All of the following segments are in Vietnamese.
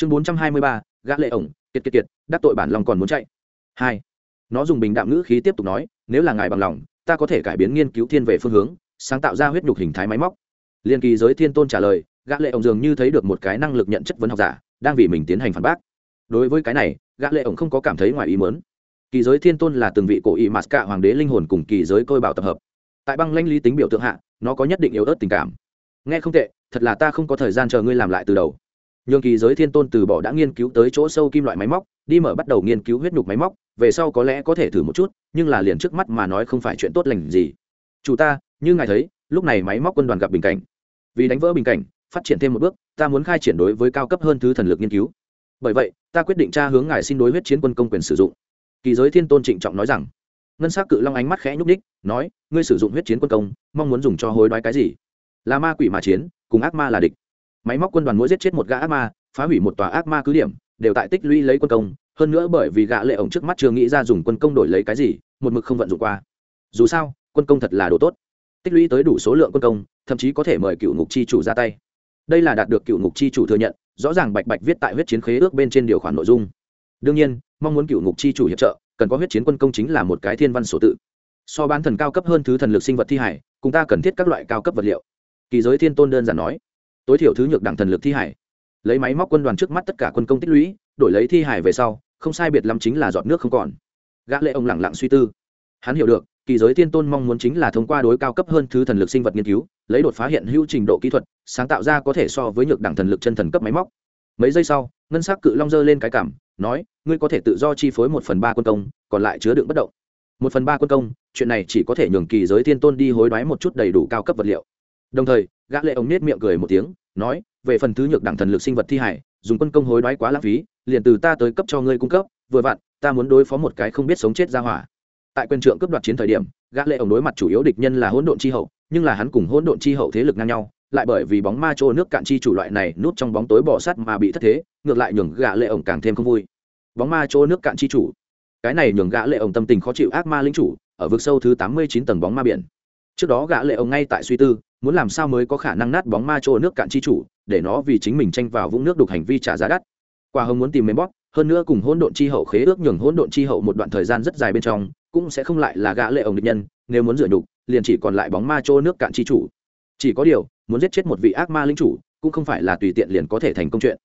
chương bốn trăm hai mươi ba, gã lệ ổng, kiệt kiệt kiệt, đắc tội bản lòng còn muốn chạy. Hai, nó dùng bình đạm ngữ khí tiếp tục nói, nếu là ngài bằng lòng, ta có thể cải biến nghiên cứu thiên về phương hướng, sáng tạo ra huyết nhục hình thái máy móc. Liên kỳ giới thiên tôn trả lời, gã lệ ổng dường như thấy được một cái năng lực nhận chất vấn học giả, đang vì mình tiến hành phản bác. Đối với cái này, gã lệ ổng không có cảm thấy ngoài ý muốn. Kỳ giới thiên tôn là từng vị cổ y mạt cả hoàng đế linh hồn cùng kỳ giới côi bảo tập hợp. Tại băng lãnh lý tính biểu tượng hạ, nó có nhất định yếu ớt tình cảm. Nghe không tệ, thật là ta không có thời gian chờ ngươi làm lại từ đầu nhường kỳ giới thiên tôn từ bỏ đã nghiên cứu tới chỗ sâu kim loại máy móc, đi mở bắt đầu nghiên cứu huyết nhục máy móc, về sau có lẽ có thể thử một chút, nhưng là liền trước mắt mà nói không phải chuyện tốt lành gì. Chủ ta, như ngài thấy, lúc này máy móc quân đoàn gặp bình cảnh. Vì đánh vỡ bình cảnh, phát triển thêm một bước, ta muốn khai triển đối với cao cấp hơn thứ thần lực nghiên cứu. Bởi vậy, ta quyết định tra hướng ngài xin đối huyết chiến quân công quyền sử dụng. Kỳ giới thiên tôn trịnh trọng nói rằng. Ngân s á c cự long ánh mắt khẽ nhúc ních nói, ngươi sử dụng huyết chiến quân công, mong muốn dùng cho hối đoái cái gì? Là ma quỷ mà chiến, cùng ác ma là địch máy móc quân đoàn mỗi giết chết một gã ác ma, phá hủy một tòa ác ma cứ điểm, đều tại tích lũy lấy quân công, hơn nữa bởi vì gã lệ ổng trước mắt chưa nghĩ ra dùng quân công đổi lấy cái gì, một mực không vận dụng qua. Dù sao, quân công thật là đồ tốt. Tích lũy tới đủ số lượng quân công, thậm chí có thể mời cựu ngục chi chủ ra tay. Đây là đạt được cựu ngục chi chủ thừa nhận, rõ ràng bạch bạch viết tại huyết chiến khế ước bên trên điều khoản nội dung. Đương nhiên, mong muốn cựu ngục chi chủ hiệp trợ, cần có huyết chiến quân công chính là một cái thiên văn sổ tự. So bán thần cao cấp hơn thứ thần lực sinh vật thi hải, cùng ta cần thiết các loại cao cấp vật liệu. Kỳ giới thiên tôn đơn giản nói tối thiểu thứ nhược đẳng thần lực thi hải. Lấy máy móc quân đoàn trước mắt tất cả quân công tích lũy, đổi lấy thi hải về sau, không sai biệt lắm chính là giọt nước không còn. Gã lệ ông lẳng lặng suy tư. Hắn hiểu được, kỳ giới thiên tôn mong muốn chính là thông qua đối cao cấp hơn thứ thần lực sinh vật nghiên cứu, lấy đột phá hiện hữu trình độ kỹ thuật, sáng tạo ra có thể so với nhược đẳng thần lực chân thần cấp máy móc. Mấy giây sau, ngân sắc cự long dơ lên cái cảm, nói, ngươi có thể tự do chi phối một phần ba quân công, còn lại chứa đựng bất động. Một phần ba quân công, chuyện này chỉ có thể nhường kỳ giới thiên tôn đi hối đoái một chút đầy đủ cao cấp vật liệu. Đồng thời gã lệ ông nết miệng cười một tiếng, nói, về phần thứ nhược đẳng thần lực sinh vật thi hải, dùng quân công hối đoái quá lãng phí, liền từ ta tới cấp cho ngươi cung cấp, vừa vặn, ta muốn đối phó một cái không biết sống chết ra hỏa. Tại quyền trượng cấp đoạt chiến thời điểm, gã lệ ông đối mặt chủ yếu địch nhân là hỗn độn chi hậu, nhưng là hắn cùng hỗn độn chi hậu thế lực ngang nhau, lại bởi vì bóng ma trô nước cạn chi chủ loại này núp trong bóng tối bỏ sát mà bị thất thế, ngược lại nhường gã lệ ổng càng thêm không vui. Bóng ma trô nước cạn chi chủ. Cái này nhường gã lệ ổng tâm tình khó chịu ác ma linh chủ, ở vực sâu thứ tám mươi chín tầng bóng ma biển. Trước đó gã lệ ổng ngay tại suy tư muốn làm sao mới có khả năng nát bóng ma chỗ nước cạn chi chủ, để nó vì chính mình tranh vào vũng nước đục hành vi trả giá đắt. Qua hồng muốn tìm mềm bóp, hơn nữa cùng hỗn độn chi hậu khế ước nhường hỗn độn chi hậu một đoạn thời gian rất dài bên trong, cũng sẽ không lại là gã lệ ổng địch nhân, nếu muốn rửa nhục, liền chỉ còn lại bóng ma chỗ nước cạn chi chủ. Chỉ có điều, muốn giết chết một vị ác ma linh chủ, cũng không phải là tùy tiện liền có thể thành công chuyện.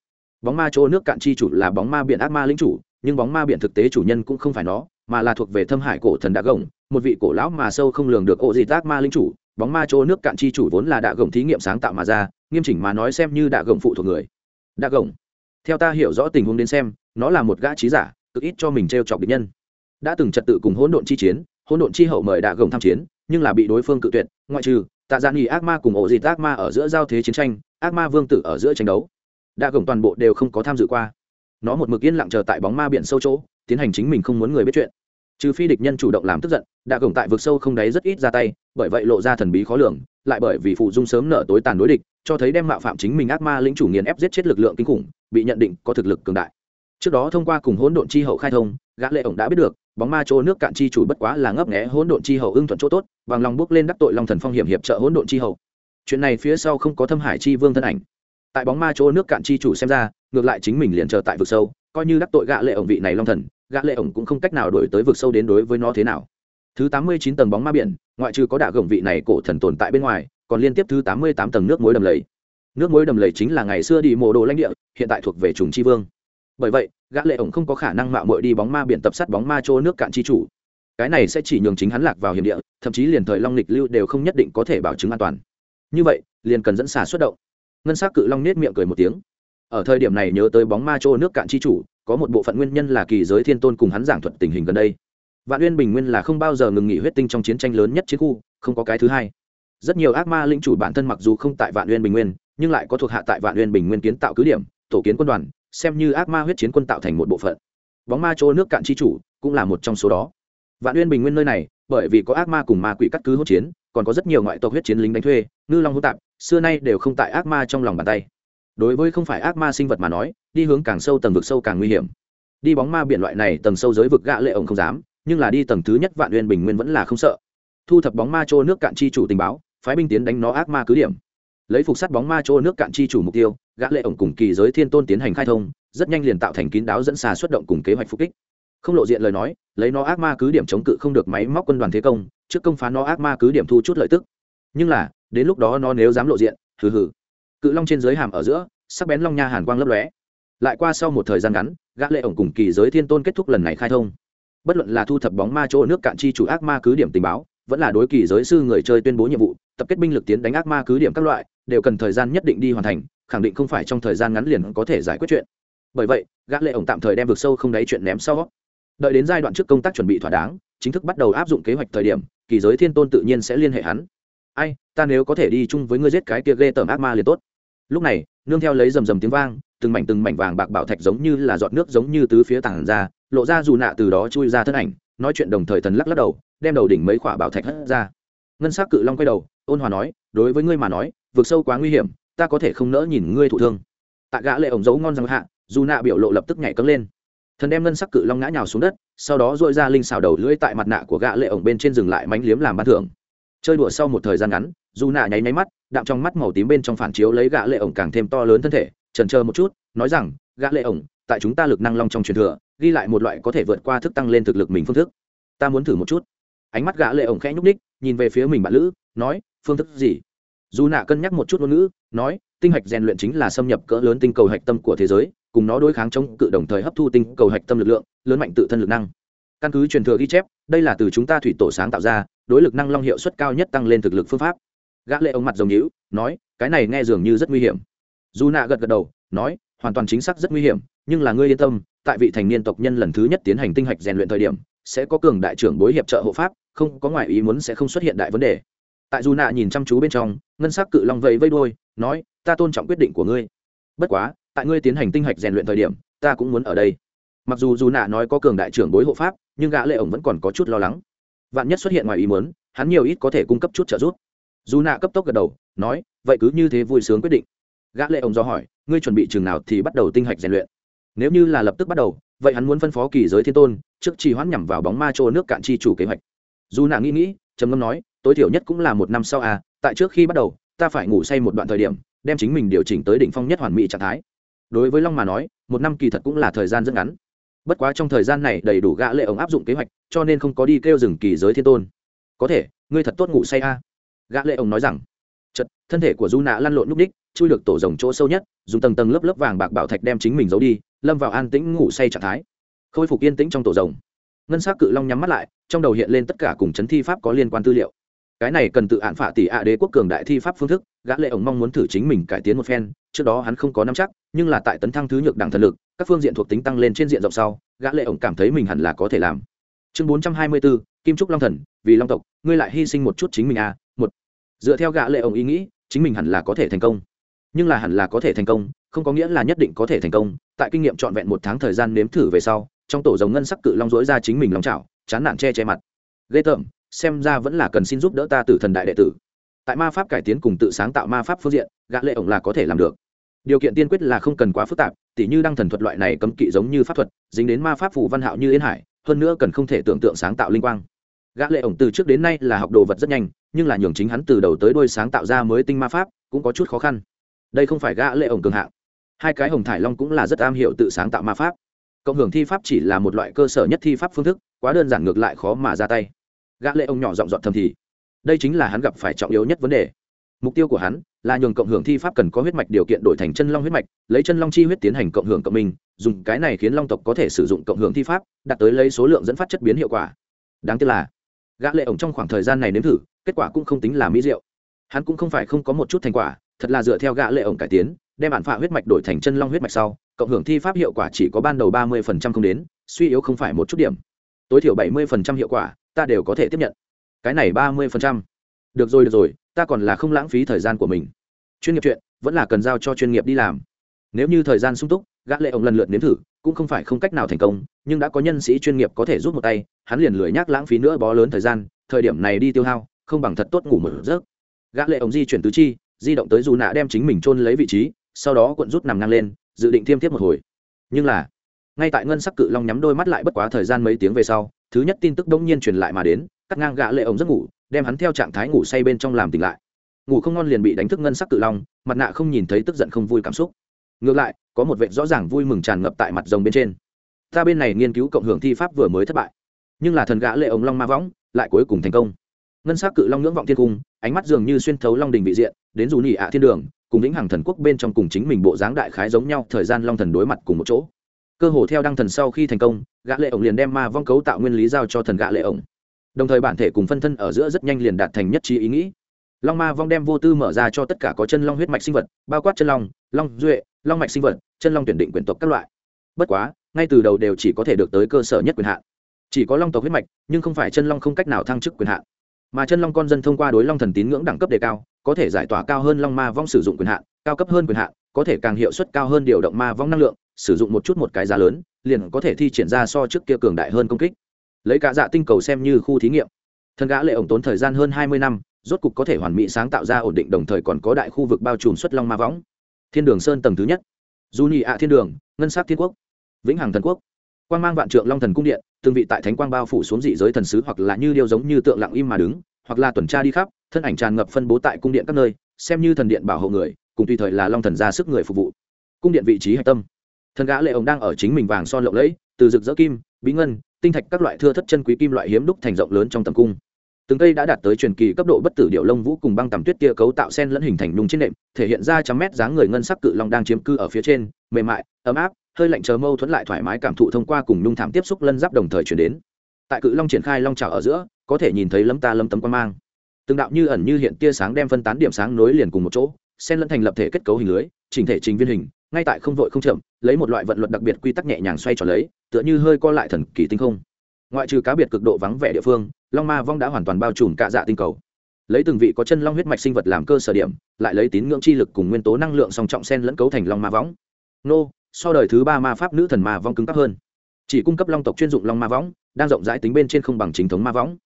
Bóng ma chỗ nước cạn chi chủ là bóng ma biển ác ma linh chủ, nhưng bóng ma biển thực tế chủ nhân cũng không phải nó, mà là thuộc về thâm hải cổ thần đã gồng, một vị cổ lão mà sâu không lường được ổ gì ác ma linh chủ bóng ma chỗ nước cạn chi chủ vốn là đạ gồng thí nghiệm sáng tạo mà ra, nghiêm chỉnh mà nói xem như đạ gồng phụ thuộc người. Đạ gồng, theo ta hiểu rõ tình huống đến xem, nó là một gã trí giả, cực ít cho mình t r e o chọc địch nhân. Đã từng trật tự cùng hỗn độn chi chiến, hỗn độn chi hậu mời đạ gồng tham chiến, nhưng là bị đối phương cự tuyệt, ngoại trừ tạ dạ gian nghỉ ác ma cùng ổ dịt ác ma ở giữa giao thế chiến tranh, ác ma vương tử ở giữa tranh đấu. Đạ gồng toàn bộ đều không có tham dự qua. Nó một mực yên lặng chờ tại bóng ma biển sâu chỗ, tiến hành chính mình không muốn người biết chuyện trừ phi địch nhân chủ động làm tức giận, đã gồng tại vực sâu không đáy rất ít ra tay, bởi vậy lộ ra thần bí khó lường, lại bởi vì phụ dung sớm nở tối tàn đối địch, cho thấy đem mạo phạm chính mình ác ma lĩnh chủ nghiền ép giết chết lực lượng kinh khủng, bị nhận định có thực lực cường đại. Trước đó thông qua cùng hỗn độn chi hậu khai thông, gã lệ ổng đã biết được, bóng ma chỗ nước cạn chi chủ bất quá là ngấp nghé hỗn độn chi hậu ưng thuận chỗ tốt, bằng lòng bước lên đắc tội long thần phong hiểm hiệp trợ hỗn độn chi hậu. Chuyện này phía sau không có thâm hải chi vương thân ảnh. Tại bóng ma chỗ nước cạn chi chủ xem ra, ngược lại chính mình liền chờ tại vực sâu, coi như đắc tội gã lệ ổng vị này long thần gã lệ ổng cũng không cách nào đổi tới vực sâu đến đối với nó thế nào. Thứ tám mươi chín tầng bóng ma biển, ngoại trừ có đạ gồng vị này cổ thần tồn tại bên ngoài, còn liên tiếp thứ tám mươi tám tầng nước muối đầm lầy. Nước muối đầm lầy chính là ngày xưa đi mộ đồ lãnh địa, hiện tại thuộc về trùng chi vương. Bởi vậy, gã lệ ổng không có khả năng mạo muội đi bóng ma biển tập sát bóng ma chỗ nước cạn chi chủ. Cái này sẽ chỉ nhường chính hắn lạc vào hiểm địa, thậm chí liền thời long lịch lưu đều không nhất định có thể bảo chứng an toàn. Như vậy, liền cần dẫn xả xuất động. Ngân s á c cự long nết miệng cười một tiếng ở thời điểm này nhớ tới bóng ma chỗ nước cạn chi chủ, có một bộ phận nguyên nhân là kỳ giới thiên tôn cùng hắn giảng thuật tình hình gần đây. Vạn uyên bình nguyên là không bao giờ ngừng nghỉ huyết tinh trong chiến tranh lớn nhất chiến khu, không có cái thứ hai. Rất nhiều ác ma lĩnh chủ bản thân mặc dù không tại vạn uyên bình nguyên, nhưng lại có thuộc hạ tại vạn uyên bình nguyên kiến tạo cứ điểm, tổ kiến quân đoàn, xem như ác ma huyết chiến quân tạo thành một bộ phận. Bóng ma chỗ nước cạn chi chủ cũng là một trong số đó. Vạn uyên bình nguyên nơi này, bởi vì có ác ma cùng ma quỷ cắt cứ hỗn chiến, còn có rất nhiều ngoại tộc huyết chiến lính đánh thuê, ngư long hỗn tạp, xưa nay đều không tại ác ma trong lòng bàn tay đối với không phải ác ma sinh vật mà nói, đi hướng càng sâu tầng vực sâu càng nguy hiểm. Đi bóng ma biển loại này tầng sâu giới vực gạ lệ ổng không dám, nhưng là đi tầng thứ nhất vạn uyên bình nguyên vẫn là không sợ. Thu thập bóng ma trô nước cạn chi chủ tình báo, phái binh tiến đánh nó ác ma cứ điểm. Lấy phục sắt bóng ma chỗ nước cạn chi chủ mục tiêu, gã lệ ổng cùng kỳ giới thiên tôn tiến hành khai thông, rất nhanh liền tạo thành kín đáo dẫn xà xuất động cùng kế hoạch phục kích. Không lộ diện lời nói, lấy nó ác ma cứ điểm chống cự không được máy móc quân đoàn thế công, trước công phá nó ác ma cứ điểm thu chút lợi tức. Nhưng là, đến lúc đó nó nếu dám lộ diện, hừ hừ cự long trên giới hàm ở giữa, sắc bén long nha hàn quang lấp lóe. Lại qua sau một thời gian ngắn, gã lệ ổng cùng kỳ giới thiên tôn kết thúc lần này khai thông. Bất luận là thu thập bóng ma chỗ nước cạn chi chủ ác ma cứ điểm tình báo, vẫn là đối kỳ giới sư người chơi tuyên bố nhiệm vụ, tập kết binh lực tiến đánh ác ma cứ điểm các loại, đều cần thời gian nhất định đi hoàn thành, khẳng định không phải trong thời gian ngắn liền có thể giải quyết chuyện. Bởi vậy, gã lệ ổng tạm thời đem vực sâu không đáy chuyện ném sau. Đợi đến giai đoạn trước công tác chuẩn bị thỏa đáng, chính thức bắt đầu áp dụng kế hoạch thời điểm, kỳ giới thiên tôn tự nhiên sẽ liên hệ hắn. Ai, ta nếu có thể đi chung với ngươi giết cái kia ghê tởm ác ma liền tốt lúc này, nương theo lấy rầm rầm tiếng vang, từng mảnh từng mảnh vàng bạc bảo thạch giống như là giọt nước giống như tứ phía tảng ra, lộ ra dù nạ từ đó chui ra thân ảnh, nói chuyện đồng thời thần lắc lắc đầu, đem đầu đỉnh mấy khỏa bảo thạch hất ra. Ngân sắc cự long quay đầu, ôn hòa nói, đối với ngươi mà nói vượt sâu quá nguy hiểm, ta có thể không nỡ nhìn ngươi thụ thương. Tạ gã lệ ổng giấu ngon răng hạ, dù nạ biểu lộ lập tức nhảy cấm lên. Thần đem ngân sắc cự long ngã nhào xuống đất, sau đó dội ra linh xào đầu lưỡi tại mặt nạ của gã lệ ổng bên trên dừng lại mánh liếm làm ban thưởng. Chơi đùa sau một thời gian ngắn, dù nạ nháy nháy mắt đạm trong mắt màu tím bên trong phản chiếu lấy gã lệ ổng càng thêm to lớn thân thể, chần chờ một chút, nói rằng, gã lệ ổng, tại chúng ta lực năng long trong truyền thừa, ghi lại một loại có thể vượt qua thức tăng lên thực lực mình phương thức. Ta muốn thử một chút. Ánh mắt gã lệ ổng khẽ nhúc ních nhìn về phía mình bạn lữ, nói, phương thức gì? Dù nạ cân nhắc một chút ngôn ngữ, nói, tinh hạch rèn luyện chính là xâm nhập cỡ lớn tinh cầu hạch tâm của thế giới, cùng nó đối kháng chống cự đồng thời hấp thu tinh cầu hạch tâm lực lượng, lớn mạnh tự thân lực năng. Căn cứ truyền thừa ghi chép, đây là từ chúng ta thủy tổ sáng tạo ra, đối lực năng long hiệu suất cao nhất tăng lên thực lực phương pháp gã lệ ông mặt rồng nhíu, nói, cái này nghe dường như rất nguy hiểm. Dù nạ gật gật đầu, nói, hoàn toàn chính xác rất nguy hiểm, nhưng là ngươi yên tâm, tại vị thành niên tộc nhân lần thứ nhất tiến hành tinh hạch rèn luyện thời điểm, sẽ có cường đại trưởng bối hiệp trợ hộ pháp, không có ngoại ý muốn sẽ không xuất hiện đại vấn đề. Tại dù nạ nhìn chăm chú bên trong, ngân sắc cự long vẫy vây đuôi, nói, ta tôn trọng quyết định của ngươi. Bất quá, tại ngươi tiến hành tinh hạch rèn luyện thời điểm, ta cũng muốn ở đây. Mặc dù dù nạ nói có cường đại trưởng bối hộ pháp, nhưng gã lệ ổng vẫn còn có chút lo lắng. Vạn nhất xuất hiện ngoài ý muốn, hắn nhiều ít có thể cung cấp chút trợ giúp dù nạ cấp tốc gật đầu, nói, vậy cứ như thế vui sướng quyết định. Gã lệ ông do hỏi, ngươi chuẩn bị trường nào thì bắt đầu tinh hạch rèn luyện? Nếu như là lập tức bắt đầu, vậy hắn muốn phân phó kỳ giới thiên tôn, trước trì hoãn nhằm vào bóng ma trô nước cạn chi chủ kế hoạch. Dù nạ nghĩ nghĩ, trầm ngâm nói, tối thiểu nhất cũng là một năm sau à tại trước khi bắt đầu, ta phải ngủ say một đoạn thời điểm, đem chính mình điều chỉnh tới đỉnh phong nhất hoàn mỹ trạng thái. Đối với long mà nói, một năm kỳ thật cũng là thời gian rất ngắn. Bất quá trong thời gian này đầy đủ gã lệ ông áp dụng kế hoạch, cho nên không có đi kêu dừng kỳ giới thiên tôn. Có thể, ngươi thật tốt ngủ say a à gã lệ ông nói rằng chật thân thể của du nạ lăn lộn núp đích chui được tổ rồng chỗ sâu nhất, dùng tầng tầng lớp lớp vàng bạc bảo thạch đem chính mình giấu đi, lâm vào an tĩnh ngủ say trạng thái. Khôi phục yên tĩnh trong tổ rồng. Ngân s á c cự long nhắm mắt lại, trong đầu hiện lên tất cả cùng chấn thi pháp có liên quan tư liệu. Cái này cần tự hạn phạ tỷ ạ đế quốc cường đại thi pháp phương thức, gã lệ ổng mong muốn thử chính mình cải tiến một phen, trước đó hắn không có nắm chắc, nhưng là tại tấn thăng thứ nhược đẳng thần lực, các phương diện thuộc tính tăng lên trên diện rộng sau, gã lệ ổng cảm thấy mình hẳn là có thể làm. Chương bốn trăm hai mươi bốn, kim trúc long thần, vì long tộc, ngươi lại hy sinh một chút chính mình à một dựa theo gã lệ ổng ý nghĩ, chính mình hẳn là có thể thành công. Nhưng là hẳn là có thể thành công, không có nghĩa là nhất định có thể thành công. Tại kinh nghiệm trọn vẹn một tháng thời gian nếm thử về sau, trong tổ giống ngân sắc cự long dối ra chính mình lòng chảo, chán nản che che mặt. Ghê tởm, xem ra vẫn là cần xin giúp đỡ ta từ thần đại đệ tử. Tại ma pháp cải tiến cùng tự sáng tạo ma pháp phương diện, gã lệ ổng là có thể làm được. Điều kiện tiên quyết là không cần quá phức tạp, tỉ như đăng thần thuật loại này cấm kỵ giống như pháp thuật, dính đến ma pháp phù văn hạo như yên hải, hơn nữa cần không thể tưởng tượng sáng tạo linh quang gã lệ ổng từ trước đến nay là học đồ vật rất nhanh, nhưng là nhường chính hắn từ đầu tới đuôi sáng tạo ra mới tinh ma pháp cũng có chút khó khăn. Đây không phải gã lệ ổng cường hạng. Hai cái hồng thải long cũng là rất am hiểu tự sáng tạo ma pháp. Cộng hưởng thi pháp chỉ là một loại cơ sở nhất thi pháp phương thức, quá đơn giản ngược lại khó mà ra tay. Gã lệ ổng nhỏ giọng dọn thầm thì, đây chính là hắn gặp phải trọng yếu nhất vấn đề. Mục tiêu của hắn là nhường cộng hưởng thi pháp cần có huyết mạch điều kiện đổi thành chân long huyết mạch, lấy chân long chi huyết tiến hành cộng hưởng cộng minh, dùng cái này khiến long tộc có thể sử dụng cộng hưởng thi pháp, đạt tới lấy số lượng dẫn phát chất biến hiệu quả. Đáng tiếc là gã lệ ổng trong khoảng thời gian này nếm thử, kết quả cũng không tính là mỹ diệu. Hắn cũng không phải không có một chút thành quả, thật là dựa theo gã lệ ổng cải tiến, đem bản phạ huyết mạch đổi thành chân long huyết mạch sau, cộng hưởng thi pháp hiệu quả chỉ có ban đầu ba mươi phần trăm không đến, suy yếu không phải một chút điểm. Tối thiểu bảy mươi phần trăm hiệu quả, ta đều có thể tiếp nhận. Cái này ba mươi phần trăm. Được rồi được rồi, ta còn là không lãng phí thời gian của mình. Chuyên nghiệp chuyện, vẫn là cần giao cho chuyên nghiệp đi làm. Nếu như thời gian sung túc gã lệ ổng lần lượt nếm thử, cũng không phải không cách nào thành công, nhưng đã có nhân sĩ chuyên nghiệp có thể giúp một tay, hắn liền lười nhác lãng phí nữa bó lớn thời gian, thời điểm này đi tiêu hao, không bằng thật tốt ngủ một giấc. Gã lệ ổng di chuyển tứ chi, di động tới dù nạ đem chính mình trôn lấy vị trí, sau đó cuộn rút nằm ngang lên, dự định thiêm tiếp một hồi. Nhưng là, ngay tại ngân sắc cự long nhắm đôi mắt lại bất quá thời gian mấy tiếng về sau, thứ nhất tin tức đống nhiên truyền lại mà đến, cắt ngang gã lệ ổng giấc ngủ, đem hắn theo trạng thái ngủ say bên trong làm tỉnh lại. Ngủ không ngon liền bị đánh thức ngân sắc cự long, mặt nạ không nhìn thấy tức giận không vui cảm xúc ngược lại, có một vệ rõ ràng vui mừng tràn ngập tại mặt rồng bên trên. Ta bên này nghiên cứu cộng hưởng thi pháp vừa mới thất bại. Nhưng là thần gã lệ ống long ma võng lại cuối cùng thành công. Ngân sắc cự long ngưỡng vọng thiên cung, ánh mắt dường như xuyên thấu long đình vị diện, đến dù nhị ạ thiên đường, cùng lĩnh hàng thần quốc bên trong cùng chính mình bộ dáng đại khái giống nhau, thời gian long thần đối mặt cùng một chỗ. Cơ hồ theo đăng thần sau khi thành công, gã lệ ổng liền đem ma vong cấu tạo nguyên lý giao cho thần gã lệ ổng. Đồng thời bản thể cùng phân thân ở giữa rất nhanh liền đạt thành nhất trí ý nghĩ. Long ma vong đem vô tư mở ra cho tất cả có chân long huyết mạch sinh vật, bao quát chân long long duệ, long mạch sinh vật, chân long tuyển định quyền tộc các loại. Bất quá, ngay từ đầu đều chỉ có thể được tới cơ sở nhất quyền hạn. Chỉ có long tộc huyết mạch, nhưng không phải chân long không cách nào thăng chức quyền hạn. Mà chân long con dân thông qua đối long thần tín ngưỡng đẳng cấp đề cao, có thể giải tỏa cao hơn long ma vong sử dụng quyền hạn, cao cấp hơn quyền hạn, có thể càng hiệu suất cao hơn điều động ma vong năng lượng, sử dụng một chút một cái giá lớn, liền có thể thi triển ra so trước kia cường đại hơn công kích. Lấy cả dạ tinh cầu xem như khu thí nghiệm. Thần gã lệ ổng tốn thời gian hơn hai mươi năm, rốt cục có thể hoàn mỹ sáng tạo ra ổn định đồng thời còn có đại khu vực bao trùm xuất long ma võng thiên đường sơn tầng thứ nhất. Du nhị ạ thiên đường, ngân sắc thiên quốc, vĩnh hằng thần quốc. Quang mang vạn trượng long thần cung điện, từng vị tại thánh quang bao phủ xuống dị giới thần sứ hoặc là như điêu giống như tượng lặng im mà đứng, hoặc là tuần tra đi khắp, thân ảnh tràn ngập phân bố tại cung điện các nơi, xem như thần điện bảo hộ người, cùng tùy thời là long thần ra sức người phục vụ. Cung điện vị trí hạch tâm. Thần gã lệ ông đang ở chính mình vàng son lộng lẫy, từ rực rỡ kim, bí ngân, tinh thạch các loại thưa thất chân quý kim loại hiếm đúc thành rộng lớn trong tầm cung từng cây đã đạt tới truyền kỳ cấp độ bất tử điệu lông vũ cùng băng tầm tuyết tia cấu tạo sen lẫn hình thành nung trên nệm, thể hiện ra trăm mét dáng người ngân sắc cự long đang chiếm cư ở phía trên, mềm mại, ấm áp, hơi lạnh chờ mâu thuẫn lại thoải mái cảm thụ thông qua cùng nung thảm tiếp xúc lân giáp đồng thời chuyển đến. Tại cự long triển khai long trào ở giữa, có thể nhìn thấy lấm ta lấm tấm quan mang. Từng đạo như ẩn như hiện tia sáng đem phân tán điểm sáng nối liền cùng một chỗ, sen lẫn thành lập thể kết cấu hình lưới, chỉnh thể trình viên hình, ngay tại không vội không chậm, lấy một loại vận luật đặc biệt quy tắc nhẹ nhàng xoay tròn lấy, tựa như hơi co lại thần kỳ tinh không ngoại trừ cá biệt cực độ vắng vẻ địa phương, long ma vong đã hoàn toàn bao trùm cả dạ tinh cầu. Lấy từng vị có chân long huyết mạch sinh vật làm cơ sở điểm, lại lấy tín ngưỡng chi lực cùng nguyên tố năng lượng song trọng sen lẫn cấu thành long ma võng nô, so đời thứ ba ma pháp nữ thần ma vong cứng cấp hơn. Chỉ cung cấp long tộc chuyên dụng long ma võng đang rộng rãi tính bên trên không bằng chính thống ma võng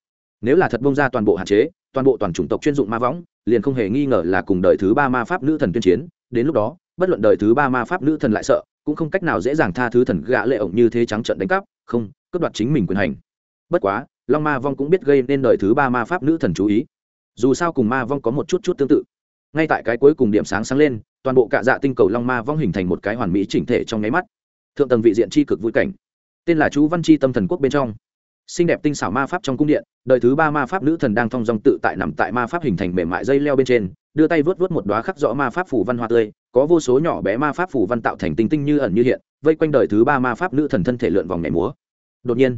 nếu là thật bông ra toàn bộ hạn chế, toàn bộ toàn chủng tộc chuyên dụng ma võng liền không hề nghi ngờ là cùng đời thứ ba ma pháp nữ thần tuyên chiến. Đến lúc đó, bất luận đời thứ ba ma pháp nữ thần lại sợ, cũng không cách nào dễ dàng tha thứ thần gã lệ ổng như thế trắng trợn đánh cắp. Không cướp đoạt chính mình quyền hành. Bất quá, long ma vong cũng biết gây nên đời thứ ba ma pháp nữ thần chú ý. Dù sao cùng ma vong có một chút chút tương tự. Ngay tại cái cuối cùng điểm sáng sáng lên, toàn bộ cạ dạ tinh cầu long ma vong hình thành một cái hoàn mỹ chỉnh thể trong nháy mắt. Thượng tầng vị diện tri cực vui cảnh. Tên là chú văn chi tâm thần quốc bên trong. Xinh đẹp tinh xảo ma pháp trong cung điện, đời thứ ba ma pháp nữ thần đang thong dong tự tại nằm tại ma pháp hình thành mềm mại dây leo bên trên, đưa tay vớt vớt một đoá khắc rõ ma pháp phủ văn hoa tươi, có vô số nhỏ bé ma pháp phủ văn tạo thành tinh tinh như ẩn như hiện, vây quanh đời thứ ba ma pháp nữ thần thân thể lượn vòng nhảy múa đột nhiên,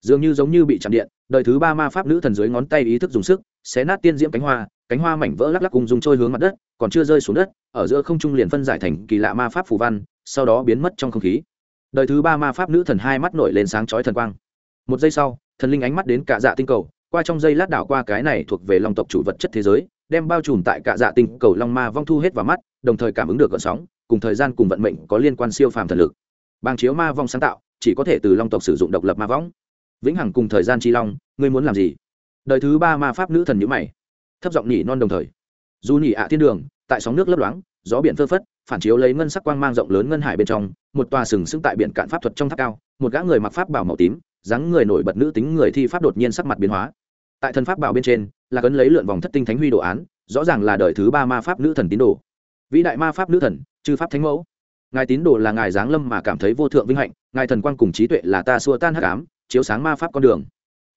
dường như giống như bị chạm điện, đời thứ ba ma pháp nữ thần dưới ngón tay ý thức dùng sức, xé nát tiên diễm cánh hoa cánh hoa mảnh vỡ lắc lắc cùng dùng trôi hướng mặt đất, còn chưa rơi xuống đất, ở giữa không trung liền phân giải thành kỳ lạ ma pháp phủ văn, sau đó biến mất trong không khí. Đời thứ ba ma pháp nữ thần hai mắt nổi lên sáng chói thần quang. Một giây sau, thần linh ánh mắt đến cả dạ tinh cầu, qua trong dây lát đảo qua cái này thuộc về long tộc chủ vật chất thế giới, đem bao trùm tại cả dạ tinh cầu long ma vong thu hết vào mắt, đồng thời cảm ứng được gợn sóng, cùng thời gian cùng vận mệnh có liên quan siêu phàm thần lực. Bang chiếu ma vong sáng tạo chỉ có thể từ long tộc sử dụng độc lập ma võng. Vĩnh hằng cùng thời gian chi long, ngươi muốn làm gì? Đời thứ ba ma pháp nữ thần nhữ mày, thấp giọng nhỉ non đồng thời. Dù nhỉ ạ thiên đường, tại sóng nước lấp loáng, gió biển phơ phất, phản chiếu lấy ngân sắc quang mang rộng lớn ngân hải bên trong, một tòa sừng sững tại biển cạn pháp thuật trong tháp cao, một gã người mặc pháp bảo màu tím, dáng người nổi bật nữ tính người thi pháp đột nhiên sắc mặt biến hóa. Tại thần pháp bảo bên trên, là cấn lấy lượn vòng thất tinh thánh huy đồ án, rõ ràng là đời thứ ba ma pháp nữ thần tín đồ. Vĩ đại ma pháp nữ thần, chư pháp thánh mẫu. Ngài tín đồ là ngài giáng lâm mà cảm thấy vô thượng vinh hạnh ngài thần quang cùng trí tuệ là ta xua tan hắc ám, chiếu sáng ma pháp con đường.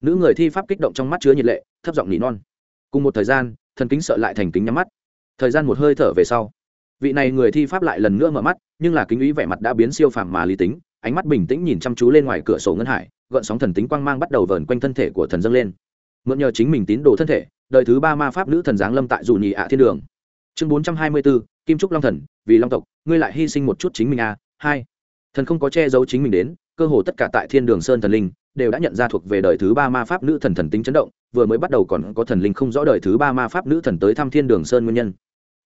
Nữ người thi pháp kích động trong mắt chứa nhiệt lệ, thấp giọng nỉ non. Cùng một thời gian, thần kính sợ lại thành kính nhắm mắt. Thời gian một hơi thở về sau, vị này người thi pháp lại lần nữa mở mắt, nhưng là kính ý vẻ mặt đã biến siêu phàm mà lý tính, ánh mắt bình tĩnh nhìn chăm chú lên ngoài cửa sổ ngân hải, gợn sóng thần tính quang mang bắt đầu vờn quanh thân thể của thần dâng lên. Mượn nhờ chính mình tín đồ thân thể, đời thứ ba ma pháp nữ thần giáng lâm tại dù nhị ạ thiên đường. Chương bốn trăm hai mươi bốn, kim trúc long thần, vì long tộc, ngươi lại hy sinh một chút chính mình a à. hai thần không có che giấu chính mình đến cơ hồ tất cả tại thiên đường sơn thần linh đều đã nhận ra thuộc về đời thứ ba ma pháp nữ thần thần tính chấn động vừa mới bắt đầu còn có thần linh không rõ đời thứ ba ma pháp nữ thần tới thăm thiên đường sơn nguyên nhân.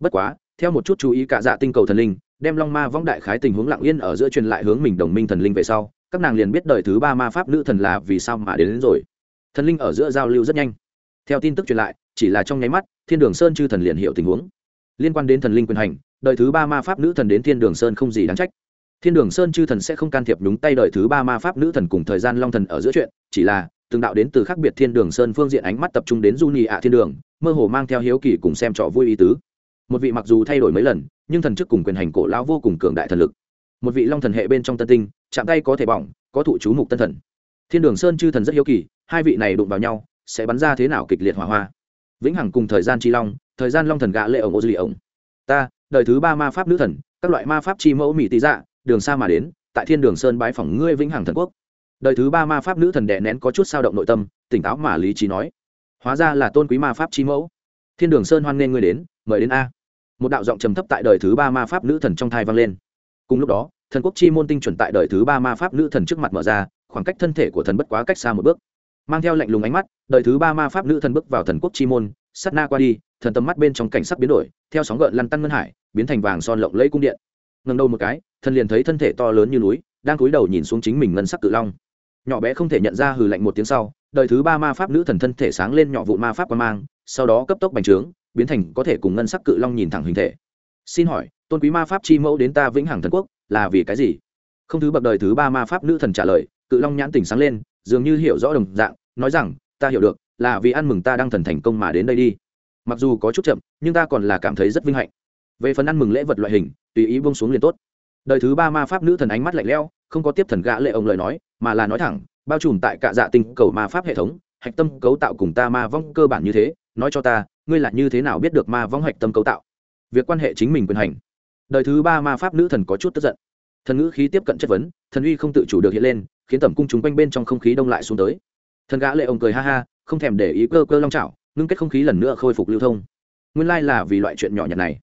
Bất quá theo một chút chú ý cả dạ tinh cầu thần linh đem long ma vong đại khái tình huống lặng yên ở giữa truyền lại hướng mình đồng minh thần linh về sau các nàng liền biết đời thứ ba ma pháp nữ thần là vì sao mà đến, đến rồi. Thần linh ở giữa giao lưu rất nhanh. Theo tin tức truyền lại chỉ là trong nháy mắt thiên đường sơn chư thần liền hiểu tình huống. Liên quan đến thần linh quyền hành đời thứ ba ma pháp nữ thần đến thiên đường sơn không gì đáng trách thiên đường sơn chư thần sẽ không can thiệp đúng tay đời thứ ba ma pháp nữ thần cùng thời gian long thần ở giữa chuyện, chỉ là, từng đạo đến từ khác biệt thiên đường sơn phương diện ánh mắt tập trung đến du nhị ạ thiên đường, mơ hồ mang theo hiếu kỳ cùng xem trò vui ý tứ. Một vị mặc dù thay đổi mấy lần, nhưng thần chức cùng quyền hành cổ lão vô cùng cường đại thần lực. Một vị long thần hệ bên trong tân tinh, chạm tay có thể bỏng, có thụ chú mục tân thần. Thiên đường sơn chư thần rất hiếu kỳ, hai vị này đụng vào nhau, sẽ bắn ra thế nào kịch liệt hỏa hoa. Vĩnh hằng cùng thời gian chi long, thời gian long thần gã lệ ổng ô duy ổng. Ta, đời thứ ba ma pháp nữ thần, các loại ma pháp chi mẫu mỹ tý dạ đường xa mà đến, tại thiên đường sơn bái phỏng ngươi vĩnh hằng thần quốc. Đời thứ ba ma pháp nữ thần đè nén có chút sao động nội tâm, tỉnh táo mà lý trí nói. Hóa ra là tôn quý ma pháp chi mẫu. Thiên đường sơn hoan nghê ngươi đến, mời đến a. Một đạo giọng trầm thấp tại đời thứ ba ma pháp nữ thần trong thai vang lên. Cùng lúc đó, thần quốc chi môn tinh chuẩn tại đời thứ ba ma pháp nữ thần trước mặt mở ra, khoảng cách thân thể của thần bất quá cách xa một bước. Mang theo lạnh lùng ánh mắt, đời thứ ba ma pháp nữ thần bước vào thần quốc chi môn sắt na qua đi, thần tầm mắt bên trong cảnh sắc biến đổi, theo sóng gợn lăn tăn ngân hải, biến thành vàng son lộng lẫy cung điện ngần đầu một cái thần liền thấy thân thể to lớn như núi, đang cúi đầu nhìn xuống chính mình ngân sắc cự long. Nhỏ bé không thể nhận ra hừ lạnh một tiếng sau, đời thứ ba ma pháp nữ thần thân thể sáng lên nhỏ vụ ma pháp quan mang, sau đó cấp tốc bành trướng, biến thành có thể cùng ngân sắc cự long nhìn thẳng hình thể. Xin hỏi, tôn quý ma pháp chi mẫu đến ta vĩnh hằng thần quốc, là vì cái gì? Không thứ bậc đời thứ ba ma pháp nữ thần trả lời, cự long nhãn tỉnh sáng lên, dường như hiểu rõ đồng dạng, nói rằng, ta hiểu được, là vì ăn mừng ta đang thần thành công mà đến đây đi. Mặc dù có chút chậm, nhưng ta còn là cảm thấy rất vinh hạnh về phần ăn mừng lễ vật loại hình, tùy ý bông xuống liền tốt. Đời thứ ba ma pháp nữ thần ánh mắt lạnh lẽo, không có tiếp thần gã lệ ông lời nói, mà là nói thẳng, bao trùm tại cả dạ tinh cầu ma pháp hệ thống, hạch tâm cấu tạo cùng ta ma vong cơ bản như thế, nói cho ta, ngươi là như thế nào biết được ma vong hạch tâm cấu tạo? Việc quan hệ chính mình quyền hành. Đời thứ ba ma pháp nữ thần có chút tức giận. Thần ngữ khí tiếp cận chất vấn, thần uy không tự chủ được hiện lên, khiến tẩm cung chúng quanh bên trong không khí đông lại xuống tới. Thần gã lệ ông cười ha ha, không thèm để ý cơ cơ long trào ngưng kết không khí lần nữa khôi phục lưu thông. Nguyên lai là vì loại chuyện nhỏ nhặt này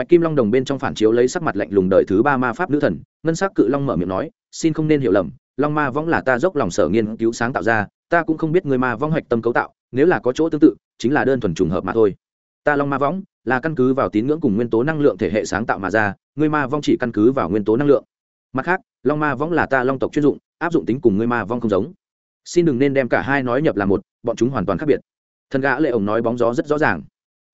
bạch kim long đồng bên trong phản chiếu lấy sắc mặt lạnh lùng đời thứ ba ma pháp nữ thần, ngân sắc cự long mở miệng nói, xin không nên hiểu lầm, long ma võng là ta dốc lòng sở nghiên cứu sáng tạo ra, ta cũng không biết người ma vong hoạch tâm cấu tạo, nếu là có chỗ tương tự, chính là đơn thuần trùng hợp mà thôi. Ta long ma võng, là căn cứ vào tín ngưỡng cùng nguyên tố năng lượng thể hệ sáng tạo mà ra, người ma vong chỉ căn cứ vào nguyên tố năng lượng. Mặt khác, long ma võng là ta long tộc chuyên dụng, áp dụng tính cùng người ma vong không giống. Xin đừng nên đem cả hai nói nhập là một, bọn chúng hoàn toàn khác biệt. Thần gã lệ ổng nói bóng gió rất rõ ràng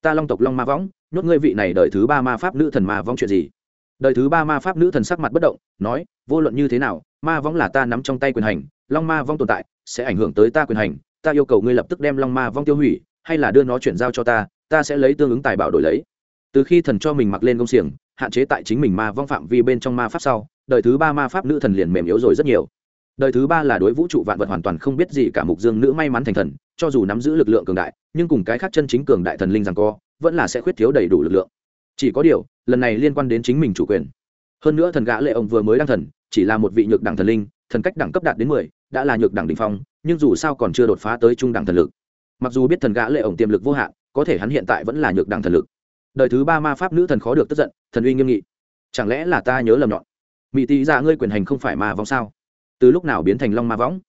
ta long tộc long ma võng, nhốt ngươi vị này đợi thứ ba ma pháp nữ thần ma vong chuyện gì? Đời thứ ba ma pháp nữ thần sắc mặt bất động, nói, vô luận như thế nào, ma vong là ta nắm trong tay quyền hành, long ma vong tồn tại, sẽ ảnh hưởng tới ta quyền hành, ta yêu cầu ngươi lập tức đem long ma vong tiêu hủy, hay là đưa nó chuyển giao cho ta ta sẽ lấy tương ứng tài bảo đổi lấy. Từ khi thần cho mình mặc lên công xiềng, hạn chế tại chính mình ma vong phạm vi bên trong ma pháp sau, đời thứ ba ma pháp nữ thần liền mềm yếu rồi rất nhiều đời thứ ba là đối vũ trụ vạn vật hoàn toàn không biết gì cả mục dương nữ may mắn thành thần, cho dù nắm giữ lực lượng cường đại, nhưng cùng cái khác chân chính cường đại thần linh rằng co, vẫn là sẽ khuyết thiếu đầy đủ lực lượng. Chỉ có điều, lần này liên quan đến chính mình chủ quyền. Hơn nữa thần gã lệ ông vừa mới đăng thần, chỉ là một vị nhược đẳng thần linh, thần cách đẳng cấp đạt đến mười, đã là nhược đẳng đỉnh phong, nhưng dù sao còn chưa đột phá tới trung đẳng thần lực. Mặc dù biết thần gã lệ ông tiềm lực vô hạn, có thể hắn hiện tại vẫn là nhược đẳng thần lực. Đời thứ ba ma pháp nữ thần khó được tức giận, thần uy nghiêm nghị. Chẳng lẽ là ta nhớ lầm nhọn? Mỹ tý ra ngươi quyền hành không phải ma vong sao? Từ lúc nào biến thành long ma võng?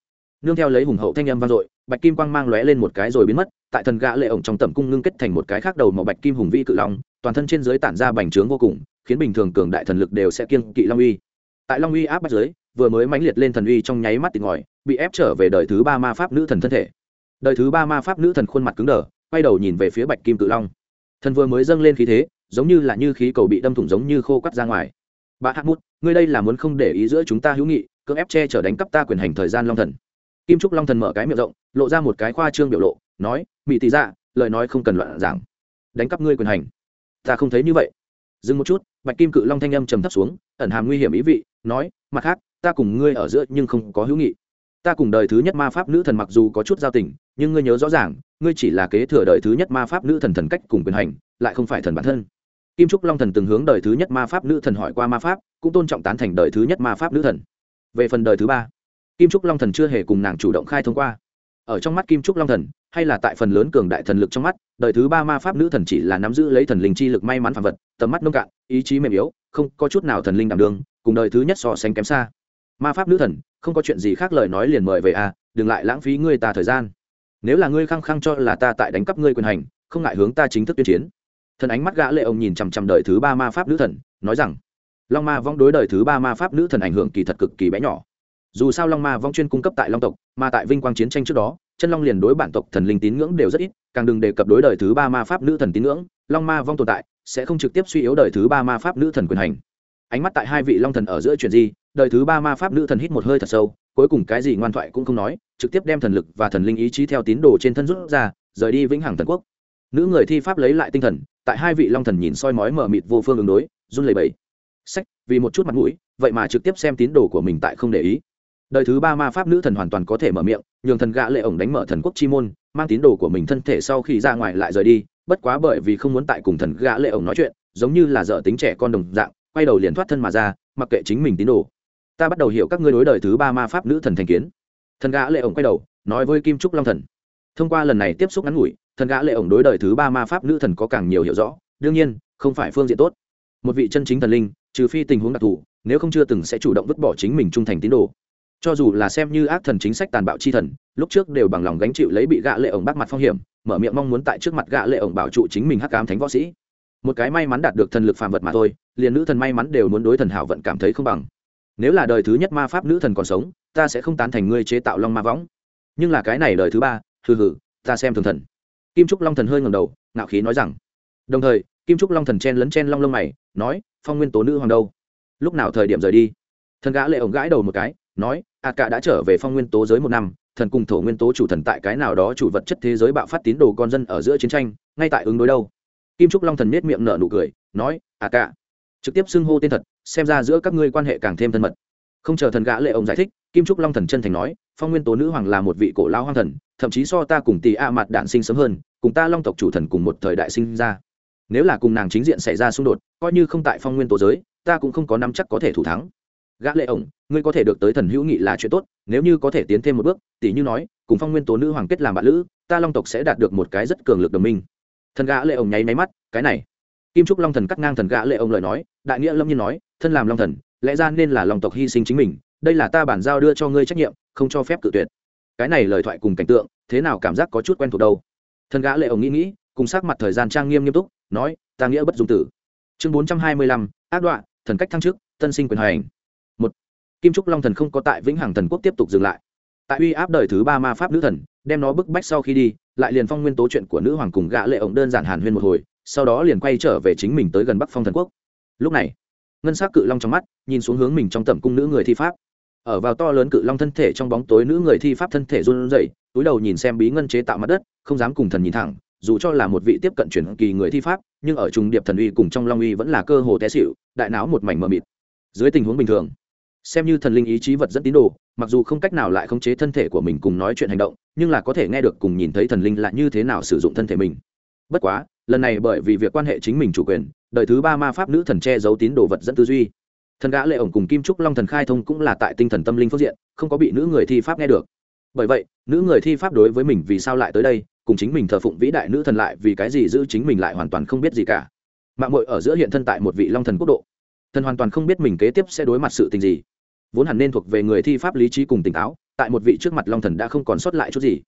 Nương theo lấy hùng hậu thanh âm vang dội, bạch kim quang mang lóe lên một cái rồi biến mất, tại thần gã lệ ổng trong tẩm cung ngưng kết thành một cái khác đầu màu bạch kim hùng vĩ cự long, toàn thân trên dưới tản ra bành trướng vô cùng, khiến bình thường cường đại thần lực đều sẽ kiêng kỵ long uy. Tại long uy áp bách dưới, vừa mới mãnh liệt lên thần uy trong nháy mắt tỉnh ngòi bị ép trở về đời thứ ba ma pháp nữ thần thân thể. Đời thứ ba ma pháp nữ thần khuôn mặt cứng đờ, quay đầu nhìn về phía bạch kim cự long. Thần vừa mới dâng lên khí thế, giống như là như khí cầu bị đâm thủng giống như khô quắt ra ngoài. Bà hát mút, ngươi đây là muốn không để ý giữa chúng ta hữu nghị cưỡng ép che chở đánh cắp ta quyền hành thời gian long thần. Kim trúc long thần mở cái miệng rộng, lộ ra một cái khoa trương biểu lộ, nói mỹ tị dạ lời nói không cần loạn giảng. Đánh cắp ngươi quyền hành. Ta không thấy như vậy. Dừng một chút, bạch kim cự long thanh âm trầm thấp xuống, ẩn hàm nguy hiểm ý vị, nói, mặt khác, ta cùng ngươi ở giữa nhưng không có hữu nghị. Ta cùng đời thứ nhất ma pháp nữ thần mặc dù có chút giao tình, nhưng ngươi nhớ rõ ràng, ngươi chỉ là kế thừa đời thứ nhất ma pháp nữ thần thần cách cùng quyền hành, lại không phải thần bản thân. Kim trúc long thần từng hướng đời thứ nhất ma pháp nữ thần hỏi qua ma pháp, cũng tôn trọng tán thành đời thứ nhất ma pháp nữ thần về phần đời thứ ba kim trúc long thần chưa hề cùng nàng chủ động khai thông qua. Ở trong mắt kim trúc long thần hay là tại phần lớn cường đại thần lực trong mắt đời thứ ba ma pháp nữ thần chỉ là nắm giữ lấy thần linh chi lực may mắn phản vật tầm mắt nông cạn ý chí mềm yếu không có chút nào thần linh đảm đương cùng đời thứ nhất so sánh kém xa. Ma pháp nữ thần không có chuyện gì khác lời nói liền mời về a à, đừng lại lãng phí ngươi ta thời gian. Nếu là ngươi khăng khăng cho là ta tại đánh cắp ngươi quyền hành không ngại hướng ta chính thức tuyên chiến. Thần ánh mắt gã lệ ông nhìn chằm chằm đời thứ ba ma pháp nữ thần nói rằng long ma vong đối đời thứ ba ma pháp nữ thần ảnh hưởng kỳ thật cực kỳ bé nhỏ. Dù sao long ma vong chuyên cung cấp tại long tộc, mà tại vinh quang chiến tranh trước đó, chân long liền đối bản tộc thần linh tín ngưỡng đều rất ít, càng đừng đề cập đối đời thứ ba ma pháp nữ thần tín ngưỡng, long ma vong tồn tại sẽ không trực tiếp suy yếu đời thứ ba ma pháp nữ thần quyền hành. Ánh mắt tại hai vị long thần ở giữa chuyện gì đời thứ ba ma pháp nữ thần hít một hơi thật sâu, cuối cùng cái gì ngoan thoại cũng không nói, trực tiếp đem thần lực và thần linh ý chí theo tín đồ trên thân rút ra, rời đi vĩnh hằng thần quốc. Nữ người thi pháp lấy lại tinh thần, tại hai vị long thần nhìn soi mói mở mịt vô phương ứng đối, run lẩy bẩy sách, vì một chút mặt mũi, vậy mà trực tiếp xem tín đồ của mình tại không để ý. Đời thứ ba ma pháp nữ thần hoàn toàn có thể mở miệng, nhường thần gã lệ ổng đánh mở thần quốc chi môn, mang tín đồ của mình thân thể sau khi ra ngoài lại rời đi, bất quá bởi vì không muốn tại cùng thần gã lệ ổng nói chuyện, giống như là dở tính trẻ con đồng dạng, quay đầu liền thoát thân mà ra, mặc kệ chính mình tín đồ. Ta bắt đầu hiểu các ngươi đối đời thứ ba ma pháp nữ thần thành kiến. Thần gã lệ ổng quay đầu, nói với kim trúc long thần. Thông qua lần này tiếp xúc ngắn ngủi, thần gã lệ ổng đối đời thứ ba ma pháp nữ thần có càng nhiều hiểu rõ, đương nhiên, không phải phương diện tốt. Một vị chân chính thần linh trừ phi tình huống đặc thù, nếu không chưa từng sẽ chủ động vứt bỏ chính mình trung thành tín đồ. Cho dù là xem như ác thần chính sách tàn bạo chi thần, lúc trước đều bằng lòng gánh chịu lấy bị gạ lệ ổng bắt mặt phong hiểm, mở miệng mong muốn tại trước mặt gạ lệ ổng bảo trụ chính mình hắc ám thánh võ sĩ. Một cái may mắn đạt được thần lực phàm vật mà thôi, liền nữ thần may mắn đều muốn đối thần hảo vận cảm thấy không bằng. Nếu là đời thứ nhất ma pháp nữ thần còn sống, ta sẽ không tán thành ngươi chế tạo long ma võng. Nhưng là cái này đời thứ ba, hừ hừ, ta xem thường thần. Kim trúc long thần hơi ngầm đầu, ngạo khí nói rằng. Đồng thời, kim trúc long thần chen lấn chen long lông mày, nói phong nguyên tố nữ hoàng đâu? Lúc nào thời điểm rời đi? Thần gã lệ ổng gãi đầu một cái, nói ạt cả đã trở về phong nguyên tố giới một năm, thần cùng thổ nguyên tố chủ thần tại cái nào đó chủ vật chất thế giới bạo phát tín đồ con dân ở giữa chiến tranh, ngay tại ứng đối đâu? Kim trúc long thần nết miệng nở nụ cười, nói ạt cả. Trực tiếp xưng hô tên thật, xem ra giữa các ngươi quan hệ càng thêm thân mật. Không chờ thần gã lệ ông giải thích, kim trúc long thần chân thành nói, phong nguyên tố nữ hoàng là một vị cổ lao hoang thần, thậm chí so ta cùng tỷ a mặt đạn sinh sớm hơn, cùng ta long tộc chủ thần cùng một thời đại sinh ra nếu là cùng nàng chính diện xảy ra xung đột, coi như không tại phong nguyên tố giới, ta cũng không có nắm chắc có thể thủ thắng. Gã lệ ổng, ngươi có thể được tới thần hữu nghị là chuyện tốt, nếu như có thể tiến thêm một bước tỷ như nói, cùng phong nguyên tố nữ hoàng kết làm bạn lữ, ta long tộc sẽ đạt được một cái rất cường lực đồng minh. Thần gã lệ ổng nháy máy mắt, cái này. Kim trúc long thần cắt ngang thần gã lệ ổng lời nói, đại nghĩa lâm nhiên nói, thân làm long thần, lẽ ra nên là long tộc hy sinh chính mình, đây là ta bản giao đưa cho ngươi trách nhiệm, không cho phép cự tuyệt. Cái này lời thoại cùng cảnh tượng, thế nào cảm giác có chút quen thuộc đâu? Thần gã lệ ổng nghĩ nghĩ, cùng sắc mặt thời gian trang nghiêm nghiêm túc nói, ta nghĩa bất dung tử. Chương bốn trăm hai mươi lăm, ác đoạn thần cách thăng chức, tân sinh quyền hành. Một, kim trúc long thần không có tại vĩnh hằng thần quốc tiếp tục dừng lại. Tại uy áp đời thứ ba ma pháp nữ thần, đem nó bức bách sau khi đi, lại liền phong nguyên tố chuyện của nữ hoàng cùng gã lệ ổng đơn giản hàn huyên một hồi, sau đó liền quay trở về chính mình tới gần bắc phong thần quốc. Lúc này, ngân s c cự long trong mắt, nhìn xuống hướng mình trong tầm cung nữ người thi pháp. Ở vào to lớn cự long thân thể trong bóng tối nữ người thi pháp thân thể run rẩy, túi đầu nhìn xem bí ngân chế tạo mặt đất, không dám cùng thần nhìn thẳng dù cho là một vị tiếp cận chuyển kỳ người thi pháp, nhưng ở trung điệp thần uy cùng trong long uy vẫn là cơ hồ té xịu đại não một mảnh mờ mịt. Dưới tình huống bình thường, xem như thần linh ý chí vật dẫn tín đồ, mặc dù không cách nào lại khống chế thân thể của mình cùng nói chuyện hành động, nhưng là có thể nghe được cùng nhìn thấy thần linh là như thế nào sử dụng thân thể mình. Bất quá, lần này bởi vì việc quan hệ chính mình chủ quyền, đời thứ ba ma pháp nữ thần che giấu tín đồ vật dẫn tư duy. Thần gã lệ ổng cùng kim trúc long thần khai thông cũng là tại tinh thần tâm linh phương diện, không có bị nữ người thi pháp nghe được. Bởi vậy, nữ người thi pháp đối với mình vì sao lại tới đây cùng chính mình thờ phụng vĩ đại nữ thần lại vì cái gì giữ chính mình lại hoàn toàn không biết gì cả. Mạng mội ở giữa hiện thân tại một vị long thần quốc độ. Thần hoàn toàn không biết mình kế tiếp sẽ đối mặt sự tình gì. Vốn hẳn nên thuộc về người thi pháp lý trí cùng tỉnh táo, tại một vị trước mặt long thần đã không còn sót lại chút gì.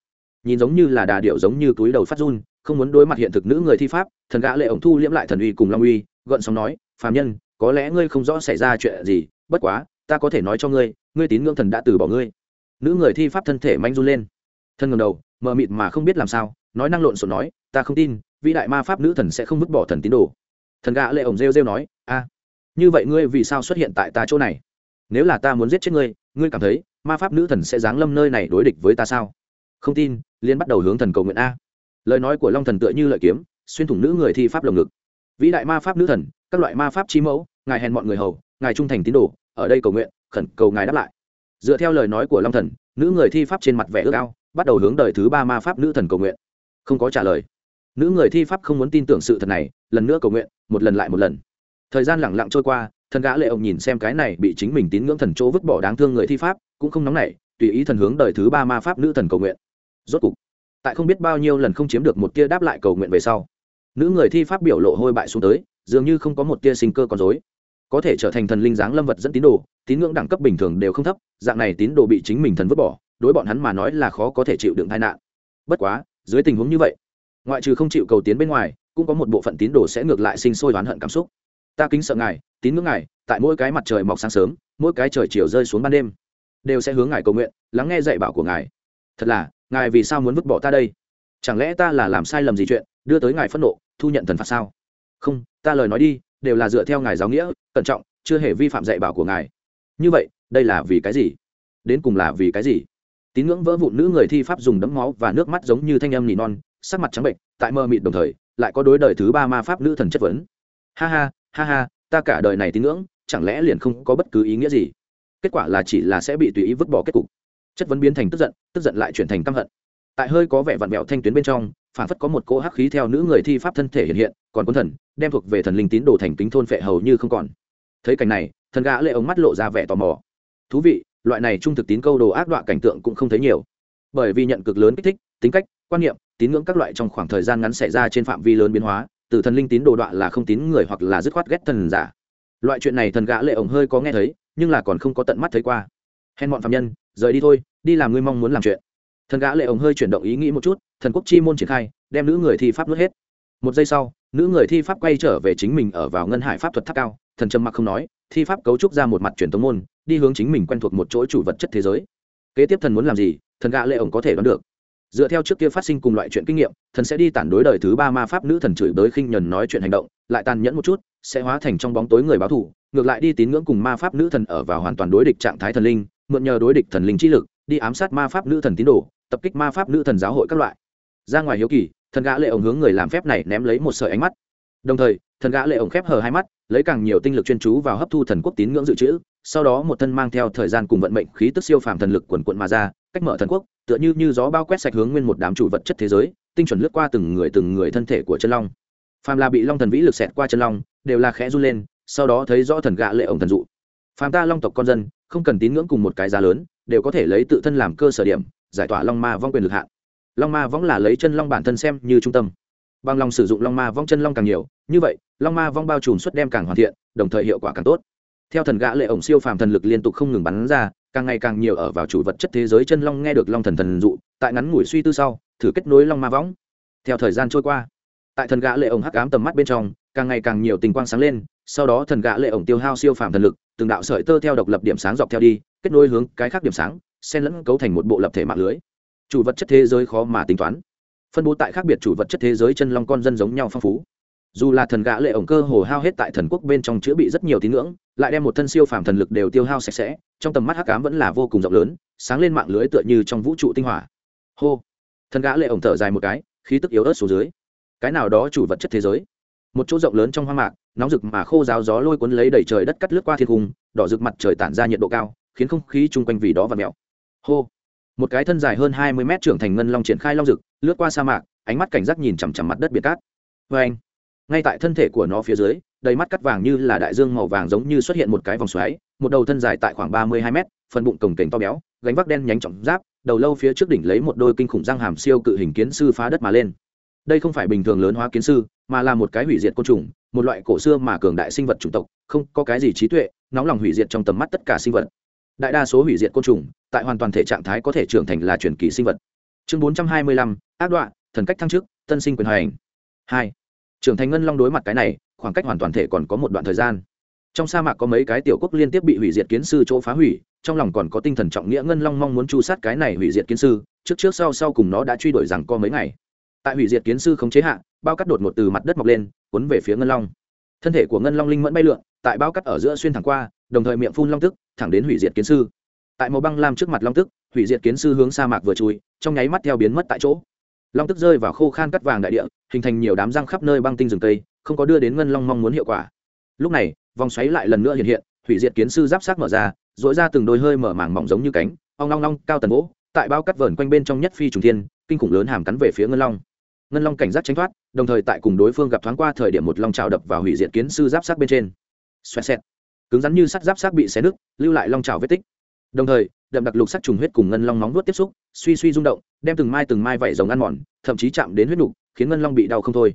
Nhìn giống như là đà điệu giống như túi đầu phát run, không muốn đối mặt hiện thực nữ người thi pháp, thần gã lệ ổng thu liễm lại thần uy cùng long uy gợn sóng nói, phàm nhân, có lẽ ngươi không rõ xảy ra chuyện gì, bất quá, ta có thể nói cho ngươi ngươi tín ngưỡng thần đã từ bỏ ngươi. Nữ người thi pháp thân thể manh run lên. Thân ngầm đầu mờ mịt mà không biết làm sao, nói năng lộn xộn nói, ta không tin, vĩ đại ma pháp nữ thần sẽ không vứt bỏ thần tín đồ. Thần gã lệ ổng rêu rêu nói, a, như vậy ngươi vì sao xuất hiện tại ta chỗ này? Nếu là ta muốn giết chết ngươi ngươi cảm thấy ma pháp nữ thần sẽ giáng lâm nơi này đối địch với ta sao? Không tin liên bắt đầu hướng thần cầu nguyện a. Lời nói của long thần tựa như lợi kiếm, xuyên thủng nữ người thi pháp lồng ngực. Vĩ đại ma pháp nữ thần, các loại ma pháp chi mẫu, ngài hèn mọi người hầu, ngài trung thành tín đồ, ở đây cầu nguyện, khẩn cầu ngài đáp lại. Dựa theo lời nói của long thần, nữ người thi pháp trên mặt vẻ ước ao bắt đầu hướng đời thứ ba ma pháp nữ thần cầu nguyện. Không có trả lời. Nữ người thi pháp không muốn tin tưởng sự thật này, lần nữa cầu nguyện, một lần lại một lần. Thời gian lẳng lặng trôi qua, thần gã lệ ông nhìn xem cái này bị chính mình tín ngưỡng thần chỗ vứt bỏ đáng thương người thi pháp, cũng không nóng nảy, tùy ý thần hướng đời thứ ba ma pháp nữ thần cầu nguyện. Rốt cục, tại không biết bao nhiêu lần không chiếm được một tia đáp lại cầu nguyện về sau, nữ người thi pháp biểu lộ hôi bại xuống tới, dường như không có một tia sinh cơ còn dối có thể trở thành thần linh dáng lâm vật dẫn tín đồ, tín ngưỡng đẳng cấp bình thường đều không thấp, dạng này tín đồ bị chính mình thần vứt bỏ đối bọn hắn mà nói là khó có thể chịu đựng tai nạn. Bất quá, dưới tình huống như vậy, ngoại trừ không chịu cầu tiến bên ngoài, cũng có một bộ phận tín đồ sẽ ngược lại sinh sôi oán hận cảm xúc. Ta kính sợ ngài, tín ngưỡng ngài, tại mỗi cái mặt trời mọc sáng sớm, mỗi cái trời chiều rơi xuống ban đêm, đều sẽ hướng ngài cầu nguyện, lắng nghe dạy bảo của ngài. Thật là, ngài vì sao muốn vứt bỏ ta đây? Chẳng lẽ ta là làm sai lầm gì chuyện, đưa tới ngài phẫn nộ, thu nhận thần phạt sao? Không, ta lời nói đi, đều là dựa theo ngài giáo nghĩa, cẩn trọng, chưa hề vi phạm dạy bảo của ngài. Như vậy, đây là vì cái gì? Đến cùng là vì cái gì? Tín ngưỡng vỡ vụn nữ người thi pháp dùng đấm máu và nước mắt giống như thanh âm nỉ non, sắc mặt trắng bệnh tại mơ mịt đồng thời, lại có đối đời thứ ba ma pháp nữ thần chất vấn. Ha ha ha ha, ta cả đời này tín ngưỡng, chẳng lẽ liền không có bất cứ ý nghĩa gì? Kết quả là chỉ là sẽ bị tùy ý vứt bỏ kết cục. Chất vấn biến thành tức giận tức giận lại chuyển thành căm hận. Tại hơi có vẻ vặn vẹo thanh tuyến bên trong phản phất có một cỗ hắc khí theo nữ người thi pháp thân thể hiện hiện, còn quân thần, đem thuộc về thần linh tín đồ thành kính thôn phệ hầu như không còn. Thấy cảnh này, thần gã lệ ống mắt lộ ra vẻ tò mò. Thú vị loại này trung thực tín câu đồ ác đoạn cảnh tượng cũng không thấy nhiều. Bởi vì nhận cực lớn kích thích, tính cách, quan niệm, tín ngưỡng các loại trong khoảng thời gian ngắn xảy ra trên phạm vi lớn biến hóa, từ thần linh tín đồ đoạn là không tín người hoặc là dứt khoát ghét thần giả. Loại chuyện này thần gã lệ ổng hơi có nghe thấy, nhưng là còn không có tận mắt thấy qua. Hèn bọn phạm nhân, rời đi thôi, đi làm ngươi mong muốn làm chuyện. Thần gã lệ ổng hơi chuyển động ý nghĩ một chút, thần quốc chi môn triển khai, đem nữ người thi pháp nuốt hết. Một giây sau, nữ người thi pháp quay trở về chính mình ở vào ngân hải pháp thuật tháp cao, thần trầm mặc không nói, thi pháp cấu trúc ra một mặt truyền tống môn đi hướng chính mình quen thuộc một chỗ chủ vật chất thế giới. Kế tiếp thần muốn làm gì, thần gã lệ ổng có thể đoán được. Dựa theo trước kia phát sinh cùng loại chuyện kinh nghiệm, thần sẽ đi tản đối đời thứ ba ma pháp nữ thần chửi bới khinh nhẫn nói chuyện hành động, lại tàn nhẫn một chút, sẽ hóa thành trong bóng tối người báo thù, ngược lại đi tín ngưỡng cùng ma pháp nữ thần ở vào hoàn toàn đối địch trạng thái thần linh, mượn nhờ đối địch thần linh chi lực, đi ám sát ma pháp nữ thần tín đồ, tập kích ma pháp nữ thần giáo hội các loại. Ra ngoài hiếu kỳ, thần gã lệ ổng hướng người làm phép này ném lấy một sợi ánh mắt. Đồng thời, thần gã lệ ổng khép hờ hai mắt, lấy càng nhiều tinh lực chuyên chú vào hấp thu thần quốc tín ngưỡng dự trữ sau đó một thân mang theo thời gian cùng vận mệnh khí tức siêu phàm thần lực quần quận mà ra, cách mở thần quốc, tựa như như gió bao quét sạch hướng nguyên một đám chủ vật chất thế giới, tinh chuẩn lướt qua từng người từng người thân thể của chân long. Phàm là bị long thần vĩ lực xẹt qua chân long, đều là khẽ run lên, sau đó thấy rõ thần gã lệ ổng thần dụ. Phàm ta long tộc con dân, không cần tín ngưỡng cùng một cái giá lớn, đều có thể lấy tự thân làm cơ sở điểm, giải tỏa long ma vong quyền lực hạn. Long ma vong là lấy chân long bản thân xem như trung tâm. Bằng lòng sử dụng long ma vong chân long càng nhiều, như vậy, long ma vong bao trùm suất đem càng hoàn thiện, đồng thời hiệu quả càng tốt theo thần gã lệ ổng siêu phàm thần lực liên tục không ngừng bắn ra, càng ngày càng nhiều ở vào chủ vật chất thế giới chân long nghe được long thần thần dụ, tại ngắn ngủi suy tư sau, thử kết nối long ma võng. Theo thời gian trôi qua, tại thần gã lệ ổng hắc ám tầm mắt bên trong, càng ngày càng nhiều tình quang sáng lên, sau đó thần gã lệ ổng tiêu hao siêu phàm thần lực, từng đạo sợi tơ theo độc lập điểm sáng dọc theo đi, kết nối hướng cái khác điểm sáng, xen lẫn cấu thành một bộ lập thể mạng lưới. Chủ vật chất thế giới khó mà tính toán. Phân bố tại khác biệt chủ vật chất thế giới chân long con dân giống nhau phong phú dù là thần gã lệ ổng cơ hồ hao hết tại thần quốc bên trong chữa bị rất nhiều tín ngưỡng, lại đem một thân siêu phàm thần lực đều tiêu hao sạch sẽ, trong tầm mắt hắc ám vẫn là vô cùng rộng lớn, sáng lên mạng lưới tựa như trong vũ trụ tinh hỏa. Hô! Thần gã lệ ổng thở dài một cái, khí tức yếu ớt xuống dưới. Cái nào đó chủ vật chất thế giới. Một chỗ rộng lớn trong hoang mạc, nóng rực mà khô ráo gió lôi cuốn lấy đầy trời đất cắt lướt qua thiên cung, đỏ rực mặt trời tản ra nhiệt độ cao, khiến không khí chung quanh vì đó và mèo. Hô! Một cái thân dài hơn hai mươi mét trưởng thành ngân long triển khai long rực, lướt qua sa mạc, ánh mắt cảnh giác nhìn chằm chằm mặt đất biệt cát. Vê anh ngay tại thân thể của nó phía dưới, đầy mắt cắt vàng như là đại dương màu vàng giống như xuất hiện một cái vòng xoáy, một đầu thân dài tại khoảng ba mươi hai mét, phần bụng cồng kềnh to béo, gánh vác đen nhánh trọng giáp, đầu lâu phía trước đỉnh lấy một đôi kinh khủng răng hàm siêu cự hình kiến sư phá đất mà lên. Đây không phải bình thường lớn hóa kiến sư, mà là một cái hủy diệt côn trùng, một loại cổ xưa mà cường đại sinh vật chủng tộc, không có cái gì trí tuệ, nóng lòng hủy diệt trong tầm mắt tất cả sinh vật. Đại đa số hủy diệt côn trùng, tại hoàn toàn thể trạng thái có thể trưởng thành là truyền kỳ sinh vật. Chương bốn trăm hai mươi lăm, ác đoạn, thần cách thăng chức, tân sinh quyền hoành. hai trưởng thành ngân long đối mặt cái này, khoảng cách hoàn toàn thể còn có một đoạn thời gian. Trong sa mạc có mấy cái tiểu quốc liên tiếp bị hủy diệt kiến sư chỗ phá hủy, trong lòng còn có tinh thần trọng nghĩa ngân long mong muốn chu sát cái này hủy diệt kiến sư, trước trước sau sau cùng nó đã truy đuổi rằng có mấy ngày. Tại hủy diệt kiến sư không chế hạ, bao cắt đột ngột từ mặt đất mọc lên, cuốn về phía ngân long. Thân thể của ngân long linh mẫn bay lượn, tại bao cắt ở giữa xuyên thẳng qua, đồng thời miệng phun long tức, thẳng đến hủy diệt kiến sư. Tại màu băng lam trước mặt long tức, hủy diệt kiến sư hướng sa mạc vừa chui, trong nháy mắt theo biến mất tại chỗ long tức rơi vào khô khan cắt vàng đại địa, hình thành nhiều đám răng khắp nơi băng tinh rừng tây, không có đưa đến ngân long mong muốn hiệu quả. Lúc này, vòng xoáy lại lần nữa hiện hiện, hủy diệt kiến sư giáp sát mở ra dội ra từng đôi hơi mở màng mỏng giống như cánh, ong long long, cao tần gỗ tại bao cắt vờn quanh bên trong nhất phi trùng thiên, kinh khủng lớn hàm cắn về phía ngân long. Ngân long cảnh giác tránh thoát, đồng thời tại cùng đối phương gặp thoáng qua thời điểm một long trào đập vào hủy diệt kiến sư giáp sát bên trên. Xoẹt xẹt. Cứng rắn như sắt giáp sát bị xé nứt, lưu lại long trào vết tích. Đồng thời, đậm đặc lục sắc trùng huyết cùng ngân long móng vuốt tiếp xúc suy suy rung động, đem từng mai từng mai vẩy rồng ăn mòn, thậm chí chạm đến huyết nục, khiến ngân long bị đau không thôi.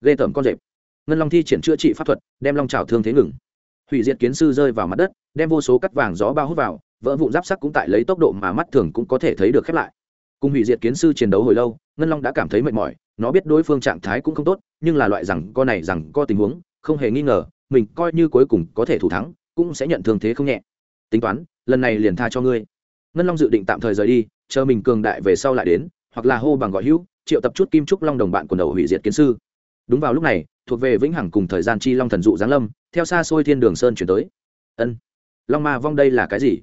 Ghê tởm con rệp. Ngân long thi triển chữa trị pháp thuật, đem long trào thương thế ngừng. Hủy diệt kiến sư rơi vào mặt đất, đem vô số cắt vàng gió bao hút vào, vỡ vụn giáp sắc cũng tại lấy tốc độ mà mắt thường cũng có thể thấy được khép lại. Cùng hủy diệt kiến sư chiến đấu hồi lâu, ngân long đã cảm thấy mệt mỏi, nó biết đối phương trạng thái cũng không tốt, nhưng là loại rằng co này rằng co tình huống, không hề nghi ngờ, mình coi như cuối cùng có thể thủ thắng, cũng sẽ nhận thương thế không nhẹ. Tính toán, lần này liền tha cho ngươi. Ngân long dự định tạm thời rời đi chờ mình cường đại về sau lại đến, hoặc là hô bằng gọi hữu, triệu tập chút kim trúc long đồng bạn quần đầu hủy diệt kiến sư. Đúng vào lúc này, thuộc về vĩnh hằng cùng thời gian chi long thần dụ giáng lâm, theo xa xôi thiên đường sơn chuyển tới. Ân. Long ma vong đây là cái gì?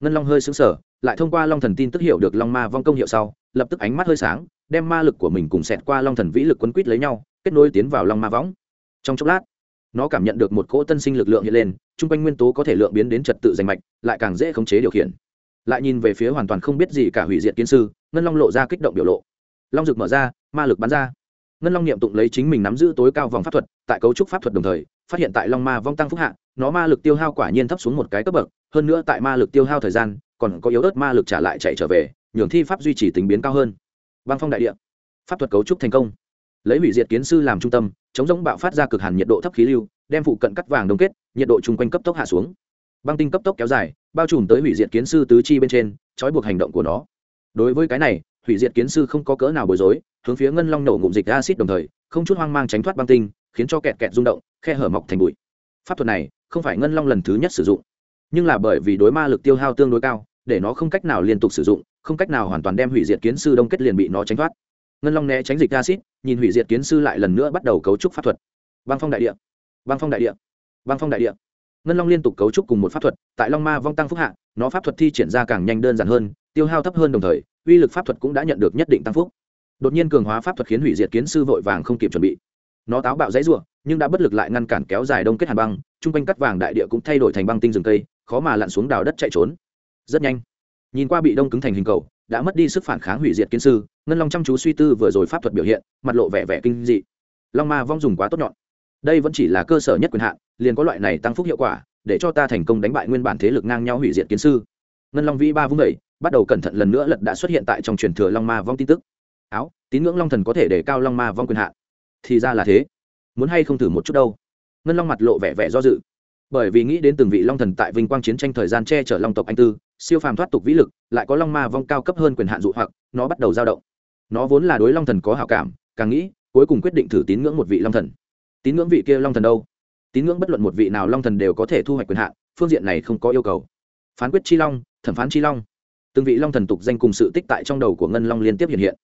Ngân long hơi xứng sở lại thông qua long thần tin tức hiểu được long ma vong công hiệu sau, lập tức ánh mắt hơi sáng, đem ma lực của mình cùng xẹt qua long thần vĩ lực quấn quýt lấy nhau, kết nối tiến vào long ma võng trong chốc lát, nó cảm nhận được một cỗ tân sinh lực lượng hiện lên, chung quanh nguyên tố có thể lượng biến đến trật tự danh mạch, lại càng dễ khống chế điều khiển lại nhìn về phía hoàn toàn không biết gì cả hủy diệt kiến sư, ngân long lộ ra kích động biểu lộ. Long rực mở ra, ma lực bắn ra. Ngân long niệm tụng lấy chính mình nắm giữ tối cao vòng pháp thuật, tại cấu trúc pháp thuật đồng thời, phát hiện tại long ma vong tăng phúc hạ, nó ma lực tiêu hao quả nhiên thấp xuống một cái cấp bậc, hơn nữa tại ma lực tiêu hao thời gian, còn có yếu ớt ma lực trả lại chạy trở về, nhường thi pháp duy trì tính biến cao hơn. Băng phong đại địa. Pháp thuật cấu trúc thành công. Lấy hủy diệt kiến sư làm trung tâm, chống giống bạo phát ra cực hàn nhiệt độ thấp khí lưu, đem phụ cận cắt vàng đông kết, nhiệt độ chung quanh cấp tốc hạ xuống băng tinh cấp tốc kéo dài, bao trùm tới hủy diệt kiến sư tứ chi bên trên, trói buộc hành động của nó. Đối với cái này, hủy diệt kiến sư không có cỡ nào bối rối, hướng phía ngân long nổ ngụm dịch acid đồng thời, không chút hoang mang tránh thoát băng tinh, khiến cho kẹt kẹt rung động, khe hở mọc thành bụi. Pháp thuật này, không phải ngân long lần thứ nhất sử dụng, nhưng là bởi vì đối ma lực tiêu hao tương đối cao, để nó không cách nào liên tục sử dụng, không cách nào hoàn toàn đem hủy diệt kiến sư đông kết liền bị nó tránh thoát. Ngân long né tránh dịch acid nhìn hủy diệt kiến sư lại lần nữa bắt đầu cấu trúc pháp thuật. Băng phong đại địa, băng phong đại địa, băng phong đại địa ngân long liên tục cấu trúc cùng một pháp thuật, tại long ma vong tăng phúc hạ, nó pháp thuật thi triển ra càng nhanh đơn giản hơn, tiêu hao thấp hơn đồng thời, uy lực pháp thuật cũng đã nhận được nhất định tăng phúc. Đột nhiên cường hóa pháp thuật khiến hủy diệt kiến sư vội vàng không kịp chuẩn bị. Nó táo bạo dãy r u ộ nhưng đã bất lực lại ngăn cản kéo dài đông kết hàn băng, chung quanh cắt vàng đại địa cũng thay đổi thành băng tinh rừng cây, khó mà lặn xuống đào đất chạy trốn. Rất nhanh, nhìn qua bị đông cứng thành hình cầu, đã mất đi sức phản kháng hủy diệt kiến sư, ngân long chăm chú suy tư vừa rồi pháp thuật biểu hiện, mặt lộ vẻ vẻ kinh dị. Long ma vong dùng quá tốt nhọn đây vẫn chỉ là cơ sở nhất quyền hạn, liền có loại này tăng phúc hiệu quả, để cho ta thành công đánh bại nguyên bản thế lực ngang nhau hủy diệt kiến sư. Ngân long vĩ ba vung vẩy bắt đầu cẩn thận lần nữa lật đã xuất hiện tại trong truyền thừa long ma vong tin tức. Áo, tín ngưỡng long thần có thể để cao long ma vong quyền hạn. Thì ra là thế. Muốn hay không thử một chút đâu. Ngân long mặt lộ vẻ vẻ do dự. Bởi vì nghĩ đến từng vị long thần tại vinh quang chiến tranh thời gian che chở long tộc anh tư, siêu phàm thoát tục vĩ lực, lại có long ma vong cao cấp hơn quyền hạn dụ hoặc, nó bắt đầu dao động. Nó vốn là đối long thần có hảo cảm, càng nghĩ, cuối cùng quyết định thử tín ngưỡng một vị long thần tín ngưỡng vị kia long thần đâu? Tín ngưỡng bất luận một vị nào long thần đều có thể thu hoạch quyền hạn, phương diện này không có yêu cầu. Phán quyết chi long, thẩm phán chi long. Từng vị long thần tục danh cùng sự tích tại trong đầu của ngân long liên tiếp hiện hiện.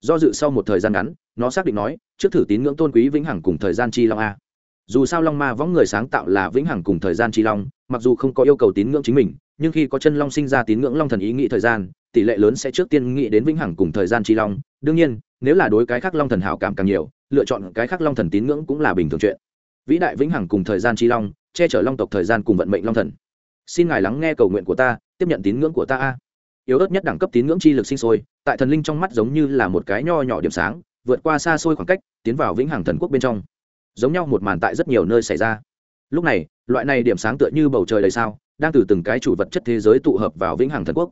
Do dự sau một thời gian ngắn, nó xác định nói, trước thử tín ngưỡng tôn quý vĩnh hằng cùng thời gian chi long a. Dù sao long ma võng người sáng tạo là vĩnh hằng cùng thời gian chi long, mặc dù không có yêu cầu tín ngưỡng chính mình, nhưng khi có chân long sinh ra tín ngưỡng long thần ý nghĩ thời gian, tỷ lệ lớn sẽ trước tiên nghĩ đến vĩnh hằng cùng thời gian chi long. Đương nhiên, nếu là đối cái khác long thần hảo cảm càng nhiều lựa chọn cái khác long thần tín ngưỡng cũng là bình thường chuyện. Vĩ đại vĩnh hằng cùng thời gian chi long, che chở long tộc thời gian cùng vận mệnh long thần. Xin ngài lắng nghe cầu nguyện của ta, tiếp nhận tín ngưỡng của ta a. Yếu ớt nhất đẳng cấp tín ngưỡng chi lực sinh sôi, tại thần linh trong mắt giống như là một cái nho nhỏ điểm sáng, vượt qua xa xôi khoảng cách, tiến vào vĩnh hằng thần quốc bên trong. Giống nhau một màn tại rất nhiều nơi xảy ra. Lúc này, loại này điểm sáng tựa như bầu trời đầy sao, đang từ từng cái chủ vật chất thế giới tụ hợp vào vĩnh hằng thần quốc.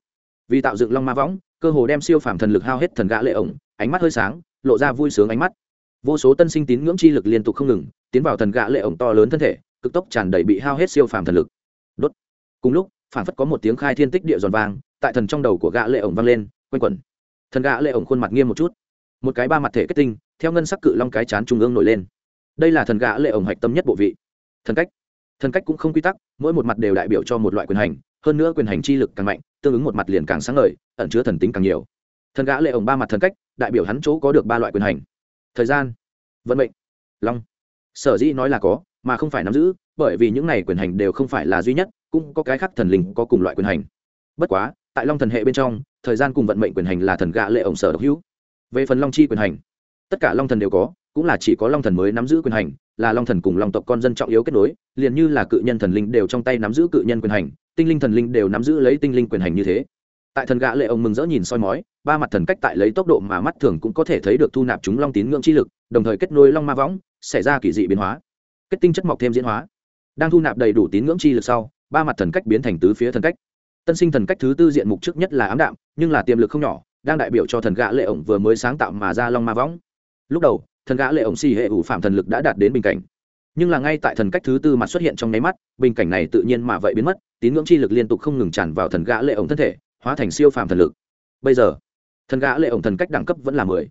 Vì tạo dựng long ma võng, cơ hồ đem siêu phàm thần lực hao hết thần gã lệ ổng, ánh mắt hơi sáng, lộ ra vui sướng ánh mắt vô số tân sinh tín ngưỡng chi lực liên tục không ngừng, tiến vào thần gã lệ ổng to lớn thân thể, cực tốc tràn đầy bị hao hết siêu phàm thần lực. Đốt. Cùng lúc, phản phất có một tiếng khai thiên tích địa giòn vang, tại thần trong đầu của gã lệ ổng vang lên, quanh quẩn. Thần gã lệ ổng khuôn mặt nghiêm một chút. Một cái ba mặt thể kết tinh, theo ngân sắc cự long cái chán trung ương nổi lên. Đây là thần gã lệ ổng hạch tâm nhất bộ vị. Thần cách. Thần cách cũng không quy tắc, mỗi một mặt đều đại biểu cho một loại quyền hành, hơn nữa quyền hành chi lực càng mạnh, tương ứng một mặt liền càng sáng ngời, ẩn chứa thần tính càng nhiều. Thần gã lệ ổng ba mặt thần cách, đại biểu hắn chỗ có được ba loại quyền hành thời gian. Vận mệnh. Long. Sở dĩ nói là có, mà không phải nắm giữ, bởi vì những này quyền hành đều không phải là duy nhất, cũng có cái khác thần linh có cùng loại quyền hành. Bất quá, tại long thần hệ bên trong, thời gian cùng vận mệnh quyền hành là thần gạ lệ ổng sở độc hữu. Về phần long chi quyền hành, tất cả long thần đều có, cũng là chỉ có long thần mới nắm giữ quyền hành, là long thần cùng long tộc con dân trọng yếu kết nối, liền như là cự nhân thần linh đều trong tay nắm giữ cự nhân quyền hành, tinh linh thần linh đều nắm giữ lấy tinh linh quyền hành như thế tại thần gã lệ ông mừng rỡ nhìn soi mói, ba mặt thần cách tại lấy tốc độ mà mắt thường cũng có thể thấy được thu nạp chúng long tín ngưỡng chi lực, đồng thời kết nối long ma võng, xảy ra kỳ dị biến hóa, kết tinh chất mọc thêm diễn hóa. Đang thu nạp đầy đủ tín ngưỡng chi lực sau, ba mặt thần cách biến thành tứ phía thần cách. Tân sinh thần cách thứ tư diện mục trước nhất là ám đạm, nhưng là tiềm lực không nhỏ, đang đại biểu cho thần gã lệ ổng vừa mới sáng tạo mà ra long ma võng. Lúc đầu, thần gã lệ ổng xì hệ ủ phạm thần lực đã đạt đến bình cảnh. Nhưng là ngay tại thần cách thứ tư mặt xuất hiện trong nháy mắt, bình cảnh này tự nhiên mà vậy biến mất, tín ngưỡng chi lực liên tục không ngừng tràn vào thần gã lệ ổng thân thể hóa thành siêu phàm thần lực. Bây giờ, thần gã lệ ổng thần cách đẳng cấp vẫn là mười.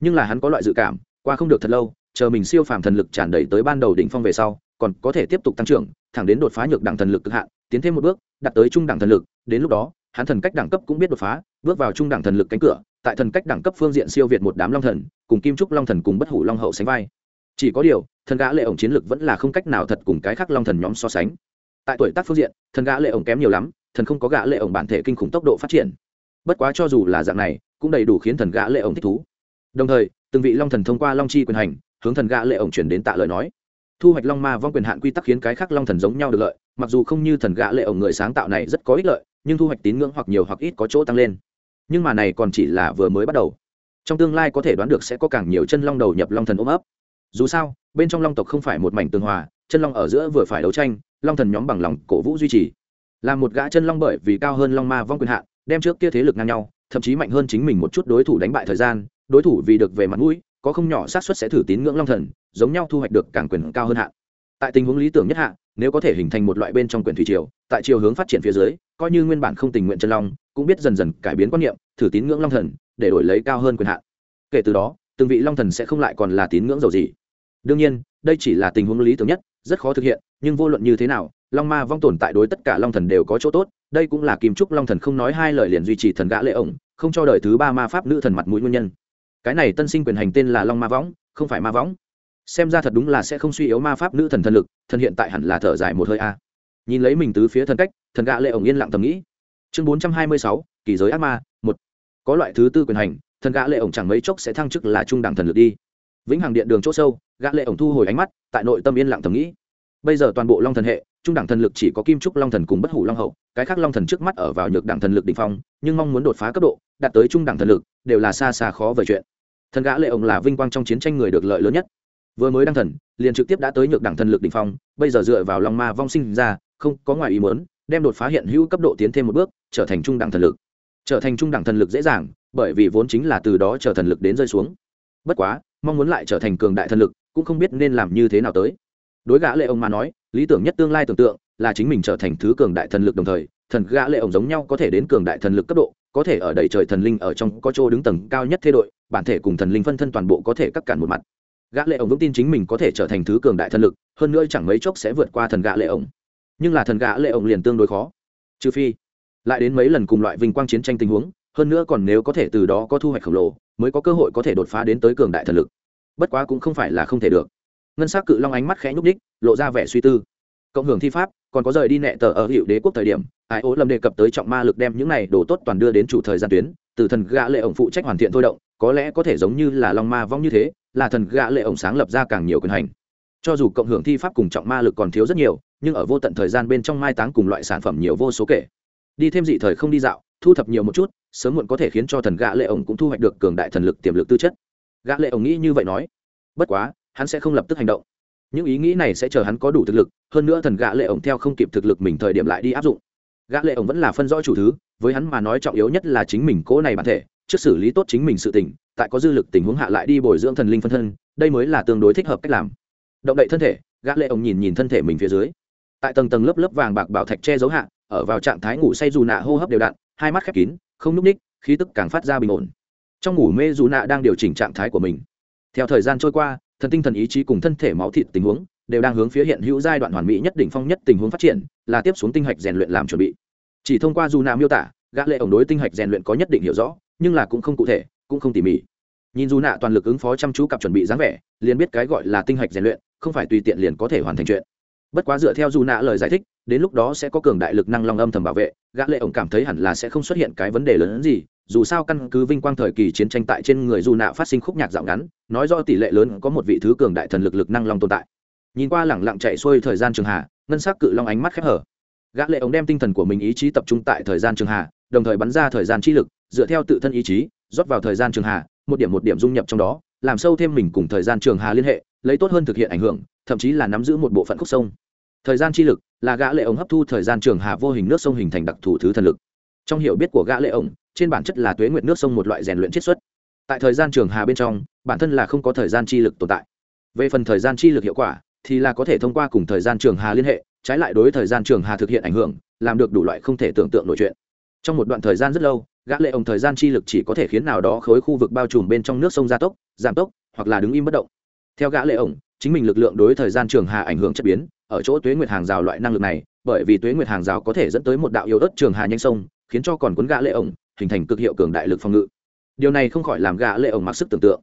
Nhưng là hắn có loại dự cảm, qua không được thật lâu, chờ mình siêu phàm thần lực tràn đầy tới ban đầu đỉnh phong về sau, còn có thể tiếp tục tăng trưởng, thẳng đến đột phá nhược đẳng thần lực cực hạn, tiến thêm một bước, đạt tới trung đẳng thần lực. Đến lúc đó, hắn thần cách đẳng cấp cũng biết đột phá, bước vào trung đẳng thần lực cánh cửa, tại thần cách đẳng cấp phương diện siêu việt một đám long thần, cùng kim trúc long thần cùng bất hủ long hậu sánh vai. Chỉ có điều, thần gã lệ ổng chiến lực vẫn là không cách nào thật cùng cái khác long thần nhóm so sánh. Tại tuổi tác phương diện, thần gã lệ ổng kém nhiều lắm thần không có gã lệ ổng bản thể kinh khủng tốc độ phát triển. Bất quá cho dù là dạng này, cũng đầy đủ khiến thần gã lệ ổng thích thú. Đồng thời, từng vị long thần thông qua long chi quyền hành, hướng thần gã lệ ổng chuyển đến tạ lời nói. Thu hoạch long ma vong quyền hạn quy tắc khiến cái khác long thần giống nhau được lợi, mặc dù không như thần gã lệ ổng người sáng tạo này rất có ích lợi, nhưng thu hoạch tín ngưỡng hoặc nhiều hoặc ít có chỗ tăng lên. Nhưng mà này còn chỉ là vừa mới bắt đầu. Trong tương lai có thể đoán được sẽ có càng nhiều chân long đầu nhập long thần ôm ấp. Dù sao, bên trong long tộc không phải một mảnh tương hòa, chân long ở giữa vừa phải đấu tranh, long thần nhóm bằng lòng cổ vũ duy trì là một gã chân long bởi vì cao hơn long ma vong quyền hạn, đem trước kia thế lực ngang nhau, thậm chí mạnh hơn chính mình một chút đối thủ đánh bại thời gian, đối thủ vì được về mặt mũi, có không nhỏ xác suất sẽ thử tín ngưỡng long thần, giống nhau thu hoạch được càng quyền cao hơn hạn. Tại tình huống lý tưởng nhất hạn nếu có thể hình thành một loại bên trong quyền thủy triều, tại chiều hướng phát triển phía dưới, coi như nguyên bản không tình nguyện chân long, cũng biết dần dần cải biến quan niệm, thử tín ngưỡng long thần, để đổi lấy cao hơn quyền hạn. Kể từ đó, từng vị long thần sẽ không lại còn là tín ngưỡng dầu gì. Đương nhiên, đây chỉ là tình huống lý tưởng nhất, rất khó thực hiện, nhưng vô luận như thế nào long ma vong tồn tại đối tất cả long thần đều có chỗ tốt, đây cũng là kim trúc long thần không nói hai lời liền duy trì thần gã lệ ổng, không cho đời thứ ba ma pháp nữ thần mặt mũi nguyên nhân. Cái này tân sinh quyền hành tên là long ma võng, không phải ma võng. Xem ra thật đúng là sẽ không suy yếu ma pháp nữ thần thần lực, thần hiện tại hẳn là thở dài một hơi a. Nhìn lấy mình tứ phía thần cách, thần gã lệ ổng yên lặng thầm nghĩ. Chương bốn trăm hai mươi sáu, kỳ giới ác ma, một. Có loại thứ tư quyền hành, thần gã lệ ổng chẳng mấy chốc sẽ thăng chức là trung đẳng thần lực đi. Vĩnh hằng điện đường chỗ sâu, gã lệ ổng thu hồi ánh mắt, tại nội tâm yên lặng thầm nghĩ. Bây giờ toàn bộ long thần hệ trung đẳng thần lực chỉ có kim trúc long thần cùng bất hủ long hậu, cái khác long thần trước mắt ở vào nhược đẳng thần lực đỉnh phong, nhưng mong muốn đột phá cấp độ, đạt tới trung đẳng thần lực, đều là xa xa khó về chuyện. Thần gã lệ ổng là vinh quang trong chiến tranh người được lợi lớn nhất. Vừa mới đăng thần, liền trực tiếp đã tới nhược đẳng thần lực đỉnh phong, bây giờ dựa vào long ma vong sinh ra, không có ngoài ý muốn, đem đột phá hiện hữu cấp độ tiến thêm một bước, trở thành trung đẳng thần lực. Trở thành trung đẳng thần lực dễ dàng, bởi vì vốn chính là từ đó chờ thần lực đến rơi xuống. Bất quá, mong muốn lại trở thành cường đại thần lực, cũng không biết nên làm như thế nào tới đối gã lệ ông mà nói, lý tưởng nhất tương lai tưởng tượng là chính mình trở thành thứ cường đại thần lực đồng thời, thần gã lệ ông giống nhau có thể đến cường đại thần lực cấp độ, có thể ở đầy trời thần linh ở trong có chỗ đứng tầng cao nhất thế đội, bản thể cùng thần linh phân thân toàn bộ có thể cắt cản một mặt. Gã lệ ông vững tin chính mình có thể trở thành thứ cường đại thần lực, hơn nữa chẳng mấy chốc sẽ vượt qua thần gã lệ ông. Nhưng là thần gã lệ ông liền tương đối khó. Trừ phi, lại đến mấy lần cùng loại vinh quang chiến tranh tình huống, hơn nữa còn nếu có thể từ đó có thu hoạch khổng lồ, mới có cơ hội có thể đột phá đến tới cường đại thần lực. Bất quá cũng không phải là không thể được ngân s ắ c cự long ánh mắt khẽ nhúc đích lộ ra vẻ suy tư. Cộng hưởng thi pháp, còn có rời đi nẹ tờ ở hiệu đế quốc thời điểm, ai ố lâm đề cập tới trọng ma lực đem những này đồ tốt toàn đưa đến chủ thời gian tuyến, từ thần gã lệ ổng phụ trách hoàn thiện thôi động, có lẽ có thể giống như là long ma vong như thế, là thần gã lệ ổng sáng lập ra càng nhiều quyền hành. Cho dù cộng hưởng thi pháp cùng trọng ma lực còn thiếu rất nhiều, nhưng ở vô tận thời gian bên trong mai táng cùng loại sản phẩm nhiều vô số kể. Đi thêm dị thời không đi dạo, thu thập nhiều một chút, sớm muộn có thể khiến cho thần gã lệ ổng cũng thu hoạch được cường đại thần lực tiềm lực tư chất. Gã lệ ổng nghĩ như vậy nói. Bất quá hắn sẽ không lập tức hành động. Những ý nghĩ này sẽ chờ hắn có đủ thực lực, hơn nữa thần gã lệ ổng theo không kịp thực lực mình thời điểm lại đi áp dụng. Gã lệ ổng vẫn là phân rõ chủ thứ, với hắn mà nói trọng yếu nhất là chính mình cố này bản thể, trước xử lý tốt chính mình sự tình, tại có dư lực tình huống hạ lại đi bồi dưỡng thần linh phân thân, đây mới là tương đối thích hợp cách làm. Động đậy thân thể, gã lệ ổng nhìn nhìn thân thể mình phía dưới. Tại tầng tầng lớp lớp vàng bạc bảo thạch che giấu hạ, ở vào trạng thái ngủ say dù nạ hô hấp đều đặn, hai mắt khép kín, không núp ních, khí tức càng phát ra bình ổn. Trong ngủ mê dù nạ đang điều chỉnh trạng thái của mình. Theo thời gian trôi qua thần tinh thần ý chí cùng thân thể máu thịt tình huống đều đang hướng phía hiện hữu giai đoạn hoàn mỹ nhất đỉnh phong nhất tình huống phát triển, là tiếp xuống tinh hạch rèn luyện làm chuẩn bị. Chỉ thông qua dù nào miêu tả, gã lệ ổng đối tinh hạch rèn luyện có nhất định hiểu rõ, nhưng là cũng không cụ thể, cũng không tỉ mỉ. Nhìn dù nạ toàn lực ứng phó chăm chú cặp chuẩn bị dáng vẻ, liền biết cái gọi là tinh hạch rèn luyện không phải tùy tiện liền có thể hoàn thành chuyện. Bất quá dựa theo dù nạ lời giải thích, đến lúc đó sẽ có cường đại lực năng long âm thầm bảo vệ, gã lệ ổng cảm thấy hẳn là sẽ không xuất hiện cái vấn đề lớn hơn gì dù sao căn cứ vinh quang thời kỳ chiến tranh tại trên người dù nạ phát sinh khúc nhạc dạo ngắn, nói do tỷ lệ lớn có một vị thứ cường đại thần lực lực năng long tồn tại. Nhìn qua lẳng lặng chạy xuôi thời gian trường hà, ngân sắc cự long ánh mắt khép hở. Gã lệ ống đem tinh thần của mình ý chí tập trung tại thời gian trường hà, đồng thời bắn ra thời gian chi lực, dựa theo tự thân ý chí, rót vào thời gian trường hà, một điểm một điểm dung nhập trong đó, làm sâu thêm mình cùng thời gian trường hà liên hệ, lấy tốt hơn thực hiện ảnh hưởng, thậm chí là nắm giữ một bộ phận khúc sông. Thời gian chi lực là gã lệ ống hấp thu thời gian trường hà vô hình nước sông hình thành đặc thù thứ thần lực. Trong hiểu biết của gã lệ ống trên bản chất là tuế nguyệt nước sông một loại rèn luyện chiết xuất. Tại thời gian trường hà bên trong, bản thân là không có thời gian chi lực tồn tại. Về phần thời gian chi lực hiệu quả, thì là có thể thông qua cùng thời gian trường hà liên hệ, trái lại đối thời gian trường hà thực hiện ảnh hưởng, làm được đủ loại không thể tưởng tượng nổi chuyện. Trong một đoạn thời gian rất lâu, gã lệ ông thời gian chi lực chỉ có thể khiến nào đó khối khu vực bao trùm bên trong nước sông gia tốc, giảm tốc, hoặc là đứng im bất động. Theo gã lệ ổng chính mình lực lượng đối thời gian trường hà ảnh hưởng chất biến, ở chỗ tuế nguyệt hàng rào loại năng lực này, bởi vì tuế nguyệt hàng rào có thể dẫn tới một đạo yếu ớt trường hà nhanh sông, khiến cho còn cuốn gã lệ ổng hình thành cực hiệu cường đại lực phòng ngự. Điều này không khỏi làm gã lệ ổng mặc sức tưởng tượng.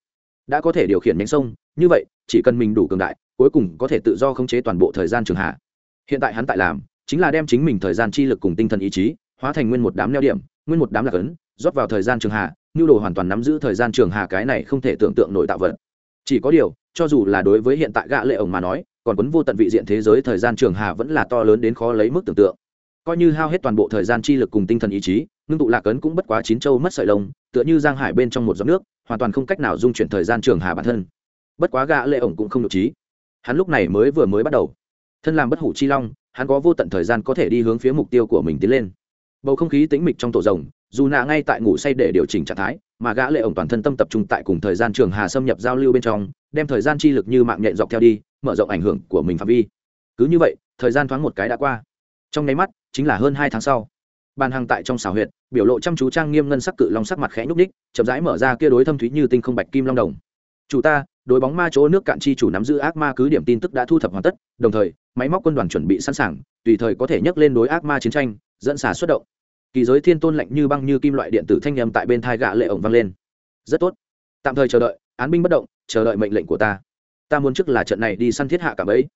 Đã có thể điều khiển nhánh sông, như vậy, chỉ cần mình đủ cường đại, cuối cùng có thể tự do khống chế toàn bộ thời gian trường hạ. Hiện tại hắn tại làm, chính là đem chính mình thời gian chi lực cùng tinh thần ý chí, hóa thành nguyên một đám neo điểm, nguyên một đám lạc ấn, rót vào thời gian trường hạ, nhu đồ hoàn toàn nắm giữ thời gian trường hạ cái này không thể tưởng tượng nổi tạo vật. Chỉ có điều, cho dù là đối với hiện tại gã lệ ổng mà nói, còn quấn vô tận vị diện thế giới thời gian trường hạ vẫn là to lớn đến khó lấy mức tưởng tượng coi như hao hết toàn bộ thời gian chi lực cùng tinh thần ý chí, ngưng tụ lạc ấn cũng bất quá chín châu mất sợi lông, tựa như giang hải bên trong một giọt nước, hoàn toàn không cách nào dung chuyển thời gian trường hà bản thân. Bất quá gã lệ ổng cũng không được trí hắn lúc này mới vừa mới bắt đầu. Thân làm bất hủ chi long, hắn có vô tận thời gian có thể đi hướng phía mục tiêu của mình tiến lên. Bầu không khí tĩnh mịch trong tổ rồng, dù nạ ngay tại ngủ say để điều chỉnh trạng thái, mà gã lệ ổng toàn thân tâm tập trung tại cùng thời gian trường hà xâm nhập giao lưu bên trong, đem thời gian chi lực như mạng nhện dọc theo đi, mở rộng ảnh hưởng của mình phạm vi. Cứ như vậy, thời gian thoáng một cái đã qua trong nháy mắt, chính là hơn hai tháng sau. Bàn hàng tại trong xào huyệt, biểu lộ chăm chú trang nghiêm ngân sắc cự long sắc mặt khẽ nhúc ních chậm rãi mở ra kia đối thâm thúy như tinh không bạch kim long đồng. Chủ ta, đối bóng ma chỗ nước cạn chi chủ nắm giữ ác ma cứ điểm tin tức đã thu thập hoàn tất, đồng thời, máy móc quân đoàn chuẩn bị sẵn sàng, tùy thời có thể nhấc lên đối ác ma chiến tranh, dẫn xả xuất động. Kỳ giới thiên tôn lạnh như băng như kim loại điện tử thanh nhầm tại bên thai gạ lệ ổng vang lên. Rất tốt. Tạm thời chờ đợi, án binh bất động, chờ đợi mệnh lệnh của ta. Ta muốn trước là trận này đi săn thiết hạ cả bấy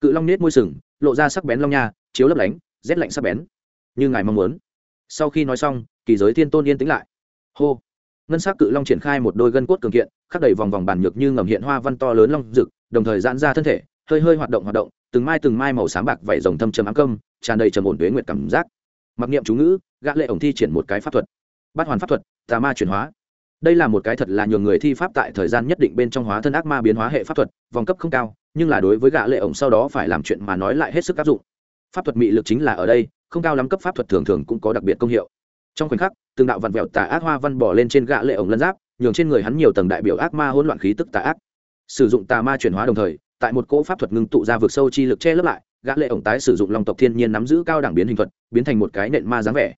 cự long nết môi sừng, lộ ra sắc bén long nha chiếu lấp lánh, rét lạnh sắc bén. Như ngài mong muốn. Sau khi nói xong, kỳ giới thiên tôn yên tĩnh lại. Hô. Ngân s á c cự long triển khai một đôi gân cốt cường kiện, khắc đầy vòng vòng bàn nhược như ngầm hiện hoa văn to lớn long rực, đồng thời giãn ra thân thể, hơi hơi hoạt động hoạt động, từng mai từng mai màu sáng bạc vẩy rồng thâm trầm ám công, tràn đầy trầm ổn tuế nguyệt cảm giác. Mặc niệm chú ngữ, gã lệ ổng thi triển một cái pháp thuật. Bát hoàn pháp thuật, tà ma chuyển hóa. Đây là một cái thật là nhường người thi pháp tại thời gian nhất định bên trong hóa thân ác ma biến hóa hệ pháp thuật, vòng cấp không cao, nhưng là đối với gã lệ ổng sau đó phải làm chuyện mà nói lại hết sức áp dụng pháp thuật mị lực chính là ở đây không cao lắm cấp pháp thuật thường thường cũng có đặc biệt công hiệu. Trong khoảnh khắc từng đạo vặn vẹo tà ác hoa văn bỏ lên trên gã lệ ổng lân giáp nhường trên người hắn nhiều tầng đại biểu ác ma hỗn loạn khí tức tà ác. Sử dụng tà ma chuyển hóa đồng thời tại một cỗ pháp thuật ngưng tụ ra vực sâu chi lực che lấp lại gã lệ ổng tái sử dụng long tộc thiên nhiên nắm giữ cao đẳng biến hình thuật biến thành một cái nện ma dáng vẻ.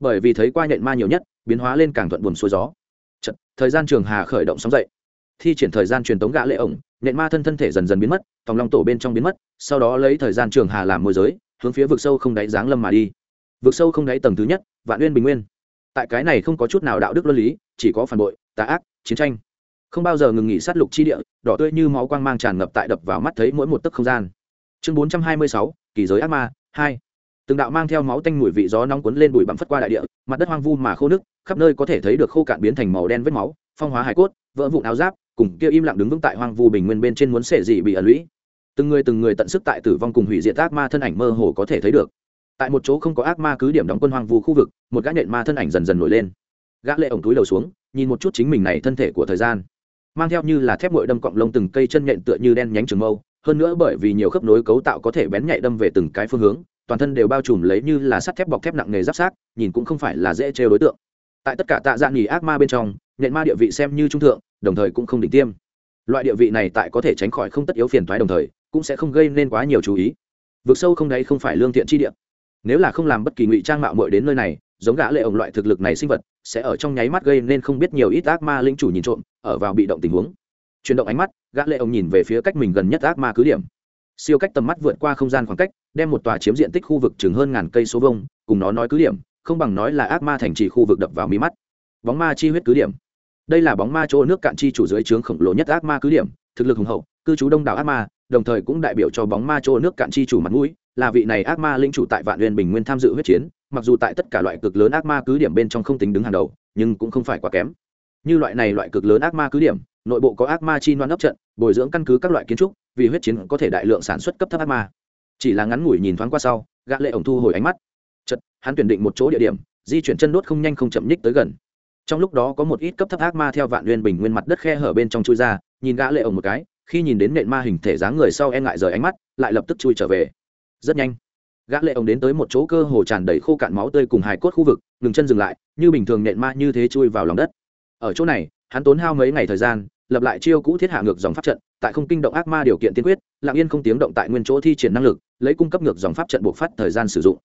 Bởi vì thấy qua nện ma nhiều nhất biến hóa lên càng thuận buồm xuôi gió. Chật, thời gian trường hà khởi động sóng dậy. Thi triển thời gian truyền tống gã lệ ổng nện ma thân thân thể dần dần biến mất tòng long tổ bên trong biến mất sau đó lấy thời gian trường hà làm môi giới hướng phía vực sâu không đáy dáng lâm mà đi. Vực sâu không đáy tầng thứ nhất, vạn nguyên bình nguyên. Tại cái này không có chút nào đạo đức luân lý, chỉ có phản bội, tà ác, chiến tranh. Không bao giờ ngừng nghỉ sát lục chi địa, đỏ tươi như máu quang mang tràn ngập tại đập vào mắt thấy mỗi một tấc không gian. Chương bốn trăm hai mươi sáu, kỳ giới ác ma, hai. Từng đạo mang theo máu tanh mùi vị gió nóng cuốn lên bụi bặm phất qua đại địa, mặt đất hoang vu mà khô nước khắp nơi có thể thấy được khô cạn biến thành màu đen vết máu, phong hóa hải cốt, vỡ vụn áo giáp, cùng kia im lặng đứng vững tại hoang vu bình nguyên bên trên muốn xệ dị bị ẩn lũy từng người từng người tận sức tại tử vong cùng hủy diệt ác ma thân ảnh mơ hồ có thể thấy được. Tại một chỗ không có ác ma cứ điểm đóng quân hoang vu khu vực, một gã nhện ma thân ảnh dần dần nổi lên. Gã lệ ổng túi đầu xuống, nhìn một chút chính mình này thân thể của thời gian. Mang theo như là thép ngội đâm cọng lông từng cây chân nhện tựa như đen nhánh trường mâu, hơn nữa bởi vì nhiều khớp nối cấu tạo có thể bén nhạy đâm về từng cái phương hướng, toàn thân đều bao trùm lấy như là sắt thép bọc thép nặng nghề giáp sát, nhìn cũng không phải là dễ trêu đối tượng. Tại tất cả tạ dạng nghỉ ác ma bên trong, nhện ma địa vị xem như trung thượng, đồng thời cũng không đỉnh tiêm. Loại địa vị này tại có thể tránh khỏi không tất yếu phiền toái đồng thời cũng sẽ không gây nên quá nhiều chú ý. Vượt sâu không đấy không phải lương thiện chi địa. Nếu là không làm bất kỳ ngụy trang mạo muội đến nơi này, giống gã lệ ổng loại thực lực này sinh vật, sẽ ở trong nháy mắt gây nên không biết nhiều ít ác ma linh chủ nhìn trộm, ở vào bị động tình huống. Chuyển động ánh mắt, gã lệ ổng nhìn về phía cách mình gần nhất ác ma cứ điểm. Siêu cách tầm mắt vượt qua không gian khoảng cách, đem một tòa chiếm diện tích khu vực chừng hơn ngàn cây số vông cùng nó nói cứ điểm, không bằng nói là ác ma thành trì khu vực đập vào mí mắt. Bóng ma chi huyết cứ điểm. Đây là bóng ma chỗ nước cạn chi chủ dưới trướng khổng lồ nhất ác ma cứ điểm, thực lực hùng hậu cư trú đông đảo ác ma, đồng thời cũng đại biểu cho bóng ma chỗ nước cạn chi chủ mặt mũi, là vị này ác ma linh chủ tại vạn uyên bình nguyên tham dự huyết chiến, mặc dù tại tất cả loại cực lớn ác ma cứ điểm bên trong không tính đứng hàng đầu, nhưng cũng không phải quá kém. Như loại này loại cực lớn ác ma cứ điểm, nội bộ có ác ma chi noan ấp trận, bồi dưỡng căn cứ các loại kiến trúc, vì huyết chiến có thể đại lượng sản xuất cấp thấp ác ma. Chỉ là ngắn ngủi nhìn thoáng qua sau, gã lệ ổng thu hồi ánh mắt. Chật hắn tuyển định một chỗ địa điểm, di chuyển chân đốt không nhanh không chậm nhích tới gần. Trong lúc đó có một ít cấp thấp ác ma theo vạn nguyên bình nguyên mặt đất khe hở bên trong chui ra, nhìn gã lệ ổng một cái khi nhìn đến nện ma hình thể dáng người sau e ngại rời ánh mắt, lại lập tức chui trở về. Rất nhanh, gã lệ ông đến tới một chỗ cơ hồ tràn đầy khô cạn máu tươi cùng hài cốt khu vực, ngừng chân dừng lại, như bình thường nện ma như thế chui vào lòng đất. Ở chỗ này, hắn tốn hao mấy ngày thời gian, lập lại chiêu cũ thiết hạ ngược dòng pháp trận, tại không kinh động ác ma điều kiện tiên quyết, lặng yên không tiếng động tại nguyên chỗ thi triển năng lực, lấy cung cấp ngược dòng pháp trận buộc phát thời gian sử dụng.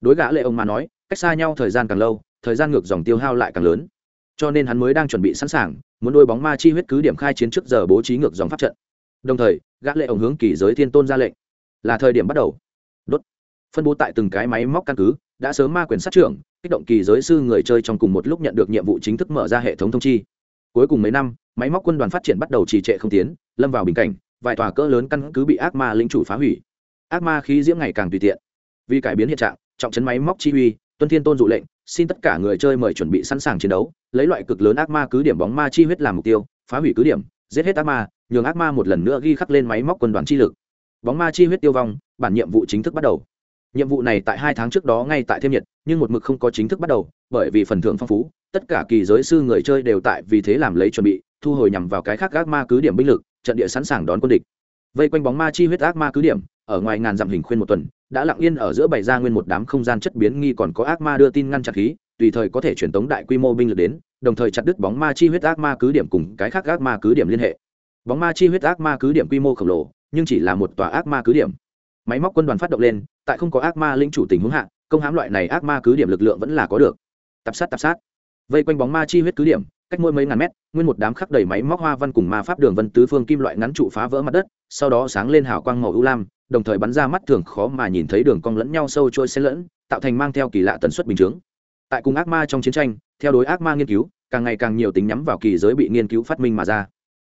Đối gã lệ ông mà nói, cách xa nhau thời gian càng lâu, thời gian ngược dòng tiêu hao lại càng lớn. Cho nên hắn mới đang chuẩn bị sẵn sàng, muốn đôi bóng ma chi huyết cứ điểm khai chiến trước giờ bố trí ngược dòng pháp trận đồng thời, gã lệ ổng hướng kỳ giới thiên tôn ra lệnh. Là thời điểm bắt đầu. Đốt. Phân bố tại từng cái máy móc căn cứ, đã sớm ma quyền sát trưởng, kích động kỳ giới sư người chơi trong cùng một lúc nhận được nhiệm vụ chính thức mở ra hệ thống thông chi. Cuối cùng mấy năm, máy móc quân đoàn phát triển bắt đầu trì trệ không tiến, lâm vào bình cảnh, vài tòa cỡ lớn căn cứ bị ác ma lĩnh chủ phá hủy. Ác ma khí diễm ngày càng tùy tiện. Vì cải biến hiện trạng, trọng chấn máy móc chi uy, tuân thiên tôn dụ lệnh, xin tất cả người chơi mời chuẩn bị sẵn sàng chiến đấu, lấy loại cực lớn ác ma cứ điểm bóng ma chi huyết làm mục tiêu, phá hủy cứ điểm, giết hết ác ma nhường ác ma một lần nữa ghi khắc lên máy móc quân đoàn chi lực. Bóng ma chi huyết tiêu vong, bản nhiệm vụ chính thức bắt đầu. Nhiệm vụ này tại hai tháng trước đó ngay tại thêm nhiệt, nhưng một mực không có chính thức bắt đầu, bởi vì phần thưởng phong phú, tất cả kỳ giới sư người chơi đều tại vì thế làm lấy chuẩn bị, thu hồi nhằm vào cái khác ác ma cứ điểm binh lực, trận địa sẵn sàng đón quân địch. Vây quanh bóng ma chi huyết ác ma cứ điểm, ở ngoài ngàn dặm hình khuyên một tuần, đã lặng yên ở giữa bày ra nguyên một đám không gian chất biến nghi còn có ác ma đưa tin ngăn chặn khí, tùy thời có thể truyền tống đại quy mô binh lực đến, đồng thời chặt đứt bóng ma chi huyết ác ma cứ điểm cùng cái khác ác ma cứ điểm liên hệ bóng ma chi huyết ác ma cứ điểm quy mô khổng lồ, nhưng chỉ là một tòa ác ma cứ điểm. Máy móc quân đoàn phát động lên, tại không có ác ma linh chủ tình huống hạ, công hãm loại này ác ma cứ điểm lực lượng vẫn là có được. Tập sát tập sát. Vây quanh bóng ma chi huyết cứ điểm, cách mỗi mấy ngàn mét, nguyên một đám khắc đầy máy móc hoa văn cùng ma pháp đường vân tứ phương kim loại ngắn trụ phá vỡ mặt đất, sau đó sáng lên hào quang màu ưu lam, đồng thời bắn ra mắt thường khó mà nhìn thấy đường cong lẫn nhau sâu trôi xen lẫn, tạo thành mang theo kỳ lạ tần suất bình chướng. Tại cùng ác ma trong chiến tranh, theo đối ác ma nghiên cứu, càng ngày càng nhiều tính nhắm vào kỳ giới bị nghiên cứu phát minh mà ra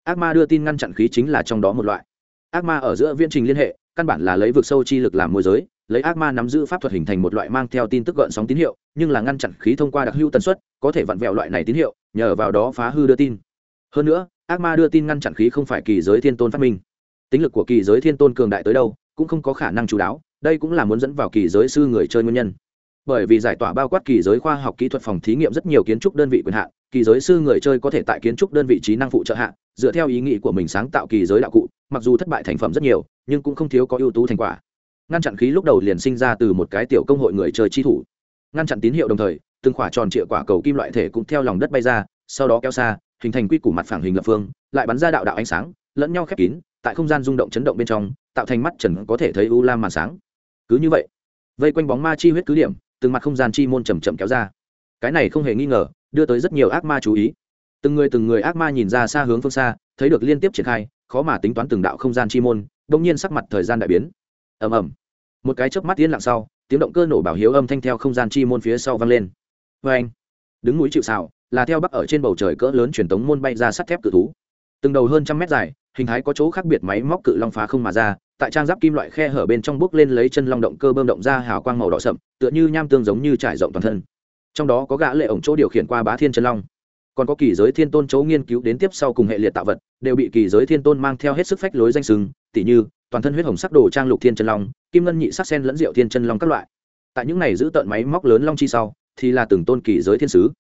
ác ma đưa tin ngăn chặn khí chính là trong đó một loại. Ác ma ở giữa viễn trình liên hệ, căn bản là lấy vực sâu chi lực làm môi giới, lấy ác ma nắm giữ pháp thuật hình thành một loại mang theo tin tức gợn sóng tín hiệu, nhưng là ngăn chặn khí thông qua đặc hữu tần suất, có thể vặn vẹo loại này tín hiệu, nhờ vào đó phá hư đưa tin. Hơn nữa, ác ma đưa tin ngăn chặn khí không phải kỳ giới thiên tôn phát minh. Tính lực của kỳ giới thiên tôn cường đại tới đâu, cũng không có khả năng chú đáo, đây cũng là muốn dẫn vào kỳ giới sư người chơi nguyên nhân bởi vì giải tỏa bao quát kỳ giới khoa học kỹ thuật phòng thí nghiệm rất nhiều kiến trúc đơn vị quyền hạn, kỳ giới sư người chơi có thể tại kiến trúc đơn vị trí năng phụ trợ hạn dựa theo ý nghĩ của mình sáng tạo kỳ giới đạo cụ, mặc dù thất bại thành phẩm rất nhiều, nhưng cũng không thiếu có ưu tú thành quả. Ngăn chặn khí lúc đầu liền sinh ra từ một cái tiểu công hội người chơi chi thủ. Ngăn chặn tín hiệu đồng thời, từng khỏa tròn trịa quả cầu kim loại thể cũng theo lòng đất bay ra, sau đó kéo xa, hình thành quy củ mặt phẳng hình lập phương, lại bắn ra đạo đạo ánh sáng, lẫn nhau khép kín, tại không gian rung động chấn động bên trong, tạo thành mắt trần có thể thấy u lam màn sáng. Cứ như vậy, vây quanh bóng ma chi huyết cứ điểm từng mặt không gian chi môn chầm chậm kéo ra. Cái này không hề nghi ngờ, đưa tới rất nhiều ác ma chú ý. Từng người từng người ác ma nhìn ra xa hướng phương xa, thấy được liên tiếp triển khai, khó mà tính toán từng đạo không gian chi môn đông nhiên sắc mặt thời gian đại biến. Ầm ầm. Một cái chớp mắt yên lặng sau, tiếng động cơ nổ bảo hiếu âm thanh theo không gian chi môn phía sau vang lên. Vê anh, đứng núi chịu xào là theo bắc ở trên bầu trời cỡ lớn truyền tống môn bay ra sắt thép cự thú. Từng đầu hơn trăm mét dài, hình thái có chỗ khác biệt máy móc cự long phá không mà ra tại trang giáp kim loại khe hở bên trong bước lên lấy chân long động cơ bơm động ra hào quang màu đỏ sậm, tựa như nham tương giống như trải rộng toàn thân. Trong đó có gã lệ ổng chỗ điều khiển qua bá thiên chân long. Còn có kỳ giới thiên tôn chỗ nghiên cứu đến tiếp sau cùng hệ liệt tạo vật, đều bị kỳ giới thiên tôn mang theo hết sức phách lối danh sừng, tỉ như, toàn thân huyết hồng sắc đồ trang lục thiên chân long, kim ngân nhị sắc sen lẫn rượu thiên chân long các loại. Tại những này giữ tận máy móc lớn long chi sau, thì là từng tôn kỳ giới thiên sứ.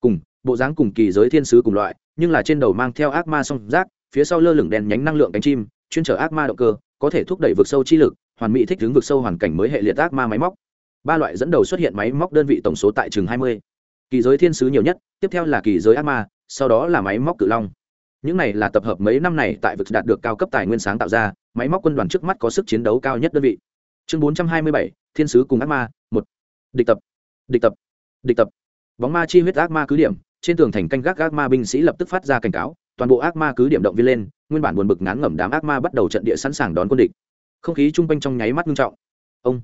Cùng, bộ dáng cùng kỳ giới thiên sứ cùng loại, nhưng là trên đầu mang theo ác ma song giác, phía sau lơ lửng đèn nhánh năng lượng cánh chim, chuyên trở ác ma động cơ có thể thúc đẩy vực sâu chi lực, hoàn mỹ thích ứng vực sâu hoàn cảnh mới hệ liệt ác ma máy móc. Ba loại dẫn đầu xuất hiện máy móc đơn vị tổng số tại chừng hai mươi. Kỳ giới thiên sứ nhiều nhất, tiếp theo là kỳ giới ác ma, sau đó là máy móc cự long. Những này là tập hợp mấy năm này tại vực đạt được cao cấp tài nguyên sáng tạo ra, máy móc quân đoàn trước mắt có sức chiến đấu cao nhất đơn vị. Chương bốn trăm hai mươi bảy, thiên sứ cùng ác ma, một. Địch tập. Địch tập. Địch tập. Bóng ma chi huyết ác ma cứ điểm, trên tường thành canh gác ác ma binh sĩ lập tức phát ra cảnh cáo toàn bộ ác ma cứ điểm động viên lên, nguyên bản buồn bực ngán ngẩm đám ác ma bắt đầu trận địa sẵn sàng đón quân địch. Không khí chung quanh trong nháy mắt nghiêm trọng. Ông,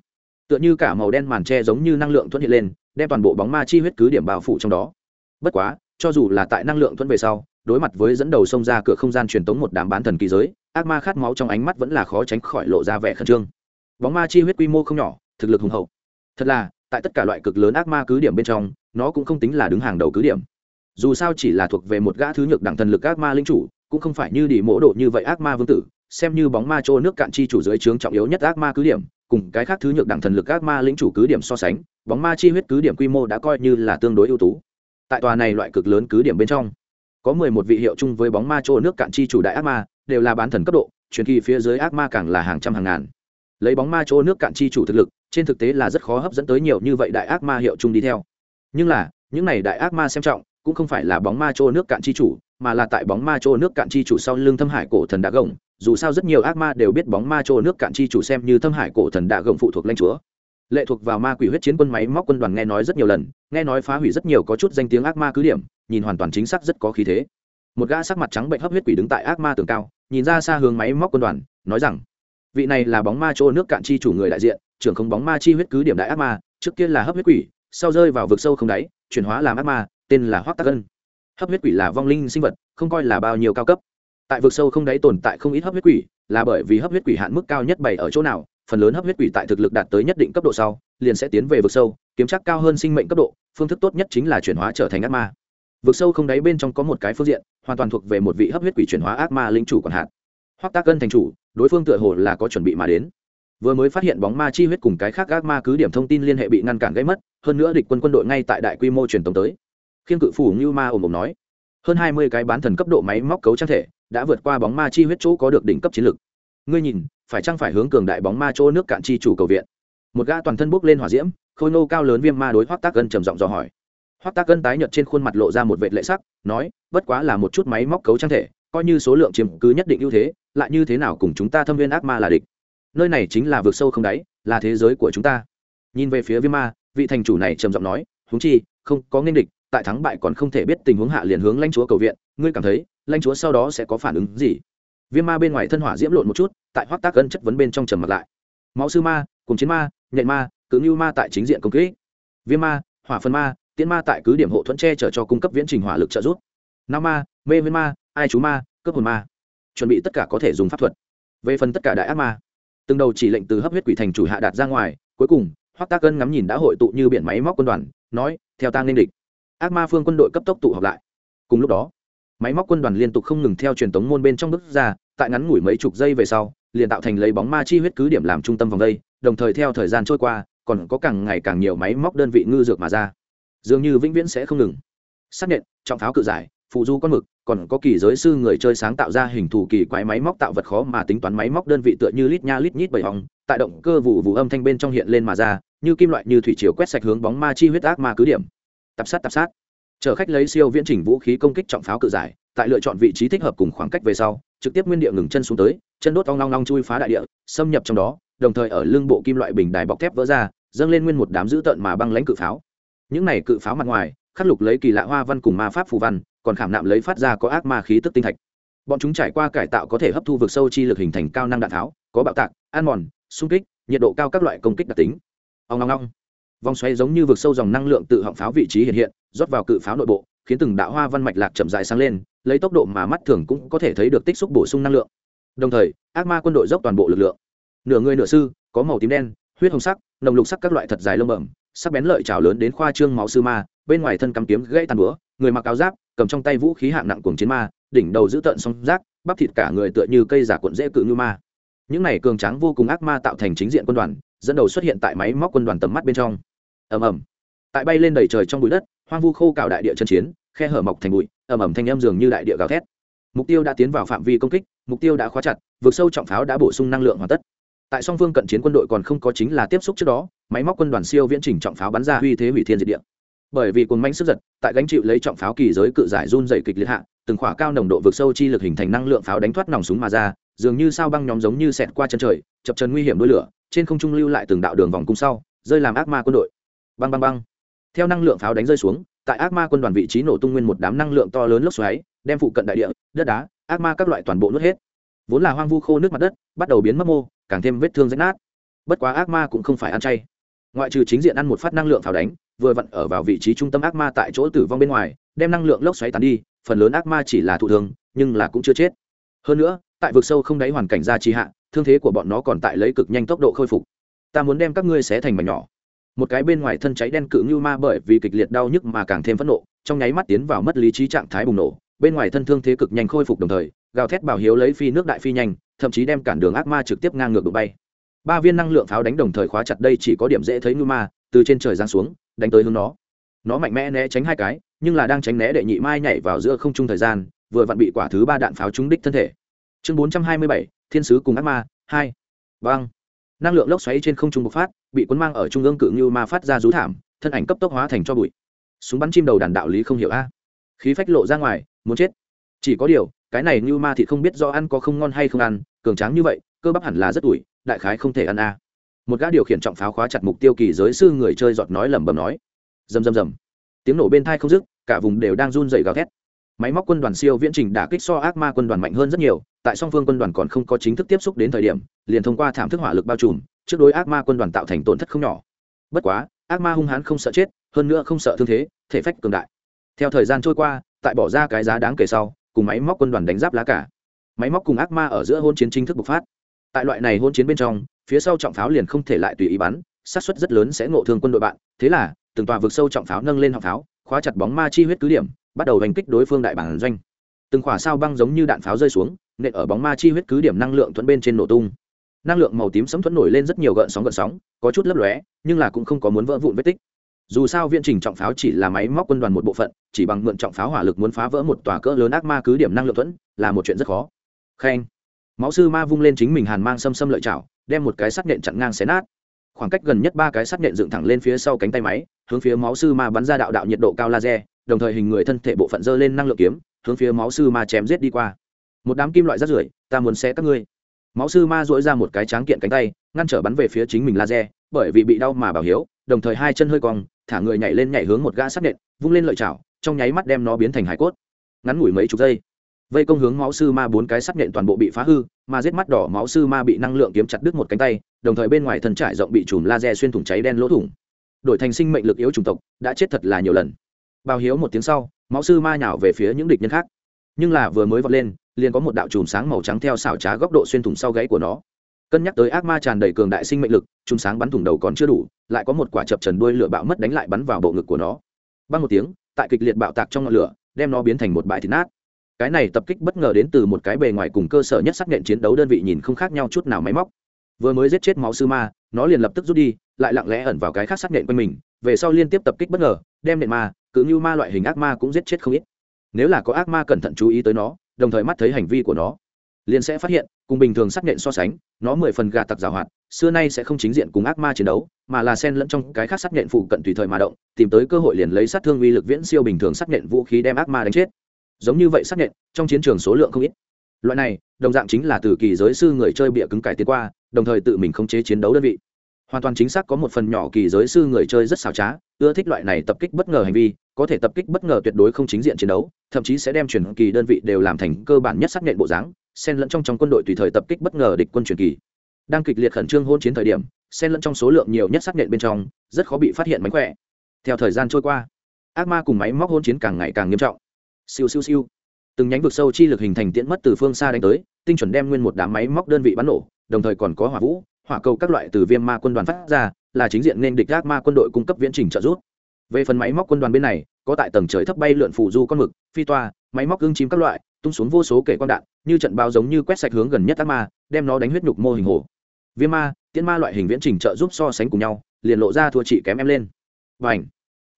tựa như cả màu đen màn tre giống như năng lượng thuận hiện lên, đem toàn bộ bóng ma chi huyết cứ điểm bao phủ trong đó. Bất quá, cho dù là tại năng lượng thuận về sau, đối mặt với dẫn đầu sông ra cửa không gian truyền tống một đám bán thần kỳ giới, ác ma khát máu trong ánh mắt vẫn là khó tránh khỏi lộ ra vẻ khẩn trương. Bóng ma chi huyết quy mô không nhỏ, thực lực hùng hậu. Thật là, tại tất cả loại cực lớn ác ma cứ điểm bên trong, nó cũng không tính là đứng hàng đầu cứ điểm dù sao chỉ là thuộc về một gã thứ nhược đẳng thần lực ác ma linh chủ, cũng không phải như đi mỗ độ như vậy ác ma vương tử, xem như bóng ma trô nước cạn chi chủ dưới trướng trọng yếu nhất ác ma cứ điểm, cùng cái khác thứ nhược đẳng thần lực ác ma lĩnh chủ cứ điểm so sánh, bóng ma chi huyết cứ điểm quy mô đã coi như là tương đối ưu tú. Tại tòa này loại cực lớn cứ điểm bên trong, có mười một vị hiệu chung với bóng ma trô nước cạn chi chủ đại ác ma, đều là bán thần cấp độ, truyền kỳ phía dưới ác ma càng là hàng trăm hàng ngàn. Lấy bóng ma chỗ nước cạn chi chủ thực lực, trên thực tế là rất khó hấp dẫn tới nhiều như vậy đại ác ma hiệu chung đi theo. Nhưng là, những này đại ác ma xem trọng cũng không phải là bóng ma trô nước cạn chi chủ, mà là tại bóng ma trô nước cạn chi chủ sau lưng thâm hải cổ thần đạ gồng, dù sao rất nhiều ác ma đều biết bóng ma trô nước cạn chi chủ xem như thâm hải cổ thần đạ gồng phụ thuộc lãnh chúa. Lệ thuộc vào ma quỷ huyết chiến quân máy móc quân đoàn nghe nói rất nhiều lần, nghe nói phá hủy rất nhiều có chút danh tiếng ác ma cứ điểm, nhìn hoàn toàn chính xác rất có khí thế. Một gã sắc mặt trắng bệnh hấp huyết quỷ đứng tại ác ma tường cao, nhìn ra xa hướng máy móc quân đoàn, nói rằng, vị này là bóng ma chỗ nước cạn chi chủ người đại diện, trưởng không bóng ma chi huyết cứ điểm đại ác ma, trước kia là hấp huyết quỷ, sau rơi vào vực sâu không đáy, chuyển hóa làm ác ma tên là hoác tắc ân. Hấp huyết quỷ là vong linh sinh vật, không coi là bao nhiêu cao cấp. Tại vực sâu không đáy tồn tại không ít hấp huyết quỷ, là bởi vì hấp huyết quỷ hạn mức cao nhất bảy ở chỗ nào, phần lớn hấp huyết quỷ tại thực lực đạt tới nhất định cấp độ sau, liền sẽ tiến về vực sâu, kiếm chắc cao hơn sinh mệnh cấp độ, phương thức tốt nhất chính là chuyển hóa trở thành ác ma. Vực sâu không đáy bên trong có một cái phương diện, hoàn toàn thuộc về một vị hấp huyết quỷ chuyển hóa ác ma linh chủ còn hạn. Hoặc tác cân thành chủ, đối phương tựa hồ là có chuẩn bị mà đến. Vừa mới phát hiện bóng ma chi huyết cùng cái khác ác ma cứ điểm thông tin liên hệ bị ngăn cản gây mất, hơn nữa địch quân quân đội ngay tại đại quy mô truyền tống tới khiêng cự phủ như ma ồm ồm nói, hơn hai mươi cái bán thần cấp độ máy móc cấu trang thể đã vượt qua bóng ma chi huyết chỗ có được đỉnh cấp chiến lực. Ngươi nhìn, phải chăng phải hướng cường đại bóng ma chỗ nước cạn chi chủ cầu viện? Một gã toàn thân bốc lên hỏa diễm, khôi nô cao lớn viêm ma đối hoác tác gân trầm giọng dò hỏi. Hoác tác gân tái nhợt trên khuôn mặt lộ ra một vệ lệ sắc, nói, bất quá là một chút máy móc cấu trang thể, coi như số lượng chiếm cứ nhất định ưu thế, lại như thế nào cùng chúng ta thâm viên ác ma là địch? Nơi này chính là vực sâu không đáy, là thế giới của chúng ta. Nhìn về phía viêm ma, vị thành chủ này trầm giọng nói húng chi, không có nên địch tại thắng bại còn không thể biết tình huống hạ liền hướng lãnh chúa cầu viện, ngươi cảm thấy, lãnh chúa sau đó sẽ có phản ứng gì? Viêm ma bên ngoài thân hỏa diễm lộn một chút, tại hoác tác cân chất vấn bên trong trầm mặt lại. Máu sư ma, cùng chiến ma, nhện ma cứ như ma tại chính diện công kỹ viêm ma, hỏa phân ma tiến ma tại cứ điểm hộ thuẫn tre chở cho cung cấp viễn trình hỏa lực trợ giúp. Nam ma, mê viên ma, ai chú ma, cướp hồn ma. Chuẩn bị tất cả có thể dùng pháp thuật. Về phần tất cả đại ác ma, từng đầu chỉ lệnh từ hấp huyết quỷ thành chủ hạ đạt ra ngoài, cuối cùng, hoác tác cân ngắm nhìn đã hội tụ như biển máy móc quân đoàn, nói, theo ta nên địch ác ma phương quân đội cấp tốc tụ họp lại. Cùng lúc đó, máy móc quân đoàn liên tục không ngừng theo truyền tống môn bên trong bước ra, tại ngắn ngủi mấy chục giây về sau, liền tạo thành lấy bóng ma chi huyết cứ điểm làm trung tâm vòng đây, đồng thời theo thời gian trôi qua, còn có càng ngày càng nhiều máy móc đơn vị ngư dược mà ra. Dường như vĩnh viễn sẽ không ngừng. Xác nhận, trọng pháo cự giải phụ du con mực, còn có kỳ giới sư người chơi sáng tạo ra hình thù kỳ quái máy móc tạo vật khó mà tính toán máy móc đơn vị tựa như lít nha lít nhít bảy hòng tại động cơ vụ vụ âm thanh bên trong hiện lên mà ra, như kim loại như thủy chiều quét sạch hướng bóng ma chi huyết ác ma cứ điểm tập sát tập sát. Chở khách lấy siêu viễn trình vũ khí công kích trọng pháo cự giải, tại lựa chọn vị trí thích hợp cùng khoảng cách về sau, trực tiếp nguyên địa ngừng chân xuống tới, chân đốt ong long long chui phá đại địa, xâm nhập trong đó, đồng thời ở lưng bộ kim loại bình đài bọc thép vỡ ra, dâng lên nguyên một đám dữ tợn mà băng lãnh cự pháo. Những này cự pháo mặt ngoài, khắc lục lấy kỳ lạ hoa văn cùng ma pháp phù văn, còn khảm nạm lấy phát ra có ác ma khí tức tinh thạch. Bọn chúng trải qua cải tạo có thể hấp thu vực sâu chi lực hình thành cao năng đạn tháo, có bạo tạc, ăn mòn, xung kích, nhiệt độ cao các loại công kích đặc tính. Ông long long vòng xoay giống như vực sâu dòng năng lượng tự họng pháo vị trí hiện hiện, rót vào cự pháo nội bộ, khiến từng đạo hoa văn mạch lạc chậm dài sáng lên, lấy tốc độ mà mắt thường cũng có thể thấy được tích xúc bổ sung năng lượng. Đồng thời, ác ma quân đội dốc toàn bộ lực lượng. Nửa người nửa sư, có màu tím đen, huyết hồng sắc, nồng lục sắc các loại thật dài lông bẩm, sắc bén lợi trào lớn đến khoa trương máu sư ma, bên ngoài thân cắm kiếm gãy tàn búa, người mặc áo giáp, cầm trong tay vũ khí hạng nặng cuồng chiến ma, đỉnh đầu giữ tợn song rác bắp thịt cả người tựa như cây giả cuộn dễ cự như ma. Những này cường tráng vô cùng ác ma tạo thành chính diện quân đoàn, dẫn đầu xuất hiện tại máy móc quân đoàn tầm mắt bên trong ầm ầm. Tại bay lên đầy trời trong bụi đất, hoang vu khô cào đại địa chân chiến, khe hở mọc thành bụi, ầm ầm thanh âm dường như đại địa gào thét. Mục tiêu đã tiến vào phạm vi công kích, mục tiêu đã khóa chặt vượt sâu trọng pháo đã bổ sung năng lượng hoàn tất. Tại song phương cận chiến quân đội còn không có chính là tiếp xúc trước đó, máy móc quân đoàn siêu viễn trình trọng pháo bắn ra uy thế hủy thiên diệt địa. Bởi vì cuồng manh sức giật, tại gánh chịu lấy trọng pháo kỳ giới cự giải run dày kịch liệt hạ, từng khỏa cao nồng độ vượt sâu chi lực hình thành năng lượng pháo đánh thoát nòng súng mà ra, dường như sao băng nhóm giống như xẹt qua chân trời, chập chân nguy hiểm đôi lửa, trên không trung lưu lại từng đạo đường vòng cung sau, rơi làm ác ma quân đội băng băng băng. Theo năng lượng pháo đánh rơi xuống, tại ác ma quân đoàn vị trí nổ tung nguyên một đám năng lượng to lớn lốc xoáy, đem phụ cận đại địa, đất đá, ác ma các loại toàn bộ nuốt hết. Vốn là hoang vu khô nước mặt đất, bắt đầu biến mất mô, càng thêm vết thương rách nát. Bất quá ác ma cũng không phải ăn chay. Ngoại trừ chính diện ăn một phát năng lượng pháo đánh, vừa vặn ở vào vị trí trung tâm ác ma tại chỗ tử vong bên ngoài, đem năng lượng lốc xoáy tàn đi, phần lớn ác ma chỉ là thụ thương, nhưng là cũng chưa chết. Hơn nữa, tại vực sâu không đáy hoàn cảnh ra trì hạ, thương thế của bọn nó còn tại lấy cực nhanh tốc độ khôi phục. Ta muốn đem các ngươi xé thành mảnh nhỏ một cái bên ngoài thân cháy đen cự như ma bởi vì kịch liệt đau nhức mà càng thêm phẫn nộ, trong nháy mắt tiến vào mất lý trí trạng thái bùng nổ, bên ngoài thân thương thế cực nhanh khôi phục đồng thời, gào thét bảo hiếu lấy phi nước đại phi nhanh, thậm chí đem cản đường ác ma trực tiếp ngang ngược đụng bay. Ba viên năng lượng pháo đánh đồng thời khóa chặt đây chỉ có điểm dễ thấy như ma, từ trên trời giáng xuống, đánh tới hướng nó. Nó mạnh mẽ né tránh hai cái, nhưng là đang tránh né đệ nhị mai nhảy vào giữa không trung thời gian, vừa vặn bị quả thứ ba đạn pháo trúng đích thân thể. Chương bốn trăm hai mươi bảy, thiên sứ cùng ác ma, hai. Vang năng lượng lốc xoáy trên không trung bộc phát, bị cuốn mang ở trung ương cự như ma phát ra rú thảm, thân ảnh cấp tốc hóa thành cho bụi. Súng bắn chim đầu đàn đạo lý không hiểu a. Khí phách lộ ra ngoài, muốn chết. Chỉ có điều, cái này như ma thì không biết do ăn có không ngon hay không ăn, cường tráng như vậy, cơ bắp hẳn là rất ủi, đại khái không thể ăn a. Một gã điều khiển trọng pháo khóa chặt mục tiêu kỳ giới sư người chơi giọt nói lẩm bẩm nói. Rầm rầm rầm. Tiếng nổ bên thai không dứt, cả vùng đều đang run dày gào thét máy móc quân đoàn siêu viễn trình đã kích so ác ma quân đoàn mạnh hơn rất nhiều, tại song phương quân đoàn còn không có chính thức tiếp xúc đến thời điểm, liền thông qua thảm thức hỏa lực bao trùm, trước đối ác ma quân đoàn tạo thành tổn thất không nhỏ. Bất quá, ác ma hung hãn không sợ chết, hơn nữa không sợ thương thế, thể phách cường đại. Theo thời gian trôi qua, tại bỏ ra cái giá đáng kể sau, cùng máy móc quân đoàn đánh giáp lá cả. Máy móc cùng ác ma ở giữa hôn chiến chính thức bộc phát. Tại loại này hôn chiến bên trong, phía sau trọng pháo liền không thể lại tùy ý bắn sát suất rất lớn sẽ ngộ thương quân đội bạn. Thế là, từng tòa vực sâu trọng pháo nâng lên họng pháo, khóa chặt bóng ma chi huyết cứ điểm bắt đầu hành kích đối phương đại bản doanh. Từng khỏa sao băng giống như đạn pháo rơi xuống, nện ở bóng ma chi huyết cứ điểm năng lượng thuẫn bên trên nổ tung. Năng lượng màu tím sấm thuẫn nổi lên rất nhiều gợn sóng gợn sóng, có chút lấp lóe, nhưng là cũng không có muốn vỡ vụn vết tích. Dù sao viễn trình trọng pháo chỉ là máy móc quân đoàn một bộ phận, chỉ bằng mượn trọng pháo hỏa lực muốn phá vỡ một tòa cỡ lớn ác ma cứ điểm năng lượng thuẫn, là một chuyện rất khó. Khen. Máu sư ma vung lên chính mình hàn mang xâm xâm lợi chảo, đem một cái sắt nện chặn ngang xé nát. Khoảng cách gần nhất ba cái sắt nện dựng thẳng lên phía sau cánh tay máy, hướng phía máu sư ma bắn ra đạo đạo nhiệt độ cao laser đồng thời hình người thân thể bộ phận dơ lên năng lượng kiếm, hướng phía máu sư ma chém giết đi qua. Một đám kim loại rắt rưởi, ta muốn xé các ngươi. Máu sư ma dỗi ra một cái tráng kiện cánh tay, ngăn trở bắn về phía chính mình laser, bởi vì bị đau mà bảo hiếu, đồng thời hai chân hơi cong, thả người nhảy lên nhảy hướng một gã sắt nện, vung lên lợi chảo, trong nháy mắt đem nó biến thành hải cốt. Ngắn ngủi mấy chục giây, vây công hướng máu sư ma bốn cái sắt nện toàn bộ bị phá hư, mà giết mắt đỏ máu sư ma bị năng lượng kiếm chặt đứt một cánh tay, đồng thời bên ngoài thân trải rộng bị chùm laser xuyên thủng cháy đen lỗ thủng. Đổi thành sinh mệnh lực yếu chủng tộc, đã chết thật là nhiều lần bao hiếu một tiếng sau, máu sư ma nhào về phía những địch nhân khác. Nhưng là vừa mới vọt lên, liền có một đạo chùm sáng màu trắng theo xảo trá góc độ xuyên thủng sau gáy của nó. Cân nhắc tới ác ma tràn đầy cường đại sinh mệnh lực, chùm sáng bắn thủng đầu còn chưa đủ, lại có một quả chập trần đuôi lửa bạo mất đánh lại bắn vào bộ ngực của nó. Băng một tiếng, tại kịch liệt bạo tạc trong ngọn lửa, đem nó biến thành một bãi thịt nát. Cái này tập kích bất ngờ đến từ một cái bề ngoài cùng cơ sở nhất xác nhận chiến đấu đơn vị nhìn không khác nhau chút nào máy móc. Vừa mới giết chết máu sư ma, nó liền lập tức rút đi, lại lặng lẽ ẩn vào cái khác xác nhận quanh mình, về sau liên tiếp tập kích bất ngờ, đem nện ma cứ như ma loại hình ác ma cũng giết chết không ít. Nếu là có ác ma cẩn thận chú ý tới nó, đồng thời mắt thấy hành vi của nó, liền sẽ phát hiện, cùng bình thường xác nhận so sánh, nó mười phần gà tặc giảo hoạt, xưa nay sẽ không chính diện cùng ác ma chiến đấu, mà là sen lẫn trong cái khác xác nhận phụ cận tùy thời mà động, tìm tới cơ hội liền lấy sát thương uy lực viễn siêu bình thường xác nhận vũ khí đem ác ma đánh chết. Giống như vậy xác nhận trong chiến trường số lượng không ít. Loại này, đồng dạng chính là từ kỳ giới sư người chơi bịa cứng cải tiến qua, đồng thời tự mình khống chế chiến đấu đơn vị. Hoàn toàn chính xác có một phần nhỏ kỳ giới sư người chơi rất xảo trá, ưa thích loại này tập kích bất ngờ hành vi có thể tập kích bất ngờ tuyệt đối không chính diện chiến đấu, thậm chí sẽ đem truyền kỳ đơn vị đều làm thành cơ bản nhất xác nhận bộ dáng, xen lẫn trong trong quân đội tùy thời tập kích bất ngờ địch quân truyền kỳ. Đang kịch liệt khẩn trương hôn chiến thời điểm, xen lẫn trong số lượng nhiều nhất xác nhận bên trong, rất khó bị phát hiện mánh khỏe. Theo thời gian trôi qua, ác ma cùng máy móc hôn chiến càng ngày càng nghiêm trọng. Siêu siêu siêu. Từng nhánh vực sâu chi lực hình thành tiễn mất từ phương xa đánh tới, tinh chuẩn đem nguyên một đám máy móc đơn vị bắn nổ, đồng thời còn có hỏa vũ, hỏa cầu các loại từ viêm ma quân đoàn phát ra, là chính diện nên địch ác ma quân đội cung cấp viễn trình trợ giúp về phần máy móc quân đoàn bên này, có tại tầng trời thấp bay lượn phủ du con mực, phi toa, máy móc gương chim các loại, tung xuống vô số kể quan đạn, như trận bao giống như quét sạch hướng gần nhất ác ma, đem nó đánh huyết nhục mô hình hồ. Viêm ma tiên ma loại hình viễn trình trợ giúp so sánh cùng nhau, liền lộ ra thua chị kém em lên. Và ảnh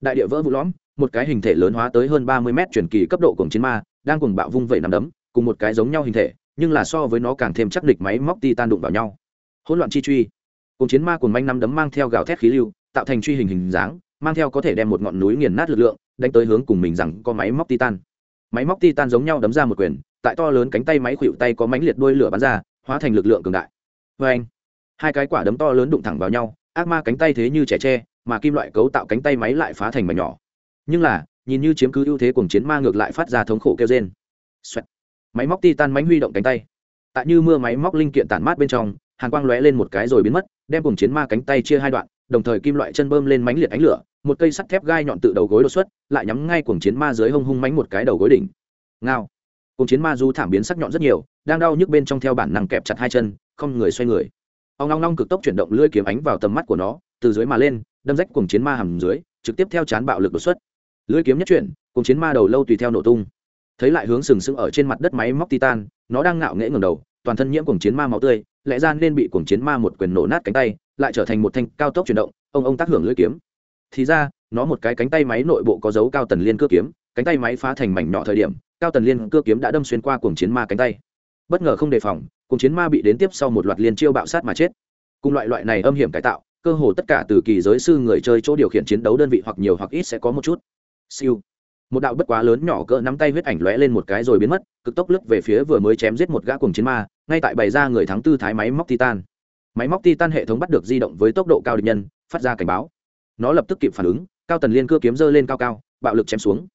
đại địa vỡ vụ lõm, một cái hình thể lớn hóa tới hơn ba mươi mét chuyển kỳ cấp độ cùng chiến ma, đang cùng bạo vung vẩy nằm đấm, cùng một cái giống nhau hình thể, nhưng là so với nó càng thêm chắc địch máy móc ti tan đụng vào nhau. Hỗn loạn chi truy. Cùng chiến ma cùng manh năm đấm mang theo gào thét khí lưu, tạo thành truy hình hình dáng mang theo có thể đem một ngọn núi nghiền nát lực lượng, đánh tới hướng cùng mình rằng có máy móc titan. Máy móc titan giống nhau đấm ra một quyền, tại to lớn cánh tay máy khuỵu tay có mánh liệt đôi lửa bắn ra, hóa thành lực lượng cường đại. Vê anh, hai cái quả đấm to lớn đụng thẳng vào nhau, ác ma cánh tay thế như trẻ tre, mà kim loại cấu tạo cánh tay máy lại phá thành mảnh nhỏ. Nhưng là, nhìn như chiếm cứ ưu thế cùng chiến ma ngược lại phát ra thống khổ kêu trên máy móc titan mánh huy động cánh tay. Tại như mưa máy móc linh kiện tản mát bên trong hàng quang lóe lên một cái rồi biến mất, đem cùng chiến ma cánh tay chia hai đoạn, đồng thời kim loại chân bơm lên mánh liệt ánh lửa một cây sắt thép gai nhọn tự đầu gối đột xuất, lại nhắm ngay cuồng chiến ma dưới hông hung mánh một cái đầu gối đỉnh. Ngao. Cuồng chiến ma du thảm biến sắc nhọn rất nhiều, đang đau nhức bên trong theo bản năng kẹp chặt hai chân, không người xoay người. Ông long long cực tốc chuyển động lưỡi kiếm ánh vào tầm mắt của nó, từ dưới mà lên, đâm rách cuồng chiến ma hầm dưới, trực tiếp theo chán bạo lực đột xuất. Lưỡi kiếm nhất chuyển, cuồng chiến ma đầu lâu tùy theo nổ tung. Thấy lại hướng sừng sững ở trên mặt đất máy móc titan, nó đang ngạo nghễ ngẩng đầu, toàn thân nhiễm cuồng chiến ma máu tươi, lẽ ra nên bị cuồng chiến ma một quyền nổ nát cánh tay, lại trở thành một thanh cao tốc chuyển động, ông ông tác hưởng lưỡi kiếm thì ra, nó một cái cánh tay máy nội bộ có dấu cao tần liên cưa kiếm, cánh tay máy phá thành mảnh nhỏ thời điểm, cao tần liên cưa kiếm đã đâm xuyên qua cuồng chiến ma cánh tay. Bất ngờ không đề phòng, cuồng chiến ma bị đến tiếp sau một loạt liên chiêu bạo sát mà chết. Cùng loại loại này âm hiểm cải tạo, cơ hồ tất cả từ kỳ giới sư người chơi chỗ điều khiển chiến đấu đơn vị hoặc nhiều hoặc ít sẽ có một chút. Siêu. Một đạo bất quá lớn nhỏ cỡ nắm tay huyết ảnh lóe lên một cái rồi biến mất, cực tốc lướt về phía vừa mới chém giết một gã cuồng chiến ma, ngay tại bày ra người thắng tư thái máy móc titan. Máy móc titan hệ thống bắt được di động với tốc độ cao địch nhân, phát ra cảnh báo nó lập tức kịp phản ứng, cao tần liên cưa kiếm dơ lên cao cao, bạo lực chém xuống.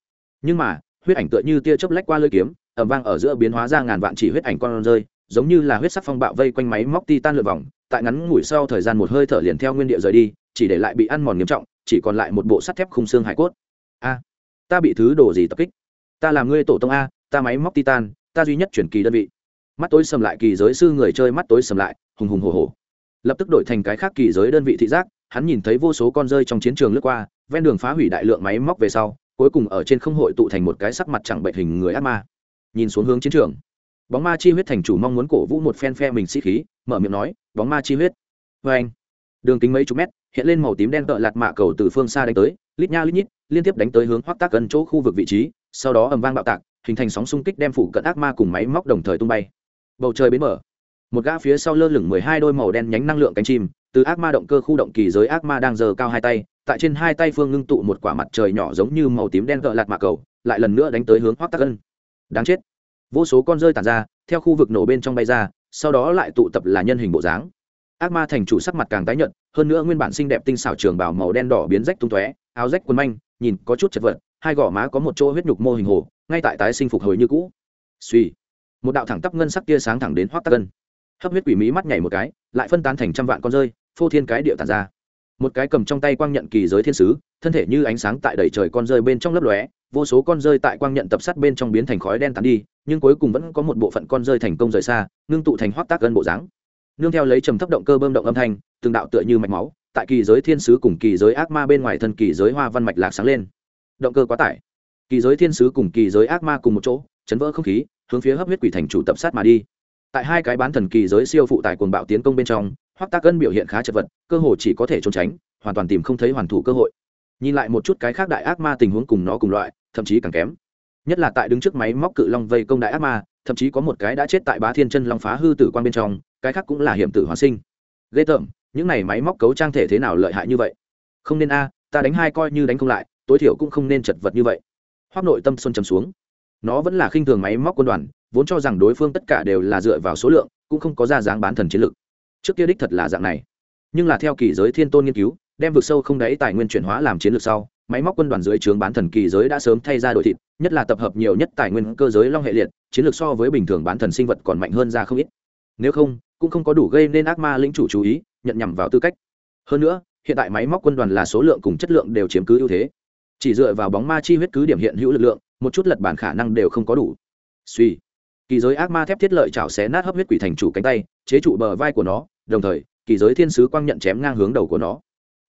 Nhưng mà, huyết ảnh tựa như tia chớp lách qua lưỡi kiếm ẩm vang ở giữa biến hóa ra ngàn vạn chỉ huyết ảnh con rơi, giống như là huyết sắc phong bạo vây quanh máy móc titan lượt vòng, tại ngắn ngủi sau thời gian một hơi thở liền theo nguyên địa rời đi, chỉ để lại bị ăn mòn nghiêm trọng, chỉ còn lại một bộ sắt thép khung xương hải cốt. A, ta bị thứ đồ gì tập kích? Ta làm ngươi tổ tông a, ta máy móc titan, ta duy nhất chuyển kỳ đơn vị. Mắt tối sầm lại kỳ giới sư người chơi mắt tối sầm lại, hùng hùng hồ hồ lập tức đổi thành cái khác kỳ giới đơn vị thị giác hắn nhìn thấy vô số con rơi trong chiến trường lướt qua, ven đường phá hủy đại lượng máy móc về sau, cuối cùng ở trên không hội tụ thành một cái sắc mặt chẳng bệnh hình người ác ma. Nhìn xuống hướng chiến trường, bóng ma chi huyết thành chủ mong muốn cổ vũ một phen phe mình sĩ khí, mở miệng nói, bóng ma chi huyết. Vê anh, đường kính mấy chục mét, hiện lên màu tím đen tợ lạt mạ cầu từ phương xa đánh tới, lít nha lít nhít, liên tiếp đánh tới hướng hoác tác gần chỗ khu vực vị trí, sau đó ầm vang bạo tạc, hình thành sóng xung kích đem phủ cận ác ma cùng máy móc đồng thời tung bay. Bầu trời bến mở, một gã phía sau lơ lửng mười hai đôi màu đen nhánh năng lượng cánh chim từ ác ma động cơ khu động kỳ giới ác ma đang giơ cao hai tay, tại trên hai tay phương ngưng tụ một quả mặt trời nhỏ giống như màu tím đen gợ lạt mạ cầu, lại lần nữa đánh tới hướng hoác tắc ân. Đáng chết. Vô số con rơi tàn ra, theo khu vực nổ bên trong bay ra, sau đó lại tụ tập là nhân hình bộ dáng. Ác ma thành chủ sắc mặt càng tái nhợt, hơn nữa nguyên bản xinh đẹp tinh xảo trường bảo màu đen đỏ biến rách tung tóe, áo rách quần manh, nhìn có chút chật vật, hai gò má có một chỗ huyết nhục mô hình hồ, ngay tại tái sinh phục hồi như cũ. Suy một đạo thẳng tắp ngân sắc tia sáng thẳng đến hoác tắc ân. Hấp huyết quỷ mí mắt nhảy một cái, lại phân tán thành trăm vạn con rơi phô thiên cái điệu tàn ra. Một cái cầm trong tay quang nhận kỳ giới thiên sứ, thân thể như ánh sáng tại đầy trời con rơi bên trong lấp lóe, vô số con rơi tại quang nhận tập sát bên trong biến thành khói đen tàn đi, nhưng cuối cùng vẫn có một bộ phận con rơi thành công rời xa, ngưng tụ thành hoác tác gân bộ dáng. Nương theo lấy trầm thấp động cơ bơm động âm thanh, từng đạo tựa như mạch máu, tại kỳ giới thiên sứ cùng kỳ giới ác ma bên ngoài thân kỳ giới hoa văn mạch lạc sáng lên. Động cơ quá tải. Kỳ giới thiên sứ cùng kỳ giới ác ma cùng một chỗ, chấn vỡ không khí, hướng phía hấp huyết quỷ thành chủ tập sát mà đi. Tại hai cái bán thần kỳ giới siêu phụ tải cuồng bạo tiến công bên trong hoắc tác cân biểu hiện khá chật vật, cơ hồ chỉ có thể trốn tránh, hoàn toàn tìm không thấy hoàn thủ cơ hội. Nhìn lại một chút cái khác đại ác ma tình huống cùng nó cùng loại, thậm chí càng kém. Nhất là tại đứng trước máy móc cự long vây công đại ác ma, thậm chí có một cái đã chết tại bá thiên chân long phá hư tử quan bên trong, cái khác cũng là hiểm tử hóa sinh. Ghê tởm, những này máy móc cấu trang thể thế nào lợi hại như vậy? Không nên a, ta đánh hai coi như đánh không lại, tối thiểu cũng không nên chật vật như vậy. Hoác nội tâm xuân trầm xuống. Nó vẫn là khinh thường máy móc quân đoàn, vốn cho rằng đối phương tất cả đều là dựa vào số lượng, cũng không có ra dáng bán thần chiến lực trước kia đích thật là dạng này. Nhưng là theo kỳ giới thiên tôn nghiên cứu, đem vực sâu không đáy tài nguyên chuyển hóa làm chiến lược sau, máy móc quân đoàn dưới trướng bán thần kỳ giới đã sớm thay ra đổi thịt, nhất là tập hợp nhiều nhất tài nguyên cơ giới long hệ liệt, chiến lược so với bình thường bán thần sinh vật còn mạnh hơn ra không ít. Nếu không, cũng không có đủ gây nên ác ma lĩnh chủ chú ý, nhận nhầm vào tư cách. Hơn nữa, hiện tại máy móc quân đoàn là số lượng cùng chất lượng đều chiếm cứ ưu thế. Chỉ dựa vào bóng ma chi huyết cứ điểm hiện hữu lực lượng, một chút lật bản khả năng đều không có đủ. Suy kỳ giới ác ma thép thiết lợi chảo xé nát hấp huyết quỷ thành chủ cánh tay, chế trụ bờ vai của nó, đồng thời, kỳ giới thiên sứ quang nhận chém ngang hướng đầu của nó.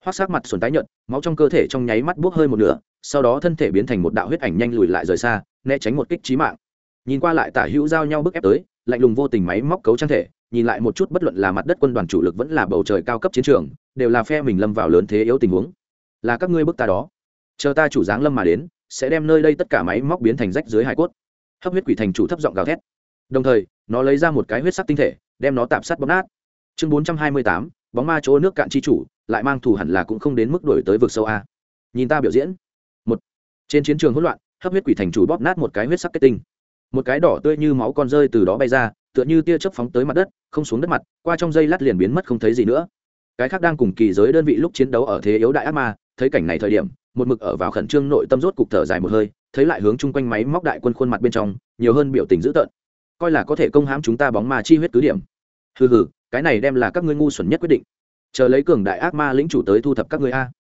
Hoác sát mặt xuẩn tái nhợt, máu trong cơ thể trong nháy mắt buốc hơi một nửa, sau đó thân thể biến thành một đạo huyết ảnh nhanh lùi lại rời xa, né tránh một kích trí mạng. Nhìn qua lại tả hữu giao nhau bức ép tới, lạnh lùng vô tình máy móc cấu trang thể, nhìn lại một chút bất luận là mặt đất quân đoàn chủ lực vẫn là bầu trời cao cấp chiến trường, đều là phe mình lâm vào lớn thế yếu tình huống. Là các ngươi bức ta đó. Chờ ta chủ dáng lâm mà đến, sẽ đem nơi đây tất cả máy móc biến thành rách dưới hải cốt hấp huyết quỷ thành chủ thấp giọng gào thét. Đồng thời, nó lấy ra một cái huyết sắc tinh thể, đem nó tạm sát bóc nát. Chương bốn trăm hai mươi tám, bóng ma chỗ nước cạn chi chủ, lại mang thù hẳn là cũng không đến mức đổi tới vực sâu a. Nhìn ta biểu diễn. Một, trên chiến trường hỗn loạn, hấp huyết quỷ thành chủ bóp nát một cái huyết sắc kết tinh. Một cái đỏ tươi như máu con rơi từ đó bay ra, tựa như tia chớp phóng tới mặt đất, không xuống đất mặt, qua trong dây lát liền biến mất không thấy gì nữa. Cái khác đang cùng kỳ giới đơn vị lúc chiến đấu ở thế yếu đại ác ma, thấy cảnh này thời điểm, một mực ở vào khẩn trương nội tâm rốt cục thở dài một hơi thấy lại hướng chung quanh máy móc đại quân khuôn mặt bên trong, nhiều hơn biểu tình dữ tợn. Coi là có thể công hãm chúng ta bóng ma chi huyết cứ điểm. Hừ hừ, cái này đem là các ngươi ngu xuẩn nhất quyết định. Chờ lấy cường đại ác ma lĩnh chủ tới thu thập các ngươi a.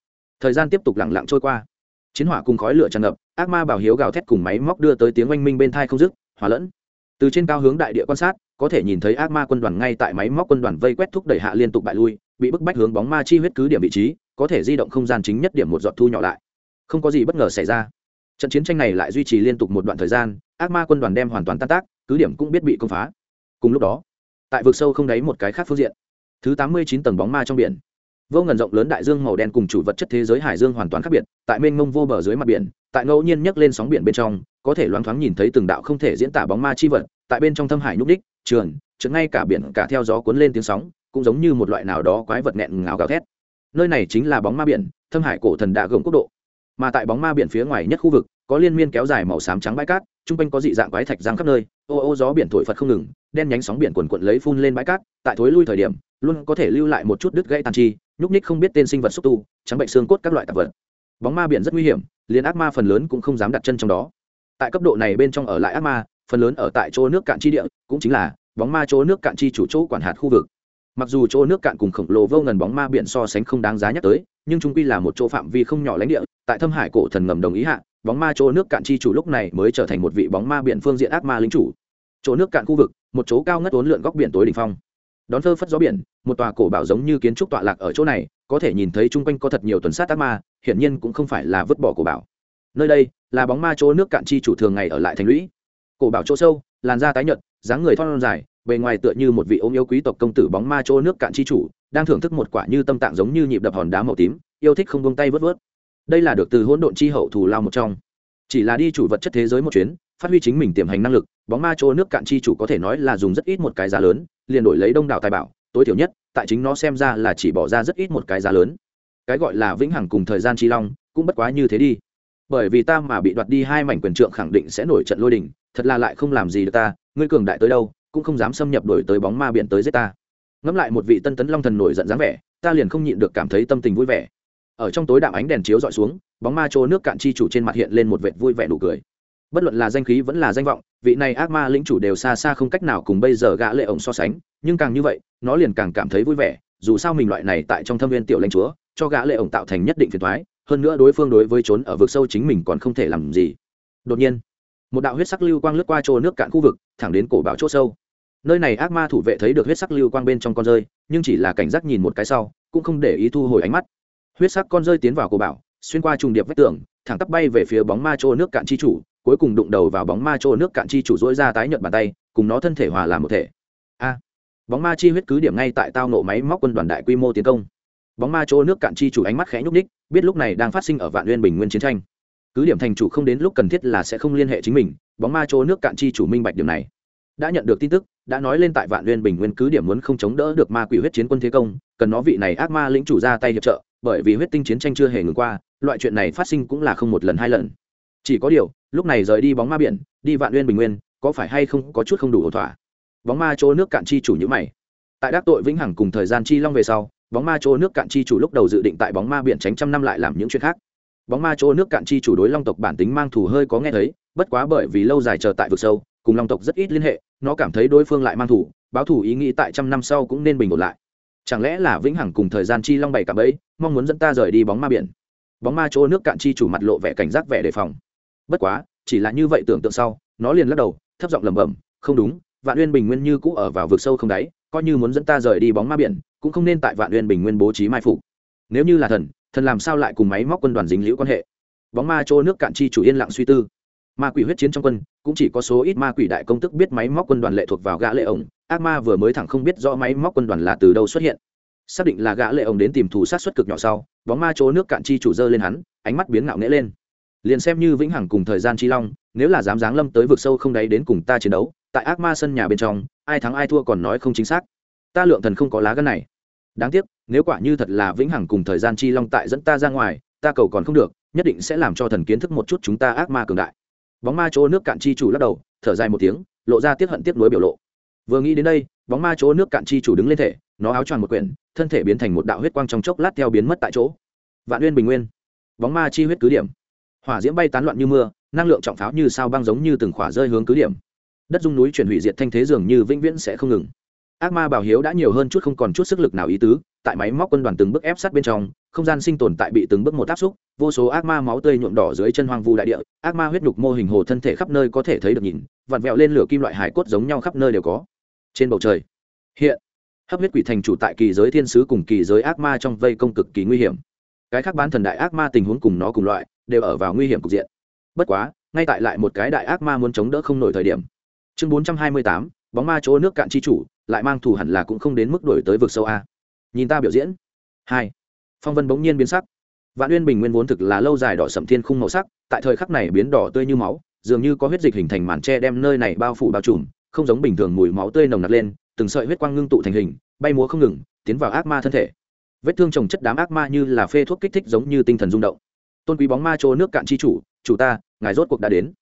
Thời gian tiếp tục lặng lặng trôi qua. Chiến hỏa cùng khói lửa tràn ngập, ác ma bảo hiếu gào thét cùng máy móc đưa tới tiếng oanh minh bên thai không dứt, hòa lẫn. Từ trên cao hướng đại địa quan sát, có thể nhìn thấy ác ma quân đoàn ngay tại máy móc quân đoàn vây quét thúc đẩy hạ liên tục bại lui, bị bức bách hướng bóng ma chi huyết cứ điểm vị trí, có thể di động không gian chính nhất điểm một giọt thu nhỏ lại. Không có gì bất ngờ xảy ra trận chiến tranh này lại duy trì liên tục một đoạn thời gian, ác ma quân đoàn đem hoàn toàn tan tác, cứ điểm cũng biết bị công phá. Cùng lúc đó, tại vực sâu không đáy một cái khác phương diện, thứ tám mươi chín tầng bóng ma trong biển. Vô ngần rộng lớn đại dương màu đen cùng chủ vật chất thế giới hải dương hoàn toàn khác biệt, tại mênh mông vô bờ dưới mặt biển, tại ngẫu nhiên nhấc lên sóng biển bên trong, có thể loáng thoáng nhìn thấy từng đạo không thể diễn tả bóng ma chi vật, tại bên trong thâm hải nhúc đích trường trượt ngay cả biển cả theo gió cuốn lên tiếng sóng, cũng giống như một loại nào đó quái vật nghẹn ngào gào thét. Nơi này chính là bóng ma biển, thâm hải cổ thần đạ gồng quốc độ mà tại bóng ma biển phía ngoài nhất khu vực, có liên miên kéo dài màu xám trắng bãi cát, chung quanh có dị dạng quái thạch giang khắp nơi, ô ô gió biển thổi phật không ngừng, đen nhánh sóng biển quần quận lấy phun lên bãi cát, tại thối lui thời điểm, luôn có thể lưu lại một chút đứt gãy tàn chi, nhúc ních không biết tên sinh vật xúc tu, trắng bệnh xương cốt các loại tạp vật. Bóng ma biển rất nguy hiểm, liền ác ma phần lớn cũng không dám đặt chân trong đó. Tại cấp độ này bên trong ở lại ác ma, phần lớn ở tại chỗ nước cạn chi địa, cũng chính là bóng ma chỗ nước cạn chi chủ chỗ quản hạt khu vực. Mặc dù chỗ nước cạn cùng khổng lồ vô ngần bóng ma biển so sánh không đáng giá nhắc tới, nhưng trung quy là một chỗ phạm vi không nhỏ lãnh địa tại thâm hải cổ thần ngầm đồng ý hạ, bóng ma chỗ nước cạn chi chủ lúc này mới trở thành một vị bóng ma biển phương diện ác ma lính chủ. Chỗ nước cạn khu vực, một chỗ cao ngất uốn lượn góc biển tối đỉnh phong. Đón thơ phất gió biển, một tòa cổ bảo giống như kiến trúc tọa lạc ở chỗ này, có thể nhìn thấy chung quanh có thật nhiều tuần sát ác ma, hiển nhiên cũng không phải là vứt bỏ cổ bảo. Nơi đây, là bóng ma chỗ nước cạn chi chủ thường ngày ở lại thành lũy. Cổ bảo chỗ sâu, làn da tái nhợt, dáng người thon dài, bề ngoài tựa như một vị ôm yêu quý tộc công tử bóng ma chỗ nước cạn chi chủ, đang thưởng thức một quả như tâm tạng giống như nhịp đập hòn đá màu tím, yêu thích không buông tay vớt vớt đây là được từ hỗn độn chi hậu thù lao một trong. Chỉ là đi chủ vật chất thế giới một chuyến, phát huy chính mình tiềm hành năng lực, bóng ma chỗ nước cạn chi chủ có thể nói là dùng rất ít một cái giá lớn, liền đổi lấy đông đảo tài bảo, tối thiểu nhất, tại chính nó xem ra là chỉ bỏ ra rất ít một cái giá lớn. Cái gọi là vĩnh hằng cùng thời gian chi long, cũng bất quá như thế đi. Bởi vì ta mà bị đoạt đi hai mảnh quyền trượng khẳng định sẽ nổi trận lôi đình, thật là lại không làm gì được ta, ngươi cường đại tới đâu, cũng không dám xâm nhập đổi tới bóng ma biển tới giết ta. Ngẫm lại một vị tân tấn long thần nổi giận dáng vẻ, ta liền không nhịn được cảm thấy tâm tình vui vẻ ở trong tối đạo ánh đèn chiếu dọi xuống, bóng ma trô nước cạn chi chủ trên mặt hiện lên một vệt vui vẻ nụ cười. Bất luận là danh khí vẫn là danh vọng, vị này ác ma lĩnh chủ đều xa xa không cách nào cùng bây giờ gã lệ ổng so sánh, nhưng càng như vậy, nó liền càng cảm thấy vui vẻ, dù sao mình loại này tại trong thâm viên tiểu lãnh chúa, cho gã lệ ổng tạo thành nhất định phiền toái, hơn nữa đối phương đối với trốn ở vực sâu chính mình còn không thể làm gì. Đột nhiên, một đạo huyết sắc lưu quang lướt qua chỗ nước cạn khu vực, thẳng đến cổ bảo chỗ sâu. Nơi này ác ma thủ vệ thấy được huyết sắc lưu quang bên trong con rơi, nhưng chỉ là cảnh giác nhìn một cái sau, cũng không để ý thu hồi ánh mắt huyết sắc con rơi tiến vào cổ bảo, xuyên qua trùng điệp vách tường, thẳng tắp bay về phía bóng ma chỗ nước cạn chi chủ, cuối cùng đụng đầu vào bóng ma chỗ nước cạn chi chủ dỗi ra tái nhợt bàn tay, cùng nó thân thể hòa làm một thể. A! Bóng ma chi huyết cứ điểm ngay tại tao nộ máy móc quân đoàn đại quy mô tiến công. Bóng ma chỗ nước cạn chi chủ ánh mắt khẽ nhúc ních biết lúc này đang phát sinh ở vạn nguyên bình nguyên chiến tranh. Cứ điểm thành chủ không đến lúc cần thiết là sẽ không liên hệ chính mình, bóng ma chỗ nước cạn chi chủ minh bạch điểm này đã nhận được tin tức, đã nói lên tại vạn nguyên bình nguyên cứ điểm muốn không chống đỡ được ma quỷ huyết chiến quân thế công, cần nó vị này ác ma lĩnh chủ ra tay hiệp trợ, bởi vì huyết tinh chiến tranh chưa hề ngừng qua, loại chuyện này phát sinh cũng là không một lần hai lần. Chỉ có điều, lúc này rời đi bóng ma biển, đi vạn nguyên bình nguyên, có phải hay không có chút không đủ ổn thỏa? Bóng ma chỗ nước cạn chi chủ như mày. Tại đắc tội vĩnh hằng cùng thời gian chi long về sau, bóng ma chỗ nước cạn chi chủ lúc đầu dự định tại bóng ma biển tránh trăm năm lại làm những chuyện khác. Bóng ma chỗ nước cạn chi chủ đối long tộc bản tính mang thù hơi có nghe thấy, bất quá bởi vì lâu dài chờ tại vực sâu cùng long tộc rất ít liên hệ, nó cảm thấy đối phương lại mang thủ, báo thủ ý nghĩ tại trăm năm sau cũng nên bình ổn lại. Chẳng lẽ là vĩnh hằng cùng thời gian chi long bày cả bấy mong muốn dẫn ta rời đi bóng ma biển? Bóng ma chỗ nước cạn chi chủ mặt lộ vẻ cảnh giác vẻ đề phòng. Bất quá, chỉ là như vậy tưởng tượng sau, nó liền lắc đầu, thấp giọng lẩm bẩm, không đúng, vạn uyên bình nguyên như cũ ở vào vực sâu không đáy, coi như muốn dẫn ta rời đi bóng ma biển, cũng không nên tại vạn uyên bình nguyên bố trí mai phục. Nếu như là thần thần làm sao lại cùng máy móc quân đoàn dính liễu quan hệ? Bóng ma chỗ nước cạn chi chủ yên lặng suy tư ma quỷ huyết chiến trong quân, cũng chỉ có số ít ma quỷ đại công tức biết máy móc quân đoàn lệ thuộc vào gã lệ ổng. Ác ma vừa mới thẳng không biết rõ máy móc quân đoàn là từ đâu xuất hiện. Xác định là gã lệ ổng đến tìm thủ sát xuất cực nhỏ sau, bóng ma chỗ nước cạn chi chủ dơ lên hắn, ánh mắt biến ngạo nghễ lên. Liền xem như vĩnh hằng cùng thời gian chi long, nếu là dám giáng lâm tới vực sâu không đáy đến cùng ta chiến đấu, tại ác ma sân nhà bên trong, ai thắng ai thua còn nói không chính xác. Ta lượng thần không có lá gan này. Đáng tiếc, nếu quả như thật là vĩnh hằng cùng thời gian chi long tại dẫn ta ra ngoài, ta cầu còn không được, nhất định sẽ làm cho thần kiến thức một chút chúng ta ác ma cường đại bóng ma chỗ nước cạn chi chủ lắc đầu, thở dài một tiếng, lộ ra tiết hận tiếc nuối biểu lộ. Vừa nghĩ đến đây, bóng ma chỗ nước cạn chi chủ đứng lên thể, nó áo choàng một quyển, thân thể biến thành một đạo huyết quang trong chốc lát theo biến mất tại chỗ. Vạn uyên bình nguyên, bóng ma chi huyết cứ điểm. Hỏa diễm bay tán loạn như mưa, năng lượng trọng pháo như sao băng giống như từng khỏa rơi hướng cứ điểm. Đất dung núi chuyển hủy diệt thanh thế dường như vĩnh viễn sẽ không ngừng. Ác ma bảo hiếu đã nhiều hơn chút không còn chút sức lực nào ý tứ, tại máy móc quân đoàn từng bước ép sát bên trong không gian sinh tồn tại bị từng bước một áp xúc, vô số ác ma máu tươi nhuộm đỏ dưới chân hoang vu đại địa, ác ma huyết nhục mô hình hồ thân thể khắp nơi có thể thấy được nhìn, vặn vẹo lên lửa kim loại hải cốt giống nhau khắp nơi đều có. Trên bầu trời, hiện, hấp huyết quỷ thành chủ tại kỳ giới thiên sứ cùng kỳ giới ác ma trong vây công cực kỳ nguy hiểm. Cái khác bán thần đại ác ma tình huống cùng nó cùng loại, đều ở vào nguy hiểm cục diện. Bất quá, ngay tại lại một cái đại ác ma muốn chống đỡ không nổi thời điểm. Chương bốn trăm hai mươi tám, bóng ma chỗ nước cạn chi chủ, lại mang thù hẳn là cũng không đến mức đổi tới vực sâu a. Nhìn ta biểu diễn. Hai phong vân bỗng nhiên biến sắc. Vạn uyên bình nguyên vốn thực là lâu dài đỏ sậm thiên khung màu sắc, tại thời khắc này biến đỏ tươi như máu, dường như có huyết dịch hình thành màn tre đem nơi này bao phủ bao trùm, không giống bình thường mùi máu tươi nồng nặc lên, từng sợi huyết quang ngưng tụ thành hình, bay múa không ngừng, tiến vào ác ma thân thể. Vết thương trồng chất đám ác ma như là phê thuốc kích thích giống như tinh thần rung động. Tôn quý bóng ma chỗ nước cạn chi chủ chủ ta, ngài rốt cuộc đã đến.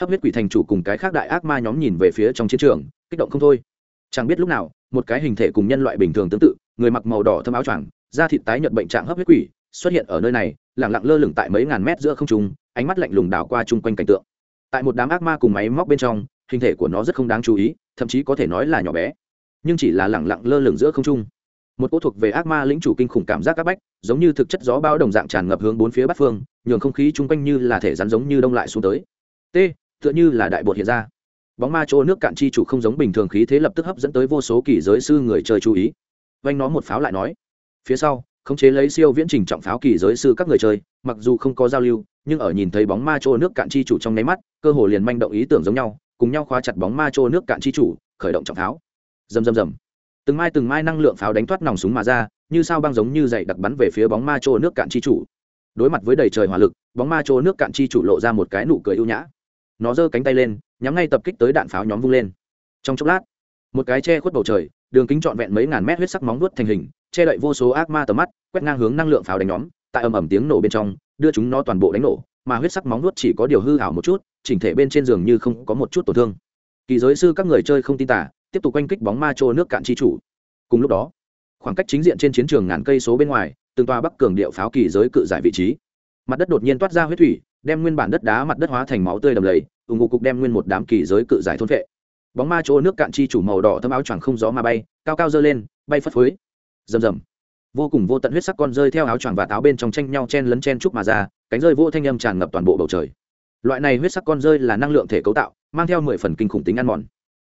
Hấp huyết quỷ thành chủ cùng cái khác đại ác ma nhóm nhìn về phía trong chiến trường, kích động không thôi. Chẳng biết lúc nào, một cái hình thể cùng nhân loại bình thường tương tự, người mặc màu đỏ thâm áo choàng da thịt tái nhợt bệnh trạng hấp huyết quỷ xuất hiện ở nơi này, lẳng lặng lơ lửng tại mấy ngàn mét giữa không trung, ánh mắt lạnh lùng đảo qua chung quanh cảnh tượng. Tại một đám ác ma cùng máy móc bên trong, hình thể của nó rất không đáng chú ý, thậm chí có thể nói là nhỏ bé, nhưng chỉ là lẳng lặng lơ lửng giữa không trung. Một cỗ thuộc về ác ma lĩnh chủ kinh khủng cảm giác áp bách, giống như thực chất gió bao đồng dạng tràn ngập hướng bốn phía bát phương, nhường không khí chung quanh như là thể rắn giống như đông lại xuống tới. T, tựa như là đại bột hiện ra. Bóng ma chỗ nước cạn chi chủ không giống bình thường khí thế lập tức hấp dẫn tới vô số kỳ giới sư người chơi chú ý. Vanh nó một pháo lại nói phía sau, khống chế lấy siêu viễn trình trọng pháo kỳ giới sư các người chơi, mặc dù không có giao lưu, nhưng ở nhìn thấy bóng ma chỗ nước cạn chi chủ trong nháy mắt, cơ hồ liền manh động ý tưởng giống nhau, cùng nhau khóa chặt bóng ma chỗ nước cạn chi chủ, khởi động trọng pháo. Rầm rầm rầm. Từng mai từng mai năng lượng pháo đánh thoát nòng súng mà ra, như sao băng giống như dậy đặc bắn về phía bóng ma chỗ nước cạn chi chủ. Đối mặt với đầy trời hỏa lực, bóng ma chỗ nước cạn chi chủ lộ ra một cái nụ cười ưu nhã. Nó giơ cánh tay lên, nhắm ngay tập kích tới đạn pháo nhóm vung lên. Trong chốc lát, một cái che khuất bầu trời, đường kính trọn vẹn mấy ngàn mét huyết sắc móng vuốt thành hình che đậy vô số ác ma tầm mắt, quét ngang hướng năng lượng pháo đánh nhóm, tại ầm ầm tiếng nổ bên trong, đưa chúng nó toàn bộ đánh nổ, mà huyết sắc móng nuốt chỉ có điều hư hảo một chút, chỉnh thể bên trên giường như không có một chút tổn thương. Kỳ giới sư các người chơi không tin tả tiếp tục quanh kích bóng ma trô nước cạn chi chủ. Cùng lúc đó, khoảng cách chính diện trên chiến trường ngàn cây số bên ngoài, từng tòa bắc cường điệu pháo kỳ giới cự giải vị trí. Mặt đất đột nhiên toát ra huyết thủy, đem nguyên bản đất đá mặt đất hóa thành máu tươi đầm lầy, ủng hộ cục đem nguyên một đám kỳ giới cự giải thôn vệ bóng ma chỗ nước cạn chi chủ màu đỏ thâm áo choàng không gió mà bay, cao cao dơ lên, bay phất phới rầm rầm. Vô cùng vô tận huyết sắc con rơi theo áo choàng và táo bên trong tranh nhau chen lấn chen chúc mà ra, cánh rơi vô thanh âm tràn ngập toàn bộ bầu trời. Loại này huyết sắc con rơi là năng lượng thể cấu tạo, mang theo mười phần kinh khủng tính ăn mòn.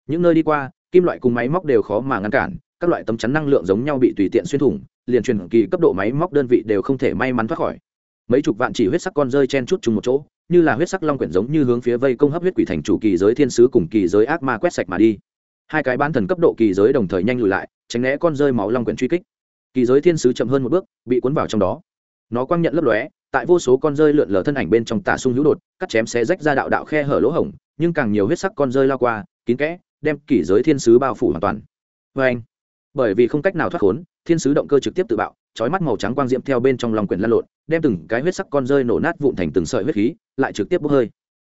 Những nơi đi qua, kim loại cùng máy móc đều khó mà ngăn cản, các loại tấm chắn năng lượng giống nhau bị tùy tiện xuyên thủng, liền truyền kỳ cấp độ máy móc đơn vị đều không thể may mắn thoát khỏi. Mấy chục vạn chỉ huyết sắc con rơi chen chút chung một chỗ, như là huyết sắc long quyển giống như hướng phía vây công hấp huyết quỷ thành chủ kỳ giới thiên sứ cùng kỳ giới ác ma quét sạch mà đi. Hai cái bán thần cấp độ kỳ giới đồng thời nhanh lùi lại tránh né con rơi máu long quyển truy kích. Kỳ giới thiên sứ chậm hơn một bước, bị cuốn vào trong đó. Nó quang nhận lấp lóe, tại vô số con rơi lượn lờ thân ảnh bên trong tả sung hữu đột, cắt chém xé rách ra đạo đạo khe hở lỗ hổng, nhưng càng nhiều huyết sắc con rơi lao qua, kín kẽ, đem kỳ giới thiên sứ bao phủ hoàn toàn. Vê anh, bởi vì không cách nào thoát khốn, thiên sứ động cơ trực tiếp tự bạo trói mắt màu trắng quang diễm theo bên trong lòng quyển lăn lộn, đem từng cái huyết sắc con rơi nổ nát vụn thành từng sợi huyết khí, lại trực tiếp bốc hơi.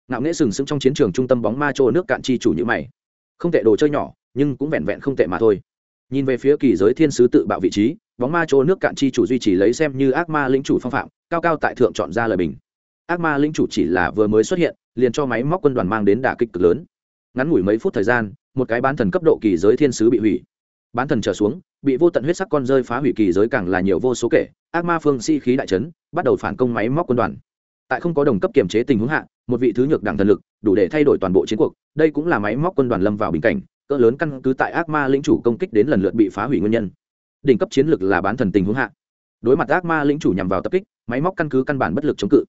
Ngạo nghễ sừng sững trong chiến trường trung tâm bóng ma trô nước cạn chi chủ như mày. Không tệ đồ chơi nhỏ, nhưng cũng vẹn vẹn không tệ mà thôi nhìn về phía kỳ giới thiên sứ tự bạo vị trí, bóng ma chỗ nước cạn chi chủ duy trì lấy xem như ác ma lĩnh chủ phong phạm, cao cao tại thượng chọn ra lời bình. Ác ma lĩnh chủ chỉ là vừa mới xuất hiện, liền cho máy móc quân đoàn mang đến đả kích cực lớn. Ngắn ngủi mấy phút thời gian, một cái bán thần cấp độ kỳ giới thiên sứ bị hủy. Bán thần trở xuống, bị vô tận huyết sắc con rơi phá hủy kỳ giới càng là nhiều vô số kể, ác ma phương si khí đại trấn bắt đầu phản công máy móc quân đoàn. Tại không có đồng cấp kiểm chế tình huống hạ, một vị thứ nhược đẳng thần lực, đủ để thay đổi toàn bộ chiến cuộc, đây cũng là máy móc quân đoàn lâm vào bình cảnh cỡ lớn căn cứ tại ác ma lĩnh chủ công kích đến lần lượt bị phá hủy nguyên nhân. Đỉnh cấp chiến lực là bán thần tình huống hạ. Đối mặt ác ma lĩnh chủ nhằm vào tập kích, máy móc căn cứ căn bản bất lực chống cự.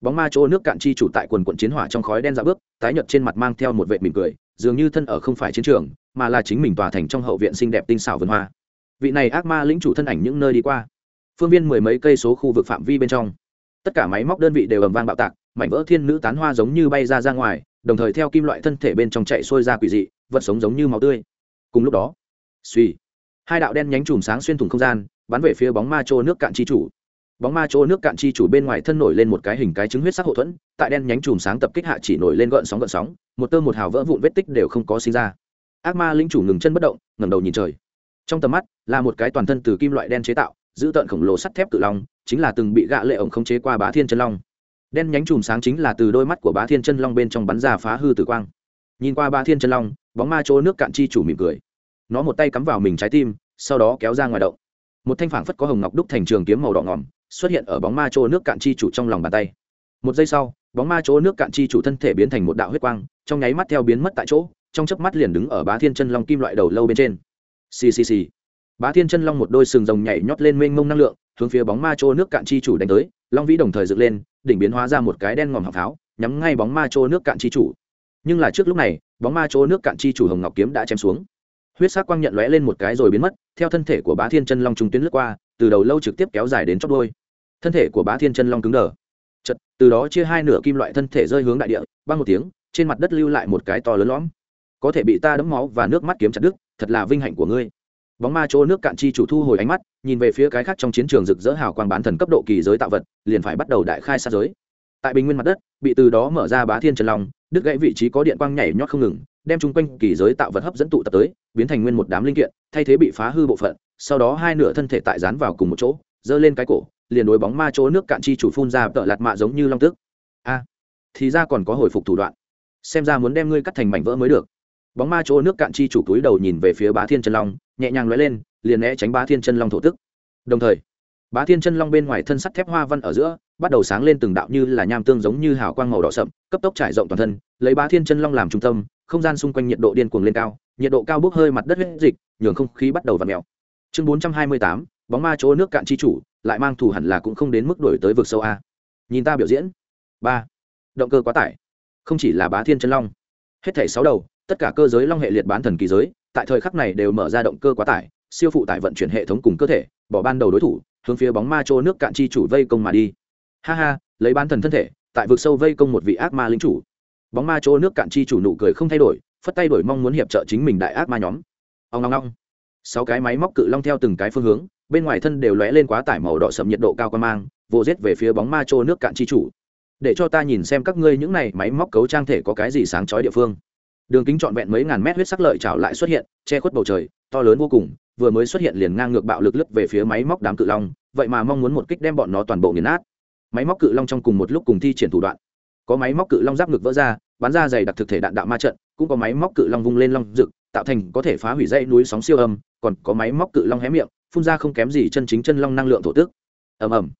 Bóng ma chỗ nước cạn chi chủ tại quần quận chiến hỏa trong khói đen dạo bước, tái nhợt trên mặt mang theo một vệ mỉm cười, dường như thân ở không phải chiến trường, mà là chính mình tòa thành trong hậu viện xinh đẹp tinh xảo vườn hoa. Vị này ác ma lĩnh chủ thân ảnh những nơi đi qua. Phương viên mười mấy cây số khu vực phạm vi bên trong. Tất cả máy móc đơn vị đều ầm vang bạo tạc, mảnh vỡ thiên nữ tán hoa giống như bay ra ra ngoài, đồng thời theo kim loại thân thể bên trong chạy xuôi ra quỷ dị vật sống giống như máu tươi. Cùng lúc đó, suy, hai đạo đen nhánh chùm sáng xuyên thủng không gian, bắn về phía bóng ma trô nước cạn chi chủ. Bóng ma chỗ nước cạn chi chủ bên ngoài thân nổi lên một cái hình cái trứng huyết sắc hậu thuẫn, tại đen nhánh chùm sáng tập kích hạ chỉ nổi lên gợn sóng gợn sóng, một tơ một hào vỡ vụn vết tích đều không có sinh ra. Ác ma linh chủ ngừng chân bất động, ngẩng đầu nhìn trời. Trong tầm mắt, là một cái toàn thân từ kim loại đen chế tạo, giữ tợn khổng lồ sắt thép cự long, chính là từng bị gạ lệ ổng không chế qua bá thiên chân long. Đen nhánh chùm sáng chính là từ đôi mắt của bá thiên chân long bên trong bắn ra phá hư tử quang. Nhìn qua bá thiên chân long bóng ma chỗ nước cạn chi chủ mỉm cười. Nó một tay cắm vào mình trái tim, sau đó kéo ra ngoài động. Một thanh phảng phất có hồng ngọc đúc thành trường kiếm màu đỏ ngỏm xuất hiện ở bóng ma chỗ nước cạn chi chủ trong lòng bàn tay. Một giây sau, bóng ma chỗ nước cạn chi chủ thân thể biến thành một đạo huyết quang, trong nháy mắt theo biến mất tại chỗ, trong chớp mắt liền đứng ở bá thiên chân long kim loại đầu lâu bên trên. Ccc bá thiên chân long một đôi sừng rồng nhảy nhót lên mênh mông năng lượng, hướng phía bóng ma chỗ nước cạn chi chủ đánh tới, long vĩ đồng thời dựng lên, đỉnh biến hóa ra một cái đen ngòm học pháo nhắm ngay bóng ma chỗ nước cạn chi chủ nhưng là trước lúc này, bóng ma chỗ nước cạn chi chủ hồng ngọc kiếm đã chém xuống. Huyết sắc quang nhận lóe lên một cái rồi biến mất, theo thân thể của bá thiên chân long trung tuyến lướt qua, từ đầu lâu trực tiếp kéo dài đến chót đôi thân thể của bá thiên chân long cứng đờ. Chật từ đó chia hai nửa kim loại thân thể rơi hướng đại địa, băng một tiếng, trên mặt đất lưu lại một cái to lớn lõm. Có thể bị ta đấm máu và nước mắt kiếm chặt đứt, thật là vinh hạnh của ngươi. Bóng ma chỗ nước cạn chi chủ thu hồi ánh mắt, nhìn về phía cái khác trong chiến trường rực rỡ hào quang bán thần cấp độ kỳ giới tạo vật, liền phải bắt đầu đại khai sát giới. Tại bình nguyên mặt đất, bị từ đó mở ra bá thiên chân long đứt gãy vị trí có điện quang nhảy nhót không ngừng, đem chung quanh kỳ giới tạo vật hấp dẫn tụ tập tới, biến thành nguyên một đám linh kiện, thay thế bị phá hư bộ phận, sau đó hai nửa thân thể tại dán vào cùng một chỗ, giơ lên cái cổ, liền đối bóng ma chỗ nước cạn chi chủ phun ra tợ lạt mạ giống như long tức a, thì ra còn có hồi phục thủ đoạn. Xem ra muốn đem ngươi cắt thành mảnh vỡ mới được. Bóng ma chỗ nước cạn chi chủ túi đầu nhìn về phía bá thiên chân long, nhẹ nhàng lóe lên, liền né tránh bá thiên chân long thổ tức. Đồng thời, bá thiên chân long bên ngoài thân sắt thép hoa văn ở giữa bắt đầu sáng lên từng đạo như là nham tương giống như hào quang màu đỏ sậm, cấp tốc trải rộng toàn thân, lấy bá thiên chân long làm trung tâm, không gian xung quanh nhiệt độ điên cuồng lên cao, nhiệt độ cao bốc hơi mặt đất huyết dịch, nhường không khí bắt đầu v ặ mèo. Chương bốn trăm hai mươi tám, bóng ma chỗ nước cạn chi chủ, lại mang thù hẳn là cũng không đến mức đổi tới vực sâu a. Nhìn ta biểu diễn. Ba. Động cơ quá tải. Không chỉ là bá thiên chân long. Hết thảy sáu đầu, tất cả cơ giới long hệ liệt bán thần kỳ giới, tại thời khắc này đều mở ra động cơ quá tải, siêu phụ tải vận chuyển hệ thống cùng cơ thể, bỏ ban đầu đối thủ, hướng phía bóng ma chỗ nước cạn chi chủ vây công mà đi ha ha, lấy bán thần thân thể, tại vực sâu vây công một vị ác ma lính chủ. Bóng ma chỗ nước cạn chi chủ nụ cười không thay đổi, phất tay đổi mong muốn hiệp trợ chính mình đại ác ma nhóm. Ông ngong ngong sáu cái máy móc cự long theo từng cái phương hướng, bên ngoài thân đều lóe lên quá tải màu đỏ sầm nhiệt độ cao quan mang vô rết về phía bóng ma chỗ nước cạn chi chủ. Để cho ta nhìn xem các ngươi những này máy móc cấu trang thể có cái gì sáng chói địa phương. Đường kính trọn vẹn mấy ngàn mét huyết sắc lợi trào lại xuất hiện, che khuất bầu trời, to lớn vô cùng, vừa mới xuất hiện liền ngang ngược bạo lực lướt về phía máy móc đám cự long, vậy mà mong muốn một kích đem bọn nó toàn bộ nghiền nát máy móc cự long trong cùng một lúc cùng thi triển thủ đoạn. Có máy móc cự long giáp ngực vỡ ra, bắn ra dày đặc thực thể đạn đạo ma trận, cũng có máy móc cự long vung lên long rực, tạo thành có thể phá hủy dãy núi sóng siêu âm, còn có máy móc cự long hé miệng, phun ra không kém gì chân chính chân long năng lượng thổ tức. Ầm ầm.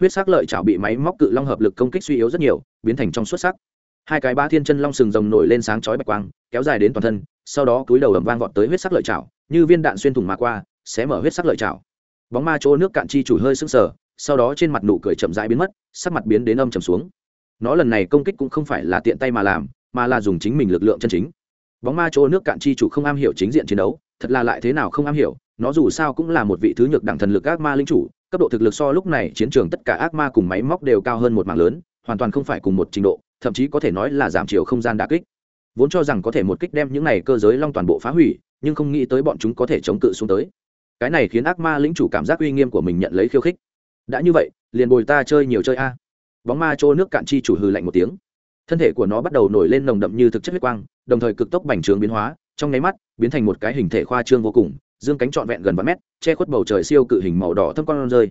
Huyết sắc lợi chảo bị máy móc cự long hợp lực công kích suy yếu rất nhiều, biến thành trong xuất sắc. Hai cái ba thiên chân long sừng rồng nổi lên sáng chói bạch quang, kéo dài đến toàn thân, sau đó túi đầu ầm vang vọt tới huyết sắc lợi chảo, như viên đạn xuyên thủng mà qua xé mở huyết sắc lợi chảo. Bóng ma chỗ nước cạn chi chủ hơi sững sờ sau đó trên mặt nụ cười chậm rãi biến mất, sắc mặt biến đến âm trầm xuống. Nó lần này công kích cũng không phải là tiện tay mà làm, mà là dùng chính mình lực lượng chân chính. Bóng ma chỗ nước cạn chi chủ không am hiểu chính diện chiến đấu, thật là lại thế nào không am hiểu, nó dù sao cũng là một vị thứ nhược đẳng thần lực ác ma linh chủ, cấp độ thực lực so lúc này chiến trường tất cả ác ma cùng máy móc đều cao hơn một mạng lớn, hoàn toàn không phải cùng một trình độ, thậm chí có thể nói là giảm chiều không gian đà kích. Vốn cho rằng có thể một kích đem những này cơ giới long toàn bộ phá hủy, nhưng không nghĩ tới bọn chúng có thể chống cự xuống tới. Cái này khiến ác ma lĩnh chủ cảm giác uy nghiêm của mình nhận lấy khiêu khích đã như vậy, liền bồi ta chơi nhiều chơi a. Bóng ma trô nước cạn chi chủ hừ lạnh một tiếng. Thân thể của nó bắt đầu nổi lên nồng đậm như thực chất huyết quang, đồng thời cực tốc bành trướng biến hóa, trong nháy mắt, biến thành một cái hình thể khoa trương vô cùng, dương cánh trọn vẹn gần ba mét, che khuất bầu trời siêu cự hình màu đỏ thâm con rơi.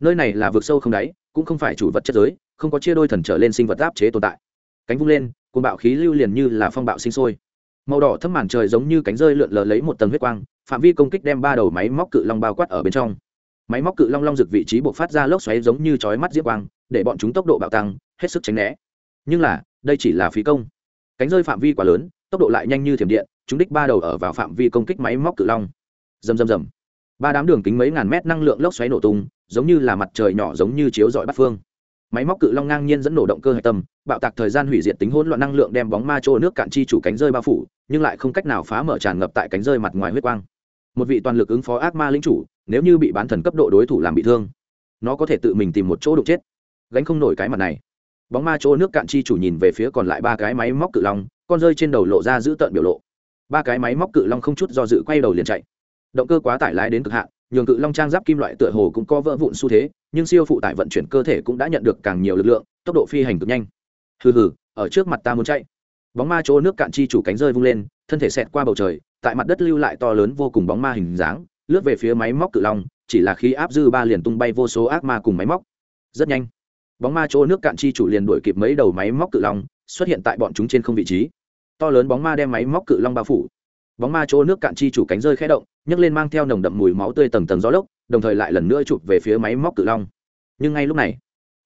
Nơi này là vực sâu không đáy, cũng không phải chủ vật chất giới, không có chia đôi thần trở lên sinh vật áp chế tồn tại. Cánh vung lên, cuồng bạo khí lưu liền như là phong bạo sinh sôi. Màu đỏ thâm màn trời giống như cánh rơi lượn lờ lấy một tầng huyết quang, phạm vi công kích đem ba đầu máy móc cự long bao quát ở bên trong máy móc cự long long rực vị trí buộc phát ra lốc xoáy giống như chói mắt diễm quang, để bọn chúng tốc độ bạo tăng, hết sức tránh né. Nhưng là, đây chỉ là phí công. Cánh rơi phạm vi quá lớn, tốc độ lại nhanh như thiểm điện, chúng đích ba đầu ở vào phạm vi công kích máy móc cự long. Rầm rầm rầm. Ba đám đường kính mấy ngàn mét năng lượng lốc xoáy nổ tung, giống như là mặt trời nhỏ giống như chiếu dọi bắt phương. Máy móc cự long ngang nhiên dẫn nổ động cơ hạch tâm, bạo tạc thời gian hủy diệt tính hỗn loạn năng lượng đem bóng ma trô nước cạn chi chủ cánh rơi bao phủ, nhưng lại không cách nào phá mở tràn ngập tại cánh rơi mặt ngoài huyết quang một vị toàn lực ứng phó ác ma lính chủ, nếu như bị bán thần cấp độ đối thủ làm bị thương, nó có thể tự mình tìm một chỗ đụng chết. Gánh không nổi cái mặt này. Bóng ma chỗ nước cạn chi chủ nhìn về phía còn lại ba cái máy móc cự long, con rơi trên đầu lộ ra giữ tợn biểu lộ. Ba cái máy móc cự long không chút do dự quay đầu liền chạy. Động cơ quá tải lái đến cực hạn, nhường cự long trang giáp kim loại tựa hồ cũng có vỡ vụn xu thế, nhưng siêu phụ tải vận chuyển cơ thể cũng đã nhận được càng nhiều lực lượng, tốc độ phi hành cực nhanh. Hừ hừ, ở trước mặt ta muốn chạy. Bóng ma chỗ nước cạn chi chủ cánh rơi vung lên, thân thể xẹt qua bầu trời tại mặt đất lưu lại to lớn vô cùng bóng ma hình dáng, lướt về phía máy móc cự long, chỉ là khi áp dư ba liền tung bay vô số ác ma cùng máy móc. Rất nhanh, bóng ma chỗ nước cạn chi chủ liền đuổi kịp mấy đầu máy móc cự long, xuất hiện tại bọn chúng trên không vị trí. To lớn bóng ma đem máy móc cự long bao phủ. Bóng ma chỗ nước cạn chi chủ cánh rơi khẽ động, nhấc lên mang theo nồng đậm mùi máu tươi tầng tầng gió lốc, đồng thời lại lần nữa chụp về phía máy móc cự long. Nhưng ngay lúc này,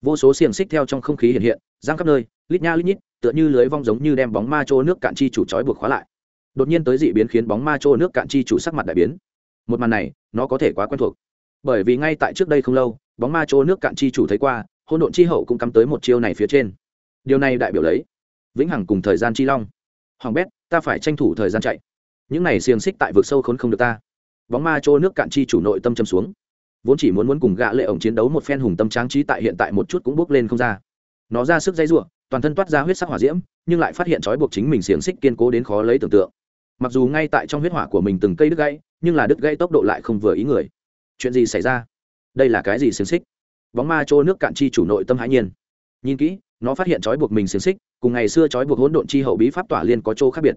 vô số xiềng xích theo trong không khí hiện hiện, giang khắp nơi, lít nha lít nhít, tựa như lưới vong giống như đem bóng ma chỗ nước cạn chi chủ trói buộc khóa lại đột nhiên tới dị biến khiến bóng ma chỗ nước cạn chi chủ sắc mặt đại biến. Một màn này, nó có thể quá quen thuộc. Bởi vì ngay tại trước đây không lâu, bóng ma chỗ nước cạn chi chủ thấy qua hôn độn chi hậu cũng cắm tới một chiêu này phía trên. Điều này đại biểu lấy vĩnh hằng cùng thời gian chi long. Hoàng bét, ta phải tranh thủ thời gian chạy. Những này xiềng xích tại vực sâu khốn không được ta. Bóng ma chỗ nước cạn chi chủ nội tâm châm xuống. Vốn chỉ muốn muốn cùng gã lệ ổng chiến đấu một phen hùng tâm tráng trí tại hiện tại một chút cũng bước lên không ra. Nó ra sức dây rủa, toàn thân toát ra huyết sắc hỏa diễm, nhưng lại phát hiện trói buộc chính mình xiềng xích kiên cố đến khó lấy tưởng tượng mặc dù ngay tại trong huyết hỏa của mình từng cây đứt gãy, nhưng là đứt gãy tốc độ lại không vừa ý người. Chuyện gì xảy ra? Đây là cái gì xiềng xích? Bóng ma trô nước cạn chi chủ nội tâm hãi nhiên. Nhìn kỹ, nó phát hiện trói buộc mình xiềng xích, cùng ngày xưa trói buộc hỗn độn chi hậu bí pháp tỏa liên có chỗ khác biệt.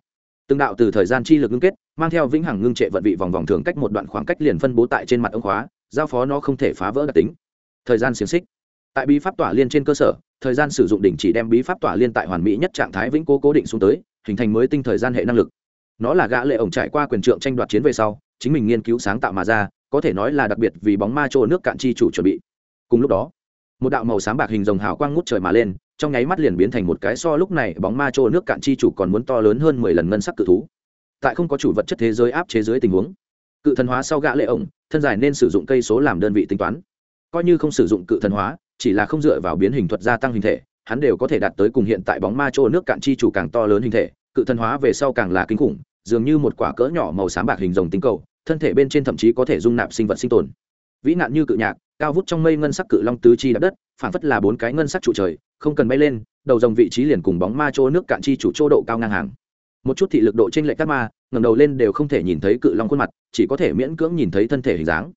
Từng đạo từ thời gian chi lực ngưng kết, mang theo vĩnh hằng ngưng trệ vận vị vòng vòng thường cách một đoạn khoảng cách liền phân bố tại trên mặt ông khóa, giao phó nó không thể phá vỡ đặc tính. Thời gian xiềng xích. Tại bí pháp tỏa liên trên cơ sở, thời gian sử dụng đỉnh chỉ đem bí pháp tỏa liên tại hoàn mỹ nhất trạng thái vĩnh cố cố định xuống tới, hình thành mới tinh thời gian hệ năng lực nó là gã lệ ổng trải qua quyền trượng tranh đoạt chiến về sau, chính mình nghiên cứu sáng tạo mà ra, có thể nói là đặc biệt vì bóng ma trô nước cạn chi chủ chuẩn bị. Cùng lúc đó, một đạo màu xám bạc hình rồng hào quang ngút trời mà lên, trong nháy mắt liền biến thành một cái so lúc này bóng ma trô nước cạn chi chủ còn muốn to lớn hơn mười lần ngân sắc cự thú. Tại không có chủ vật chất thế giới áp chế dưới tình huống, cự thần hóa sau gã lệ ổng, thân dài nên sử dụng cây số làm đơn vị tính toán. Coi như không sử dụng cự thần hóa, chỉ là không dựa vào biến hình thuật gia tăng hình thể, hắn đều có thể đạt tới cùng hiện tại bóng ma trô nước cạn chi chủ càng to lớn hình thể cự thần hóa về sau càng là kinh khủng, dường như một quả cỡ nhỏ màu xám bạc hình rồng tinh cầu, thân thể bên trên thậm chí có thể dung nạp sinh vật sinh tồn. Vĩ nạn như cự nhạc, cao vút trong mây ngân sắc cự long tứ chi đạp đất phản phất là bốn cái ngân sắc trụ trời, không cần bay lên, đầu dòng vị trí liền cùng bóng ma chỗ nước cạn chi chủ chỗ độ cao ngang hàng. Một chút thị lực độ trên lệch các ma, ngẩng đầu lên đều không thể nhìn thấy cự long khuôn mặt, chỉ có thể miễn cưỡng nhìn thấy thân thể hình dáng.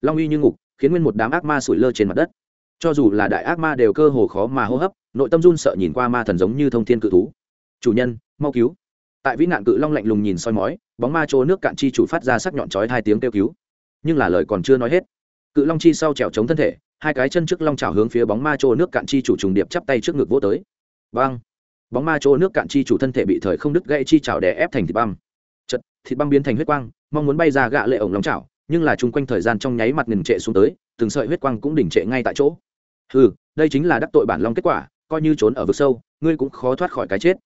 Long uy như ngục, khiến nguyên một đám ác ma sủi lơ trên mặt đất. Cho dù là đại ác ma đều cơ hồ khó mà hô hấp, nội tâm run sợ nhìn qua ma thần giống như thông thiên cự thú. Chủ nhân mau cứu. Tại vĩ nạn cự long lạnh lùng nhìn soi mói, bóng ma chỗ nước cạn chi chủ phát ra sắc nhọn chói hai tiếng kêu cứu. Nhưng là lời còn chưa nói hết. Cự long chi sau trèo chống thân thể, hai cái chân trước long trào hướng phía bóng ma chỗ nước cạn chi chủ trùng điệp chắp tay trước ngực vỗ tới. Băng bóng ma chỗ nước cạn chi chủ thân thể bị thời không đứt gãy chi trào đè ép thành thịt băm. Chật, thịt băm biến thành huyết quang, mong muốn bay ra gạ lệ ổng long trào nhưng là chung quanh thời gian trong nháy mặt ngừng trệ xuống tới, từng sợi huyết quang cũng đỉnh trệ ngay tại chỗ. Ừ đây chính là đắc tội bản long kết quả, coi như trốn ở vực sâu, ngươi cũng khó thoát khỏi cái chết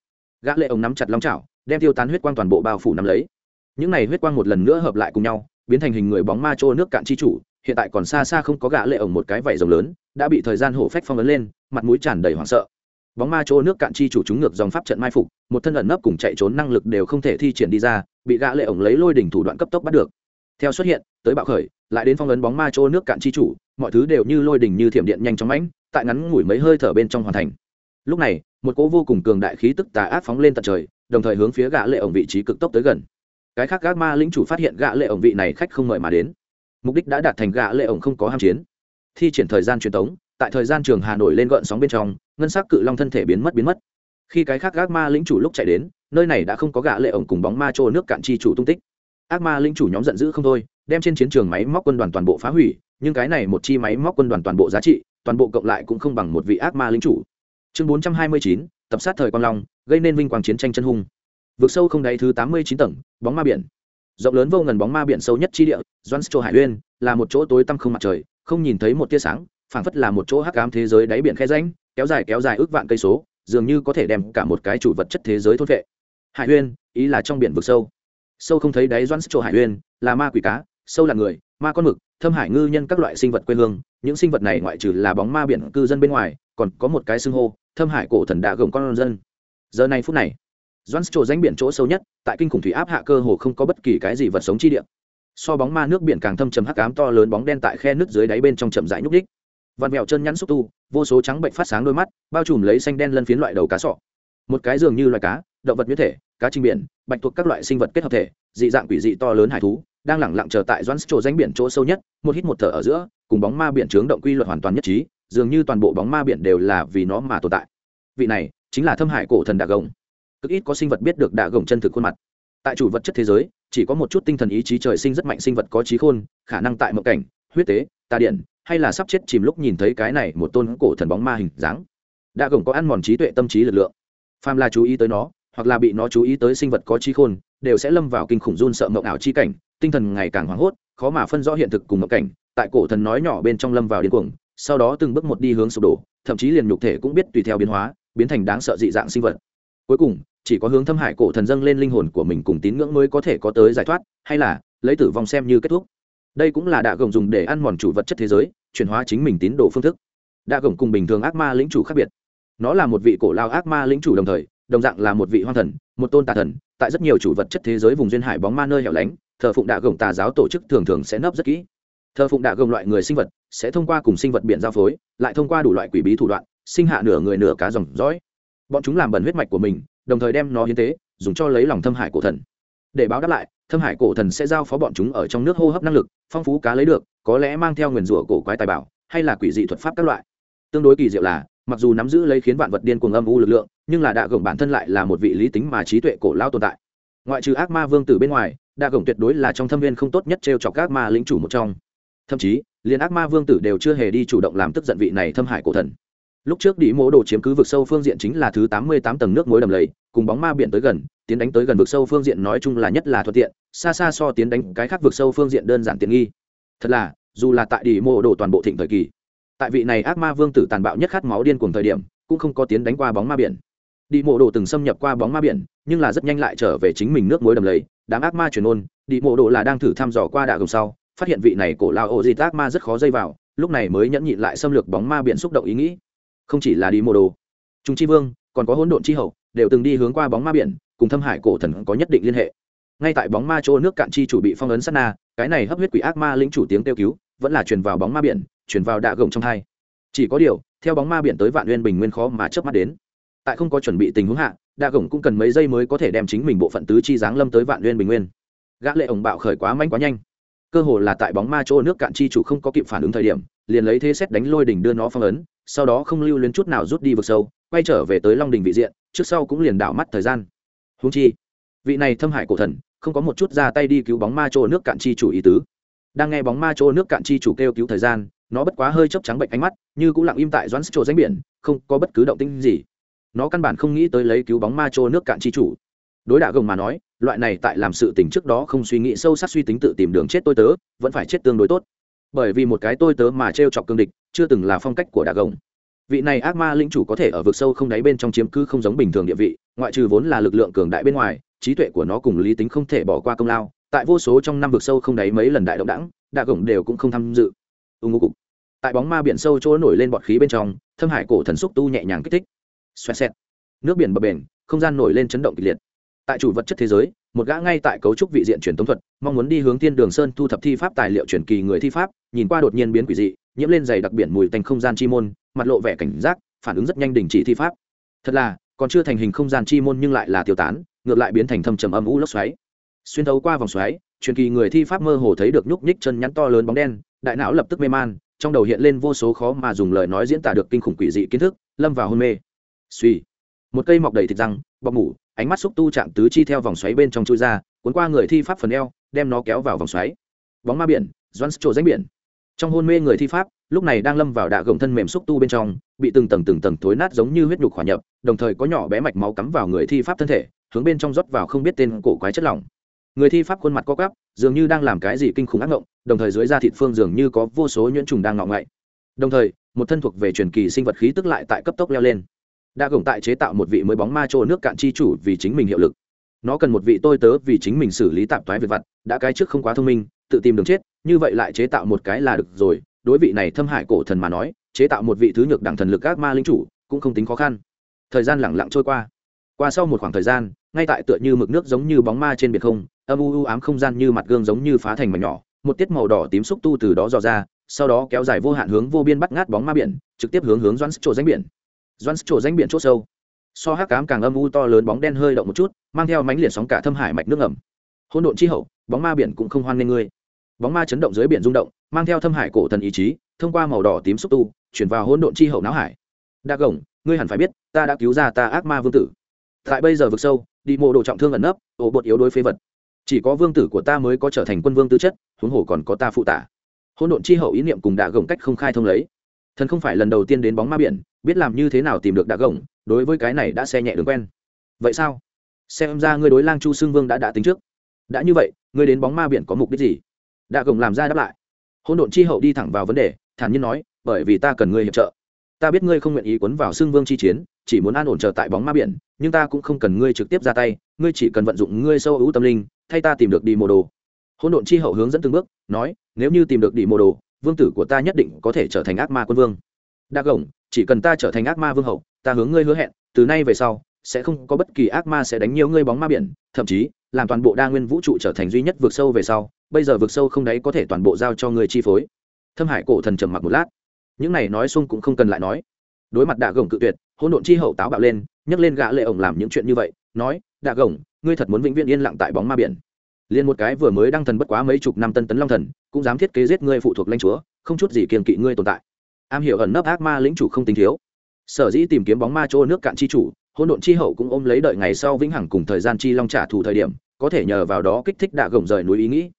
gã lệ ổng nắm chặt long chảo, đem tiêu tán huyết quang toàn bộ bao phủ nắm lấy. Những này huyết quang một lần nữa hợp lại cùng nhau, biến thành hình người bóng ma trô nước cạn chi chủ, hiện tại còn xa xa không có gã lệ ổng một cái vảy rồng lớn, đã bị thời gian hổ phách phong ấn lên, mặt mũi tràn đầy hoảng sợ. Bóng ma chỗ nước cạn chi chủ chúng ngược dòng pháp trận mai phục, một thân ẩn nấp cùng chạy trốn năng lực đều không thể thi triển đi ra, bị gã lệ ổng lấy lôi đỉnh thủ đoạn cấp tốc bắt được. Theo xuất hiện, tới bạo khởi, lại đến phong ấn bóng ma chỗ nước cạn chi chủ, mọi thứ đều như lôi đỉnh như thiểm điện nhanh chóng mãnh, tại ngắn ngủi mấy hơi thở bên trong hoàn thành. Lúc này một cỗ vô cùng cường đại khí tức tà ác phóng lên tận trời, đồng thời hướng phía gã lệ ổng vị trí cực tốc tới gần. Cái khác gã ma lĩnh chủ phát hiện gã lệ ổng vị này khách không mời mà đến. Mục đích đã đạt thành gã lệ ổng không có ham chiến. Thi triển thời gian truyền tống, tại thời gian trường hà nội lên gợn sóng bên trong, ngân sắc cự long thân thể biến mất biến mất. Khi cái khác ác ma lĩnh chủ lúc chạy đến, nơi này đã không có gã lệ ổng cùng bóng ma trô nước cạn chi chủ tung tích. Ác ma lĩnh chủ nhóm giận dữ không thôi, đem trên chiến trường máy móc quân đoàn toàn bộ phá hủy, nhưng cái này một chi máy móc quân đoàn toàn bộ giá trị, toàn bộ cộng lại cũng không bằng một vị ác ma lĩnh chủ chương 429, tập sát thời quang long gây nên vinh quang chiến tranh chân hung. Vượt sâu không đáy thứ 89 tầng bóng ma biển. Rộng lớn vô ngần bóng ma biển sâu nhất chi địa doan châu hải uyên là một chỗ tối tăm không mặt trời không nhìn thấy một tia sáng phảng phất là một chỗ hắc ám thế giới đáy biển khe rãnh kéo dài kéo dài ước vạn cây số dường như có thể đem cả một cái chủ vật chất thế giới thốt vệ. Hải uyên ý là trong biển vực sâu. Sâu không thấy đáy doan châu hải uyên là ma quỷ cá sâu là người ma con mực thâm hải ngư nhân các loại sinh vật quê hương những sinh vật này ngoại trừ là bóng ma biển cư dân bên ngoài còn có một cái xưng hô thâm hải cổ thần đã gồng con dân. Giờ này phút này doan trổ danh biển chỗ sâu nhất, tại kinh khủng thủy áp hạ cơ hồ không có bất kỳ cái gì vật sống chi địa. So bóng ma nước biển càng thâm trầm hắc ám to lớn bóng đen tại khe nước dưới đáy bên trong chậm rãi nhúc đích vằn mèo chân nhắn xúc tu, vô số trắng bệnh phát sáng đôi mắt, bao trùm lấy xanh đen lân phiến loại đầu cá sọ. Một cái dường như loài cá, động vật nhuyễn thể, cá trinh biển, bạch thuộc các loại sinh vật kết hợp thể, dị dạng quỷ dị to lớn hải thú, đang lẳng lặng chờ tại doãn trổ danh biển chỗ sâu nhất, một hít một thở ở giữa, cùng bóng ma biển trướng động quy luật hoàn toàn nhất trí dường như toàn bộ bóng ma biển đều là vì nó mà tồn tại. Vị này chính là thâm hải cổ thần đạ gồng. Cực ít có sinh vật biết được đạ gồng chân thực khuôn mặt. Tại chủ vật chất thế giới, chỉ có một chút tinh thần ý chí trời sinh rất mạnh sinh vật có trí khôn, khả năng tại mộng cảnh, huyết tế, tà điện, hay là sắp chết chìm lúc nhìn thấy cái này một tôn cổ thần bóng ma hình dáng. Đạ gồng có ăn mòn trí tuệ tâm trí lực lượng. Phàm là chú ý tới nó, hoặc là bị nó chú ý tới sinh vật có trí khôn, đều sẽ lâm vào kinh khủng run sợ mộng ảo chi cảnh, tinh thần ngày càng hoảng hốt, khó mà phân rõ hiện thực cùng mộng cảnh. Tại cổ thần nói nhỏ bên trong lâm vào điên cuồng sau đó từng bước một đi hướng sụp đổ, thậm chí liền nhục thể cũng biết tùy theo biến hóa, biến thành đáng sợ dị dạng sinh vật. Cuối cùng, chỉ có hướng thâm hải cổ thần dâng lên linh hồn của mình cùng tín ngưỡng mới có thể có tới giải thoát, hay là lấy tử vong xem như kết thúc. Đây cũng là đạ gồng dùng để ăn mòn chủ vật chất thế giới, chuyển hóa chính mình tín đồ phương thức. Đạ gồng cùng bình thường ác ma lĩnh chủ khác biệt. Nó là một vị cổ lao ác ma lĩnh chủ đồng thời, đồng dạng là một vị hoang thần, một tôn tà thần, tại rất nhiều chủ vật chất thế giới vùng duyên hải bóng ma nơi hẻo lánh, thờ phụng đạ gồng tà giáo tổ chức thường thường sẽ nấp rất kỹ thờ phụng đạ gồng loại người sinh vật, sẽ thông qua cùng sinh vật biển giao phối, lại thông qua đủ loại quỷ bí thủ đoạn, sinh hạ nửa người nửa cá dòng dõi. Bọn chúng làm bẩn huyết mạch của mình, đồng thời đem nó hiến tế, dùng cho lấy lòng thâm hải cổ thần. Để báo đáp lại, thâm hải cổ thần sẽ giao phó bọn chúng ở trong nước hô hấp năng lực, phong phú cá lấy được, có lẽ mang theo nguyền rủa cổ quái tài bảo, hay là quỷ dị thuật pháp các loại. Tương đối kỳ diệu là, mặc dù nắm giữ lấy khiến vạn vật điên cuồng âm u lực lượng, nhưng là đạ gồng bản thân lại là một vị lý tính mà trí tuệ cổ lao tồn tại. Ngoại trừ ác ma vương tử bên ngoài đạ gồng tuyệt đối là trong thâm viên không tốt nhất t r e o chọc ác ma lính chủ một trong thậm chí, liền ác ma vương tử đều chưa hề đi chủ động làm tức giận vị này thâm hại cổ thần. Lúc trước đi mỗ đồ chiếm cứ vực sâu phương diện chính là thứ tám mươi tám tầng nước mối đầm lầy, cùng bóng ma biển tới gần, tiến đánh tới gần vực sâu phương diện nói chung là nhất là thuận tiện, xa xa so tiến đánh cái khác vực sâu phương diện đơn giản tiện nghi. Thật là, dù là tại đi mô đồ toàn bộ thịnh thời kỳ, tại vị này ác ma vương tử tàn bạo nhất khát máu điên cùng thời điểm, cũng không có tiến đánh qua bóng ma biển. Đi mộ đồ từng xâm nhập qua bóng ma biển, nhưng là rất nhanh lại trở về chính mình nước muối đầm lầy, đám ác ma truyền ôn đi mộ đồ là đang thử thăm dò qua đạ gồng sau phát hiện vị này cổ lao ô di tác ma rất khó dây vào, lúc này mới nhẫn nhịn lại xâm lược bóng ma biển xúc động ý nghĩ. Không chỉ là đi mô đồ, trung chi vương, còn có hỗn độn chi hậu, đều từng đi hướng qua bóng ma biển, cùng thâm hải cổ thần có nhất định liên hệ. Ngay tại bóng ma chỗ nước cạn chi chủ bị phong ấn sát na, cái này hấp huyết quỷ ác ma lĩnh chủ tiếng kêu cứu, vẫn là truyền vào bóng ma biển, truyền vào đạ gồng trong hai. Chỉ có điều, theo bóng ma biển tới vạn nguyên bình nguyên khó mà chớp mắt đến. Tại không có chuẩn bị tình huống hạ, đạ gồng cũng cần mấy giây mới có thể đem chính mình bộ phận tứ chi giáng lâm tới vạn nguyên bình nguyên. Gã lệ ổng bạo khởi quá manh quá nhanh cơ hồ là tại bóng ma chỗ nước cạn chi chủ không có kịp phản ứng thời điểm, liền lấy thế xét đánh lôi đỉnh đưa nó phong ấn, sau đó không lưu luyến chút nào rút đi vực sâu, quay trở về tới long đình vị diện, trước sau cũng liền đảo mắt thời gian. Húng chi, vị này thâm hại cổ thần, không có một chút ra tay đi cứu bóng ma chỗ nước cạn chi chủ ý tứ. Đang nghe bóng ma chỗ nước cạn chi chủ kêu cứu thời gian, nó bất quá hơi chớp trắng bệnh ánh mắt, như cũng lặng im tại doãn chỗ danh biển, không có bất cứ động tĩnh gì. Nó căn bản không nghĩ tới lấy cứu bóng ma chỗ nước cạn chi chủ đối đạ gồng mà nói, loại này tại làm sự tình trước đó không suy nghĩ sâu sắc suy tính tự tìm đường chết tôi tớ, vẫn phải chết tương đối tốt. Bởi vì một cái tôi tớ mà t r e o chọc cương địch, chưa từng là phong cách của đạ gồng. Vị này ác ma linh chủ có thể ở vực sâu không đáy bên trong chiếm cứ không giống bình thường địa vị, ngoại trừ vốn là lực lượng cường đại bên ngoài, trí tuệ của nó cùng lý tính không thể bỏ qua công lao. Tại vô số trong năm vực sâu không đáy mấy lần đại động đẳng đạ gồng đều cũng không tham dự. Ưng ngô cục. Tại bóng ma biển sâu chỗ nổi lên bọt khí bên trong, thâm hải cổ thần xúc tu nhẹ nhàng kích thích. Xoẹt xẹt. Nước biển bờ bền không gian nổi lên chấn động kịch liệt tại chủ vật chất thế giới, một gã ngay tại cấu trúc vị diện truyền tống thuật, mong muốn đi hướng thiên đường sơn thu thập thi pháp tài liệu truyền kỳ người thi pháp, nhìn qua đột nhiên biến quỷ dị, nhiễm lên dày đặc biển mùi thành không gian chi môn, mặt lộ vẻ cảnh giác, phản ứng rất nhanh đình chỉ thi pháp. Thật là, còn chưa thành hình không gian chi môn nhưng lại là tiêu tán, ngược lại biến thành thâm trầm âm u lốc xoáy. Xuyên thấu qua vòng xoáy, truyền kỳ người thi pháp mơ hồ thấy được nhúc nhích chân nhắn to lớn bóng đen, đại não lập tức mê man, trong đầu hiện lên vô số khó mà dùng lời nói diễn tả được kinh khủng quỷ dị kiến thức, lâm vào hôn mê. Suy một cây mọc đầy thịt răng, bọc ngủ ánh mắt xúc tu chạm tứ chi theo vòng xoáy bên trong chui ra, cuốn qua người thi pháp phần eo, đem nó kéo vào vòng xoáy. Bóng ma biển doan trổ danh biển. Trong hôn mê người thi pháp, lúc này đang lâm vào đạ gồng thân mềm xúc tu bên trong, bị từng tầng từng tầng thối nát giống như huyết nhục khỏa nhập, đồng thời có nhỏ bé mạch máu cắm vào người thi pháp thân thể, hướng bên trong rót vào không biết tên cổ quái chất lỏng. Người thi pháp khuôn mặt co cắp dường như đang làm cái gì kinh khủng ác ngộng, đồng thời dưới da thịt phương dường như có vô số nhuyễn trùng đang ngọ ngậy. Đồng thời, một thân thuộc về truyền kỳ sinh vật khí tức lại tại cấp tốc leo lên đã gồng tại chế tạo một vị mới bóng ma trô nước cạn chi chủ vì chính mình hiệu lực. Nó cần một vị tôi tớ vì chính mình xử lý tạp thoái việc vặt, đã cái trước không quá thông minh, tự tìm đường chết, như vậy lại chế tạo một cái là được rồi, đối vị này thâm hại cổ thần mà nói, chế tạo một vị thứ nhược đẳng thần lực các ma linh chủ, cũng không tính khó khăn. Thời gian lẳng lặng trôi qua. Qua sau một khoảng thời gian, ngay tại tựa như mực nước giống như bóng ma trên biển không, âm u u ám không gian như mặt gương giống như phá thành mảnh nhỏ, một tiết màu đỏ tím xúc tu từ đó dò ra, sau đó kéo dài vô hạn hướng vô biên bắt ngát bóng ma biển, trực tiếp hướng hướng doãn chỗ danh biển doãn trổ danh biển c h ỗ sâu. So hắc cám càng âm u to lớn, bóng đen hơi động một chút, mang theo mánh liền sóng cả thâm hải mạch nước ngầm. Hôn độn chi hậu, bóng ma biển cũng không hoan nghênh ngươi. Bóng ma chấn động dưới biển rung động, mang theo thâm hải cổ thần ý chí, thông qua màu đỏ tím xúc tu, chuyển vào hôn độn chi hậu não hải. Đa gồng, ngươi hẳn phải biết, ta đã cứu ra ta ác ma vương tử. Tại bây giờ vực sâu, đi mộ đồ trọng thương ẩn nấp, ổ bột yếu đối phế vật. Chỉ có vương tử của ta mới có trở thành quân vương tư chất, huống hồ còn có ta phụ tả. Hôn độn chi hậu ý niệm cùng đạ gồng cách không khai thông lấy thần không phải lần đầu tiên đến bóng ma biển, biết làm như thế nào tìm được đạ gồng, đối với cái này đã xe nhẹ đường quen. Vậy sao? Xem ra ngươi đối lang chu xương vương đã đã tính trước. Đã như vậy, ngươi đến bóng ma biển có mục đích gì? Đạ gồng làm ra đáp lại. Hôn độn chi hậu đi thẳng vào vấn đề, thản nhiên nói, bởi vì ta cần ngươi hiệp trợ. Ta biết ngươi không nguyện ý quấn vào xương vương chi chiến, chỉ muốn an ổn chờ tại bóng ma biển, nhưng ta cũng không cần ngươi trực tiếp ra tay, ngươi chỉ cần vận dụng ngươi sâu hữu tâm linh, thay ta tìm được đi mô đồ. Hôn độn chi hậu hướng dẫn từng bước, nói, nếu như tìm được đi mô đồ vương tử của ta nhất định có thể trở thành ác ma quân vương. Đa gồng, chỉ cần ta trở thành ác ma vương hậu, ta hướng ngươi hứa hẹn, từ nay về sau, sẽ không có bất kỳ ác ma sẽ đánh nhiều ngươi bóng ma biển, thậm chí, làm toàn bộ đa nguyên vũ trụ trở thành duy nhất vượt sâu về sau, bây giờ vượt sâu không đấy có thể toàn bộ giao cho ngươi chi phối. Thâm hải cổ thần trầm mặc một lát. Những này nói xung cũng không cần lại nói. Đối mặt đạ gồng cự tuyệt, hỗn độn chi hậu táo bạo lên, nhấc lên gã lệ ổng làm những chuyện như vậy, nói đạ gồng, ngươi thật muốn vĩnh viễn yên lặng tại bóng ma biển liền một cái vừa mới đăng thần bất quá mấy chục năm tân tấn long thần, cũng dám thiết kế giết ngươi phụ thuộc lãnh chúa, không chút gì kiềm kỵ ngươi tồn tại. Am hiểu ẩn nấp ác ma lĩnh chủ không tính thiếu. Sở dĩ tìm kiếm bóng ma chỗ nước cạn chi chủ, hỗn độn chi hậu cũng ôm lấy đợi ngày sau vĩnh hằng cùng thời gian chi long trả thù thời điểm, có thể nhờ vào đó kích thích đạ gồng rời núi ý nghĩ.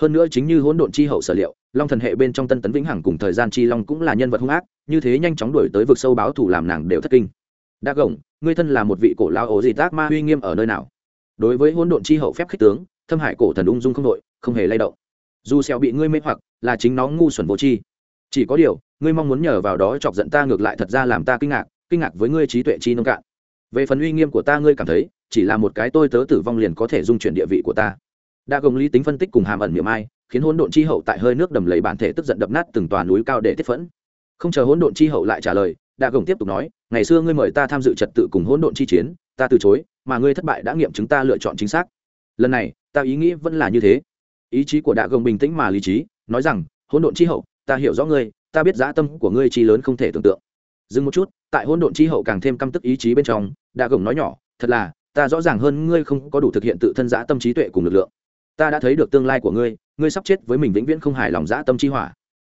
Hơn nữa chính như hỗn độn chi hậu sở liệu, long thần hệ bên trong tân tấn vĩnh hằng cùng thời gian chi long cũng là nhân vật hung ác, như thế nhanh chóng đuổi tới vực sâu báo thù làm nàng đều thất kinh. Đạ gồng, ngươi thân là một vị cổ lao ổ gì tác ma uy nghiêm ở nơi nào? Đối với hỗn độn chi hậu phép khích tướng thâm hải cổ thần ung dung không đội, không hề lay động. Dù xèo bị ngươi mê hoặc, là chính nó ngu xuẩn vô chi chỉ có điều, ngươi mong muốn nhờ vào đó chọc giận ta ngược lại thật ra làm ta kinh ngạc kinh ngạc với ngươi trí tuệ chi nông cạn. Về phần uy nghiêm của ta ngươi cảm thấy, chỉ là một cái tôi tớ tử vong liền có thể dung chuyển địa vị của ta. Đa gồng lý tính phân tích cùng hàm ẩn miệng ai, khiến hỗn độn chi hậu tại hơi nước đầm lầy bản thể tức giận đập nát từng tòa núi cao để tiết phẫn. Không chờ hỗn độn chi hậu lại trả lời đa gồng tiếp tục nói, ngày xưa ngươi mời ta tham dự trật tự cùng hỗn độn chi chiến, ta từ chối, mà ngươi thất bại đã nghiệm chứng ta lựa chọn chính xác. Lần này ta ý nghĩ vẫn là như thế. Ý chí của đạ gồng bình tĩnh mà lý trí, nói rằng, hỗn độn chi hậu, ta hiểu rõ ngươi, ta biết dã tâm của ngươi chi lớn không thể tưởng tượng. Dừng một chút, tại hỗn độn chi hậu càng thêm căm tức ý chí bên trong, đạ gồng nói nhỏ, thật là, ta rõ ràng hơn ngươi không có đủ thực hiện tự thân dã tâm trí tuệ cùng lực lượng. Ta đã thấy được tương lai của ngươi ngươi sắp chết với mình vĩnh viễn không hài lòng dã tâm chi hỏa.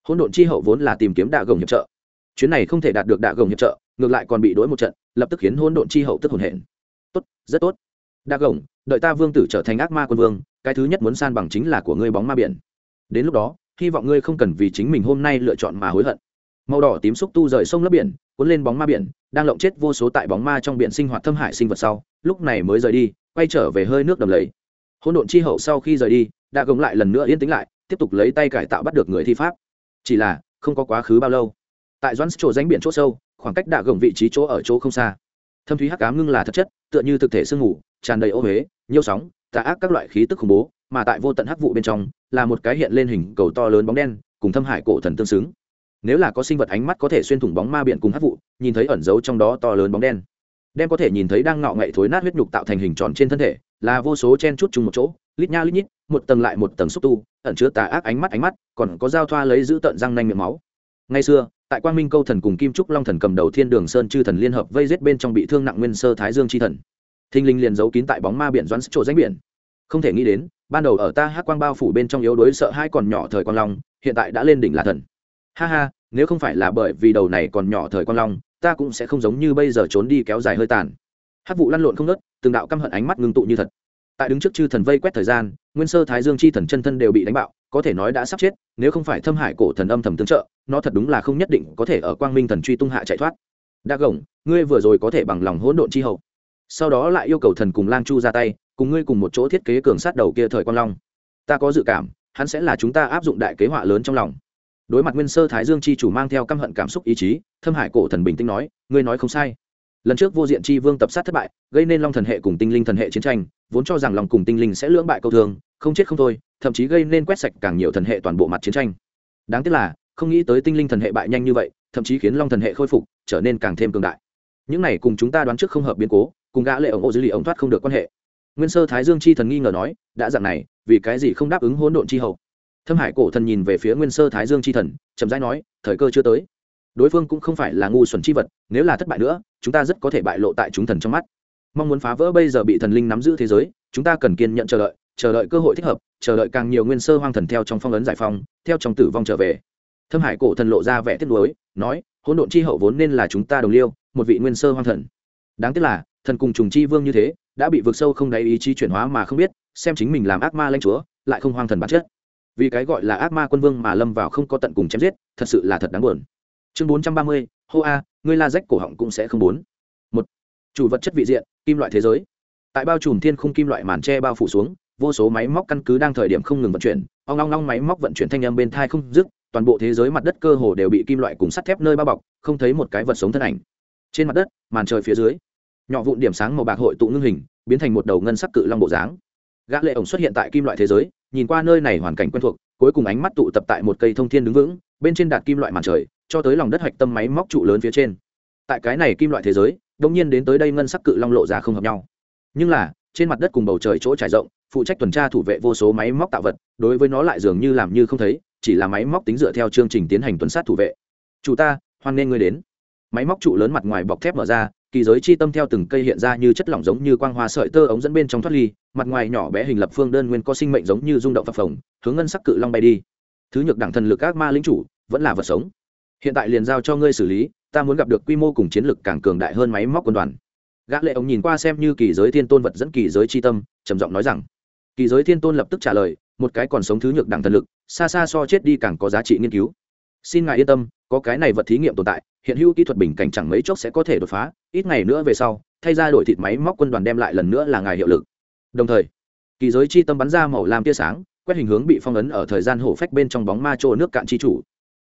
Hỗn độn chi hậu vốn là tìm kiếm đạ gồng hiệp trợ. Chuyến này không thể đạt được đạ gồng hiệp trợ, ngược lại còn bị đối một trận, lập tức khiến hỗn độn chi hậu tức hồn hển. Tốt, rất tốt. Đạ gồng đợi ta vương tử trở thành ác ma quân vương, cái thứ nhất muốn san bằng chính là của ngươi bóng ma biển. Đến lúc đó, hy vọng ngươi không cần vì chính mình hôm nay lựa chọn mà hối hận. Màu đỏ tím xúc tu rời sông lấp biển, cuốn lên bóng ma biển, đang lộng chết vô số tại bóng ma trong biển sinh hoạt thâm hại sinh vật sau, lúc này mới rời đi, quay trở về hơi nước đầm lầy. Hỗn độn chi hậu sau khi rời đi, đã gồng lại lần nữa yên tĩnh lại, tiếp tục lấy tay cải tạo bắt được người thi pháp. Chỉ là, không có quá khứ bao lâu. Tại doãn chỗ danh biển chỗ sâu, khoảng cách đạ gồng vị trí chỗ ở chỗ không xa thâm thúy hắc cám ngưng là thật chất, tựa như thực thể sương ngủ tràn đầy ô huế nhiêu sóng, tà ác các loại khí tức khủng bố, mà tại vô tận hắc vụ bên trong, là một cái hiện lên hình cầu to lớn bóng đen, cùng thâm hải cổ thần tương xứng. Nếu là có sinh vật ánh mắt có thể xuyên thủng bóng ma biển cùng hắc vụ, nhìn thấy ẩn giấu trong đó to lớn bóng đen, đem có thể nhìn thấy đang ngọ ngậy thối nát huyết nhục tạo thành hình tròn trên thân thể, là vô số chen chút chung một chỗ, lít nha lít nhít, một tầng lại một tầng xúc tu, ẩn chứa tà ác ánh mắt ánh mắt, còn có dao thoa lấy giữ tận răng nanh miệng máu ngày xưa, tại quang minh câu thần cùng kim trúc long thần cầm đầu thiên đường sơn chư thần liên hợp vây giết bên trong bị thương nặng nguyên sơ thái dương chi thần. Thinh linh liền giấu kín tại bóng ma biển doãn chỗ danh biển. Không thể nghĩ đến, ban đầu ở ta hát quang bao phủ bên trong yếu đuối sợ hai còn nhỏ thời quang long, hiện tại đã lên đỉnh là thần. Ha ha, nếu không phải là bởi vì đầu này còn nhỏ thời quang long, ta cũng sẽ không giống như bây giờ trốn đi kéo dài hơi tàn. Hát vụ lăn lộn không nớt từng đạo căm hận ánh mắt ngưng tụ như thật tại đứng trước chư thần vây quét thời gian, nguyên sơ thái dương chi thần chân thân đều bị đánh bạo, có thể nói đã sắp chết, nếu không phải thâm hải cổ thần âm thầm tương trợ, nó thật đúng là không nhất định có thể ở quang minh thần truy tung hạ chạy thoát. Đa gồng, ngươi vừa rồi có thể bằng lòng hỗn độn chi hậu. Sau đó lại yêu cầu thần cùng lang chu ra tay, cùng ngươi cùng một chỗ thiết kế cường sát đầu kia thời quang long. Ta có dự cảm, hắn sẽ là chúng ta áp dụng đại kế họa lớn trong lòng. Đối mặt nguyên sơ thái dương chi chủ mang theo căm hận cảm xúc ý chí, thâm hải cổ thần bình tĩnh nói, ngươi nói không sai lần trước vô diện chi vương tập sát thất bại, gây nên long thần hệ cùng tinh linh thần hệ chiến tranh, vốn cho rằng lòng cùng tinh linh sẽ lưỡng bại câu thương, không chết không thôi, thậm chí gây nên quét sạch càng nhiều thần hệ toàn bộ mặt chiến tranh. Đáng tiếc là, không nghĩ tới tinh linh thần hệ bại nhanh như vậy, thậm chí khiến long thần hệ khôi phục, trở nên càng thêm cường đại. Những này cùng chúng ta đoán trước không hợp biến cố, cùng gã lệ ổng ô dưới lì ổng thoát không được quan hệ. Nguyên sơ thái dương chi thần nghi ngờ nói, đã dạng này, vì cái gì không đáp ứng hỗn độn chi hậu? Thâm hải cổ thần nhìn về phía nguyên sơ thái dương chi thần, chậm rãi nói, thời cơ chưa tới đối phương cũng không phải là ngu xuẩn chi vật, nếu là thất bại nữa, chúng ta rất có thể bại lộ tại chúng thần trong mắt. Mong muốn phá vỡ bây giờ bị thần linh nắm giữ thế giới, chúng ta cần kiên nhận chờ đợi chờ đợi cơ hội thích hợp, chờ đợi càng nhiều nguyên sơ hoang thần theo trong phong ấn giải phong theo trong tử vong trở về. Thâm hải cổ thần lộ ra vẻ tiếc nuối, nói, hỗn độn chi hậu vốn nên là chúng ta đồng liêu, một vị nguyên sơ hoang thần. Đáng tiếc là, thần cùng trùng chi vương như thế, đã bị vượt sâu không đáy ý chí chuyển hóa mà không biết, xem chính mình làm ác ma lãnh chúa, lại không hoang thần bản chất. Vì cái gọi là ác ma quân vương mà lâm vào không có tận cùng chém giết, thật sự là thật đáng buồn chương bốn trăm ba mươi, hô a, ngươi la rách cổ họng cũng sẽ không bốn. Một, chủ vật chất vị diện, kim loại thế giới. Tại bao trùm thiên khung kim loại màn tre bao phủ xuống, vô số máy móc căn cứ đang thời điểm không ngừng vận chuyển, ong long long máy móc vận chuyển thanh âm bên thai không dứt, toàn bộ thế giới mặt đất cơ hồ đều bị kim loại cùng sắt thép nơi bao bọc, không thấy một cái vật sống thân ảnh. Trên mặt đất, màn trời phía dưới, nhỏ vụn điểm sáng màu bạc hội tụ ngưng hình, biến thành một đầu ngân sắc cự long bộ dáng. Gã lệ ổng xuất hiện tại kim loại thế giới, nhìn qua nơi này hoàn cảnh quen thuộc, cuối cùng ánh mắt tụ tập tại một cây thông thiên đứng vững, bên trên đạt kim loại màn trời cho tới lòng đất hạch tâm máy móc trụ lớn phía trên. Tại cái này kim loại thế giới đông nhiên đến tới đây ngân sắc cự long lộ ra không hợp nhau. Nhưng là, trên mặt đất cùng bầu trời chỗ trải rộng, phụ trách tuần tra thủ vệ vô số máy móc tạo vật, đối với nó lại dường như làm như không thấy, chỉ là máy móc tính dựa theo chương trình tiến hành tuần sát thủ vệ. Chủ ta, hoan nên ngươi đến. Máy móc trụ lớn mặt ngoài bọc thép mở ra, kỳ giới chi tâm theo từng cây hiện ra như chất lỏng giống như quang hoa sợi tơ ống dẫn bên trong thoát ly, mặt ngoài nhỏ bé hình lập phương đơn nguyên có sinh mệnh giống như rung động phập phồng, hướng ngân sắc cự long bay đi. Thứ nhược đẳng thần lực các ma lính chủ, vẫn là vật sống hiện tại liền giao cho ngươi xử lý, ta muốn gặp được quy mô cùng chiến lực càng cường đại hơn máy móc quân đoàn. Gã lệ ông nhìn qua xem như kỳ giới thiên tôn vật dẫn kỳ giới chi tâm, trầm giọng nói rằng, kỳ giới thiên tôn lập tức trả lời, một cái còn sống thứ nhược đẳng thần lực, xa xa so chết đi càng có giá trị nghiên cứu. Xin ngài yên tâm, có cái này vật thí nghiệm tồn tại, hiện hữu kỹ thuật bình cảnh chẳng mấy chốc sẽ có thể đột phá, ít ngày nữa về sau, thay ra đổi thịt máy móc quân đoàn đem lại lần nữa là ngài hiệu lực. Đồng thời, kỳ giới chi tâm bắn ra màu lam tia sáng, quét hình hướng bị phong ấn ở thời gian hổ phách bên trong bóng ma trô nước cạn chi chủ.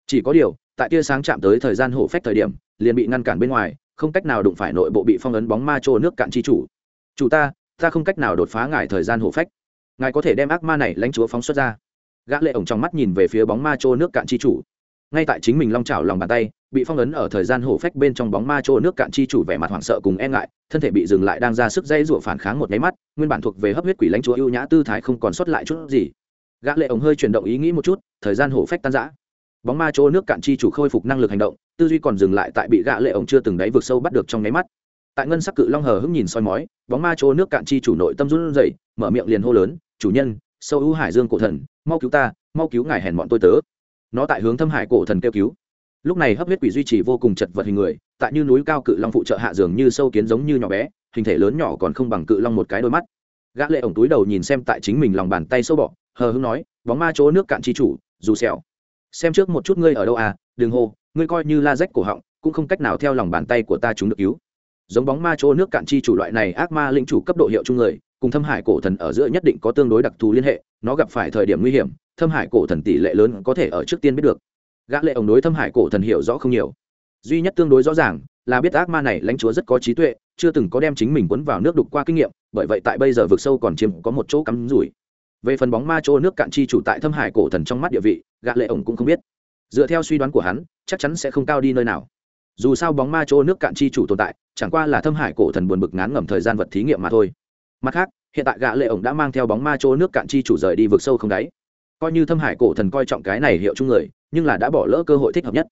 Chỉ có điều tại tia sáng chạm tới thời gian hổ phách thời điểm, liền bị ngăn cản bên ngoài, không cách nào đụng phải nội bộ bị phong ấn bóng ma trô nước cạn chi chủ. Chủ ta ta không cách nào đột phá ngài thời gian hổ phách. Ngài có thể đem ác ma này lãnh chúa phóng xuất ra. Gã lệ ổng trong mắt nhìn về phía bóng ma trô nước cạn chi chủ. Ngay tại chính mình long chảo lòng bàn tay, bị phong ấn ở thời gian hổ phách bên trong bóng ma trô nước cạn chi chủ vẻ mặt hoảng sợ cùng e ngại, thân thể bị dừng lại đang ra sức dây rụa phản kháng một nháy mắt, nguyên bản thuộc về hấp huyết quỷ lãnh chúa ưu nhã tư thái không còn sót lại chút gì. Gã lệ ổng hơi chuyển động ý nghĩ một chút, thời gian hổ phách tan rã bóng ma chỗ nước cạn chi chủ khôi phục năng lực hành động, tư duy còn dừng lại tại bị gã lệ ổng chưa từng đáy vực sâu bắt được trong nháy mắt. Tại ngân sắc cự long hờ hững nhìn soi mói, bóng ma chỗ nước cạn chi chủ nội tâm run rẩy, mở miệng liền hô lớn, chủ nhân, sâu ưu hải dương cổ thần, mau cứu ta, mau cứu ngài hèn bọn tôi tớ. Nó tại hướng thâm hải cổ thần kêu cứu. Lúc này hấp huyết quỷ duy trì vô cùng chật vật hình người, tại như núi cao cự long phụ trợ hạ dường như sâu kiến giống như nhỏ bé, hình thể lớn nhỏ còn không bằng cự long một cái đôi mắt. Gã lệ ổng túi đầu nhìn xem tại chính mình lòng bàn tay sâu bọ, hờ hững nói, bóng ma chỗ nước cạn chi chủ, dù sẹo xem trước một chút ngươi ở đâu à đường hô, ngươi coi như la rách cổ họng, cũng không cách nào theo lòng bàn tay của ta chúng được cứu. Giống bóng ma chỗ nước cạn chi chủ loại này ác ma linh chủ cấp độ hiệu chung người, cùng thâm hải cổ thần ở giữa nhất định có tương đối đặc thù liên hệ, nó gặp phải thời điểm nguy hiểm, thâm hải cổ thần tỷ lệ lớn có thể ở trước tiên biết được. Gã lệ ổng đối thâm hải cổ thần hiểu rõ không nhiều. Duy nhất tương đối rõ ràng là biết ác ma này lãnh chúa rất có trí tuệ, chưa từng có đem chính mình cuốn vào nước đục qua kinh nghiệm, bởi vậy tại bây giờ vực sâu còn chiếm có một chỗ cắm rủi. Về phần bóng ma chỗ nước cạn chi chủ tại thâm hải cổ thần trong mắt địa vị gã lệ ổng cũng không biết. Dựa theo suy đoán của hắn, chắc chắn sẽ không cao đi nơi nào. Dù sao bóng ma chỗ nước cạn chi chủ tồn tại, chẳng qua là thâm hải cổ thần buồn bực ngán ngẩm thời gian vật thí nghiệm mà thôi. Mặt khác, hiện tại gã lệ ổng đã mang theo bóng ma chỗ nước cạn chi chủ rời đi vực sâu không đáy. Coi như thâm hải cổ thần coi trọng cái này hiệu chung người, nhưng là đã bỏ lỡ cơ hội thích hợp nhất.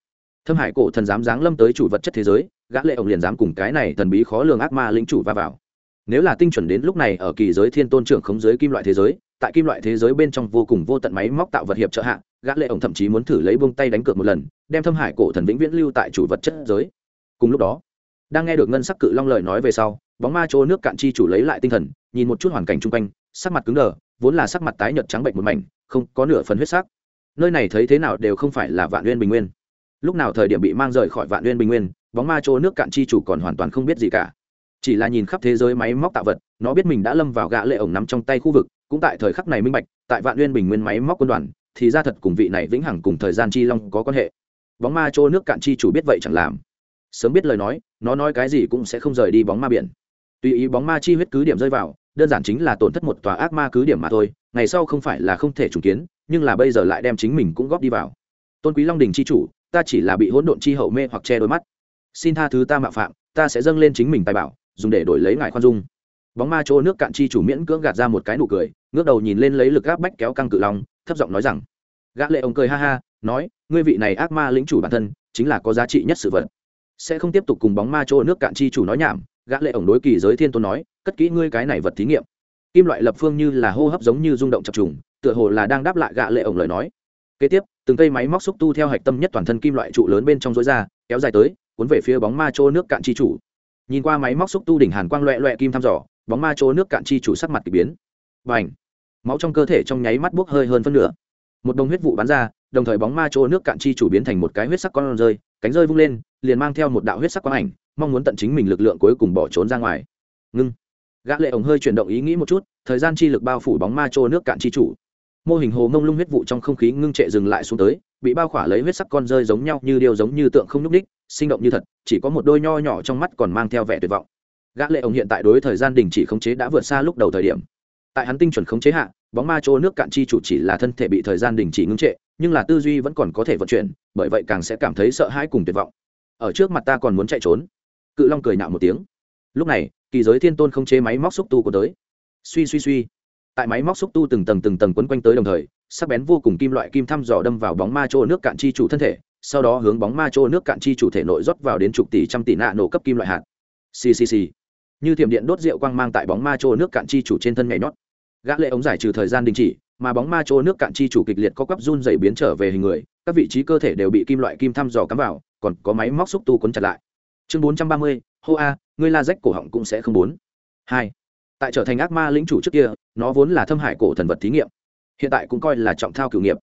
Thâm hải cổ thần dám giáng lâm tới chủ vật chất thế giới, gã lệ ổng liền dám cùng cái này thần bí khó lường ác ma lĩnh chủ va vào. Nếu là tinh chuẩn đến lúc này ở kỳ giới thiên tôn trưởng khống giới kim loại thế giới tại kim loại thế giới bên trong vô cùng vô tận máy móc tạo vật hiệp trợ hạ, gã lệ ổng thậm chí muốn thử lấy buông tay đánh cược một lần, đem thâm hải cổ thần vĩnh viễn lưu tại chủ vật chất giới. Cùng lúc đó, đang nghe được ngân sắc cự long lời nói về sau, bóng ma chỗ nước cạn chi chủ lấy lại tinh thần, nhìn một chút hoàn cảnh chung quanh, sắc mặt cứng đờ, vốn là sắc mặt tái nhợt trắng bệnh một mảnh, không có nửa phần huyết sắc. Nơi này thấy thế nào đều không phải là vạn nguyên bình nguyên. Lúc nào thời điểm bị mang rời khỏi vạn nguyên bình nguyên, bóng ma chỗ nước cạn chi chủ còn hoàn toàn không biết gì cả. Chỉ là nhìn khắp thế giới máy móc tạo vật, nó biết mình đã lâm vào gã lệ ổng nắm trong tay khu vực cũng tại thời khắc này minh bạch, tại vạn uyên bình nguyên máy móc quân đoàn, thì ra thật cùng vị này vĩnh hằng cùng thời gian chi long có quan hệ. Bóng ma chỗ nước cạn chi chủ biết vậy chẳng làm. Sớm biết lời nói, nó nói cái gì cũng sẽ không rời đi bóng ma biển. Tùy ý bóng ma chi huyết cứ điểm rơi vào, đơn giản chính là tổn thất một tòa ác ma cứ điểm mà thôi, ngày sau không phải là không thể trùng kiến, nhưng là bây giờ lại đem chính mình cũng góp đi vào. Tôn quý long đình chi chủ, ta chỉ là bị hỗn độn chi hậu mê hoặc che đôi mắt. Xin tha thứ ta mạo phạm, ta sẽ dâng lên chính mình tài bảo, dùng để đổi lấy ngài khoan dung bóng ma chỗ nước cạn chi chủ miễn cưỡng gạt ra một cái nụ cười, ngước đầu nhìn lên lấy lực gác bách kéo căng cự long, thấp giọng nói rằng, gã lệ ông cười ha ha, nói, ngươi vị này ác ma lĩnh chủ bản thân, chính là có giá trị nhất sự vật. Sẽ không tiếp tục cùng bóng ma chỗ nước cạn chi chủ nói nhảm. Gã lệ ổng đối kỳ giới thiên tôn nói, cất kỹ ngươi cái này vật thí nghiệm. Kim loại lập phương như là hô hấp giống như rung động chập trùng, tựa hồ là đang đáp lại gã lệ ổng lời nói. Kế tiếp, từng cây máy móc xúc tu theo hạch tâm nhất toàn thân kim loại trụ lớn bên trong rối ra, kéo dài tới, cuốn về phía bóng ma chỗ nước cạn chi chủ. Nhìn qua máy móc xúc tu đỉnh hàn quang loẹt loẹt kim thăm dò bóng ma chỗ nước cạn chi chủ sắc mặt kỳ biến. Bành! Máu trong cơ thể trong nháy mắt bốc hơi hơn phân nửa. Một đồng huyết vụ bắn ra, đồng thời bóng ma chỗ nước cạn chi chủ biến thành một cái huyết sắc con rơi, cánh rơi vung lên, liền mang theo một đạo huyết sắc quang ảnh, mong muốn tận chính mình lực lượng cuối cùng bỏ trốn ra ngoài. Ngưng! Gã lệ ổng hơi chuyển động ý nghĩ một chút, thời gian chi lực bao phủ bóng ma trô nước cạn chi chủ. Mô hình hồ mông lung huyết vụ trong không khí ngưng trệ dừng lại xuống tới, bị bao khỏa lấy huyết sắc con rơi giống nhau như điều giống như tượng không nhúc ních sinh động như thật, chỉ có một đôi nho nhỏ trong mắt còn mang theo vẻ tuyệt vọng gã lệ ông hiện tại đối thời gian đình chỉ khống chế đã vượt xa lúc đầu thời điểm. Tại hắn tinh chuẩn khống chế hạ, bóng ma trô nước cạn chi chủ chỉ là thân thể bị thời gian đình chỉ ngưng trệ, nhưng là tư duy vẫn còn có thể vận chuyển, bởi vậy càng sẽ cảm thấy sợ hãi cùng tuyệt vọng. Ở trước mặt ta còn muốn chạy trốn. Cự long cười nạo một tiếng. Lúc này, kỳ giới thiên tôn không chế máy móc xúc tu của tới. Suy suy suy. Tại máy móc xúc tu từng tầng từng tầng quấn quanh tới đồng thời, sắc bén vô cùng kim loại kim thăm dò đâm vào bóng ma chỗ nước cạn chi chủ thân thể, sau đó hướng bóng ma chỗ nước cạn chi chủ thể nội rót vào đến chục tỷ trăm tỷ nạ nổ cấp kim loại hạt. Ccc như thiểm điện đốt rượu quang mang tại bóng ma trô nước cạn chi chủ trên thân nhảy nhót. Gã lệ ống giải trừ thời gian đình chỉ, mà bóng ma trô nước cạn chi chủ kịch liệt có quắp run dày biến trở về hình người, các vị trí cơ thể đều bị kim loại kim thăm dò cắm vào, còn có máy móc xúc tu cuốn chặt lại. Chương bốn trăm ba mươi, hô a, ngươi la rách cổ họng cũng sẽ không bốn. Hai, tại trở thành ác ma lĩnh chủ trước kia, nó vốn là thâm hải cổ thần vật thí nghiệm, hiện tại cũng coi là trọng thao cửu nghiệm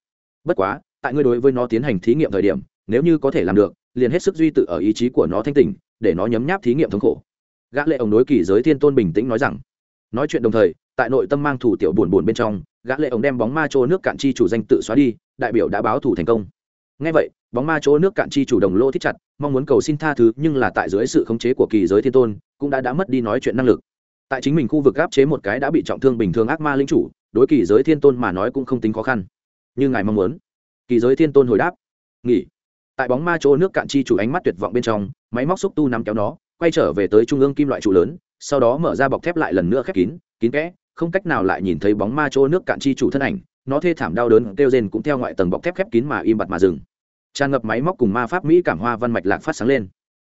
bất quá, tại ngươi đối với nó tiến hành thí nghiệm thời điểm, nếu như có thể làm được, liền hết sức duy tự ở ý chí của nó thanh tỉnh, để nó nhấm nháp thí nghiệm thống khổ gã lệ ổng đối kỳ giới thiên tôn bình tĩnh nói rằng, nói chuyện đồng thời, tại nội tâm mang thủ tiểu buồn buồn bên trong, gã lệ ổng đem bóng ma chỗ nước cạn chi chủ danh tự xóa đi, đại biểu đã báo thủ thành công. Nghe vậy, bóng ma chỗ nước cạn chi chủ đồng lô thích chặt, mong muốn cầu xin tha thứ, nhưng là tại dưới sự khống chế của kỳ giới thiên tôn, cũng đã đã mất đi nói chuyện năng lực. Tại chính mình khu vực áp chế một cái đã bị trọng thương bình thường ác ma linh chủ, đối kỳ giới thiên tôn mà nói cũng không tính khó khăn. Như ngài mong muốn. Kỳ giới thiên tôn hồi đáp, nghỉ. Tại bóng ma chỗ nước cạn chi chủ ánh mắt tuyệt vọng bên trong, máy móc xúc tu nắm kéo nó quay trở về tới trung ương kim loại trụ lớn, sau đó mở ra bọc thép lại lần nữa khép kín kín kẽ, không cách nào lại nhìn thấy bóng ma chỗ nước cạn chi chủ thân ảnh, nó thê thảm đau đớn kêu rên cũng theo ngoại tầng bọc thép khép kín mà im bặt mà dừng. Tràn ngập máy móc cùng ma pháp mỹ cảm hoa văn mạch lạc phát sáng lên.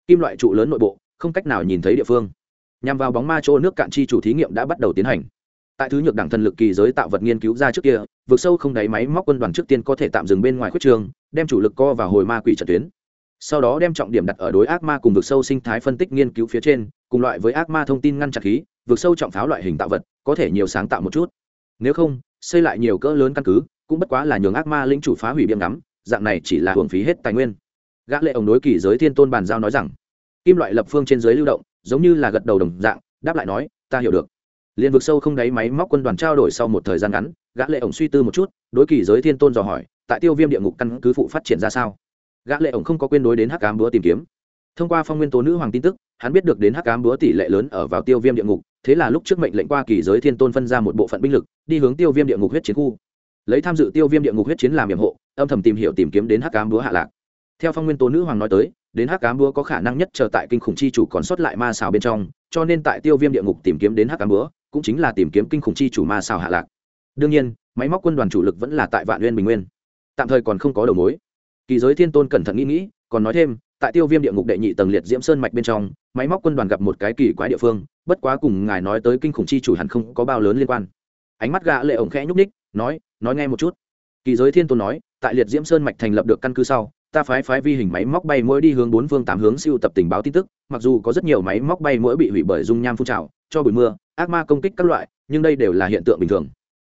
Kim loại trụ lớn nội bộ, không cách nào nhìn thấy địa phương. Nhằm vào bóng ma chỗ nước cạn chi chủ thí nghiệm đã bắt đầu tiến hành. Tại thứ nhược đẳng thần lực kỳ giới tạo vật nghiên cứu ra trước kia, vượt sâu không đáy máy móc quân đoàn trước tiên có thể tạm dừng bên ngoài khuyết trường, đem chủ lực co vào hồi ma quỷ trận tuyến sau đó đem trọng điểm đặt ở đối ác ma cùng vực sâu sinh thái phân tích nghiên cứu phía trên, cùng loại với ác ma thông tin ngăn chặt khí, vực sâu trọng pháo loại hình tạo vật, có thể nhiều sáng tạo một chút. Nếu không, xây lại nhiều cỡ lớn căn cứ, cũng bất quá là nhường ác ma lĩnh chủ phá hủy biếm ngắm, dạng này chỉ là hưởng phí hết tài nguyên. Gã lệ ổng đối kỳ giới thiên tôn bàn giao nói rằng, kim loại lập phương trên dưới lưu động, giống như là gật đầu đồng dạng, đáp lại nói, ta hiểu được. Liên vực sâu không đáy máy móc quân đoàn trao đổi sau một thời gian ngắn, gã lệ ổng suy tư một chút, đối kỳ giới thiên tôn dò hỏi, tại tiêu viêm địa ngục căn cứ phụ phát triển ra sao? Gã lệ ổng không có quên đối đến hắc ám búa tìm kiếm. Thông qua phong nguyên tố nữ hoàng tin tức, hắn biết được đến hắc ám búa tỷ lệ lớn ở vào tiêu viêm địa ngục, thế là lúc trước mệnh lệnh qua kỳ giới thiên tôn phân ra một bộ phận binh lực, đi hướng tiêu viêm địa ngục huyết chiến khu. Lấy tham dự tiêu viêm địa ngục huyết chiến làm nhiệm hộ, âm thầm tìm hiểu tìm kiếm đến hắc ám búa hạ lạc. Theo phong nguyên tố nữ hoàng nói tới, đến hắc ám búa có khả năng nhất chờ tại kinh khủng chi chủ còn sót lại ma xào bên trong, cho nên tại tiêu viêm địa ngục tìm kiếm đến hắc ám búa, cũng chính là tìm kiếm kinh khủng chi chủ ma xào hạ lạc. Đương nhiên, máy móc quân đoàn chủ lực vẫn là tại vạn nguyên bình nguyên. Tạm thời còn không có đầu mối kỳ giới thiên tôn cẩn thận nghĩ nghĩ, còn nói thêm, tại tiêu viêm địa ngục đệ nhị tầng liệt diễm sơn mạch bên trong, máy móc quân đoàn gặp một cái kỳ quái địa phương, bất quá cùng ngài nói tới kinh khủng chi chủ hẳn không có bao lớn liên quan. Ánh mắt gã lệ ổng khẽ nhúc ních nói nói nghe một chút. Kỳ giới thiên tôn nói, tại liệt diễm sơn mạch thành lập được căn cứ sau, ta phái phái vi hình máy móc bay mỗi đi hướng bốn phương tám hướng siêu tập tình báo tin tức, mặc dù có rất nhiều máy móc bay mỗi bị hủy bởi dung nham phun trào, cho bụi mưa, ác ma công kích các loại, nhưng đây đều là hiện tượng bình thường.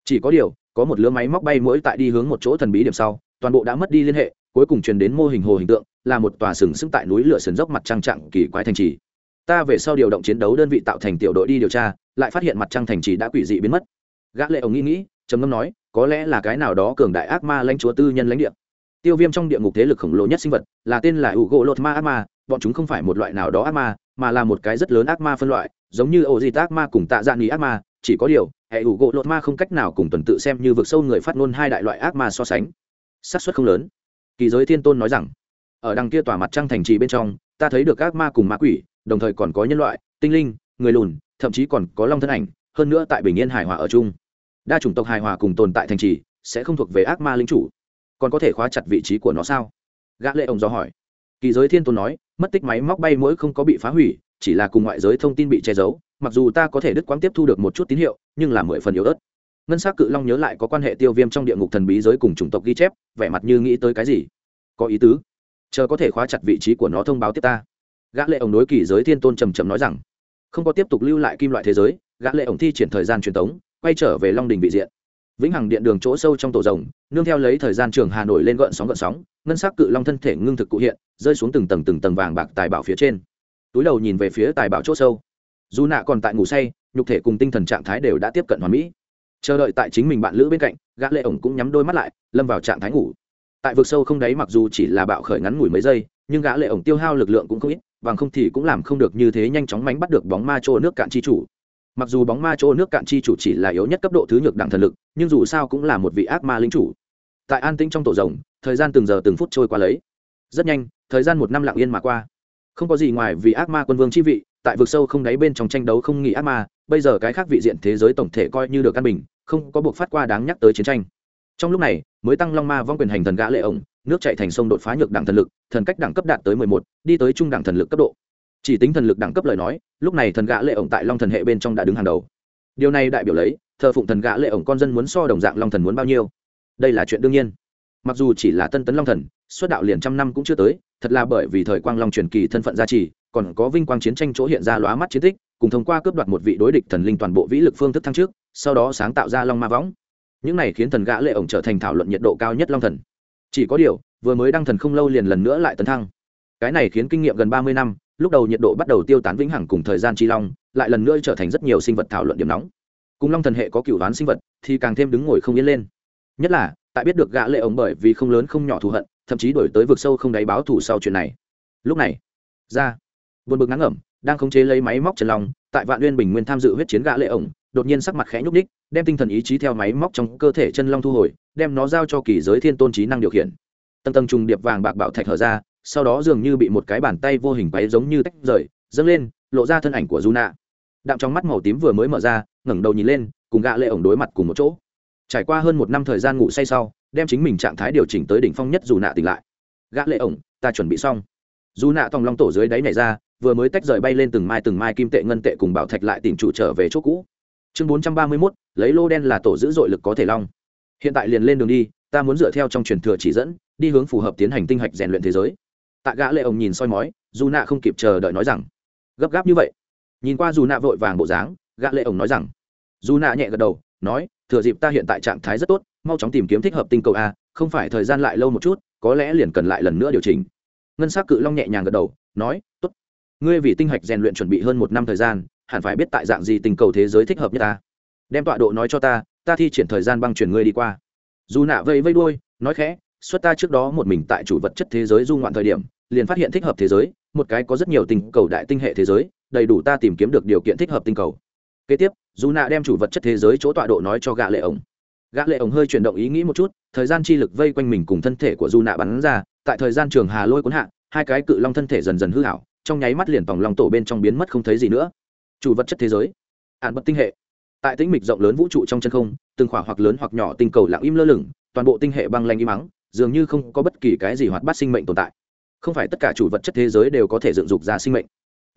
Chỉ có điều, có một lứa máy móc bay mỗi tại đi hướng một chỗ thần bí điểm sau, toàn bộ đã mất đi liên hệ cuối cùng truyền đến mô hình hồ hình tượng, là một tòa sừng sững tại núi lửa sườn dốc mặt trăng trạng kỳ quái thành trì. Ta về sau điều động chiến đấu đơn vị tạo thành tiểu đội đi điều tra, lại phát hiện mặt trăng thành trì đã quỷ dị biến mất. Gã lệ ông nghĩ nghĩ, trầm ngâm nói, có lẽ là cái nào đó cường đại ác ma lãnh chúa tư nhân lãnh địa. Tiêu viêm trong địa ngục thế lực khổng lồ nhất sinh vật, là tên là ủ gỗ lột ma ác ma, bọn chúng không phải một loại nào đó ác ma, mà là một cái rất lớn ác ma phân loại, giống như ổ di ác ma cùng tạ dạng ý ác ma, chỉ có điều, hệ ủ gỗ lột ma không cách nào cùng tuần tự xem như vực sâu người phát ngôn hai đại loại ác ma so sánh. Xác suất không lớn kỳ giới thiên tôn nói rằng, ở đằng kia tòa mặt trăng thành trì bên trong, ta thấy được các ma cùng ma quỷ, đồng thời còn có nhân loại, tinh linh, người lùn, thậm chí còn có long thân ảnh, hơn nữa tại bình yên hài hòa ở chung. Đa chủng tộc hài hòa cùng tồn tại thành trì sẽ không thuộc về ác ma linh chủ. Còn có thể khóa chặt vị trí của nó sao? Gã lệ ông do hỏi. Kỳ giới thiên tôn nói, mất tích máy móc bay mỗi không có bị phá hủy, chỉ là cùng ngoại giới thông tin bị che giấu, mặc dù ta có thể đứt quãng tiếp thu được một chút tín hiệu, nhưng là mười phần yếu ớt ngân s á c cự long nhớ lại có quan hệ tiêu viêm trong địa ngục thần bí giới cùng chủng tộc ghi chép vẻ mặt như nghĩ tới cái gì? Có ý tứ. Chờ có thể khóa chặt vị trí của nó thông báo tiếp ta. Gã lệ ổng đối kỳ giới thiên tôn trầm trầm nói rằng không có tiếp tục lưu lại kim loại thế giới gã lệ ổng thi triển thời gian truyền thống, quay trở về long đình vị diện. Vĩnh hằng điện đường chỗ sâu trong tổ rồng nương theo lấy thời gian trường hà nội lên gợn sóng gợn sóng ngân sắc cự long thân thể ngưng thực cụ hiện rơi xuống từng tầng từng tầng vàng bạc tài bảo phía trên. Túi đầu nhìn về phía tài bảo chỗ sâu. Dù nạ còn tại ngủ say nhục thể cùng tinh thần trạng thái đều đã tiếp cận hoàn mỹ chờ đợi tại chính mình bạn lữ bên cạnh, gã lệ ổng cũng nhắm đôi mắt lại, lâm vào trạng thái ngủ. Tại vực sâu không đáy mặc dù chỉ là bạo khởi ngắn ngủi mấy giây, nhưng gã lệ ổng tiêu hao lực lượng cũng không ít, bằng không thì cũng làm không được như thế nhanh chóng mánh bắt được bóng ma chỗ nước cạn chi chủ. Mặc dù bóng ma chỗ nước cạn chi chủ chỉ là yếu nhất cấp độ thứ nhược đẳng thần lực, nhưng dù sao cũng là một vị ác ma linh chủ. Tại an tĩnh trong tổ rồng, thời gian từng giờ từng phút trôi qua lấy. Rất nhanh, thời gian một năm lặng yên mà qua. Không có gì ngoài vì ác ma quân vương chi vị, tại vực sâu không đáy bên trong tranh đấu không nghỉ ác ma, bây giờ cái khác vị diện thế giới tổng thể coi như được căn bình không có buộc phát qua đáng nhắc tới chiến tranh. Trong lúc này, mới tăng long ma vong quyền hành thần gã lệ ổng, nước chạy thành sông đột phá nhược đẳng thần lực, thần cách đẳng cấp đạt tới mười một, đi tới trung đẳng thần lực cấp độ. Chỉ tính thần lực đẳng cấp lời nói, lúc này thần gã lệ ổng tại long thần hệ bên trong đã đứng hàng đầu. Điều này đại biểu lấy, thờ phụng thần gã lệ ổng con dân muốn so đồng dạng long thần muốn bao nhiêu. Đây là chuyện đương nhiên. Mặc dù chỉ là tân tấn long thần xuất đạo liền trăm năm cũng chưa tới, thật là bởi vì thời quang long truyền kỳ thân phận gia trì, còn có vinh quang chiến tranh chỗ hiện ra lóa mắt chiến tích cùng thông qua cướp đoạt một vị đối địch thần linh toàn bộ vĩ lực phương thức thăng trước, sau đó sáng tạo ra long ma võng. Những này khiến thần gã lệ ổng trở thành thảo luận nhiệt độ cao nhất long thần. Chỉ có điều, vừa mới đăng thần không lâu liền lần nữa lại tấn thăng. Cái này khiến kinh nghiệm gần ba mươi năm, lúc đầu nhiệt độ bắt đầu tiêu tán vĩnh hằng cùng thời gian chi long, lại lần nữa trở thành rất nhiều sinh vật thảo luận điểm nóng. Cùng long thần hệ có cựu đoán sinh vật, thì càng thêm đứng ngồi không yên lên. Nhất là, tại biết được gã lệ ổng bởi vì không lớn không nhỏ thù hận, thậm chí đổi tới vực sâu không đáy báo thù sau chuyện này. Lúc này, ra, buồn bực ngắn ngẩm đang khống chế lấy máy móc trần long tại vạn uyên bình nguyên tham dự huyết chiến gã lệ ổng đột nhiên sắc mặt khẽ nhúc ních đem tinh thần ý chí theo máy móc trong cơ thể chân long thu hồi đem nó giao cho kỳ giới thiên tôn trí năng điều khiển tầng tầng trùng điệp vàng bạc bảo thạch hở ra sau đó dường như bị một cái bàn tay vô hình quấy giống như tách rời dâng lên lộ ra thân ảnh của Juna. Đạm trong mắt màu tím vừa mới mở ra, ngẩng đầu nhìn lên, cùng gã lệ ổng đối mặt cùng một chỗ. Trải qua hơn một năm thời gian ngủ say sau, đem chính mình trạng thái điều chỉnh tới đỉnh phong nhất dù nạ tỉnh lại. Gã lệ ổng, ta chuẩn bị xong. du nạ tòng long tổ dưới đáy nhảy ra, vừa mới tách rời bay lên từng mai từng mai kim tệ ngân tệ cùng bảo thạch lại tìm chủ trở về chỗ cũ. Chương 431, lấy lô đen là tổ giữ dội lực có thể long. Hiện tại liền lên đường đi, ta muốn dựa theo trong truyền thừa chỉ dẫn, đi hướng phù hợp tiến hành tinh hạch rèn luyện thế giới. Tạ gã lệ ông nhìn soi mói, dù nạ không kịp chờ đợi nói rằng, gấp gáp như vậy nhìn qua dù nạ vội vàng bộ dáng gã lệ ông nói rằng dù nạ nhẹ gật đầu nói thừa dịp ta hiện tại trạng thái rất tốt mau chóng tìm kiếm thích hợp tinh cầu a không phải thời gian lại lâu một chút có lẽ liền cần lại lần nữa điều chỉnh ngân s á c cự long nhẹ nhàng gật đầu nói tốt ngươi vì tinh hạch rèn luyện chuẩn bị hơn một năm thời gian, hẳn phải biết tại dạng gì tình cầu thế giới thích hợp nhất ta. Đem tọa độ nói cho ta ta thi triển thời gian băng chuyển ngươi đi qua. Dù nạ vây vây đuôi, nói khẽ, xuất ta trước đó một mình tại chủ vật chất thế giới du ngoạn thời điểm, liền phát hiện thích hợp thế giới, một cái có rất nhiều tình cầu đại tinh hệ thế giới, đầy đủ ta tìm kiếm được điều kiện thích hợp tinh cầu. Kế tiếp, dù nạ đem chủ vật chất thế giới chỗ tọa độ nói cho gã lệ ổng. Gã lệ ổng hơi chuyển động ý nghĩ một chút, thời gian chi lực vây quanh mình cùng thân thể của dù nạ bắn ra, tại thời gian trường hà lôi cuốn hạ, hai cái cự long thân thể dần dần hư hảo trong nháy mắt liền vòng lòng tổ bên trong biến mất không thấy gì nữa. Chủ vật chất thế giới. Ạn bất tinh hệ. Tại tĩnh mịch rộng lớn vũ trụ trong chân không, từng khỏa hoặc lớn hoặc nhỏ tinh cầu lặng im lơ lửng, toàn bộ tinh hệ băng lanh im mắng, dường như không có bất kỳ cái gì hoạt bát sinh mệnh tồn tại. Không phải tất cả chủ vật chất thế giới đều có thể dựng dục ra sinh mệnh.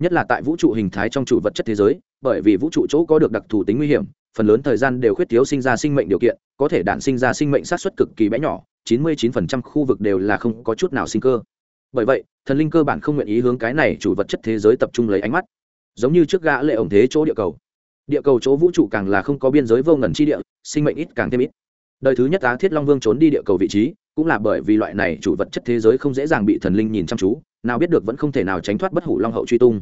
Nhất là tại vũ trụ hình thái trong chủ vật chất thế giới, bởi vì vũ trụ chỗ có được đặc thù tính nguy hiểm, phần lớn thời gian đều khuyết thiếu sinh ra sinh mệnh điều kiện, có thể đản sinh ra sinh mệnh sát xuất cực kỳ bé nhỏ 99% khu vực đều là không có chút nào sinh cơ. Bởi vậy thần linh cơ bản không nguyện ý hướng cái này chủ vật chất thế giới tập trung lấy ánh mắt. Giống như trước gã lệ ổng thế chỗ địa cầu. Địa cầu chỗ vũ trụ càng là không có biên giới vô ngần chi địa, sinh mệnh ít càng thêm ít. Đời thứ nhất á thiết long vương trốn đi địa cầu vị trí, cũng là bởi vì loại này chủ vật chất thế giới không dễ dàng bị thần linh nhìn chăm chú, nào biết được vẫn không thể nào tránh thoát bất hủ long hậu truy tung.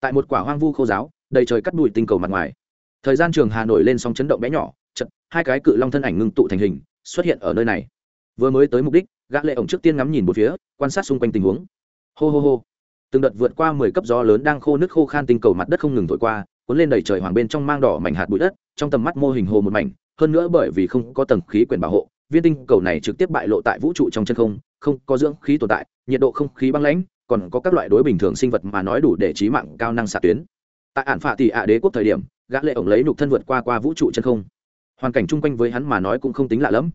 Tại một quả hoang vu khô giáo, đầy trời cắt bụi tinh cầu mặt ngoài. Thời gian trường hà nổi lên sóng chấn động bé nhỏ, chật, hai cái cự long thân ảnh ngưng tụ thành hình, xuất hiện ở nơi này. Vừa mới tới mục đích, gã lệ ổng trước tiên ngắm nhìn một phía, quan sát xung quanh tình huống hô hô hô. Từng đợt vượt qua mười cấp gió lớn đang khô nước khô khan tinh cầu mặt đất không ngừng thổi qua, cuốn lên đầy trời hoàng bên trong mang đỏ mảnh hạt bụi đất, trong tầm mắt mô hình hồ một mảnh. Hơn nữa bởi vì không có tầng khí quyển bảo hộ, viên tinh cầu này trực tiếp bại lộ tại vũ trụ trong chân không không có dưỡng khí tồn tại, nhiệt độ không khí băng lãnh, còn có các loại đối bình thường sinh vật mà nói đủ để trí mạng cao năng xạ tuyến. Tại ản phạ tỷ ạ đế quốc thời điểm, gã lệ ổng lấy nhục thân vượt qua qua vũ trụ chân không. Hoàn cảnh chung quanh với hắn mà nói cũng không tính lạ lắm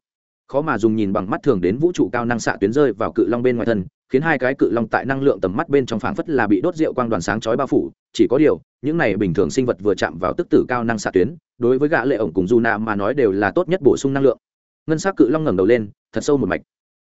khó mà dùng nhìn bằng mắt thường đến vũ trụ cao năng xạ tuyến rơi vào cự long bên ngoài thân khiến hai cái cự long tại năng lượng tầm mắt bên trong phảng phất là bị đốt rượu quang đoàn sáng chói bao phủ, chỉ có điều, những này bình thường sinh vật vừa chạm vào tức tử cao năng xạ tuyến, đối với gã lệ ổng cùng du nạ mà nói đều là tốt nhất bổ sung năng lượng. Ngân sắc cự long ngẩng đầu lên, thật sâu một mạch.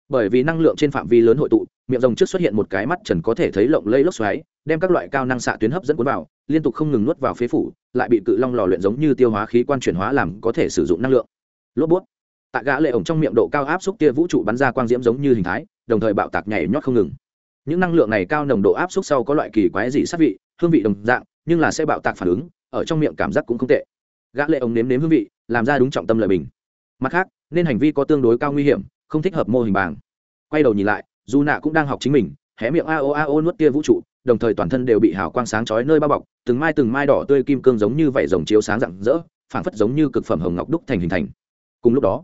Bởi vì năng lượng trên phạm vi lớn hội tụ, miệng rồng trước xuất hiện một cái mắt trần có thể thấy lộng lây lốc xoáy, đem các loại cao năng xạ tuyến hấp dẫn cuốn vào, liên tục không ngừng nuốt vào phế phủ, lại bị cự long lò luyện giống như tiêu hóa khí quan chuyển hóa làm có thể sử dụng năng lượng. Lốp bút. Tại gã lệ ổng trong miệng độ cao áp xúc tia vũ trụ bắn ra quang diễm giống như hình thái đồng thời bạo tạc nhảy nhót không ngừng. Những năng lượng này cao nồng độ áp xúc sau có loại kỳ quái dị sát vị, hương vị đồng dạng, nhưng là sẽ bạo tạc phản ứng, ở trong miệng cảm giác cũng không tệ. Gã lệ ống nếm nếm hương vị, làm ra đúng trọng tâm lời bình. Mặt khác, nên hành vi có tương đối cao nguy hiểm, không thích hợp mô hình bảng. Quay đầu nhìn lại dù nạ cũng đang học chính mình, hé miệng a o a o nuốt tia vũ trụ, đồng thời toàn thân đều bị hào quang sáng chói nơi bao bọc, từng mai từng mai đỏ tươi kim cương giống như vảy rồng chiếu sáng rạng rỡ, phảng phất giống như cực phẩm hồng ngọc đúc thành hình thành. Cùng lúc đó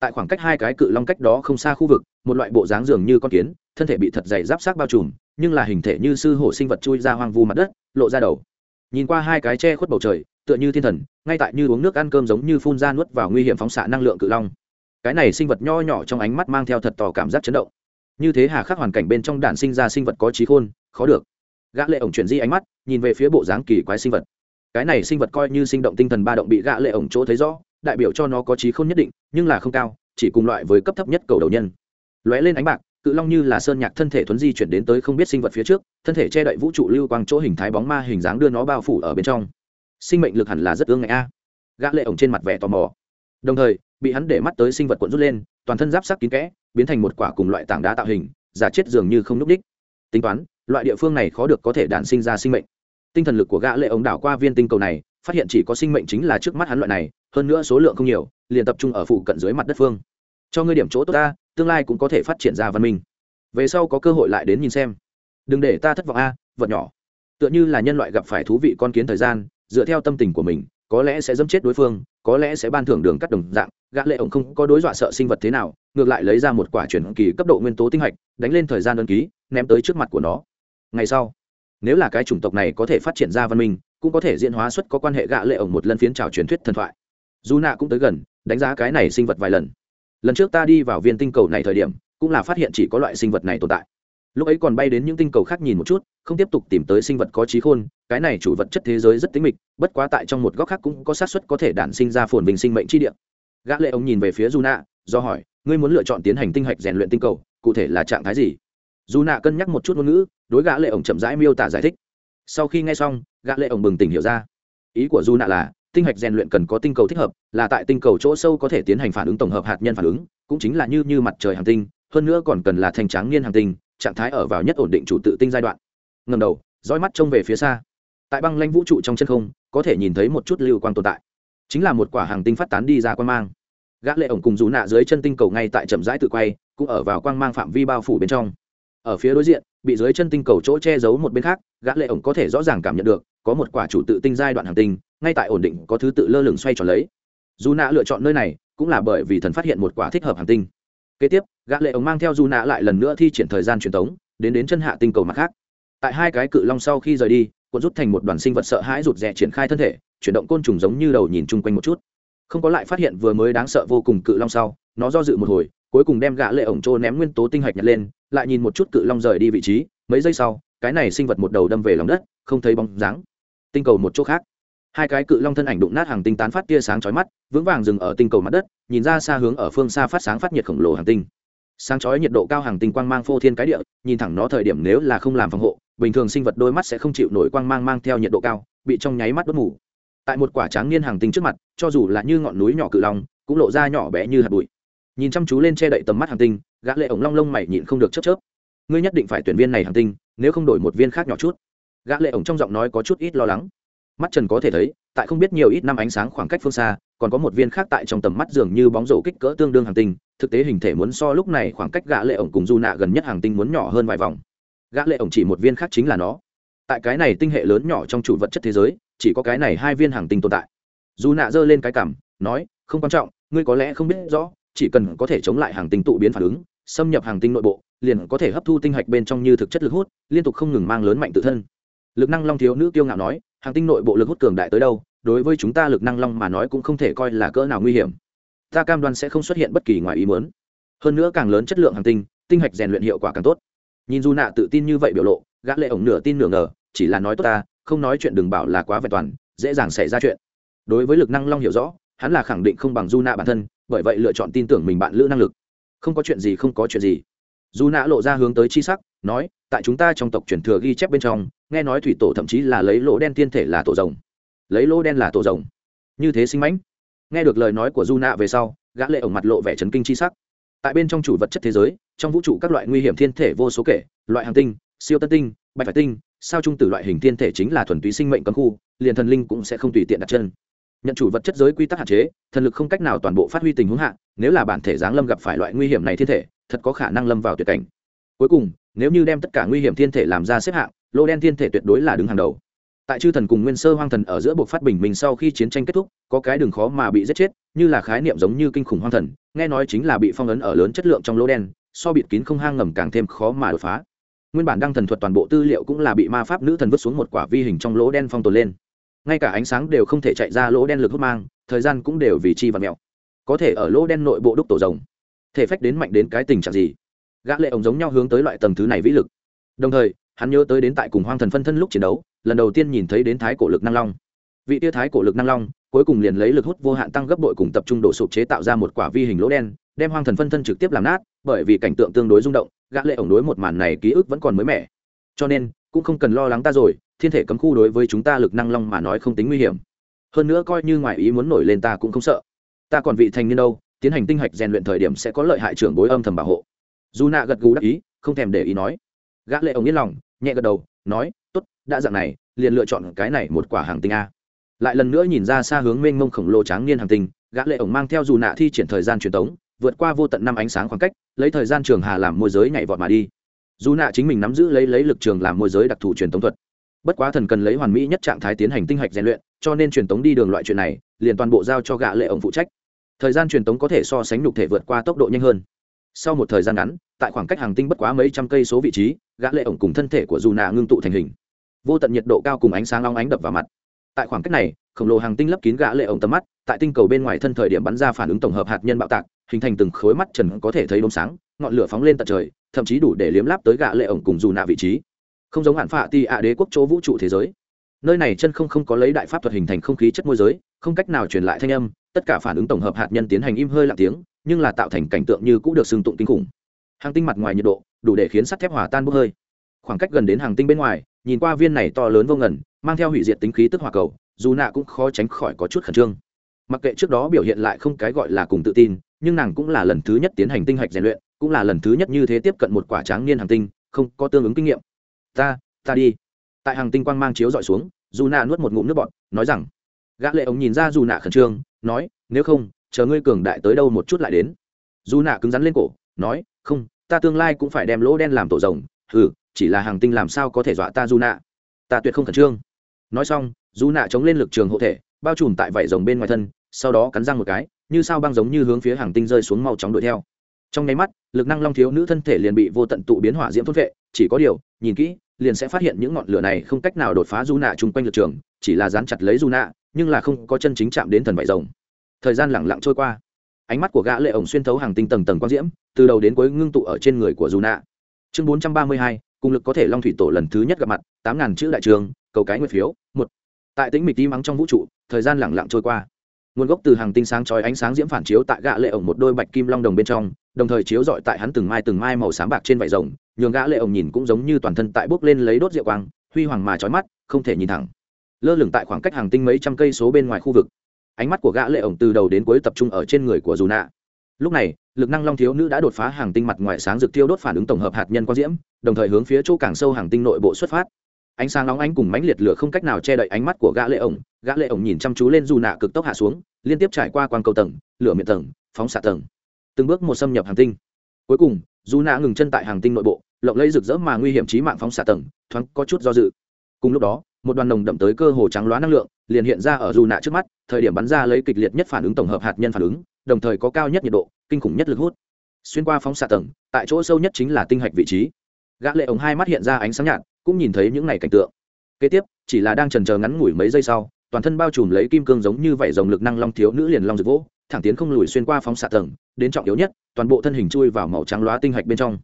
tại khoảng cách hai cái cự long cách đó không xa khu vực, một loại bộ dáng dường như con kiến, thân thể bị thật dày giáp sát bao trùm, nhưng là hình thể như sư hổ sinh vật chui ra hoang vu mặt đất, lộ ra đầu. Nhìn qua hai cái che khuất bầu trời, tựa như thiên thần, ngay tại như uống nước ăn cơm giống như phun ra nuốt vào nguy hiểm phóng xạ năng lượng cự long. Cái này sinh vật nho nhỏ trong ánh mắt mang theo thật tỏ cảm giác chấn động. Như thế hà khắc hoàn cảnh bên trong đàn sinh ra sinh vật có trí khôn, khó được. Gã lệ ổng chuyển di ánh mắt, nhìn về phía bộ dáng kỳ quái sinh vật. Cái này sinh vật coi như sinh động tinh thần ba động bị gã lệ ổng chỗ thấy rõ đại biểu cho nó có trí không nhất định, nhưng là không cao, chỉ cùng loại với cấp thấp nhất cầu đầu nhân. Lóe lên ánh bạc, cự long như là sơn nhạc thân thể thuấn di chuyển đến tới không biết sinh vật phía trước, thân thể che đậy vũ trụ lưu quang chỗ hình thái bóng ma hình dáng đưa nó bao phủ ở bên trong. Sinh mệnh lực hẳn là rất ương ngạnh a. Gã lệ ổng trên mặt vẻ tò mò. Đồng thời, bị hắn để mắt tới sinh vật cuộn rút lên, toàn thân giáp sắc kín kẽ, biến thành một quả cùng loại tảng đá tạo hình, giả chết dường như không núc đích. Tính toán, loại địa phương này khó được có thể đản sinh ra sinh mệnh. Tinh thần lực của gã lệ ống đảo qua viên tinh cầu này phát hiện chỉ có sinh mệnh chính là trước mắt hắn loại này, hơn nữa số lượng không nhiều, liền tập trung ở phụ cận dưới mặt đất phương. Cho ngươi điểm chỗ tốt ta, tương lai cũng có thể phát triển ra văn minh. Về sau có cơ hội lại đến nhìn xem. Đừng để ta thất vọng a, vật nhỏ. Tựa như là nhân loại gặp phải thú vị con kiến thời gian, dựa theo tâm tình của mình, có lẽ sẽ dâm chết đối phương, có lẽ sẽ ban thưởng đường cắt đồng dạng, gã lệ ổng không có đối dọa sợ sinh vật thế nào, ngược lại lấy ra một quả chuyển kỳ cấp độ nguyên tố tinh hạch, đánh lên thời gian đơn ký, ném tới trước mặt của nó. Ngày sau, nếu là cái chủng tộc này có thể phát triển ra văn minh cũng có thể diễn hóa xuất có quan hệ gã lệ ổng một lần phiến trào truyền thuyết thần thoại. Dù nạ cũng tới gần, đánh giá cái này sinh vật vài lần. Lần trước ta đi vào viên tinh cầu này thời điểm, cũng là phát hiện chỉ có loại sinh vật này tồn tại. Lúc ấy còn bay đến những tinh cầu khác nhìn một chút, không tiếp tục tìm tới sinh vật có trí khôn, cái này chủ vật chất thế giới rất tính mịch, bất quá tại trong một góc khác cũng có xác suất có thể đản sinh ra phồn bình sinh mệnh chi địa. Gã lệ ông nhìn về phía du nạ, do hỏi, ngươi muốn lựa chọn tiến hành tinh hạch rèn luyện tinh cầu, cụ thể là trạng thái gì? Du nạ cân nhắc một chút ngôn ngữ, đối gã lệ ông chậm rãi miêu tả giải thích. Sau khi nghe xong gã lệ ổng bừng tỉnh hiểu ra. Ý của du nạ là, tinh hạch rèn luyện cần có tinh cầu thích hợp, là tại tinh cầu chỗ sâu có thể tiến hành phản ứng tổng hợp hạt nhân phản ứng, cũng chính là như như mặt trời hành tinh, hơn nữa còn cần là thành tráng niên hành tinh, trạng thái ở vào nhất ổn định chủ tự tinh giai đoạn. Ngầm đầu, dõi mắt trông về phía xa. Tại băng lanh vũ trụ trong chân không, có thể nhìn thấy một chút lưu quang tồn tại. Chính là một quả hàng tinh phát tán đi ra quang mang. Gã lệ ổng cùng dù nạ dưới chân tinh cầu ngay tại chậm rãi tự quay, cũng ở vào quang mang phạm vi bao phủ bên trong. Ở phía đối diện, bị dưới chân tinh cầu chỗ che giấu một bên khác, gã lệ ổng có thể rõ ràng cảm nhận được có một quả chủ tự tinh giai đoạn hành tinh, ngay tại ổn định, có thứ tự lơ lửng xoay tròn lấy. Dù nạ lựa chọn nơi này, cũng là bởi vì thần phát hiện một quả thích hợp hành tinh. Kế tiếp, gã lệ ống mang theo dù nạ lại lần nữa thi triển thời gian truyền tống, đến đến chân hạ tinh cầu mặt khác. Tại hai cái cự long sau khi rời đi, cuộn rút thành một đoàn sinh vật sợ hãi rụt rè triển khai thân thể, chuyển động côn trùng giống như đầu nhìn chung quanh một chút. Không có lại phát hiện vừa mới đáng sợ vô cùng cự long sau, nó do dự một hồi, cuối cùng đem gã lệ ổng trô ném nguyên tố tinh hạch nhặt lên, lại nhìn một chút cự long rời đi vị trí, mấy giây sau, cái này sinh vật một đầu đâm về lòng đất, không thấy bóng dáng tinh cầu một chỗ khác. Hai cái cự long thân ảnh đụng nát hàng tinh tán phát tia sáng chói mắt, vững vàng dừng ở tinh cầu mặt đất, nhìn ra xa hướng ở phương xa phát sáng phát nhiệt khổng lồ hàng tinh. Sáng chói nhiệt độ cao hàng tinh quang mang phô thiên cái địa, nhìn thẳng nó thời điểm nếu là không làm phòng hộ, bình thường sinh vật đôi mắt sẽ không chịu nổi quang mang mang theo nhiệt độ cao, bị trong nháy mắt đốt mù. Tại một quả tráng niên hàng tinh trước mặt, cho dù là như ngọn núi nhỏ cự long, cũng lộ ra nhỏ bé như hạt bụi. Nhìn chăm chú lên che đậy tầm mắt hàng tinh, gã lệ ổng long lông mày nhịn không được chớp chớp. Ngươi nhất định phải tuyển viên này hàng tinh, nếu không đổi một viên khác nhỏ chút gã lệ ổng trong giọng nói có chút ít lo lắng. Mắt trần có thể thấy, tại không biết nhiều ít năm ánh sáng khoảng cách phương xa, còn có một viên khác tại trong tầm mắt dường như bóng rổ kích cỡ tương đương hàng tinh, thực tế hình thể muốn so lúc này khoảng cách gã lệ ổng cùng du nạ gần nhất hàng tinh muốn nhỏ hơn vài vòng. Gã lệ ổng chỉ một viên khác chính là nó. Tại cái này tinh hệ lớn nhỏ trong chủ vật chất thế giới, chỉ có cái này hai viên hàng tinh tồn tại. Du nạ giơ lên cái cằm, nói, không quan trọng, ngươi có lẽ không biết rõ, chỉ cần có thể chống lại hàng tinh tụ biến phản ứng, xâm nhập hàng tinh nội bộ, liền có thể hấp thu tinh hạch bên trong như thực chất lực hút, liên tục không ngừng mang lớn mạnh tự thân lực năng long thiếu nữ tiêu ngạo nói, hàng tinh nội bộ lực hút cường đại tới đâu, đối với chúng ta lực năng long mà nói cũng không thể coi là cỡ nào nguy hiểm. Ta cam đoan sẽ không xuất hiện bất kỳ ngoài ý muốn. Hơn nữa càng lớn chất lượng hàng tinh tinh hạch rèn luyện hiệu quả càng tốt. Nhìn dù nạ tự tin như vậy biểu lộ, gã lệ ổng nửa tin nửa ngờ, chỉ là nói tốt ta, không nói chuyện đừng bảo là quá vẹn toàn, dễ dàng xảy ra chuyện. Đối với lực năng long hiểu rõ, hắn là khẳng định không bằng du nạ bản thân, bởi vậy lựa chọn tin tưởng mình bạn lữ năng lực. Không có chuyện gì không có chuyện gì. Du nạ lộ ra hướng tới chi sắc nói, tại chúng ta trong tộc truyền thừa ghi chép bên trong, nghe nói thủy tổ thậm chí là lấy lỗ đen thiên thể là tổ rồng. Lấy lỗ đen là tổ rồng. Như thế sinh mãnh. Nghe được lời nói của du nạ về sau, gã lệ ổng mặt lộ vẻ chấn kinh chi sắc. Tại bên trong chủ vật chất thế giới, trong vũ trụ các loại nguy hiểm thiên thể vô số kể, loại hành tinh, siêu tân tinh, bạch phải tinh, sao trung tử loại hình thiên thể chính là thuần túy sinh mệnh cấm khu, liền thần linh cũng sẽ không tùy tiện đặt chân. Nhận chủ vật chất giới quy tắc hạn chế, thần lực không cách nào toàn bộ phát huy tình huống hạ, nếu là bản thể giáng lâm gặp phải loại nguy hiểm này thiên thể, thật có khả năng lâm vào tuyệt cảnh. Cuối cùng nếu như đem tất cả nguy hiểm thiên thể làm ra xếp hạng, lô đen thiên thể tuyệt đối là đứng hàng đầu. Tại chư thần cùng nguyên sơ hoang thần ở giữa buộc phát bình minh sau khi chiến tranh kết thúc, có cái đường khó mà bị giết chết, như là khái niệm giống như kinh khủng hoang thần, nghe nói chính là bị phong ấn ở lớn chất lượng trong lỗ đen, so bịt kín không hang ngầm càng thêm khó mà đột phá. Nguyên bản đăng thần thuật toàn bộ tư liệu cũng là bị ma pháp nữ thần vứt xuống một quả vi hình trong lỗ đen phong tồn lên. Ngay cả ánh sáng đều không thể chạy ra lỗ đen lực hút mang, thời gian cũng đều vì chi và mẹo. Có thể ở lỗ đen nội bộ đúc tổ rồng, thể phách đến mạnh đến cái tình trạng gì? Gã lệ ổng giống nhau hướng tới loại tầng thứ này vĩ lực. Đồng thời, hắn nhớ tới đến tại cùng hoang thần phân thân lúc chiến đấu, lần đầu tiên nhìn thấy đến thái cổ lực năng long. Vị tia thái cổ lực năng long, cuối cùng liền lấy lực hút vô hạn tăng gấp bội cùng tập trung đổ sụp chế tạo ra một quả vi hình lỗ đen, đem hoang thần phân thân trực tiếp làm nát, bởi vì cảnh tượng tương đối rung động, gã lệ ổng đối một màn này ký ức vẫn còn mới mẻ. Cho nên, cũng không cần lo lắng ta rồi, thiên thể cấm khu đối với chúng ta lực năng long mà nói không tính nguy hiểm. Hơn nữa coi như ngoại ý muốn nổi lên ta cũng không sợ. Ta còn vị thành niên đâu, tiến hành tinh hạch rèn luyện thời điểm sẽ có lợi hại trưởng bối âm thầm bảo hộ dù nạ gật gù đắc ý, không thèm để ý nói. Gã lệ ổng yên lòng, nhẹ gật đầu, nói, tốt, đã dạng này, liền lựa chọn cái này một quả hàng tinh a. Lại lần nữa nhìn ra xa hướng mênh mông khổng lồ tráng niên hàng tinh, gã lệ ổng mang theo dù nạ thi triển thời gian truyền tống, vượt qua vô tận năm ánh sáng khoảng cách, lấy thời gian trường hà làm môi giới nhảy vọt mà đi. Dù nạ chính mình nắm giữ lấy lấy lực trường làm môi giới đặc thù truyền tống thuật. Bất quá thần cần lấy hoàn mỹ nhất trạng thái tiến hành tinh hạch rèn luyện, cho nên truyền tống đi đường loại chuyện này, liền toàn bộ giao cho gã lệ ổng phụ trách. Thời gian truyền tống có thể so sánh nhục thể vượt qua tốc độ nhanh hơn sau một thời gian ngắn, tại khoảng cách hàng tinh bất quá mấy trăm cây số vị trí, gã lệ ổng cùng thân thể của dù nạ ngưng tụ thành hình. Vô tận nhiệt độ cao cùng ánh sáng long ánh đập vào mặt. Tại khoảng cách này, khổng lồ hàng tinh lấp kín gã lệ ổng tầm mắt, tại tinh cầu bên ngoài thân thời điểm bắn ra phản ứng tổng hợp hạt nhân bạo tạc, hình thành từng khối mắt trần có thể thấy đốm sáng, ngọn lửa phóng lên tận trời, thậm chí đủ để liếm láp tới gã lệ ổng cùng dù nạ vị trí. Không giống hạn phạ ti ạ đế quốc chỗ vũ trụ thế giới. Nơi này chân không không có lấy đại pháp thuật hình thành không khí chất môi giới, không cách nào truyền lại thanh âm, tất cả phản ứng tổng hợp hạt nhân tiến hành im hơi lặng tiếng nhưng là tạo thành cảnh tượng như cũng được xưng tụng kinh khủng. Hàng tinh mặt ngoài nhiệt độ, đủ để khiến sắt thép hòa tan bốc hơi. Khoảng cách gần đến hàng tinh bên ngoài, nhìn qua viên này to lớn vô ngần, mang theo hủy diệt tính khí tức hỏa cầu, dù nạ cũng khó tránh khỏi có chút khẩn trương. Mặc kệ trước đó biểu hiện lại không cái gọi là cùng tự tin, nhưng nàng cũng là lần thứ nhất tiến hành tinh hạch rèn luyện, cũng là lần thứ nhất như thế tiếp cận một quả tráng niên hàng tinh, không có tương ứng kinh nghiệm. Ta ta đi. Tại hàng tinh quang mang chiếu dọi xuống, dù nạ nuốt một ngụm nước bọt, nói rằng, gã lệ ống nhìn ra dù nạ khẩn trương, nói, nếu không chờ ngươi cường đại tới đâu một chút lại đến. Dù nạ cứng rắn lên cổ, nói, không, ta tương lai cũng phải đem lỗ đen làm tổ rồng ừ chỉ là hàng tinh làm sao có thể dọa ta dù nạ? Ta tuyệt không khẩn trương. Nói xong, dù nạ chống lên lực trường hộ thể, bao trùm tại vảy rồng bên ngoài thân, sau đó cắn răng một cái, như sao băng giống như hướng phía hàng tinh rơi xuống mau chóng đuổi theo. Trong nháy mắt, lực năng long thiếu nữ thân thể liền bị vô tận tụ biến hỏa diễm thốt vệ, chỉ có điều, nhìn kỹ, liền sẽ phát hiện những ngọn lửa này không cách nào đột phá du nạ chung quanh lực trường, chỉ là dán chặt lấy du nạ, nhưng là không có chân chính chạm đến thần vải rồng thời gian lẳng lặng trôi qua. Ánh mắt của gã lệ ổng xuyên thấu hàng tinh tầng tầng quang diễm, từ đầu đến cuối ngưng tụ ở trên người của dù nạ chương bốn trăm ba mươi hai, cùng lực có thể long thủy tổ lần thứ nhất gặp mặt, tám ngàn chữ đại trường, cầu cái nguyệt phiếu, một. Tại tĩnh mịch tim mắng trong vũ trụ, thời gian lẳng lặng trôi qua. Nguồn gốc từ hàng tinh sáng chói ánh sáng diễm phản chiếu tại gã lệ ổng một đôi bạch kim long đồng bên trong, đồng thời chiếu rọi tại hắn từng mai từng mai màu xám bạc trên vải rồng, nhường gã lệ ổng nhìn cũng giống như toàn thân tại bước lên lấy đốt rượu quang, huy hoàng mà chói mắt, không thể nhìn thẳng. Lơ lửng tại khoảng cách hàng tinh mấy trăm cây số bên ngoài khu vực ánh mắt của gã lệ ổng từ đầu đến cuối tập trung ở trên người của dù nạ. Lúc này, lực năng long thiếu nữ đã đột phá hàng tinh mặt ngoài sáng rực tiêu đốt phản ứng tổng hợp hạt nhân quang diễm, đồng thời hướng phía chỗ càng sâu hàng tinh nội bộ xuất phát. Ánh sáng nóng ánh cùng mãnh liệt lửa không cách nào che đậy ánh mắt của gã lệ ổng, gã lệ ổng nhìn chăm chú lên dù nạ cực tốc hạ xuống, liên tiếp trải qua quang cầu tầng, lửa miệng tầng, phóng xạ tầng. Từng bước một xâm nhập hàng tinh. Cuối cùng, dù nạ ngừng chân tại hàng tinh nội bộ, lộng lẫy rực rỡ mà nguy hiểm chí mạng phóng xạ tầng, thoáng có chút do dự. Cùng lúc đó một đoàn nồng đậm tới cơ hồ trắng loá năng lượng, liền hiện ra ở dù nạ trước mắt, thời điểm bắn ra lấy kịch liệt nhất phản ứng tổng hợp hạt nhân phản ứng, đồng thời có cao nhất nhiệt độ, kinh khủng nhất lực hút. Xuyên qua phóng xạ tầng, tại chỗ sâu nhất chính là tinh hạch vị trí. Gã lệ ống hai mắt hiện ra ánh sáng nhạt, cũng nhìn thấy những này cảnh tượng. Kế tiếp, chỉ là đang trần chờ ngắn ngủi mấy giây sau, toàn thân bao trùm lấy kim cương giống như vậy dòng lực năng long thiếu nữ liền long rực vỗ, thẳng tiến không lùi xuyên qua phóng xạ tầng, đến trọng yếu nhất, toàn bộ thân hình chui vào màu trắng loá tinh hạch bên trong.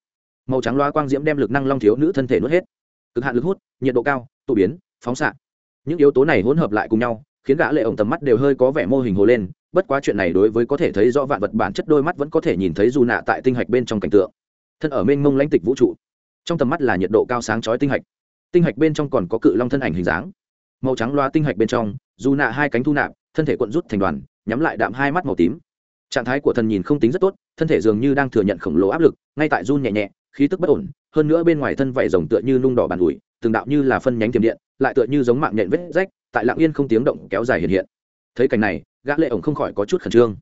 Màu trắng loá quang diễm đem lực năng long thiếu nữ thân thể nuốt hết. Cực hạn lực hút, nhiệt độ cao, tụ biến phóng xạ. Những yếu tố này hỗn hợp lại cùng nhau, khiến gã lệ ổng tầm mắt đều hơi có vẻ mô hình hồ lên, bất quá chuyện này đối với có thể thấy rõ vạn vật bản chất đôi mắt vẫn có thể nhìn thấy dù nạ tại tinh hạch bên trong cảnh tượng. Thân ở mênh mông lãnh tịch vũ trụ, trong tầm mắt là nhiệt độ cao sáng chói tinh hạch. Tinh hạch bên trong còn có cự long thân ảnh hình dáng. Màu trắng loa tinh hạch bên trong, dù nạ hai cánh thu nạp, thân thể cuộn rút thành đoàn, nhắm lại đạm hai mắt màu tím. Trạng thái của thần nhìn không tính rất tốt, thân thể dường như đang thừa nhận khổng lồ áp lực, ngay tại run nhẹ nhẹ, khí tức bất ổn, hơn nữa bên ngoài thân vảy rồng tựa như nung đỏ bàn ủi từng đạo như là phân nhánh tiềm điện, lại tựa như giống mạng nhện vết rách, tại lạng yên không tiếng động kéo dài hiện hiện. Thấy cảnh này, gã lệ ổng không khỏi có chút khẩn trương.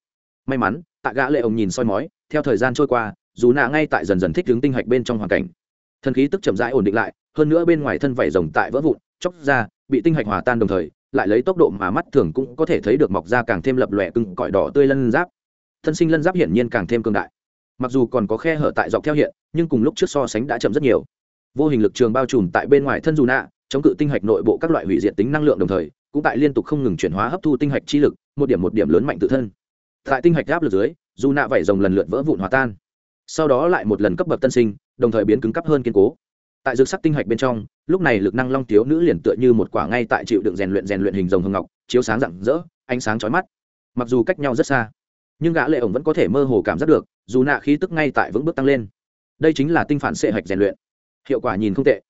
May mắn, tại gã lệ ổng nhìn soi mói, theo thời gian trôi qua, dù nạ ngay tại dần dần thích ứng tinh hạch bên trong hoàn cảnh. Thần khí tức chậm rãi ổn định lại, hơn nữa bên ngoài thân vảy rồng tại vỡ vụn, chóc ra, bị tinh hạch hòa tan đồng thời, lại lấy tốc độ mà mắt thường cũng có thể thấy được mọc ra càng thêm lập lòe cưng cõi đỏ tươi lân giáp. Thân sinh lân giáp hiển nhiên càng thêm cường đại. Mặc dù còn có khe hở tại dọc theo hiện, nhưng cùng lúc trước so sánh đã chậm rất nhiều vô hình lực trường bao trùm tại bên ngoài thân dù nạ, chống cự tinh hạch nội bộ các loại hủy diệt tính năng lượng đồng thời, cũng tại liên tục không ngừng chuyển hóa hấp thu tinh hạch chi lực, một điểm một điểm lớn mạnh tự thân. Tại tinh hạch áp lực dưới, dù nạ vảy rồng lần lượt vỡ vụn hòa tan. Sau đó lại một lần cấp bậc tân sinh, đồng thời biến cứng cấp hơn kiên cố. Tại dược sắc tinh hạch bên trong, lúc này lực năng long thiếu nữ liền tựa như một quả ngay tại chịu đựng rèn luyện rèn luyện hình rồng hương ngọc, chiếu sáng rạng rỡ, ánh sáng chói mắt. Mặc dù cách nhau rất xa, nhưng gã lệ ổng vẫn có thể mơ hồ cảm giác được, dù nạ khí tức ngay tại vững bước tăng lên. Đây chính là tinh phản xệ hạch rèn luyện hiệu quả nhìn không tệ.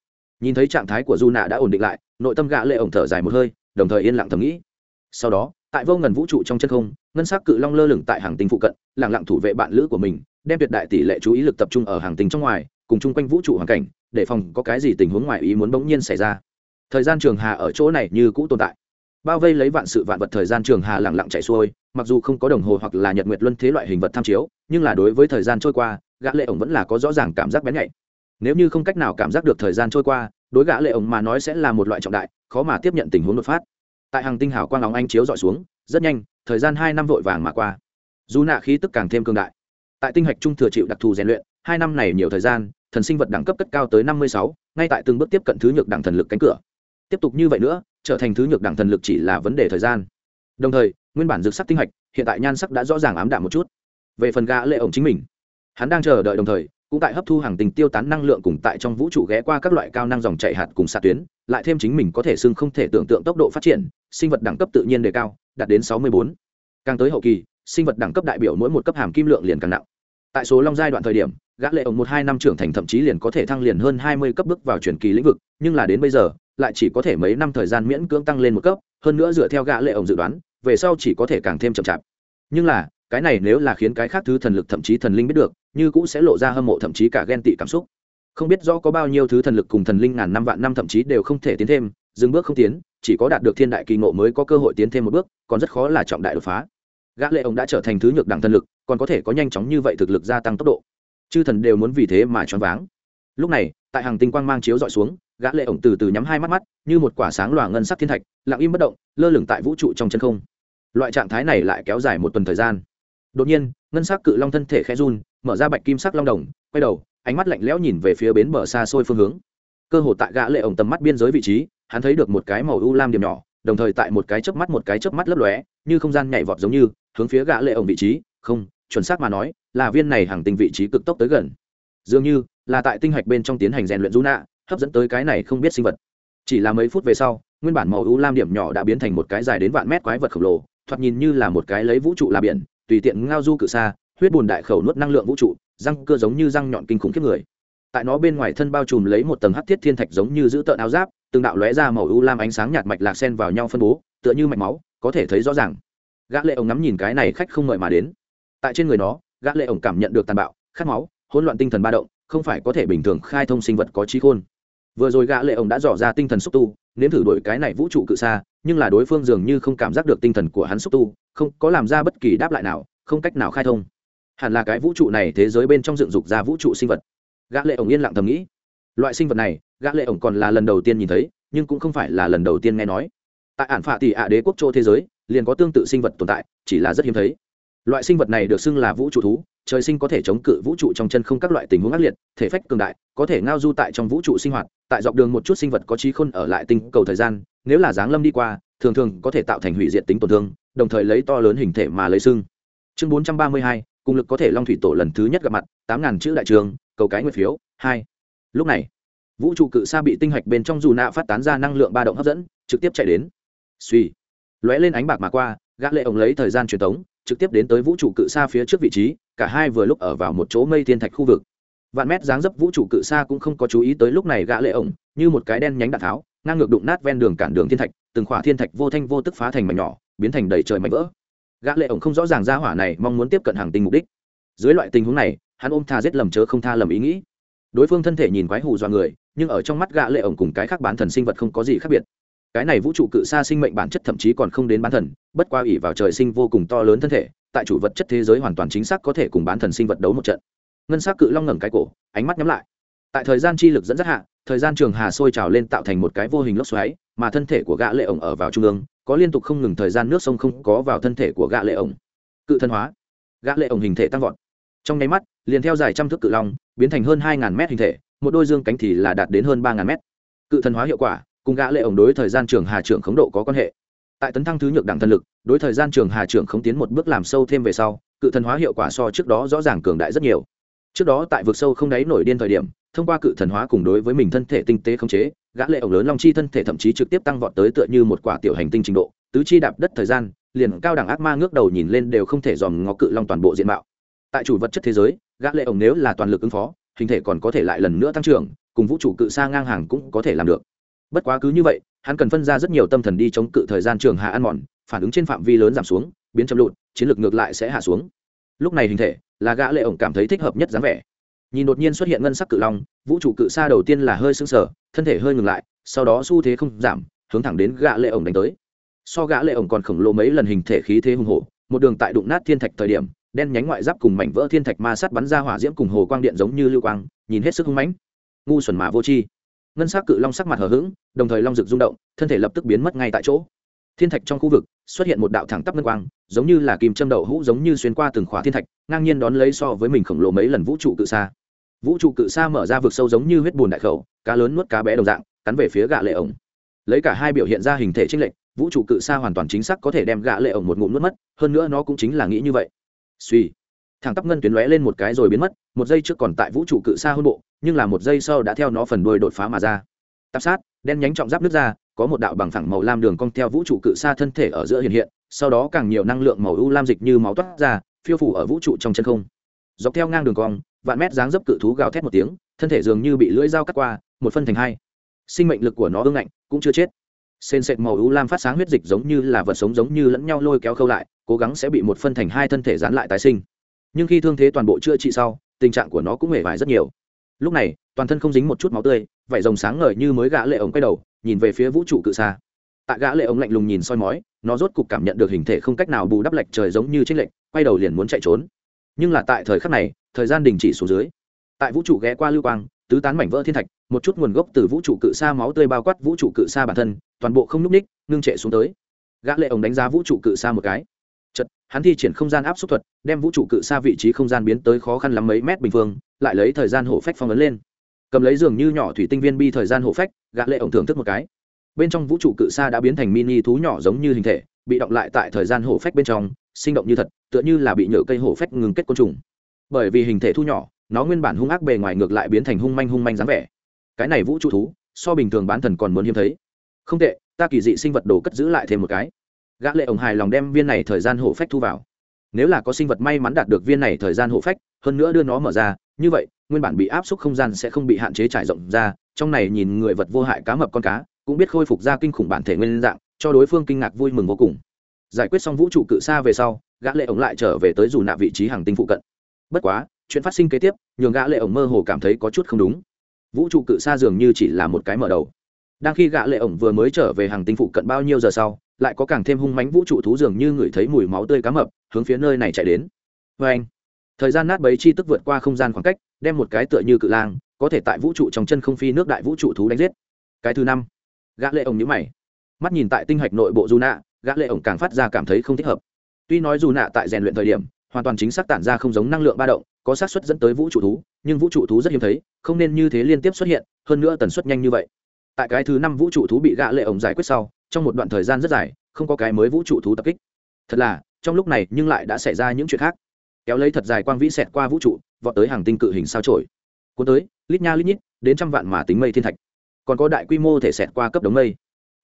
Nhìn thấy trạng thái của du nạ đã ổn định lại, nội tâm gã lệ ổng thở dài một hơi, đồng thời yên lặng thầm nghĩ. Sau đó, tại vô ngần vũ trụ trong chân không, ngân sắc cự long lơ lửng tại hàng tinh phụ cận, lặng lặng thủ vệ bạn lữ của mình, đem tuyệt đại tỷ lệ chú ý lực tập trung ở hàng tinh trong ngoài, cùng chung quanh vũ trụ hoàn cảnh, để phòng có cái gì tình huống ngoài ý muốn bỗng nhiên xảy ra. Thời gian trường hà ở chỗ này như cũ tồn tại. Bao vây lấy vạn sự vạn vật thời gian trường hà lặng lặng chạy xuôi, mặc dù không có đồng hồ hoặc là nhật nguyệt luân thế loại hình vật tham chiếu, nhưng là đối với thời gian trôi qua, gã lệ ổng vẫn là có rõ ràng cảm giác bén nhạy nếu như không cách nào cảm giác được thời gian trôi qua, đối gã lệ ổng mà nói sẽ là một loại trọng đại, khó mà tiếp nhận tình huống đột phát. Tại hàng tinh hào quang óng anh chiếu dọi xuống, rất nhanh, thời gian hai năm vội vàng mà qua. Dù nạ khí tức càng thêm cương đại. Tại tinh hạch trung thừa chịu đặc thù rèn luyện, hai năm này nhiều thời gian, thần sinh vật đẳng cấp cất cao tới năm mươi sáu, ngay tại từng bước tiếp cận thứ nhược đẳng thần lực cánh cửa. Tiếp tục như vậy nữa, trở thành thứ nhược đẳng thần lực chỉ là vấn đề thời gian. Đồng thời, nguyên bản dược sắc tinh hạch, hiện tại nhan sắc đã rõ ràng ám đạm một chút. Về phần gã lệ ổng chính mình, hắn đang chờ đợi đồng thời cũng tại hấp thu hàng tình tiêu tán năng lượng cùng tại trong vũ trụ ghé qua các loại cao năng dòng chảy hạt cùng xạ tuyến, lại thêm chính mình có thể xưng không thể tưởng tượng tốc độ phát triển, sinh vật đẳng cấp tự nhiên đề cao, đạt đến sáu mươi bốn. Càng tới hậu kỳ, sinh vật đẳng cấp đại biểu mỗi một cấp hàm kim lượng liền càng nặng. Tại số long giai đoạn thời điểm, gã lệ ổng một hai năm trưởng thành thậm chí liền có thể thăng liền hơn hai mươi cấp bước vào truyền kỳ lĩnh vực, nhưng là đến bây giờ, lại chỉ có thể mấy năm thời gian miễn cưỡng tăng lên một cấp, hơn nữa dựa theo gã lệ ổng dự đoán, về sau chỉ có thể càng thêm chậm chạp. Nhưng là cái này nếu là khiến cái khác thứ thần lực thậm chí thần linh biết được, như cũng sẽ lộ ra hâm mộ thậm chí cả ghen tị cảm xúc. Không biết rõ có bao nhiêu thứ thần lực cùng thần linh ngàn năm vạn năm thậm chí đều không thể tiến thêm, dừng bước không tiến, chỉ có đạt được thiên đại kỳ ngộ mới có cơ hội tiến thêm một bước, còn rất khó là trọng đại đột phá. Gã lệ ông đã trở thành thứ nhược đẳng thần lực, còn có thể có nhanh chóng như vậy thực lực gia tăng tốc độ. Chư thần đều muốn vì thế mà choáng váng. Lúc này, tại hàng tinh quang mang chiếu dọi xuống, gã lệ ổng từ từ nhắm hai mắt mắt, như một quả sáng loà ngân sắc thiên thạch, lặng im bất động, lơ lửng tại vũ trụ trong chân không. Loại trạng thái này lại kéo dài một tuần thời gian đột nhiên, ngân sắc cự long thân thể khẽ run, mở ra bạch kim sắc long đồng, quay đầu, ánh mắt lạnh lẽo nhìn về phía bến bờ xa xôi phương hướng. Cơ hồ tại gã lệ ổng tầm mắt biên giới vị trí, hắn thấy được một cái màu u lam điểm nhỏ, đồng thời tại một cái chớp mắt một cái chớp mắt lấp lóe, như không gian nhảy vọt giống như, hướng phía gã lệ ổng vị trí. Không, chuẩn xác mà nói, là viên này hàng tinh vị trí cực tốc tới gần. Dường như, là tại tinh hạch bên trong tiến hành rèn luyện du nạ, hấp dẫn tới cái này không biết sinh vật. Chỉ là mấy phút về sau, nguyên bản màu u lam điểm nhỏ đã biến thành một cái dài đến vạn mét quái vật khổng lồ, thoạt nhìn như là một cái lấy vũ trụ là biển tùy tiện ngao du cự xa huyết bùn đại khẩu nuốt năng lượng vũ trụ, răng cơ giống như răng nhọn kinh khủng khiếp người. Tại nó bên ngoài thân bao trùm lấy một tầng hắc thiết thiên thạch giống như giữ tợn áo giáp, từng đạo lóe ra màu u lam ánh sáng nhạt mạch lạc sen vào nhau phân bố, tựa như mạch máu, có thể thấy rõ ràng. Gã lệ ổng ngắm nhìn cái này khách không ngợi mà đến. Tại trên người nó, gã lệ ổng cảm nhận được tàn bạo, khát máu, hỗn loạn tinh thần ba động, không phải có thể bình thường khai thông sinh vật có trí khôn. Vừa rồi gã lệ ổng đã dò ra tinh thần xúc tu, nếm thử đổi cái này vũ trụ cự xa nhưng là đối phương dường như không cảm giác được tinh thần của hắn xúc tu không có làm ra bất kỳ đáp lại nào, không cách nào khai thông. Hẳn là cái vũ trụ này thế giới bên trong dựng dục ra vũ trụ sinh vật. Gã lệ ổng yên lặng thầm nghĩ. Loại sinh vật này, gã lệ ổng còn là lần đầu tiên nhìn thấy, nhưng cũng không phải là lần đầu tiên nghe nói. Tại ản phạ tỷ ạ đế quốc châu thế giới, liền có tương tự sinh vật tồn tại, chỉ là rất hiếm thấy. Loại sinh vật này được xưng là vũ trụ thú, trời sinh có thể chống cự vũ trụ trong chân không các loại tình huống ác liệt, thể phách cường đại, có thể ngao du tại trong vũ trụ sinh hoạt, tại dọc đường một chút sinh vật có trí khôn ở lại tinh cầu thời gian, nếu là giáng lâm đi qua, thường thường có thể tạo thành hủy diệt tính tổn thương đồng thời lấy to lớn hình thể mà lấy xưng chương bốn trăm ba mươi hai, cùng lực có thể long thủy tổ lần thứ nhất gặp mặt, tám ngàn chữ đại trường, cầu cái nguyệt phiếu, hai. Lúc này, vũ trụ cự sa bị tinh hạch bên trong dù nạ phát tán ra năng lượng ba động hấp dẫn, trực tiếp chạy đến. Suy lóe lên ánh bạc mà qua, gã lệ ổng lấy thời gian truyền tống, trực tiếp đến tới vũ trụ cự sa phía trước vị trí, cả hai vừa lúc ở vào một chỗ mây thiên thạch khu vực. Vạn mét dáng dấp vũ trụ cự sa cũng không có chú ý tới lúc này gã lệ ổng như một cái đen nhánh đạn tháo, ngang ngược đụng nát ven đường cản đường thiên thạch, từng khỏa thiên thạch vô thanh vô tức phá thành mảnh nhỏ biến thành đầy trời mảnh vỡ. Gã lệ ổng không rõ ràng ra hỏa này mong muốn tiếp cận hàng tinh mục đích. Dưới loại tình huống này, hắn ôm tha giết lầm chớ không tha lầm ý nghĩ. Đối phương thân thể nhìn quái hù do người, nhưng ở trong mắt gã lệ ổng cùng cái khác bán thần sinh vật không có gì khác biệt. Cái này vũ trụ cự xa sinh mệnh bản chất thậm chí còn không đến bán thần, bất qua ỷ vào trời sinh vô cùng to lớn thân thể, tại chủ vật chất thế giới hoàn toàn chính xác có thể cùng bán thần sinh vật đấu một trận. Ngân s á c cự long ngẩng cái cổ, ánh mắt nhắm lại. Tại thời gian chi lực dẫn dắt hạ, thời gian trường hà sôi trào lên tạo thành một cái vô hình lốc xoáy, mà thân thể của gã lệ ổng ở vào trung ương có liên tục không ngừng thời gian nước sông không có vào thân thể của gã lệ ổng. Cự thân hóa. Gã lệ ổng hình thể tăng vọt. Trong nháy mắt, liền theo dài trăm thước cự long, biến thành hơn hai ngàn mét hình thể, một đôi dương cánh thì là đạt đến hơn ba ngàn mét. Cự thân hóa hiệu quả, cùng gã lệ ổng đối thời gian trường hà trưởng khống độ có quan hệ. Tại tấn thăng thứ nhược đẳng thần lực, đối thời gian trường hà trưởng khống tiến một bước làm sâu thêm về sau, cự thần hóa hiệu quả so trước đó rõ ràng cường đại rất nhiều. Trước đó tại vực sâu không đáy nổi điên thời điểm thông qua cự thần hóa cùng đối với mình thân thể tinh tế khống chế, gã lệ ổng lớn long chi thân thể thậm chí trực tiếp tăng vọt tới tựa như một quả tiểu hành tinh trình độ, tứ chi đạp đất thời gian, liền cao đẳng ác ma ngước đầu nhìn lên đều không thể dòm ngó cự long toàn bộ diện mạo. Tại chủ vật chất thế giới, gã lệ ổng nếu là toàn lực ứng phó, hình thể còn có thể lại lần nữa tăng trưởng, cùng vũ trụ cự xa ngang hàng cũng có thể làm được. Bất quá cứ như vậy, hắn cần phân ra rất nhiều tâm thần đi chống cự thời gian trường hạ ăn mòn, phản ứng trên phạm vi lớn giảm xuống, biến chậm lụt, chiến lược ngược lại sẽ hạ xuống. Lúc này hình thể là gã lệ ổng cảm thấy thích hợp nhất dáng vẻ nhìn đột nhiên xuất hiện ngân sắc cự long, vũ trụ cự xa đầu tiên là hơi sững sờ, thân thể hơi ngừng lại, sau đó xu thế không giảm, hướng thẳng đến gã lệ ổng đánh tới. So gã lệ ổng còn khổng lồ mấy lần hình thể khí thế hùng hổ, một đường tại đụng nát thiên thạch thời điểm, đen nhánh ngoại giáp cùng mảnh vỡ thiên thạch ma sát bắn ra hỏa diễm cùng hồ quang điện giống như lưu quang, nhìn hết sức hung mãnh. Ngu xuẩn mà vô tri. Ngân sắc cự long sắc mặt hờ hững, đồng thời long rực rung động, thân thể lập tức biến mất ngay tại chỗ. Thiên thạch trong khu vực, xuất hiện một đạo thẳng tắp ngân quang, giống như là kim châm đậu hũ giống như xuyên qua từng khóa thiên thạch, ngang nhiên đón lấy so với mình khổng lồ mấy lần vũ trụ cự xa vũ trụ cự sa mở ra vực sâu giống như huyết bùn đại khẩu, cá lớn nuốt cá bé đồng dạng, cắn về phía gạ lệ ổng. Lấy cả hai biểu hiện ra hình thể trinh lệch, vũ trụ cự sa hoàn toàn chính xác có thể đem gạ lệ ổng một ngụm nuốt mất, hơn nữa nó cũng chính là nghĩ như vậy. Suy. Thẳng tắp ngân tuyến lóe lên một cái rồi biến mất, một giây trước còn tại vũ trụ cự sa hơn bộ, nhưng là một giây sau đã theo nó phần đuôi đột phá mà ra. Tạp sát, đen nhánh trọng giáp nước ra, có một đạo bằng phẳng màu lam đường cong theo vũ trụ cự sa thân thể ở giữa hiện hiện, sau đó càng nhiều năng lượng màu u lam dịch như máu toát ra, phiêu phủ ở vũ trụ trong chân không. Dọc theo ngang đường cong vạn mét dáng dấp cự thú gào thét một tiếng, thân thể dường như bị lưỡi dao cắt qua, một phân thành hai. Sinh mệnh lực của nó ương ngạnh, cũng chưa chết. Sên sệt màu u lam phát sáng huyết dịch giống như là vật sống giống như lẫn nhau lôi kéo khâu lại, cố gắng sẽ bị một phân thành hai thân thể dán lại tái sinh. Nhưng khi thương thế toàn bộ chữa trị sau, tình trạng của nó cũng hề vải rất nhiều. Lúc này, toàn thân không dính một chút máu tươi, vảy rồng sáng ngời như mới gã lệ ống quay đầu, nhìn về phía vũ trụ cự xa. Tại gã lệ ống lạnh lùng nhìn soi mói, nó rốt cục cảm nhận được hình thể không cách nào bù đắp lệch trời giống như trên lệnh quay đầu liền muốn chạy trốn. Nhưng là tại thời khắc này thời gian đình chỉ xuống dưới. Tại vũ trụ ghé qua lưu quang, tứ tán mảnh vỡ thiên thạch, một chút nguồn gốc từ vũ trụ cự xa máu tươi bao quát vũ trụ cự xa bản thân, toàn bộ không nhúc ních, ngưng trệ xuống tới. Gã lệ ổng đánh giá vũ trụ cự xa một cái. Chật hắn thi triển không gian áp suất thuật, đem vũ trụ cự xa vị trí không gian biến tới khó khăn lắm mấy mét bình phương, lại lấy thời gian hổ phách phong ấn lên. Cầm lấy giường như nhỏ thủy tinh viên bi thời gian hổ phách, gã lệ ổng thưởng thức một cái. Bên trong vũ trụ cự xa đã biến thành mini thú nhỏ giống như hình thể, bị động lại tại thời gian hổ phách bên trong, sinh động như thật, tựa như là bị nhựa cây hổ phách ngừng kết côn trùng bởi vì hình thể thu nhỏ, nó nguyên bản hung ác bề ngoài ngược lại biến thành hung manh hung manh dáng vẻ. Cái này vũ trụ thú, so bình thường bán thần còn muốn hiếm thấy. Không tệ, ta kỳ dị sinh vật đồ cất giữ lại thêm một cái. Gã lệ ổng hài lòng đem viên này thời gian hổ phách thu vào. Nếu là có sinh vật may mắn đạt được viên này thời gian hổ phách, hơn nữa đưa nó mở ra, như vậy, nguyên bản bị áp suất không gian sẽ không bị hạn chế trải rộng ra, trong này nhìn người vật vô hại cá mập con cá, cũng biết khôi phục ra kinh khủng bản thể nguyên dạng, cho đối phương kinh ngạc vui mừng vô cùng. Giải quyết xong vũ trụ cự xa về sau, gã lệ ổng lại trở về tới dù nạ vị trí hàng tinh phụ cận bất quá, chuyện phát sinh kế tiếp, nhường gã lệ ổng mơ hồ cảm thấy có chút không đúng. Vũ trụ cự xa dường như chỉ là một cái mở đầu. Đang khi gã lệ ổng vừa mới trở về hàng tinh phụ cận bao nhiêu giờ sau, lại có càng thêm hung mãnh vũ trụ thú dường như ngửi thấy mùi máu tươi cá mập, hướng phía nơi này chạy đến. Vê anh, thời gian nát bấy chi tức vượt qua không gian khoảng cách, đem một cái tựa như cự lang, có thể tại vũ trụ trong chân không phi nước đại vũ trụ thú đánh giết. Cái thứ năm, gã lệ ổng nhíu mày. Mắt nhìn tại tinh hạch nội bộ du nạ gã lệ ổng càng phát ra cảm thấy không thích hợp. Tuy nói dù nạ tại rèn luyện thời điểm hoàn toàn chính xác tản ra không giống năng lượng ba động, có xác suất dẫn tới vũ trụ thú, nhưng vũ trụ thú rất hiếm thấy, không nên như thế liên tiếp xuất hiện, hơn nữa tần suất nhanh như vậy. Tại cái thứ năm vũ trụ thú bị gã lệ ổng giải quyết sau, trong một đoạn thời gian rất dài, không có cái mới vũ trụ thú tập kích. Thật là, trong lúc này nhưng lại đã xảy ra những chuyện khác. Kéo lấy thật dài quang vĩ xẹt qua vũ trụ, vọt tới hàng tinh cự hình sao trổi cuốn tới, lít nha lít nhít, đến trăm vạn mà tính mây thiên thạch. Còn có đại quy mô thể xẹt qua cấp đống mây.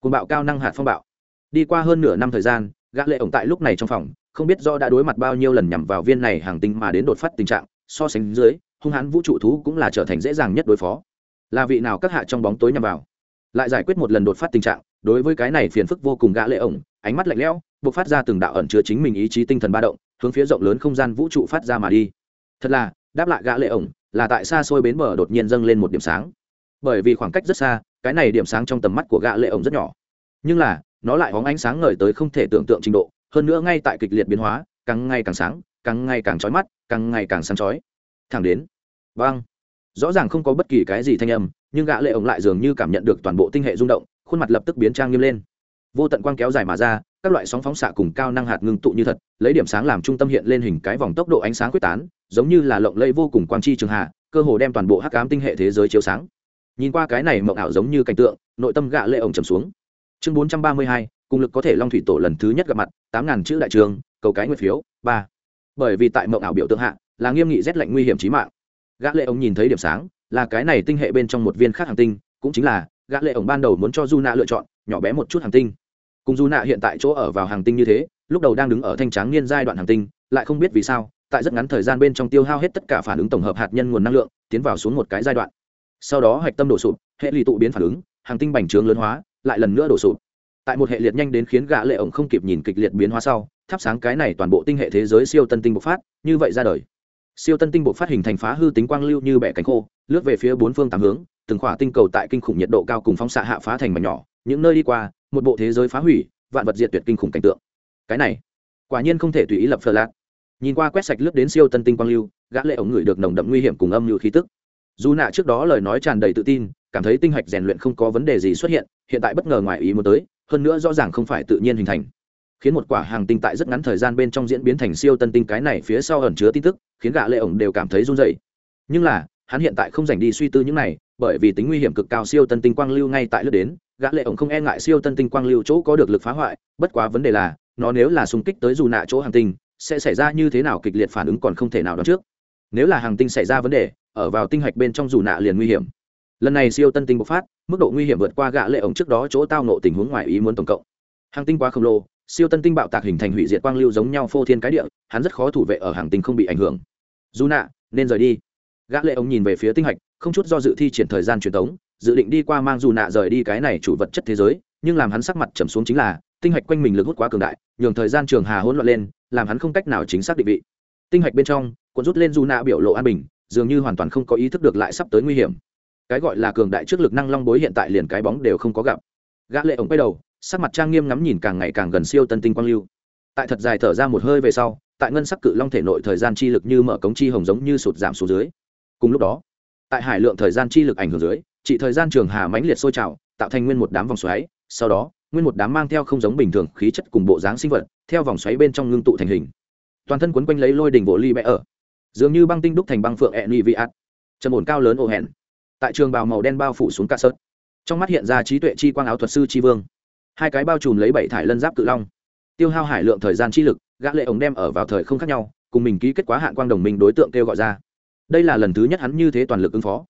Cuồng bạo cao năng hạt phong bạo. Đi qua hơn nửa năm thời gian, gã lệ ổng tại lúc này trong phòng không biết do đã đối mặt bao nhiêu lần nhằm vào viên này hàng tinh mà đến đột phát tình trạng, so sánh dưới, hung hãn vũ trụ thú cũng là trở thành dễ dàng nhất đối phó. Là vị nào các hạ trong bóng tối nhằm vào? Lại giải quyết một lần đột phát tình trạng, đối với cái này phiền phức vô cùng gã lệ ổng, ánh mắt lạnh lẽo buộc phát ra từng đạo ẩn chứa chính mình ý chí tinh thần ba động, hướng phía rộng lớn không gian vũ trụ phát ra mà đi. Thật là, đáp lại gã lệ ổng, là tại xa xôi bến bờ đột nhiên dâng lên một điểm sáng. Bởi vì khoảng cách rất xa, cái này điểm sáng trong tầm mắt của gã lệ ổng rất nhỏ. Nhưng là, nó lại hóng ánh sáng ngời tới không thể tưởng tượng trình độ hơn nữa ngay tại kịch liệt biến hóa càng ngày càng sáng càng ngày càng chói mắt càng ngày càng sáng chói. Thẳng đến vang. Rõ ràng không có bất kỳ cái gì thanh âm nhưng gã lệ ổng lại dường như cảm nhận được toàn bộ tinh hệ rung động khuôn mặt lập tức biến trang nghiêm lên. Vô tận quang kéo dài mà ra các loại sóng phóng xạ cùng cao năng hạt ngưng tụ như thật lấy điểm sáng làm trung tâm hiện lên hình cái vòng tốc độ ánh sáng quyết tán giống như là lộng lẫy vô cùng quang chi trường hạ cơ hồ đem toàn bộ hắc ám tinh hệ thế giới chiếu sáng. Nhìn qua cái này mộng ảo giống như cảnh tượng nội tâm gã lệ ổng trầm xuống. Chương 432, cùng lực có thể long thủy tổ lần thứ nhất gặp mặt, tám ngàn chữ đại trường, cầu cái nguyệt phiếu, ba. Bởi vì tại mộng ảo biểu tượng hạ, là nghiêm nghị rét lạnh nguy hiểm chí mạng. Gã lệ ổng nhìn thấy điểm sáng, là cái này tinh hệ bên trong một viên khác hành tinh, cũng chính là, gã lệ ổng ban đầu muốn cho du nạ lựa chọn, nhỏ bé một chút hành tinh. Cùng du nạ hiện tại chỗ ở vào hành tinh như thế, lúc đầu đang đứng ở thanh tráng niên giai đoạn hành tinh, lại không biết vì sao, tại rất ngắn thời gian bên trong tiêu hao hết tất cả phản ứng tổng hợp hạt nhân nguồn năng lượng, tiến vào xuống một cái giai đoạn. Sau đó hạch tâm đổ sụp, hệ lụy tụ biến phản ứng hành tinh bành trướng lớn hóa, lại lần nữa đổ sụp tại một hệ liệt nhanh đến khiến gã lệ ổng không kịp nhìn kịch liệt biến hóa sau, thắp sáng cái này toàn bộ tinh hệ thế giới siêu tân tinh bộc phát, như vậy ra đời. Siêu tân tinh bộc phát hình thành phá hư tính quang lưu như bẻ cánh khô, lướt về phía bốn phương tám hướng, từng khỏa tinh cầu tại kinh khủng nhiệt độ cao cùng phóng xạ hạ phá thành mảnh nhỏ, những nơi đi qua, một bộ thế giới phá hủy, vạn vật diệt tuyệt kinh khủng cảnh tượng. Cái này, quả nhiên không thể tùy ý lập phờ lạc. Nhìn qua quét sạch lướt đến siêu tân tinh quang lưu, gã lệ ổng ngửi được nồng đậm nguy hiểm cùng âm như khí tức. Dù nạ trước đó lời nói tràn đầy tự tin, cảm thấy tinh hạch rèn luyện không có vấn đề gì xuất hiện hiện tại bất ngờ ngoài ý muốn tới hơn nữa rõ ràng không phải tự nhiên hình thành. Khiến một quả hàng tinh tại rất ngắn thời gian bên trong diễn biến thành siêu tân tinh cái này phía sau ẩn chứa tin tức, khiến gã lệ ổng đều cảm thấy run rẩy. Nhưng là, hắn hiện tại không dành đi suy tư những này, bởi vì tính nguy hiểm cực cao siêu tân tinh quang lưu ngay tại lướt đến, gã lệ ổng không e ngại siêu tân tinh quang lưu chỗ có được lực phá hoại, bất quá vấn đề là, nó nếu là xung kích tới dù nạ chỗ hàng tinh, sẽ xảy ra như thế nào kịch liệt phản ứng còn không thể nào đoán trước. Nếu là hàng tinh xảy ra vấn đề, ở vào tinh hạch bên trong dù nạ liền nguy hiểm lần này siêu tân tinh bộc phát, mức độ nguy hiểm vượt qua gã lệ ổng trước đó chỗ tao nộ tình huống ngoài ý muốn tổng cộng. Hàng tinh quá khổng lồ, siêu tân tinh bạo tạc hình thành hủy diệt quang lưu giống nhau phô thiên cái địa, hắn rất khó thủ vệ ở hàng tinh không bị ảnh hưởng. Dù nạ, nên rời đi. Gã lệ ổng nhìn về phía tinh hạch, không chút do dự thi triển thời gian truyền tống, dự định đi qua mang dù nạ rời đi cái này chủ vật chất thế giới, nhưng làm hắn sắc mặt trầm xuống chính là, tinh hạch quanh mình lực hút quá cường đại, nhường thời gian trường hà hỗn loạn lên, làm hắn không cách nào chính xác định vị. Tinh hạch bên trong, cuộn rút lên dù nạ biểu lộ an bình, dường như hoàn toàn không có ý thức được lại sắp tới nguy hiểm cái gọi là cường đại trước lực năng long bối hiện tại liền cái bóng đều không có gặp. Gã lệ ổng quay đầu, sắc mặt trang nghiêm ngắm nhìn càng ngày càng gần siêu tân tinh quang lưu. Tại thật dài thở ra một hơi về sau, tại ngân sắc cự long thể nội thời gian chi lực như mở cống chi hồng giống như sụt giảm xuống dưới. Cùng lúc đó, tại hải lượng thời gian chi lực ảnh hưởng dưới, chỉ thời gian trường hà mãnh liệt sôi trào, tạo thành nguyên một đám vòng xoáy, sau đó, nguyên một đám mang theo không giống bình thường khí chất cùng bộ dáng sinh vật, theo vòng xoáy bên trong ngưng tụ thành hình. Toàn thân quấn quanh lấy lôi đỉnh bộ ly bẽ ở. Dường như băng tinh đúc thành băng phượng ẹn y vị ạt trầm ổn cao lớn ô hẹn tại trường bào màu đen bao phủ xuống cả sớt. Trong mắt hiện ra trí tuệ chi quang áo thuật sư chi vương. Hai cái bao trùm lấy bảy thải lân giáp cự long. Tiêu hao hải lượng thời gian chi lực, gã lệ ống đem ở vào thời không khác nhau, cùng mình ký kết quá hạn quang đồng minh đối tượng kêu gọi ra. Đây là lần thứ nhất hắn như thế toàn lực ứng phó.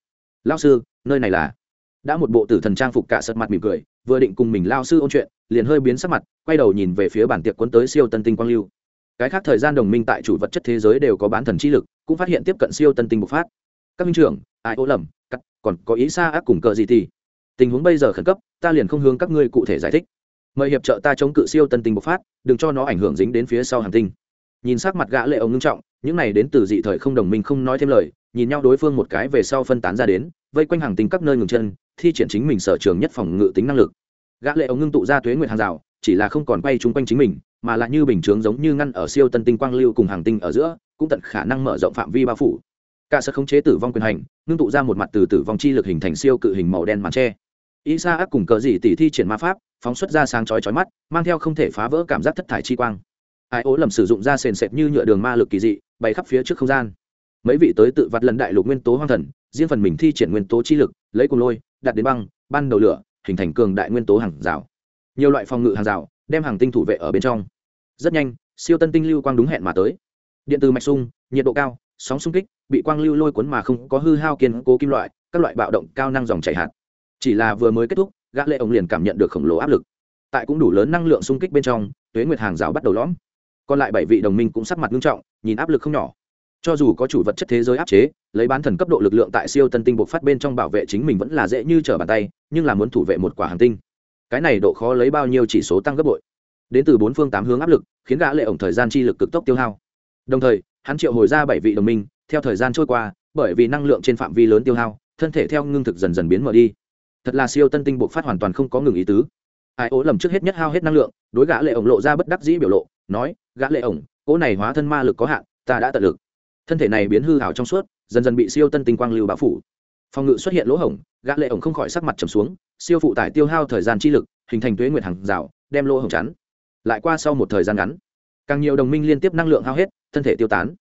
Lao sư, nơi này là? Đã một bộ tử thần trang phục cả sật mặt mỉm cười, vừa định cùng mình lao sư ôn chuyện, liền hơi biến sắc mặt, quay đầu nhìn về phía bản tiệc cuốn tới siêu tân tinh quang lưu. Cái khác thời gian đồng minh tại chủ vật chất thế giới đều có bán thần chi lực, cũng phát hiện tiếp cận siêu tân tinh bộc phát. Các minh trưởng, ai ô lầm? Còn có ý xa ác cùng cờ gì thì. Tình huống bây giờ khẩn cấp, ta liền không hướng các ngươi cụ thể giải thích. Mời hiệp trợ ta chống cự siêu tân tinh bộc phát, đừng cho nó ảnh hưởng dính đến phía sau hàng tinh. Nhìn sắc mặt gã lệ ông ngưng trọng, những này đến từ dị thời không đồng minh không nói thêm lời, nhìn nhau đối phương một cái về sau phân tán ra đến, vây quanh hàng tinh các nơi ngừng chân, thi triển chính mình sở trường nhất phòng ngự tính năng lực. Gã lệ ông ngưng tụ ra tuế nguyệt hàng rào, chỉ là không còn quay chung quanh chính mình, mà là như bình chướng giống như ngăn ở siêu tân tinh quang lưu cùng hàng tinh ở giữa, cũng tận khả năng mở rộng phạm vi bao phủ cả sở khống chế tử vong quyền hành, ngưng tụ ra một mặt từ tử vong chi lực hình thành siêu cự hình màu đen màn tre ý xa ác cùng cờ dị tỷ thi triển ma pháp, phóng xuất ra sáng chói chói mắt, mang theo không thể phá vỡ cảm giác thất thải chi quang. Ai ố lầm sử dụng ra sền sệt như nhựa đường ma lực kỳ dị, bay khắp phía trước không gian. Mấy vị tới tự vặt lần đại lục nguyên tố hoang thần, riêng phần mình thi triển nguyên tố chi lực, lấy cùng lôi, đặt đến băng, ban đầu lửa, hình thành cường đại nguyên tố hàng rào. Nhiều loại phòng ngự hàng rào, đem hàng tinh thủ vệ ở bên trong. Rất nhanh, siêu tân tinh lưu quang đúng hẹn mà tới. Điện từ mạch sung nhiệt độ cao sóng xung kích, bị quang lưu lôi cuốn mà không có hư hao kiên cố kim loại, các loại bạo động cao năng dòng chảy hạt. Chỉ là vừa mới kết thúc, gã lệ ông liền cảm nhận được khổng lồ áp lực. Tại cũng đủ lớn năng lượng xung kích bên trong, tuế nguyệt hàng rào bắt đầu lõm. Còn lại bảy vị đồng minh cũng sắc mặt nghiêm trọng, nhìn áp lực không nhỏ. Cho dù có chủ vật chất thế giới áp chế, lấy bán thần cấp độ lực lượng tại siêu tân tinh bộc phát bên trong bảo vệ chính mình vẫn là dễ như trở bàn tay, nhưng là muốn thủ vệ một quả hành tinh. Cái này độ khó lấy bao nhiêu chỉ số tăng gấp bội. Đến từ bốn phương tám hướng áp lực, khiến gã lệ ổng thời gian chi lực cực tốc tiêu hao. Đồng thời hắn triệu hồi ra bảy vị đồng minh, theo thời gian trôi qua, bởi vì năng lượng trên phạm vi lớn tiêu hao, thân thể theo ngưng thực dần dần biến mở đi. Thật là siêu tân tinh bộc phát hoàn toàn không có ngừng ý tứ. Ai ố lầm trước hết nhất hao hết năng lượng, đối gã lệ ổng lộ ra bất đắc dĩ biểu lộ, nói, gã lệ ổng, cỗ này hóa thân ma lực có hạn, ta đã tận lực. Thân thể này biến hư hảo trong suốt, dần dần bị siêu tân tinh quang lưu bão phủ. Phòng ngự xuất hiện lỗ hổng, gã lệ ổng không khỏi sắc mặt trầm xuống, siêu phụ tải tiêu hao thời gian chi lực, hình thành tuế nguyệt hàng rào, đem lỗ hổng chắn. Lại qua sau một thời gian ngắn, càng nhiều đồng minh liên tiếp năng lượng hao hết thân thể tiêu tán.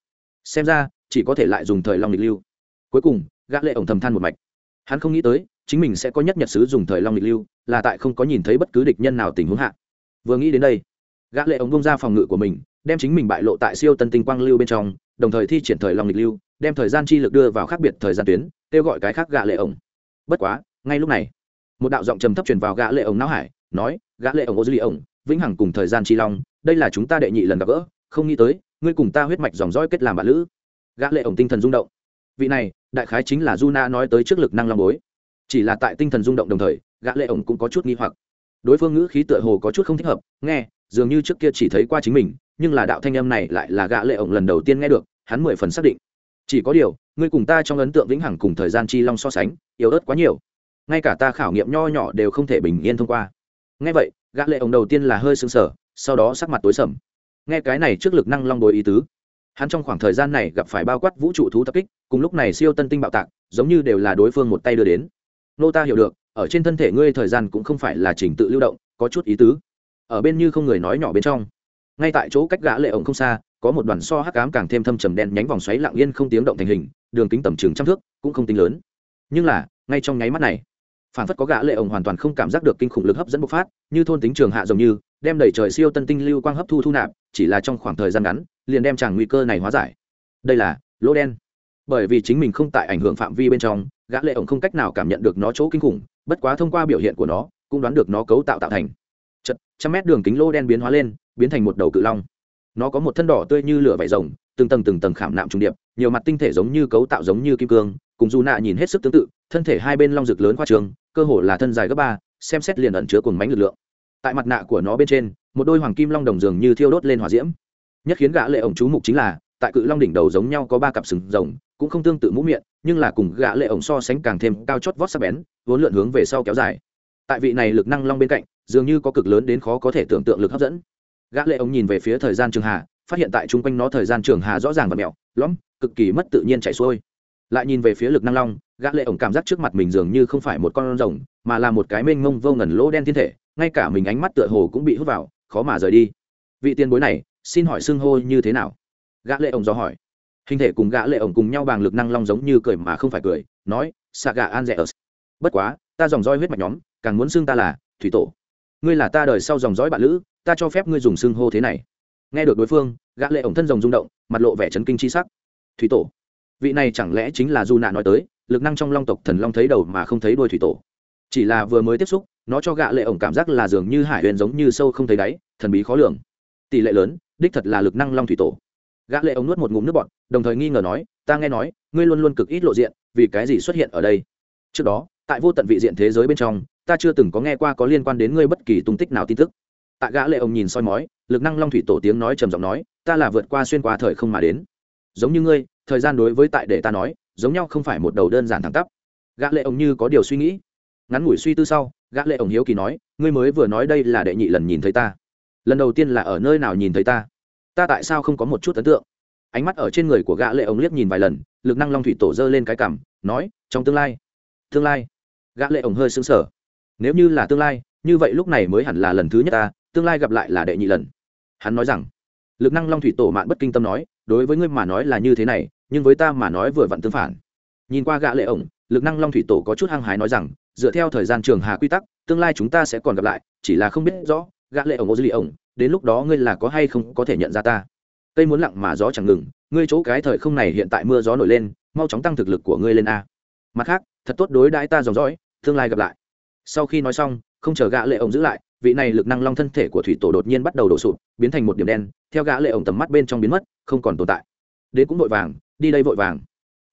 Xem ra, chỉ có thể lại dùng thời long lịch lưu. Cuối cùng, gã lệ ổng thầm than một mạch. Hắn không nghĩ tới, chính mình sẽ có nhất nhật sứ dùng thời long lịch lưu, là tại không có nhìn thấy bất cứ địch nhân nào tình huống hạ. Vừa nghĩ đến đây, gã lệ ổng bung ra phòng ngự của mình, đem chính mình bại lộ tại siêu tân tinh quang lưu bên trong, đồng thời thi triển thời long lịch lưu, đem thời gian chi lực đưa vào khác biệt thời gian tuyến, kêu gọi cái khác gã lệ ổng. Bất quá, ngay lúc này, một đạo giọng trầm thấp truyền vào gã lệ ổng não hải, nói, gã lệ ổng ô duy ổng, vĩnh hằng cùng thời gian chi long, đây là chúng ta đệ nhị lần gặp gỡ, không nghĩ tới ngươi cùng ta huyết mạch dòng dõi kết làm bạn lữ. Gã lệ ổng tinh thần rung động. Vị này, đại khái chính là Juna nói tới trước lực năng long bối. Chỉ là tại tinh thần rung động đồng thời, gã lệ ổng cũng có chút nghi hoặc. Đối phương ngữ khí tựa hồ có chút không thích hợp, nghe, dường như trước kia chỉ thấy qua chính mình, nhưng là đạo thanh âm này lại là gã lệ ổng lần đầu tiên nghe được, hắn mười phần xác định. Chỉ có điều, ngươi cùng ta trong ấn tượng vĩnh hằng cùng thời gian chi long so sánh, yếu ớt quá nhiều. Ngay cả ta khảo nghiệm nho nhỏ đều không thể bình yên thông qua. Nghe vậy, gã lệ ổng đầu tiên là hơi sững sờ, sau đó sắc mặt tối sầm nghe cái này trước lực năng long đối ý tứ. Hắn trong khoảng thời gian này gặp phải bao quát vũ trụ thú tập kích, cùng lúc này siêu tân tinh bạo tạc, giống như đều là đối phương một tay đưa đến. Nô ta hiểu được, ở trên thân thể ngươi thời gian cũng không phải là trình tự lưu động, có chút ý tứ. Ở bên như không người nói nhỏ bên trong, ngay tại chỗ cách gã lệ ổng không xa, có một đoàn so hắc ám càng thêm thâm trầm đen nhánh vòng xoáy lặng yên không tiếng động thành hình, đường kính tầm trường trăm thước, cũng không tính lớn. Nhưng là, ngay trong nháy mắt này, phản phất có gã lệ ổng hoàn toàn không cảm giác được kinh khủng lực hấp dẫn bộc phát, như thôn tính trường hạ giống như, đem đẩy trời siêu tân tinh lưu quang hấp thu thu nạp chỉ là trong khoảng thời gian ngắn, liền đem chàng nguy cơ này hóa giải. Đây là lỗ đen. Bởi vì chính mình không tại ảnh hưởng phạm vi bên trong, gã lệ ổng không cách nào cảm nhận được nó chỗ kinh khủng, bất quá thông qua biểu hiện của nó, cũng đoán được nó cấu tạo tạo thành. Chật, trăm mét đường kính lỗ đen biến hóa lên, biến thành một đầu cự long. Nó có một thân đỏ tươi như lửa vảy rồng, từng tầng từng tầng khảm nạm trùng điệp, nhiều mặt tinh thể giống như cấu tạo giống như kim cương, cùng dù nạ nhìn hết sức tương tự, thân thể hai bên long rực lớn khoa trường, cơ hồ là thân dài gấp ba, xem xét liền ẩn chứa cùng mánh lực lượng tại mặt nạ của nó bên trên, một đôi hoàng kim long đồng dường như thiêu đốt lên hỏa diễm. Nhất khiến gã lệ ổng chú mục chính là, tại cự long đỉnh đầu giống nhau có ba cặp sừng rồng, cũng không tương tự mũ miệng, nhưng là cùng gã lệ ổng so sánh càng thêm cao chót vót sắc bén, vốn lượn hướng về sau kéo dài. Tại vị này lực năng long bên cạnh, dường như có cực lớn đến khó có thể tưởng tượng lực hấp dẫn. Gã lệ ổng nhìn về phía thời gian trường hà, phát hiện tại trung quanh nó thời gian trường hà rõ ràng và mèo lõm, cực kỳ mất tự nhiên chảy xuôi. Lại nhìn về phía lực năng long, gã lệ ổng cảm giác trước mặt mình dường như không phải một con rồng, mà là một cái mênh mông vô ngần lỗ đen thiên thể ngay cả mình ánh mắt tựa hồ cũng bị hút vào, khó mà rời đi. Vị tiền bối này, xin hỏi xưng hô như thế nào? Gã lệ ổng do hỏi. Hình thể cùng gã lệ ổng cùng nhau bằng lực năng long giống như cười mà không phải cười, nói xạ gã an rẻ bất quá, ta dòng roi huyết mạch nhóm, càng muốn xưng ta là thủy tổ. Ngươi là ta đời sau dòng dõi bạn lữ, ta cho phép ngươi dùng xưng hô thế này. Nghe được đối phương, gã lệ ổng thân rồng rung động, mặt lộ vẻ chấn kinh chi sắc. Thủy tổ? Vị này chẳng lẽ chính là du nạ nói tới, lực năng trong long tộc thần long thấy đầu mà không thấy đuôi thủy tổ? Chỉ là vừa mới tiếp xúc nó cho gã lệ ổng cảm giác là dường như hải huyền giống như sâu không thấy đáy, thần bí khó lường. Tỷ lệ lớn, đích thật là lực năng long thủy tổ. Gã lệ ổng nuốt một ngụm nước bọt, đồng thời nghi ngờ nói, ta nghe nói, ngươi luôn luôn cực ít lộ diện, vì cái gì xuất hiện ở đây? Trước đó, tại vô tận vị diện thế giới bên trong, ta chưa từng có nghe qua có liên quan đến ngươi bất kỳ tung tích nào tin tức. Tại gã lệ ông nhìn soi mói, lực năng long thủy tổ tiếng nói trầm giọng nói, ta là vượt qua xuyên qua thời không mà đến. Giống như ngươi, thời gian đối với tại để ta nói, giống nhau không phải một đầu đơn giản thẳng tắp. Gã lệ ông như có điều suy nghĩ ngắn ngủi suy tư sau, gã lệ ổng hiếu kỳ nói, ngươi mới vừa nói đây là đệ nhị lần nhìn thấy ta. Lần đầu tiên là ở nơi nào nhìn thấy ta? Ta tại sao không có một chút ấn tượng? Ánh mắt ở trên người của gã lệ ổng liếc nhìn vài lần, lực năng long thủy tổ dơ lên cái cằm, nói, trong tương lai tương lai. Gã lệ ổng hơi sững sờ. Nếu như là tương lai, như vậy lúc này mới hẳn là lần thứ nhất ta, tương lai gặp lại là đệ nhị lần. Hắn nói rằng. Lực năng long thủy tổ mạn bất kinh tâm nói, đối với ngươi mà nói là như thế này, nhưng với ta mà nói vừa vặn tương phản. Nhìn qua gã lệ ổng, lực năng long thủy tổ có chút hăng hái nói rằng dựa theo thời gian trường hà quy tắc, tương lai chúng ta sẽ còn gặp lại, chỉ là không biết rõ, gã lệ ổng ô dư ổng, đến lúc đó ngươi là có hay không có thể nhận ra ta. Cây muốn lặng mà gió chẳng ngừng, ngươi chỗ cái thời không này hiện tại mưa gió nổi lên, mau chóng tăng thực lực của ngươi lên a. Mặt khác, thật tốt đối đãi ta dòng dõi, tương lai gặp lại. Sau khi nói xong, không chờ gã lệ ổng giữ lại, vị này lực năng long thân thể của thủy tổ đột nhiên bắt đầu đổ sụp, biến thành một điểm đen, theo gã lệ ổng tầm mắt bên trong biến mất, không còn tồn tại. Đến cũng vội vàng, đi đây vội vàng.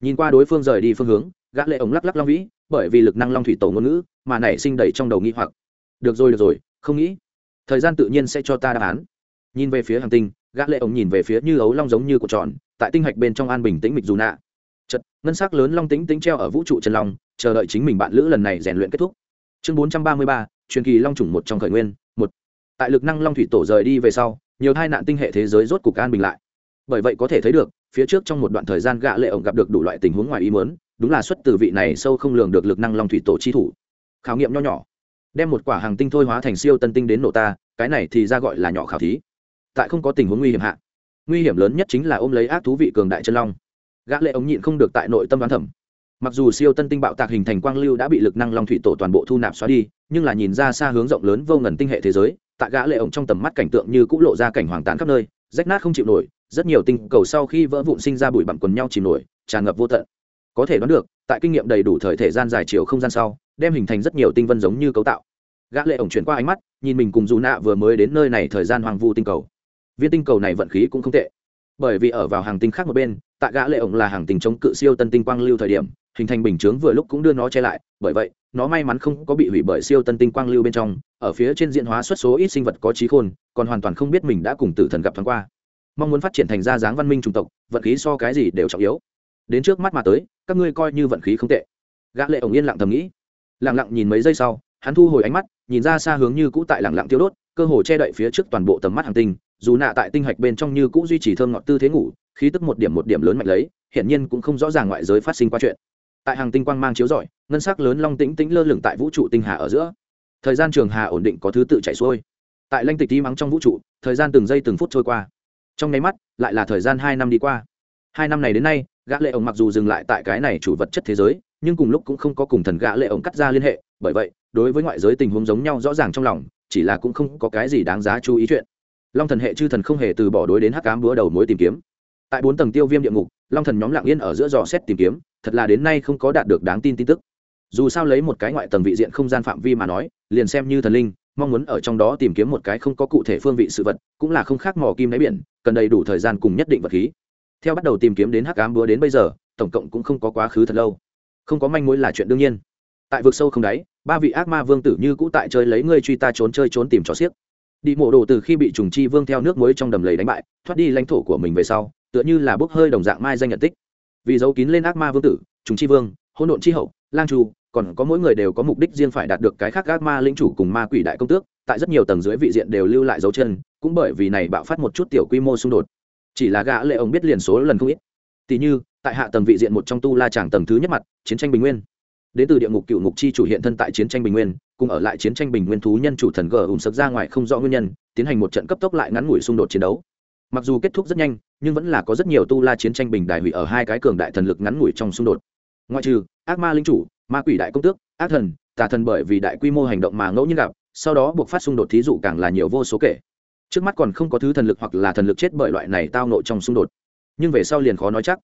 Nhìn qua đối phương rời đi phương hướng, gã lệ ổng lắc lắc long vĩ bởi vì lực năng long thủy tổ ngôn ngữ mà nảy sinh đầy trong đầu nghi hoặc. Được rồi được rồi không nghĩ. Thời gian tự nhiên sẽ cho ta đáp án. Nhìn về phía hành tinh gã lệ ổng nhìn về phía như ấu long giống như của tròn tại tinh hạch bên trong an bình tĩnh mịch dù nạ. Chật ngân sắc lớn long tính tính treo ở vũ trụ chân long chờ đợi chính mình bạn lữ lần này rèn luyện kết thúc. Chương 433, truyền kỳ long trùng một trong khởi nguyên một. Tại lực năng long thủy tổ rời đi về sau nhiều hai nạn tinh hệ thế giới rốt cục an bình lại. Bởi vậy có thể thấy được phía trước trong một đoạn thời gian gã lệ ổng gặp được đủ loại tình huống ngoài ý muốn đúng là xuất từ vị này sâu không lường được lực năng long thủy tổ chi thủ. Khảo nghiệm nho nhỏ. Đem một quả hàng tinh thôi hóa thành siêu tân tinh đến nổ ta, cái này thì ra gọi là nhỏ khảo thí. Tại không có tình huống nguy hiểm hạ, nguy hiểm lớn nhất chính là ôm lấy ác thú vị cường đại chân long. Gã lệ ống nhịn không được tại nội tâm đoán thẩm mặc dù siêu tân tinh bạo tạc hình thành quang lưu đã bị lực năng long thủy tổ toàn bộ thu nạp xóa đi, nhưng là nhìn ra xa hướng rộng lớn vô ngần tinh hệ thế giới, tại gã lệ ống trong tầm mắt cảnh tượng như cũng lộ ra cảnh hoàng tàn khắp nơi, rách nát không chịu nổi, rất nhiều tinh cầu sau khi vỡ vụn sinh ra bụi bặm quần nhau chìm nổi, tràn ngập vô tận có thể đoán được, tại kinh nghiệm đầy đủ thời thể gian dài chiều không gian sau, đem hình thành rất nhiều tinh vân giống như cấu tạo. Gã lệ ổng chuyển qua ánh mắt, nhìn mình cùng dù nạ vừa mới đến nơi này thời gian hoàng vu tinh cầu. Viên tinh cầu này vận khí cũng không tệ. Bởi vì ở vào hàng tinh khác một bên, tại gã lệ ổng là hàng tinh chống cự siêu tân tinh quang lưu thời điểm, hình thành bình chướng vừa lúc cũng đưa nó che lại, bởi vậy, nó may mắn không có bị hủy bởi siêu tân tinh quang lưu bên trong, ở phía trên diện hóa xuất số ít sinh vật có trí khôn, còn hoàn toàn không biết mình đã cùng tử thần gặp thoáng qua. Mong muốn phát triển thành ra dáng văn minh chủng tộc, vận khí so cái gì đều trọng yếu. Đến trước mắt mà tới các ngươi coi như vận khí không tệ. Gã lệ ổng yên lặng thầm nghĩ. Lặng lặng nhìn mấy giây sau, hắn thu hồi ánh mắt, nhìn ra xa hướng như cũ tại lặng lặng tiêu đốt, cơ hồ che đậy phía trước toàn bộ tầm mắt hàng tinh, dù nạ tại tinh hạch bên trong như cũ duy trì thơm ngọt tư thế ngủ, khí tức một điểm một điểm lớn mạnh lấy hiện nhiên cũng không rõ ràng ngoại giới phát sinh qua chuyện. Tại hàng tinh quang mang chiếu rọi, ngân sắc lớn long tĩnh tĩnh lơ lửng tại vũ trụ tinh hà ở giữa. Thời gian trường hà ổn định có thứ tự chảy xuôi. Tại lanh tịch tí mắng trong vũ trụ, thời gian từng giây từng phút trôi qua. Trong nháy mắt, lại là thời gian hai năm đi qua. Hai năm này đến nay gã lệ ổng mặc dù dừng lại tại cái này chủ vật chất thế giới, nhưng cùng lúc cũng không có cùng thần gã lệ ổng cắt ra liên hệ, bởi vậy, đối với ngoại giới tình huống giống nhau rõ ràng trong lòng, chỉ là cũng không có cái gì đáng giá chú ý chuyện. Long thần hệ chư thần không hề từ bỏ đối đến hắc cám búa đầu mối tìm kiếm. Tại bốn tầng tiêu viêm địa ngục, long thần nhóm lặng yên ở giữa dò xét tìm kiếm, thật là đến nay không có đạt được đáng tin tin tức. Dù sao lấy một cái ngoại tầng vị diện không gian phạm vi mà nói, liền xem như thần linh, mong muốn ở trong đó tìm kiếm một cái không có cụ thể phương vị sự vật, cũng là không khác mò kim đáy biển, cần đầy đủ thời gian cùng nhất định vật khí theo bắt đầu tìm kiếm đến hắc ám búa đến bây giờ, tổng cộng cũng không có quá khứ thật lâu. Không có manh mối là chuyện đương nhiên. Tại vực sâu không đáy, ba vị ác ma vương tử như cũ tại chơi lấy ngươi truy ta trốn chơi trốn tìm cho xiếc đi mộ đồ từ khi bị trùng chi vương theo nước muối trong đầm lầy đánh bại, thoát đi lãnh thổ của mình về sau, tựa như là bốc hơi đồng dạng mai danh nhận tích. Vì giấu kín lên ác ma vương tử, trùng chi vương, hỗn độn chi hậu, lang chu còn có mỗi người đều có mục đích riêng phải đạt được cái khác ác ma linh chủ cùng ma quỷ đại công tước, tại rất nhiều tầng dưới vị diện đều lưu lại dấu chân, cũng bởi vì này bạo phát một chút tiểu quy mô xung đột chỉ là gã lệ ông biết liền số lần không ít. Tỷ như, tại hạ tầng vị diện một trong tu la tràng tầng thứ nhất mặt, chiến tranh bình nguyên. Đến từ địa ngục cựu ngục chi chủ hiện thân tại chiến tranh bình nguyên, cùng ở lại chiến tranh bình nguyên thú nhân chủ thần gờ ủn sập ra ngoài không rõ nguyên nhân, tiến hành một trận cấp tốc lại ngắn ngủi xung đột chiến đấu. Mặc dù kết thúc rất nhanh, nhưng vẫn là có rất nhiều tu la chiến tranh bình đại hủy ở hai cái cường đại thần lực ngắn ngủi trong xung đột. Ngoại trừ, ác ma linh chủ, ma quỷ đại công tước, ác thần, tà thần bởi vì đại quy mô hành động mà ngẫu nhiên gặp, sau đó buộc phát xung đột thí dụ càng là nhiều vô số kể trước mắt còn không có thứ thần lực hoặc là thần lực chết bởi loại này tao nộ trong xung đột. Nhưng về sau liền khó nói chắc.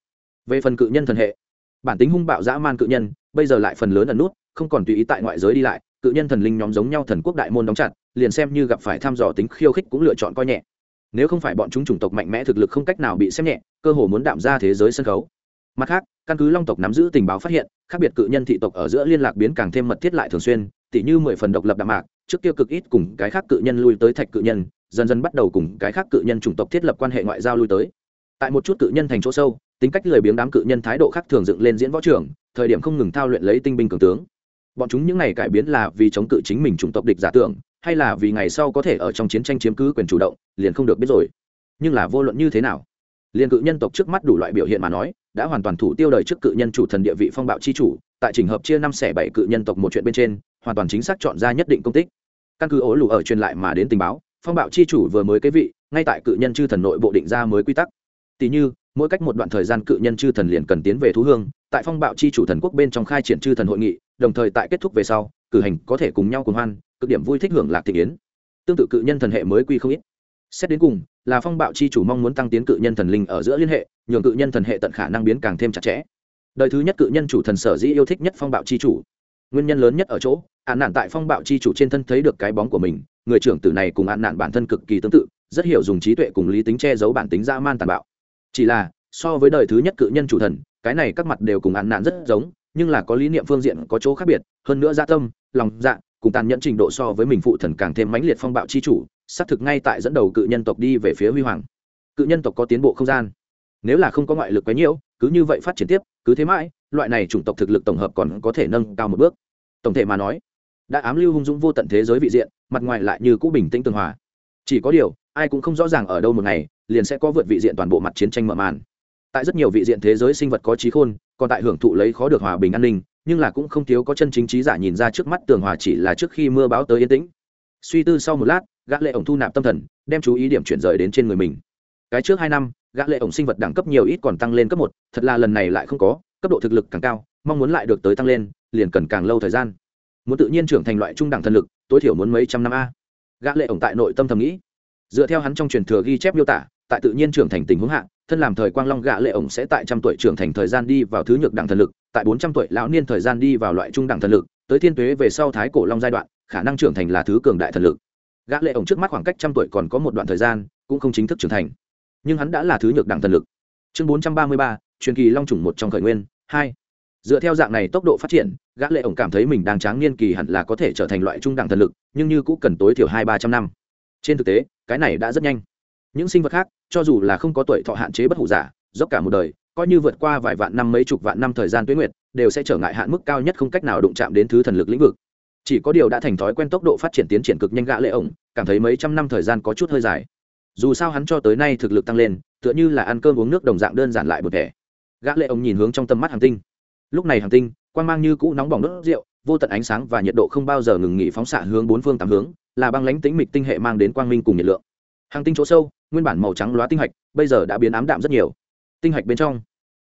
Về phần cự nhân thần hệ, bản tính hung bạo dã man cự nhân, bây giờ lại phần lớn ẩn nút, không còn tùy ý tại ngoại giới đi lại, cự nhân thần linh nhóm giống nhau thần quốc đại môn đóng chặt, liền xem như gặp phải thăm dò tính khiêu khích cũng lựa chọn coi nhẹ. Nếu không phải bọn chúng chủng tộc mạnh mẽ thực lực không cách nào bị xem nhẹ, cơ hồ muốn đạm ra thế giới sân khấu. Mặt khác, căn cứ long tộc nắm giữ tình báo phát hiện, khác biệt cự nhân thị tộc ở giữa liên lạc biến càng thêm mật thiết lại thường xuyên, tỉ như mười phần độc lập đạm mạc, trước kia cực ít cùng cái khác cự nhân lui tới thạch cự nhân dần dần bắt đầu cùng cái khác cự nhân chủng tộc thiết lập quan hệ ngoại giao lui tới. Tại một chút cự nhân thành chỗ sâu, tính cách lười biếng đám cự nhân thái độ khác thường dựng lên diễn võ trường, thời điểm không ngừng thao luyện lấy tinh binh cường tướng. Bọn chúng những ngày cải biến là vì chống cự chính mình chủng tộc địch giả tưởng, hay là vì ngày sau có thể ở trong chiến tranh chiếm cứ quyền chủ động, liền không được biết rồi. Nhưng là vô luận như thế nào, liền cự nhân tộc trước mắt đủ loại biểu hiện mà nói, đã hoàn toàn thủ tiêu đời trước cự nhân chủ thần địa vị phong bạo chi chủ, tại trình hợp chia năm xẻ bảy cự nhân tộc một chuyện bên trên, hoàn toàn chính xác chọn ra nhất định công tích. Căn cứ ố lù ở truyền lại mà đến tình báo phong bạo chi chủ vừa mới cái vị, ngay tại cự nhân chư thần nội bộ định ra mới quy tắc. Tỷ như, mỗi cách một đoạn thời gian cự nhân chư thần liền cần tiến về thú hương, tại phong bạo chi chủ thần quốc bên trong khai triển chư thần hội nghị, đồng thời tại kết thúc về sau, cử hành có thể cùng nhau cùng hoan, cực điểm vui thích hưởng lạc thị kiến tương tự cự nhân thần hệ mới quy không ít. Xét đến cùng, là phong bạo chi chủ mong muốn tăng tiến cự nhân thần linh ở giữa liên hệ, nhường cự nhân thần hệ tận khả năng biến càng thêm chặt chẽ. Đời thứ nhất cự nhân chủ thần sở dĩ yêu thích nhất phong bạo chi chủ. Nguyên nhân lớn nhất ở chỗ ạn nạn tại phong bạo chi chủ trên thân thấy được cái bóng của mình người trưởng tử này cùng ạn nạn bản thân cực kỳ tương tự, rất hiểu dùng trí tuệ cùng lý tính che giấu bản tính dã man tàn bạo. Chỉ là, so với đời thứ nhất cự nhân chủ thần, cái này các mặt đều cùng ạn nạn rất giống, nhưng là có lý niệm phương diện có chỗ khác biệt, hơn nữa gia tâm, lòng dạ cùng tàn nhẫn trình độ so với mình phụ thần càng thêm mãnh liệt phong bạo chi chủ, xác thực ngay tại dẫn đầu cự nhân tộc đi về phía huy hoàng. Cự nhân tộc có tiến bộ không gian. Nếu là không có ngoại lực quá nhiễu cứ như vậy phát triển tiếp, cứ thế mãi, loại này chủng tộc thực lực tổng hợp còn có thể nâng cao một bước. Tổng thể mà nói, đã ám lưu hung dũng vô tận thế giới vị diện mặt ngoài lại như cũ bình tĩnh tường hòa. Chỉ có điều, ai cũng không rõ ràng ở đâu một ngày, liền sẽ có vượt vị diện toàn bộ mặt chiến tranh mở màn. Tại rất nhiều vị diện thế giới sinh vật có trí khôn, còn tại hưởng thụ lấy khó được hòa bình an ninh, nhưng là cũng không thiếu có chân chính trí giả nhìn ra trước mắt tường hòa chỉ là trước khi mưa báo tới yên tĩnh. Suy tư sau một lát, gã lệ ổng thu nạp tâm thần, đem chú ý điểm chuyển rời đến trên người mình. Cái trước hai năm, gã lệ ổng sinh vật đẳng cấp nhiều ít còn tăng lên cấp một, thật là lần này lại không có, cấp độ thực lực càng cao, mong muốn lại được tới tăng lên, liền cần càng lâu thời gian. Muốn tự nhiên trưởng thành loại trung đẳng thần lực tối thiểu muốn mấy trăm năm a. Gã lệ ổng tại nội tâm thầm nghĩ. Dựa theo hắn trong truyền thừa ghi chép miêu tả, tại tự nhiên trưởng thành tình huống hạ, thân làm thời quang long gã lệ ổng sẽ tại trăm tuổi trưởng thành thời gian đi vào thứ nhược đẳng thần lực, tại bốn trăm tuổi lão niên thời gian đi vào loại trung đẳng thần lực, tới thiên tuế về sau thái cổ long giai đoạn, khả năng trưởng thành là thứ cường đại thần lực. Gã lệ ổng trước mắt khoảng cách trăm tuổi còn có một đoạn thời gian, cũng không chính thức trưởng thành. Nhưng hắn đã là thứ nhược đẳng thần lực. Chương bốn trăm ba mươi ba, truyền kỳ long trùng một trong khởi nguyên, hai dựa theo dạng này tốc độ phát triển, gã lệ ổng cảm thấy mình đang tráng niên kỳ hẳn là có thể trở thành loại trung đẳng thần lực, nhưng như cũng cần tối thiểu hai ba trăm năm. Trên thực tế, cái này đã rất nhanh. Những sinh vật khác, cho dù là không có tuổi thọ hạn chế bất hủ giả, dốc cả một đời, coi như vượt qua vài vạn năm mấy chục vạn năm thời gian tuế nguyệt, đều sẽ trở ngại hạn mức cao nhất không cách nào đụng chạm đến thứ thần lực lĩnh vực. Chỉ có điều đã thành thói quen tốc độ phát triển tiến triển cực nhanh gã lệ ổng, cảm thấy mấy trăm năm thời gian có chút hơi dài. Dù sao hắn cho tới nay thực lực tăng lên, tựa như là ăn cơm uống nước đồng dạng đơn giản lại một thể gã lệ ông nhìn hướng trong tầm mắt hàng tinh lúc này hàng tinh, quang mang như cũ nóng bỏng đốt rượu, vô tận ánh sáng và nhiệt độ không bao giờ ngừng nghỉ phóng xạ hướng bốn phương tám hướng, là băng lãnh tĩnh mịch tinh hệ mang đến quang minh cùng nhiệt lượng. Hàng tinh chỗ sâu, nguyên bản màu trắng loá tinh hạch, bây giờ đã biến ám đạm rất nhiều. Tinh hạch bên trong,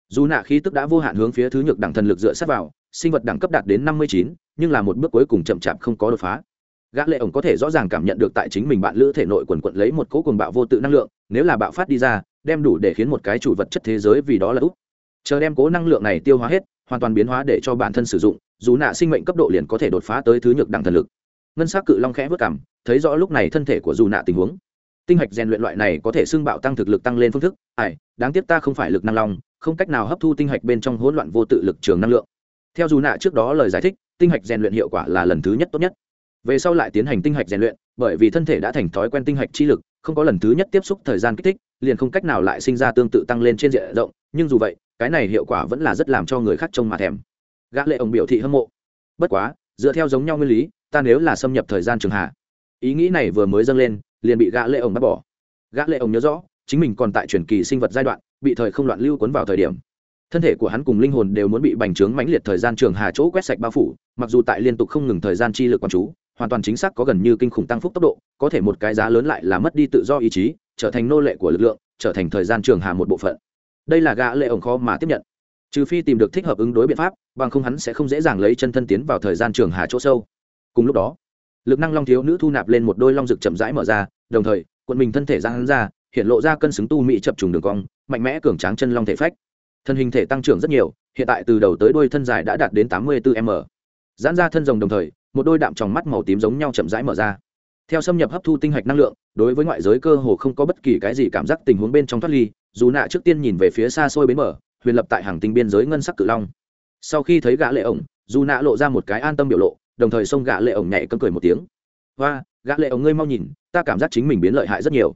dù nạ khí tức đã vô hạn hướng phía thứ nhược đẳng thần lực dựa sát vào, sinh vật đẳng cấp đạt đến năm mươi chín, nhưng là một bước cuối cùng chậm chạp không có đột phá. Gã lệ ổng có thể rõ ràng cảm nhận được tại chính mình bạn lữ thể nội quần quận lấy một cỗ cuồng bạo vô tự năng lượng, nếu là bạo phát đi ra, đem đủ để khiến một cái chủ vật chất thế giới vì đó là úp. Chờ đem cố năng lượng này tiêu hóa hết hoàn toàn biến hóa để cho bản thân sử dụng, dù nạ sinh mệnh cấp độ liền có thể đột phá tới thứ nhược đẳng thần lực. Ngân sắc cự long khẽ vất cảm thấy rõ lúc này thân thể của dù nạ tình huống. Tinh hạch rèn luyện loại này có thể xưng bạo tăng thực lực tăng lên phương thức, ai, đáng tiếc ta không phải lực năng long, không cách nào hấp thu tinh hạch bên trong hỗn loạn vô tự lực trường năng lượng. Theo dù nạ trước đó lời giải thích, tinh hạch rèn luyện hiệu quả là lần thứ nhất tốt nhất. Về sau lại tiến hành tinh hạch rèn luyện, bởi vì thân thể đã thành thói quen tinh hạch chi lực, không có lần thứ nhất tiếp xúc thời gian kích thích, liền không cách nào lại sinh ra tương tự tăng lên trên diện rộng, nhưng dù vậy cái này hiệu quả vẫn là rất làm cho người khác trông mà thèm. Gã lệ ông biểu thị hâm mộ. Bất quá, dựa theo giống nhau nguyên lý, ta nếu là xâm nhập thời gian trường hạ, ý nghĩ này vừa mới dâng lên, liền bị gã lệ ông bắt bỏ. Gã lệ ông nhớ rõ, chính mình còn tại truyền kỳ sinh vật giai đoạn, bị thời không loạn lưu cuốn vào thời điểm. Thân thể của hắn cùng linh hồn đều muốn bị bành trướng mãnh liệt thời gian trường hà chỗ quét sạch bao phủ, mặc dù tại liên tục không ngừng thời gian chi lực quan chú, hoàn toàn chính xác có gần như kinh khủng tăng phúc tốc độ, có thể một cái giá lớn lại là mất đi tự do ý chí, trở thành nô lệ của lực lượng, trở thành thời gian trường hà một bộ phận đây là gã lệ ổng khó mà tiếp nhận. Trừ phi tìm được thích hợp ứng đối biện pháp, bằng không hắn sẽ không dễ dàng lấy chân thân tiến vào thời gian trường hà chỗ sâu. Cùng lúc đó, lực năng long thiếu nữ thu nạp lên một đôi long rực chậm rãi mở ra, đồng thời quận mình thân thể ra hắn ra, hiện lộ ra cân xứng tu mỹ chập trùng đường cong, mạnh mẽ cường tráng chân long thể phách. Thân hình thể tăng trưởng rất nhiều, hiện tại từ đầu tới đuôi thân dài đã đạt đến tám mươi 84 m. Giãn ra thân rồng đồng thời, một đôi đạm tròng mắt màu tím giống nhau chậm rãi mở ra. Theo xâm nhập hấp thu tinh hạch năng lượng đối với ngoại giới cơ hồ không có bất kỳ cái gì cảm giác tình huống bên trong thoát ly, dù nạ trước tiên nhìn về phía xa xôi bến mở huyền lập tại hàng tinh biên giới ngân sắc cự long. Sau khi thấy gã lệ ổng, dù nạ lộ ra một cái an tâm biểu lộ, đồng thời xông gã lệ ổng nhảy cấm cười một tiếng. Hoa gã lệ ổng ngươi mau nhìn, ta cảm giác chính mình biến lợi hại rất nhiều.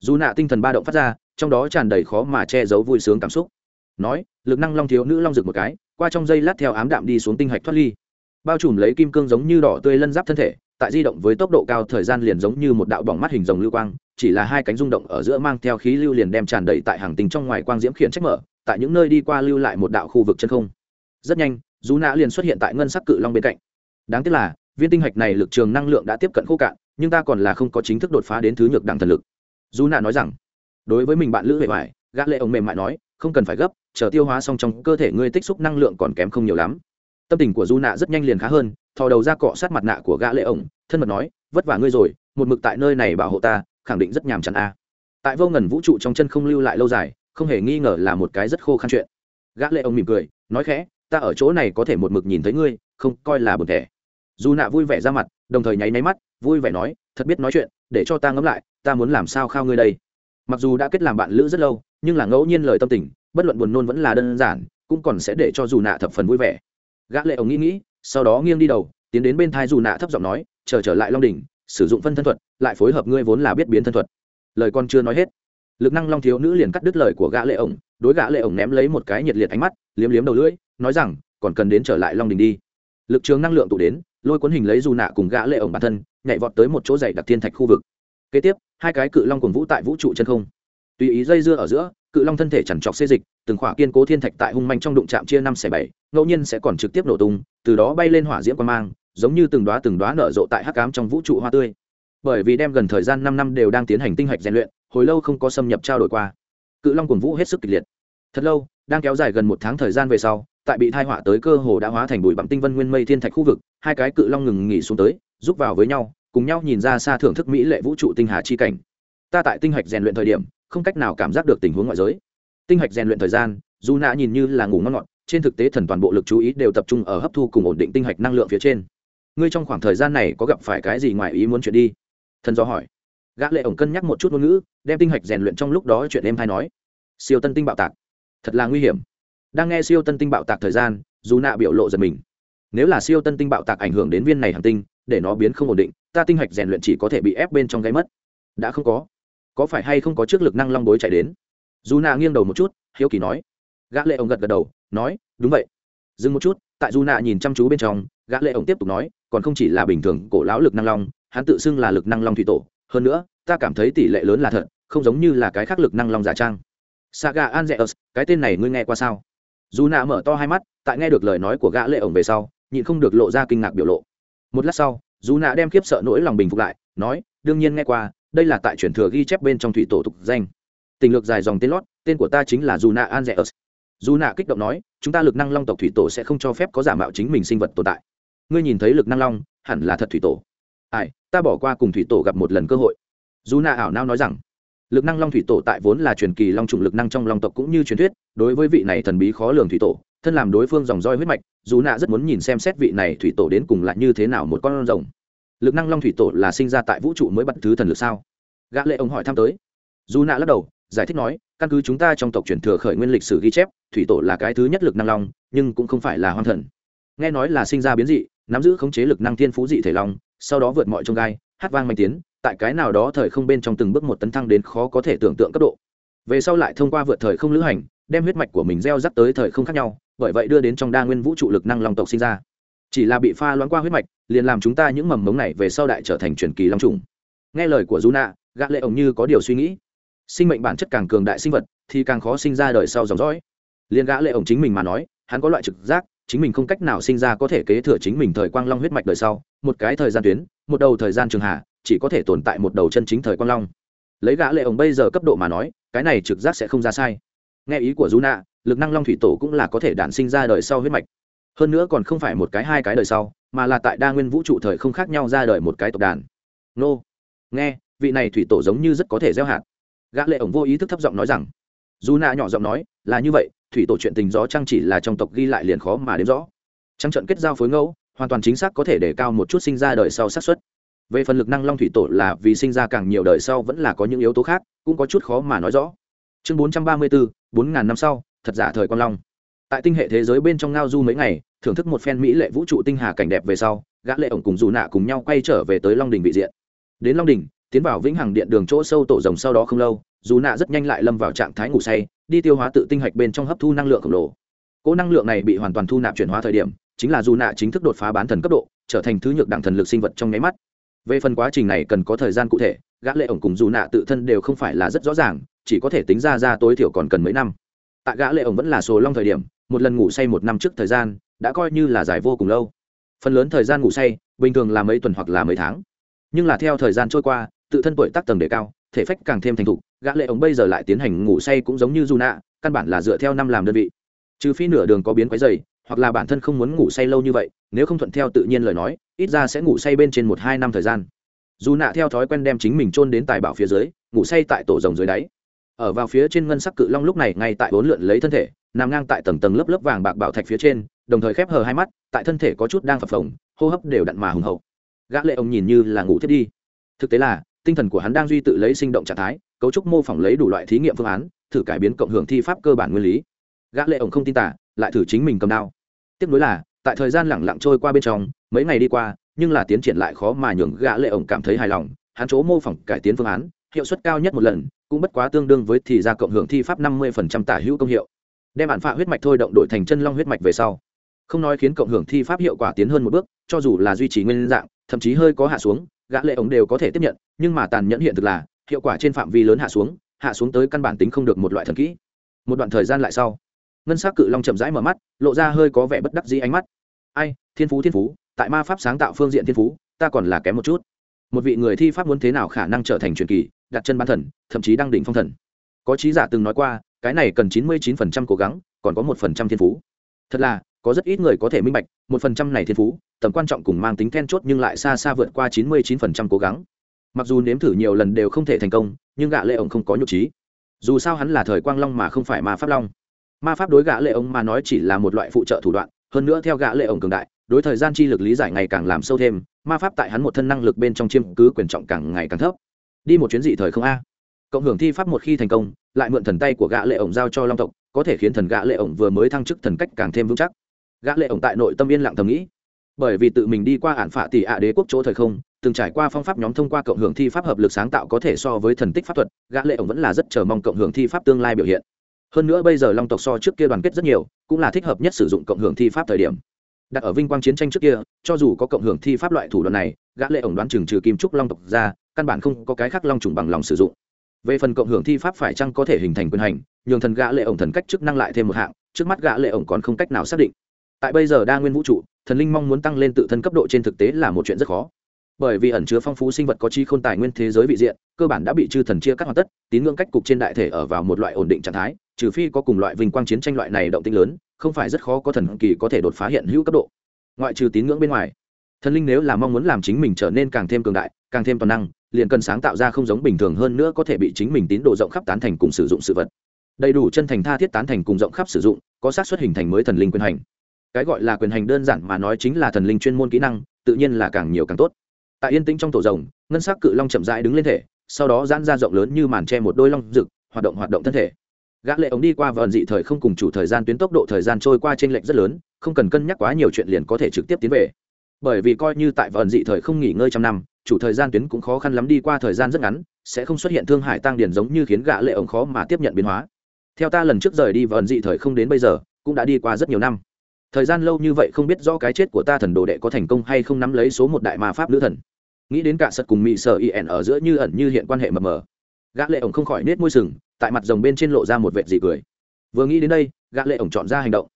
Dù nạ tinh thần ba động phát ra, trong đó tràn đầy khó mà che giấu vui sướng cảm xúc. Nói, lực năng long thiếu nữ long rực một cái, qua trong dây lát theo ám đạm đi xuống tinh hạch thoát ly. Bao trùm lấy kim cương giống như đỏ tươi lân giáp thân thể tại di động với tốc độ cao thời gian liền giống như một đạo bỏng mắt hình rồng lưu quang, chỉ là hai cánh rung động ở giữa mang theo khí lưu liền đem tràn đầy tại hàng tinh trong ngoài quang diễm khiển trách mở, tại những nơi đi qua lưu lại một đạo khu vực chân không. Rất nhanh dù Na liền xuất hiện tại ngân sắc cự long bên cạnh. Đáng tiếc là, viên tinh hạch này lực trường năng lượng đã tiếp cận khô cạn, nhưng ta còn là không có chính thức đột phá đến thứ nhược đẳng thần lực. Dù Na nói rằng, đối với mình bạn lữ hệ hoài, gã lệ ông mềm mại nói, không cần phải gấp, chờ tiêu hóa xong trong cơ thể ngươi tích xúc năng lượng còn kém không nhiều lắm. Tâm tình của du nạ rất nhanh liền khá hơn thò đầu ra cọ sát mặt nạ của gã lệ ổng, thân mật nói, vất vả ngươi rồi, một mực tại nơi này bảo hộ ta, khẳng định rất nhàm chán a. Tại vô ngần vũ trụ trong chân không lưu lại lâu dài, không hề nghi ngờ là một cái rất khô khan chuyện. Gã lệ ổng mỉm cười, nói khẽ, ta ở chỗ này có thể một mực nhìn thấy ngươi, không coi là buồn thẻ dù nạ vui vẻ ra mặt, đồng thời nháy nháy mắt, vui vẻ nói, thật biết nói chuyện, để cho ta ngẫm lại, ta muốn làm sao khao ngươi đây? Mặc dù đã kết làm bạn lữ rất lâu, nhưng là ngẫu nhiên lời tâm tình, bất luận buồn nôn vẫn là đơn giản, cũng còn sẽ để cho dù nạ thập phần vui vẻ. Gã lệ ổng nghĩ nghĩ sau đó nghiêng đi đầu, tiến đến bên thai dù nạ thấp giọng nói, chờ trở lại long đỉnh, sử dụng phân thân thuật, lại phối hợp ngươi vốn là biết biến thân thuật. Lời con chưa nói hết, lực năng long thiếu nữ liền cắt đứt lời của gã lệ ổng, đối gã lệ ổng ném lấy một cái nhiệt liệt ánh mắt, liếm liếm đầu lưỡi, nói rằng, còn cần đến trở lại long đỉnh đi. Lực trường năng lượng tụ đến, lôi cuốn hình lấy dù nạ cùng gã lệ ổng bản thân, nhảy vọt tới một chỗ dày đặc thiên thạch khu vực. Kế tiếp, hai cái cự long cùng vũ tại vũ trụ chân không. Tùy ý dây dưa ở giữa cự long thân thể chằn trọc xê dịch, từng khỏa kiên cố thiên thạch tại hung manh trong đụng chạm chia năm xẻ bảy, ngẫu nhiên sẽ còn trực tiếp nổ tung, từ đó bay lên hỏa diễm quan mang, giống như từng đoá từng đoá nở rộ tại hắc cám trong vũ trụ hoa tươi. Bởi vì đem gần thời gian năm năm đều đang tiến hành tinh hạch rèn luyện, hồi lâu không có xâm nhập trao đổi qua. Cự long cuồng vũ hết sức kịch liệt. Thật lâu, đang kéo dài gần một tháng thời gian về sau, tại bị thai họa tới cơ hồ đã hóa thành bụi bặm tinh vân nguyên mây thiên thạch khu vực, hai cái cự long ngừng nghỉ xuống tới giúp vào với nhau, cùng nhau nhìn ra xa thưởng thức mỹ lệ vũ trụ tinh hà chi cảnh. Ta tại tinh hạch rèn luyện thời điểm không cách nào cảm giác được tình huống ngoại giới. Tinh hạch rèn luyện thời gian dù nạ nhìn như là ngủ ngon ngọt, trên thực tế thần toàn bộ lực chú ý đều tập trung ở hấp thu cùng ổn định tinh hạch năng lượng phía trên. Ngươi trong khoảng thời gian này có gặp phải cái gì ngoài ý muốn chuyện đi? Thần do hỏi. Gã lệ ổng cân nhắc một chút ngôn ngữ, đem tinh hạch rèn luyện trong lúc đó chuyện em thay nói. Siêu tân tinh bạo tạc. Thật là nguy hiểm. Đang nghe siêu tân tinh bạo tạc thời gian dù nạ biểu lộ giật mình. Nếu là siêu tân tinh bạo tạc ảnh hưởng đến viên này hành tinh, để nó biến không ổn định, ta tinh hạch rèn luyện chỉ có thể bị ép bên trong gáy mất. Đã không có có phải hay không có trước lực năng long bối chạy đến? Dù nạ nghiêng đầu một chút, hiếu kỳ nói. Gã lệ ổng gật gật đầu, nói, đúng vậy. Dừng một chút, tại dù nạ nhìn chăm chú bên trong, gã lệ ổng tiếp tục nói, còn không chỉ là bình thường cổ lão lực năng long, hắn tự xưng là lực năng long thủy tổ. Hơn nữa, ta cảm thấy tỷ lệ lớn là thật, không giống như là cái khác lực năng long giả trang. Saga anzeus cái tên này ngươi nghe qua sao? Dù nạ mở to hai mắt, tại nghe được lời nói của gã lệ ổng về sau, nhịn không được lộ ra kinh ngạc biểu lộ. Một lát sau, dù nạ đem kiếp sợ nỗi lòng bình phục lại, nói, đương nhiên nghe qua đây là tại truyền thừa ghi chép bên trong thủy tổ tục danh. Tình lược dài dòng tên lót, tên của ta chính là dù nạ anzeus dù nạ kích động nói, chúng ta lực năng long tộc thủy tổ sẽ không cho phép có giả mạo chính mình sinh vật tồn tại. Ngươi nhìn thấy lực năng long, hẳn là thật thủy tổ. Ai, ta bỏ qua cùng thủy tổ gặp một lần cơ hội. Dù nạ ảo nao nói rằng, lực năng long thủy tổ tại vốn là truyền kỳ long trùng lực năng trong long tộc cũng như truyền thuyết, đối với vị này thần bí khó lường thủy tổ, thân làm đối phương dòng roi huyết mạch dù nạ rất muốn nhìn xem xét vị này thủy tổ đến cùng lại như thế nào một con rồng lực năng long thủy tổ là sinh ra tại vũ trụ mới bắt thứ thần lực sao? Gã lệ ông hỏi thăm tới. Dù nạ lắc đầu, giải thích nói, căn cứ chúng ta trong tộc truyền thừa khởi nguyên lịch sử ghi chép, thủy tổ là cái thứ nhất lực năng long, nhưng cũng không phải là hoang thần. Nghe nói là sinh ra biến dị, nắm giữ khống chế lực năng thiên phú dị thể long, sau đó vượt mọi trông gai, hát vang mạnh tiến, tại cái nào đó thời không bên trong từng bước một tấn thăng đến khó có thể tưởng tượng cấp độ. Về sau lại thông qua vượt thời không lữ hành, đem huyết mạch của mình gieo rắc tới thời không khác nhau, bởi vậy đưa đến trong đa nguyên vũ trụ lực năng long tộc sinh ra chỉ là bị pha loãng qua huyết mạch, liền làm chúng ta những mầm mống này về sau đại trở thành truyền kỳ long trùng. Nghe lời của du nạ gã lệ ổng như có điều suy nghĩ. Sinh mệnh bản chất càng cường đại sinh vật, thì càng khó sinh ra đời sau dòng dõi. Liền gã lệ ổng chính mình mà nói, hắn có loại trực giác, chính mình không cách nào sinh ra có thể kế thừa chính mình thời quang long huyết mạch đời sau. Một cái thời gian tuyến, một đầu thời gian trường hạ, chỉ có thể tồn tại một đầu chân chính thời quang long. Lấy gã lệ ổng bây giờ cấp độ mà nói, cái này trực giác sẽ không ra sai. Nghe ý của du nạ lực năng long thủy tổ cũng là có thể đản sinh ra đời sau huyết mạch hơn nữa còn không phải một cái hai cái đời sau, mà là tại đa nguyên vũ trụ thời không khác nhau ra đời một cái tộc đàn. Nô. Nghe, vị này thủy tổ giống như rất có thể gieo hạt. Gã lệ ổng vô ý thức thấp giọng nói rằng, dù nạ nhỏ giọng nói, là như vậy, thủy tổ chuyện tình gió trang chỉ là trong tộc ghi lại liền khó mà đến rõ. Trăng trận kết giao phối ngẫu, hoàn toàn chính xác có thể để cao một chút sinh ra đời sau xác suất. Về phần lực năng long thủy tổ là vì sinh ra càng nhiều đời sau vẫn là có những yếu tố khác, cũng có chút khó mà nói rõ. Chương bốn trăm ba mươi bốn bốn ngàn năm sau, thật giả thời quang long tại tinh hệ thế giới bên trong ngao du mấy ngày, thưởng thức một phen mỹ lệ vũ trụ tinh hà cảnh đẹp về sau, gã lệ ổng cùng dù nạ cùng nhau quay trở về tới long đình vị diện. Đến long đình, tiến vào vĩnh hằng điện đường chỗ sâu tổ rồng sau đó không lâu, dù nạ rất nhanh lại lâm vào trạng thái ngủ say, đi tiêu hóa tự tinh hạch bên trong hấp thu năng lượng khổng lồ. Cỗ năng lượng này bị hoàn toàn thu nạp chuyển hóa thời điểm, chính là dù nạ chính thức đột phá bán thần cấp độ, trở thành thứ nhược đẳng thần lực sinh vật trong nháy mắt. Về phần quá trình này cần có thời gian cụ thể, gã lệ ổng cùng dù nạ tự thân đều không phải là rất rõ ràng, chỉ có thể tính ra ra tối thiểu còn cần mấy năm. Tại gã lệ ổng vẫn là số long thời điểm một lần ngủ say một năm trước thời gian, đã coi như là dài vô cùng lâu. Phần lớn thời gian ngủ say, bình thường là mấy tuần hoặc là mấy tháng. Nhưng là theo thời gian trôi qua, tự thân tuổi tác tầng đề cao, thể phách càng thêm thành thục, gã lệ ống bây giờ lại tiến hành ngủ say cũng giống như du nạ căn bản là dựa theo năm làm đơn vị. Trừ phi nửa đường có biến quấy dày hoặc là bản thân không muốn ngủ say lâu như vậy, nếu không thuận theo tự nhiên lời nói, ít ra sẽ ngủ say bên trên một hai năm thời gian. Dù nạ theo thói quen đem chính mình chôn đến tài bảo phía dưới, ngủ say tại tổ rồng dưới đáy. Ở vào phía trên ngân sắc cự long lúc này ngay tại bốn lượn lấy thân thể nằm ngang tại tầng tầng lớp lớp vàng bạc bảo thạch phía trên, đồng thời khép hờ hai mắt, tại thân thể có chút đang phập phồng, hô hấp đều đặn mà hùng hậu. Gã lệ ông nhìn như là ngủ thiết đi. Thực tế là, tinh thần của hắn đang duy tự lấy sinh động trạng thái, cấu trúc mô phỏng lấy đủ loại thí nghiệm phương án, thử cải biến cộng hưởng thi pháp cơ bản nguyên lý. Gã lệ ông không tin tả, lại thử chính mình cầm đao. Tiếp nối là, tại thời gian lẳng lặng trôi qua bên trong, mấy ngày đi qua, nhưng là tiến triển lại khó mà nhường gã lệ ông cảm thấy hài lòng. Hắn chỗ mô phỏng cải tiến phương án, hiệu suất cao nhất một lần, cũng bất quá tương đương với thì ra cộng hưởng thi pháp năm mươi tả hữu công hiệu đem bản phạ huyết mạch thôi động đổi thành chân long huyết mạch về sau. Không nói khiến cộng hưởng thi pháp hiệu quả tiến hơn một bước, cho dù là duy trì nguyên dạng, thậm chí hơi có hạ xuống, gã lệ ống đều có thể tiếp nhận, nhưng mà tàn nhẫn hiện thực là, hiệu quả trên phạm vi lớn hạ xuống hạ xuống tới căn bản tính không được một loại thần kỹ. Một đoạn thời gian lại sau, ngân sắc cự long chậm rãi mở mắt, lộ ra hơi có vẻ bất đắc dĩ ánh mắt. Ai, thiên phú thiên phú, tại ma pháp sáng tạo phương diện thiên phú, ta còn là kém một chút. Một vị người thi pháp muốn thế nào khả năng trở thành truyền kỳ, đặt chân ban thần, thậm chí đang đỉnh phong thần. Có trí giả từng nói qua cái này cần chín mươi chín phần trăm cố gắng, còn có một phần trăm thiên phú. Thật là, có rất ít người có thể minh bạch, một phần trăm này thiên phú, tầm quan trọng cùng mang tính then chốt nhưng lại xa xa vượt qua chín mươi chín phần trăm cố gắng. Mặc dù nếm thử nhiều lần đều không thể thành công, nhưng gã lệ ổng không có nhục trí. Dù sao hắn là thời quang long mà không phải ma pháp long. Ma pháp đối gã lệ ổng mà nói chỉ là một loại phụ trợ thủ đoạn, hơn nữa theo gã lệ ổng cường đại, đối thời gian chi lực lý giải ngày càng làm sâu thêm, ma pháp tại hắn một thân năng lực bên trong chiêm cứ quyền trọng càng ngày càng thấp. Đi một chuyến dị thời không a cộng hưởng thi pháp một khi thành công, lại mượn thần tay của gã lệ ổng giao cho long tộc, có thể khiến thần gã lệ ổng vừa mới thăng chức thần cách càng thêm vững chắc. Gã lệ ổng tại nội tâm yên lặng thầm nghĩ. Bởi vì tự mình đi qua ản phạ tỷ ạ đế quốc chỗ thời không, từng trải qua phong pháp nhóm thông qua cộng hưởng thi pháp hợp lực sáng tạo có thể so với thần tích pháp thuật, gã lệ ổng vẫn là rất chờ mong cộng hưởng thi pháp tương lai biểu hiện. Hơn nữa bây giờ long tộc so trước kia đoàn kết rất nhiều, cũng là thích hợp nhất sử dụng cộng hưởng thi pháp thời điểm. Đặt ở vinh quang chiến tranh trước kia, cho dù có cộng hưởng thi pháp loại thủ đoạn này, gã lệ ổng đoán chừng trừ kim trúc long tộc ra, căn bản không có cái khác long trùng bằng lòng sử dụng về phần cộng hưởng thi pháp phải chăng có thể hình thành quyền hành, nhường thần gã lệ ổng thần cách chức năng lại thêm một hạng, trước mắt gã lệ ổng còn không cách nào xác định. Tại bây giờ đa nguyên vũ trụ, thần linh mong muốn tăng lên tự thân cấp độ trên thực tế là một chuyện rất khó. Bởi vì ẩn chứa phong phú sinh vật có chi khôn tài nguyên thế giới vị diện, cơ bản đã bị chư thần chia cắt hoàn tất, tín ngưỡng cách cục trên đại thể ở vào một loại ổn định trạng thái, trừ phi có cùng loại vinh quang chiến tranh loại này động tĩnh lớn, không phải rất khó có thần kỳ có thể đột phá hiện hữu cấp độ. Ngoại trừ tín ngưỡng bên ngoài, thần linh nếu là mong muốn làm chính mình trở nên càng thêm cường đại, càng thêm toàn năng liền cần sáng tạo ra không giống bình thường hơn nữa có thể bị chính mình tín độ rộng khắp tán thành cùng sử dụng sự vật. Đầy đủ chân thành tha thiết tán thành cùng rộng khắp sử dụng, có xác suất hình thành mới thần linh quyền hành. Cái gọi là quyền hành đơn giản mà nói chính là thần linh chuyên môn kỹ năng, tự nhiên là càng nhiều càng tốt. Tại yên tĩnh trong tổ rồng, ngân sắc cự long chậm rãi đứng lên thể, sau đó giãn ra rộng lớn như màn che một đôi long rực, hoạt động hoạt động thân thể. Gã lệ ống đi qua vần dị thời không cùng chủ thời gian tuyến tốc độ thời gian trôi qua trên lệnh rất lớn, không cần cân nhắc quá nhiều chuyện liền có thể trực tiếp tiến về bởi vì coi như tại vần dị thời không nghỉ ngơi trăm năm, chủ thời gian tuyến cũng khó khăn lắm đi qua thời gian rất ngắn, sẽ không xuất hiện thương hại tăng điển giống như khiến gã lệ ổng khó mà tiếp nhận biến hóa. Theo ta lần trước rời đi vần dị thời không đến bây giờ, cũng đã đi qua rất nhiều năm. Thời gian lâu như vậy không biết rõ cái chết của ta thần đồ đệ có thành công hay không nắm lấy số một đại ma pháp nữ thần. Nghĩ đến cả sật cùng mị sợ yen ở giữa như ẩn như hiện quan hệ mờ mờ, gã lệ ổng không khỏi nết môi sừng, tại mặt rồng bên trên lộ ra một vệt dị cười. Vừa nghĩ đến đây, gã lệ ổng chọn ra hành động.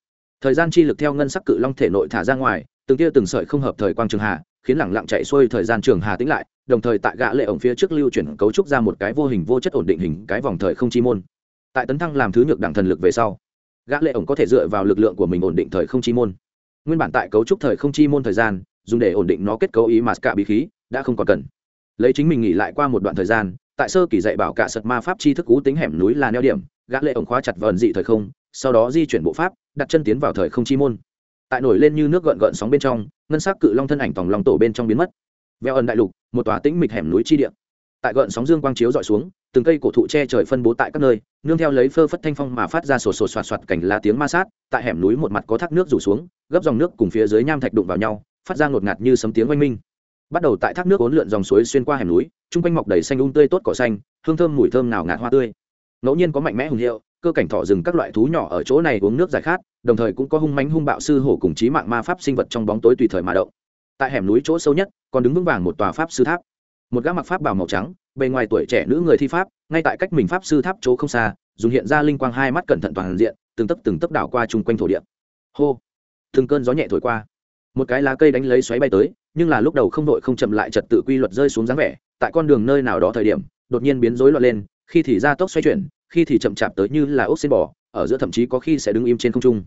Thời gian chi lực theo ngân sắc cự long thể nội thả ra ngoài từng tia từng sợi không hợp thời quang trường hà, khiến lẳng lặng chạy xuôi thời gian trường hà tĩnh lại, đồng thời tại gã lệ ổng phía trước lưu chuyển cấu trúc ra một cái vô hình vô chất ổn định hình cái vòng thời không chi môn. Tại tấn thăng làm thứ nhược đẳng thần lực về sau, gã lệ ổng có thể dựa vào lực lượng của mình ổn định thời không chi môn. Nguyên bản tại cấu trúc thời không chi môn thời gian, dùng để ổn định nó kết cấu ý mà cả bí khí, đã không còn cần. Lấy chính mình nghỉ lại qua một đoạn thời gian, tại sơ kỳ dạy bảo cả sật ma pháp chi thức cú tính hẻm núi là neo điểm, gã lệ ổng khóa chặt vờn dị thời không, sau đó di chuyển bộ pháp, đặt chân tiến vào thời không chi môn tại nổi lên như nước gợn gợn sóng bên trong, ngân sắc cự long thân ảnh tòng lòng tổ bên trong biến mất. Veo ẩn đại lục, một tòa tĩnh mịch hẻm núi chi địa. Tại gợn sóng dương quang chiếu dọi xuống, từng cây cổ thụ che trời phân bố tại các nơi, nương theo lấy phơ phất thanh phong mà phát ra sổ sổ soạt soạt cảnh lá tiếng ma sát, tại hẻm núi một mặt có thác nước rủ xuống, gấp dòng nước cùng phía dưới nham thạch đụng vào nhau, phát ra ngột ngạt như sấm tiếng oanh minh. Bắt đầu tại thác nước ốn lượn dòng suối xuyên qua hẻm núi, chung quanh mọc đầy xanh ung tươi tốt cỏ xanh, hương thơm mùi thơm nào ngạt hoa tươi. Ngẫu nhiên có mạnh mẽ hùng hiệu cơ cảnh thỏ rừng các loại thú nhỏ ở chỗ này uống nước giải khát, đồng thời cũng có hung mánh hung bạo sư hổ cùng trí mạng ma pháp sinh vật trong bóng tối tùy thời mà động. Tại hẻm núi chỗ sâu nhất, còn đứng vững vàng một tòa pháp sư tháp. Một gã mặc pháp bảo màu trắng, bề ngoài tuổi trẻ nữ người thi pháp, ngay tại cách mình pháp sư tháp chỗ không xa, dùng hiện ra linh quang hai mắt cẩn thận toàn diện, từng tấp từng tấp đảo qua chung quanh thổ địa. Hô! Từng cơn gió nhẹ thổi qua. Một cái lá cây đánh lấy xoáy bay tới, nhưng là lúc đầu không đội không chậm lại trật tự quy luật rơi xuống dáng vẻ, tại con đường nơi nào đó thời điểm, đột nhiên biến rối loạn lên, khi thì ra tốc xoay chuyển khi thì chậm chạp tới như là ốc xin bò, ở giữa thậm chí có khi sẽ đứng im trên không trung.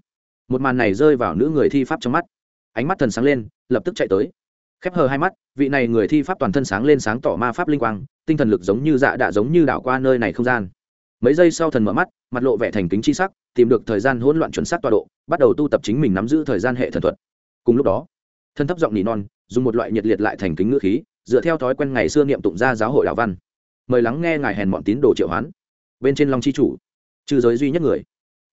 Một màn này rơi vào nữ người thi pháp trong mắt. Ánh mắt thần sáng lên, lập tức chạy tới. Khép hờ hai mắt, vị này người thi pháp toàn thân sáng lên sáng tỏ ma pháp linh quang, tinh thần lực giống như dạ đã giống như đảo qua nơi này không gian. Mấy giây sau thần mở mắt, mặt lộ vẻ thành kính chi sắc, tìm được thời gian hỗn loạn chuẩn xác tọa độ, bắt đầu tu tập chính mình nắm giữ thời gian hệ thần thuật. Cùng lúc đó, thân thấp giọng nỉ non, dùng một loại nhiệt liệt lại thành kính ngữ khí, dựa theo thói quen ngày xưa niệm tụng ra giáo hội đạo văn. Mời lắng nghe ngài hèn bọn tín đồ triệu hoán bên trên long chi chủ trừ giới duy nhất người,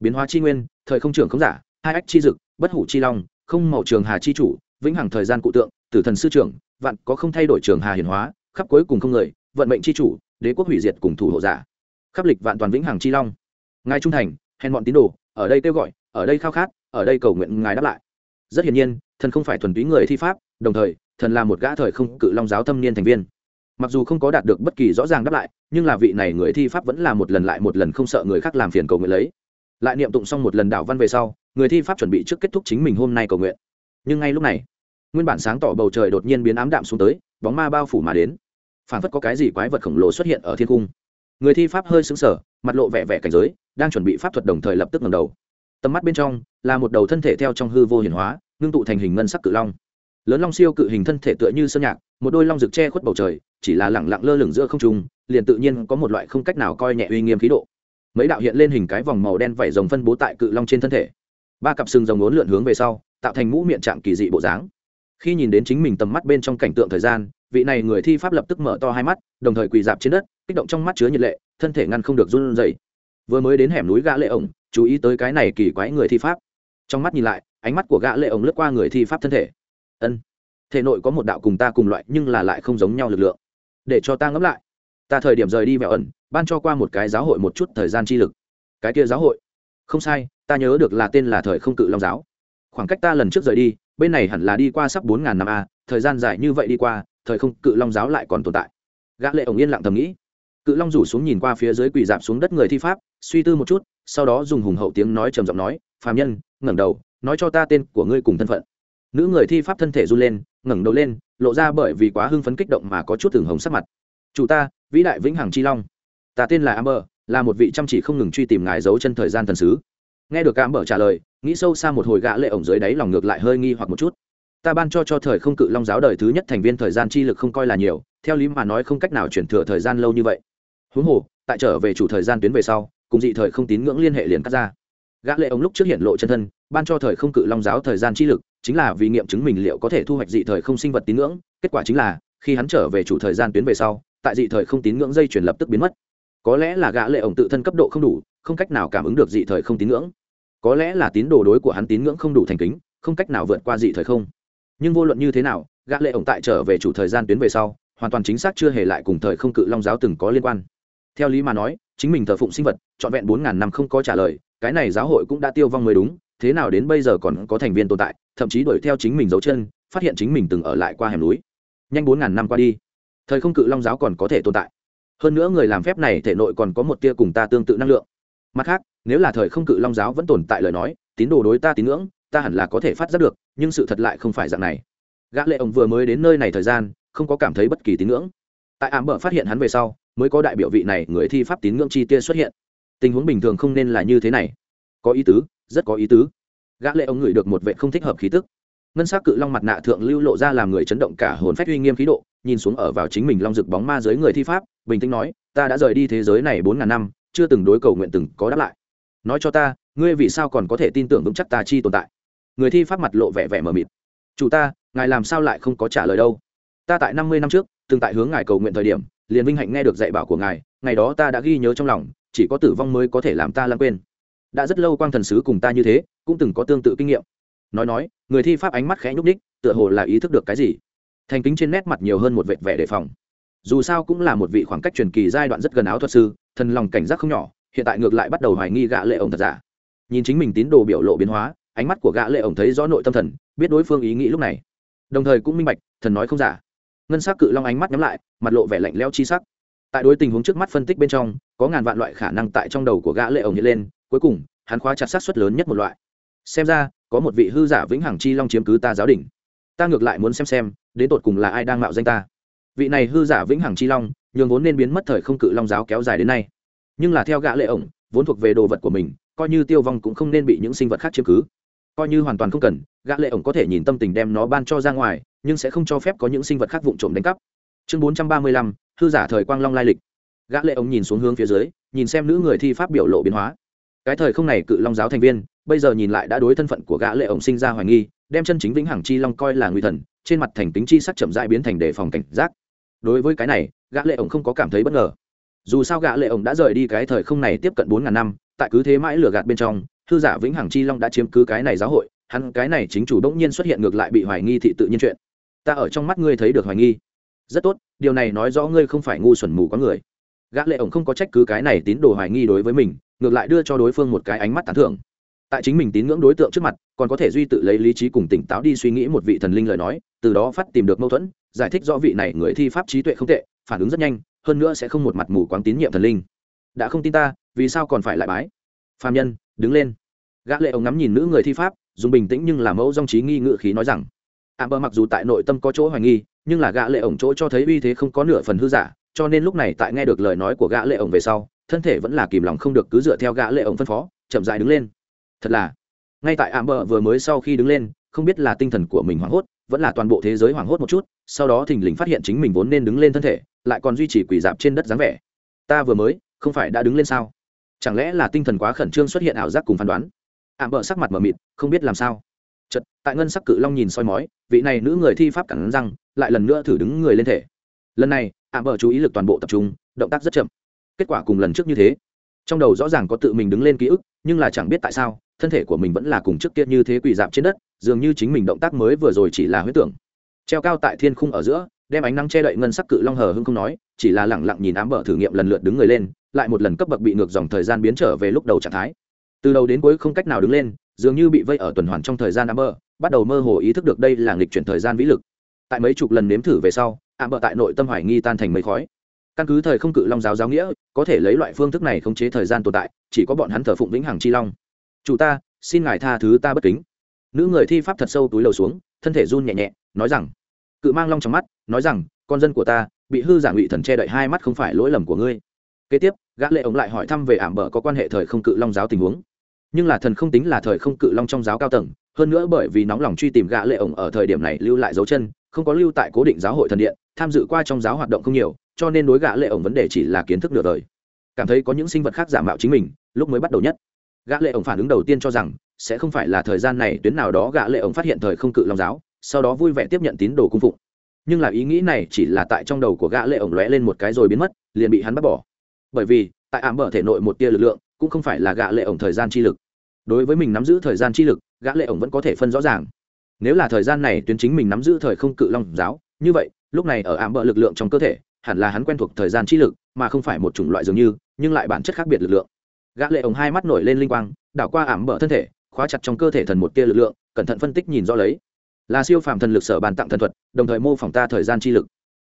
biến hóa chi nguyên, thời không trưởng không giả, hai ách chi dực, bất hủ chi long, không màu trường hà chi chủ, vĩnh hằng thời gian cụ tượng, tử thần sư trưởng, vạn có không thay đổi trường hà hiển hóa, khắp cuối cùng không người, vận mệnh chi chủ, đế quốc hủy diệt cùng thủ hộ giả. Khắp lịch vạn toàn vĩnh hằng chi long. Ngài trung thành, hèn bọn tín đồ, ở đây kêu gọi, ở đây khao khát, ở đây cầu nguyện ngài đáp lại. Rất hiển nhiên, thần không phải thuần túy người thi pháp, đồng thời, thần là một gã thời không cự long giáo thâm niên thành viên mặc dù không có đạt được bất kỳ rõ ràng đáp lại, nhưng là vị này người thi pháp vẫn là một lần lại một lần không sợ người khác làm phiền cầu nguyện lấy. Lại niệm tụng xong một lần đảo văn về sau, người thi pháp chuẩn bị trước kết thúc chính mình hôm nay cầu nguyện. Nhưng ngay lúc này, nguyên bản sáng tỏ bầu trời đột nhiên biến ám đạm xuống tới, bóng ma bao phủ mà đến. Phản phất có cái gì quái vật khổng lồ xuất hiện ở thiên cung. Người thi pháp hơi xứng sở mặt lộ vẻ vẻ cảnh giới, đang chuẩn bị pháp thuật đồng thời lập tức ngầm đầu. Tầm mắt bên trong, là một đầu thân thể theo trong hư vô hiển hóa, ngưng tụ thành hình ngân sắc cự long. Lớn long siêu cự hình thân thể tựa như sơn nhạc, một đôi long rực che khuất bầu trời chỉ là lẳng lặng lơ lửng giữa không trung, liền tự nhiên có một loại không cách nào coi nhẹ uy nghiêm khí độ. Mấy đạo hiện lên hình cái vòng màu đen vảy rồng phân bố tại cự long trên thân thể. Ba cặp sừng rồng uốn lượn hướng về sau, tạo thành mũ miệng trạng kỳ dị bộ dáng. Khi nhìn đến chính mình tầm mắt bên trong cảnh tượng thời gian, vị này người thi pháp lập tức mở to hai mắt, đồng thời quỳ dạp trên đất, kích động trong mắt chứa nhiệt lệ, thân thể ngăn không được run rẩy. Vừa mới đến hẻm núi gã lệ ổng, chú ý tới cái này kỳ quái người thi pháp. Trong mắt nhìn lại, ánh mắt của gã lệ ổng lướt qua người thi pháp thân thể. Ân, thể nội có một đạo cùng ta cùng loại, nhưng là lại không giống nhau lực lượng để cho ta ngẫm lại. Ta thời điểm rời đi vẹo ẩn, ban cho qua một cái giáo hội một chút thời gian chi lực. Cái kia giáo hội? Không sai, ta nhớ được là tên là thời không cự long giáo. Khoảng cách ta lần trước rời đi, bên này hẳn là đi qua sắp bốn ngàn năm a, thời gian dài như vậy đi qua, thời không cự long giáo lại còn tồn tại. Gã lệ ổng yên lặng thầm nghĩ. Cự long rủ xuống nhìn qua phía dưới quỳ dạp xuống đất người thi pháp, suy tư một chút, sau đó dùng hùng hậu tiếng nói trầm giọng nói, phàm nhân, ngẩng đầu, nói cho ta tên của ngươi cùng thân phận. Nữ người thi pháp thân thể run lên ngẩng đầu lên, lộ ra bởi vì quá hưng phấn kích động mà có chút từng hồng sắc mặt. Chủ ta, vĩ đại vĩnh hằng chi long. Ta tên là amber, là một vị chăm chỉ không ngừng truy tìm ngài dấu chân thời gian thần sứ. Nghe được amber trả lời, nghĩ sâu xa một hồi gã lệ ổng dưới đáy lòng ngược lại hơi nghi hoặc một chút. Ta ban cho cho thời không cự long giáo đời thứ nhất thành viên thời gian chi lực không coi là nhiều, theo lý mà nói không cách nào chuyển thừa thời gian lâu như vậy. Huống hồ, tại trở về chủ thời gian tuyến về sau, cùng dị thời không tín ngưỡng liên hệ liền cắt ra. Gã lệ ống lúc trước hiện lộ chân thân, ban cho thời không cự long giáo thời gian chi lực chính là vì nghiệm chứng mình liệu có thể thu hoạch dị thời không sinh vật tín ngưỡng, kết quả chính là, khi hắn trở về chủ thời gian tuyến về sau, tại dị thời không tín ngưỡng dây chuyển lập tức biến mất. Có lẽ là gã lệ ổng tự thân cấp độ không đủ, không cách nào cảm ứng được dị thời không tín ngưỡng. Có lẽ là tín đồ đối của hắn tín ngưỡng không đủ thành kính, không cách nào vượt qua dị thời không. Nhưng vô luận như thế nào, gã lệ ổng tại trở về chủ thời gian tuyến về sau, hoàn toàn chính xác chưa hề lại cùng thời không cự long giáo từng có liên quan. Theo lý mà nói, chính mình thờ phụng sinh vật, trọn vẹn bốn ngàn năm không có trả lời, cái này giáo hội cũng đã tiêu vong mới đúng thế nào đến bây giờ còn có thành viên tồn tại, thậm chí đuổi theo chính mình dấu chân, phát hiện chính mình từng ở lại qua hẻm núi. Nhanh bốn ngàn năm qua đi, thời không cự long giáo còn có thể tồn tại. Hơn nữa người làm phép này thể nội còn có một tia cùng ta tương tự năng lượng. Mặt khác, nếu là thời không cự long giáo vẫn tồn tại lời nói, tín đồ đối ta tín ngưỡng, ta hẳn là có thể phát giác được, nhưng sự thật lại không phải dạng này. Gã lệ ông vừa mới đến nơi này thời gian, không có cảm thấy bất kỳ tín ngưỡng. Tại ảm bờ phát hiện hắn về sau, mới có đại biểu vị này người thi pháp tín ngưỡng chi tia xuất hiện. Tình huống bình thường không nên là như thế này. Có ý tứ rất có ý tứ. Gã lệ ông ngửi được một vệ không thích hợp khí tức. Ngân sắc cự long mặt nạ thượng lưu lộ ra làm người chấn động cả hồn phách uy nghiêm khí độ, nhìn xuống ở vào chính mình long rực bóng ma dưới người thi pháp, bình tĩnh nói, ta đã rời đi thế giới này bốn ngàn năm, chưa từng đối cầu nguyện từng có đáp lại. Nói cho ta, ngươi vì sao còn có thể tin tưởng vững chắc ta chi tồn tại? Người thi pháp mặt lộ vẻ vẻ mờ mịt. Chủ ta, ngài làm sao lại không có trả lời đâu? Ta tại năm mươi năm trước, từng tại hướng ngài cầu nguyện thời điểm, liền vinh hạnh nghe được dạy bảo của ngài, ngày đó ta đã ghi nhớ trong lòng, chỉ có tử vong mới có thể làm ta lãng quên đã rất lâu quang thần sứ cùng ta như thế, cũng từng có tương tự kinh nghiệm. Nói nói, người thi pháp ánh mắt khẽ nhúc ních tựa hồ là ý thức được cái gì. Thành kính trên nét mặt nhiều hơn một vệt vẻ đề phòng. Dù sao cũng là một vị khoảng cách truyền kỳ giai đoạn rất gần áo thuật sư, thần lòng cảnh giác không nhỏ, hiện tại ngược lại bắt đầu hoài nghi gã lệ ổng thật giả. Nhìn chính mình tín đồ biểu lộ biến hóa, ánh mắt của gã lệ ổng thấy rõ nội tâm thần, biết đối phương ý nghĩ lúc này. Đồng thời cũng minh bạch, thần nói không giả. Ngân sắc cự long ánh mắt nhắm lại, mặt lộ vẻ lạnh lẽo chi sắc. Tại đối tình huống trước mắt phân tích bên trong, có ngàn vạn loại khả năng tại trong đầu của gã lệ ổng hiện lên cuối cùng hắn khóa chặt sát suất lớn nhất một loại. Xem ra có một vị hư giả vĩnh hằng chi long chiếm cứ ta giáo đỉnh ta ngược lại muốn xem xem đến tột cùng là ai đang mạo danh ta. Vị này hư giả vĩnh hằng chi long nhường vốn nên biến mất thời không cự long giáo kéo dài đến nay. Nhưng là theo gã lệ ổng vốn thuộc về đồ vật của mình coi như tiêu vong cũng không nên bị những sinh vật khác chiếm cứ. Coi như hoàn toàn không cần gã lệ ổng có thể nhìn tâm tình đem nó ban cho ra ngoài nhưng sẽ không cho phép có những sinh vật khác vụng trộm đánh cắp. Chương 435, hư giả thời quang long lai lịch. Gã lệ ổng nhìn xuống hướng phía dưới nhìn xem nữ người thi pháp biểu lộ biến hóa cái thời không này cự long giáo thành viên, bây giờ nhìn lại đã đối thân phận của gã lệ ổng sinh ra hoài nghi, đem chân chính vĩnh hằng chi long coi là nguy thần, trên mặt thành tính chi sắc chậm rãi biến thành đề phòng cảnh giác. Đối với cái này, gã lệ ổng không có cảm thấy bất ngờ. Dù sao gã lệ ổng đã rời đi cái thời không này tiếp cận bốn ngàn năm, tại cứ thế mãi lừa gạt bên trong, thư giả vĩnh hằng chi long đã chiếm cứ cái này giáo hội, hắn cái này chính chủ động nhiên xuất hiện ngược lại bị hoài nghi thị tự nhiên chuyện. Ta ở trong mắt ngươi thấy được hoài nghi. Rất tốt, điều này nói rõ ngươi không phải ngu xuẩn mù có người gã lệ ổng không có trách cứ cái này tín đồ hoài nghi đối với mình, ngược lại đưa cho đối phương một cái ánh mắt tán thưởng. Tại chính mình tín ngưỡng đối tượng trước mặt, còn có thể duy tự lấy lý trí cùng tỉnh táo đi suy nghĩ một vị thần linh lời nói, từ đó phát tìm được mâu thuẫn, giải thích rõ vị này người thi pháp trí tuệ không tệ, phản ứng rất nhanh, hơn nữa sẽ không một mặt mù quáng tín nhiệm thần linh. Đã không tin ta, vì sao còn phải lại bái? Phạm nhân, đứng lên. Gã lệ ổng ngắm nhìn nữ người thi pháp, dùng bình tĩnh nhưng là mẫu dòng trí nghi ngự khí nói rằng, ạ, bờ mặc dù tại nội tâm có chỗ hoài nghi, nhưng là gã lệ ổng chỗ cho thấy uy thế không có nửa phần hư giả cho nên lúc này tại nghe được lời nói của gã lệ ổng về sau, thân thể vẫn là kìm lòng không được cứ dựa theo gã lệ ổng phân phó, chậm rãi đứng lên. Thật là, ngay tại ảm bờ vừa mới sau khi đứng lên, không biết là tinh thần của mình hoảng hốt, vẫn là toàn bộ thế giới hoảng hốt một chút, sau đó thình lình phát hiện chính mình vốn nên đứng lên thân thể, lại còn duy trì quỳ dạp trên đất dáng vẻ. Ta vừa mới, không phải đã đứng lên sao? Chẳng lẽ là tinh thần quá khẩn trương xuất hiện ảo giác cùng phán đoán? Ảm bợ sắc mặt mờ mịt, không biết làm sao. Chật tại ngân sắc cự long nhìn soi mói, vị này nữ người thi pháp cẳng răng, lại lần nữa thử đứng người lên thể lần này, ạ mở chú ý lực toàn bộ tập trung, động tác rất chậm. Kết quả cùng lần trước như thế. Trong đầu rõ ràng có tự mình đứng lên ký ức, nhưng là chẳng biết tại sao, thân thể của mình vẫn là cùng trước kia như thế quỳ dạp trên đất, dường như chính mình động tác mới vừa rồi chỉ là huyết tưởng. Treo cao tại thiên khung ở giữa, đem ánh nắng che đậy ngân sắc cự long hờ hưng không nói, chỉ là lẳng lặng nhìn ám bờ thử nghiệm lần lượt đứng người lên, lại một lần cấp bậc bị ngược dòng thời gian biến trở về lúc đầu trạng thái. Từ đầu đến cuối không cách nào đứng lên, dường như bị vây ở tuần hoàn trong thời gian ám bờ, bắt đầu mơ hồ ý thức được đây là nghịch chuyển thời gian vĩ lực. Tại mấy chục lần nếm thử về sau ảm bờ tại nội tâm hoài nghi tan thành mấy khói. Căn cứ thời không cự long giáo giáo nghĩa, có thể lấy loại phương thức này khống chế thời gian tồn tại, chỉ có bọn hắn thờ phụng vĩnh hằng chi long. Chủ ta, xin ngài tha thứ ta bất kính. Nữ người thi pháp thật sâu túi lầu xuống, thân thể run nhẹ nhẹ, nói rằng, cự mang long trong mắt, nói rằng, con dân của ta, bị hư giả ngụy thần che đậy hai mắt không phải lỗi lầm của ngươi. Kế tiếp, gã lệ ống lại hỏi thăm về ảm bờ có quan hệ thời không cự long giáo tình huống. Nhưng là thần không tính là thời không cự long trong giáo cao tầng, hơn nữa bởi vì nóng lòng truy tìm gã lệ ống ở thời điểm này lưu lại dấu chân, không có lưu tại cố định giáo hội thần điện tham dự qua trong giáo hoạt động không nhiều, cho nên đối gã lệ ổng vấn đề chỉ là kiến thức nửa đời. Cảm thấy có những sinh vật khác giả mạo chính mình, lúc mới bắt đầu nhất. Gã lệ ổng phản ứng đầu tiên cho rằng, sẽ không phải là thời gian này tuyến nào đó gã lệ ổng phát hiện thời không cự long giáo, sau đó vui vẻ tiếp nhận tín đồ cung phụng. Nhưng là ý nghĩ này chỉ là tại trong đầu của gã lệ ổng lóe lên một cái rồi biến mất, liền bị hắn bắt bỏ. Bởi vì, tại ảm bờ thể nội một tia lực lượng, cũng không phải là gã lệ ổng thời gian chi lực. Đối với mình nắm giữ thời gian chi lực, gã lệ ổng vẫn có thể phân rõ ràng. Nếu là thời gian này tuyến chính mình nắm giữ thời không cự long giáo, như vậy lúc này ở ảm bỡ lực lượng trong cơ thể, hẳn là hắn quen thuộc thời gian chi lực, mà không phải một chủng loại dường như, nhưng lại bản chất khác biệt lực lượng. Gã lệ ống hai mắt nổi lên linh quang, đảo qua ảm bỡ thân thể, khóa chặt trong cơ thể thần một tia lực lượng, cẩn thận phân tích nhìn rõ lấy. Là siêu phàm thần lực sở bàn tặng thần thuật, đồng thời mô phỏng ta thời gian chi lực.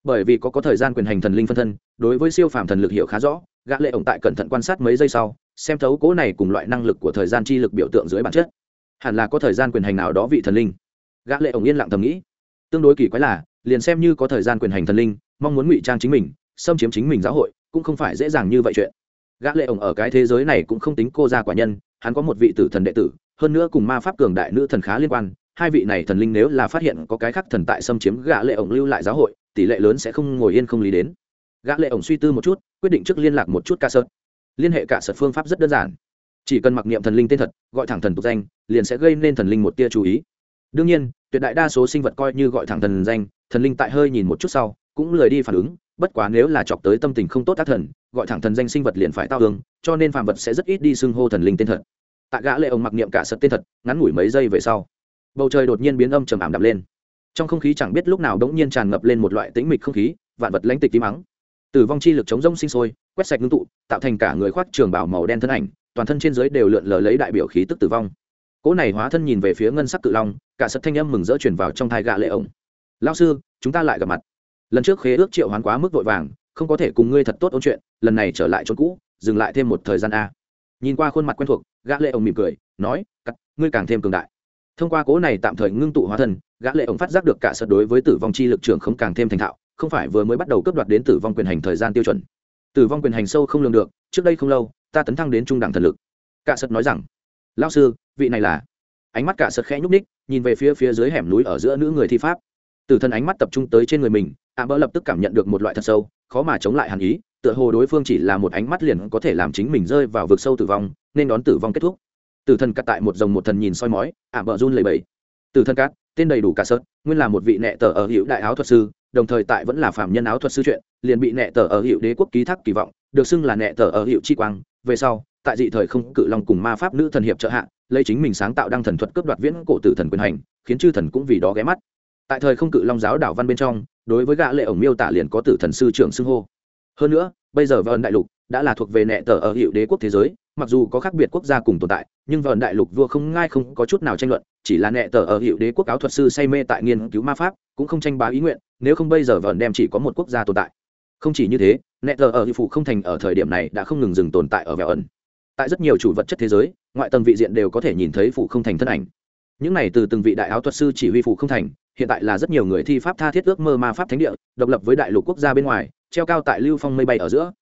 Bởi vì có có thời gian quyền hành thần linh phân thân, đối với siêu phàm thần lực hiểu khá rõ, gã lệ ổng tại cẩn thận quan sát mấy giây sau, xem thấu cố này cùng loại năng lực của thời gian chi lực biểu tượng dưới bản chất. Hẳn là có thời gian quyền hành nào đó vị thần linh. Gã lệ ổng yên lặng thầm nghĩ. Tương đối kỳ quái là liền xem như có thời gian quyền hành thần linh, mong muốn ngụy trang chính mình, xâm chiếm chính mình giáo hội, cũng không phải dễ dàng như vậy chuyện. Gã lệ ổng ở cái thế giới này cũng không tính cô gia quả nhân, hắn có một vị tử thần đệ tử, hơn nữa cùng ma pháp cường đại nữ thần khá liên quan, hai vị này thần linh nếu là phát hiện có cái khác thần tại xâm chiếm gã lệ ổng lưu lại giáo hội, tỷ lệ lớn sẽ không ngồi yên không lý đến. Gã lệ ổng suy tư một chút, quyết định trước liên lạc một chút ca sơn. liên hệ cả sật phương pháp rất đơn giản. Chỉ cần mặc niệm thần linh tên thật, gọi thẳng thần tục danh, liền sẽ gây nên thần linh một tia chú ý đương nhiên, tuyệt đại đa số sinh vật coi như gọi thẳng thần danh, thần linh tại hơi nhìn một chút sau, cũng lười đi phản ứng, bất quá nếu là chọc tới tâm tình không tốt tác thần, gọi thẳng thần danh sinh vật liền phải tao hương cho nên phàm vật sẽ rất ít đi xưng hô thần linh tên thật. Tại gã lệ ông mặc niệm cả sật tên thật, ngắn ngủi mấy giây về sau, bầu trời đột nhiên biến âm trầm ảm đạm lên. Trong không khí chẳng biết lúc nào đống nhiên tràn ngập lên một loại tĩnh mịch không khí, vạn vật lãnh tịch tí mắng. Tử vong chi lực chống rông sinh sôi, quét sạch ngưng tụ, tạo thành cả người khoác trường bảo màu đen thân ảnh, toàn thân trên dưới đều lượn lờ lấy đại biểu khí tức tử vong cỗ này hóa thân nhìn về phía ngân sắc cự long, cả sật thanh âm mừng rỡ chuyển vào trong thai gạ lệ ổng lao sư, chúng ta lại gặp mặt. Lần trước khế ước triệu hoán quá mức vội vàng, không có thể cùng ngươi thật tốt ôn chuyện, lần này trở lại chỗ cũ, dừng lại thêm một thời gian a. Nhìn qua khuôn mặt quen thuộc, gã lệ ổng mỉm cười, nói, cắt, ngươi càng thêm cường đại. Thông qua cố này tạm thời ngưng tụ hóa thân, gã lệ ổng phát giác được cả sật đối với tử vong chi lực trưởng không càng thêm thành thạo, không phải vừa mới bắt đầu cướp đoạt đến tử vong quyền hành thời gian tiêu chuẩn. Tử vong quyền hành sâu không lường được, trước đây không lâu, ta tấn thăng đến trung đẳng thần lực. Cả sật nói rằng, lão sư vị này là. Ánh mắt cả sật khẽ nhúc ních nhìn về phía phía dưới hẻm núi ở giữa nữ người thi pháp. Từ thân ánh mắt tập trung tới trên người mình, ạ bỡ lập tức cảm nhận được một loại thật sâu, khó mà chống lại hàn ý, tựa hồ đối phương chỉ là một ánh mắt liền có thể làm chính mình rơi vào vực sâu tử vong, nên đón tử vong kết thúc. Tử thần cắt tại một dòng một thần nhìn soi mói, ạ bỡ run lầy bẫy tử thần cát tên đầy đủ cả sớt, nguyên là một vị nệ tờ ở hiệu đại áo thuật sư, đồng thời tại vẫn là phạm nhân áo thuật sư chuyện, liền bị nệ tờ ở hiệu đế quốc ký thác kỳ vọng, được xưng là nệ tờ ở hiệu chi quang. Về sau, tại dị thời không cự long cùng ma pháp nữ thần hiệp trợ hạ lấy chính mình sáng tạo đăng thần thuật cướp đoạt viễn cổ tử thần quyền hành, khiến chư thần cũng vì đó ghé mắt. Tại thời không cự long giáo đảo văn bên trong, đối với gã lệ ổng miêu tả liền có tử thần sư trưởng xưng hô. Hơn nữa, bây giờ vân đại lục đã là thuộc về nệ tờ ở hiệu đế quốc thế giới, mặc dù có khác biệt quốc gia cùng tồn tại, nhưng vân đại lục vua không ngai không có chút nào tranh luận, chỉ là nệ tờ ở hiệu đế quốc áo thuật sư say mê tại nghiên cứu ma pháp, cũng không tranh bá ý nguyện, nếu không bây giờ vân đem chỉ có một quốc gia tồn tại. Không chỉ như thế, nệ tờ ở hiệu phụ không thành ở thời điểm này đã không ngừng dừng tồn tại ở vẹo ẩn tại rất nhiều chủ vật chất thế giới, ngoại tầng vị diện đều có thể nhìn thấy phụ không thành thân ảnh. Những này từ từng vị đại áo thuật sư chỉ huy phụ không thành, hiện tại là rất nhiều người thi pháp tha thiết ước mơ ma pháp thánh địa, độc lập với đại lục quốc gia bên ngoài, treo cao tại lưu phong mây bay ở giữa.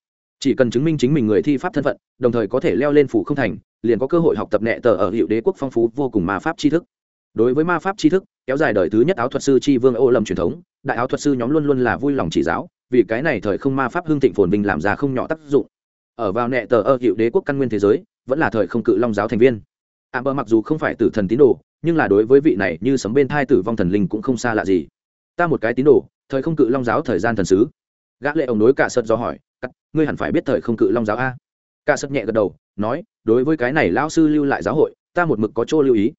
Chỉ cần chứng minh chính mình người thi pháp thân phận, đồng thời có thể leo lên phủ không thành, liền có cơ hội học tập nhẹ tờ ở hiệu đế quốc phong phú vô cùng ma pháp tri thức. Đối với ma pháp tri thức, kéo dài đời thứ nhất áo thuật sư tri vương ô lâm truyền thống, đại áo thuật sư nhóm luôn luôn là vui lòng chỉ giáo, vì cái này thời không ma pháp hương thịnh phồn vinh làm ra không nhỏ tác dụng ở vào nệ tờ ở hiệu đế quốc căn nguyên thế giới, vẫn là thời không cự long giáo thành viên. Ạ bờ mặc dù không phải tử thần tín đồ, nhưng là đối với vị này như sấm bên thai tử vong thần linh cũng không xa lạ gì. Ta một cái tín đồ, thời không cự long giáo thời gian thần sứ. Gã lệ ông đối cả sật do hỏi, cắt, ngươi hẳn phải biết thời không cự long giáo a? Cả sật nhẹ gật đầu, nói, đối với cái này lão sư lưu lại giáo hội, ta một mực có chỗ lưu ý.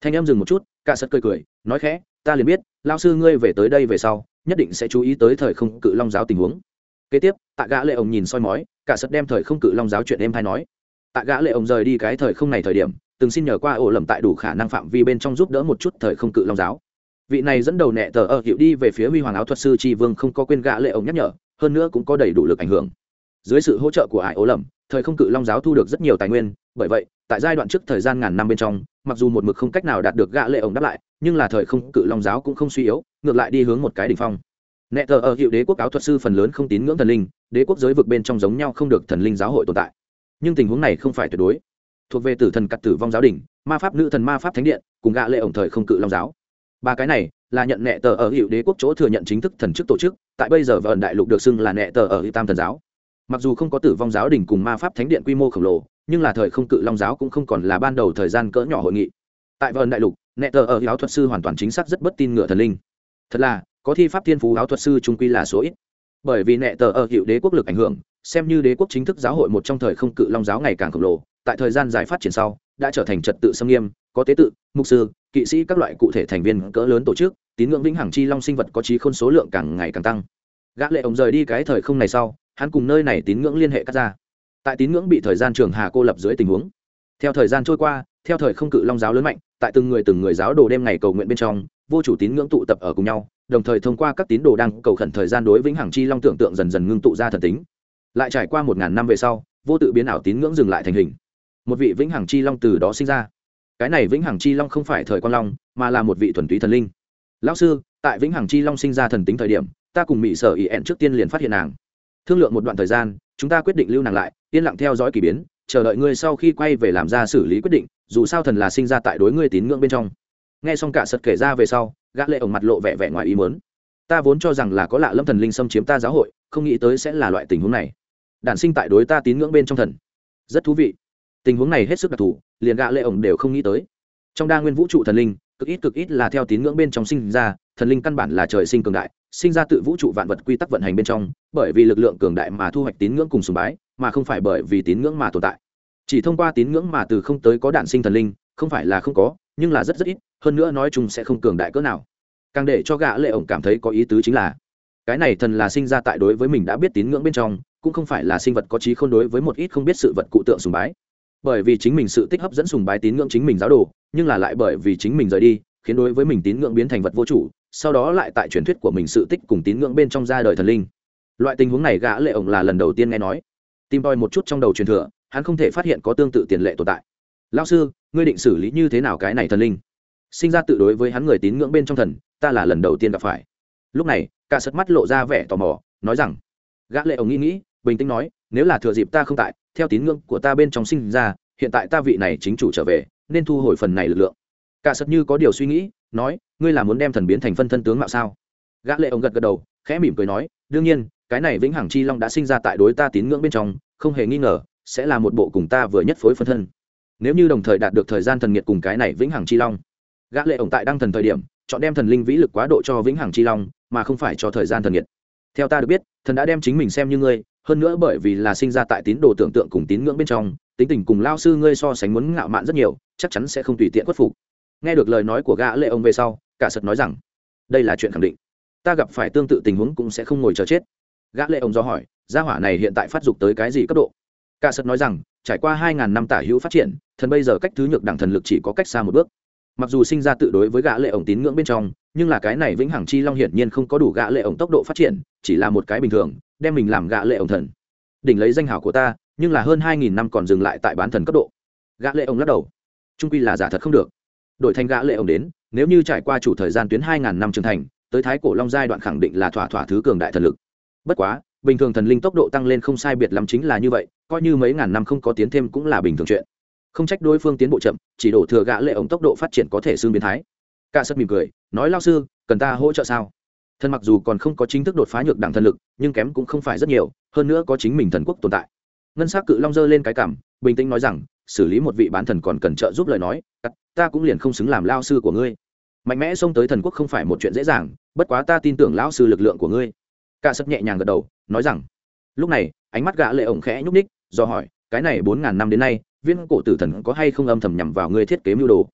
Thanh em dừng một chút, cả sật cười cười, nói khẽ, ta liền biết, lão sư ngươi về tới đây về sau, nhất định sẽ chú ý tới thời không cự long giáo tình huống kế tiếp, tạ gã lệ ông nhìn soi mói, cả sật đem thời không cự long giáo chuyện em hay nói. Tạ gã lệ ông rời đi cái thời không này thời điểm, từng xin nhờ qua ổ lầm tại đủ khả năng phạm vi bên trong giúp đỡ một chút thời không cự long giáo. Vị này dẫn đầu nẹ tờ ở hiệu đi về phía huy hoàng áo thuật sư tri vương không có quên gã lệ ông nhắc nhở, hơn nữa cũng có đầy đủ lực ảnh hưởng. Dưới sự hỗ trợ của ải ố lầm, thời không cự long giáo thu được rất nhiều tài nguyên, bởi vậy, tại giai đoạn trước thời gian ngàn năm bên trong, mặc dù một mực không cách nào đạt được gã lệ ổng đáp lại, nhưng là thời không cự long giáo cũng không suy yếu, ngược lại đi hướng một cái đỉnh phong nẹ thờ ở hiệu đế quốc áo thuật sư phần lớn không tín ngưỡng thần linh, đế quốc giới vực bên trong giống nhau không được thần linh giáo hội tồn tại. Nhưng tình huống này không phải tuyệt đối. Thuộc về tử thần cắt tử vong giáo đình, ma pháp nữ thần ma pháp thánh điện, cùng gã lệ ổng thời không cự long giáo. Ba cái này là nhận nẹ tờ ở hiệu đế quốc chỗ thừa nhận chính thức thần chức tổ chức, tại bây giờ và ẩn đại lục được xưng là nẹ tờ ở hiệu tam thần giáo. Mặc dù không có tử vong giáo đình cùng ma pháp thánh điện quy mô khổng lồ, nhưng là thời không cự long giáo cũng không còn là ban đầu thời gian cỡ nhỏ hội nghị. Tại vân đại lục, nẹ tờ ở giáo thuật sư hoàn toàn chính xác rất bất tin ngựa thần linh. Thật là có thi pháp thiên phú áo thuật sư trung quy là số ít. Bởi vì nẹ tờ ở hiệu đế quốc lực ảnh hưởng, xem như đế quốc chính thức giáo hội một trong thời không cự long giáo ngày càng khổng lồ, tại thời gian dài phát triển sau, đã trở thành trật tự xâm nghiêm, có tế tự, mục sư, kỵ sĩ các loại cụ thể thành viên cỡ lớn tổ chức, tín ngưỡng vĩnh hằng chi long sinh vật có trí khôn số lượng càng ngày càng tăng. Gã lệ ổng rời đi cái thời không này sau, hắn cùng nơi này tín ngưỡng liên hệ cắt ra. Tại tín ngưỡng bị thời gian trường hà cô lập dưới tình huống. Theo thời gian trôi qua, theo thời không cự long giáo lớn mạnh, tại từng người từng người giáo đồ đêm ngày cầu nguyện bên trong, vô chủ tín ngưỡng tụ tập ở cùng nhau đồng thời thông qua các tín đồ đang cầu khẩn thời gian đối vĩnh hằng chi long tưởng tượng dần dần ngưng tụ ra thần tính. Lại trải qua một ngàn năm về sau, vô tự biến ảo tín ngưỡng dừng lại thành hình. Một vị vĩnh hằng chi long từ đó sinh ra. Cái này vĩnh hằng chi long không phải thời quan long, mà là một vị thuần túy thần linh. Lão sư, tại vĩnh hằng chi long sinh ra thần tính thời điểm, ta cùng mỹ sở ý ẹn trước tiên liền phát hiện nàng. Thương lượng một đoạn thời gian, chúng ta quyết định lưu nàng lại, yên lặng theo dõi k ỳ biến, chờ đợi ngươi sau khi quay về làm ra xử lý quyết định, dù sao thần là sinh ra tại đối ngươi tín ngưỡng bên trong nghe xong cả sật kể ra về sau, gã lệ ổng mặt lộ vẻ vẻ ngoài ý muốn. ta vốn cho rằng là có lạ lâm thần linh xâm chiếm ta giáo hội, không nghĩ tới sẽ là loại tình huống này. Đản sinh tại đối ta tín ngưỡng bên trong thần. Rất thú vị. Tình huống này hết sức đặc thù, liền gã lệ ổng đều không nghĩ tới. Trong đa nguyên vũ trụ thần linh, cực ít cực ít là theo tín ngưỡng bên trong sinh ra, thần linh căn bản là trời sinh cường đại, sinh ra tự vũ trụ vạn vật quy tắc vận hành bên trong, bởi vì lực lượng cường đại mà thu hoạch tín ngưỡng cùng sùng bái, mà không phải bởi vì tín ngưỡng mà tồn tại. Chỉ thông qua tín ngưỡng mà từ không tới có đản sinh thần linh, không phải là không có nhưng là rất rất ít, hơn nữa nói chung sẽ không cường đại cỡ nào. Càng để cho gã lệ ổng cảm thấy có ý tứ chính là, cái này thần là sinh ra tại đối với mình đã biết tín ngưỡng bên trong, cũng không phải là sinh vật có trí khôn đối với một ít không biết sự vật cụ tượng sùng bái. Bởi vì chính mình sự tích hấp dẫn sùng bái tín ngưỡng chính mình giáo đồ, nhưng là lại bởi vì chính mình rời đi, khiến đối với mình tín ngưỡng biến thành vật vô chủ, sau đó lại tại truyền thuyết của mình sự tích cùng tín ngưỡng bên trong ra đời thần linh. Loại tình huống này gã lệ ổng là lần đầu tiên nghe nói. Tìm tòi một chút trong đầu truyền thừa, hắn không thể phát hiện có tương tự tiền lệ tồn tại lao sư, ngươi định xử lý như thế nào cái này thần linh? Sinh ra tự đối với hắn người tín ngưỡng bên trong thần, ta là lần đầu tiên gặp phải. Lúc này, cả sật mắt lộ ra vẻ tò mò, nói rằng, gã lệ ổng nghĩ nghĩ, bình tĩnh nói, nếu là thừa dịp ta không tại, theo tín ngưỡng của ta bên trong sinh ra, hiện tại ta vị này chính chủ trở về, nên thu hồi phần này lực lượng. Cả sật như có điều suy nghĩ, nói, ngươi là muốn đem thần biến thành phân thân tướng mạo sao? Gã lệ ổng gật gật đầu, khẽ mỉm cười nói, đương nhiên, cái này vĩnh hằng chi long đã sinh ra tại đối ta tín ngưỡng bên trong, không hề nghi ngờ, sẽ là một bộ cùng ta vừa nhất phối phân thân nếu như đồng thời đạt được thời gian thần nghiệt cùng cái này vĩnh hằng chi long. Gã lệ ổng tại đăng thần thời điểm, chọn đem thần linh vĩ lực quá độ cho vĩnh hằng chi long, mà không phải cho thời gian thần nghiệt theo ta được biết, thần đã đem chính mình xem như ngươi, hơn nữa bởi vì là sinh ra tại tín đồ tưởng tượng cùng tín ngưỡng bên trong, tính tình cùng lao sư ngươi so sánh muốn ngạo mạn rất nhiều, chắc chắn sẽ không tùy tiện khuất phục. Nghe được lời nói của gã lệ ông về sau, cả sật nói rằng, đây là chuyện khẳng định. Ta gặp phải tương tự tình huống cũng sẽ không ngồi chờ chết. Gã lệ ông do hỏi, gia hỏa này hiện tại phát dục tới cái gì cấp độ? Cả sật nói rằng trải qua hai ngàn năm tả hữu phát triển, thần bây giờ cách thứ nhược đẳng thần lực chỉ có cách xa một bước. Mặc dù sinh ra tự đối với gã lệ ổng tín ngưỡng bên trong, nhưng là cái này vĩnh hằng chi long hiển nhiên không có đủ gã lệ ổng tốc độ phát triển, chỉ là một cái bình thường, đem mình làm gã lệ ổng thần. Đỉnh lấy danh hào của ta, nhưng là hơn hai nghìn năm còn dừng lại tại bán thần cấp độ. Gã lệ ổng lắc đầu. Trung quy là giả thật không được. Đổi thành gã lệ ổng đến, nếu như trải qua chủ thời gian tuyến hai ngàn năm trưởng thành, tới thái cổ long giai đoạn khẳng định là thỏa thỏa thứ cường đại thần lực. Bất quá, bình thường thần linh tốc độ tăng lên không sai biệt lắm chính là như vậy coi như mấy ngàn năm không có tiến thêm cũng là bình thường chuyện. Không trách đối phương tiến bộ chậm, chỉ đổ thừa gã lệ ổng tốc độ phát triển có thể xương biến thái. Cả sất mỉm cười, nói lao sư, cần ta hỗ trợ sao? Thần mặc dù còn không có chính thức đột phá nhược đẳng thần lực, nhưng kém cũng không phải rất nhiều, hơn nữa có chính mình thần quốc tồn tại. Ngân s á c cự long dơ lên cái cảm, bình tĩnh nói rằng, xử lý một vị bán thần còn cần trợ giúp lời nói, ta cũng liền không xứng làm lao sư của ngươi. Mạnh mẽ xông tới thần quốc không phải một chuyện dễ dàng, bất quá ta tin tưởng lão sư lực lượng của ngươi. Cả sấp nhẹ nhàng gật đầu, nói rằng, lúc này, ánh mắt gã lệ ổng khẽ nhúc ních do hỏi, cái này bốn ngàn năm đến nay, viên cổ tử thần có hay không âm thầm nhằm vào ngươi thiết kế mưu đồ?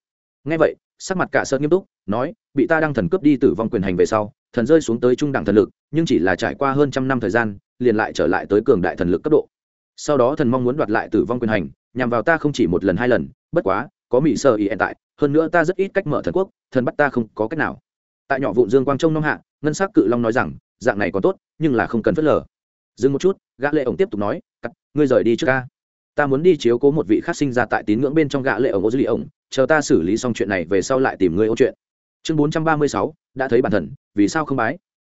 Ngay vậy, sắc mặt cả sơn nghiêm túc, nói, bị ta đang thần cướp đi tử vong quyền hành về sau, thần rơi xuống tới trung đẳng thần lực, nhưng chỉ là trải qua hơn trăm năm thời gian, liền lại trở lại tới cường đại thần lực cấp độ. Sau đó thần mong muốn đoạt lại tử vong quyền hành, nhằm vào ta không chỉ một lần hai lần, bất quá, có mỹ sơ ý hiện tại, hơn nữa ta rất ít cách mở thần quốc, thần bắt ta không có cách nào. Tại nhỏ vụn dương quang trông nông hạ, ngân sắc cự long nói rằng, dạng này còn tốt, nhưng là không cần phớt lờ. Dừng một chút, gã lệ ổng tiếp tục nói, cắt ngươi rời đi trước ca. Ta muốn đi chiếu cố một vị khác sinh ra tại tín ngưỡng bên trong gã lệ ổng ô dư lì ổng, chờ ta xử lý xong chuyện này về sau lại tìm ngươi ô chuyện. Chương bốn trăm ba mươi sáu, đã thấy bản thần, vì sao không bái?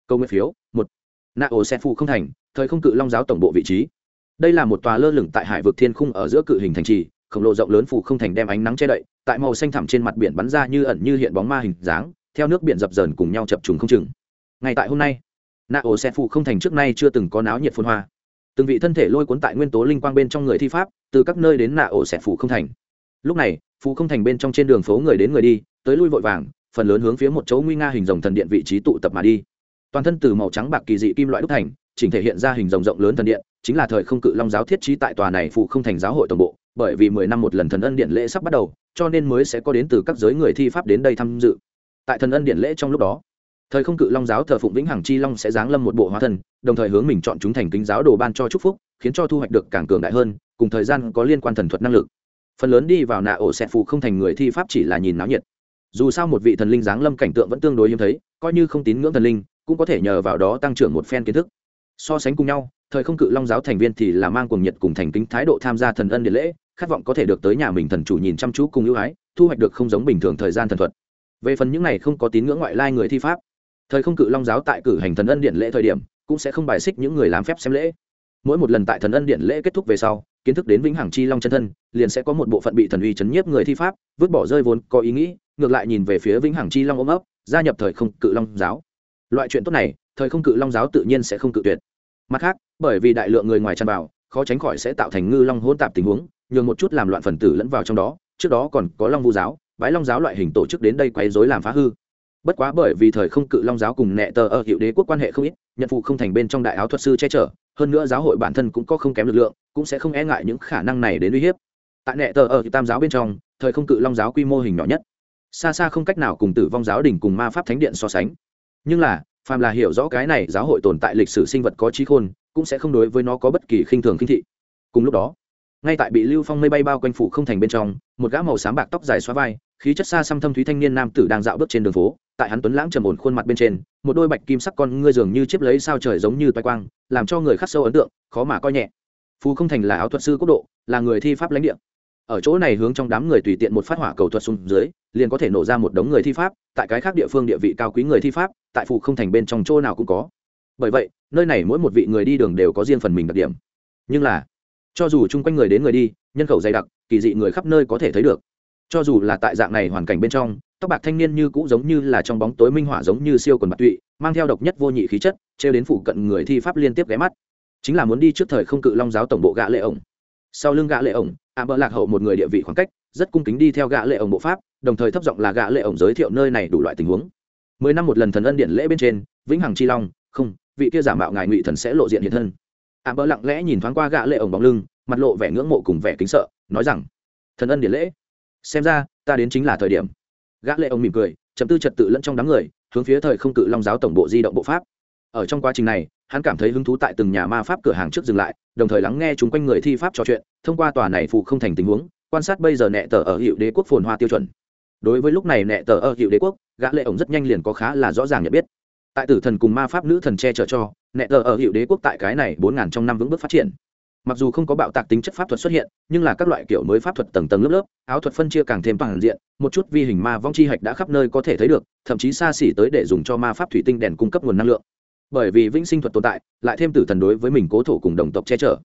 Câu nguyên phiếu, một. Nạ ổ xe phụ không thành, thời không cự long giáo tổng bộ vị trí. Đây là một tòa lơ lửng tại hải vực thiên khung ở giữa cự hình thành trì, khổng lồ rộng lớn phụ không thành đem ánh nắng che đậy, tại màu xanh thẳm trên mặt biển bắn ra như ẩn như hiện bóng ma hình dáng, theo nước biển dập dờn cùng nhau chập trùng không chừng. Ngay tại hôm nay, nạ ổ xe phụ không thành trước nay chưa từng có náo nhiệt phun hoa từng vị thân thể lôi cuốn tại nguyên tố linh quang bên trong người thi pháp, từ các nơi đến nạ ổ xẹt phụ không thành. Lúc này phụ không thành bên trong trên đường phố người đến người đi, tới lui vội vàng, phần lớn hướng phía một chỗ nguy nga hình rồng thần điện vị trí tụ tập mà đi. Toàn thân từ màu trắng bạc kỳ dị kim loại đúc thành, chỉnh thể hiện ra hình rồng rộng lớn thần điện, chính là thời không cự long giáo thiết trí tại tòa này phụ không thành giáo hội tổng bộ, bởi vì mười năm một lần thần ân điện lễ sắp bắt đầu, cho nên mới sẽ có đến từ các giới người thi pháp đến đây tham dự. Tại thần ân điện lễ trong lúc đó thời không cự long giáo thờ phụng vĩnh hằng chi long sẽ giáng lâm một bộ hóa thân, đồng thời hướng mình chọn chúng thành kính giáo đồ ban cho chúc phúc, khiến cho thu hoạch được càng cường đại hơn, cùng thời gian có liên quan thần thuật năng lực. Phần lớn đi vào nạ ổ xẹt phụ không thành người thi pháp chỉ là nhìn náo nhiệt. Dù sao một vị thần linh giáng lâm cảnh tượng vẫn tương đối hiếm thấy, coi như không tín ngưỡng thần linh, cũng có thể nhờ vào đó tăng trưởng một phen kiến thức. So sánh cùng nhau, thời không cự long giáo thành viên thì là mang cuồng nhiệt cùng thành kính thái độ tham gia thần ân điện lễ, khát vọng có thể được tới nhà mình thần chủ nhìn chăm chú cùng ưu ái, thu hoạch được không giống bình thường thời gian thần thuật. Về phần những này không có tín ngưỡng ngoại lai người thi pháp thời không cự long giáo tại cử hành thần ân điện lễ thời điểm, cũng sẽ không bài xích những người làm phép xem lễ. Mỗi một lần tại thần ân điện lễ kết thúc về sau, kiến thức đến vĩnh hằng chi long chân thân, liền sẽ có một bộ phận bị thần uy chấn nhiếp người thi pháp, vứt bỏ rơi vốn, có ý nghĩ, ngược lại nhìn về phía vĩnh hằng chi long ôm ấp, gia nhập thời không cự long giáo. Loại chuyện tốt này, thời không cự long giáo tự nhiên sẽ không cự tuyệt. Mặt khác, bởi vì đại lượng người ngoài tràn vào, khó tránh khỏi sẽ tạo thành ngư long hỗn tạp tình huống, nhường một chút làm loạn phần tử lẫn vào trong đó, trước đó còn có long vu giáo, bái long giáo loại hình tổ chức đến đây quấy rối làm phá hư bất quá bởi vì thời không cự long giáo cùng nệ tờ ở hiệu đế quốc quan hệ không ít, nhận phụ không thành bên trong đại áo thuật sư che chở, hơn nữa giáo hội bản thân cũng có không kém lực lượng, cũng sẽ không e ngại những khả năng này đến uy hiếp. Tại nệ tờ ở tam giáo bên trong, thời không cự long giáo quy mô hình nhỏ nhất. Xa xa không cách nào cùng tử vong giáo đình cùng ma pháp thánh điện so sánh. Nhưng là, phàm là hiểu rõ cái này giáo hội tồn tại lịch sử sinh vật có trí khôn, cũng sẽ không đối với nó có bất kỳ khinh thường khinh thị. Cùng lúc đó ngay tại bị lưu phong mây bay bao quanh phủ không thành bên trong, một gã màu xám bạc tóc dài xóa vai, khí chất xa xăm thâm thúy thanh niên nam tử đang dạo bước trên đường phố, tại hắn tuấn lãng trầm ổn khuôn mặt bên trên, một đôi bạch kim sắc con ngươi dường như chiếp lấy sao trời giống như toai quang, làm cho người khắc sâu ấn tượng, khó mà coi nhẹ. Phù không thành là áo thuật sư quốc độ, là người thi pháp lãnh địa. Ở chỗ này hướng trong đám người tùy tiện một phát hỏa cầu thuật xuống dưới, liền có thể nổ ra một đống người thi pháp, tại cái khác địa phương địa vị cao quý người thi pháp, tại phù không thành bên trong chỗ nào cũng có. Bởi vậy, nơi này mỗi một vị người đi đường đều có riêng phần mình đặc điểm. Nhưng là cho dù chung quanh người đến người đi, nhân khẩu dày đặc, kỳ dị người khắp nơi có thể thấy được. Cho dù là tại dạng này hoàn cảnh bên trong, tóc bạc thanh niên như cũ giống như là trong bóng tối minh họa giống như siêu quần bạc tụy, mang theo độc nhất vô nhị khí chất, trêu đến phụ cận người thi pháp liên tiếp ghé mắt. Chính là muốn đi trước thời không cự long giáo tổng bộ gã lệ ổng. Sau lưng gã lệ ổng, ạ bỡ lạc hậu một người địa vị khoảng cách, rất cung kính đi theo gã lệ ổng bộ pháp, đồng thời thấp giọng là gã lệ ổng giới thiệu nơi này đủ loại tình huống. Mười năm một lần thần ân điện lễ bên trên, vĩnh hằng chi long, không, vị kia giả mạo ngài ngụy thần sẽ lộ diện hiện thân ạ bỡ lặng lẽ nhìn thoáng qua gã lệ ổng bóng lưng, mặt lộ vẻ ngưỡng mộ cùng vẻ kính sợ, nói rằng, thần ân điện lễ. Xem ra, ta đến chính là thời điểm. Gã lệ ổng mỉm cười chậm tư trật tự lẫn trong đám người, hướng phía thời không cự long giáo tổng bộ di động bộ pháp. Ở trong quá trình này, hắn cảm thấy hứng thú tại từng nhà ma pháp cửa hàng trước dừng lại, đồng thời lắng nghe chúng quanh người thi pháp trò chuyện, thông qua tòa này phụ không thành tình huống, quan sát bây giờ nệ tờ ở hiệu đế quốc phồn hoa tiêu chuẩn. Đối với lúc này nệ tờ ở hiệu đế quốc, gã lệ ổng rất nhanh liền có khá là rõ ràng nhận biết tại tử thần cùng ma pháp nữ thần che chở cho nệ tờ ở hiệu đế quốc tại cái này bốn ngàn trong năm vững bước phát triển. Mặc dù không có bạo tạc tính chất pháp thuật xuất hiện, nhưng là các loại kiểu mới pháp thuật tầng tầng lớp lớp, áo thuật phân chia càng thêm toàn diện, một chút vi hình ma vong chi hạch đã khắp nơi có thể thấy được, thậm chí xa xỉ tới để dùng cho ma pháp thủy tinh đèn cung cấp nguồn năng lượng. Bởi vì vĩnh sinh thuật tồn tại, lại thêm tử thần đối với mình cố thổ cùng đồng tộc che chở.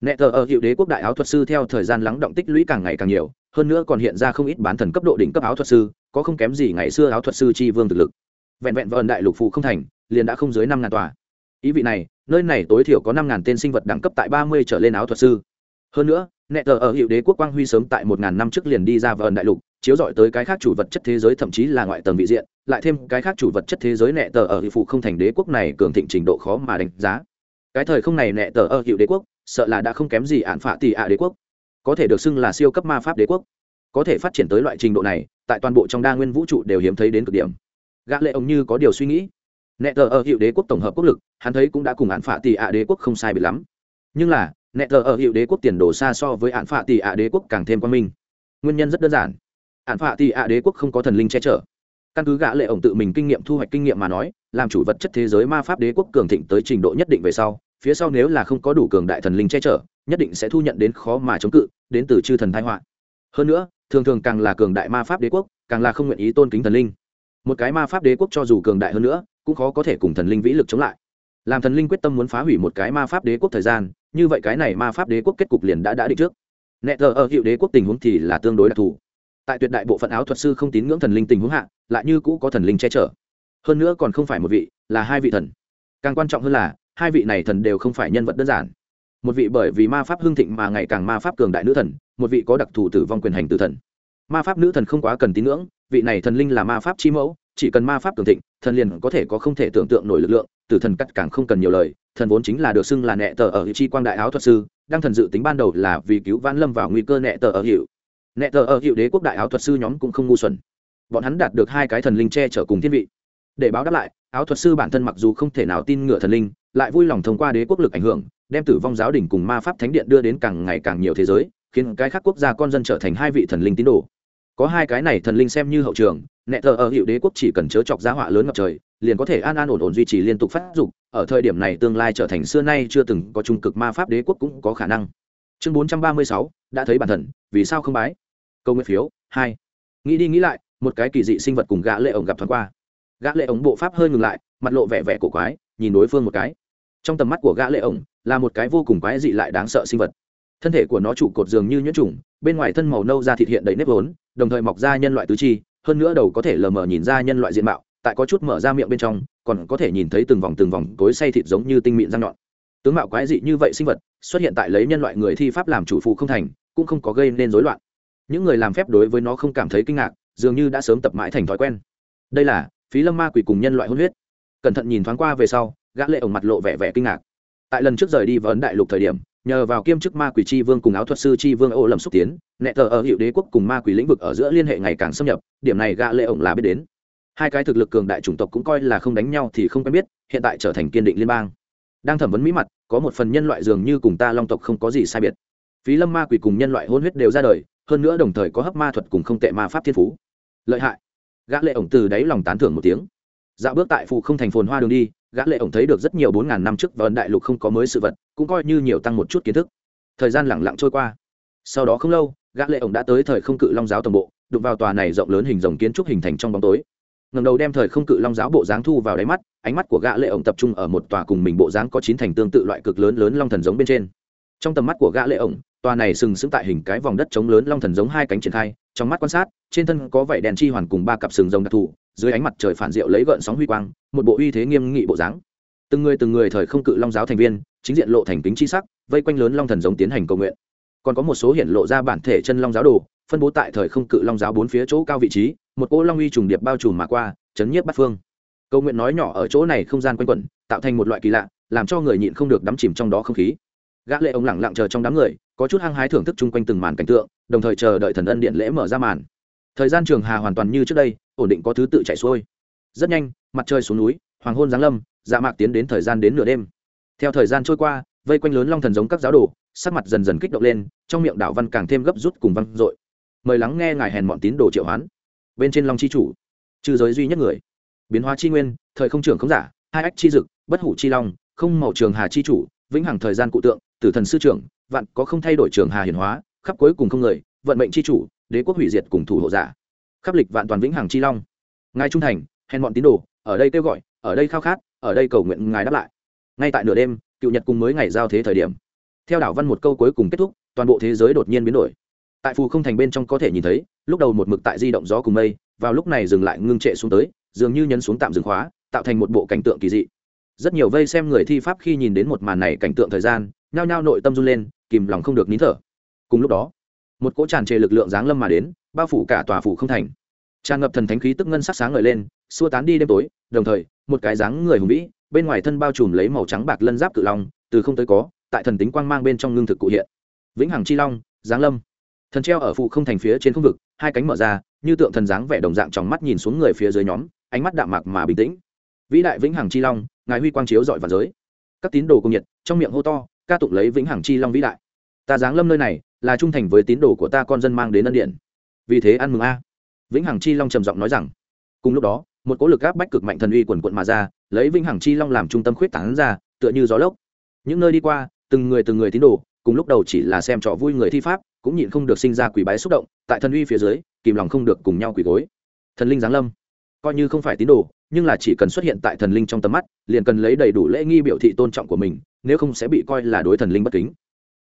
Nẹ tờ ở hiệu đế quốc đại áo thuật sư theo thời gian lắng động tích lũy càng ngày càng nhiều, hơn nữa còn hiện ra không ít bán thần cấp độ đỉnh cấp áo thuật sư, có không kém gì ngày xưa áo thuật sư tri vương thực lực vẹn vẹn vợn đại lục phụ không thành, liền đã không dưới năm ngàn tòa. Ý vị này, nơi này tối thiểu có năm ngàn tên sinh vật đẳng cấp tại ba mươi trở lên áo thuật sư. Hơn nữa, nẹ tờ ở hiệu đế quốc quang huy sớm tại một ngàn năm trước liền đi ra vợn đại lục, chiếu dọi tới cái khác chủ vật chất thế giới thậm chí là ngoại tầng vị diện, lại thêm cái khác chủ vật chất thế giới nẹ tờ ở hiệu phụ không thành đế quốc này cường thịnh trình độ khó mà đánh giá. Cái thời không này nẹ tờ ở hiệu đế quốc, sợ là đã không kém gì ạn phạ tỷ ạ đế quốc. Có thể được xưng là siêu cấp ma pháp đế quốc. Có thể phát triển tới loại trình độ này, tại toàn bộ trong đa nguyên vũ trụ đều hiếm thấy đến cực điểm gã lệ ông như có điều suy nghĩ. Nẹ tờ ở hiệu đế quốc tổng hợp quốc lực, hắn thấy cũng đã cùng ạn phạ tỷ ạ đế quốc không sai bị lắm. Nhưng là, nẹ tờ ở hiệu đế quốc tiền đồ xa so với ạn phạ tỷ ạ đế quốc càng thêm quan minh. Nguyên nhân rất đơn giản. Ạn phạ tỷ ạ đế quốc không có thần linh che chở. Căn cứ gã lệ ổng tự mình kinh nghiệm thu hoạch kinh nghiệm mà nói, làm chủ vật chất thế giới ma pháp đế quốc cường thịnh tới trình độ nhất định về sau, phía sau nếu là không có đủ cường đại thần linh che chở, nhất định sẽ thu nhận đến khó mà chống cự, đến từ chư thần thái họa. Hơn nữa, thường thường càng là cường đại ma pháp đế quốc, càng là không nguyện ý tôn kính thần linh một cái ma pháp đế quốc cho dù cường đại hơn nữa, cũng khó có thể cùng thần linh vĩ lực chống lại. Làm thần linh quyết tâm muốn phá hủy một cái ma pháp đế quốc thời gian, như vậy cái này ma pháp đế quốc kết cục liền đã đã định trước. Nẹ thờ ở hiệu đế quốc tình huống thì là tương đối đặc thù. Tại tuyệt đại bộ phận áo thuật sư không tín ngưỡng thần linh tình huống hạ, lại như cũ có thần linh che chở. Hơn nữa còn không phải một vị, là hai vị thần. Càng quan trọng hơn là, hai vị này thần đều không phải nhân vật đơn giản. Một vị bởi vì ma pháp hưng thịnh mà ngày càng ma pháp cường đại nữ thần, một vị có đặc thù tử vong quyền hành tử thần. Ma pháp nữ thần không quá cần tín ngưỡng vị này thần linh là ma pháp chi mẫu, chỉ cần ma pháp cường thịnh, thần liền có thể có không thể tưởng tượng nổi lực lượng, tử thần cắt càng không cần nhiều lời, thần vốn chính là được xưng là nệ tờ ở chi quang đại áo thuật sư, đang thần dự tính ban đầu là vì cứu vãn lâm vào nguy cơ nệ tờ ở hiệu. Nệ tờ ở hiệu đế quốc đại áo thuật sư nhóm cũng không ngu xuẩn. Bọn hắn đạt được hai cái thần linh che chở cùng thiên vị. Để báo đáp lại, áo thuật sư bản thân mặc dù không thể nào tin ngựa thần linh, lại vui lòng thông qua đế quốc lực ảnh hưởng, đem tử vong giáo đình cùng ma pháp thánh điện đưa đến càng ngày càng nhiều thế giới, khiến cái khác quốc gia con dân trở thành hai vị thần linh tín đồ có hai cái này thần linh xem như hậu trường, nẹ thờ ở hiệu đế quốc chỉ cần chớ chọc giá họa lớn ngập trời, liền có thể an an ổn ổn duy trì liên tục phát dục, ở thời điểm này tương lai trở thành xưa nay chưa từng có trung cực ma pháp đế quốc cũng có khả năng. Chương bốn trăm ba mươi sáu, đã thấy bản thần, vì sao không bái? Câu nguyện phiếu, hai. Nghĩ đi nghĩ lại, một cái kỳ dị sinh vật cùng gã lệ ổng gặp thoáng qua. Gã lệ ổng bộ pháp hơi ngừng lại, mặt lộ vẻ vẻ cổ quái, nhìn đối phương một cái. Trong tầm mắt của gã lệ ổng, là một cái vô cùng quái dị lại đáng sợ sinh vật. Thân thể của nó trụ cột dường như nhuyễn trùng, bên ngoài thân màu nâu da thịt hiện đầy nếp vốn đồng thời mọc ra nhân loại tứ chi, hơn nữa đầu có thể lờ mờ nhìn ra nhân loại diện mạo, tại có chút mở ra miệng bên trong, còn có thể nhìn thấy từng vòng từng vòng cối say thịt giống như tinh mịn răng nhọn. Tướng mạo quái dị như vậy sinh vật, xuất hiện tại lấy nhân loại người thi pháp làm chủ phụ không thành, cũng không có gây nên rối loạn. Những người làm phép đối với nó không cảm thấy kinh ngạc, dường như đã sớm tập mãi thành thói quen. Đây là phí lâm ma quỷ cùng nhân loại hôn huyết. Cẩn thận nhìn thoáng qua về sau, gã lệ ổng mặt lộ vẻ vẻ kinh ngạc. Tại lần trước rời đi vào ấn đại lục thời điểm nhờ vào kiêm chức ma quỷ chi vương cùng áo thuật sư chi vương ô lầm xúc tiến, nẹ tờ ở hiệu đế quốc cùng ma quỷ lĩnh vực ở giữa liên hệ ngày càng xâm nhập, điểm này gã lệ ổng là biết đến. Hai cái thực lực cường đại chủng tộc cũng coi là không đánh nhau thì không quen biết, hiện tại trở thành kiên định liên bang. Đang thẩm vấn mỹ mặt, có một phần nhân loại dường như cùng ta long tộc không có gì sai biệt. Phí lâm ma quỷ cùng nhân loại hôn huyết đều ra đời, hơn nữa đồng thời có hấp ma thuật cùng không tệ ma pháp thiên phú. Lợi hại. Gã lệ ổng từ đáy lòng tán thưởng một tiếng. Dạo bước tại phụ không thành phồn hoa đường đi, gã lệ ổng thấy được rất nhiều bốn ngàn năm trước và ấn đại lục không có mới sự vật cũng coi như nhiều tăng một chút kiến thức. Thời gian lẳng lặng trôi qua. Sau đó không lâu, gã lệ ổng đã tới thời không cự long giáo tổng bộ, đụng vào tòa này rộng lớn hình rồng kiến trúc hình thành trong bóng tối. Ngẩng đầu đem thời không cự long giáo bộ dáng thu vào đáy mắt, ánh mắt của gã lệ ổng tập trung ở một tòa cùng mình bộ dáng có chín thành tương tự loại cực lớn lớn long thần giống bên trên. Trong tầm mắt của gã lệ ổng, tòa này sừng sững tại hình cái vòng đất trống lớn long thần giống hai cánh triển khai, trong mắt quan sát, trên thân có vảy đèn chi hoàn cùng ba cặp sừng rồng đặc thù, dưới ánh mặt trời phản diệu lấy gợn sóng huy quang, một bộ uy thế nghiêm nghị bộ dáng từng người từng người thời không cự long giáo thành viên, chính diện lộ thành kính chi sắc, vây quanh lớn long thần giống tiến hành cầu nguyện. Còn có một số hiện lộ ra bản thể chân long giáo đồ, phân bố tại thời không cự long giáo bốn phía chỗ cao vị trí, một cỗ long uy trùng điệp bao trùm mà qua, chấn nhiếp bắt phương. Cầu nguyện nói nhỏ ở chỗ này không gian quanh quẩn, tạo thành một loại kỳ lạ, làm cho người nhịn không được đắm chìm trong đó không khí. Gã lệ ông lặng lặng chờ trong đám người, có chút hăng hái thưởng thức chung quanh từng màn cảnh tượng, đồng thời chờ đợi thần ân điện lễ mở ra màn. Thời gian trường hà hoàn toàn như trước đây, ổn định có thứ tự chạy xuôi. Rất nhanh, mặt trời xuống núi, hoàng hôn giáng lâm dạ mạc tiến đến thời gian đến nửa đêm. Theo thời gian trôi qua, vây quanh lớn long thần giống các giáo đồ, sắc mặt dần dần kích động lên, trong miệng đạo văn càng thêm gấp rút cùng văn dội. Mời lắng nghe ngài hèn bọn tín đồ triệu hoán. Bên trên long chi chủ trừ giới duy nhất người, biến hóa chi nguyên, thời không trưởng không giả, hai ách chi dực, bất hủ chi long, không màu trường hà chi chủ, vĩnh hằng thời gian cụ tượng, tử thần sư trưởng, vạn có không thay đổi trường hà hiển hóa, khắp cuối cùng không người, vận mệnh chi chủ, đế quốc hủy diệt cùng thủ hộ giả. Khắp lịch vạn toàn vĩnh hằng chi long. Ngài trung thành, hèn bọn tín đồ, ở đây kêu gọi, ở đây khao khát ở đây cầu nguyện ngài đáp lại. Ngay tại nửa đêm, cựu nhật cùng mới ngày giao thế thời điểm, theo đảo văn một câu cuối cùng kết thúc, toàn bộ thế giới đột nhiên biến đổi. Tại phù không thành bên trong có thể nhìn thấy, lúc đầu một mực tại di động gió cùng mây, vào lúc này dừng lại ngưng trệ xuống tới, dường như nhấn xuống tạm dừng khóa, tạo thành một bộ cảnh tượng kỳ dị. Rất nhiều vây xem người thi pháp khi nhìn đến một màn này cảnh tượng thời gian, nhao nhao nội tâm run lên, kìm lòng không được nín thở. Cùng lúc đó, một cỗ tràn trề lực lượng giáng lâm mà đến, bao phủ cả tòa phủ không thành. Tràn ngập thần thánh khí tức ngân sắc sáng ngời lên, xua tán đi đêm tối đồng thời, một cái dáng người hùng vĩ, bên ngoài thân bao trùm lấy màu trắng bạc lân giáp cự long, từ không tới có, tại thần tính quang mang bên trong ngưng thực cụ hiện. Vĩnh hằng chi long, giáng lâm. Thần treo ở phụ không thành phía trên không vực, hai cánh mở ra, như tượng thần dáng vẻ đồng dạng trong mắt nhìn xuống người phía dưới nhóm, ánh mắt đạm mạc mà bình tĩnh. Vĩ đại vĩnh hằng chi long, ngài huy quang chiếu dọi vào giới. Các tín đồ cùng nhiệt, trong miệng hô to, ca tụng lấy vĩnh hằng chi long vĩ đại. Ta giáng lâm nơi này, là trung thành với tín đồ của ta con dân mang đến ân điện vì thế ăn mừng a. Vĩnh hằng chi long trầm giọng nói rằng, cùng lúc đó một cỗ lực áp bách cực mạnh thần uy quần quận mà ra, lấy vinh hằng chi long làm trung tâm khuyết tảng ra, tựa như gió lốc. Những nơi đi qua, từng người từng người tín đồ, cùng lúc đầu chỉ là xem trò vui người thi pháp, cũng nhịn không được sinh ra quỷ bái xúc động, tại thần uy phía dưới, kìm lòng không được cùng nhau quỷ gối. Thần linh giáng lâm. Coi như không phải tín đồ, nhưng là chỉ cần xuất hiện tại thần linh trong tầm mắt, liền cần lấy đầy đủ lễ nghi biểu thị tôn trọng của mình, nếu không sẽ bị coi là đối thần linh bất kính.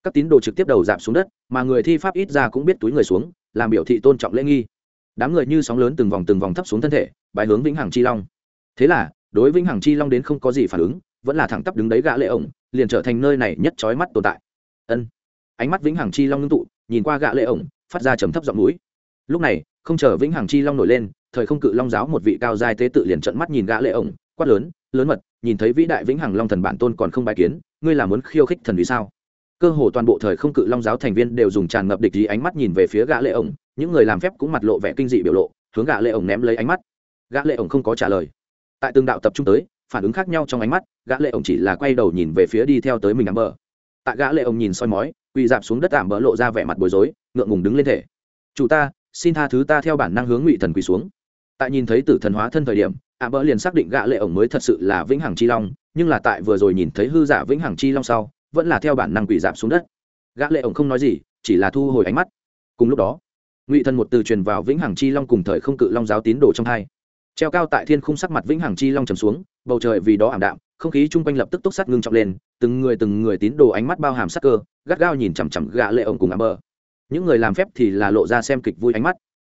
Các tín đồ trực tiếp đầu giảm xuống đất, mà người thi pháp ít ra cũng biết túi người xuống, làm biểu thị tôn trọng lễ nghi. Đám người như sóng lớn từng vòng từng vòng thấp xuống thân thể bài hướng vĩnh hằng chi long. Thế là, đối vĩnh hằng chi long đến không có gì phản ứng, vẫn là thẳng tắp đứng đấy gã lệ ổng, liền trở thành nơi này nhất chói mắt tồn tại. Ân. Ánh mắt vĩnh hằng chi long ngưng tụ, nhìn qua gã lệ ổng, phát ra trầm thấp giọng mũi lúc này, không chờ vĩnh hằng chi long nổi lên, thời không cự long giáo một vị cao giai tế tự liền trợn mắt nhìn gã lệ ổng, quát lớn lớn mật, nhìn thấy vĩ đại vĩnh hằng long thần bản tôn còn không bài kiến, ngươi là muốn khiêu khích thần vì sao? Cơ hồ toàn bộ thời không cự long giáo thành viên đều dùng tràn ngập địch ý ánh mắt nhìn về phía gã lệ ổng, những người làm phép cũng mặt lộ vẻ kinh dị biểu lộ, hướng gã lệ ổng ném lấy ánh mắt gã lệ ổng không có trả lời. Tại từng đạo tập trung tới, phản ứng khác nhau trong ánh mắt, gã lệ ổng chỉ là quay đầu nhìn về phía đi theo tới mình ảm bờ tại gã lệ ổng nhìn soi mói, quỳ dạp xuống đất ảm bờ lộ ra vẻ mặt bối rối, ngượng ngùng đứng lên thể. Chủ ta, xin tha thứ ta theo bản năng hướng ngụy thần quỳ xuống. Tại nhìn thấy tử thần hóa thân thời điểm ảm bờ liền xác định gã lệ ổng mới thật sự là vĩnh hằng chi long, nhưng là tại vừa rồi nhìn thấy hư giả vĩnh hằng chi long sau, vẫn là theo bản năng quỳ dạp xuống đất. Gã lệ ổng không nói gì, chỉ là thu hồi ánh mắt. Cùng lúc đó, ngụy thần một từ truyền vào vĩnh hằng chi long cùng thời không cự long giáo tín đồ trong hai treo cao tại thiên khung sắc mặt vĩnh hằng chi long trầm xuống, bầu trời vì đó ảm đạm, không khí chung quanh lập tức túc sắt ngưng trọng lên, từng người từng người tín đồ ánh mắt bao hàm sắc cơ, gắt gao nhìn chằm chằm gã lệ ổng cùng ảm bờ. Những người làm phép thì là lộ ra xem kịch vui ánh mắt.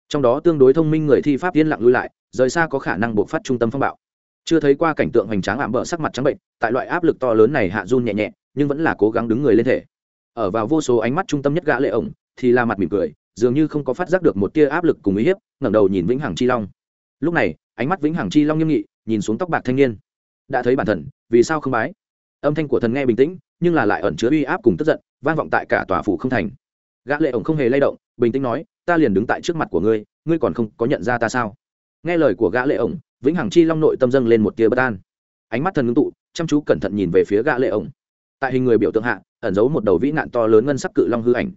Trong đó tương đối thông minh người thi pháp yên lặng lui lại, rời xa có khả năng buộc phát trung tâm phong bạo. Chưa thấy qua cảnh tượng hoành tráng ảm bờ sắc mặt trắng bệnh, tại loại áp lực to lớn này hạ run nhẹ nhẹ, nhưng vẫn là cố gắng đứng người lên thể. Ở vào vô số ánh mắt trung tâm nhất gã lệ ổng, thì là mặt mỉm cười, dường như không có phát giác được một tia áp lực cùng uy hiếp, ngẩng đầu nhìn vĩnh hằng chi long lúc này, ánh mắt vĩnh hằng chi long nghiêm nghị, nhìn xuống tóc bạc thanh niên. Đã thấy bản thần, vì sao không bái? Âm thanh của thần nghe bình tĩnh, nhưng là lại ẩn chứa uy áp cùng tức giận, vang vọng tại cả tòa phủ không thành. Gã lệ ổng không hề lay động, bình tĩnh nói, ta liền đứng tại trước mặt của ngươi ngươi còn không có nhận ra ta sao? Nghe lời của gã lệ ổng, vĩnh hằng chi long nội tâm dâng lên một tia bất an. Ánh mắt thần ngưng tụ, chăm chú cẩn thận nhìn về phía gã lệ ổng. Tại hình người biểu tượng hạ, ẩn giấu một đầu vĩ nạn to lớn ngân sắc cự long hư ảnh.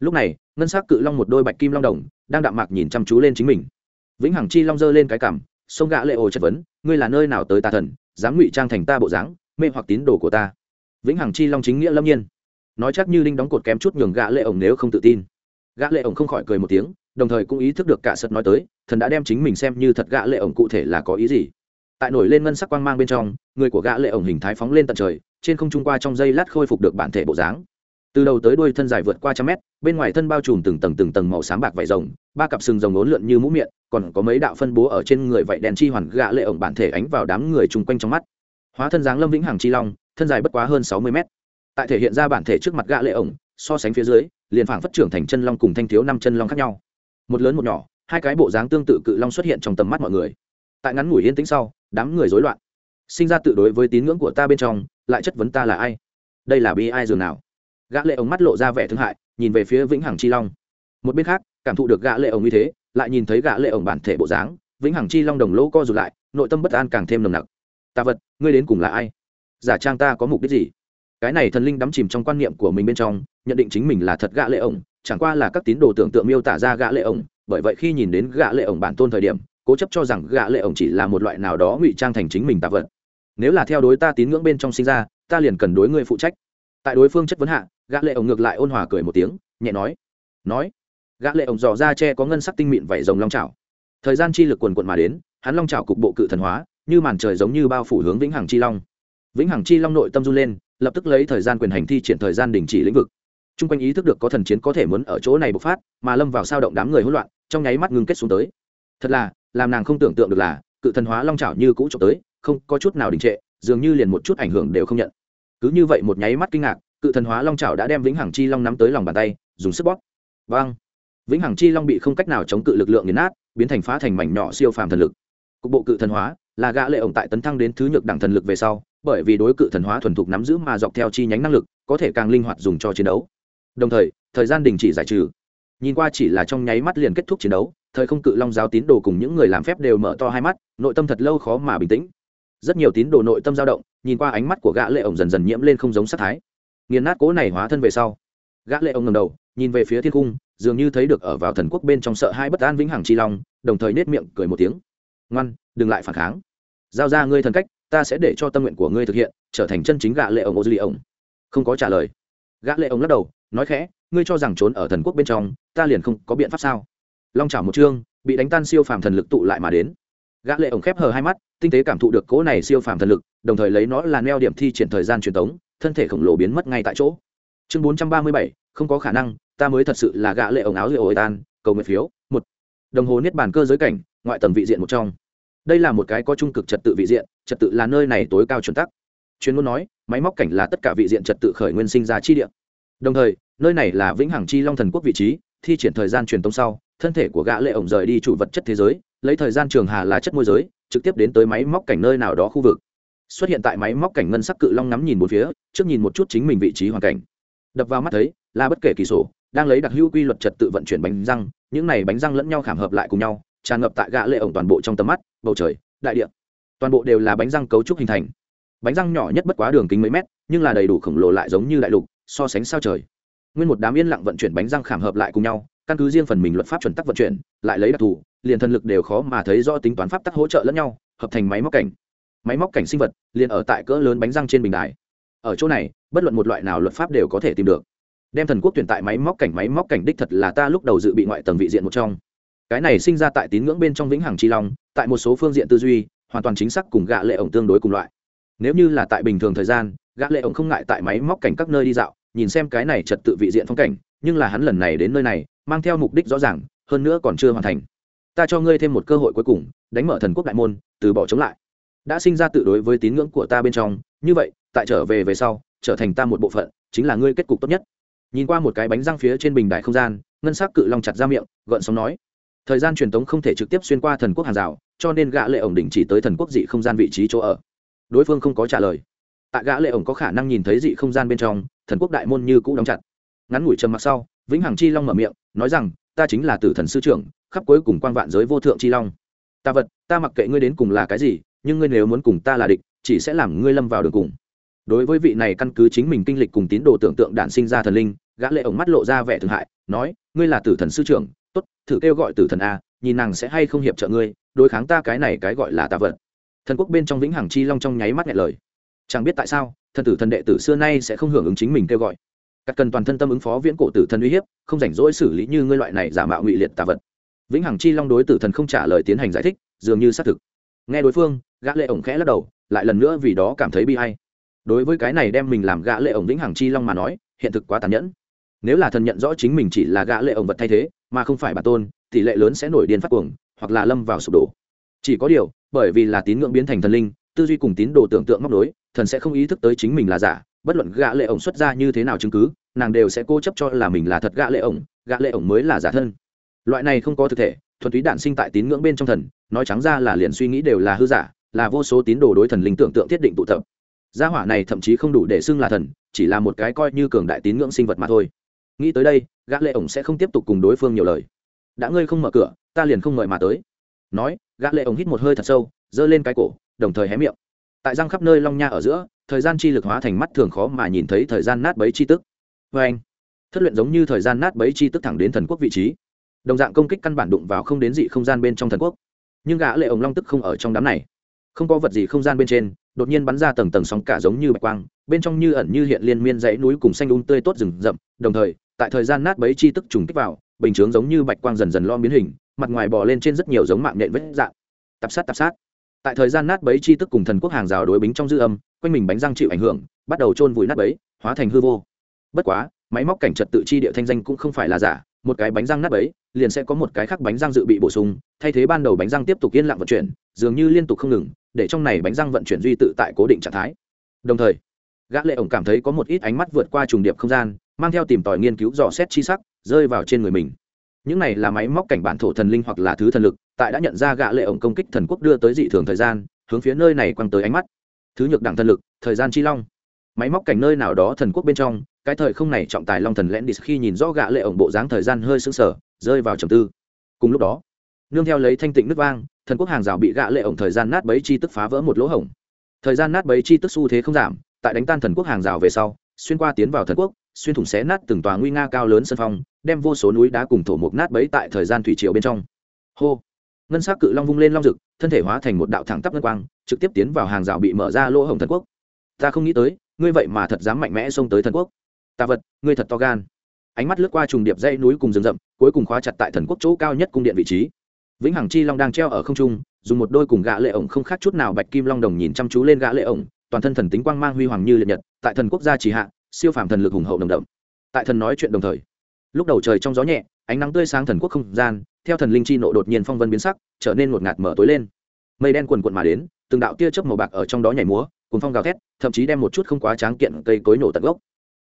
Lúc này, ngân sắc cự long một đôi bạch kim long đồng, đang đạm mạc nhìn chăm chú lên chính mình vĩnh hằng chi long giơ lên cái cằm, sông gã lệ ồ chất vấn, ngươi là nơi nào tới tà thần, dám ngụy trang thành ta bộ dáng, mê hoặc tín đồ của ta? Vĩnh hằng chi long chính nghĩa lâm nhiên. Nói chắc như linh đóng cột kém chút nhường gã lệ ổng nếu không tự tin. Gã lệ ổng không khỏi cười một tiếng, đồng thời cũng ý thức được cả sật nói tới, thần đã đem chính mình xem như thật gã lệ ổng cụ thể là có ý gì. Tại nổi lên ngân sắc quang mang bên trong, người của gã lệ ổng hình thái phóng lên tận trời, trên không trung qua trong giây lát khôi phục được bản thể bộ dáng từ đầu tới đuôi thân dài vượt qua trăm mét, bên ngoài thân bao trùm từng tầng từng tầng màu sáng bạc vải rồng, ba cặp sừng rồng ốn lượn như mũ miệng, còn có mấy đạo phân bố ở trên người vảy đèn chi hoàn gạ lệ ổng bản thể ánh vào đám người chung quanh trong mắt. Hóa thân dáng lâm vĩnh hằng chi long, thân dài bất quá hơn sáu mươi mét. Tại thể hiện ra bản thể trước mặt gạ lệ ổng, so sánh phía dưới, liền phảng phất trưởng thành chân long cùng thanh thiếu năm chân long khác nhau. Một lớn một nhỏ, hai cái bộ dáng tương tự cự long xuất hiện trong tầm mắt mọi người. Tại ngắn ngủi yên tĩnh sau, đám người rối loạn. Sinh ra tự đối với tín ngưỡng của ta bên trong, lại chất vấn ta là ai? Đây là bi ai dường nào? Gã lệ ống mắt lộ ra vẻ thương hại, nhìn về phía vĩnh hằng chi long. Một bên khác, cảm thụ được gã lệ ống như thế, lại nhìn thấy gã lệ ống bản thể bộ dáng, vĩnh hằng chi long đồng lỗ co rụt lại, nội tâm bất an càng thêm nồng nặc. Ta vật, ngươi đến cùng là ai? Giả trang ta có mục đích gì? Cái này thần linh đắm chìm trong quan niệm của mình bên trong, nhận định chính mình là thật gã lệ ống chẳng qua là các tín đồ tưởng tượng miêu tả ra gã lệ ống bởi vậy khi nhìn đến gã lệ ống bản tôn thời điểm, cố chấp cho rằng gã lệ ống chỉ là một loại nào đó ngụy trang thành chính mình tạ vật. Nếu là theo đối ta tín ngưỡng bên trong sinh ra, ta liền cần đối ngươi phụ trách tại đối phương chất vấn hạ, gã lệ ổng ngược lại ôn hòa cười một tiếng, nhẹ nói. Nói. Gã lệ ổng dò ra che có ngân sắc tinh mịn vảy rồng long chảo. Thời gian chi lực quần cuộn mà đến, hắn long chảo cục bộ cự thần hóa, như màn trời giống như bao phủ hướng vĩnh hằng chi long. Vĩnh hằng chi long nội tâm run lên, lập tức lấy thời gian quyền hành thi triển thời gian đình chỉ lĩnh vực. Trung quanh ý thức được có thần chiến có thể muốn ở chỗ này bộc phát, mà lâm vào sao động đám người hỗn loạn, trong nháy mắt ngưng kết xuống tới. Thật là, làm nàng không tưởng tượng được là, cự thần hóa long chảo như cũ trộm tới, không có chút nào đình trệ, dường như liền một chút ảnh hưởng đều không nhận cứ như vậy một nháy mắt kinh ngạc, cự thần hóa long trào đã đem vĩnh hằng chi long nắm tới lòng bàn tay, dùng sức bóp. Vang! Vĩnh hằng chi long bị không cách nào chống cự lực lượng nghiền nát, biến thành phá thành mảnh nhỏ siêu phàm thần lực. Cục bộ cự thần hóa, là gã lệ ổng tại tấn thăng đến thứ nhược đẳng thần lực về sau, bởi vì đối cự thần hóa thuần thục nắm giữ mà dọc theo chi nhánh năng lực, có thể càng linh hoạt dùng cho chiến đấu. Đồng thời thời gian đình chỉ giải trừ. Nhìn qua chỉ là trong nháy mắt liền kết thúc chiến đấu, thời không cự long giáo tín đồ cùng những người làm phép đều mở to hai mắt, nội tâm thật lâu khó mà bình tĩnh. Rất nhiều tín đồ nội tâm dao động nhìn qua ánh mắt của gã lệ ổng dần dần nhiễm lên không giống sát thái. Nghiền nát cố này hóa thân về sau, gã lệ ổng ngẩng đầu, nhìn về phía thiên cung dường như thấy được ở vào thần quốc bên trong sợ hai bất an vĩnh hằng chi long, đồng thời nết miệng cười một tiếng. Ngoan, đừng lại phản kháng. Giao ra ngươi thần cách, ta sẽ để cho tâm nguyện của ngươi thực hiện, trở thành chân chính gã lệ ổng ô dư ổng. Không có trả lời. Gã lệ ổng lắc đầu, nói khẽ, ngươi cho rằng trốn ở thần quốc bên trong, ta liền không có biện pháp sao? Long chảo một chương, bị đánh tan siêu phàm thần lực tụ lại mà đến gã lệ ổng khép hờ hai mắt, tinh tế cảm thụ được cỗ này siêu phàm thần lực, đồng thời lấy nó là neo điểm thi triển thời gian truyền tống, thân thể khổng lồ biến mất ngay tại chỗ. Chương bốn trăm ba mươi bảy, không có khả năng, ta mới thật sự là gã lệ ổng áo rượu ổi tan, cầu nguyện phiếu, một. Đồng hồ niết bàn cơ giới cảnh, ngoại tầng vị diện một trong. Đây là một cái có trung cực trật tự vị diện, trật tự là nơi này tối cao chuẩn tắc. Chuyên môn nói, máy móc cảnh là tất cả vị diện trật tự khởi nguyên sinh ra chi địa. Đồng thời, nơi này là vĩnh hằng chi long thần quốc vị trí, thi triển thời gian truyền tống sau, thân thể của gã lệ ổng rời đi chủ vật chất thế giới lấy thời gian trường hà là chất môi giới, trực tiếp đến tới máy móc cảnh nơi nào đó khu vực. Xuất hiện tại máy móc cảnh ngân sắc cự long ngắm nhìn một phía, trước nhìn một chút chính mình vị trí hoàn cảnh. Đập vào mắt thấy, là bất kể kỳ sổ, đang lấy đặc hữu quy luật trật tự vận chuyển bánh răng, những này bánh răng lẫn nhau khảm hợp lại cùng nhau, tràn ngập tại gã lệ ổng toàn bộ trong tầm mắt, bầu trời, đại địa. Toàn bộ đều là bánh răng cấu trúc hình thành. Bánh răng nhỏ nhất bất quá đường kính mấy mét, nhưng là đầy đủ khổng lồ lại giống như đại lục, so sánh sao trời. Nguyên một đám yên lặng vận chuyển bánh răng khảm hợp lại cùng nhau, căn cứ riêng phần mình luật pháp chuẩn tắc vận chuyển, lại lấy đặc thù liền thần lực đều khó mà thấy do tính toán pháp tắc hỗ trợ lẫn nhau, hợp thành máy móc cảnh. Máy móc cảnh sinh vật liền ở tại cỡ lớn bánh răng trên bình đài. Ở chỗ này, bất luận một loại nào luật pháp đều có thể tìm được. Đem thần quốc tuyển tại máy móc cảnh, máy móc cảnh đích thật là ta lúc đầu dự bị ngoại tầng vị diện một trong. Cái này sinh ra tại tín ngưỡng bên trong vĩnh hằng chi long, tại một số phương diện tư duy, hoàn toàn chính xác cùng gạ lệ ổng tương đối cùng loại. Nếu như là tại bình thường thời gian gã lệ ổng không ngại tại máy móc cảnh các nơi đi dạo, nhìn xem cái này trật tự vị diện phong cảnh, nhưng là hắn lần này đến nơi này, mang theo mục đích rõ ràng, hơn nữa còn chưa hoàn thành ta cho ngươi thêm một cơ hội cuối cùng, đánh mở thần quốc đại môn, từ bỏ chống lại. Đã sinh ra tự đối với tín ngưỡng của ta bên trong, như vậy, tại trở về về sau, trở thành ta một bộ phận, chính là ngươi kết cục tốt nhất. Nhìn qua một cái bánh răng phía trên bình đại không gian, ngân sắc cự long chặt ra miệng, gợn sóng nói. Thời gian truyền tống không thể trực tiếp xuyên qua thần quốc hàng rào, cho nên gã lệ ổng đỉnh chỉ tới thần quốc dị không gian vị trí chỗ ở. Đối phương không có trả lời. Tại gã lệ ổng có khả năng nhìn thấy dị không gian bên trong, thần quốc đại môn như cũ đóng chặt. Ngắn ngủi trầm mặc sau, vĩnh hằng chi long mở miệng, nói rằng, ta chính là tử thần sư trưởng khắp cuối cùng quang vạn giới vô thượng chi long. Ta vật, ta mặc kệ ngươi đến cùng là cái gì, nhưng ngươi nếu muốn cùng ta là địch, chỉ sẽ làm ngươi lâm vào đường cùng. Đối với vị này căn cứ chính mình kinh lịch cùng tín đồ tưởng tượng đản sinh ra thần linh, gã lệ ổng mắt lộ ra vẻ thương hại, nói, ngươi là tử thần sư trưởng, tốt, thử kêu gọi tử thần a, nhìn nàng sẽ hay không hiệp trợ ngươi, đối kháng ta cái này cái gọi là ta vật. Thần quốc bên trong vĩnh hằng chi long trong nháy mắt nhẹ lời. Chẳng biết tại sao, thần tử thần đệ tử xưa nay sẽ không hưởng ứng chính mình kêu gọi. Các cần toàn thân tâm ứng phó viễn cổ tử thần uy hiếp, không rảnh rỗi xử lý như ngươi loại này giả mạo ngụy liệt tà vật vĩnh hằng chi long đối tử thần không trả lời tiến hành giải thích, dường như xác thực. Nghe đối phương, gã lệ ổng khẽ lắc đầu, lại lần nữa vì đó cảm thấy bi hay đối với cái này đem mình làm gã lệ ổng vĩnh hằng chi long mà nói, hiện thực quá tàn nhẫn. Nếu là thần nhận rõ chính mình chỉ là gã lệ ổng vật thay thế, mà không phải bản tôn, tỷ lệ lớn sẽ nổi điên phát cuồng, hoặc là lâm vào sụp đổ. Chỉ có điều, bởi vì là tín ngưỡng biến thành thần linh, tư duy cùng tín đồ tưởng tượng móc đối thần sẽ không ý thức tới chính mình là giả, bất luận gã lệ ổng xuất ra như thế nào chứng cứ, nàng đều sẽ cố chấp cho là mình là thật gã lệ ổng, gã lệ ổng mới là giả thân loại này không có thực thể, thuần túy đạn sinh tại tín ngưỡng bên trong thần, nói trắng ra là liền suy nghĩ đều là hư giả, là vô số tín đồ đối thần linh tưởng tượng thiết định tụ tập. Gia hỏa này thậm chí không đủ để xưng là thần, chỉ là một cái coi như cường đại tín ngưỡng sinh vật mà thôi. Nghĩ tới đây, gã lệ ổng sẽ không tiếp tục cùng đối phương nhiều lời. Đã ngươi không mở cửa, ta liền không mời mà tới. Nói, gã lệ ổng hít một hơi thật sâu, giơ lên cái cổ, đồng thời hé miệng. Tại răng khắp nơi long nha ở giữa, thời gian chi lực hóa thành mắt thường khó mà nhìn thấy thời gian nát bấy chi tức. Vê anh thất luyện giống như thời gian nát bấy chi tức thẳng đến thần quốc vị trí đồng dạng công kích căn bản đụng vào không đến dị không gian bên trong thần quốc. Nhưng gã lệ ổng long tức không ở trong đám này. Không có vật gì không gian bên trên, đột nhiên bắn ra tầng tầng sóng cả giống như bạch quang, bên trong như ẩn như hiện liên miên dãy núi cùng xanh um tươi tốt rừng rậm, đồng thời, tại thời gian nát bấy chi tức trùng kích vào, bình chướng giống như bạch quang dần dần lom biến hình, mặt ngoài bò lên trên rất nhiều giống mạng nhện vết dạng. Tập sát tập sát. Tại thời gian nát bấy chi tức cùng thần quốc hàng rào đối bính trong dư âm, quanh mình bánh răng chịu ảnh hưởng, bắt đầu trôn vùi nát bấy, hóa thành hư vô. Bất quá, máy móc cảnh trật tự chi địa thanh danh cũng không phải là giả, một cái bánh răng nát bấy liền sẽ có một cái khác bánh răng dự bị bổ sung, thay thế ban đầu bánh răng tiếp tục yên lặng vận chuyển, dường như liên tục không ngừng, để trong này bánh răng vận chuyển duy tự tại cố định trạng thái. Đồng thời, gã lệ ổng cảm thấy có một ít ánh mắt vượt qua trùng điệp không gian, mang theo tìm tòi nghiên cứu dò xét chi sắc, rơi vào trên người mình. Những này là máy móc cảnh bản thổ thần linh hoặc là thứ thần lực, tại đã nhận ra gã lệ ổng công kích thần quốc đưa tới dị thường thời gian, hướng phía nơi này quăng tới ánh mắt. Thứ nhược đẳng thần lực, thời gian chi long. Máy móc cảnh nơi nào đó thần quốc bên trong, cái thời không này trọng tài long thần lẽn đi khi nhìn rõ gã lệ ổng bộ dáng thời gian hơi sững sờ rơi vào trầm tư. Cùng lúc đó, nương theo lấy thanh tịnh nước vang, thần quốc hàng rào bị gã lệ ổng thời gian nát bấy chi tức phá vỡ một lỗ hổng. Thời gian nát bấy chi tức xu thế không giảm, tại đánh tan thần quốc hàng rào về sau, xuyên qua tiến vào thần quốc, xuyên thủng xé nát từng tòa nguy nga cao lớn sân phong, đem vô số núi đá cùng thổ mục nát bấy tại thời gian thủy triều bên trong. Hô! Ngân sắc cự long vung lên long rực, thân thể hóa thành một đạo thẳng tắp ngân quang, trực tiếp tiến vào hàng rào bị mở ra lỗ hổng thần quốc. Ta không nghĩ tới, ngươi vậy mà thật dám mạnh mẽ xông tới thần quốc. Ta vật, ngươi thật to gan ánh mắt lướt qua trùng điệp dãy núi cùng rừng rậm, cuối cùng khóa chặt tại thần quốc chỗ cao nhất cung điện vị trí. Vĩnh hằng chi long đang treo ở không trung, dùng một đôi cùng gã lệ ổng không khác chút nào bạch kim long đồng nhìn chăm chú lên gã lệ ổng, toàn thân thần tính quang mang huy hoàng như liệt nhật, tại thần quốc gia chỉ hạ, siêu phàm thần lực hùng hậu đồng đậm. Tại thần nói chuyện đồng thời, lúc đầu trời trong gió nhẹ, ánh nắng tươi sáng thần quốc không gian, theo thần linh chi nộ đột nhiên phong vân biến sắc, trở nên ngột ngạt mở tối lên. Mây đen cuồn cuộn mà đến, từng đạo tia chớp màu bạc ở trong đó nhảy múa cuốn phong gào thét, thậm chí đem một chút không quá tráng kiện cây cối nổ tận gốc.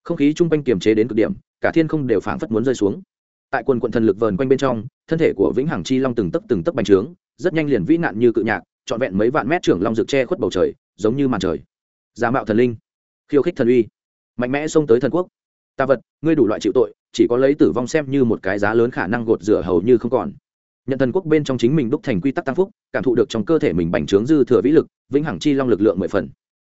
Không khí chung quanh kiềm chế đến cực điểm cả thiên không đều phảng phất muốn rơi xuống. Tại quần quận thần lực vờn quanh bên trong, thân thể của vĩnh hằng chi long từng tấc từng tấc bành trướng, rất nhanh liền vĩ nạn như cự nhạc, trọn vẹn mấy vạn mét trưởng long rực che khuất bầu trời, giống như màn trời. Giả mạo thần linh, khiêu khích thần uy, mạnh mẽ xông tới thần quốc. Ta vật, ngươi đủ loại chịu tội, chỉ có lấy tử vong xem như một cái giá lớn khả năng gột rửa hầu như không còn. Nhận thần quốc bên trong chính mình đúc thành quy tắc tăng phúc, cảm thụ được trong cơ thể mình bành trướng dư thừa vĩ lực, vĩnh hằng chi long lực lượng mười phần.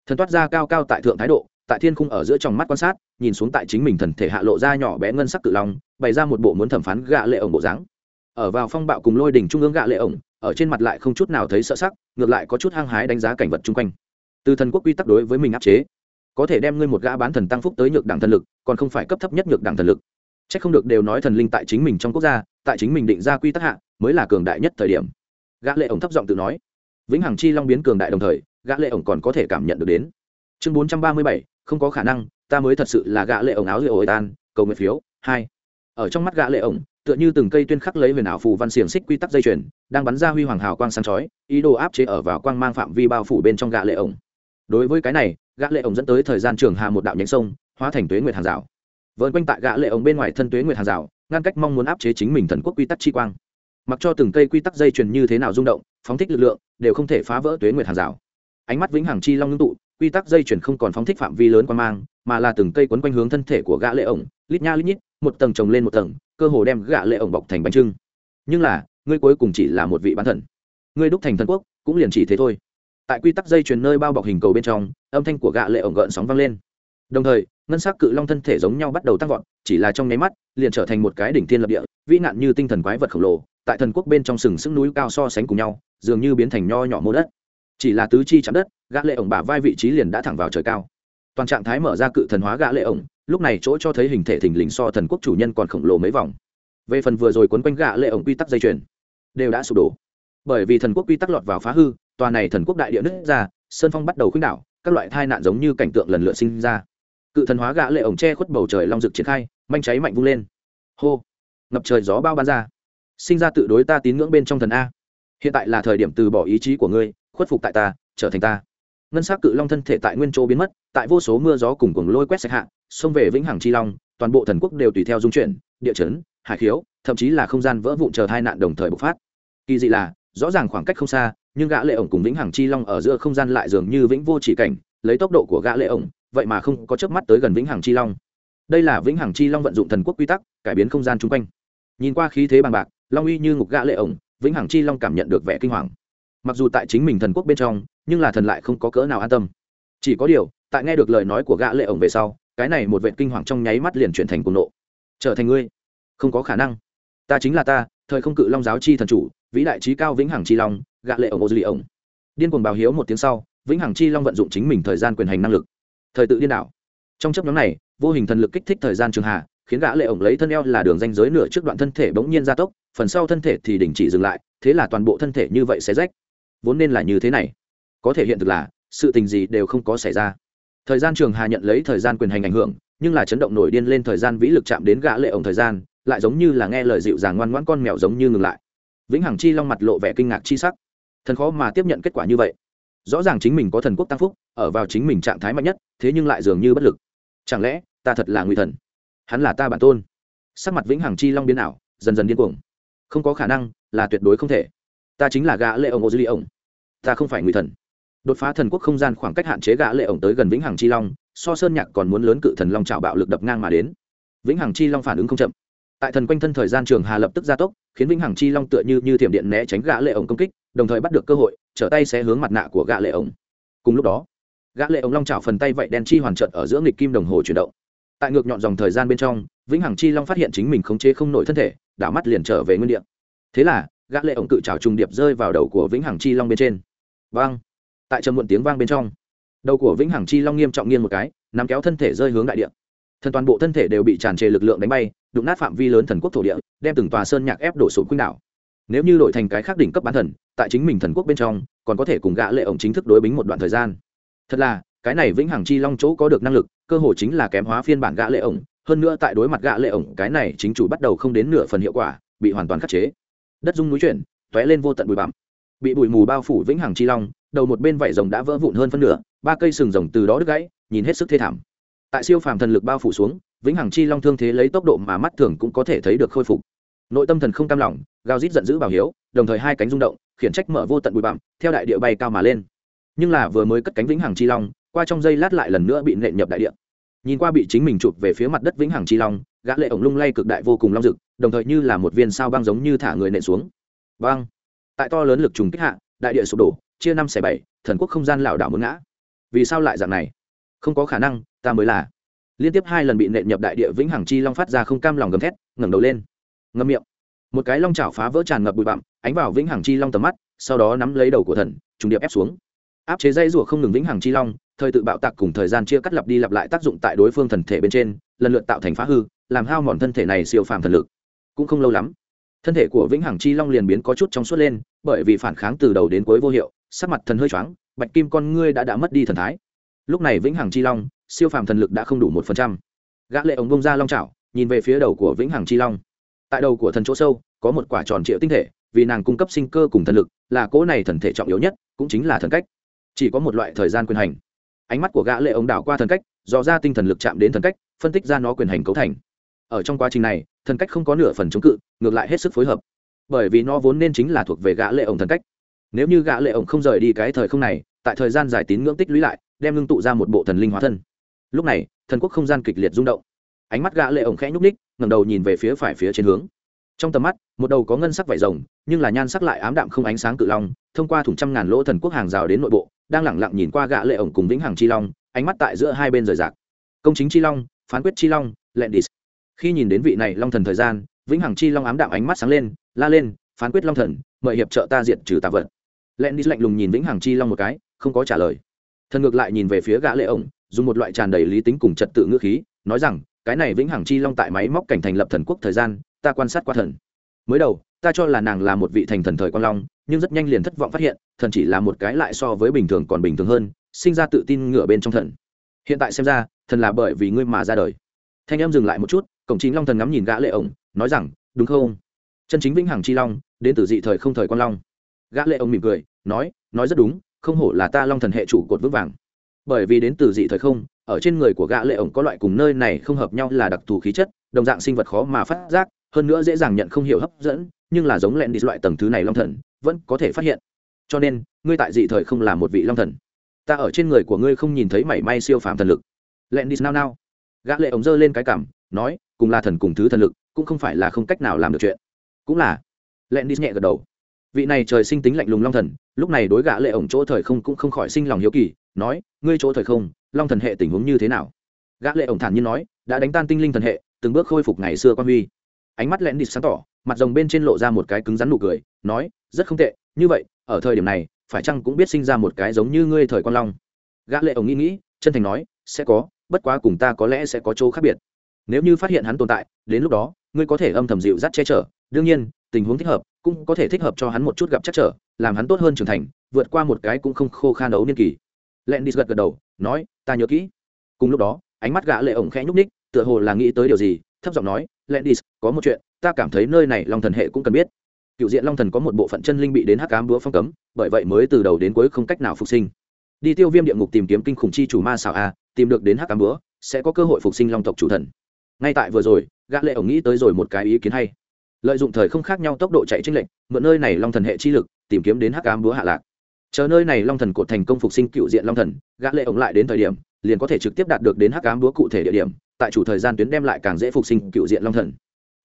Thần toát ra cao cao tại thượng thái độ tại thiên khung ở giữa trong mắt quan sát, nhìn xuống tại chính mình thần thể hạ lộ ra nhỏ bé ngân sắc cự long, bày ra một bộ muốn thẩm phán gạ lệ ổng bộ dáng. Ở vào phong bạo cùng lôi đỉnh trung ương gạ lệ ổng, ở trên mặt lại không chút nào thấy sợ sắc, ngược lại có chút hăng hái đánh giá cảnh vật chung quanh. Từ thần quốc quy tắc đối với mình áp chế, có thể đem ngươi một gã bán thần tăng phúc tới nhược đẳng thần lực, còn không phải cấp thấp nhất nhược đẳng thần lực. C h ắ c không được đều nói thần linh tại chính mình trong quốc gia, tại chính mình định ra quy tắc hạ, mới là cường đại nhất thời điểm. Gã lệ ổng thấp giọng tự nói. Vĩnh hằng chi long biến cường đại đồng thời, gã lệ ổng còn có thể cảm nhận được đến. Chương bốn trăm ba mươi bảy không có khả năng, ta mới thật sự là gã lệ ổng áo rượu ổi tan, cầu nguyện phiếu, hai. Ở trong mắt gã lệ ổng, tựa như từng cây tuyên khắc lấy về não phù văn xiềng xích quy tắc dây chuyền, đang bắn ra huy hoàng hào quang sáng chói, ý đồ áp chế ở vào quang mang phạm vi bao phủ bên trong gã lệ ổng. Đối với cái này, gã lệ ổng dẫn tới thời gian trường hà một đạo nhánh sông, hóa thành tuế nguyệt hàng rào. Vợn quanh tại gã lệ ổng bên ngoài thân tuế nguyệt hàng rào, ngăn cách mong muốn áp chế chính mình thần quốc quy tắc chi quang. Mặc cho từng cây quy tắc dây chuyền như thế nào rung động, phóng thích lực lượng, đều không thể phá vỡ tuế nguyệt hàng rào. Ánh mắt vĩnh hằng chi long ngưng tụ quy tắc dây chuyển không còn phóng thích phạm vi lớn quan mang, mà là từng cây quấn quanh hướng thân thể của gã lệ ổng, lít nha lít nhít, một tầng chồng lên một tầng, cơ hồ đem gã lệ ổng bọc thành bánh trưng. Nhưng là, ngươi cuối cùng chỉ là một vị bán thần. Ngươi đúc thành thần quốc, cũng liền chỉ thế thôi. Tại quy tắc dây chuyền nơi bao bọc hình cầu bên trong, âm thanh của gã lệ ổng gợn sóng vang lên. Đồng thời, ngân sắc cự long thân thể giống nhau bắt đầu tăng vọt, chỉ là trong nháy mắt, liền trở thành một cái đỉnh thiên lập địa, vĩ nạn như tinh thần quái vật khổng lồ, tại thần quốc bên trong sừng sững núi cao so sánh cùng nhau, dường như biến thành nho nhỏ mô đất chỉ là tứ chi chạm đất, gã lệ ổng bả vai vị trí liền đã thẳng vào trời cao. Toàn trạng thái mở ra cự thần hóa gã lệ ổng, lúc này chỗ cho thấy hình thể thình lình so thần quốc chủ nhân còn khổng lồ mấy vòng. Về phần vừa rồi quấn quanh gã lệ ổng quy tắc dây chuyền, đều đã sụp đổ. Bởi vì thần quốc quy tắc lọt vào phá hư, tòa này thần quốc đại địa nứt ra, sơn phong bắt đầu khuynh đảo, các loại tai nạn giống như cảnh tượng lần lượt sinh ra. Cự thần hóa gã lệ ổng che khuất bầu trời long rực triển khai, manh cháy mạnh vung lên. Hô! Ngập trời gió bao ban ra. Sinh ra tự đối ta tín ngưỡng bên trong thần a. Hiện tại là thời điểm từ bỏ ý chí của ngươi khuất phục tại ta, trở thành ta. Ngân s á c cự long thân thể tại nguyên chỗ biến mất, tại vô số mưa gió cùng cuồng lôi quét sạch hạ, xông về vĩnh hằng chi long, toàn bộ thần quốc đều tùy theo dung chuyển, địa chấn, hải khiếu, thậm chí là không gian vỡ vụn chờ hai nạn đồng thời bộc phát. Kỳ dị là, rõ ràng khoảng cách không xa, nhưng gã lệ ổng cùng vĩnh hằng chi long ở giữa không gian lại dường như vĩnh vô chỉ cảnh, lấy tốc độ của gã lệ ổng, vậy mà không có chớp mắt tới gần vĩnh hằng chi long. Đây là vĩnh hằng chi long vận dụng thần quốc quy tắc, cải biến không gian chung quanh. Nhìn qua khí thế bằng bạc, long uy như ngục gã lệ ổng, vĩnh hằng chi long cảm nhận được vẻ kinh hoàng mặc dù tại chính mình thần quốc bên trong, nhưng là thần lại không có cỡ nào an tâm. Chỉ có điều, tại nghe được lời nói của gã lệ ổng về sau, cái này một vệ kinh hoàng trong nháy mắt liền chuyển thành cuồng nộ. Trở thành ngươi? Không có khả năng. Ta chính là ta, thời không cự long giáo chi thần chủ, vĩ đại trí cao vĩnh hằng chi long, gã lệ ổng ô dư ổng. Điên cuồng báo hiếu một tiếng sau, vĩnh hằng chi long vận dụng chính mình thời gian quyền hành năng lực. Thời tự điên đảo. Trong chấp nhóm này, vô hình thần lực kích thích thời gian trường hạ, khiến gã lệ ổng lấy thân eo là đường ranh giới nửa trước đoạn thân thể bỗng nhiên gia tốc, phần sau thân thể thì đình chỉ dừng lại, thế là toàn bộ thân thể như vậy xé rách vốn nên là như thế này. Có thể hiện thực là, sự tình gì đều không có xảy ra. Thời gian trường hà nhận lấy thời gian quyền hành ảnh hưởng, nhưng là chấn động nổi điên lên thời gian vĩ lực chạm đến gã lệ ổng thời gian, lại giống như là nghe lời dịu dàng ngoan ngoãn con mèo giống như ngừng lại. Vĩnh hằng chi long mặt lộ vẻ kinh ngạc chi sắc. Thần khó mà tiếp nhận kết quả như vậy. Rõ ràng chính mình có thần quốc tăng phúc, ở vào chính mình trạng thái mạnh nhất, thế nhưng lại dường như bất lực. Chẳng lẽ, ta thật là nguy thần? Hắn là ta bản tôn. Sắc mặt vĩnh hằng chi long biến ảo, dần dần điên cuồng. Không có khả năng, là tuyệt đối không thể ta chính là gã lệ ổng ô dư ly ổng. Ta không phải ngụy thần. Đột phá thần quốc không gian khoảng cách hạn chế gã lệ ổng tới gần vĩnh hằng chi long, so sơn nhạc còn muốn lớn cự thần long trào bạo lực đập ngang mà đến. Vĩnh hằng chi long phản ứng không chậm. Tại thần quanh thân thời gian trường hà lập tức gia tốc, khiến vĩnh hằng chi long tựa như như thiểm điện né tránh gã lệ ổng công kích, đồng thời bắt được cơ hội, trở tay sẽ hướng mặt nạ của gã lệ ổng. Cùng lúc đó, gã lệ ổng long chảo phần tay vậy đen chi hoàn trận ở giữa nghịch kim đồng hồ chuyển động. Tại ngược nhọn dòng thời gian bên trong, vĩnh hằng chi long phát hiện chính mình khống chế không nổi thân thể, đảo mắt liền trở về nguyên địa. Thế là gã lệ ổng cự trảo trùng điệp rơi vào đầu của vĩnh hằng chi long bên trên. Vang. Tại trầm muộn tiếng vang bên trong, đầu của vĩnh hằng chi long nghiêm trọng nghiêng một cái, nắm kéo thân thể rơi hướng đại địa. Thần toàn bộ thân thể đều bị tràn trề lực lượng đánh bay, đụng nát phạm vi lớn thần quốc thổ địa, đem từng tòa sơn nhạc ép đổ sụp khuynh đảo. Nếu như đổi thành cái khác đỉnh cấp bán thần, tại chính mình thần quốc bên trong, còn có thể cùng gã lệ ổng chính thức đối bính một đoạn thời gian. Thật là, cái này vĩnh hằng chi long chỗ có được năng lực, cơ hội chính là kém hóa phiên bản gã lệ ổng, hơn nữa tại đối mặt gã lệ ổng, cái này chính chủ bắt đầu không đến nửa phần hiệu quả, bị hoàn toàn khắc chế đất dung núi chuyển, tóe lên vô tận bụi bặm. Bị bụi mù bao phủ vĩnh hằng chi long, đầu một bên vảy rồng đã vỡ vụn hơn phân nửa, ba cây sừng rồng từ đó đứt gãy, nhìn hết sức thê thảm. Tại siêu phàm thần lực bao phủ xuống, vĩnh hằng chi long thương thế lấy tốc độ mà mắt thường cũng có thể thấy được khôi phục. Nội tâm thần không cam lòng, gào rít giận dữ bảo hiếu, đồng thời hai cánh rung động, khiển trách mở vô tận bụi bặm, theo đại địa bay cao mà lên. Nhưng là vừa mới cất cánh vĩnh hằng chi long, qua trong giây lát lại lần nữa bị nện nhập đại địa. Nhìn qua bị chính mình chụp về phía mặt đất vĩnh hằng chi long gã lệ ổng lung lay cực đại vô cùng long rực đồng thời như là một viên sao băng giống như thả người nện xuống. Băng tại to lớn lực trùng kích hạ, đại địa sụp đổ, chia năm xẻ bảy, thần quốc không gian lảo đảo muốn ngã. Vì sao lại dạng này? Không có khả năng, ta mới là. Liên tiếp hai lần bị nện nhập đại địa vĩnh hằng chi long phát ra không cam lòng gầm thét, ngẩng đầu lên. Ngậm miệng. Một cái long chảo phá vỡ tràn ngập bụi bặm, ánh vào vĩnh hằng chi long tầm mắt, sau đó nắm lấy đầu của thần, trùng điệp ép xuống. Áp chế dây rùa không ngừng vĩnh hằng chi long, thời tự bạo tạc cùng thời gian chia cắt lặp đi lặp lại tác dụng tại đối phương thần thể bên trên, lần lượt tạo thành phá hư làm hao mòn thân thể này siêu phàm thần lực. Cũng không lâu lắm, thân thể của vĩnh hằng chi long liền biến có chút trong suốt lên, bởi vì phản kháng từ đầu đến cuối vô hiệu, sắc mặt thần hơi choáng, bạch kim con ngươi đã đã mất đi thần thái. Lúc này vĩnh hằng chi long, siêu phàm thần lực đã không đủ một phần trăm. Gã lệ ống bông ra long chảo, nhìn về phía đầu của vĩnh hằng chi long. Tại đầu của thần chỗ sâu, có một quả tròn triệu tinh thể, vì nàng cung cấp sinh cơ cùng thần lực, là cỗ này thần thể trọng yếu nhất, cũng chính là thần cách. Chỉ có một loại thời gian quyền hành. Ánh mắt của gã lệ ống đảo qua thần cách, dò ra tinh thần lực chạm đến thần cách, phân tích ra nó quyền hành cấu thành ở trong quá trình này, thần cách không có nửa phần chống cự, ngược lại hết sức phối hợp. Bởi vì nó vốn nên chính là thuộc về gã lệ ổng thần cách. Nếu như gã lệ ổng không rời đi cái thời không này, tại thời gian dài tín ngưỡng tích lũy lại, đem ngưng tụ ra một bộ thần linh hóa thân. Lúc này, thần quốc không gian kịch liệt rung động. Ánh mắt gã lệ ổng khẽ nhúc ních ngẩng đầu nhìn về phía phải phía trên hướng. Trong tầm mắt, một đầu có ngân sắc vảy rồng, nhưng là nhan sắc lại ám đạm không ánh sáng cự long, thông qua thủng trăm ngàn lỗ thần quốc hàng rào đến nội bộ, đang lẳng lặng nhìn qua gã lệ ổng cùng vĩnh hằng chi long, ánh mắt tại giữa hai bên rời rạc. Công chính chi long, phán quyết chi long, lendis khi nhìn đến vị này long thần thời gian, vĩnh hằng chi long ám đạm ánh mắt sáng lên, la lên, phán quyết long thần, mời hiệp trợ ta diệt trừ tà vật. Lendis lạnh lùng nhìn vĩnh hằng chi long một cái, không có trả lời. Thần ngược lại nhìn về phía gã lệ ổng, dùng một loại tràn đầy lý tính cùng trật tự ngữ khí, nói rằng, cái này vĩnh hằng chi long tại máy móc cảnh thành lập thần quốc thời gian, ta quan sát qua thần. Mới đầu, ta cho là nàng là một vị thành thần thời quan long, nhưng rất nhanh liền thất vọng phát hiện, thần chỉ là một cái lại so với bình thường còn bình thường hơn, sinh ra tự tin ngửa bên trong thần. Hiện tại xem ra, thần là bởi vì ngươi mà ra đời. Thanh em dừng lại một chút cổng chính long thần ngắm nhìn gã lệ ổng, nói rằng, đúng không? Chân chính vĩnh hằng chi long, đến từ dị thời không thời quan long. Gã lệ ổng mỉm cười, nói nói rất đúng, không hổ là ta long thần hệ chủ cột vững vàng. Bởi vì đến từ dị thời không, ở trên người của gã lệ ổng có loại cùng nơi này không hợp nhau là đặc thù khí chất, đồng dạng sinh vật khó mà phát giác, hơn nữa dễ dàng nhận không hiểu hấp dẫn, nhưng là giống lẹn đi loại tầng thứ này long thần, vẫn có thể phát hiện. Cho nên, ngươi tại dị thời không là một vị long thần. Ta ở trên người của ngươi không nhìn thấy mảy may siêu phàm thần lực. Lẹn đi nao nao. Gã lệ ổng giơ lên cái cằm, nói cùng là thần cùng thứ thần lực, cũng không phải là không cách nào làm được chuyện. Cũng là lẹn đi nhẹ gật đầu. Vị này trời sinh tính lạnh lùng long thần, lúc này đối gã lệ ổng chỗ thời không cũng không khỏi sinh lòng hiếu kỳ, nói, ngươi chỗ thời không, long thần hệ tình huống như thế nào? Gã lệ ổng thản nhiên nói, đã đánh tan tinh linh thần hệ, từng bước khôi phục ngày xưa quan huy. Ánh mắt lẹn đi sáng tỏ, mặt rồng bên trên lộ ra một cái cứng rắn nụ cười, nói, rất không tệ, như vậy, ở thời điểm này, phải chăng cũng biết sinh ra một cái giống như ngươi thời quan long? Gã lệ ổng nghĩ nghĩ, chân thành nói, sẽ có, bất quá cùng ta có lẽ sẽ có chỗ khác biệt nếu như phát hiện hắn tồn tại, đến lúc đó, ngươi có thể âm thầm dịu dắt che chở. Đương nhiên, tình huống thích hợp cũng có thể thích hợp cho hắn một chút gặp chắc trở, làm hắn tốt hơn trưởng thành, vượt qua một cái cũng không khô khan đấu niên kỳ. Len đi gật gật đầu, nói, ta nhớ kỹ. Cùng lúc đó, ánh mắt gã lệ ổng khẽ nhúc ních tựa hồ là nghĩ tới điều gì, thấp giọng nói len đi có một chuyện, ta cảm thấy nơi này long thần hệ cũng cần biết. Cựu diện long thần có một bộ phận chân linh bị đến hắc ám búa phong cấm, bởi vậy mới từ đầu đến cuối không cách nào phục sinh. Đi tiêu viêm địa ngục tìm kiếm kinh khủng chi chủ ma xảo a, tìm được đến hắc ám búa, sẽ có cơ hội phục sinh long tộc chủ thần ngay tại vừa rồi, gã lệ ổng nghĩ tới rồi một cái ý kiến hay. Lợi dụng thời không khác nhau tốc độ chạy trên lệnh mượn nơi này long thần hệ chi lực, tìm kiếm đến hắc ám búa hạ lạc. Chờ nơi này long thần cột thành công phục sinh cựu diện long thần, gã lệ ổng lại đến thời điểm, liền có thể trực tiếp đạt được đến hắc ám búa cụ thể địa điểm, tại chủ thời gian tuyến đem lại càng dễ phục sinh cựu diện long thần.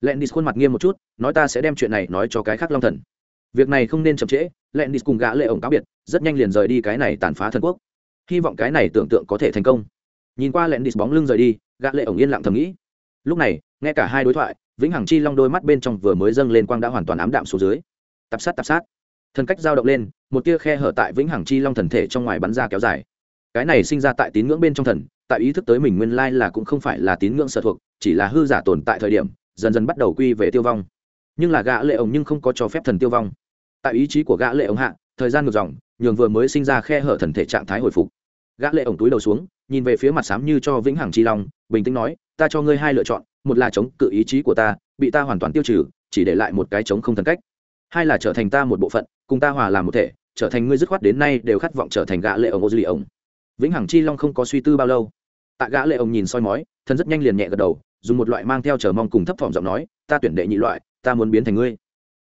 Lendis khuôn mặt nghiêm một chút, nói ta sẽ đem chuyện này nói cho cái khác long thần. Việc này không nên chậm trễ, lendis cùng gã lệ ổng cáo biệt, rất nhanh liền rời đi cái này tàn phá thần quốc. Hy vọng cái này tưởng tượng có thể thành công. Nhìn qua lendis bóng lưng rời đi, gã lệ ổng yên lặng thầm nghĩ lúc này, nghe cả hai đối thoại, vĩnh hằng chi long đôi mắt bên trong vừa mới dâng lên quang đã hoàn toàn ám đạm xuống dưới. Tạp sát tạp sát. Thần cách dao động lên, một tia khe hở tại vĩnh hằng chi long thần thể trong ngoài bắn ra kéo dài. Cái này sinh ra tại tín ngưỡng bên trong thần, tại ý thức tới mình nguyên lai là cũng không phải là tín ngưỡng sở thuộc, chỉ là hư giả tồn tại thời điểm, dần dần bắt đầu quy về tiêu vong. Nhưng là gã lệ ổng nhưng không có cho phép thần tiêu vong. Tại ý chí của gã lệ ổng hạ, thời gian ngược dòng, nhường vừa mới sinh ra khe hở thần thể trạng thái hồi phục. Gã lệ ổng túi đầu xuống, nhìn về phía mặt sám như cho vĩnh hằng chi long, bình tĩnh nói ta cho ngươi hai lựa chọn, một là chống cự ý chí của ta, bị ta hoàn toàn tiêu trừ, chỉ để lại một cái chống không thần cách. Hai là trở thành ta một bộ phận, cùng ta hòa làm một thể, trở thành ngươi dứt khoát đến nay đều khát vọng trở thành gã lệ ổng ô dư lì ổng vĩnh hằng chi long không có suy tư bao lâu. Tại gã lệ ổng nhìn soi mói, thân rất nhanh liền nhẹ gật đầu, dùng một loại mang theo chờ mong cùng thấp thỏm giọng nói, ta tuyển đệ nhị loại, ta muốn biến thành ngươi.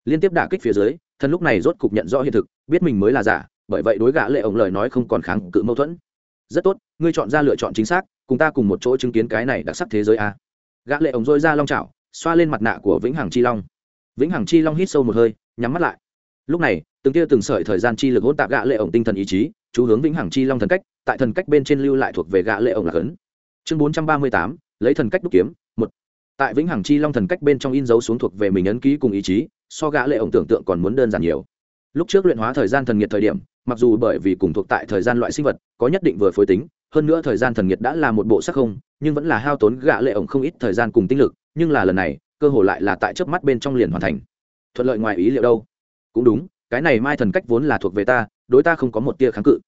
Liên tiếp đả kích phía dưới, thân lúc này rốt cục nhận rõ hiện thực, biết mình mới là giả, bởi vậy đối gã lệ ổng lời nói không còn kháng cự mâu thuẫn. Rất tốt, ngươi chọn ra lựa chọn chính xác cùng ta cùng một chỗ chứng kiến cái này đặc sắc thế giới a. Gã lệ ổng rôi ra long chảo, xoa lên mặt nạ của vĩnh hằng chi long. Vĩnh hằng chi long hít sâu một hơi, nhắm mắt lại. Lúc này, từng tia từng sợi thời gian chi lực hỗn tạp gã lệ ổng tinh thần ý chí, chú hướng vĩnh hằng chi long thần cách, tại thần cách bên trên lưu lại thuộc về gã lệ ổng là cấn chương bốn trăm ba mươi tám, lấy thần cách đúc kiếm, một. Tại vĩnh hằng chi long thần cách bên trong in dấu xuống thuộc về mình ấn ký cùng ý chí, so gã lệ ổng tưởng tượng còn muốn đơn giản nhiều. Lúc trước luyện hóa thời gian thần nhiệt thời điểm, mặc dù bởi vì cùng thuộc tại thời gian loại sinh vật, có nhất định vừa phối tính hơn nữa thời gian thần nhiệt đã là một bộ sắc không, nhưng vẫn là hao tốn gã lệ ổng không ít thời gian cùng tinh lực, nhưng là lần này, cơ hội lại là tại chớp mắt bên trong liền hoàn thành. Thuận lợi ngoài ý liệu đâu? Cũng đúng, cái này mai thần cách vốn là thuộc về ta, đối ta không có một tia kháng cự.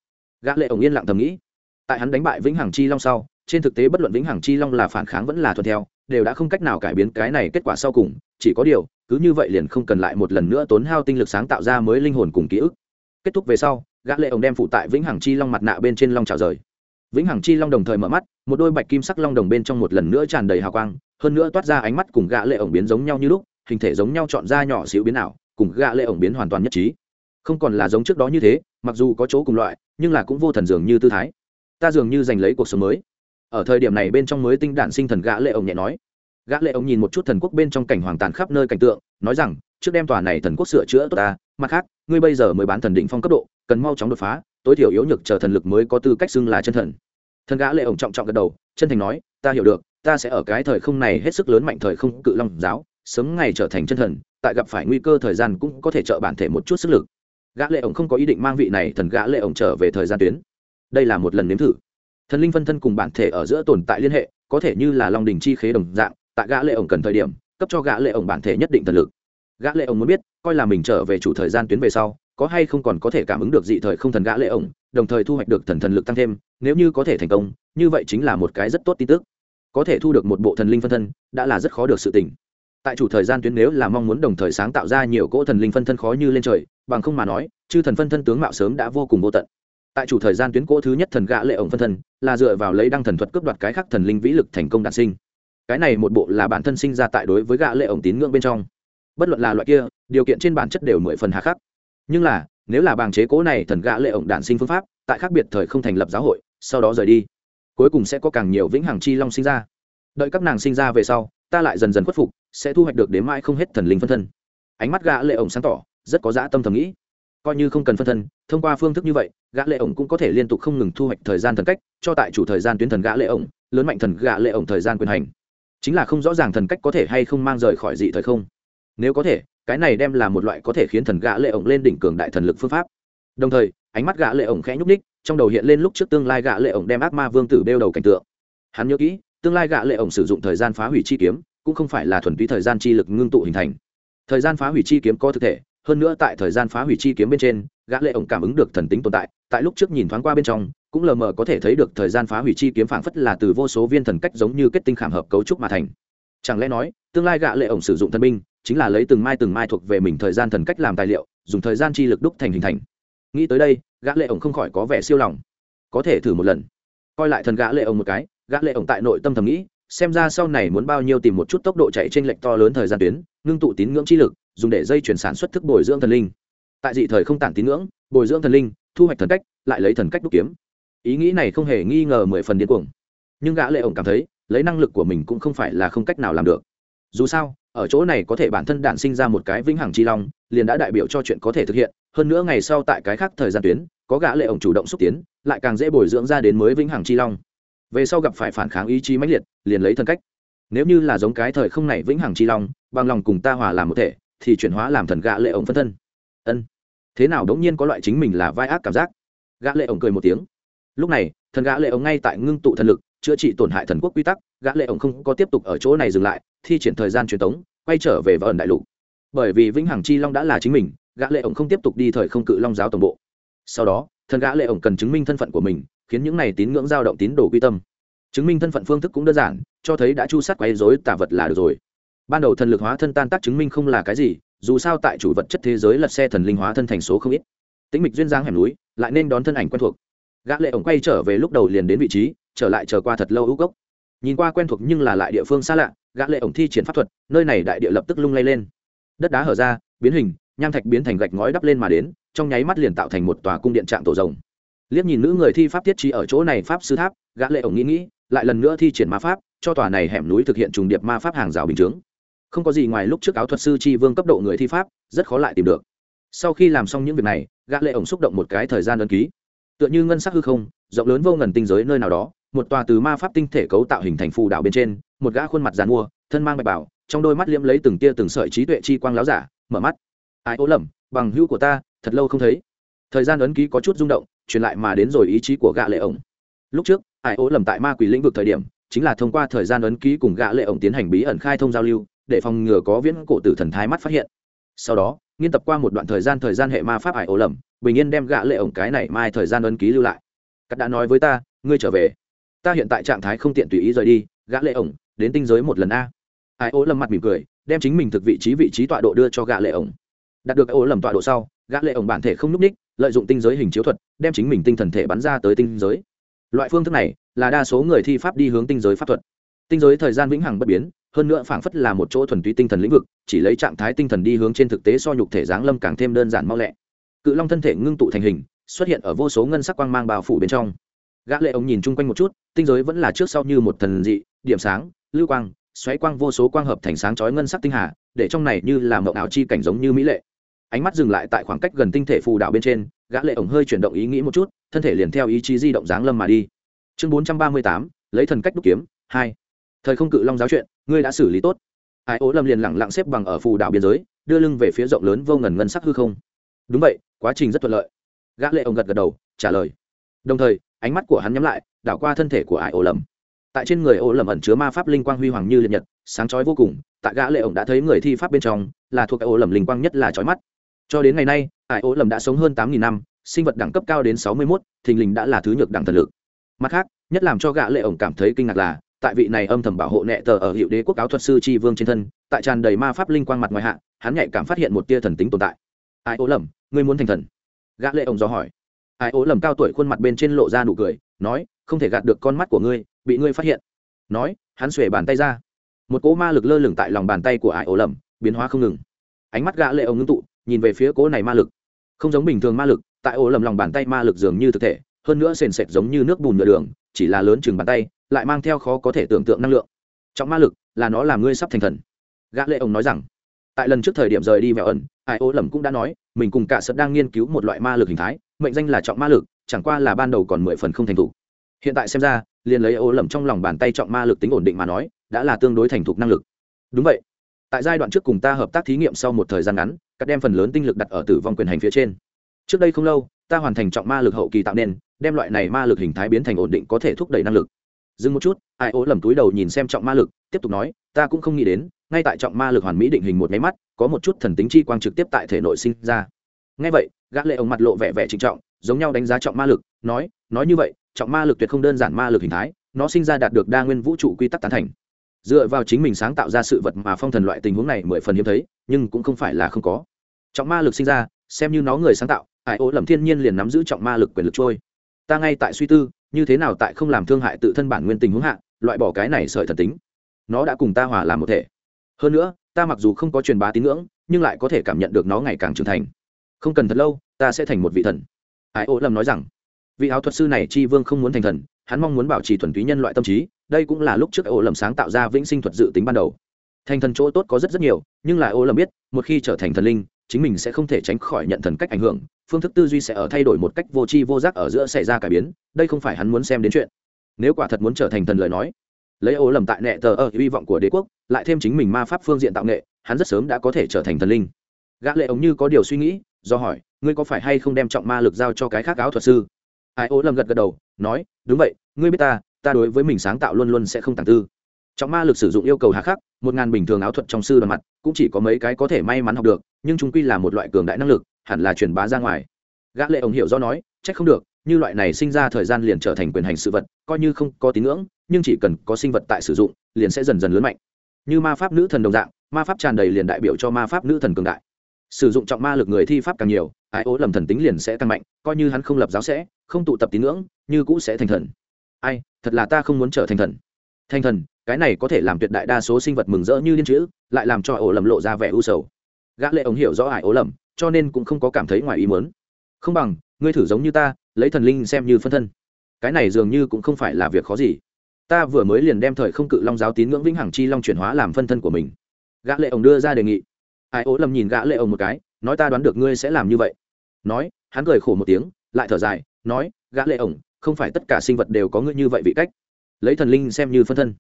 Gã lệ ổng yên lặng thầm nghĩ. Tại hắn đánh bại vĩnh hằng chi long sau, trên thực tế bất luận vĩnh hằng chi long là phản kháng vẫn là thuận theo, đều đã không cách nào cải biến cái này kết quả sau cùng, chỉ có điều, cứ như vậy liền không cần lại một lần nữa tốn hao tinh lực sáng tạo ra mới linh hồn cùng ký ức. Kết thúc về sau, gã lệ ổng đem phụ tại vĩnh hằng chi long mặt nạ bên trên long trào rời vĩnh hằng chi long đồng thời mở mắt, một đôi bạch kim sắc long đồng bên trong một lần nữa tràn đầy hào quang, hơn nữa toát ra ánh mắt cùng gã lệ ổng biến giống nhau như lúc, hình thể giống nhau chọn ra nhỏ xíu biến ảo, cùng gã lệ ổng biến hoàn toàn nhất trí. Không còn là giống trước đó như thế, mặc dù có chỗ cùng loại, nhưng là cũng vô thần dường như tư thái. Ta dường như giành lấy cuộc sống mới. Ở thời điểm này bên trong mới tinh đản sinh thần gã lệ ổng nhẹ nói. Gã lệ ổng nhìn một chút thần quốc bên trong cảnh hoàng tàn khắp nơi cảnh tượng, nói rằng, trước đem tòa này thần quốc sửa chữa tốt ta, mặt khác, ngươi bây giờ mới bán thần định phong cấp độ, cần mau chóng đột phá tối thiểu yếu nhược chờ thần lực mới có tư cách xưng là chân thần. Thần gã lệ ổng trọng trọng gật đầu, chân thành nói, ta hiểu được, ta sẽ ở cái thời không này hết sức lớn mạnh thời không cự long giáo, sớm ngày trở thành chân thần, tại gặp phải nguy cơ thời gian cũng có thể trợ bản thể một chút sức lực. Gã lệ ổng không có ý định mang vị này, thần gã lệ ổng trở về thời gian tuyến. Đây là một lần nếm thử. Thần linh phân thân cùng bản thể ở giữa tồn tại liên hệ, có thể như là long đình chi khế đồng dạng, tại gã lệ ổng cần thời điểm, cấp cho gã lệ ổng bản thể nhất định thần lực. Gã lệ ổng muốn biết, coi là mình trở về chủ thời gian tuyến về sau có hay không còn có thể cảm ứng được dị thời không thần gã lệ ổng, đồng thời thu hoạch được thần thần lực tăng thêm, nếu như có thể thành công, như vậy chính là một cái rất tốt tin tức. Có thể thu được một bộ thần linh phân thân, đã là rất khó được sự tỉnh tại chủ thời gian tuyến nếu là mong muốn đồng thời sáng tạo ra nhiều cỗ thần linh phân thân khó như lên trời, bằng không mà nói, chư thần phân thân tướng mạo sớm đã vô cùng vô tận. Tại chủ thời gian tuyến cỗ thứ nhất thần gã lệ ổng phân thân, là dựa vào lấy đăng thần thuật cướp đoạt cái khác thần linh vĩ lực thành công đản sinh. Cái này một bộ là bản thân sinh ra tại đối với gã lệ ổng tín ngưỡng bên trong. Bất luận là loại kia, điều kiện trên bản chất đều mười phần hà khắc nhưng là, nếu là bàng chế cố này thần gã lệ ổng đản sinh phương pháp, tại khác biệt thời không thành lập giáo hội, sau đó rời đi, cuối cùng sẽ có càng nhiều vĩnh hằng chi long sinh ra. Đợi các nàng sinh ra về sau, ta lại dần dần khuất phục, sẽ thu hoạch được đến mãi không hết thần linh phân thân. Ánh mắt gã lệ ổng sáng tỏ, rất có dã tâm thầm nghĩ. Coi như không cần phân thân, thông qua phương thức như vậy, gã lệ ổng cũng có thể liên tục không ngừng thu hoạch thời gian thần cách, cho tại chủ thời gian tuyến thần gã lệ ổng, lớn mạnh thần gã lệ ổng thời gian quyền hành. Chính là không rõ ràng thần cách có thể hay không mang rời khỏi dị thời không. Nếu có thể cái này đem là một loại có thể khiến thần gã lệ ổng lên đỉnh cường đại thần lực phương pháp. Đồng thời, ánh mắt gã lệ ổng khẽ nhúc ních trong đầu hiện lên lúc trước tương lai gã lệ ổng đem ác ma vương tử đeo đầu cảnh tượng. Hắn nhớ kỹ, tương lai gã lệ ổng sử dụng thời gian phá hủy chi kiếm, cũng không phải là thuần túy thời gian chi lực ngưng tụ hình thành. Thời gian phá hủy chi kiếm có thực thể, hơn nữa tại thời gian phá hủy chi kiếm bên trên, gã lệ ổng cảm ứng được thần tính tồn tại tại lúc trước nhìn thoáng qua bên trong, cũng lờ mờ có thể thấy được thời gian phá hủy chi kiếm phảng phất là từ vô số viên thần cách giống như kết tinh khảm hợp cấu trúc mà thành. Chẳng lẽ nói, tương lai gã lệ ổng sử dụng thần binh chính là lấy từng mai từng mai thuộc về mình thời gian thần cách làm tài liệu, dùng thời gian chi lực đúc thành hình thành. Nghĩ tới đây, gã lệ ổng không khỏi có vẻ siêu lòng. Có thể thử một lần. Coi lại thần gã lệ ổng một cái, gã lệ ổng tại nội tâm thầm nghĩ, xem ra sau này muốn bao nhiêu tìm một chút tốc độ chạy trên lệnh to lớn thời gian tuyến, ngưng tụ tín ngưỡng chi lực, dùng để dây chuyển sản xuất thức bồi dưỡng thần linh. Tại dị thời không tản tín ngưỡng, bồi dưỡng thần linh, thu hoạch thần cách, lại lấy thần cách đúc kiếm. Ý nghĩ này không hề nghi ngờ mười phần điên cuồng. Nhưng gã lệ ổng cảm thấy, lấy năng lực của mình cũng không phải là không cách nào làm được. Dù sao ở chỗ này có thể bản thân đản sinh ra một cái vĩnh hằng chi long, liền đã đại biểu cho chuyện có thể thực hiện, hơn nữa ngày sau tại cái khác thời gian tuyến, có gã lệ ổng chủ động xúc tiến, lại càng dễ bồi dưỡng ra đến mới vĩnh hằng chi long. Về sau gặp phải phản kháng ý chí mãnh liệt, liền lấy thần cách. Nếu như là giống cái thời không này vĩnh hằng chi long, bằng lòng cùng ta hòa làm một thể, thì chuyển hóa làm thần gã lệ ổng phân thân. Ân. Thế nào đống nhiên có loại chính mình là vai ác cảm giác? Gã lệ ổng cười một tiếng. Lúc này, thần gã lệ ổng ngay tại ngưng tụ thần lực, chữa trị tổn hại thần quốc quy tắc, gã lệ ổng không có tiếp tục ở chỗ này dừng lại thi triển thời gian truyền tống, quay trở về vào ẩn đại lục. Bởi vì vĩnh hằng chi long đã là chính mình, gã lệ ổng không tiếp tục đi thời không cự long giáo tổng bộ. Sau đó, thần gã lệ ổng cần chứng minh thân phận của mình, khiến những này tín ngưỡng dao động tín đồ quy tâm. Chứng minh thân phận phương thức cũng đơn giản, cho thấy đã chu sát quấy rối tà vật là được rồi. Ban đầu thần lực hóa thân tan tác chứng minh không là cái gì, dù sao tại chủ vật chất thế giới lật xe thần linh hóa thân thành số không ít. Tĩnh mịch duyên dáng hẻm núi, lại nên đón thân ảnh quen thuộc. Gã lệ ổng quay trở về lúc đầu liền đến vị trí, trở lại chờ qua thật lâu ưu gốc nhìn qua quen thuộc nhưng là lại địa phương xa lạ, gã lệ ổng thi triển pháp thuật, nơi này đại địa lập tức lung lay lên. Đất đá hở ra, biến hình, nham thạch biến thành gạch ngói đắp lên mà đến, trong nháy mắt liền tạo thành một tòa cung điện trạng tổ rồng. Liếc nhìn nữ người thi pháp tiết trí ở chỗ này pháp sư tháp, gã lệ ổng nghĩ nghĩ, lại lần nữa thi triển ma pháp, cho tòa này hẻm núi thực hiện trùng điệp ma pháp hàng rào bình trướng. không có gì ngoài lúc trước áo thuật sư chi vương cấp độ người thi pháp, rất khó lại tìm được. Sau khi làm xong những việc này, gã lệ ổng xúc động một cái thời gian ấn ký. Tựa như ngân sắc hư không, rộng lớn vô ngần tinh giới nơi nào đó một tòa từ ma pháp tinh thể cấu tạo hình thành phù đảo bên trên, một gã khuôn mặt dàn mua thân mang bạch bảo, trong đôi mắt liễm lấy từng tia từng sợi trí tuệ chi quang láo giả, mở mắt. Ai ố lầm, bằng hữu của ta, thật lâu không thấy. Thời gian ấn ký có chút rung động, truyền lại mà đến rồi ý chí của gã lệ ổng. Lúc trước, ai ố lầm tại ma quỷ lĩnh vực thời điểm, chính là thông qua thời gian ấn ký cùng gã lệ ổng tiến hành bí ẩn khai thông giao lưu, để phòng ngừa có viễn cổ tử thần thái mắt phát hiện. Sau đó, nghiên tập qua một đoạn thời gian thời gian hệ ma pháp ải ố lầm, bình yên đem gã lệ ổng cái này mai thời gian ấn ký lưu lại. Cắt đã nói với ta, ngươi trở về ta hiện tại trạng thái không tiện tùy ý rời đi, gã lệ ổng, đến tinh giới một lần a. Ai ố lầm mặt mỉm cười, đem chính mình thực vị trí vị trí tọa độ đưa cho gã lệ ổng. Đạt được ố lầm tọa độ sau, gã lệ ổng bản thể không núp ních lợi dụng tinh giới hình chiếu thuật, đem chính mình tinh thần thể bắn ra tới tinh giới. Loại phương thức này là đa số người thi pháp đi hướng tinh giới pháp thuật. Tinh giới thời gian vĩnh hằng bất biến, hơn nữa phảng phất là một chỗ thuần túy tinh thần lĩnh vực, chỉ lấy trạng thái tinh thần đi hướng trên thực tế so nhục thể giáng lâm càng thêm đơn giản mau lẹ. Cự long thân thể ngưng tụ thành hình, xuất hiện ở vô số ngân sắc quang mang bao phủ bên trong gã lệ ống nhìn chung quanh một chút tinh giới vẫn là trước sau như một thần dị điểm sáng lưu quang xoáy quang vô số quang hợp thành sáng chói ngân sắc tinh hà để trong này như là mộng ảo chi cảnh giống như mỹ lệ. Ánh mắt dừng lại tại khoảng cách gần tinh thể phù đạo bên trên gã lệ ống hơi chuyển động ý nghĩ một chút thân thể liền theo ý chí di động dáng lâm mà đi. Chương 438, lấy thần cách đúc kiếm hai. Thời không cự long giáo chuyện ngươi đã xử lý tốt. Ai ố lâm liền lẳng lặng xếp bằng ở phù đạo biên giới đưa lưng về phía rộng lớn vô ngần ngân sắc hư không. Đúng vậy quá trình rất thuận lợi. Gã lệ ông gật gật đầu trả lời. Đồng thời ánh mắt của hắn nhắm lại đảo qua thân thể của ải ổ lầm tại trên người ổ lầm ẩn chứa ma pháp linh quang huy hoàng như liệt nhật sáng chói vô cùng tại gã lệ ông đã thấy người thi pháp bên trong là thuộc ổ lầm linh quang nhất là chói mắt. Cho đến ngày nay ải ổ lầm đã sống hơn tám nghìn năm sinh vật đẳng cấp cao đến sáu mươi 61, thình lình đã là thứ nhược đẳng thần lực. Mặt khác nhất làm cho gã lệ ổng cảm thấy kinh ngạc là tại vị này âm thầm bảo hộ nệ tờ ở hiệu đế quốc áo thuật sư tri vương trên thân tại tràn đầy ma pháp linh quang mặt ngoài hạ hắn nhạy cảm phát hiện một tia thần tính tồn tại. Ai ố lầm ngươi muốn thành thần? Gã lệ ông do hỏi ai ố lầm cao tuổi khuôn mặt bên trên lộ ra nụ cười, nói, không thể gạt được con mắt của ngươi, bị ngươi phát hiện. Nói, hắn xuề bàn tay ra. Một cỗ ma lực lơ lửng tại lòng bàn tay của ai ố lầm, biến hóa không ngừng. Ánh mắt gã lệ ông ngưng tụ, nhìn về phía cỗ này ma lực. Không giống bình thường ma lực, tại ố lầm lòng bàn tay ma lực dường như thực thể, hơn nữa sền sệt giống như nước bùn nhựa đường, chỉ là lớn chừng bàn tay, lại mang theo khó có thể tưởng tượng năng lượng. Trọng ma lực là nó làm ngươi sắp thành thần. Gã lệ ông nói rằng, tại lần trước thời điểm rời đi vẹo ẩn, ai ô lầm cũng đã nói, mình cùng cả sật đang nghiên cứu một loại ma lực hình thái mệnh danh là trọng ma lực, chẳng qua là ban đầu còn mười phần không thành thục. Hiện tại xem ra, liền lấy ô lầm trong lòng bàn tay trọng ma lực tính ổn định mà nói, đã là tương đối thành thục năng lực. Đúng vậy. Tại giai đoạn trước cùng ta hợp tác thí nghiệm sau một thời gian ngắn các đem phần lớn tinh lực đặt ở tử vong quyền hành phía trên. Trước đây không lâu, ta hoàn thành trọng ma lực hậu kỳ tạo nên, đem loại này ma lực hình thái biến thành ổn định có thể thúc đẩy năng lực. Dừng một chút, ai ố lầm túi đầu nhìn xem trọng ma lực, tiếp tục nói, ta cũng không nghĩ đến, ngay tại trọng ma lực hoàn mỹ định hình một máy mắt, có một chút thần tính chi quang trực tiếp tại thể nội sinh ra ngay vậy, gã lệ ông mặt lộ vẻ vẻ trịnh trọng, giống nhau đánh giá trọng ma lực, nói nói như vậy, trọng ma lực tuyệt không đơn giản ma lực hình thái, nó sinh ra đạt được đa nguyên vũ trụ quy tắc tán thành. Dựa vào chính mình sáng tạo ra sự vật mà phong thần loại tình huống này mười phần hiếm thấy, nhưng cũng không phải là không có. Trọng ma lực sinh ra, xem như nó người sáng tạo hải ố lầm thiên nhiên liền nắm giữ trọng ma lực quyền lực trôi. Ta ngay tại suy tư, như thế nào tại không làm thương hại tự thân bản nguyên tình huống hạ, loại bỏ cái này sợi thần tính. Nó đã cùng ta hòa làm một thể. Hơn nữa, ta mặc dù không có truyền bá tín ngưỡng, nhưng lại có thể cảm nhận được nó ngày càng trưởng thành không cần thật lâu, ta sẽ thành một vị thần. Ai ô lâm nói rằng. Vị áo thuật sư này chi vương không muốn thành thần, hắn mong muốn bảo trì thuần túy nhân loại tâm trí, đây cũng là lúc trước ô lâm sáng tạo ra vĩnh sinh thuật dự tính ban đầu. Thành thần chỗ tốt có rất rất nhiều, nhưng lại ô lâm biết, một khi trở thành thần linh, chính mình sẽ không thể tránh khỏi nhận thần cách ảnh hưởng, phương thức tư duy sẽ ở thay đổi một cách vô tri vô giác ở giữa xảy ra cải biến, đây không phải hắn muốn xem đến chuyện. Nếu quả thật muốn trở thành thần lời nói, lấy ô lầm tại nệ tờ ở hy vọng của đế quốc, lại thêm chính mình ma pháp phương diện tạo nghệ, hắn rất sớm đã có thể trở thành thần linh. Gã lệ ống như có điều suy nghĩ do hỏi, ngươi có phải hay không đem trọng ma lực giao cho cái khác áo thuật sư? Ai ô lầm gật gật đầu, nói, đúng vậy, ngươi biết ta ta đối với mình sáng tạo luôn luôn sẽ không tàng tư. Trọng ma lực sử dụng yêu cầu hà khắc, một ngàn bình thường áo thuật trong sư đoàn mặt, cũng chỉ có mấy cái có thể may mắn học được, nhưng chúng quy là một loại cường đại năng lực, hẳn là truyền bá ra ngoài. Gã lệ ổng hiểu do nói trách không được, như loại này sinh ra thời gian liền trở thành quyền hành sự vật, coi như không có tín ngưỡng, nhưng chỉ cần có sinh vật tại sử dụng, liền sẽ dần dần lớn mạnh. Như ma pháp nữ thần đồng dạng, ma pháp tràn đầy liền đại biểu cho ma pháp nữ thần cường đại sử dụng trọng ma lực người thi pháp càng nhiều, ái ố lầm thần tính liền sẽ tăng mạnh, coi như hắn không lập giáo sẽ, không tụ tập tín ngưỡng, như cũ sẽ thành thần. Ai, thật là ta không muốn trở thành thần. Thành thần, cái này có thể làm tuyệt đại đa số sinh vật mừng rỡ như liên chữ, lại làm cho ổ lầm lộ ra vẻ u sầu. Gã lệ ống hiểu rõ ải ố lầm, cho nên cũng không có cảm thấy ngoài ý muốn. Không bằng, ngươi thử giống như ta, lấy thần linh xem như phân thân. Cái này dường như cũng không phải là việc khó gì. Ta vừa mới liền đem thời không cự long giáo tín ngưỡng vĩnh hằng chi long chuyển hóa làm phân thân của mình. Gã lệ ổng đưa ra đề nghị ai ố lầm nhìn gã lệ ổng một cái, nói ta đoán được ngươi sẽ làm như vậy. Nói, hắn cười khổ một tiếng, lại thở dài, nói, gã lệ ổng không phải tất cả sinh vật đều có ngươi như vậy vị cách. Lấy thần linh xem như phân thân.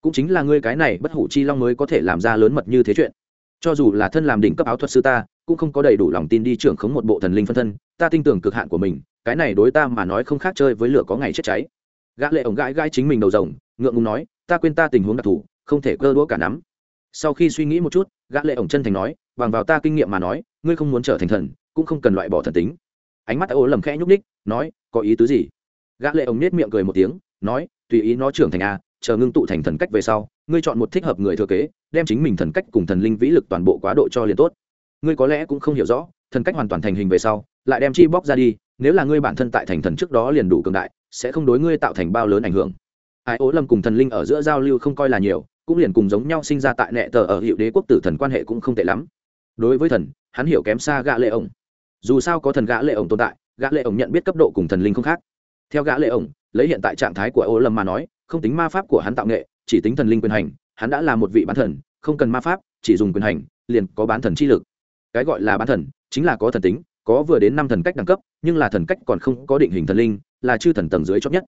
Cũng chính là ngươi cái này bất hủ chi long mới có thể làm ra lớn mật như thế chuyện. Cho dù là thân làm đỉnh cấp áo thuật sư ta, cũng không có đầy đủ lòng tin đi trưởng khống một bộ thần linh phân thân. Ta tin tưởng cực hạn của mình, cái này đối ta mà nói không khác chơi với lửa có ngày chết cháy. Gã lệ ổng gãi gãi chính mình đầu rồng, ngượng ngùng nói, ta quên ta tình huống đặc thù, không thể cơ đũa cả nắm. Sau khi suy nghĩ một chút, gã lệ ổng chân thành nói bằng vào ta kinh nghiệm mà nói, ngươi không muốn trở thành thần, cũng không cần loại bỏ thần tính. Ánh mắt ô lầm khẽ nhúc ních nói, có ý tứ gì? Gã lệ ống nết miệng cười một tiếng, nói, tùy ý nó trưởng thành a chờ ngưng tụ thành thần cách về sau, ngươi chọn một thích hợp người thừa kế, đem chính mình thần cách cùng thần linh vĩ lực toàn bộ quá độ cho liền tốt. Ngươi có lẽ cũng không hiểu rõ, thần cách hoàn toàn thành hình về sau, lại đem chi bóc ra đi, nếu là ngươi bản thân tại thành thần trước đó liền đủ cường đại, sẽ không đối ngươi tạo thành bao lớn ảnh hưởng. Ai ố lâm cùng thần linh ở giữa giao lưu không coi là nhiều, cũng liền cùng giống nhau sinh ra tại nệ tờ ở hiệu đế quốc tử thần quan hệ cũng không tệ lắm đối với thần, hắn hiểu kém xa gã lệ ổng. Dù sao có thần gã lệ ổng tồn tại, gã lệ ổng nhận biết cấp độ cùng thần linh không khác. Theo gã lệ ổng, lấy hiện tại trạng thái của ô lâm mà nói, không tính ma pháp của hắn tạo nghệ, chỉ tính thần linh quyền hành, hắn đã là một vị bán thần, không cần ma pháp, chỉ dùng quyền hành, liền có bán thần chi lực. Cái gọi là bán thần, chính là có thần tính, có vừa đến năm thần cách đẳng cấp, nhưng là thần cách còn không có định hình thần linh, là chư thần tầng dưới chót nhất.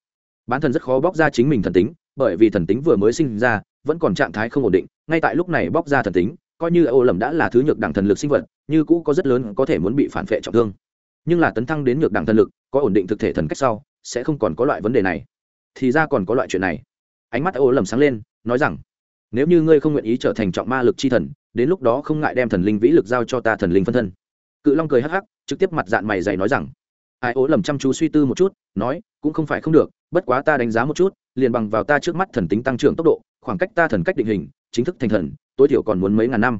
Bán thần rất khó bóc ra chính mình thần tính, bởi vì thần tính vừa mới sinh ra, vẫn còn trạng thái không ổn định, ngay tại lúc này bóc ra thần tính coi như ô lầm đã là thứ nhược đẳng thần lực sinh vật, như cũ có rất lớn có thể muốn bị phản vệ trọng thương. Nhưng là tấn thăng đến nhược đẳng thần lực, có ổn định thực thể thần cách sau, sẽ không còn có loại vấn đề này. Thì ra còn có loại chuyện này. Ánh mắt ô lầm sáng lên, nói rằng, nếu như ngươi không nguyện ý trở thành trọng ma lực chi thần, đến lúc đó không ngại đem thần linh vĩ lực giao cho ta thần linh phân thân. Cự long cười hắc hắc, trực tiếp mặt dạng mày dày nói rằng, ai ố lầm chăm chú suy tư một chút, nói, cũng không phải không được, bất quá ta đánh giá một chút, liền bằng vào ta trước mắt thần tính tăng trưởng tốc độ, khoảng cách ta thần cách định hình, chính thức thành thần tối thiểu còn muốn mấy ngàn năm.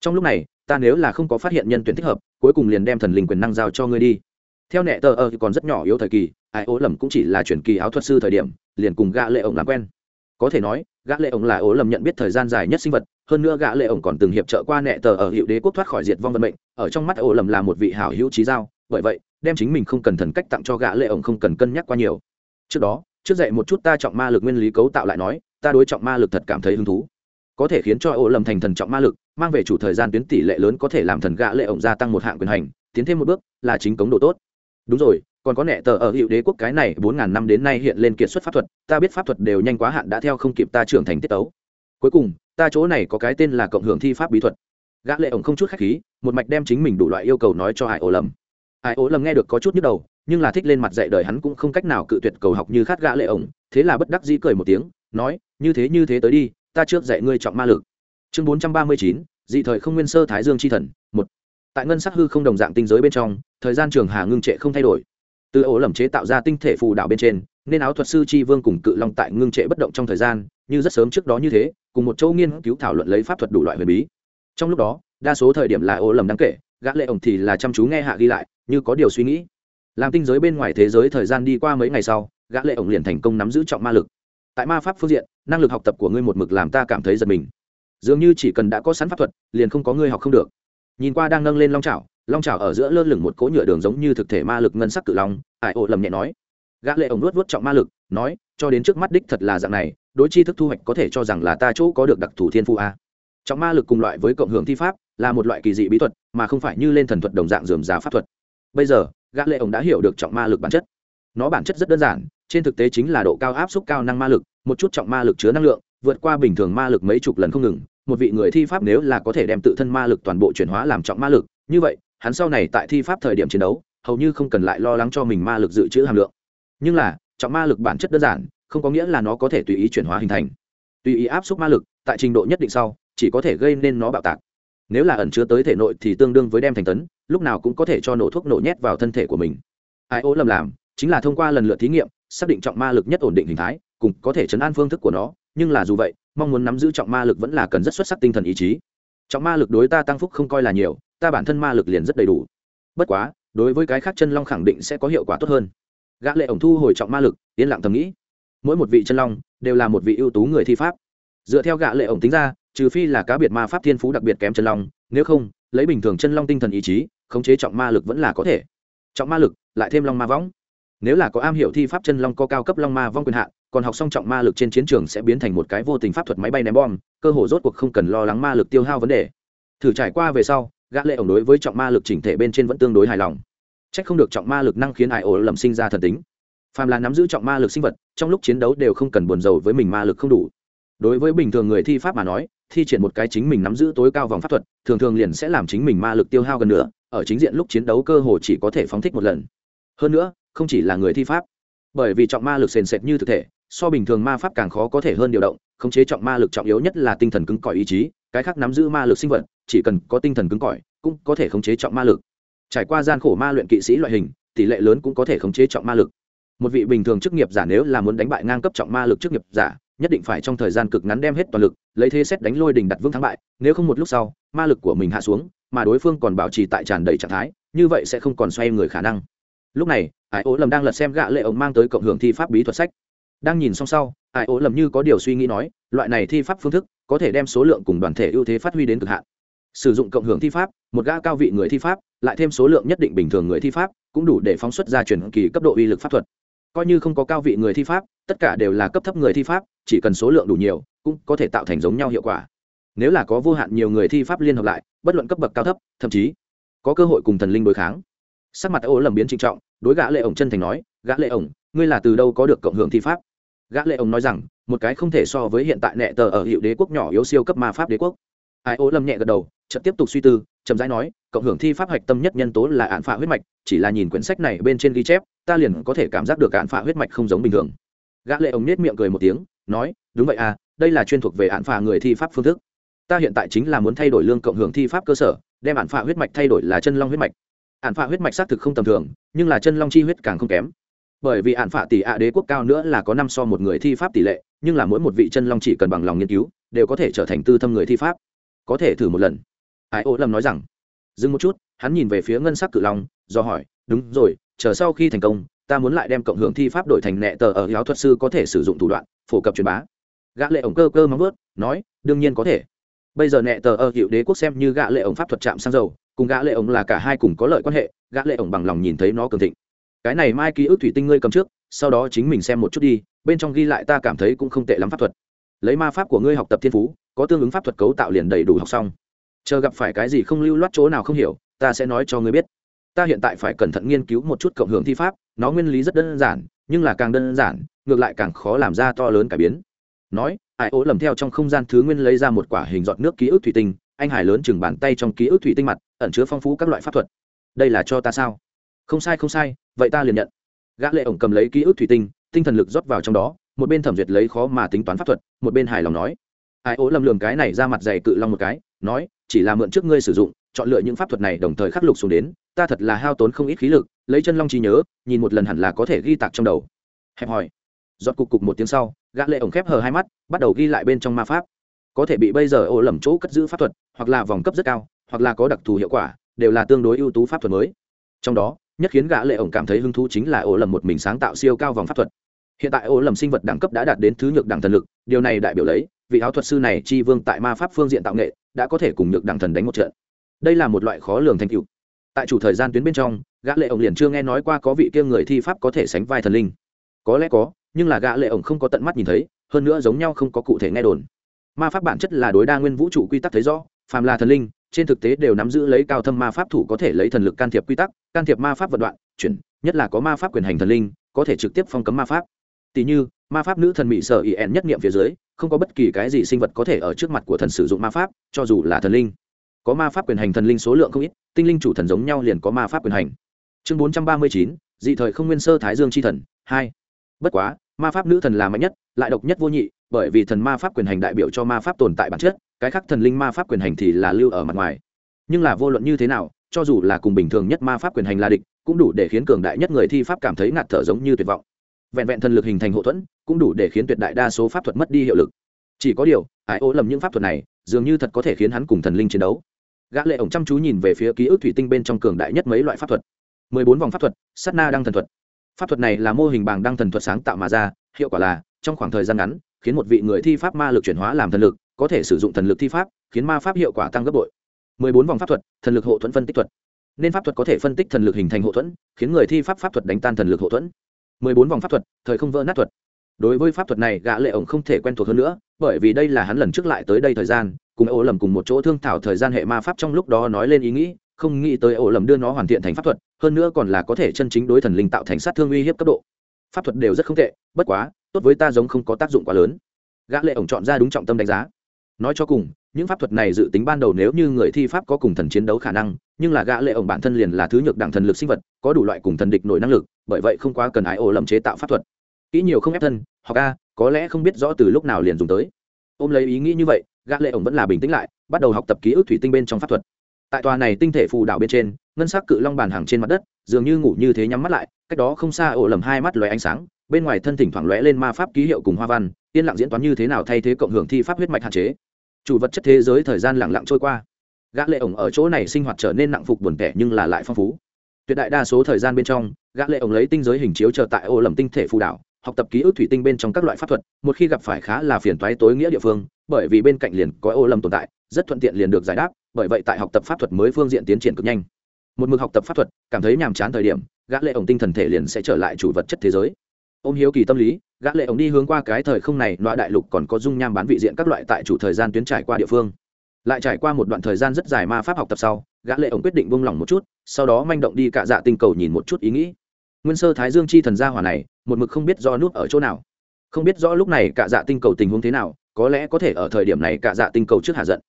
Trong lúc này, ta nếu là không có phát hiện nhân tuyển thích hợp, cuối cùng liền đem thần linh quyền năng giao cho ngươi đi. Theo nẹ tờ ơ thì còn rất nhỏ yếu thời kỳ, ai ố lầm cũng chỉ là chuyển kỳ áo thuật sư thời điểm, liền cùng gã lệ ổng làm quen. Có thể nói, gã lệ ổng là ố lầm nhận biết thời gian dài nhất sinh vật, hơn nữa gã lệ ổng còn từng hiệp trợ qua nẹ tờ ở hiệu đế quốc thoát khỏi diệt vong vận mệnh, ở trong mắt ố lầm là một vị hảo hữu trí giao, bởi vậy, đem chính mình không cần thần cách tặng cho gã lệ ổng không cần cân nhắc qua nhiều. Trước đó, trước dạy một chút ta trọng ma lực nguyên lý cấu tạo lại nói, ta đối trọng ma lực thật cảm thấy hứng thú có thể khiến cho ố lầm thành thần trọng ma lực, mang về chủ thời gian tuyến tỷ lệ lớn có thể làm thần gã lệ ổng gia tăng một hạng quyền hành, tiến thêm một bước là chính cống độ tốt. Đúng rồi, còn có nẹ tờ ở hiệu đế quốc cái này, bốn ngàn năm đến nay hiện lên kiệt xuất pháp thuật, ta biết pháp thuật đều nhanh quá hạn đã theo không kịp ta trưởng thành tiết tấu. Cuối cùng, ta chỗ này có cái tên là cộng hưởng thi pháp bí thuật. Gã lệ ổng không chút khách khí, một mạch đem chính mình đủ loại yêu cầu nói cho hải ổ lầm hải ổ lầm nghe được có chút nhức đầu, nhưng là thích lên mặt dạy đời hắn cũng không cách nào cự tuyệt cầu học như khát gã lệ ổng, thế là bất đắc dĩ cười một tiếng, nói, như thế như thế tới đi ta trước dạy ngươi trọng ma lực. Chương bốn trăm ba mươi chín, dị thời không nguyên sơ thái dương chi thần, một. Tại ngân sắc hư không đồng dạng tinh giới bên trong, thời gian trường hà ngưng trệ không thay đổi. Từ ổ lầm chế tạo ra tinh thể phù đạo bên trên, nên áo thuật sư chi vương cùng cự long tại ngưng trệ bất động trong thời gian, như rất sớm trước đó như thế, cùng một châu nghiên cứu thảo luận lấy pháp thuật đủ loại huyền bí. Trong lúc đó, đa số thời điểm là ổ lầm đáng kể, gã lệ ổng thì là chăm chú nghe hạ ghi lại, như có điều suy nghĩ. Làm tinh giới bên ngoài thế giới thời gian đi qua mấy ngày sau, gã lệ ổng liền thành công nắm giữ trọng ma lực. Tại ma pháp phương diện năng lực học tập của ngươi một mực làm ta cảm thấy giật mình. Dường như chỉ cần đã có sẵn pháp thuật, liền không có ngươi học không được. Nhìn qua đang nâng lên long chảo long chảo ở giữa lơ lửng một cỗ nhựa đường giống như thực thể ma lực ngân sắc cự long, ải ổ lầm nhẹ nói. Gã lệ ổng nuốt vuốt trọng ma lực, nói, cho đến trước mắt đích thật là dạng này, đối chi thức thu hoạch có thể cho rằng là ta chỗ có được đặc thù thiên phu a. Trọng ma lực cùng loại với cộng hưởng thi pháp, là một loại kỳ dị bí thuật, mà không phải như lên thần thuật đồng dạng dườm giá pháp thuật. Bây giờ, gã lệ ổng đã hiểu được trọng ma lực bản chất. Nó bản chất rất đơn giản, trên thực tế chính là độ cao áp suất cao năng ma lực một chút trọng ma lực chứa năng lượng, vượt qua bình thường ma lực mấy chục lần không ngừng, một vị người thi pháp nếu là có thể đem tự thân ma lực toàn bộ chuyển hóa làm trọng ma lực, như vậy, hắn sau này tại thi pháp thời điểm chiến đấu, hầu như không cần lại lo lắng cho mình ma lực dự trữ hàm lượng. Nhưng là, trọng ma lực bản chất đơn giản, không có nghĩa là nó có thể tùy ý chuyển hóa hình thành. Tùy ý áp suất ma lực, tại trình độ nhất định sau, chỉ có thể gây nên nó bạo tạc. Nếu là ẩn chứa tới thể nội thì tương đương với đem thành tấn, lúc nào cũng có thể cho nổ thuốc nổ nhét vào thân thể của mình. Ai ô lầm làm, chính là thông qua lần lượt thí nghiệm, xác định trọng ma lực nhất ổn định hình thái cùng có thể chấn an phương thức của nó, nhưng là dù vậy, mong muốn nắm giữ trọng ma lực vẫn là cần rất xuất sắc tinh thần ý chí. Trọng ma lực đối ta tăng phúc không coi là nhiều, ta bản thân ma lực liền rất đầy đủ. Bất quá, đối với cái khác chân long khẳng định sẽ có hiệu quả tốt hơn. Gã lệ ổng thu hồi trọng ma lực, yên lặng thầm nghĩ. Mỗi một vị chân long đều là một vị ưu tú người thi pháp. Dựa theo gã lệ ổng tính ra, trừ phi là cá biệt ma pháp thiên phú đặc biệt kém chân long, nếu không, lấy bình thường chân long tinh thần ý chí, khống chế trọng ma lực vẫn là có thể. Trọng ma lực, lại thêm long ma võng. Nếu là có am hiểu thi pháp chân long có cao cấp long ma vong quyền hạn còn học xong trọng ma lực trên chiến trường sẽ biến thành một cái vô tình pháp thuật máy bay ném bom, cơ hồ rốt cuộc không cần lo lắng ma lực tiêu hao vấn đề. Thử trải qua về sau, gã lệ ổng đối với trọng ma lực chỉnh thể bên trên vẫn tương đối hài lòng. Trách không được trọng ma lực năng khiến ai ổ lầm sinh ra thần tính. Phàm là nắm giữ trọng ma lực sinh vật, trong lúc chiến đấu đều không cần buồn rầu với mình ma lực không đủ. Đối với bình thường người thi pháp mà nói, thi triển một cái chính mình nắm giữ tối cao vòng pháp thuật, thường thường liền sẽ làm chính mình ma lực tiêu hao gần nữa ở chính diện lúc chiến đấu cơ hồ chỉ có thể phóng thích một lần. Hơn nữa, không chỉ là người thi pháp. Bởi vì trọng ma lực sền sệt như thực thể so bình thường ma pháp càng khó có thể hơn điều động, khống chế trọng ma lực trọng yếu nhất là tinh thần cứng cỏi ý chí, cái khác nắm giữ ma lực sinh vật, chỉ cần có tinh thần cứng cỏi, cũng có thể khống chế trọng ma lực. Trải qua gian khổ ma luyện kỵ sĩ loại hình, tỷ lệ lớn cũng có thể khống chế trọng ma lực. Một vị bình thường chức nghiệp giả nếu là muốn đánh bại ngang cấp trọng ma lực chức nghiệp giả, nhất định phải trong thời gian cực ngắn đem hết toàn lực, lấy thế xét đánh lôi đình đặt vương thắng bại, nếu không một lúc sau, ma lực của mình hạ xuống, mà đối phương còn bảo trì tại tràn đầy trạng thái, như vậy sẽ không còn xoay người khả năng. Lúc này ải ố lầm đang lật xem gạ lệ ổng mang tới cộng hưởng thi pháp bí thuật sách đang nhìn xong sau, ai ố lầm như có điều suy nghĩ nói, loại này thi pháp phương thức, có thể đem số lượng cùng đoàn thể ưu thế phát huy đến cực hạn. Sử dụng cộng hưởng thi pháp, một gã cao vị người thi pháp, lại thêm số lượng nhất định bình thường người thi pháp, cũng đủ để phóng xuất ra truyền kỳ cấp độ uy lực pháp thuật. Coi như không có cao vị người thi pháp, tất cả đều là cấp thấp người thi pháp, chỉ cần số lượng đủ nhiều, cũng có thể tạo thành giống nhau hiệu quả. Nếu là có vô hạn nhiều người thi pháp liên hợp lại, bất luận cấp bậc cao thấp, thậm chí có cơ hội cùng thần linh đối kháng. Sắc mặt ô lầm biến trịnh trọng, đối gã lệ ổng chân thành nói, gã lệ ổng, ngươi là từ đâu có được cộng hưởng thi pháp? Gã lệ ông nói rằng, một cái không thể so với hiện tại nệ tờ ở hiệu đế quốc nhỏ yếu siêu cấp ma pháp đế quốc. Ai ô lâm nhẹ gật đầu, chợt tiếp tục suy tư, chậm rãi nói, cộng hưởng thi pháp hạch tâm nhất nhân tố là án phạ huyết mạch, chỉ là nhìn quyển sách này bên trên ghi chép, ta liền có thể cảm giác được án phạ huyết mạch không giống bình thường. Gã lệ ông nết miệng cười một tiếng, nói, đúng vậy à đây là chuyên thuộc về án phạ người thi pháp phương thức. Ta hiện tại chính là muốn thay đổi lương cộng hưởng thi pháp cơ sở, đem án phạ huyết mạch thay đổi là chân long huyết mạch. Án phạ huyết mạch xác thực không tầm thường, nhưng là chân long chi huyết càng không kém bởi vì án phạ tỷ ạ đế quốc cao nữa là có năm so một người thi pháp tỷ lệ, nhưng là mỗi một vị chân long chỉ cần bằng lòng nghiên cứu, đều có thể trở thành tư thâm người thi pháp. Có thể thử một lần. Ai ô lâm nói rằng. Dừng một chút, hắn nhìn về phía ngân sắc cự long, do hỏi, đúng rồi, chờ sau khi thành công, ta muốn lại đem cộng hưởng thi pháp đổi thành nẹ tờ ở giáo thuật sư có thể sử dụng thủ đoạn, phổ cập truyền bá. Gã lệ ổng cơ cơ móng vớt nói, đương nhiên có thể. Bây giờ nẹ tờ ở hiệu đế quốc xem như gã lệ ổng pháp thuật chạm sang dầu, cùng gã lệ ổng là cả hai cùng có lợi quan hệ, gã lệ ổng bằng lòng nhìn thấy nó cường thịnh cái này mai ký ức thủy tinh ngươi cầm trước, sau đó chính mình xem một chút đi, bên trong ghi lại ta cảm thấy cũng không tệ lắm pháp thuật. Lấy ma pháp của ngươi học tập thiên phú, có tương ứng pháp thuật cấu tạo liền đầy đủ học xong. Chờ gặp phải cái gì không lưu loát chỗ nào không hiểu, ta sẽ nói cho ngươi biết. Ta hiện tại phải cẩn thận nghiên cứu một chút cộng hưởng thi pháp, nó nguyên lý rất đơn giản, nhưng là càng đơn giản, ngược lại càng khó làm ra to lớn cải biến. Nói, ai ố lầm theo trong không gian thứ nguyên lấy ra một quả hình giọt nước ký ức thủy tinh, anh hải lớn chừng bàn tay trong ký ức thủy tinh mặt, ẩn chứa phong phú các loại pháp thuật. Đây là cho ta sao? Không sai không sai, vậy ta liền nhận. Gã lệ ổng cầm lấy ký ức thủy tinh tinh thần lực rót vào trong đó, một bên thẩm duyệt lấy khó mà tính toán pháp thuật, một bên hài lòng nói. Ai ố lầm lường cái này ra mặt dày cự long một cái, nói, chỉ là mượn trước ngươi sử dụng, chọn lựa những pháp thuật này đồng thời khắc lục xuống đến, ta thật là hao tốn không ít khí lực, lấy chân long trí nhớ, nhìn một lần hẳn là có thể ghi tạc trong đầu. Hẹp hỏi giọt cục cục một tiếng sau, gã lệ ổng khép hờ hai mắt, bắt đầu ghi lại bên trong ma pháp. Có thể bị bây giờ ô lầm chỗ cất giữ pháp thuật, hoặc là vòng cấp rất cao, hoặc là có đặc thù hiệu quả, đều là tương đối ưu tú pháp thuật mới. Trong đó nhất khiến gã lệ ổng cảm thấy hứng thú chính là ổ lầm một mình sáng tạo siêu cao vòng pháp thuật. Hiện tại ổ lầm sinh vật đẳng cấp đã đạt đến thứ nhược đẳng thần lực, điều này đại biểu lấy, vị áo thuật sư này chi vương tại ma pháp phương diện tạo nghệ, đã có thể cùng nhược đẳng thần đánh một trận. Đây là một loại khó lường thành tựu. Tại chủ thời gian tuyến bên trong, gã lệ ổng liền chưa nghe nói qua có vị kia người thi pháp có thể sánh vai thần linh. Có lẽ có, nhưng là gã lệ ổng không có tận mắt nhìn thấy, hơn nữa giống nhau không có cụ thể nghe đồn. Ma pháp bản chất là đối đa nguyên vũ trụ quy tắc thấy rõ, phàm là thần linh trên thực tế đều nắm giữ lấy cao thâm ma pháp thủ có thể lấy thần lực can thiệp quy tắc, can thiệp ma pháp vận đoạn, chuyển, nhất là có ma pháp quyền hành thần linh, có thể trực tiếp phong cấm ma pháp. Tỷ như, ma pháp nữ thần mỹ sở ý ẹn nhất niệm phía dưới, không có bất kỳ cái gì sinh vật có thể ở trước mặt của thần sử dụng ma pháp, cho dù là thần linh. Có ma pháp quyền hành thần linh số lượng không ít, tinh linh chủ thần giống nhau liền có ma pháp quyền hành. Chương bốn trăm ba mươi chín, dị thời không nguyên sơ thái dương c h i thần, hai. Bất quá, ma pháp nữ thần là mạnh nhất, lại độc nhất vô nhị, bởi vì thần ma pháp quyền hành đại biểu cho ma pháp tồn tại bản chất cái khác thần linh ma pháp quyền hành thì là lưu ở mặt ngoài. Nhưng là vô luận như thế nào, cho dù là cùng bình thường nhất ma pháp quyền hành là địch, cũng đủ để khiến cường đại nhất người thi pháp cảm thấy ngạt thở giống như tuyệt vọng. Vẹn vẹn thần lực hình thành hậu thuẫn, cũng đủ để khiến tuyệt đại đa số pháp thuật mất đi hiệu lực. Chỉ có điều ải ô lầm những pháp thuật này, dường như thật có thể khiến hắn cùng thần linh chiến đấu. Gã lệ ổng chăm chú nhìn về phía ký ức thủy tinh bên trong cường đại nhất mấy loại pháp thuật. Mười bốn vòng pháp thuật, sát na đăng thần thuật. Pháp thuật này là mô hình bảng đăng thần thuật sáng tạo mà ra, hiệu quả là, trong khoảng thời gian ngắn, khiến một vị người thi pháp ma lực chuyển hóa làm thần lực có thể sử dụng thần lực thi pháp, khiến ma pháp hiệu quả tăng gấp bội. mười bốn vòng pháp thuật, thần lực hộ thuẫn phân tích thuật. Nên pháp thuật có thể phân tích thần lực hình thành hộ thuẫn, khiến người thi pháp pháp thuật đánh tan thần lực hộ thuẫn. mười bốn vòng pháp thuật, thời không vỡ nát thuật. Đối với pháp thuật này, gã lệ ổng không thể quen thuộc hơn nữa, bởi vì đây là hắn lần trước lại tới đây thời gian, cùng ổ lầm cùng một chỗ thương thảo thời gian hệ ma pháp trong lúc đó nói lên ý nghĩ, không nghĩ tới ổ lầm đưa nó hoàn thiện thành pháp thuật, hơn nữa còn là có thể chân chính đối thần linh tạo thành sát thương uy hiếp cấp độ. Pháp thuật đều rất không tệ, bất quá, tốt với ta giống không có tác dụng quá lớn. Gã lệ ổng chọn ra đúng trọng tâm đánh giá nói cho cùng, những pháp thuật này dự tính ban đầu nếu như người thi pháp có cùng thần chiến đấu khả năng, nhưng là gã lệ ổng bản thân liền là thứ nhược đẳng thần lực sinh vật, có đủ loại cùng thần địch nổi năng lực, bởi vậy không quá cần ái ổ lầm chế tạo pháp thuật. Kỹ nhiều không ép thân, hoặc a, có lẽ không biết rõ từ lúc nào liền dùng tới. Ôm lấy ý nghĩ như vậy, gã lệ ổng vẫn là bình tĩnh lại, bắt đầu học tập ký ức thủy tinh bên trong pháp thuật. Tại tòa này tinh thể phù đảo bên trên, ngân sắc cự long bàn hàng trên mặt đất, dường như ngủ như thế nhắm mắt lại, cách đó không xa ổ lầm hai mắt lóe ánh sáng, bên ngoài thân thỉnh thoảng lóe lên ma pháp ký hiệu cùng hoa văn, yên lặng diễn toán như thế nào thay thế cộng hưởng thi pháp huyết mạch hạn chế chủ vật chất thế giới thời gian lặng lặng trôi qua. Gã lệ ổng ở chỗ này sinh hoạt trở nên nặng phục buồn tẻ nhưng là lại phong phú. Tuyệt đại đa số thời gian bên trong, gã lệ ổng lấy tinh giới hình chiếu chờ tại ô lầm tinh thể phù đảo, học tập ký ức thủy tinh bên trong các loại pháp thuật, một khi gặp phải khá là phiền toái tối nghĩa địa phương, bởi vì bên cạnh liền có ô lầm tồn tại, rất thuận tiện liền được giải đáp, bởi vậy tại học tập pháp thuật mới phương diện tiến triển cực nhanh. Một mực học tập pháp thuật, cảm thấy nhàm chán thời điểm, gã lệ ổng tinh thần thể liền sẽ trở lại chủ vật chất thế giới ôm hiếu kỳ tâm lý, gã lệ ổng đi hướng qua cái thời không này loại đại lục còn có dung nham bán vị diện các loại tại chủ thời gian tuyến trải qua địa phương. Lại trải qua một đoạn thời gian rất dài ma pháp học tập sau, gã lệ ổng quyết định buông lỏng một chút, sau đó manh động đi cả dạ tinh cầu nhìn một chút ý nghĩ. Nguyên sơ thái dương chi thần gia hỏa này, một mực không biết do nút ở chỗ nào. Không biết rõ lúc này cả dạ tinh cầu tình huống thế nào, có lẽ có thể ở thời điểm này cả dạ tinh cầu trước hạ giận.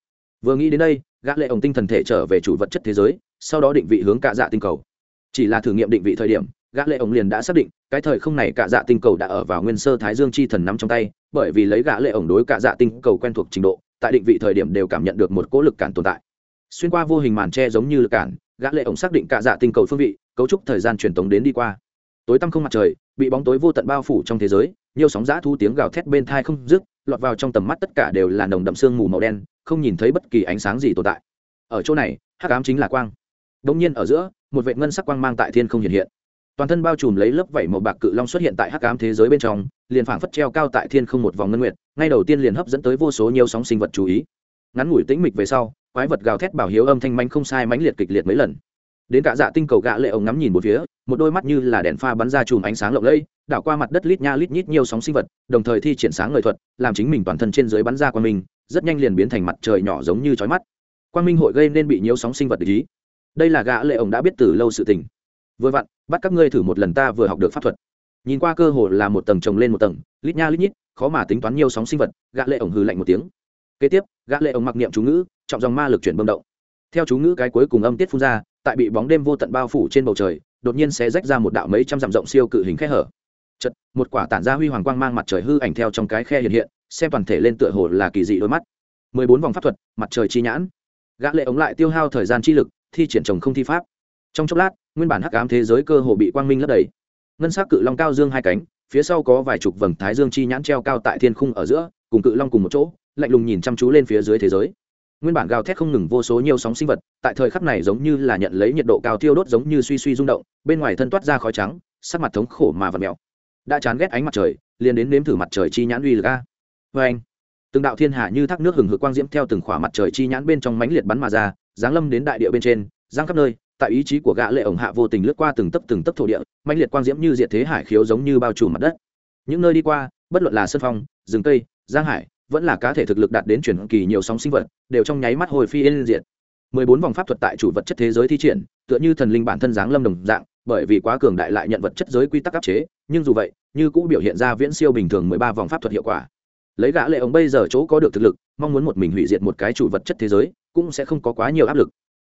Vừa nghĩ đến đây, gã lệ ổng tinh thần thể trở về chủ vật chất thế giới, sau đó định vị hướng cả dạ tinh cầu. Chỉ là thử nghiệm định vị thời điểm, gã lệ ổng liền đã xác định cái thời không này cả dạ tinh cầu đã ở vào nguyên sơ thái dương chi thần nắm trong tay, bởi vì lấy gã lệ ổng đối cả dạ tinh cầu quen thuộc trình độ, tại định vị thời điểm đều cảm nhận được một cỗ lực cản tồn tại. Xuyên qua vô hình màn che giống như lực cản, gã lệ ổng xác định cả dạ tinh cầu phương vị, cấu trúc thời gian truyền tống đến đi qua. Tối tăm không mặt trời, bị bóng tối vô tận bao phủ trong thế giới, nhiều sóng giã thu tiếng gào thét bên thai không dứt, lọt vào trong tầm mắt tất cả đều là nồng đậm sương mù màu đen, không nhìn thấy bất kỳ ánh sáng gì tồn tại. Ở chỗ này, hắc ám chính là quang. Đống nhiên ở giữa, một vệt ngân sắc quang mang tại thiên không hiện hiện toàn thân bao trùm lấy lớp vảy màu bạc cự long xuất hiện tại hắc ám thế giới bên trong, liền phảng phất treo cao tại thiên không một vòng ngân nguyệt, ngay đầu tiên liền hấp dẫn tới vô số nhiều sóng sinh vật chú ý. Ngắn ngủi tĩnh mịch về sau, quái vật gào thét bảo hiếu âm thanh manh không sai mãnh liệt kịch liệt mấy lần. Đến cả dạ tinh cầu gạ lệ ống ngắm nhìn một phía, một đôi mắt như là đèn pha bắn ra chùm ánh sáng lộng lẫy, đảo qua mặt đất lít nha lít nhít nhiều sóng sinh vật, đồng thời thi triển sáng lời thuật, làm chính mình toàn thân trên dưới bắn ra quang minh, rất nhanh liền biến thành mặt trời nhỏ giống như chói mắt. Quang minh hội gây nên bị nhiều sóng sinh vật để ý. Đây là gã lệ ổng đã biết từ lâu sự tình vừa vặn, bắt các ngươi thử một lần ta vừa học được pháp thuật. Nhìn qua cơ hồ là một tầng trồng lên một tầng, lít nha lít nhít, khó mà tính toán nhiều sóng sinh vật, gã lệ ổng hừ lạnh một tiếng. Kế tiếp, gã lệ ổng mặc niệm chú ngữ, trọng dòng ma lực chuyển bơm động. Theo chú ngữ cái cuối cùng âm tiết phun ra, tại bị bóng đêm vô tận bao phủ trên bầu trời, đột nhiên sẽ rách ra một đạo mấy trăm dặm rộng siêu cự hình khe hở. Chật một quả tản ra huy hoàng quang mang mặt trời hư ảnh theo trong cái khe hiện hiện, xem toàn thể lên tựa hồ là kỳ dị đôi mắt. Mười bốn vòng pháp thuật, mặt trời chi nhãn. Gã lệ ống lại tiêu hao thời gian chi lực, thi triển trồng không thi pháp. Trong chốc lát nguyên bản hắc ám thế giới cơ hồ bị quang minh lấp đầy. Ngân sắc cự long cao dương hai cánh, phía sau có vài chục vầng thái dương chi nhãn treo cao tại thiên khung ở giữa, cùng cự long cùng một chỗ, lạnh lùng nhìn chăm chú lên phía dưới thế giới. Nguyên bản gào thét không ngừng vô số nhiều sóng sinh vật, tại thời khắc này giống như là nhận lấy nhiệt độ cao thiêu đốt giống như suy suy rung động, bên ngoài thân toát ra khói trắng, sắc mặt thống khổ mà vật mèo. Đã chán ghét ánh mặt trời, liền đến nếm thử mặt trời chi nhãn uy lực a. Vê anh, từng đạo thiên hạ như thác nước hừng hực quang diễm theo từng khỏa mặt trời chi nhãn bên trong mánh liệt bắn mà ra, giáng lâm đến đại địa bên trên giang khắp nơi tại ý chí của gã lệ ổng hạ vô tình lướt qua từng tấc từng tấc thổ địa, mãnh liệt quang diễm như diệt thế hải khiếu giống như bao trùm mặt đất. Những nơi đi qua, bất luận là sơn phong, rừng cây, giang hải, vẫn là cá thể thực lực đạt đến chuyển kỳ nhiều sóng sinh vật, đều trong nháy mắt hồi phi yên diệt. Mười bốn vòng pháp thuật tại chủ vật chất thế giới thi triển, tựa như thần linh bản thân dáng lâm đồng dạng, bởi vì quá cường đại lại nhận vật chất giới quy tắc áp chế, nhưng dù vậy, như cũng biểu hiện ra viễn siêu bình thường mười ba vòng pháp thuật hiệu quả. Lấy gã lệ ổng bây giờ chỗ có được thực lực, mong muốn một mình hủy diệt một cái chủ vật chất thế giới, cũng sẽ không có quá nhiều áp lực.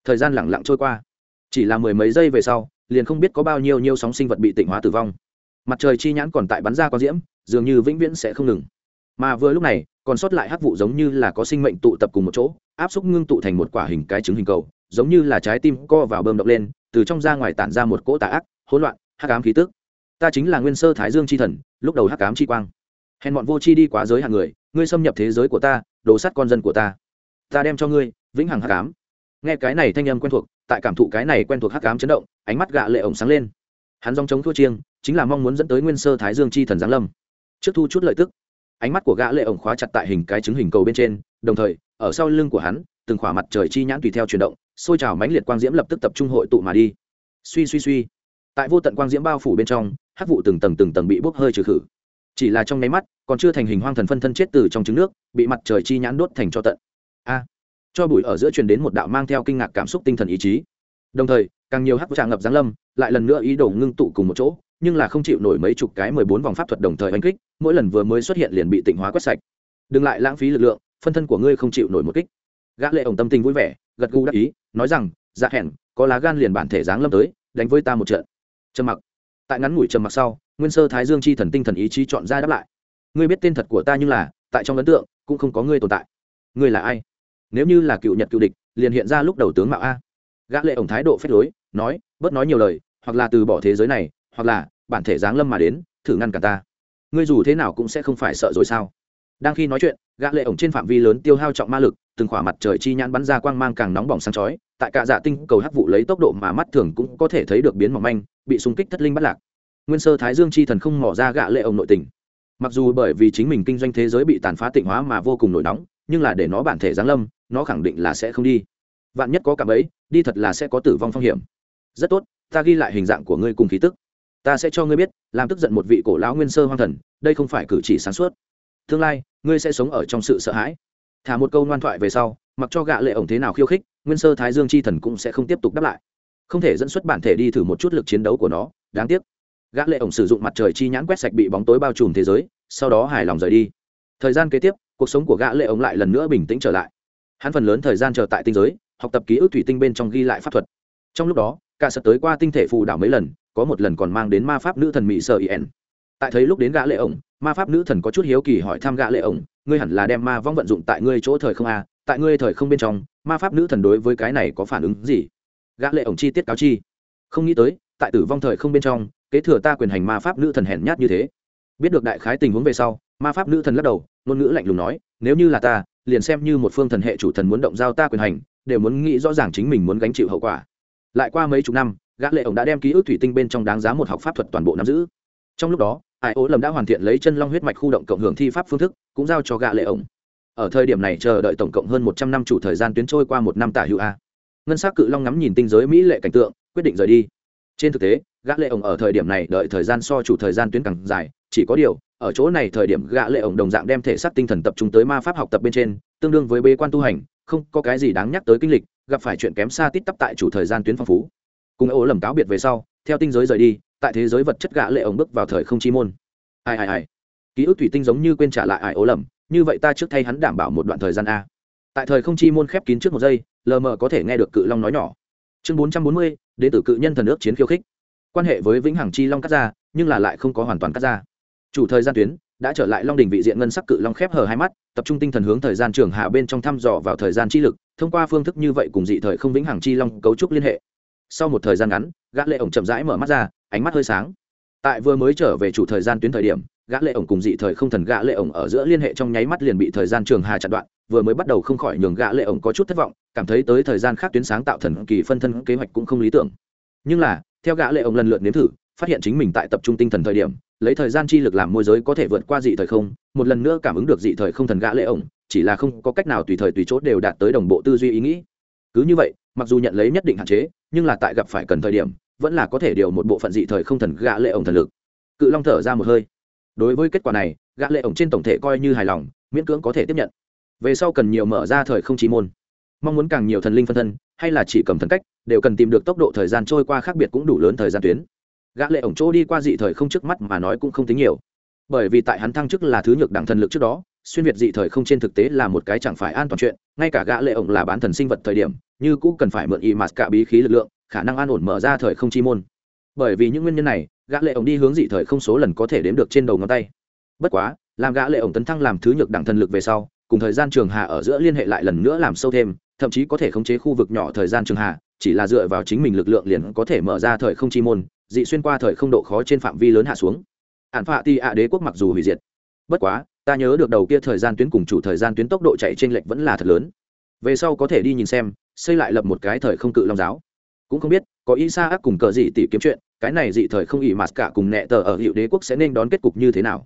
Thời gian lặng lặng trôi qua chỉ là mười mấy giây về sau, liền không biết có bao nhiêu nhiêu sóng sinh vật bị tịnh hóa tử vong. Mặt trời chi nhãn còn tại bắn ra có diễm, dường như vĩnh viễn sẽ không ngừng. Mà vừa lúc này, còn sót lại hắc vụ giống như là có sinh mệnh tụ tập cùng một chỗ, áp xúc ngưng tụ thành một quả hình cái trứng hình cầu, giống như là trái tim co vào bơm động lên, từ trong ra ngoài tản ra một cỗ tà ác, hỗn loạn, hắc ám khí tức. Ta chính là nguyên sơ thái dương c h i thần, lúc đầu hắc ám chi quang. Hèn bọn vô c h i đi quá giới hàng người, ngươi xâm nhập thế giới của ta, đồ sát con dân của ta. Ta đem cho ngươi, vĩnh hằng hắc ám nghe cái này thanh âm quen thuộc, tại cảm thụ cái này quen thuộc hắc ám chấn động, ánh mắt gạ lệ ổng sáng lên. Hắn dòng chống thua chiêng, chính là mong muốn dẫn tới nguyên sơ thái dương chi thần giáng lâm. Trước thu chút lợi tức, ánh mắt của gã lệ ổng khóa chặt tại hình cái trứng hình cầu bên trên, đồng thời, ở sau lưng của hắn, từng khỏa mặt trời chi nhãn tùy theo chuyển động xôi trào mãnh liệt quang diễm lập tức tập trung hội tụ mà đi. Suy suy suy. Tại vô tận quang diễm bao phủ bên trong, hắc vụ từng tầng từng tầng bị bốc hơi trừ khử. Chỉ là trong nháy mắt, còn chưa thành hình hoang thần phân thân chết từ trong trứng nước, bị mặt trời chi nhãn đốt thành cho tận. A! Cho bụi ở giữa truyền đến một đạo mang theo kinh ngạc cảm xúc tinh thần ý chí. Đồng thời, càng nhiều hắc tràng ngập giáng lâm, lại lần nữa ý đồ ngưng tụ cùng một chỗ, nhưng là không chịu nổi mấy chục cái mười bốn vòng pháp thuật đồng thời oanh kích, mỗi lần vừa mới xuất hiện liền bị tịnh hóa quét sạch. Đừng lại lãng phí lực lượng, phân thân của ngươi không chịu nổi một kích. Gã lệ ổng tâm tình vui vẻ, gật gù đắc ý, nói rằng dạ hẹn, có lá gan liền bản thể dáng lâm tới, đánh với ta một trận. Trầm mặc. Tại ngắn ngủi trầm mặc sau, nguyên sơ thái dương chi thần tinh thần ý chí chọn ra đáp lại. Ngươi biết tên thật của ta nhưng là, tại trong ấn tượng, cũng không có ngươi tồn tại. Ngươi là ai? Nếu như là cựu nhật cựu địch, liền hiện ra lúc đầu tướng mạo a. Gã lệ ổng thái độ phép lối, nói, bớt nói nhiều lời, hoặc là từ bỏ thế giới này, hoặc là bản thể giáng lâm mà đến, thử ngăn cả ta. Ngươi dù thế nào cũng sẽ không phải sợ rồi sao? Đang khi nói chuyện, gã lệ ổng trên phạm vi lớn tiêu hao trọng ma lực, từng khỏa mặt trời chi nhãn bắn ra quang mang càng nóng bỏng sáng chói, tại cả dạ tinh cầu hắc vụ lấy tốc độ mà mắt thường cũng có thể thấy được biến mỏng manh, bị xung kích thất linh bắt lạc. Nguyên sơ thái dương chi thần không mò ra gã lệ ổng nội tình. Mặc dù bởi vì chính mình kinh doanh thế giới bị tàn phá tịnh hóa mà vô cùng nổi nóng nhưng là để nó bản thể giáng lâm, nó khẳng định là sẽ không đi. Vạn nhất có cảm ấy, đi thật là sẽ có tử vong phong hiểm. Rất tốt, ta ghi lại hình dạng của ngươi cùng khí tức. Ta sẽ cho ngươi biết, làm tức giận một vị cổ lão nguyên sơ hoang thần, đây không phải cử chỉ sáng suốt. Tương lai, ngươi sẽ sống ở trong sự sợ hãi. Thả một câu ngoan thoại về sau, mặc cho gạ lệ ổng thế nào khiêu khích, nguyên sơ thái dương chi thần cũng sẽ không tiếp tục đáp lại. Không thể dẫn xuất bản thể đi thử một chút lực chiến đấu của nó, đáng tiếc. Gã lệ ổng sử dụng mặt trời chi nhãn quét sạch bị bóng tối bao trùm thế giới, sau đó hài lòng rời đi. Thời gian kế tiếp cuộc sống của gã lệ ống lại lần nữa bình tĩnh trở lại. Hắn phần lớn thời gian chờ tại tinh giới, học tập ký ức thủy tinh bên trong ghi lại pháp thuật. Trong lúc đó, cả sật tới qua tinh thể phù đảo mấy lần, có một lần còn mang đến ma pháp nữ thần mỹ sợ yen tại thấy lúc đến gã lệ ổng, ma pháp nữ thần có chút hiếu kỳ hỏi thăm gã lệ ổng, ngươi hẳn là đem ma vong vận dụng tại ngươi chỗ thời không a tại ngươi thời không bên trong, ma pháp nữ thần đối với cái này có phản ứng gì? Gã lệ ổng chi tiết cáo chi. Không nghĩ tới, tại tử vong thời không bên trong, kế thừa ta quyền hành ma pháp nữ thần hèn nhát như thế. Biết được đại khái tình huống về sau ma pháp nữ thần lắc đầu, ngôn ngữ lạnh lùng nói, nếu như là ta, liền xem như một phương thần hệ chủ thần muốn động giao ta quyền hành, đều muốn nghĩ rõ ràng chính mình muốn gánh chịu hậu quả. Lại qua mấy chục năm, gã lệ ổng đã đem ký ức thủy tinh bên trong đáng giá một học pháp thuật toàn bộ nắm giữ. Trong lúc đó, ai ố lầm đã hoàn thiện lấy chân long huyết mạch khu động cộng hưởng thi pháp phương thức, cũng giao cho gã lệ ổng. Ở thời điểm này chờ đợi tổng cộng hơn một trăm năm chủ thời gian tuyến trôi qua một năm tả hữu a. Ngân sắc cự long ngắm nhìn tinh giới mỹ lệ cảnh tượng, quyết định rời đi. Trên thực tế, gã lệ ổng ở thời điểm này đợi thời gian so chủ thời gian tuyến càng dài chỉ có điều, ở chỗ này thời điểm gã lệ ổng đồng dạng đem thể xác tinh thần tập trung tới ma pháp học tập bên trên, tương đương với bế quan tu hành, không có cái gì đáng nhắc tới kinh lịch, gặp phải chuyện kém xa tít tắp tại chủ thời gian tuyến phong phú. Cùng ố lầm cáo biệt về sau, theo tinh giới rời đi, tại thế giới vật chất gã lệ ổng bước vào thời không chi môn. Ai ai ai. Ký ức thủy tinh giống như quên trả lại ai ố lầm, như vậy ta trước thay hắn đảm bảo một đoạn thời gian a. Tại thời không chi môn khép kín trước một giây, lờ mờ có thể nghe được cự long nói nhỏ. Chương bốn trăm bốn mươi đến từ cự nhân thần ước chiến khiêu khích. Quan hệ với vĩnh hằng chi long cắt ra, nhưng là lại không có hoàn toàn cắt ra chủ thời gian tuyến đã trở lại long đình vị diện ngân sắc cự long khép hờ hai mắt, tập trung tinh thần hướng thời gian trường hạ bên trong thăm dò vào thời gian chi lực, thông qua phương thức như vậy cùng dị thời không vĩnh hằng chi long cấu trúc liên hệ. Sau một thời gian ngắn, gã lệ ổng chậm rãi mở mắt ra, ánh mắt hơi sáng. Tại vừa mới trở về chủ thời gian tuyến thời điểm, gã lệ ổng cùng dị thời không thần gã lệ ổng ở giữa liên hệ trong nháy mắt liền bị thời gian trường hà chặn đoạn, vừa mới bắt đầu không khỏi nhường gã lệ ổng có chút thất vọng, cảm thấy tới thời gian khác tuyến sáng tạo thần kỳ phân thân kế hoạch cũng không lý tưởng. Nhưng là, theo gã lệ ổng lần lượt nếm thử, phát hiện chính mình tại tập trung tinh thần thời điểm lấy thời gian chi lực làm môi giới có thể vượt qua dị thời không, một lần nữa cảm ứng được dị thời không thần gã lệ ổng, chỉ là không có cách nào tùy thời tùy chốt đều đạt tới đồng bộ tư duy ý nghĩ. Cứ như vậy, mặc dù nhận lấy nhất định hạn chế, nhưng là tại gặp phải cần thời điểm, vẫn là có thể điều một bộ phận dị thời không thần gã lệ ổng thần lực. Cự long thở ra một hơi. Đối với kết quả này, gã lệ ổng trên tổng thể coi như hài lòng, miễn cưỡng có thể tiếp nhận. Về sau cần nhiều mở ra thời không trí môn. Mong muốn càng nhiều thần linh phân thân, hay là chỉ cầm thần cách, đều cần tìm được tốc độ thời gian trôi qua khác biệt cũng đủ lớn thời gian tuyến gã lệ ổng chỗ đi qua dị thời không trước mắt mà nói cũng không tính nhiều. Bởi vì tại hắn thăng chức là thứ nhược đẳng thần lực trước đó, xuyên việt dị thời không trên thực tế là một cái chẳng phải an toàn chuyện, ngay cả gã lệ ổng là bán thần sinh vật thời điểm, như cũng cần phải mượn y mạt cả bí khí lực lượng, khả năng an ổn mở ra thời không chi môn. Bởi vì những nguyên nhân này, gã lệ ổng đi hướng dị thời không số lần có thể đếm được trên đầu ngón tay. Bất quá, làm gã lệ ổng tấn thăng làm thứ nhược đẳng thần lực về sau, cùng thời gian trường hạ ở giữa liên hệ lại lần nữa làm sâu thêm, thậm chí có thể khống chế khu vực nhỏ thời gian trường hạ chỉ là dựa vào chính mình lực lượng liền có thể mở ra thời không chi môn, dị xuyên qua thời không độ khó trên phạm vi lớn hạ xuống. Ạn phạ ti ạ đế quốc mặc dù hủy diệt, bất quá, ta nhớ được đầu kia thời gian tuyến cùng chủ thời gian tuyến tốc độ chạy trên lệch vẫn là thật lớn. Về sau có thể đi nhìn xem, xây lại lập một cái thời không cự long giáo. Cũng không biết, có ý xa ác cùng cờ gì tỉ kiếm chuyện, cái này dị thời không ỉ mạt cả cùng nẹ tờ ở hiệu đế quốc sẽ nên đón kết cục như thế nào?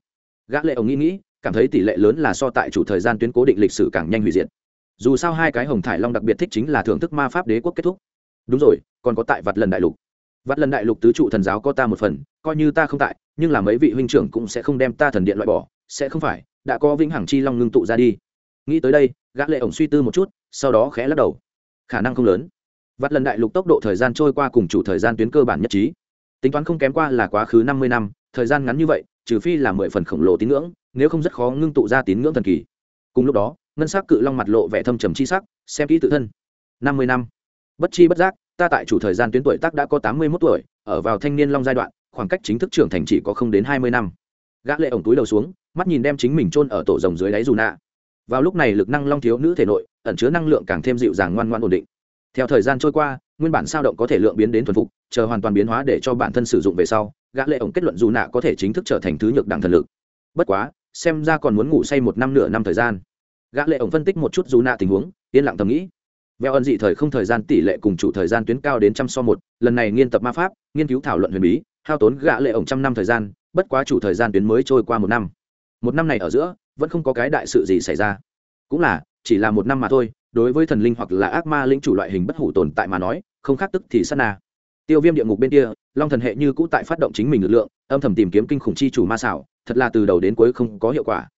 Gã lệ ông nghĩ nghĩ, cảm thấy tỷ lệ lớn là so tại chủ thời gian tuyến cố định lịch sử càng nhanh hủy diệt. Dù sao hai cái hồng thải long đặc biệt thích chính là thưởng thức ma pháp đế quốc kết thúc đúng rồi, còn có tại vặt lần đại lục. Vặt lần đại lục tứ trụ thần giáo có ta một phần, coi như ta không tại, nhưng là mấy vị huynh trưởng cũng sẽ không đem ta thần điện loại bỏ, sẽ không phải, đã có vĩnh hằng chi long ngưng tụ ra đi. Nghĩ tới đây, gã lệ ổng suy tư một chút, sau đó khẽ lắc đầu. Khả năng không lớn. Vặt lần đại lục tốc độ thời gian trôi qua cùng chủ thời gian tuyến cơ bản nhất trí. Tính toán không kém qua là quá khứ năm mươi năm, thời gian ngắn như vậy, trừ phi là mười phần khổng lồ tín ngưỡng, nếu không rất khó ngưng tụ ra tín ngưỡng thần kỳ. Cùng lúc đó, ngân sắc cự long mặt lộ vẻ thâm trầm chi sắc, xem kỹ tự thân. năm mươi năm bất chi bất giác, ta tại chủ thời gian tuyến tuổi tác đã có tám mươi mốt tuổi, ở vào thanh niên long giai đoạn, khoảng cách chính thức trưởng thành chỉ có không đến hai mươi năm. Gã lệ ổng túi đầu xuống, mắt nhìn đem chính mình chôn ở tổ rồng dưới đáy dù nạ. Vào lúc này lực năng long thiếu nữ thể nội, ẩn chứa năng lượng càng thêm dịu dàng ngoan ngoãn ổn định. Theo thời gian trôi qua, nguyên bản sao động có thể lượng biến đến thuần phục, chờ hoàn toàn biến hóa để cho bản thân sử dụng về sau, gã lệ ổng kết luận dù nạ có thể chính thức trở thành thứ nhược đẳng thần lực. Bất quá, xem ra còn muốn ngủ say một năm nửa năm thời gian. Gã lệ ổng phân tích một chút dù nạ tình huống, yên lặng thầm nghĩ veo ẩn dị thời không thời gian tỷ lệ cùng chủ thời gian tuyến cao đến trăm so một, lần này nghiên tập ma pháp, nghiên cứu thảo luận huyền bí, hao tốn gã lệ ổng trăm năm thời gian, bất quá chủ thời gian tuyến mới trôi qua một năm. Một năm này ở giữa, vẫn không có cái đại sự gì xảy ra. Cũng là, chỉ là một năm mà thôi, đối với thần linh hoặc là ác ma lĩnh chủ loại hình bất hủ tồn tại mà nói, không khác tức thì sát na. Tiêu viêm địa ngục bên kia, long thần hệ như cũ tại phát động chính mình lực lượng, âm thầm tìm kiếm kinh khủng chi chủ ma xảo, thật là từ đầu đến cuối không có hiệu quả.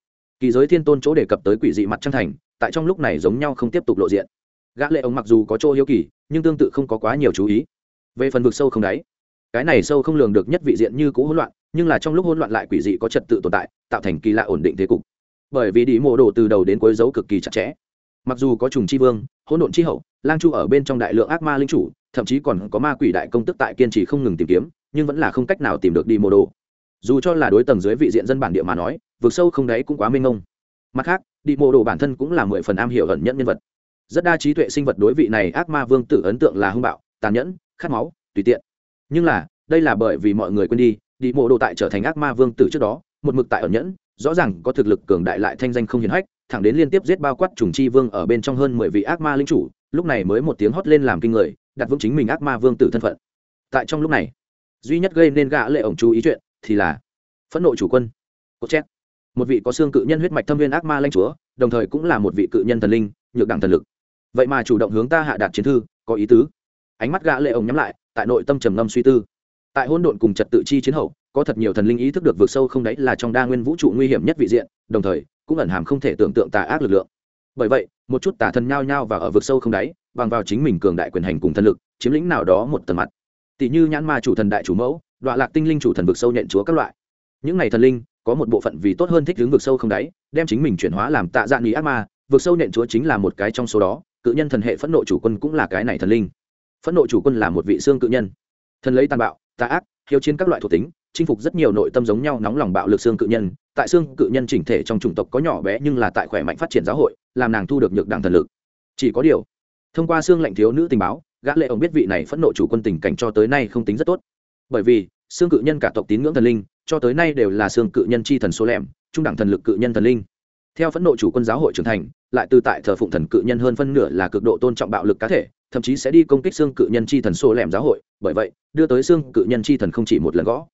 Kỳ giới thiên tôn chỗ đề cập tới quỷ dị mặt trăng thành, tại trong lúc này giống nhau không tiếp tục lộ diện gã lệ ông mặc dù có chỗ hiếu kỳ, nhưng tương tự không có quá nhiều chú ý. Về phần vực sâu không đáy, cái này sâu không lường được nhất vị diện như cũ hỗn loạn, nhưng là trong lúc hỗn loạn lại quỷ dị có trật tự tồn tại, tạo thành kỳ lạ ổn định thế cục. Bởi vì đi mộ đồ từ đầu đến cuối dấu cực kỳ chặt chẽ. Mặc dù có trùng chi vương, hỗn độn chi hậu, lang chu ở bên trong đại lượng ác ma linh chủ, thậm chí còn có ma quỷ đại công tức tại kiên trì không ngừng tìm kiếm, nhưng vẫn là không cách nào tìm được đi mô đồ. Dù cho là đối tầng dưới vị diện dân bản địa mà nói vượt sâu không đáy cũng quá mênh mông. Mặt khác đi mô đồ bản thân cũng là mười phần am hiểu ẩn nhẫn nhân vật rất đa trí tuệ sinh vật đối vị này ác ma vương tử ấn tượng là hung bạo, tàn nhẫn, khát máu, tùy tiện. Nhưng là, đây là bởi vì mọi người quên đi đi mộ đồ tại trở thành ác ma vương tử trước đó, một mực tại ẩn nhẫn, rõ ràng có thực lực cường đại lại thanh danh không hiển hách, thẳng đến liên tiếp giết bao quát trùng chi vương ở bên trong hơn mười vị ác ma linh chủ, lúc này mới một tiếng hót lên làm kinh người, đặt vững chính mình ác ma vương tử thân phận. Tại trong lúc này, duy nhất gây nên gã lệ ổng chú ý chuyện thì là phẫn nộ chủ quân. Cốt chết. Một vị có xương cự nhân huyết mạch thâm viên ác ma lãnh chúa, đồng thời cũng là một vị cự nhân thần linh, nhược đẳng thần lực vậy mà chủ động hướng ta hạ đạt chiến thư, có ý tứ. Ánh mắt gã lệ ổng nhắm lại, tại nội tâm trầm ngâm suy tư. Tại hỗn độn cùng trật tự chi chiến hậu, có thật nhiều thần linh ý thức được vượt sâu không đấy là trong đa nguyên vũ trụ nguy hiểm nhất vị diện, đồng thời, cũng ẩn hàm không thể tưởng tượng tà ác lực lượng. Bởi vậy, một chút tà thần nhao nhao và ở vực sâu không đáy, bằng vào chính mình cường đại quyền hành cùng thần lực, chiếm lĩnh nào đó một tầng mặt. Tỷ như nhãn ma chủ thần đại chủ mẫu đoạn lạc tinh linh chủ thần vực sâu nhận chúa các loại. Những này thần linh, có một bộ phận vì tốt hơn thích hướng vực sâu không đáy, đem chính mình chuyển hóa làm tạ dạng ý ác ma, vực sâu nhận chúa chính là một cái trong số đó cự nhân thần hệ phẫn nộ chủ quân cũng là cái này thần linh. Phẫn nộ chủ quân là một vị xương cự nhân. Thần lấy tàn bạo, tà ác, hiếu chiến các loại thuộc tính, chinh phục rất nhiều nội tâm giống nhau nóng lòng bạo lực xương cự nhân. Tại xương cự nhân chỉnh thể trong chủng tộc có nhỏ bé nhưng là tại khỏe mạnh phát triển giáo hội, làm nàng thu được nhược đẳng thần lực. Chỉ có điều, thông qua xương lệnh thiếu nữ tình báo, gã lệ ông biết vị này phẫn nộ chủ quân tình cảnh cho tới nay không tính rất tốt. Bởi vì, xương cự nhân cả tộc tín ngưỡng thần linh, cho tới nay đều là xương cự nhân chi thần số lẻm, trung đẳng thần lực cự nhân thần linh theo phẫn nộ chủ quân giáo hội trưởng thành, lại từ tại thờ phụng thần cự nhân hơn phân nửa là cực độ tôn trọng bạo lực cá thể, thậm chí sẽ đi công kích xương cự nhân chi thần số lẻm giáo hội. Bởi vậy, đưa tới xương cự nhân chi thần không chỉ một lần gõ.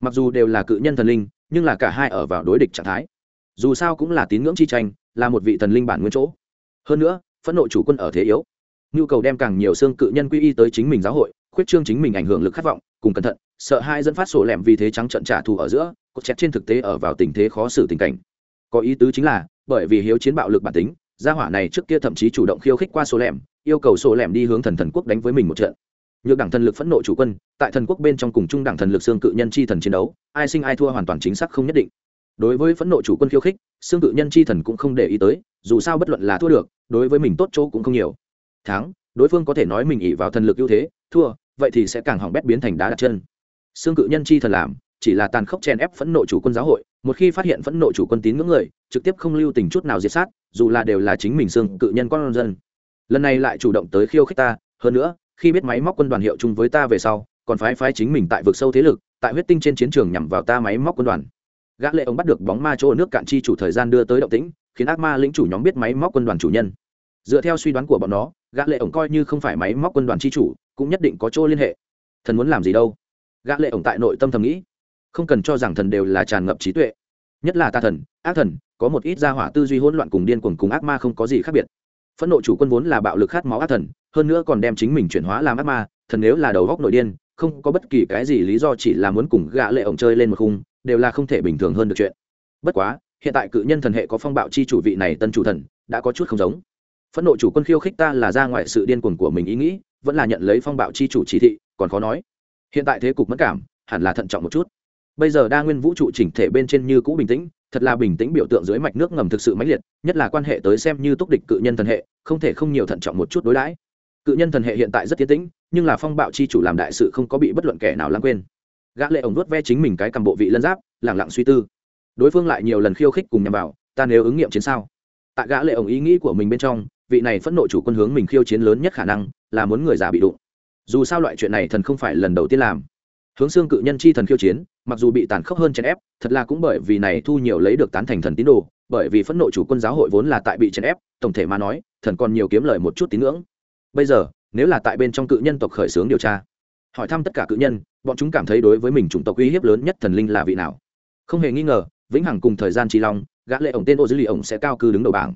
Mặc dù đều là cự nhân thần linh, nhưng là cả hai ở vào đối địch trạng thái. Dù sao cũng là tín ngưỡng chi tranh, là một vị thần linh bản nguyên chỗ. Hơn nữa, phẫn nộ chủ quân ở thế yếu. Nhu cầu đem càng nhiều xương cự nhân quy y tới chính mình giáo hội, khuyết trương chính mình ảnh hưởng lực khát vọng, cùng cẩn thận, sợ hai dẫn phát sổ lẻm vì thế trắng trận trả thù ở giữa, cột chẹt trên thực tế ở vào tình thế khó xử tình cảnh có ý tứ chính là, bởi vì hiếu chiến bạo lực bản tính, gia hỏa này trước kia thậm chí chủ động khiêu khích qua số lẻm, yêu cầu số lẻm đi hướng thần thần quốc đánh với mình một trận. Nhược đảng thần lực phẫn nộ chủ quân, tại thần quốc bên trong cùng trung đảng thần lực xương cự nhân chi thần chiến đấu, ai sinh ai thua hoàn toàn chính xác không nhất định. Đối với phẫn nộ chủ quân khiêu khích, xương cự nhân chi thần cũng không để ý tới, dù sao bất luận là thua được, đối với mình tốt chỗ cũng không nhiều. Thắng, đối phương có thể nói mình ỉ vào thần lực ưu thế, thua, vậy thì sẽ càng hỏng bét biến thành đá đặt chân. Xương cự nhân chi thần làm, chỉ là tàn khốc chen ép phẫn nộ chủ quân giáo hội một khi phát hiện phẫn nộ chủ quân tín ngưỡng người, trực tiếp không lưu tình chút nào diệt sát, dù là đều là chính mình xương cự nhân con dân. Lần này lại chủ động tới khiêu khích ta, hơn nữa, khi biết máy móc quân đoàn hiệu chung với ta về sau, còn phái phái chính mình tại vực sâu thế lực, tại huyết tinh trên chiến trường nhằm vào ta máy móc quân đoàn. Gã lệ ông bắt được bóng ma chỗ nước cạn chi chủ thời gian đưa tới động tĩnh, khiến ác ma lĩnh chủ nhóm biết máy móc quân đoàn chủ nhân. Dựa theo suy đoán của bọn nó, gã lệ ổng coi như không phải máy móc quân đoàn chi chủ, cũng nhất định có chỗ liên hệ. Thần muốn làm gì đâu? Gã lệ ổng tại nội tâm thầm nghĩ không cần cho rằng thần đều là tràn ngập trí tuệ. Nhất là ta thần, ác thần, có một ít gia hỏa tư duy hỗn loạn cùng điên cuồng cùng ác ma không có gì khác biệt. Phẫn nộ chủ quân vốn là bạo lực khát máu ác thần, hơn nữa còn đem chính mình chuyển hóa làm ác ma, thần nếu là đầu góc nội điên, không có bất kỳ cái gì lý do chỉ là muốn cùng gã lệ ổng chơi lên một khung, đều là không thể bình thường hơn được chuyện. Bất quá, hiện tại cự nhân thần hệ có phong bạo chi chủ vị này tân chủ thần, đã có chút không giống. Phẫn nộ chủ quân khiêu khích ta là ra ngoài sự điên cuồng của mình ý nghĩ, vẫn là nhận lấy phong bạo chi chủ chỉ thị, còn khó nói. Hiện tại thế cục mất cảm, hẳn là thận trọng một chút bây giờ đa nguyên vũ trụ chỉnh thể bên trên như cũ bình tĩnh, thật là bình tĩnh biểu tượng dưới mạch nước ngầm thực sự mãnh liệt, nhất là quan hệ tới xem như túc địch cự nhân thần hệ, không thể không nhiều thận trọng một chút đối đãi. Cự nhân thần hệ hiện tại rất tiến tĩnh, nhưng là phong bạo chi chủ làm đại sự không có bị bất luận kẻ nào lãng quên. Gã lệ ổng nuốt ve chính mình cái cầm bộ vị lân giáp lẳng lặng suy tư. Đối phương lại nhiều lần khiêu khích cùng nhằm vào, ta nếu ứng nghiệm chiến sao? Tại gã lệ ổng ý nghĩ của mình bên trong, vị này phẫn nộ chủ quân hướng mình khiêu chiến lớn nhất khả năng là muốn người già bị đụng. Dù sao loại chuyện này thần không phải lần đầu tiên làm hướng xương cự nhân chi thần khiêu chiến, mặc dù bị tàn khốc hơn chèn ép, thật là cũng bởi vì này thu nhiều lấy được tán thành thần tín đồ, bởi vì phẫn nộ chủ quân giáo hội vốn là tại bị chèn ép, tổng thể mà nói, thần còn nhiều kiếm lời một chút tín ngưỡng. Bây giờ, nếu là tại bên trong cự nhân tộc khởi xướng điều tra, hỏi thăm tất cả cự nhân, bọn chúng cảm thấy đối với mình chủng tộc uy hiếp lớn nhất thần linh là vị nào? Không hề nghi ngờ, vĩnh hằng cùng thời gian trì long, gã lệ ổng tên ô dữ lì ổng sẽ cao cư đứng đầu bảng.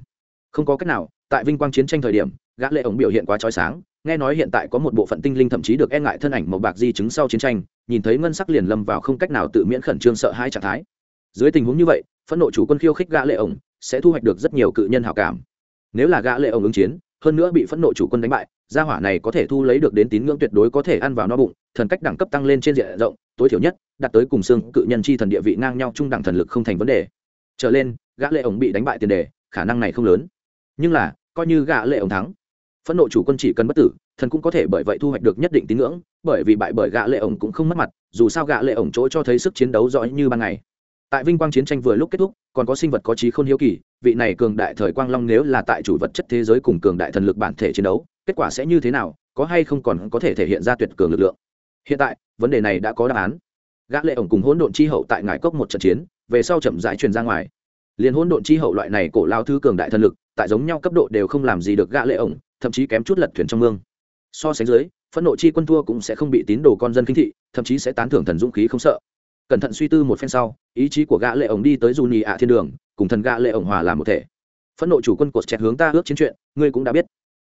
Không có cách nào, tại vinh quang chiến tranh thời điểm, gã lệ ổng biểu hiện quá chói sáng, nghe nói hiện tại có một bộ phận tinh linh thậm chí được e ngại thân ảnh màu bạc di chứng sau chiến tranh nhìn thấy ngân sắc liền lâm vào không cách nào tự miễn khẩn trương sợ hai trạng thái. Dưới tình huống như vậy, phẫn nộ chủ quân khiêu khích gã lệ ổng sẽ thu hoạch được rất nhiều cự nhân hảo cảm. Nếu là gã lệ ổng ứng chiến, hơn nữa bị phẫn nộ chủ quân đánh bại, gia hỏa này có thể thu lấy được đến tín ngưỡng tuyệt đối có thể ăn vào no bụng, thần cách đẳng cấp tăng lên trên diện rộng, tối thiểu nhất, đạt tới cùng xương cự nhân chi thần địa vị ngang nhau trung đẳng thần lực không thành vấn đề. Trở lên, gã lệ ổng bị đánh bại tiền đề, khả năng này không lớn. Nhưng là, coi như gã lệ ổng thắng, phẫn nộ chủ quân chỉ cần bất tử thần cũng có thể bởi vậy thu hoạch được nhất định tín ngưỡng, bởi vì bại bởi gã lệ ổng cũng không mất mặt, dù sao gã lệ ổng chỗ cho thấy sức chiến đấu rõ như ban ngày. Tại vinh quang chiến tranh vừa lúc kết thúc, còn có sinh vật có trí không hiếu kỳ, vị này cường đại thời quang long nếu là tại chủ vật chất thế giới cùng cường đại thần lực bản thể chiến đấu, kết quả sẽ như thế nào, có hay không còn có thể thể hiện ra tuyệt cường lực lượng. Hiện tại, vấn đề này đã có đáp án. Gã lệ ổng cùng hỗn độn chi hậu tại ngải cốc một trận chiến, về sau chậm rãi truyền ra ngoài. Liền hỗn độn chi hậu loại này cổ lao thư cường đại thần lực, tại giống nhau cấp độ đều không làm gì được gã lệ ổng, thậm chí kém chút lật thuyền trong mương so sánh dưới, phẫn nộ chi quân thua cũng sẽ không bị tín đồ con dân kinh thị, thậm chí sẽ tán thưởng thần dũng khí không sợ. Cẩn thận suy tư một phen sau, ý chí của gã lệ ổng đi tới dù nhì ạ thiên đường, cùng thần gã lệ ổng hòa làm một thể. Phẫn nộ chủ quân cột chẹt hướng ta ước chiến chuyện, ngươi cũng đã biết.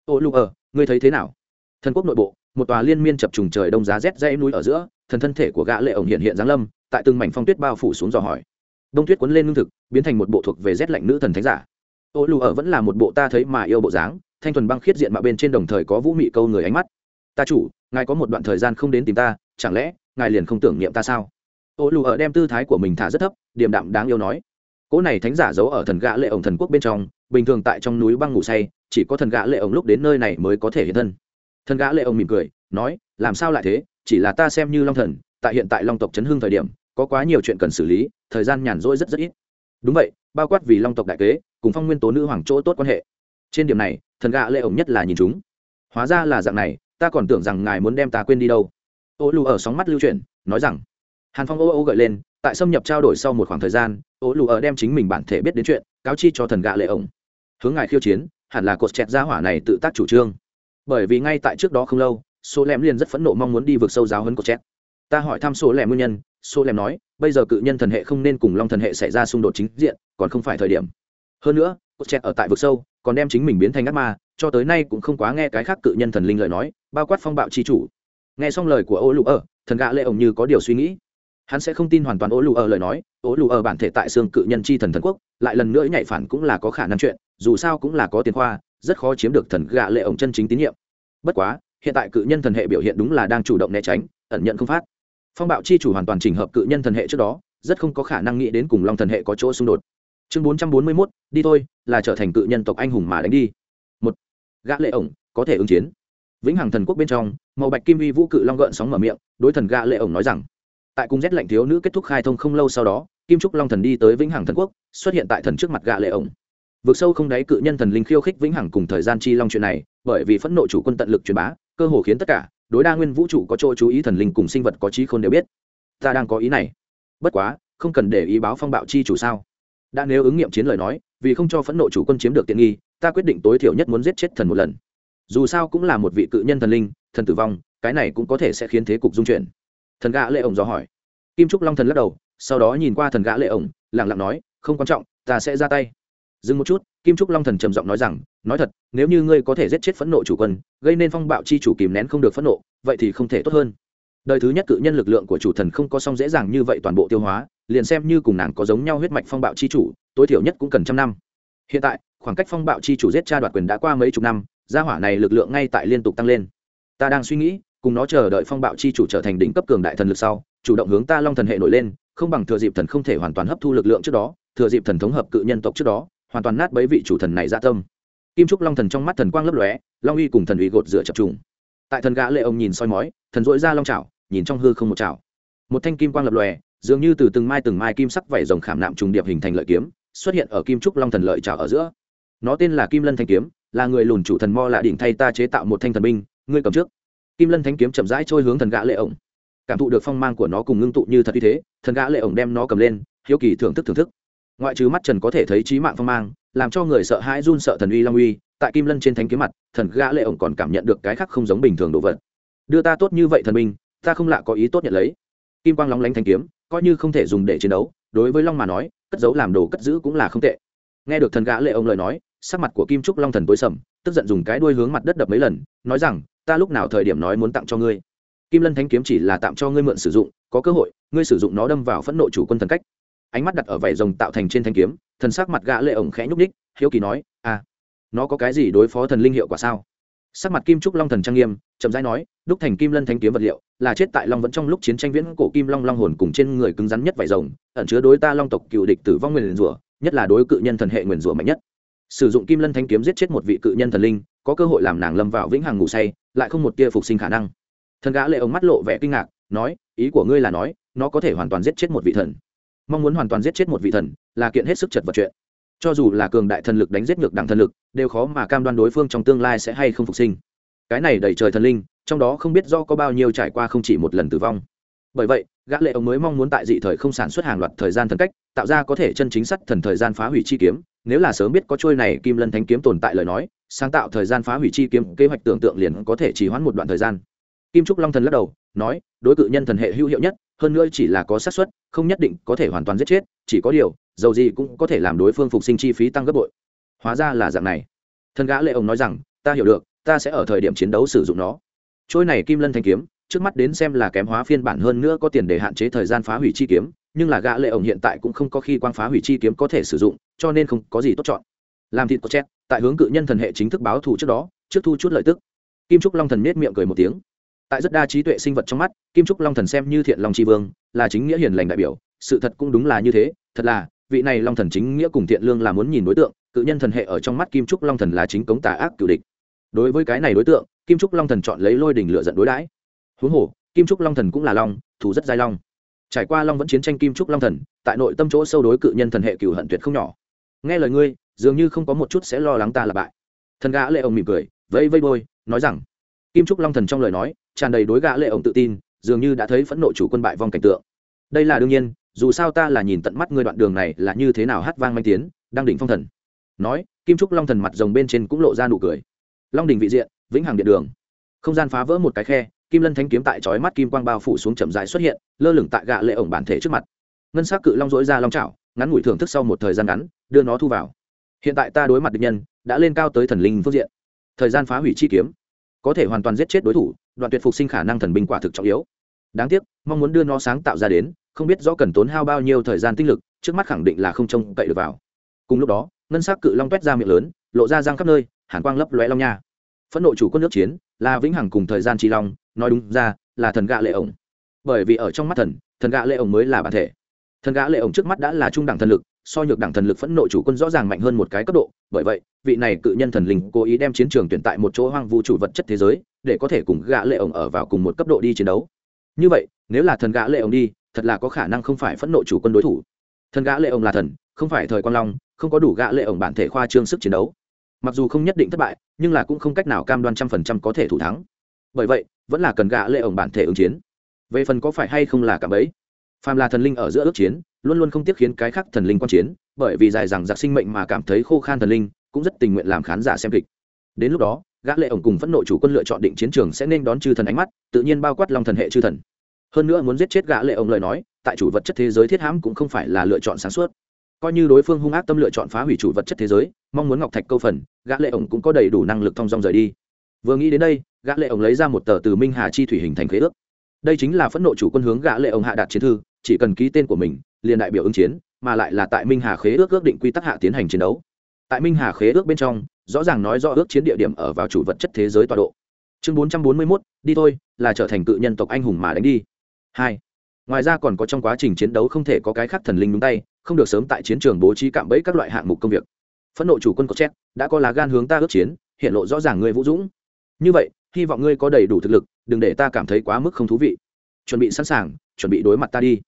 Ô lu ở ờ, ngươi thấy thế nào? Thần quốc nội bộ, một tòa liên miên chập trùng trời đông giá rét dãy núi ở giữa, thần thân thể của gã lệ ổng hiện hiện giáng lâm, tại từng mảnh phong tuyết bao phủ xuống dò hỏi. Đông tuyết cuốn lên lương thực, biến thành một bộ thuộc về rét lạnh nữ thần thánh giả. Ô lù ở ờ vẫn là một bộ ta thấy mà yêu bộ dáng thanh thuần băng khiết diện mạo bên trên đồng thời có vũ mị câu người ánh mắt. Ta chủ, ngài có một đoạn thời gian không đến tìm ta, chẳng lẽ ngài liền không tưởng niệm ta sao? Ô lù ở đem tư thái của mình thả rất thấp, điềm đạm đáng yêu nói. Cỗ này thánh giả giấu ở thần gã lệ ổng thần quốc bên trong, bình thường tại trong núi băng ngủ say, chỉ có thần gã lệ ổng lúc đến nơi này mới có thể hiện thân. Thần gã lệ ổng mỉm cười, nói, làm sao lại thế? Chỉ là ta xem như long thần, tại hiện tại long tộc chấn hưng thời điểm, có quá nhiều chuyện cần xử lý, thời gian nhàn rỗi rất rất ít. Đúng vậy, bao quát vì long tộc đại kế, cùng phong nguyên tố nữ hoàng chỗ tốt quan hệ. Trên điểm này thần gạ lệ ổng nhất là nhìn chúng. Hóa ra là dạng này, ta còn tưởng rằng ngài muốn đem ta quên đi đâu. Ô lù ở sóng mắt lưu chuyển, nói rằng, hàn phong ô ô gợi lên, tại xâm nhập trao đổi sau một khoảng thời gian, ô lù ở đem chính mình bản thể biết đến chuyện, cáo chi cho thần gạ lệ ổng. Hướng ngài khiêu chiến, hẳn là cột chẹt gia hỏa này tự tác chủ trương. Bởi vì ngay tại trước đó không lâu số lem liền rất phẫn nộ mong muốn đi vượt sâu giáo hơn cột chẹt. Ta hỏi thăm số lem nguyên nhân số lem nói, bây giờ cự nhân thần hệ không nên cùng long thần hệ xảy ra xung đột chính diện, còn không phải thời điểm. Hơn nữa, cột chẹt ở tại vực sâu còn đem chính mình biến thành ác ma, cho tới nay cũng không quá nghe cái khác cự nhân thần linh lời nói, bao quát phong bạo chi chủ. Nghe xong lời của ô lụ ở thần gã lệ ổng như có điều suy nghĩ. Hắn sẽ không tin hoàn toàn ô lụ ở lời nói ô lụ ở bản thể tại xương cự nhân chi thần thần quốc, lại lần nữa nhạy phản cũng là có khả năng chuyện, dù sao cũng là có tiền khoa, rất khó chiếm được thần gã lệ ổng chân chính tín nhiệm. Bất quá, hiện tại cự nhân thần hệ biểu hiện đúng là đang chủ động né tránh, ẩn nhận không phát. Phong bạo chi chủ hoàn toàn trình hợp cự nhân thần hệ trước đó, rất không có khả năng nghĩ đến cùng long thần hệ có chỗ xung đột chương bốn trăm bốn mươi mốt, đi thôi, là trở thành cự nhân tộc anh hùng mà đánh đi. Một, gã lệ ổng có thể ứng chiến. Vĩnh hằng thần quốc bên trong, màu bạch kim vi vũ cự long gợn sóng mở miệng, đối thần gã lệ ổng nói rằng, tại cung rét lạnh thiếu nữ kết thúc khai thông không lâu sau đó, kim trúc long thần đi tới vĩnh hằng thần quốc, xuất hiện tại thần trước mặt gã lệ ổng. Vực sâu không đáy cự nhân thần linh khiêu khích vĩnh hằng cùng thời gian chi long chuyện này, bởi vì phẫn nộ chủ quân tận lực truyền bá, cơ hồ khiến tất cả, đối đa nguyên vũ trụ có chỗ chú ý thần linh cùng sinh vật có trí khôn đều biết. Ta đang có ý này. Bất quá, không cần để ý báo phong bạo chi chủ sao? Đã nếu ứng nghiệm chiến lời nói, vì không cho phẫn nộ chủ quân chiếm được tiện nghi, ta quyết định tối thiểu nhất muốn giết chết thần một lần. Dù sao cũng là một vị cự nhân thần linh, thần tử vong, cái này cũng có thể sẽ khiến thế cục dung chuyển. Thần gã lệ ổng dò hỏi. Kim trúc long thần lắc đầu, sau đó nhìn qua thần gã lệ ổng, lặng lặng nói, không quan trọng, ta sẽ ra tay. Dừng một chút, kim trúc long thần trầm giọng nói rằng, nói thật, nếu như ngươi có thể giết chết phẫn nộ chủ quân, gây nên phong bạo chi chủ kìm nén không được phẫn nộ, vậy thì không thể tốt hơn. Đời thứ nhất cự nhân lực lượng của chủ thần không có song dễ dàng như vậy toàn bộ tiêu hóa liền xem như cùng nàng có giống nhau huyết mạch phong bạo chi chủ, tối thiểu nhất cũng cần trăm năm. Hiện tại, khoảng cách phong bạo chi chủ giết cha đoạt quyền đã qua mấy chục năm, gia hỏa này lực lượng ngay tại liên tục tăng lên. Ta đang suy nghĩ, cùng nó chờ đợi phong bạo chi chủ trở thành đỉnh cấp cường đại thần lực sau, chủ động hướng ta long thần hệ nổi lên, không bằng thừa dịp thần không thể hoàn toàn hấp thu lực lượng trước đó, thừa dịp thần thống hợp cự nhân tộc trước đó, hoàn toàn nát bấy vị chủ thần này ra tâm. Kim trúc long thần trong mắt thần quang lấp lóe, long uy cùng thần uy gột rửa chập trùng. Tại thần gã lệ ông nhìn soi mói, thần dội ra long chảo, nhìn trong hư không một chảo. Một thanh kim quang lập lòe dường như từ từng mai từng mai kim sắc vảy rồng khảm nạm trùng điệp hình thành lợi kiếm, xuất hiện ở kim trúc long thần lợi trào ở giữa. Nó tên là kim lân thanh kiếm, là người lùn chủ thần mo lạ đỉnh thay ta chế tạo một thanh thần binh, ngươi cầm trước. Kim lân thanh kiếm chậm rãi trôi hướng thần gã lệ ổng. Cảm thụ được phong mang của nó cùng ngưng tụ như thật như thế, thần gã lệ ổng đem nó cầm lên, hiếu kỳ thưởng thức thưởng thức. Ngoại trừ mắt trần có thể thấy trí mạng phong mang, làm cho người sợ hãi run sợ thần uy long uy, tại kim lân trên thanh kiếm mặt, thần gã lệ ổng còn cảm nhận được cái khác không giống bình thường đồ vật. Đưa ta tốt như vậy thần binh, ta không lạ có ý tốt nhận lấy kim quang lóng lánh thanh kiếm, coi như không thể dùng để chiến đấu, đối với long mà nói, cất giấu làm đồ cất giữ cũng là không tệ. Nghe được thần gã lệ ông lời nói, sắc mặt của kim trúc long thần tối sầm, tức giận dùng cái đuôi hướng mặt đất đập mấy lần, nói rằng, ta lúc nào thời điểm nói muốn tặng cho ngươi? Kim lân thanh kiếm chỉ là tạm cho ngươi mượn sử dụng, có cơ hội, ngươi sử dụng nó đâm vào phẫn nộ chủ quân thần cách. Ánh mắt đặt ở vảy rồng tạo thành trên thanh kiếm, thần sắc mặt gã lệ ổng khẽ nhúc ních hiếu kỳ nói à nó có cái gì đối phó thần linh hiệu quả sao? Sắc mặt kim trúc long thần trang nghiêm, chậm rãi nói, đúc thành kim lân thanh kiếm vật liệu, là chết tại long vẫn trong lúc chiến tranh viễn cổ kim long long hồn cùng trên người cứng rắn nhất vải rồng, ẩn chứa đối ta long tộc cựu địch tử vong nguyền rủa, nhất là đối cự nhân thần hệ nguyền rủa mạnh nhất. Sử dụng kim lân thanh kiếm giết chết một vị cự nhân thần linh, có cơ hội làm nàng lâm vào vĩnh hằng ngủ say, lại không một tia phục sinh khả năng. Thần gã lệ ống mắt lộ vẻ kinh ngạc, nói, ý của ngươi là nói, nó có thể hoàn toàn giết chết một vị thần. Mong muốn hoàn toàn giết chết một vị thần là kiện hết sức chật vật chuyện cho dù là cường đại thần lực đánh giết ngược đẳng thần lực, đều khó mà cam đoan đối phương trong tương lai sẽ hay không phục sinh. Cái này đầy trời thần linh, trong đó không biết do có bao nhiêu trải qua không chỉ một lần tử vong. Bởi vậy, gã lệ ông mới mong muốn tại dị thời không sản xuất hàng loạt thời gian thần cách, tạo ra có thể chân chính sắt thần thời gian phá hủy chi kiếm. Nếu là sớm biết có chuôi này kim lân thánh kiếm tồn tại lời nói, sáng tạo thời gian phá hủy chi kiếm, kế hoạch tưởng tượng liền có thể chỉ hoãn một đoạn thời gian. Kim trúc long thần lắc đầu, nói, đối cự nhân thần hệ hữu hiệu nhất, hơn nữa chỉ là có xác suất, không nhất định có thể hoàn toàn giết chết, chỉ có điều dầu gì cũng có thể làm đối phương phục sinh chi phí tăng gấp bội. Hóa ra là dạng này. Thần gã lệ ông nói rằng, ta hiểu được, ta sẽ ở thời điểm chiến đấu sử dụng nó. Trôi này kim lân thanh kiếm, trước mắt đến xem là kém hóa phiên bản hơn nữa có tiền để hạn chế thời gian phá hủy chi kiếm, nhưng là gã lệ ổng hiện tại cũng không có khi quang phá hủy chi kiếm có thể sử dụng, cho nên không có gì tốt chọn. Làm thịt có chết tại hướng cự nhân thần hệ chính thức báo thù trước đó, trước thu chút lợi tức. Kim trúc long thần nết miệng cười một tiếng. Tại rất đa trí tuệ sinh vật trong mắt, kim trúc long thần xem như thiện long tri vương, là chính nghĩa hiền lành đại biểu, sự thật cũng đúng là như thế, thật là vị này long thần chính nghĩa cùng thiện lương là muốn nhìn đối tượng, cự nhân thần hệ ở trong mắt kim trúc long thần là chính cống tà ác cựu địch. Đối với cái này đối tượng, kim trúc long thần chọn lấy lôi đỉnh lựa giận đối đãi. Huống hồ, kim trúc long thần cũng là long, thủ rất dài long. Trải qua long vẫn chiến tranh kim trúc long thần, tại nội tâm chỗ sâu đối cự nhân thần hệ cựu hận tuyệt không nhỏ. Nghe lời ngươi, dường như không có một chút sẽ lo lắng ta là bại. Thần gã lệ ông mỉm cười, vẫy vây bôi, nói rằng, kim trúc long thần trong lời nói, tràn đầy đối gã lệ ông tự tin, dường như đã thấy phẫn nộ chủ quân bại vong cảnh tượng. Đây là đương nhiên dù sao ta là nhìn tận mắt ngươi đoạn đường này là như thế nào hát vang manh tiến, đang đỉnh phong thần. Nói, kim trúc long thần mặt rồng bên trên cũng lộ ra nụ cười. Long đỉnh vị diện, vĩnh hằng điện đường. Không gian phá vỡ một cái khe, kim lân thanh kiếm tại chói mắt kim quang bao phủ xuống chậm dài xuất hiện, lơ lửng tại gạ lệ ổng bản thể trước mặt. Ngân s á c cự long dối ra long trào ngắn ngủi thưởng thức sau một thời gian ngắn, đưa nó thu vào. Hiện tại ta đối mặt địch nhân, đã lên cao tới thần linh phương diện. Thời gian phá hủy chi kiếm. Có thể hoàn toàn giết chết đối thủ, đoạn tuyệt phục sinh khả năng thần binh quả thực trọng yếu. Đáng tiếc, mong muốn đưa nó sáng tạo ra đến không biết rõ cần tốn hao bao nhiêu thời gian tinh lực, trước mắt khẳng định là không trông cậy được vào. Cùng lúc đó, ngân s ắ c cự long t u é t ra miệng lớn, lộ ra răng khắp nơi, hàn quang lấp lóe long nha. Phẫn nộ chủ quân nước chiến là vĩnh hằng cùng thời gian tri long, nói đúng ra, là thần gạ lệ ổng. Bởi vì ở trong mắt thần thần gạ lệ ổng mới là bản thể. Thần gã lệ ổng trước mắt đã là trung đẳng thần lực, so nhược đẳng thần lực phẫn nộ chủ quân rõ ràng mạnh hơn một cái cấp độ. Bởi vậy, vị này cự nhân thần linh cố ý đem chiến trường tuyển tại một chỗ hoang vu chủ vật chất thế giới, để có thể cùng gã lệ ổng ở vào cùng một cấp độ đi chiến đấu. Như vậy, nếu là thần gã lệ ổng đi thật là có khả năng không phải phẫn nộ chủ quân đối thủ. Thần gã lệ ổng là thần, không phải thời quan long, không có đủ gã lệ ổng bản thể khoa trương sức chiến đấu. Mặc dù không nhất định thất bại, nhưng là cũng không cách nào cam đoan trăm phần trăm có thể thủ thắng. Bởi vậy, vẫn là cần gã lệ ổng bản thể ứng chiến. Về phần có phải hay không là cả bấy phàm là thần linh ở giữa ước chiến, luôn luôn không tiếc khiến cái khác thần linh quan chiến, bởi vì dài rằng giặc sinh mệnh mà cảm thấy khô khan thần linh, cũng rất tình nguyện làm khán giả xem kịch. Đến lúc đó, gã lệ ổng cùng phẫn nộ chủ quân lựa chọn định chiến trường sẽ nên đón chư thần ánh mắt, tự nhiên bao quát long thần hệ chư thần hơn nữa muốn giết chết gã lệ ông lời nói tại chủ vật chất thế giới thiết hãm cũng không phải là lựa chọn sáng suốt. Coi như đối phương hung ác tâm lựa chọn phá hủy chủ vật chất thế giới mong muốn ngọc thạch câu phần gã lệ ổng cũng có đầy đủ năng lực thông dong rời đi. Vừa nghĩ đến đây gã lệ ổng lấy ra một tờ từ minh hà chi thủy hình thành khế ước. Đây chính là phẫn nộ chủ quân hướng gã lệ ổng hạ đạt chiến thư chỉ cần ký tên của mình liền đại biểu ứng chiến mà lại là tại minh hà khế ước ước định quy tắc hạ tiến hành chiến đấu. Tại minh hà khế ước bên trong rõ ràng nói rõ ước chiến địa điểm ở vào chủ vật chất thế giới tọa độ. Chương 441, đi thôi là trở thành cự nhân tộc anh hùng mà đánh đi hai, ngoài ra còn có trong quá trình chiến đấu không thể có cái khác thần linh đúng tay, không được sớm tại chiến trường bố trí cạm bẫy các loại hạng mục công việc. Phẫn nộ chủ quân có chết, đã có lá gan hướng ta ước chiến, hiện lộ rõ ràng ngươi vũ dũng. Như vậy, hy vọng ngươi có đầy đủ thực lực, đừng để ta cảm thấy quá mức không thú vị. Chuẩn bị sẵn sàng, chuẩn bị đối mặt ta đi.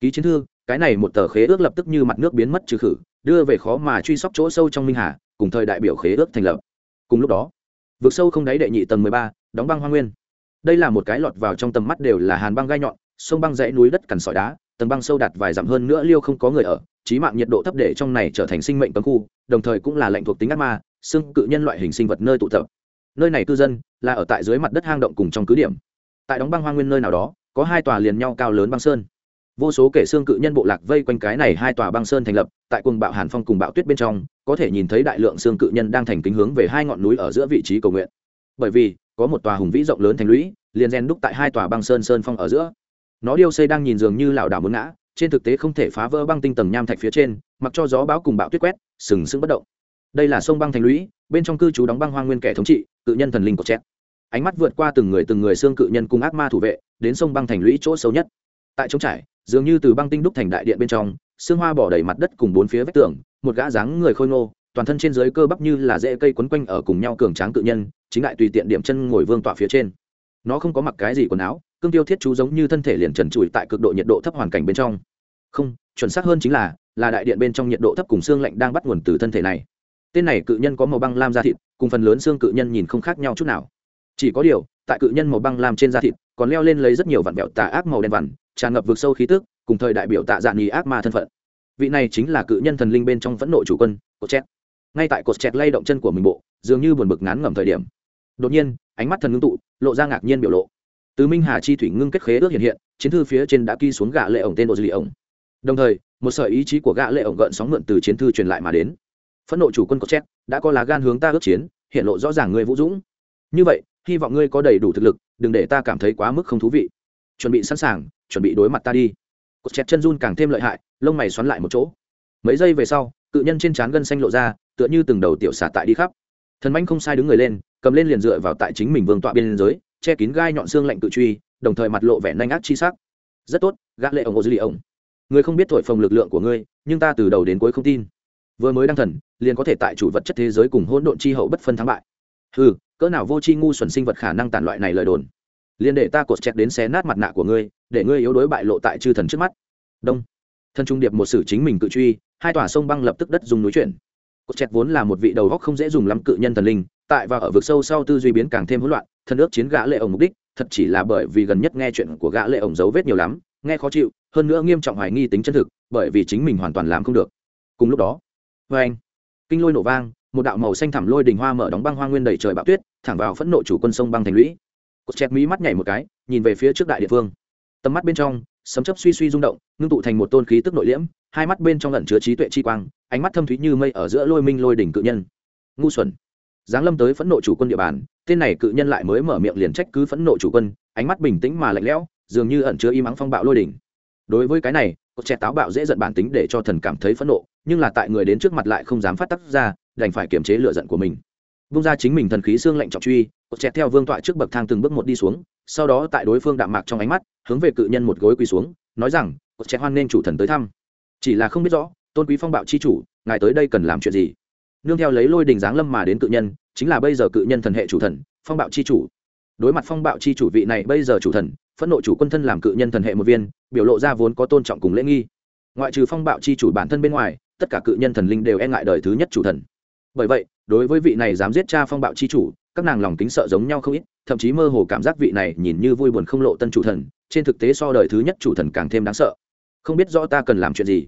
Ký chiến thư, cái này một tờ khế ước lập tức như mặt nước biến mất trừ khử, đưa về khó mà truy sóc chỗ sâu trong minh hà, cùng thời đại biểu khế ước thành lập. Cùng lúc đó vượt sâu không đáy đệ nhị tầng mười ba, đóng băng hoa nguyên. Đây là một cái lọt vào trong tầm mắt đều là hàn băng gai nhọn sông băng dãy núi đất cằn sỏi đá, tầng băng sâu đạt vài dặm hơn nữa liêu không có người ở trí mạng nhiệt độ thấp để trong này trở thành sinh mệnh cấm khu, đồng thời cũng là lệnh thuộc tính ác ma, xương cự nhân loại hình sinh vật nơi tụ tập. Nơi này cư dân là ở tại dưới mặt đất hang động cùng trong cứ điểm. Tại đóng băng hoa nguyên nơi nào đó, có hai tòa liền nhau cao lớn băng sơn. Vô số kể xương cự nhân bộ lạc vây quanh cái này hai tòa băng sơn thành lập, tại cùng bạo hàn phong cùng bạo tuyết bên trong, có thể nhìn thấy đại lượng xương cự nhân đang thành kính hướng về hai ngọn núi ở giữa vị trí cầu nguyện. Bởi vì, có một tòa hùng vĩ rộng lớn thành lũy, liền gen đúc tại hai tòa băng sơn sơn phong ở giữa nó điêu xây đang nhìn dường như lảo đảo muốn ngã, trên thực tế không thể phá vỡ băng tinh tầng nham thạch phía trên, mặc cho gió bão cùng bão tuyết quét, sừng sững bất động. Đây là sông băng thành lũy, bên trong cư trú đóng băng hoang nguyên kẻ thống trị, cự nhân thần linh của chẹt ánh mắt vượt qua từng người từng người xương cự nhân cùng ác ma thủ vệ, đến sông băng thành lũy chỗ sâu nhất. Tại trống trải, dường như từ băng tinh đúc thành đại điện bên trong xương hoa bỏ đầy mặt đất cùng bốn phía vách tường, một gã dáng người khôi ngô, toàn thân trên dưới cơ bắp như là rễ cây quấn quanh ở cùng nhau cường tráng cự nhân, chính lại tùy tiện điểm chân ngồi vương tọa phía trên. Nó không có mặc cái gì quần áo cương tiêu thiết chú giống như thân thể liền trần trụi tại cực độ nhiệt độ thấp hoàn cảnh bên trong. Không, chuẩn xác hơn chính là là đại điện bên trong nhiệt độ thấp cùng xương lạnh đang bắt nguồn từ thân thể này. Tên này cự nhân có màu băng lam da thịt, cùng phần lớn xương cự nhân nhìn không khác nhau chút nào. Chỉ có điều, tại cự nhân màu băng lam trên da thịt, còn leo lên lấy rất nhiều vặn vẹo tà ác màu đen vằn, tràn ngập vực sâu khí tức, cùng thời đại biểu tạ dạng nhì ác ma thân phận. Vị này chính là cự nhân thần linh bên trong phẫn nộ chủ quân cột chét ngay tại cột chét lay động chân của mình bộ, dường như buồn bực ngán ngẩm thời điểm. Đột nhiên, ánh mắt thần ngưng tụ, lộ ra ngạc nhiên biểu lộ từ minh hà chi thủy ngưng kết khế ước hiện hiện, chiến thư phía trên đã ghi xuống gạ lệ ổng tên ô dư lì ổng. Đồng thời, một sợi ý chí của gạ lệ ổng gợn sóng mượn từ chiến thư truyền lại mà đến. Phẫn nộ chủ quân có chết đã có lá gan hướng ta ước chiến, hiện lộ rõ ràng người vũ dũng. Như vậy, hy vọng ngươi có đầy đủ thực lực, đừng để ta cảm thấy quá mức không thú vị. Chuẩn bị sẵn sàng, chuẩn bị đối mặt ta đi. Cột chẹt chân run càng thêm lợi hại, lông mày xoắn lại một chỗ. Mấy giây về sau, cự nhân trên trán gân xanh lộ ra, tựa như từng đầu tiểu xả tại đi khắp. Thần manh không sai đứng người lên, cầm lên liền dựa vào tại chính mình vương tọa biên giới che kín gai nhọn xương lạnh tự truy đồng thời mặt lộ vẻ nanh ác chi sắc. Rất tốt gã lệ ổng ô dư lì ổng người không biết thổi phồng lực lượng của ngươi nhưng ta từ đầu đến cuối không tin. Vừa mới đăng thần liền có thể tại chủ vật chất thế giới cùng hỗn độn chi hậu bất phân thắng bại. Hừ, cỡ nào vô tri ngu xuẩn sinh vật khả năng tàn loại này lời đồn. Liền để ta cột chẹt đến xé nát mặt nạ của ngươi để ngươi yếu đuối bại lộ tại chư thần trước mắt. Đông. Thân trung điệp một sử chính mình cự truy hai tòa sông băng lập tức đất dùng núi chuyển. Cột chẹt vốn là một vị đầu góc không dễ dùng lắm cự nhân thần linh tại và ở vực sâu sau tư duy biến càng thêm hỗn loạn thân ước chiến gã lệ ổng mục đích, thật chỉ là bởi vì gần nhất nghe chuyện của gã lệ ổng dấu vết nhiều lắm, nghe khó chịu, hơn nữa nghiêm trọng hoài nghi tính chân thực, bởi vì chính mình hoàn toàn làm không được. Cùng lúc đó vê anh, kinh lôi nổ vang, một đạo màu xanh thẳm lôi đình hoa mở đóng băng hoa nguyên đầy trời bão tuyết, thẳng vào phẫn nộ chủ quân sông băng thành lũy. Cột chẹt mí mắt nhảy một cái, nhìn về phía trước đại địa phương. Tầm mắt bên trong, sấm chấp suy suy rung động, ngưng tụ thành một tôn khí tức nội liễm, hai mắt bên trong lẩn chứa trí tuệ chi quang, ánh mắt thâm thúy như mây ở giữa lôi minh lôi đỉnh cự nhân. Ngu xuẩn giáng lâm tới phẫn nộ chủ quân địa bàn, tên này cự nhân lại mới mở miệng liền trách cứ phẫn nộ chủ quân, ánh mắt bình tĩnh mà lạnh lẽo, dường như ẩn chứa im ắng phong bạo lôi đỉnh đối với cái này, cột trẻ táo bạo dễ giận bản tính để cho thần cảm thấy phẫn nộ, nhưng là tại người đến trước mặt lại không dám phát tác ra, đành phải kiềm chế lựa giận của mình. Vung ra chính mình thần khí xương lạnh trọng truy, cột trẻ theo vương tọa trước bậc thang từng bước một đi xuống, sau đó tại đối phương đạm mạc trong ánh mắt, hướng về cự nhân một gối quỳ xuống, nói rằng, cột trẻ hoan nên chủ thần tới thăm. Chỉ là không biết rõ, tôn quý phong bạo chi chủ, ngài tới đây cần làm chuyện gì? Nương theo lấy lôi đình giáng lâm mà đến cự nhân, chính là bây giờ cự nhân thần hệ chủ thần, phong bạo chi chủ. Đối mặt phong bạo chi chủ vị này bây giờ chủ thần, phẫn nộ chủ quân thân làm cự nhân thần hệ một viên, biểu lộ ra vốn có tôn trọng cùng lễ nghi. Ngoại trừ phong bạo chi chủ bản thân bên ngoài, tất cả cự nhân thần linh đều e ngại đời thứ nhất chủ thần. Bởi vậy, đối với vị này dám giết cha phong bạo chi chủ, các nàng lòng kính sợ giống nhau không ít, thậm chí mơ hồ cảm giác vị này nhìn như vui buồn không lộ tân chủ thần, trên thực tế so đời thứ nhất chủ thần càng thêm đáng sợ. Không biết rõ ta cần làm chuyện gì?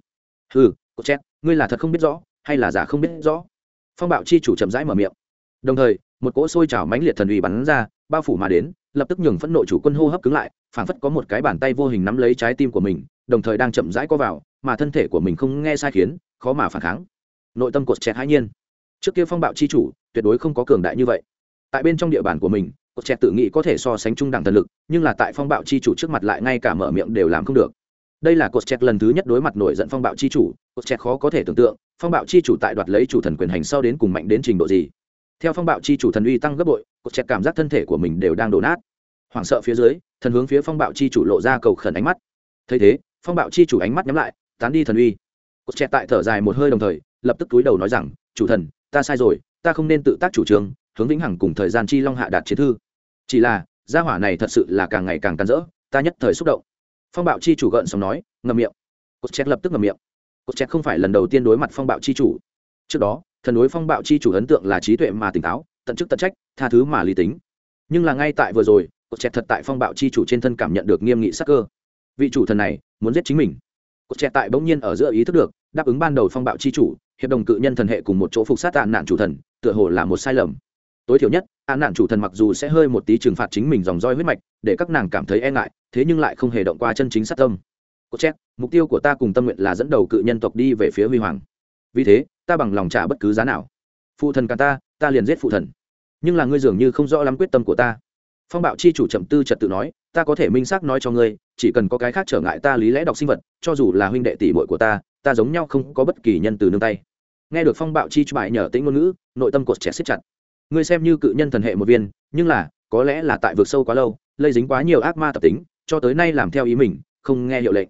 Ừ cô chết, ngươi là thật không biết rõ, hay là giả không biết rõ? Phong bạo chi chủ chậm rãi mở miệng. Đồng thời, một cỗ sôi trào mãnh liệt thần uy bắn ra, bao phủ mà đến, lập tức nhường phẫn nộ chủ quân hô hấp cứng lại, phảng phất có một cái bàn tay vô hình nắm lấy trái tim của mình, đồng thời đang chậm rãi co vào, mà thân thể của mình không nghe sai khiến, khó mà phản kháng. Nội tâm cột chẹt hãi nhiên. Trước kia phong bạo chi chủ, tuyệt đối không có cường đại như vậy. Tại bên trong địa bàn của mình, cột chẹt tự nghĩ có thể so sánh trung đẳng thần lực, nhưng là tại phong bạo chi chủ trước mặt lại ngay cả mở miệng đều làm không được đây là cột chẹt lần thứ nhất đối mặt nổi giận phong bạo chi chủ. Cột chẹt khó có thể tưởng tượng, phong bạo chi chủ tại đoạt lấy chủ thần quyền hành sau đến cùng mạnh đến trình độ gì. Theo phong bạo chi chủ thần uy tăng gấp bội cột chẹt cảm giác thân thể của mình đều đang đổ nát. Hoảng sợ phía dưới, thần hướng phía phong bạo chi chủ lộ ra cầu khẩn ánh mắt. Thấy thế, phong bạo chi chủ ánh mắt nhắm lại, tán đi thần uy. Cột chẹt tại thở dài một hơi đồng thời, lập tức túi đầu nói rằng, chủ thần, ta sai rồi, ta không nên tự tác chủ trương, hướng vĩnh hằng cùng thời gian chi long hạ đạt chiến thư. Chỉ là, gia hỏa này thật sự là càng ngày càng cắn rỡ, ta nhất thời xúc động phong bạo chi chủ gợn sóng nói ngầm miệng. Cột chẹt lập tức ngầm miệng. Cột chẹt không phải lần đầu tiên đối mặt phong bạo chi chủ. Trước đó, thần đối phong bạo chi chủ ấn tượng là trí tuệ mà tỉnh táo, tận chức tận trách, tha thứ mà lý tính. Nhưng là ngay tại vừa rồi, cột chẹt thật tại phong bạo chi chủ trên thân cảm nhận được nghiêm nghị sắc cơ. Vị chủ thần này muốn giết chính mình. Cột chẹt tại bỗng nhiên ở giữa ý thức được, đáp ứng ban đầu phong bạo chi chủ, hiệp đồng cự nhân thần hệ cùng một chỗ phục sát tàn nạn chủ thần, tựa hồ là một sai lầm tối thiểu nhất an nạn chủ thần mặc dù sẽ hơi một tí trừng phạt chính mình dòng roi huyết mạch, để các nàng cảm thấy e ngại, thế nhưng lại không hề động qua chân chính sát tâm. Cột chẹt mục tiêu của ta cùng tâm nguyện là dẫn đầu cự nhân tộc đi về phía huy hoàng. Vì thế, ta bằng lòng trả bất cứ giá nào. Phụ thần cả ta ta liền giết phụ thần. Nhưng là ngươi dường như không rõ lắm quyết tâm của ta. Phong bạo chi chủ chậm tư trật tự nói, ta có thể minh xác nói cho ngươi, chỉ cần có cái khác trở ngại ta lý lẽ đọc sinh vật, cho dù là huynh đệ tỷ muội của ta ta giống nhau không có bất kỳ nhân từ nương tay. Nghe được phong bạo chi chủ bại nhờ tĩnh ngôn ngữ, nội tâm cột trẻ siết chặt ngươi xem như cự nhân thần hệ một viên, nhưng là, có lẽ là tại vực sâu quá lâu, lây dính quá nhiều ác ma tập tính, cho tới nay làm theo ý mình, không nghe hiệu lệnh.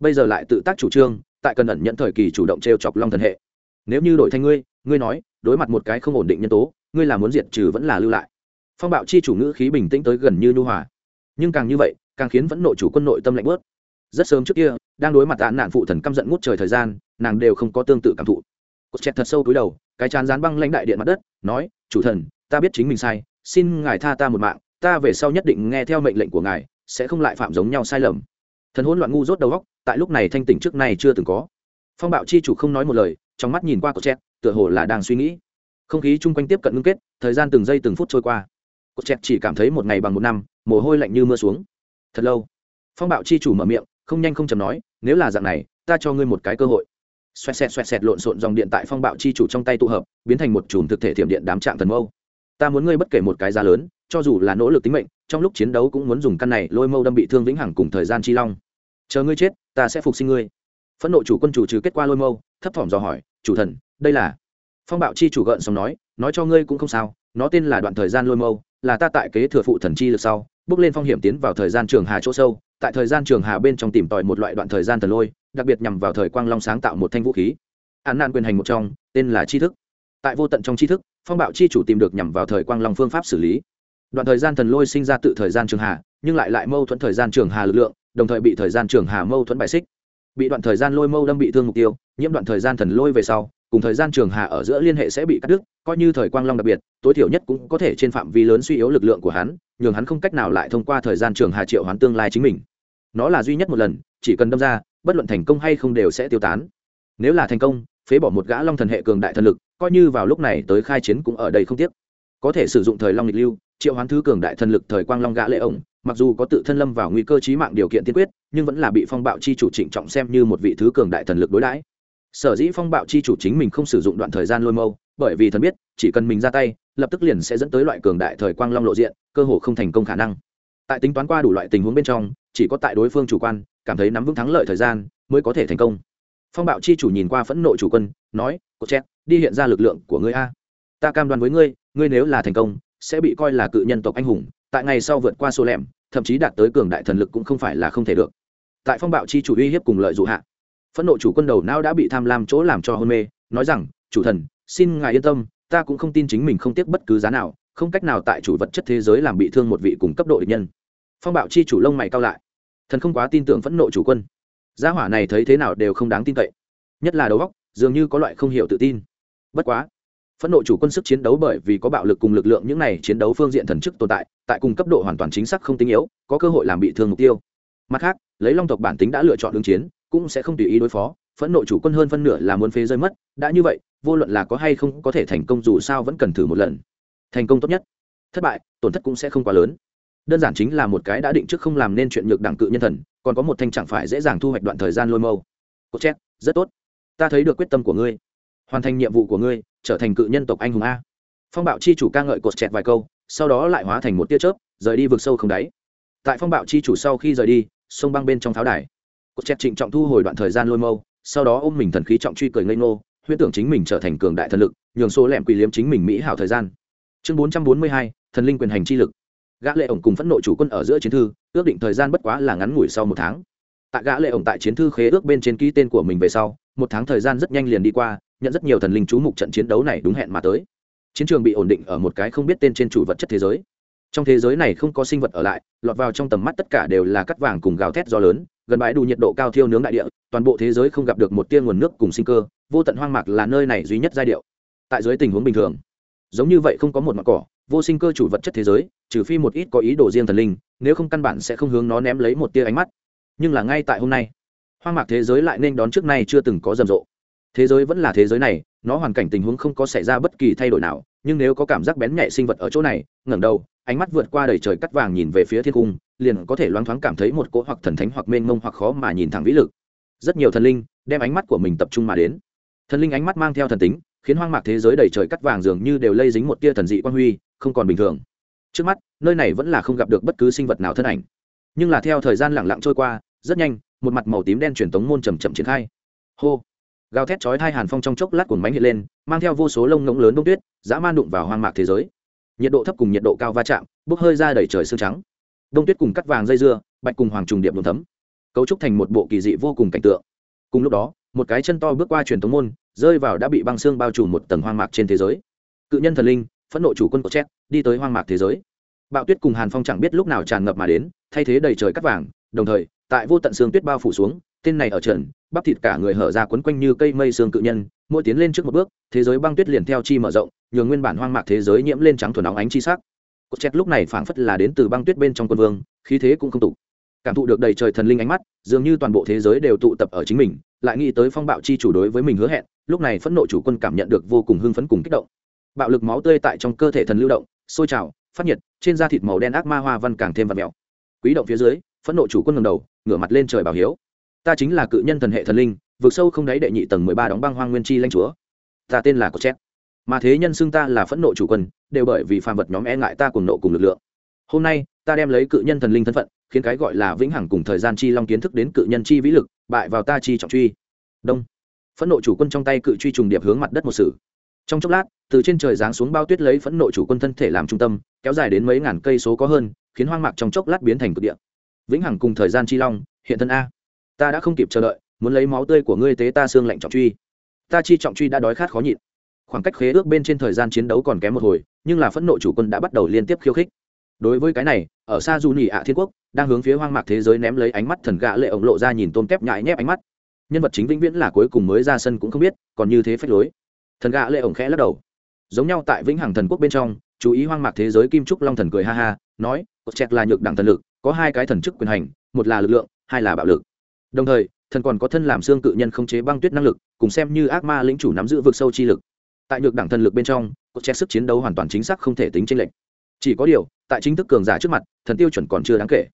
Bây giờ lại tự tác chủ trương, tại cần ẩn nhận thời kỳ chủ động t r e o chọc long thần hệ. Nếu như đổi thành ngươi ngươi nói, đối mặt một cái không ổn định nhân tố, ngươi là muốn diệt trừ vẫn là lưu lại. Phong bạo chi chủ ngữ khí bình tĩnh tới gần như nhu hòa. Nhưng càng như vậy, càng khiến vẫn nội chủ quân nội tâm lạnh bớt. Rất sớm trước kia, đang đối mặt án nạn phụ thần căm giận ngút trời thời gian, nàng đều không có tương tự cảm thụ cột chẹt thật sâu túi đầu, cái chán dán băng lãnh đại điện mặt đất, nói, chủ thần, ta biết chính mình sai, xin ngài tha ta một mạng, ta về sau nhất định nghe theo mệnh lệnh của ngài, sẽ không lại phạm giống nhau sai lầm. Thần hỗn loạn ngu rốt đầu góc tại lúc này thanh tỉnh trước này chưa từng có. Phong bạo chi chủ không nói một lời, trong mắt nhìn qua cột chẹt, tựa hồ là đang suy nghĩ. Không khí chung quanh tiếp cận ngưng kết, thời gian từng giây từng phút trôi qua. Cột chẹt chỉ cảm thấy một ngày bằng một năm, mồ hôi lạnh như mưa xuống. Thật lâu, phong bạo chi chủ mở miệng, không nhanh không chầm nói, nếu là dạng này, ta cho ngươi một cái cơ hội xoẹt xẹt xoẹt xẹt lộn xộn dòng điện tại phong bạo chi chủ trong tay tụ hợp, biến thành một chùm thực thể thiểm điện đám trạng thần mâu. Ta muốn ngươi bất kể một cái giá lớn, cho dù là nỗ lực tính mệnh, trong lúc chiến đấu cũng muốn dùng căn này lôi mâu đâm bị thương vĩnh hằng cùng thời gian chi long. Chờ ngươi chết, ta sẽ phục sinh ngươi. Phẫn nộ chủ quân chủ trừ kết quả lôi mâu, thấp thỏm dò hỏi, chủ thần, đây là? Phong bạo chi chủ gợn xong nói nói cho ngươi cũng không sao, nó tên là đoạn thời gian lôi mâu, là ta tại kế thừa phụ thần chi lực sau, bước lên phong hiểm tiến vào thời gian trường hà chỗ sâu, tại thời gian trường hà bên trong tìm tòi một loại đoạn thời gian thần lôi đặc biệt nhằm vào thời quang long sáng tạo một thanh vũ khí. Án nạn quyền hành một trong, tên là tri thức. Tại vô tận trong tri thức, phong bạo chi chủ tìm được nhằm vào thời quang long phương pháp xử lý. Đoạn thời gian thần lôi sinh ra tự thời gian trường hà, nhưng lại lại mâu thuẫn thời gian trường hà lực lượng, đồng thời bị thời gian trường hà mâu thuẫn bài xích. Bị đoạn thời gian lôi mâu đâm bị thương mục tiêu, nhiễm đoạn thời gian thần lôi về sau, cùng thời gian trường hà ở giữa liên hệ sẽ bị cắt đứt, coi như thời quang long đặc biệt, tối thiểu nhất cũng có thể trên phạm vi lớn suy yếu lực lượng của hắn, nhường hắn không cách nào lại thông qua thời gian trường hà triệu hoán tương lai chính mình nó là duy nhất một lần, chỉ cần đâm ra, bất luận thành công hay không đều sẽ tiêu tán. Nếu là thành công, phế bỏ một gã long thần hệ cường đại thần lực, coi như vào lúc này tới khai chiến cũng ở đây không tiếc. Có thể sử dụng thời long lịch lưu, triệu hoán thứ cường đại thần lực thời quang long gã lệ ổng, mặc dù có tự thân lâm vào nguy cơ chí mạng điều kiện tiên quyết, nhưng vẫn là bị phong bạo chi chủ trịnh trọng xem như một vị thứ cường đại thần lực đối đãi. Sở dĩ phong bạo chi chủ chính mình không sử dụng đoạn thời gian lôi mâu, bởi vì thần biết, chỉ cần mình ra tay, lập tức liền sẽ dẫn tới loại cường đại thời quang long lộ diện, cơ hồ không thành công khả năng. Tại tính toán qua đủ loại tình huống bên trong chỉ có tại đối phương chủ quan, cảm thấy nắm vững thắng lợi thời gian mới có thể thành công. Phong bạo chi chủ nhìn qua phẫn nộ chủ quân, nói cô chết đi hiện ra lực lượng của ngươi a. Ta cam đoan với ngươi ngươi nếu là thành công, sẽ bị coi là cự nhân tộc anh hùng, tại ngày sau vượt qua số lẻm, thậm chí đạt tới cường đại thần lực cũng không phải là không thể được. Tại phong bạo chi chủ uy hiếp cùng lợi dụ hạ, phẫn nộ chủ quân đầu não đã bị tham lam chỗ làm cho hôn mê, nói rằng, chủ thần, xin ngài yên tâm, ta cũng không tin chính mình không tiếc bất cứ giá nào, không cách nào tại chủ vật chất thế giới làm bị thương một vị cùng cấp độ địch nhân. Phong bạo chi chủ lông mày cao lại thần không quá tin tưởng phẫn nộ chủ quân. Gia hỏa này thấy thế nào đều không đáng tin cậy. Nhất là đầu góc dường như có loại không hiểu tự tin. Bất quá, phẫn nộ chủ quân sức chiến đấu bởi vì có bạo lực cùng lực lượng những này chiến đấu phương diện thần chức tồn tại tại cùng cấp độ hoàn toàn chính xác không tinh yếu, có cơ hội làm bị thương mục tiêu. Mặt khác, lấy long tộc bản tính đã lựa chọn ứng chiến, cũng sẽ không tùy ý đối phó, phẫn nộ chủ quân hơn phân nửa là muốn phế rơi mất, đã như vậy, vô luận là có hay không có thể thành công dù sao vẫn cần thử một lần. Thành công tốt nhất. Thất bại, tổn thất cũng sẽ không quá lớn đơn giản chính là một cái đã định trước không làm nên chuyện nhược đẳng cự nhân thần, còn có một thanh chẳng phải dễ dàng thu hoạch đoạn thời gian lôi mâu. Cốt chét rất tốt. Ta thấy được quyết tâm của ngươi. Hoàn thành nhiệm vụ của ngươi, trở thành cự nhân tộc anh hùng a. Phong bạo chi chủ ca ngợi cột chẹt vài câu, sau đó lại hóa thành một tia chớp, rời đi vực sâu không đáy. Tại phong bạo chi chủ sau khi rời đi, sông băng bên trong tháo đài. Cột chẹt trịnh trọng thu hồi đoạn thời gian lôi mâu, sau đó ôm mình thần khí trọng truy cười ngây ngô, huyễn tưởng chính mình trở thành cường đại thần lực, nhường số lẻm quỳ liếm chính mình mỹ hảo thời gian. Chương bốn trăm bốn mươi hai, thần linh quyền hành chi lực gã lệ ổng cùng phẫn nộ chủ quân ở giữa chiến thư, ước định thời gian bất quá là ngắn ngủi sau một tháng. Tại gã lệ ổng tại chiến thư khế ước bên trên ký tên của mình về sau, một tháng thời gian rất nhanh liền đi qua, nhận rất nhiều thần linh chú mục trận chiến đấu này đúng hẹn mà tới. Chiến trường bị ổn định ở một cái không biết tên trên chủ vật chất thế giới. Trong thế giới này không có sinh vật ở lại, lọt vào trong tầm mắt tất cả đều là cắt vàng cùng gào thét gió lớn, gần bãi đủ nhiệt độ cao thiêu nướng đại địa, toàn bộ thế giới không gặp được một tia nguồn nước cùng sinh cơ, vô tận hoang mạc là nơi này duy nhất giai điệu. Tại dưới tình huống bình thường giống như vậy không có một mặt cỏ, vô sinh cơ chủ vật chất thế giới, trừ phi một ít có ý đồ riêng thần linh, nếu không căn bản sẽ không hướng nó ném lấy một tia ánh mắt. Nhưng là ngay tại hôm nay, hoang mạc thế giới lại nên đón trước nay chưa từng có rầm rộ. Thế giới vẫn là thế giới này, nó hoàn cảnh tình huống không có xảy ra bất kỳ thay đổi nào, nhưng nếu có cảm giác bén nhạy sinh vật ở chỗ này, ngẩng đầu, ánh mắt vượt qua đầy trời cắt vàng nhìn về phía thiên cung, liền có thể loáng thoáng cảm thấy một cỗ hoặc thần thánh hoặc mênh mông hoặc khó mà nhìn thẳng vĩ lực. Rất nhiều thần linh đem ánh mắt của mình tập trung mà đến. Thần linh ánh mắt mang theo thần tính khiến hoang mạc thế giới đầy trời cắt vàng dường như đều lây dính một tia thần dị quan huy, không còn bình thường. Trước mắt, nơi này vẫn là không gặp được bất cứ sinh vật nào thân ảnh. Nhưng là theo thời gian lẳng lặng trôi qua, rất nhanh, một mặt màu tím đen truyền tống môn chầm chậm triển khai. Hô! Gào thét chói thai hàn phong trong chốc lát cuồng bánh hiện lên, mang theo vô số lông ngỗng lớn đông tuyết, dã man đụng vào hoang mạc thế giới. Nhiệt độ thấp cùng nhiệt độ cao va chạm, bốc hơi ra đầy trời sương trắng. Đông tuyết cùng cắt vàng dây dưa, bạch cùng hoàng trùng điệp đồn thấm, cấu trúc thành một bộ kỳ dị vô cùng cảnh tượng. Cùng lúc đó một cái chân to bước qua truyền thống môn, rơi vào đã bị băng xương bao trùm một tầng hoang mạc trên thế giới. Cự nhân thần linh, phẫn nộ chủ quân của chết đi tới hoang mạc thế giới. Bạo tuyết cùng hàn phong chẳng biết lúc nào tràn ngập mà đến, thay thế đầy trời cắt vàng, đồng thời, tại vô tận xương tuyết bao phủ xuống, tên này ở trần, bắp thịt cả người hở ra quấn quanh như cây mây xương cự nhân, mỗi tiến lên trước một bước, thế giới băng tuyết liền theo chi mở rộng, nhường nguyên bản hoang mạc thế giới nhiễm lên trắng thuần óng ánh chi sắc. Cột chẹt lúc này phảng phất là đến từ băng tuyết bên trong quân vương, khí thế cũng không tục cảm thụ được đầy trời thần linh ánh mắt, dường như toàn bộ thế giới đều tụ tập ở chính mình, lại nghĩ tới phong bạo chi chủ đối với mình hứa hẹn, lúc này phẫn nộ chủ quân cảm nhận được vô cùng hưng phấn cùng kích động. Bạo lực máu tươi tại trong cơ thể thần lưu động, sôi trào, phát nhiệt, trên da thịt màu đen ác ma hoa văn càng thêm vật mèo. Quý động phía dưới, phẫn nộ chủ quân ngầm đầu, ngửa mặt lên trời bảo hiếu. Ta chính là cự nhân thần hệ thần linh vượt sâu không đáy đệ nhị tầng mười ba đóng băng hoang nguyên chi lanh chúa. Ta tên là có chét mà thế nhân xưng ta là phẫn nộ chủ quân, đều bởi vì phàm vật nhóm e ngại ta cùng nộ cùng lực lượng. Hôm nay, ta đem lấy cự nhân thần linh thân phận khiến cái gọi là vĩnh hằng cùng thời gian chi long kiến thức đến cự nhân chi vĩ lực, bại vào ta chi trọng truy. Đông. Phẫn nộ chủ quân trong tay cự truy trùng điệp hướng mặt đất một sử trong chốc lát, từ trên trời giáng xuống bao tuyết lấy phẫn nộ chủ quân thân thể làm trung tâm, kéo dài đến mấy ngàn cây số có hơn, khiến hoang mạc trong chốc lát biến thành cực địa. Vĩnh hằng cùng thời gian chi long, hiện thân a. Ta đã không kịp chờ đợi, muốn lấy máu tươi của ngươi tế ta xương lạnh trọng truy. Ta chi trọng truy đã đói khát khó nhịn. Khoảng cách khế ước bên trên thời gian chiến đấu còn kém một hồi, nhưng là phẫn nộ chủ quân đã bắt đầu liên tiếp khiêu khích đối với cái này, ở xa du nhị ạ thiên quốc, đang hướng phía hoang mạc thế giới ném lấy ánh mắt thần gã lệ ổng lộ ra nhìn tôm tép nhại nhép ánh mắt. Nhân vật chính vĩnh viễn là cuối cùng mới ra sân cũng không biết, còn như thế phách lối. Thần gã lệ ổng khẽ lắc đầu. Giống nhau tại vĩnh hằng thần quốc bên trong, chú ý hoang mạc thế giới kim trúc long thần cười ha ha, nói cột chẹt là nhược đẳng thần lực, có hai cái thần chức quyền hành, một là lực lượng, hai là bạo lực. Đồng thời, thần còn có thân làm xương cự nhân không chế băng tuyết năng lực, cùng xem như ác ma lĩnh chủ nắm giữ vực sâu chi lực. Tại nhược đẳng thần lực bên trong cột chẹt sức chiến đấu hoàn toàn chính xác không thể tính tranh lệch chỉ có điều, tại chính thức cường giả trước mặt, thần tiêu chuẩn còn chưa đáng kể.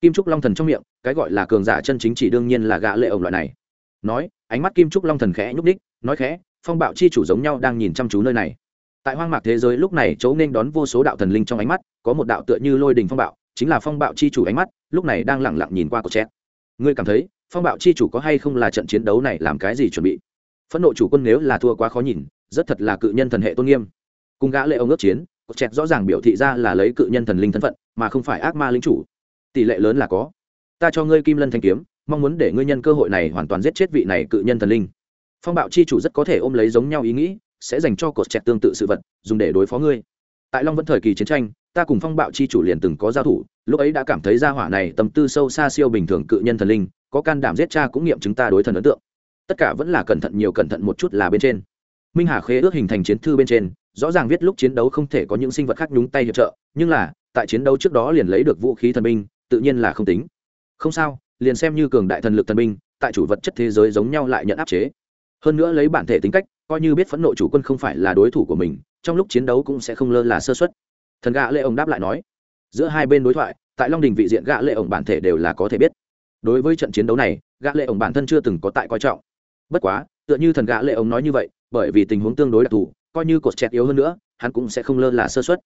Kim trúc long thần trong miệng, cái gọi là cường giả chân chính chỉ đương nhiên là gã lệ ổng loại này. Nói, ánh mắt kim trúc long thần khẽ nhúc đích nói khẽ, phong bạo chi chủ giống nhau đang nhìn chăm chú nơi này. Tại hoang mạc thế giới lúc này chấu nên đón vô số đạo thần linh trong ánh mắt, có một đạo tựa như lôi đình phong bạo, chính là phong bạo chi chủ ánh mắt, lúc này đang lẳng lặng nhìn qua cột chẹt ngươi cảm thấy, phong bạo chi chủ có hay không là trận chiến đấu này làm cái gì chuẩn bị? Phẫn nộ chủ quân nếu là thua quá khó nhìn, rất thật là cự nhân thần hệ tôn nghiêm. Cùng gã lệ ông ước chiến cột chẹt rõ ràng biểu thị ra là lấy cự nhân thần linh thân phận, mà không phải ác ma linh chủ. Tỷ lệ lớn là có. Ta cho ngươi kim lân thanh kiếm, mong muốn để ngươi nhân cơ hội này hoàn toàn giết chết vị này cự nhân thần linh. Phong bạo chi chủ rất có thể ôm lấy giống nhau ý nghĩ, sẽ dành cho cột chẹt tương tự sự vật, dùng để đối phó ngươi. Tại long vẫn thời kỳ chiến tranh, ta cùng phong bạo chi chủ liền từng có giao thủ, lúc ấy đã cảm thấy gia hỏa này tâm tư sâu xa siêu bình thường cự nhân thần linh, có can đảm giết cha cũng nghiệm chứng ta đối thần ấn tượng. Tất cả vẫn là cẩn thận nhiều cẩn thận một chút là bên trên. Minh hà khế ước hình thành chiến thư bên trên rõ ràng viết lúc chiến đấu không thể có những sinh vật khác nhúng tay hiệp trợ, nhưng là, tại chiến đấu trước đó liền lấy được vũ khí thần binh, tự nhiên là không tính. Không sao, liền xem như cường đại thần lực thần binh, tại chủ vật chất thế giới giống nhau lại nhận áp chế. Hơn nữa lấy bản thể tính cách, coi như biết phẫn nộ chủ quân không phải là đối thủ của mình, trong lúc chiến đấu cũng sẽ không lơ là sơ xuất thần gã lệ ông đáp lại nói, giữa hai bên đối thoại, tại long đình vị diện gã lệ ông bản thể đều là có thể biết. Đối với trận chiến đấu này, gã lệ ông bản thân chưa từng có tại coi trọng. Bất quá, tựa như thần gã lệ ông nói như vậy, bởi vì tình huống tương đối đặc thù coi như cột chẹt yếu hơn nữa, hắn cũng sẽ không lơ là sơ xuất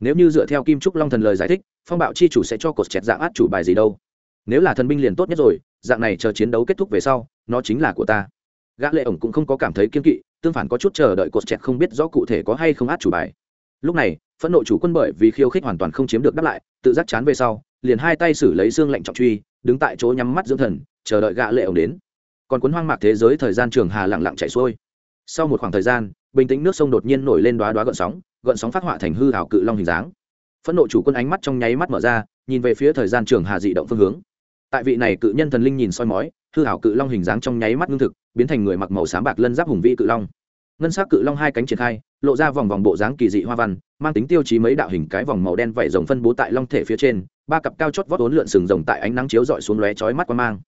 nếu như dựa theo kim trúc long thần lời giải thích, phong bạo chi chủ sẽ cho cột chẹt dạng át chủ bài gì đâu. Nếu là thần binh liền tốt nhất rồi, dạng này chờ chiến đấu kết thúc về sau, nó chính là của ta. Gã lệ ổng cũng không có cảm thấy kiên kỵ, tương phản có chút chờ đợi cột chẹt không biết rõ cụ thể có hay không át chủ bài. Lúc này, phẫn nộ chủ quân bởi vì khiêu khích hoàn toàn không chiếm được đáp lại, tự giác chán về sau, liền hai tay xử lấy xương lạnh trọng truy, đứng tại chỗ nhắm mắt dưỡng thần, chờ đợi gã lệ ổng đến. Còn cuốn hoang mạc thế giới thời gian trường hà lặng lặng chạy xuôi. Sau một khoảng thời gian bình tĩnh nước sông đột nhiên nổi lên đoá đoá gợn sóng gợn sóng phát họa thành hư hảo cự long hình dáng. Phẫn nộ chủ quân ánh mắt trong nháy mắt mở ra, nhìn về phía thời gian trường hà dị động phương hướng. Tại vị này cự nhân thần linh nhìn soi mói, hư hảo cự long hình dáng trong nháy mắt ngưng thực, biến thành người mặc màu xám bạc lân giáp hùng vĩ cự long. Ngân s á c cự long hai cánh triển khai, lộ ra vòng vòng bộ dáng kỳ dị hoa văn, mang tính tiêu chí mấy đạo hình cái vòng màu đen vẩy rồng phân bố tại long thể phía trên, ba cặp cao chót vót ốn lượn sừng rồng tại ánh nắng chiếu rọi xuống lóe chói mắt qua mang.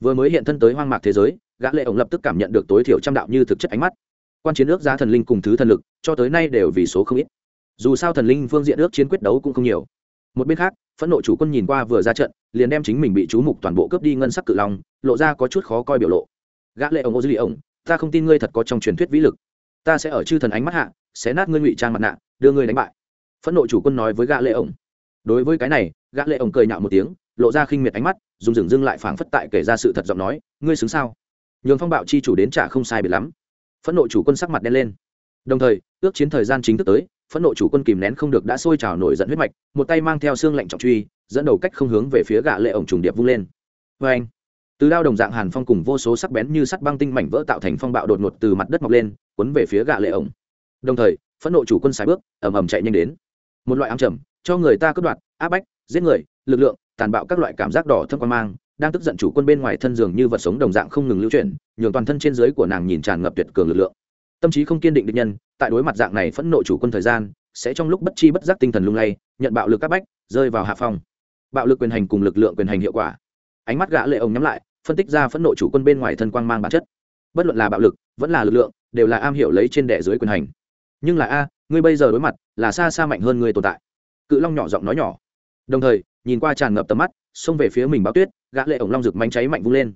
Vừa mới hiện thân tới hoang mạc thế giới, gã lệ ổng lập tức cảm nhận được tối thiểu trăm đạo như thực chất ánh mắt quan chiến ước giá thần linh cùng thứ thần lực, cho tới nay đều vì số không ít. Dù sao thần linh phương diện ước chiến quyết đấu cũng không nhiều. Một bên khác, phẫn nộ chủ quân nhìn qua vừa ra trận, liền đem chính mình bị chú mục toàn bộ cướp đi ngân sắc cự long, lộ ra có chút khó coi biểu lộ. Gã lệ ổng ô dư lì ổng ta không tin ngươi thật có trong truyền thuyết vĩ lực. Ta sẽ ở chư thần ánh mắt hạ, sẽ nát ngươi ngụy trang mặt nạ, đưa ngươi đánh bại. Phẫn nộ chủ quân nói với gã lệ ổng đối với cái này, gã lệ ổng cười nhạo một tiếng, lộ ra khinh miệt ánh mắt, dùng dừng dưng lại phảng phất tại kể ra sự thật giọng nói, ngươi xứng sao? Nhường phong bạo chi chủ đến trả không sai biệt lắm phẫn nộ chủ quân sắc mặt đen lên. Đồng thời, ước chiến thời gian chính thức tới, phẫn nộ chủ quân kìm nén không được đã sôi trào nổi giận huyết mạch, một tay mang theo xương lạnh trọng truy, dẫn đầu cách không hướng về phía gạ lệ ổng trùng điệp vung lên. Vê anh, từ đao đồng dạng hàn phong cùng vô số sắc bén như sắt băng tinh mảnh vỡ tạo thành phong bạo đột ngột từ mặt đất mọc lên, cuốn về phía gạ lệ ổng. Đồng thời, phẫn nộ chủ quân sài bước, ầm ầm chạy nhanh đến. Một loại ám trầm, cho người ta cướp đoạt, áp bách, giết người, lực lượng, tàn bạo các loại cảm giác đỏ thâm quan mang đang tức giận chủ quân bên ngoài thân giường như vật sống đồng dạng không ngừng lưu chuyển, nhường toàn thân trên dưới của nàng nhìn tràn ngập tuyệt cường lực lượng. Tâm trí không kiên định định nhân, tại đối mặt dạng này phẫn nộ chủ quân thời gian, sẽ trong lúc bất chi bất giác tinh thần lung lay, nhận bạo lực các bách, rơi vào hạ phong. Bạo lực quyền hành cùng lực lượng quyền hành hiệu quả. Ánh mắt gã lệ ông nhắm lại, phân tích ra phẫn nộ chủ quân bên ngoài thân quang mang bản chất. Bất luận là bạo lực, vẫn là lực lượng, đều là am hiểu lấy trên đẻ dưới quyền hành. Nhưng là a, ngươi bây giờ đối mặt, là xa xa mạnh hơn ngươi tồn tại. Cự long nhỏ giọng nói nhỏ. Đồng thời, nhìn qua tràn ngập tầm mắt xông về phía mình báo tuyết, gã lệ ổng long rực manh cháy mạnh vung lên.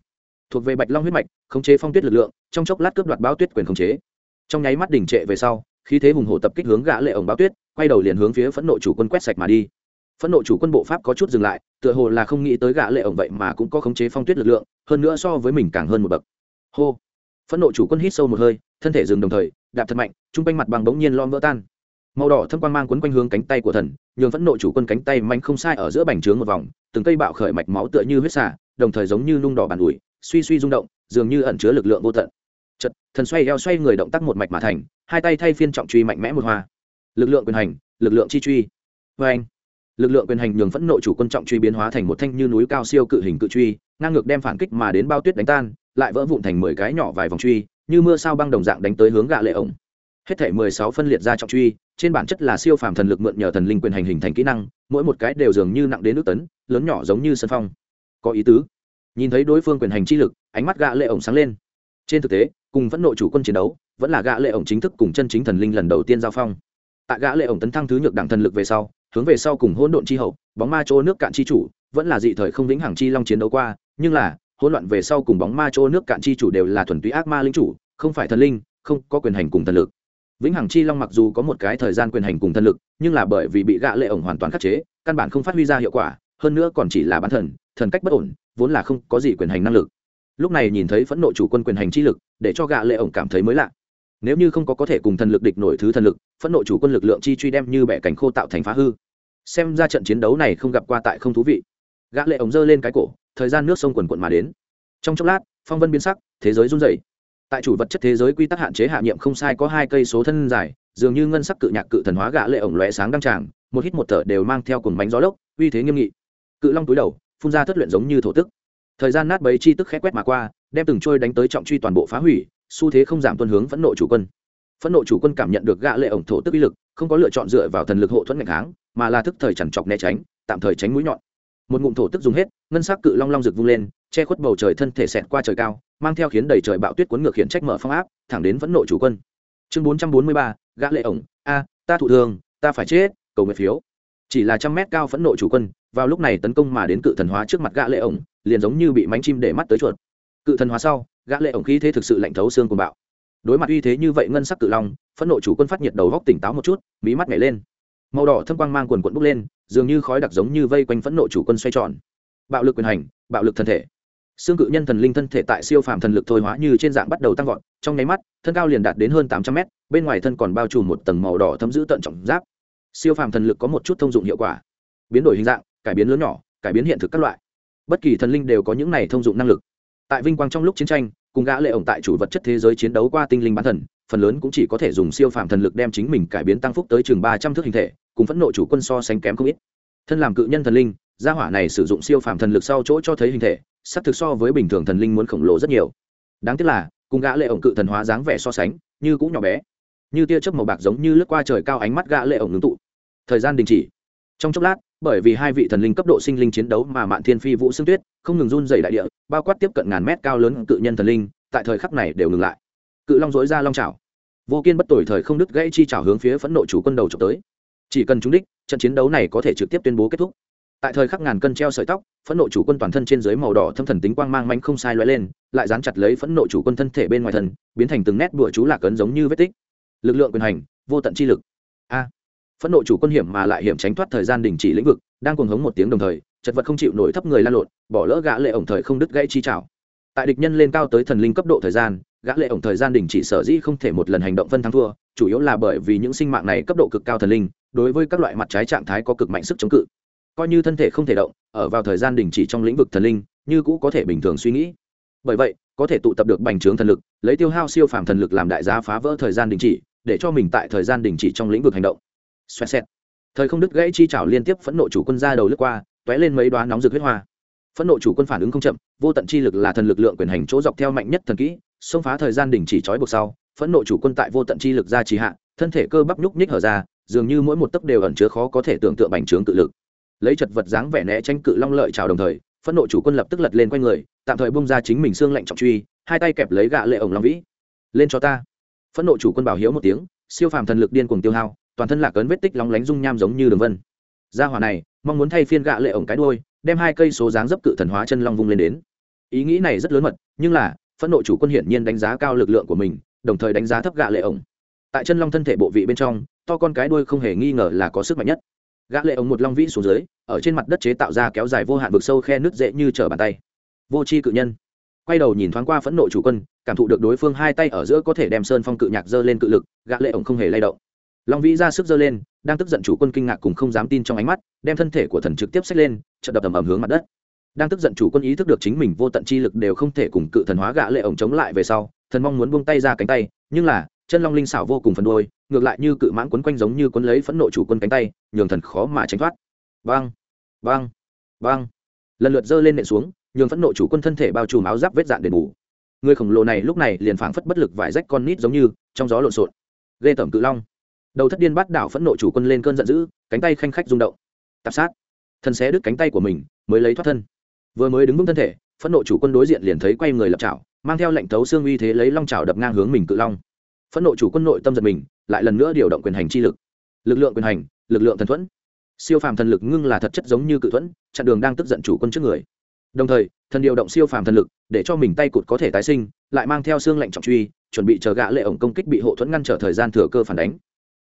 Thuộc về bạch long huyết mạch, khống chế phong tuyết lực lượng, trong chốc lát cướp đoạt báo tuyết quyền khống chế. Trong nháy mắt đỉnh trệ về sau khi thế hùng hổ tập kích hướng gã lệ ổng báo tuyết, quay đầu liền hướng phía phẫn nộ chủ quân quét sạch mà đi. Phẫn nộ chủ quân bộ pháp có chút dừng lại, tựa hồ là không nghĩ tới gã lệ ổng vậy mà cũng có khống chế phong tuyết lực lượng, hơn nữa so với mình càng hơn một bậc. Hô! Phẫn nộ chủ quân hít sâu một hơi, thân thể dừng đồng thời, đạp thật mạnh, trung quanh mặt bằng bỗng nhiên lom vỡ tan màu đỏ thâm quang mang quấn quanh hướng cánh tay của thần, nhường phẫn nộ chủ quân cánh tay mạnh không sai ở giữa bành trướng một vòng, từng cây bạo khởi mạch máu tựa như huyết xả đồng thời giống như nung đỏ bàn ủi, suy suy rung động, dường như ẩn chứa lực lượng vô tận. Chật thần xoay eo xoay người động tác một mạch mà thành, hai tay thay phiên trọng truy mạnh mẽ một hoa. Lực lượng quyền hành, lực lượng chi truy. Vê anh lực lượng quyền hành nhường phẫn nộ chủ quân trọng truy biến hóa thành một thanh như núi cao siêu cự hình cự truy, ngang ngược đem phản kích mà đến bao tuyết đánh tan, lại vỡ vụn thành mười cái nhỏ vài vòng truy, như mưa sao băng đồng dạng đánh tới hướng gạ lệ ổng. Hết thể mười sáu phân liệt ra trọng truy trên bản chất là siêu phàm thần lực mượn nhờ thần linh quyền hành hình thành kỹ năng, mỗi một cái đều dường như nặng đến nước tấn, lớn nhỏ giống như sân phong. Có ý tứ. Nhìn thấy đối phương quyền hành chi lực, ánh mắt gạ lệ ổng sáng lên. Trên thực tế, cùng vẫn nội chủ quân chiến đấu, vẫn là gã lệ ổng chính thức cùng chân chính thần linh lần đầu tiên giao phong. Tại gã lệ ổng tấn thăng thứ nhược đẳng thần lực về sau, hướng về sau cùng hỗn độn chi hậu, bóng ma chỗ nước cạn chi chủ, vẫn là dị thời không vĩnh hằng chi long chiến đấu qua, nhưng là, hỗn loạn về sau cùng bóng ma chỗ nước cạn chi chủ đều là thuần túy ác ma linh chủ, không phải thần linh, không có quyền hành cùng thần lực vĩnh hằng chi long mặc dù có một cái thời gian quyền hành cùng thân lực, nhưng là bởi vì bị gã lệ ổng hoàn toàn khắc chế, căn bản không phát huy ra hiệu quả, hơn nữa còn chỉ là bán thần thần cách bất ổn, vốn là không có gì quyền hành năng lực. Lúc này nhìn thấy phẫn nộ chủ quân quyền hành chi lực, để cho gã lệ ổng cảm thấy mới lạ. Nếu như không có có thể cùng thần lực địch nổi thứ thần lực, phẫn nộ chủ quân lực lượng chi truy đem như bẻ cánh khô tạo thành phá hư. Xem ra trận chiến đấu này không gặp qua tại không thú vị. Gã lệ ổng giơ lên cái cổ, thời gian nước sông quần quận mà đến. Trong chốc lát, phong vân biến sắc, thế giới run rẩy tại chủ vật chất thế giới quy tắc hạn chế hạ nhiệm không sai có hai cây số thân dài, dường như ngân sắc cự nhạc cự thần hóa gã lệ ổng lóe sáng đăng tràng, một hít một thở đều mang theo cùng bánh gió lốc, uy thế nghiêm nghị. Cự long túi đầu, phun ra thất luyện giống như thổ tức. Thời gian nát bấy chi tức khẽ quét mà qua, đem từng trôi đánh tới trọng truy toàn bộ phá hủy, xu thế không giảm tuân hướng phẫn nộ chủ quân. Phẫn nộ chủ quân cảm nhận được gã lệ ổng thổ tức uy lực, không có lựa chọn dựa vào thần lực hộ thuẫn ngày kháng, mà là thức thời chằn chọc né tránh, tạm thời tránh mũi nhọn. Một ngụm thổ tức dùng hết, ngân sắc cự long long rực vung lên che khuất bầu trời thân thể xẹt qua trời cao, mang theo khiến đầy trời bạo tuyết cuốn ngược hiện trách mở phong áp, thẳng đến vẫn nộ chủ quân. Chương bốn trăm bốn mươi ba, gã lệ ổng. A, ta thụ thương ta phải chết, cầu nguyện phiếu. Chỉ là trăm mét cao phẫn nộ chủ quân, vào lúc này tấn công mà đến cự thần hóa trước mặt gã lệ ổng, liền giống như bị mánh chim để mắt tới chuột. Cự thần hóa sau, gã lệ ổng khí thế thực sự lạnh thấu xương của bạo. Đối mặt uy thế như vậy ngân sắc cự long phẫn nộ chủ quân phát nhiệt đầu góc tỉnh táo một chút, mí mắt nhảy lên. Màu đỏ thâm quang mang quần cuộn bốc lên, dường như khói đặc giống như vây quanh phẫn nộ chủ quân xoay tròn. Bạo lực quyền hành, bạo lực thân thể xương cự nhân thần linh thân thể tại siêu phàm thần lực thôi hóa như trên dạng bắt đầu tăng vọt, trong nháy mắt, thân cao liền đạt đến hơn tám trăm mét, bên ngoài thân còn bao trùm một tầng màu đỏ thấm giữ tận trọng giáp. Siêu phàm thần lực có một chút thông dụng hiệu quả, biến đổi hình dạng, cải biến lớn nhỏ, cải biến hiện thực các loại. Bất kỳ thần linh đều có những này thông dụng năng lực. Tại vinh quang trong lúc chiến tranh, cùng gã lệ ổng tại chủ vật chất thế giới chiến đấu qua tinh linh bán thần, phần lớn cũng chỉ có thể dùng siêu phàm thần lực đem chính mình cải biến tăng phúc tới chừng ba trăm thước hình thể, cùng phẫn nộ chủ quân so sánh kém không ít. Thân làm cự nhân thần linh, gia hỏa này sử dụng siêu phàm thần lực sau chỗ cho thấy hình thể sắc thực so với bình thường thần linh muốn khổng lồ rất nhiều. Đáng tiếc là, cùng gã lệ ổng cự thần hóa dáng vẻ so sánh, như cũng nhỏ bé. Như tia chớp màu bạc giống như lướt qua trời cao ánh mắt gã lệ ổng ngưng tụ. Thời gian đình chỉ. Trong chốc lát, bởi vì hai vị thần linh cấp độ sinh linh chiến đấu mà mạn thiên phi vũ xương tuyết không ngừng run dày đại địa, bao quát tiếp cận ngàn mét cao lớn cự nhân thần linh, tại thời khắc này đều ngừng lại. Cự long dối ra long trào vô kiên bất tuổi thời không đứt gãy chi trào hướng phía phẫn nộ chủ quân đầu trộm tới. Chỉ cần trúng đích, trận chiến đấu này có thể trực tiếp tuyên bố kết thúc tại thời khắc ngàn cân treo sợi tóc, phẫn nộ chủ quân toàn thân trên dưới màu đỏ thâm thần tính quang mang mánh không sai loại lên, lại dán chặt lấy phẫn nộ chủ quân thân thể bên ngoài thần biến thành từng nét đùa chú lạc ấn giống như vết tích. Lực lượng quyền hành, vô tận chi lực. A! Phẫn nộ chủ quân hiểm mà lại hiểm tránh thoát thời gian đình chỉ lĩnh vực, đang cuồng hống một tiếng đồng thời, chật vật không chịu nổi thấp người lan lộn, bỏ lỡ gã lệ ổng thời không đứt gãy chi chảo. tại địch nhân lên cao tới thần linh cấp độ thời gian, gã lệ ổng thời gian đình chỉ sở dĩ không thể một lần hành động phân thắng thua, chủ yếu là bởi vì những sinh mạng này cấp độ cực cao thần linh, đối với các loại mặt trái trạng thái có cực mạnh sức chống cự coi như thân thể không thể động, ở vào thời gian đình chỉ trong lĩnh vực thần linh, như cũ có thể bình thường suy nghĩ. Bởi vậy, có thể tụ tập được bành trướng thần lực, lấy tiêu hao siêu phàm thần lực làm đại giá phá vỡ thời gian đình chỉ, để cho mình tại thời gian đình chỉ trong lĩnh vực hành động. Xoẹt xẹt. Thời không đứt gãy chi chảo liên tiếp phẫn nộ chủ quân ra đầu lướt qua t lên mấy đoá nóng rực huyết hoa. Phẫn nộ chủ quân phản ứng không chậm, vô tận chi lực là thần lực lượng quyền hành chỗ dọc theo mạnh nhất thần kỹ, xông phá thời gian đình chỉ trói buộc sau, phẫn nộ chủ quân tại vô tận chi lực ra trì hạ, thân thể cơ bắp nhúc nhích hở ra, dường như mỗi một tấc đều ẩn chứa khó có thể tưởng tượng bành trướng tự lực lấy chật vật dáng vẻ né tranh cự long lợi chào đồng thời, phẫn nộ chủ quân lập tức lật lên quanh người, tạm thời bung ra chính mình xương lạnh trọng truy, hai tay kẹp lấy gạ lệ ổng long vĩ. Lên cho ta. Phẫn nộ chủ quân bảo hiếu một tiếng, siêu phàm thần lực điên cuồng tiêu hao, toàn thân lạc ấn vết tích lóng lánh dung nham giống như đường vân. Gia hỏa này, mong muốn thay phiên gạ lệ ổng cái đuôi, đem hai cây số dáng dấp cự thần hóa chân long vung lên đến. Ý nghĩ này rất lớn mật, nhưng là, phẫn nộ chủ quân hiển nhiên đánh giá cao lực lượng của mình, đồng thời đánh giá thấp gạ lệ ổng. Tại chân long thân thể bộ vị bên trong, to con cái đuôi không hề nghi ngờ là có sức mạnh nhất gã lệ ống một long vĩ xuống dưới, ở trên mặt đất chế tạo ra kéo dài vô hạn vực sâu khe nứt dễ như trở bàn tay. Vô chi cự nhân. Quay đầu nhìn thoáng qua phẫn nộ chủ quân, cảm thụ được đối phương hai tay ở giữa có thể đem sơn phong cự nhạc dơ lên cự lực, gã lệ ổng không hề lay động. Long vĩ ra sức dơ lên, đang tức giận chủ quân kinh ngạc cùng không dám tin trong ánh mắt, đem thân thể của thần trực tiếp xách lên, chợt đập ầm ầm hướng mặt đất. Đang tức giận chủ quân ý thức được chính mình vô tận chi lực đều không thể cùng cự thần hóa gã lệ ổng chống lại về sau, thần mong muốn buông tay ra cánh tay, nhưng là, chân long linh xảo vô cùng phần đuôi ngược lại như cự mãng quấn quanh giống như quấn lấy phẫn nộ chủ quân cánh tay, nhường thần khó mà tránh thoát. Băng băng băng lần lượt giơ lên nện xuống, nhường phẫn nộ chủ quân thân thể bao trùm áo giáp vết dạn đền bù. Người khổng lồ này lúc này liền phảng phất bất lực vải rách con nít giống như, trong gió lộn xộn. Ghê tởm cự long. Đầu thất điên bắt đảo phẫn nộ chủ quân lên cơn giận dữ, cánh tay khanh khách rung động. Tạp sát. Thân xé đứt cánh tay của mình, mới lấy thoát thân. Vừa mới đứng vững thân thể, phẫn nộ chủ quân đối diện liền thấy quay người lập chảo, mang theo lệnh thấu xương uy thế lấy long chảo đập ngang hướng mình cự long phẫn nộ chủ quân nội tâm giật mình, lại lần nữa điều động quyền hành chi lực. Lực lượng quyền hành, lực lượng thần thuẫn. Siêu phàm thần lực ngưng là thật chất giống như cự thuẫn, chặn đường đang tức giận chủ quân trước người. Đồng thời, thần điều động siêu phàm thần lực để cho mình tay cụt có thể tái sinh, lại mang theo xương lệnh trọng truy, chuẩn bị chờ gã lệ ổng công kích bị hộ thuẫn ngăn trở thời gian thừa cơ phản đánh.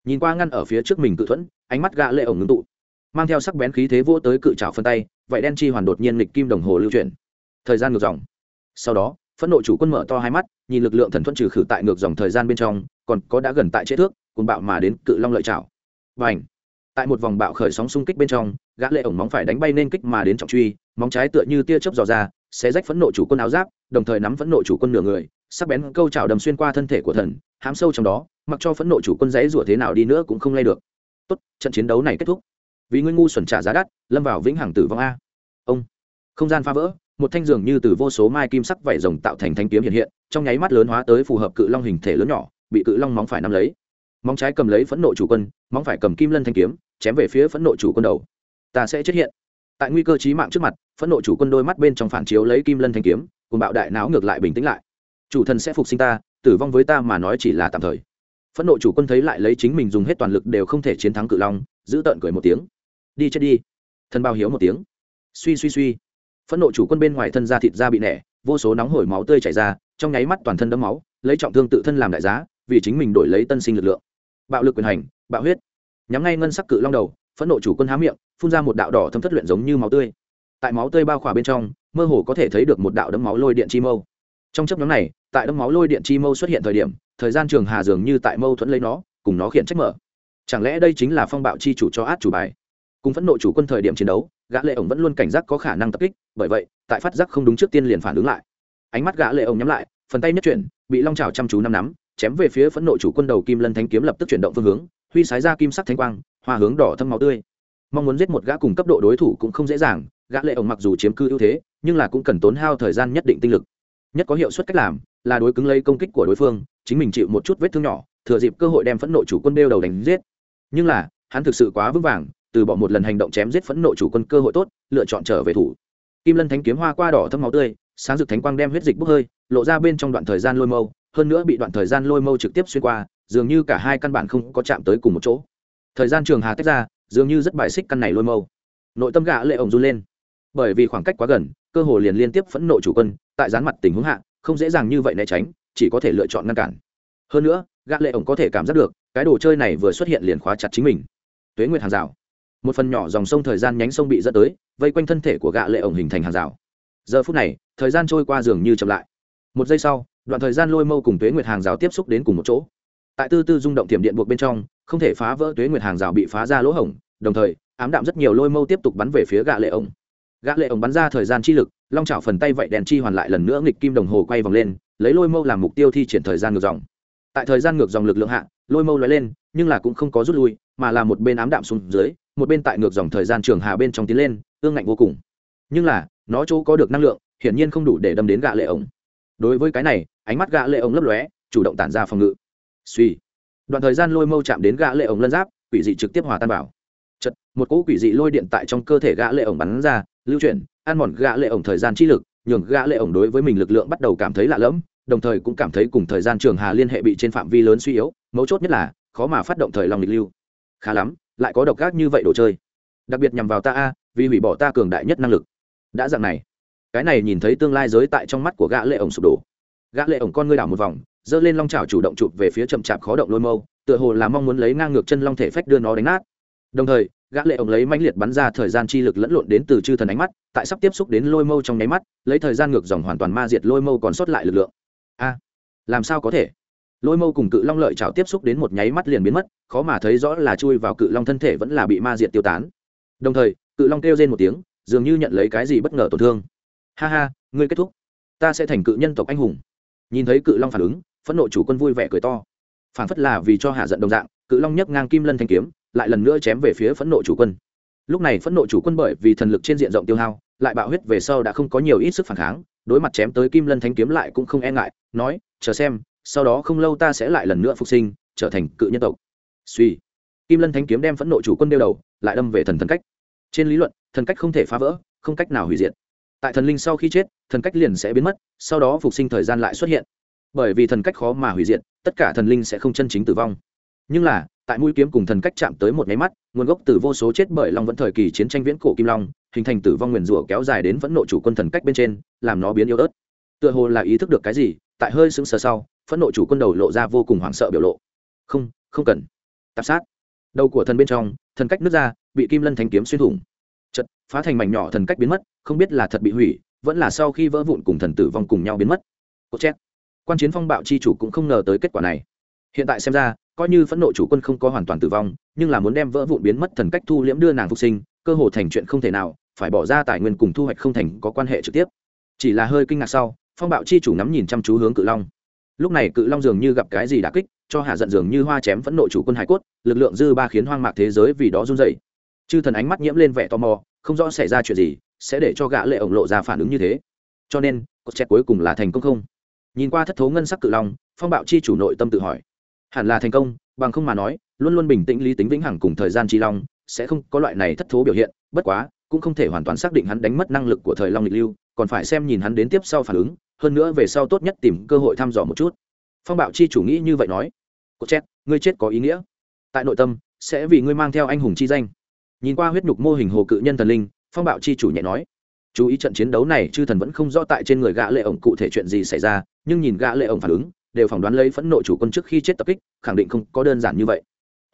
Nhìn qua ngăn ở phía trước mình cự thuẫn, ánh mắt gã lệ ổng ngưng tụ, mang theo sắc bén khí thế vô tới cự trảo phân tay vậy đen chi hoàn đột nhiên lịch kim đồng hồ lưu chuyển. Thời gian ngược dòng. Sau đó phẫn nộ chủ quân mở to hai mắt, nhìn lực lượng thần thuận trừ khử tại ngược dòng thời gian bên trong, còn có đã gần tại chế thước cùng bạo mà đến cự long lợi chảo và ảnh tại một vòng bạo khởi sóng xung kích bên trong, gã lệ ổng móng phải đánh bay nên kích mà đến trọng truy, móng trái tựa như tia chớp dò ra, xé rách phẫn nộ chủ quân áo giáp, đồng thời nắm phẫn nộ chủ quân nửa người, sắc bén câu chảo đầm xuyên qua thân thể của thần, hám sâu trong đó, mặc cho phẫn nộ chủ quân dãy rủa thế nào đi nữa cũng không lay được. Tốt, trận chiến đấu này kết thúc. Vì ngươi ngu xuẩn trả giá đắt, lâm vào vĩnh hằng tử vong a. Ông! Không gian phá vỡ một thanh dường như từ vô số mai kim sắc vảy rồng tạo thành thanh kiếm hiện hiện, trong nháy mắt lớn hóa tới phù hợp cự long hình thể lớn nhỏ, bị cự long móng phải nắm lấy. Móng trái cầm lấy phẫn nộ chủ quân, móng phải cầm kim lân thanh kiếm, chém về phía phẫn nộ chủ quân đầu. Ta sẽ chết hiện. Tại nguy cơ chí mạng trước mặt, phẫn nộ chủ quân đôi mắt bên trong phản chiếu lấy kim lân thanh kiếm, cùng bạo đại não ngược lại bình tĩnh lại. Chủ thần sẽ phục sinh ta, tử vong với ta mà nói chỉ là tạm thời. Phẫn nộ chủ quân thấy lại lấy chính mình dùng hết toàn lực đều không thể chiến thắng cự long, giữ tợn cười một tiếng. Đi chết đi. Thần bao hiếu một tiếng. Suy suy suy phẫn nộ chủ quân bên ngoài thân da thịt da bị nẻ, vô số nóng hổi máu tươi chảy ra, trong nháy mắt toàn thân đấm máu, lấy trọng thương tự thân làm đại giá, vì chính mình đổi lấy tân sinh lực lượng. Bạo lực quyền hành, bạo huyết. Nhắm ngay ngân sắc cự long đầu, phẫn nộ chủ quân há miệng, phun ra một đạo đỏ thâm thất luyện giống như máu tươi. Tại máu tươi bao khỏa bên trong, mơ hồ có thể thấy được một đạo đấm máu lôi điện chi mâu. Trong chấp nhóm này, tại đấm máu lôi điện chi mâu xuất hiện thời điểm, thời gian trường hà dường như tại mâu thuẫn lấy nó, cùng nó khiển trách mở. Chẳng lẽ đây chính là phong bạo chi chủ cho át chủ bài? Cùng phẫn nộ chủ quân thời điểm chiến đấu, gã lệ ổng vẫn luôn cảnh giác có khả năng tập kích, bởi vậy, tại phát giác không đúng trước tiên liền phản ứng lại. Ánh mắt gã lệ ổng nhắm lại, phần tay nhất chuyển, bị long chảo chăm chú năm nắm, chém về phía phẫn nộ chủ quân đầu kim lân thánh kiếm lập tức chuyển động phương hướng, huy sái ra kim sắc thánh quang, hoa hướng đỏ thâm máu tươi. Mong muốn giết một gã cùng cấp độ đối thủ cũng không dễ dàng, gã lệ ổng mặc dù chiếm cư ưu thế, nhưng là cũng cần tốn hao thời gian nhất định tinh lực. Nhất có hiệu suất cách làm, là đối cứng lấy công kích của đối phương, chính mình chịu một chút vết thương nhỏ, thừa dịp cơ hội đem phẫn nộ chủ quân đeo đầu đánh giết. Nhưng là, hắn thực sự quá vững vàng từ bỏ một lần hành động chém giết phẫn nộ chủ quân cơ hội tốt, lựa chọn trở về thủ. Kim lân thánh kiếm hoa qua đỏ thâm máu tươi, sáng rực thánh quang đem huyết dịch bốc hơi, lộ ra bên trong đoạn thời gian lôi mâu, hơn nữa bị đoạn thời gian lôi mâu trực tiếp xuyên qua, dường như cả hai căn bản không có chạm tới cùng một chỗ. Thời gian trường hà tách ra, dường như rất bài xích căn này lôi mâu. Nội tâm gã lệ ổng run lên. Bởi vì khoảng cách quá gần, cơ hồ liền liên tiếp phẫn nộ chủ quân, tại gián mặt tình huống hạ, không dễ dàng như vậy né tránh, chỉ có thể lựa chọn ngăn cản. Hơn nữa, gã lệ ổng có thể cảm giác được, cái đồ chơi này vừa xuất hiện liền khóa chặt chính mình. Tuế nguyệt hàng rào một phần nhỏ dòng sông thời gian nhánh sông bị dẫn tới, vây quanh thân thể của gã lệ ổng hình thành hàng rào. Giờ phút này, thời gian trôi qua dường như chậm lại. Một giây sau, đoạn thời gian lôi mâu cùng tuế nguyệt hàng rào tiếp xúc đến cùng một chỗ. Tại tư tư rung động tiềm điện buộc bên trong, không thể phá vỡ tuế nguyệt hàng rào bị phá ra lỗ hổng, đồng thời, ám đạm rất nhiều lôi mâu tiếp tục bắn về phía gã lệ ổng. Gã lệ ổng bắn ra thời gian chi lực, long chảo phần tay vậy đèn chi hoàn lại lần nữa nghịch kim đồng hồ quay vòng lên, lấy lôi mâu làm mục tiêu thi triển thời gian ngược dòng. Tại thời gian ngược dòng lực lượng hạ, lôi mâu lóe lên, nhưng là cũng không có rút lui, mà là một bên ám đạm xuống dưới một bên tại ngược dòng thời gian trường hà bên trong tiến lên, ương ngạnh vô cùng. Nhưng là, nó chỗ có được năng lượng, hiển nhiên không đủ để đâm đến gã lệ ổng. Đối với cái này, ánh mắt gã lệ ổng lấp lóe, chủ động tản ra phòng ngự. Suy đoạn thời gian lôi mâu chạm đến gã lệ ổng lân giáp, quỷ dị trực tiếp hòa tan vào. Chật, một cỗ quỷ dị lôi điện tại trong cơ thể gã lệ ổng bắn ra, lưu chuyển, ăn mòn gã lệ ổng thời gian chi lực, nhường gã lệ ổng đối với mình lực lượng bắt đầu cảm thấy lạ lẫm, đồng thời cũng cảm thấy cùng thời gian trường hà liên hệ bị trên phạm vi lớn suy yếu, mấu chốt nhất là, khó mà phát động thời lòng lịch lưu. Khá lắm lại có độc ác như vậy đồ chơi. Đặc biệt nhằm vào ta a, vì hủy bỏ ta cường đại nhất năng lực. Đã dạng này, cái này nhìn thấy tương lai giới tại trong mắt của gã lệ ổng sụp đổ. Gã lệ ổng con ngươi đảo một vòng dơ lên long chảo chủ động chụp về phía chậm chạp khó động lôi mâu, tựa hồ là mong muốn lấy ngang ngược chân long thể phách đưa nó đánh nát. Đồng thời, gã lệ ổng lấy mãnh liệt bắn ra thời gian chi lực lẫn lộn đến từ chư thần ánh mắt, tại sắp tiếp xúc đến lôi mâu trong nháy mắt, lấy thời gian ngược dòng hoàn toàn ma diệt lôi mâu còn sót lại lực lượng. A, làm sao có thể? Lôi mâu cùng cự long lợi chảo tiếp xúc đến một nháy mắt liền biến mất, khó mà thấy rõ là chui vào cự long thân thể vẫn là bị ma diệt tiêu tán. Đồng thời, cự long kêu rên một tiếng, dường như nhận lấy cái gì bất ngờ tổn thương. Ha ha, ngươi kết thúc. Ta sẽ thành cự nhân tộc anh hùng. Nhìn thấy cự long phản ứng, phẫn nộ chủ quân vui vẻ cười to. Phản phất là vì cho hạ giận đồng dạng, cự long nhấc ngang kim lân thanh kiếm, lại lần nữa chém về phía phẫn nộ chủ quân. Lúc này phẫn nộ chủ quân bởi vì thần lực trên diện rộng tiêu hao, lại bạo huyết về sau đã không có nhiều ít sức phản kháng, đối mặt chém tới kim lân thanh kiếm lại cũng không e ngại, nói, chờ xem sau đó không lâu ta sẽ lại lần nữa phục sinh, trở thành cự nhân tộc. Suy. Kim lân thánh kiếm đem phẫn nộ chủ quân đeo đầu, lại đâm về thần thần cách. Trên lý luận, thần cách không thể phá vỡ, không cách nào hủy diệt. Tại thần linh sau khi chết, thần cách liền sẽ biến mất, sau đó phục sinh thời gian lại xuất hiện. Bởi vì thần cách khó mà hủy diệt, tất cả thần linh sẽ không chân chính tử vong. Nhưng là, tại mũi kiếm cùng thần cách chạm tới một máy mắt, nguồn gốc từ vô số chết bởi long vẫn thời kỳ chiến tranh viễn cổ kim long, hình thành tử vong nguyền rủa kéo dài đến phẫn nộ chủ quân thần cách bên trên, làm nó biến yếu ớt. Tựa hồ là ý thức được cái gì, tại hơi sững sờ sau phẫn nộ chủ quân đầu lộ ra vô cùng hoảng sợ biểu lộ. Không không cần. Tạp sát. Đầu của thần bên trong, thần cách nước ra, bị kim lân thanh kiếm xuyên thủng. Chật phá thành mảnh nhỏ thần cách biến mất, không biết là thật bị hủy, vẫn là sau khi vỡ vụn cùng thần tử vong cùng nhau biến mất. Cốt chết. Quan chiến phong bạo chi chủ cũng không ngờ tới kết quả này. Hiện tại xem ra, coi như phẫn nộ chủ quân không có hoàn toàn tử vong, nhưng là muốn đem vỡ vụn biến mất thần cách thu liễm đưa nàng phục sinh, cơ hồ thành chuyện không thể nào, phải bỏ ra tài nguyên cùng thu hoạch không thành có quan hệ trực tiếp. Chỉ là hơi kinh ngạc sau, phong bạo chi chủ nắm nhìn chăm chú hướng cự long lúc này cự long dường như gặp cái gì đã kích, cho hạ giận dường như hoa chém phẫn nộ chủ quân hải cốt, lực lượng dư ba khiến hoang mạc thế giới vì đó run dậy chư thần ánh mắt nhiễm lên vẻ tò mò, không rõ xảy ra chuyện gì, sẽ để cho gã lệ ổng lộ ra phản ứng như thế. Cho nên cột chẹt cuối cùng là thành công không? Nhìn qua thất thố ngân sắc cự long, phong bạo chi chủ nội tâm tự hỏi. Hẳn là thành công, bằng không mà nói, luôn luôn bình tĩnh lý tính vĩnh hằng cùng thời gian chi long, sẽ không có loại này thất thố biểu hiện, bất quá, cũng không thể hoàn toàn xác định hắn đánh mất năng lực của thời long lịch lưu, còn phải xem nhìn hắn đến tiếp sau phản ứng hơn nữa về sau tốt nhất tìm cơ hội thăm dò một chút. Phong bạo chi chủ nghĩ như vậy nói. Cốt chết, ngươi chết có ý nghĩa. Tại nội tâm, sẽ vì ngươi mang theo anh hùng chi danh. Nhìn qua huyết nhục mô hình hồ cự nhân thần linh, phong bạo chi chủ nhẹ nói. Chú ý trận chiến đấu này, chư thần vẫn không rõ tại trên người gã lệ ổng cụ thể chuyện gì xảy ra, nhưng nhìn gã lệ ổng phản ứng, đều phỏng đoán lấy phẫn nộ chủ quân trước khi chết tập kích, khẳng định không có đơn giản như vậy.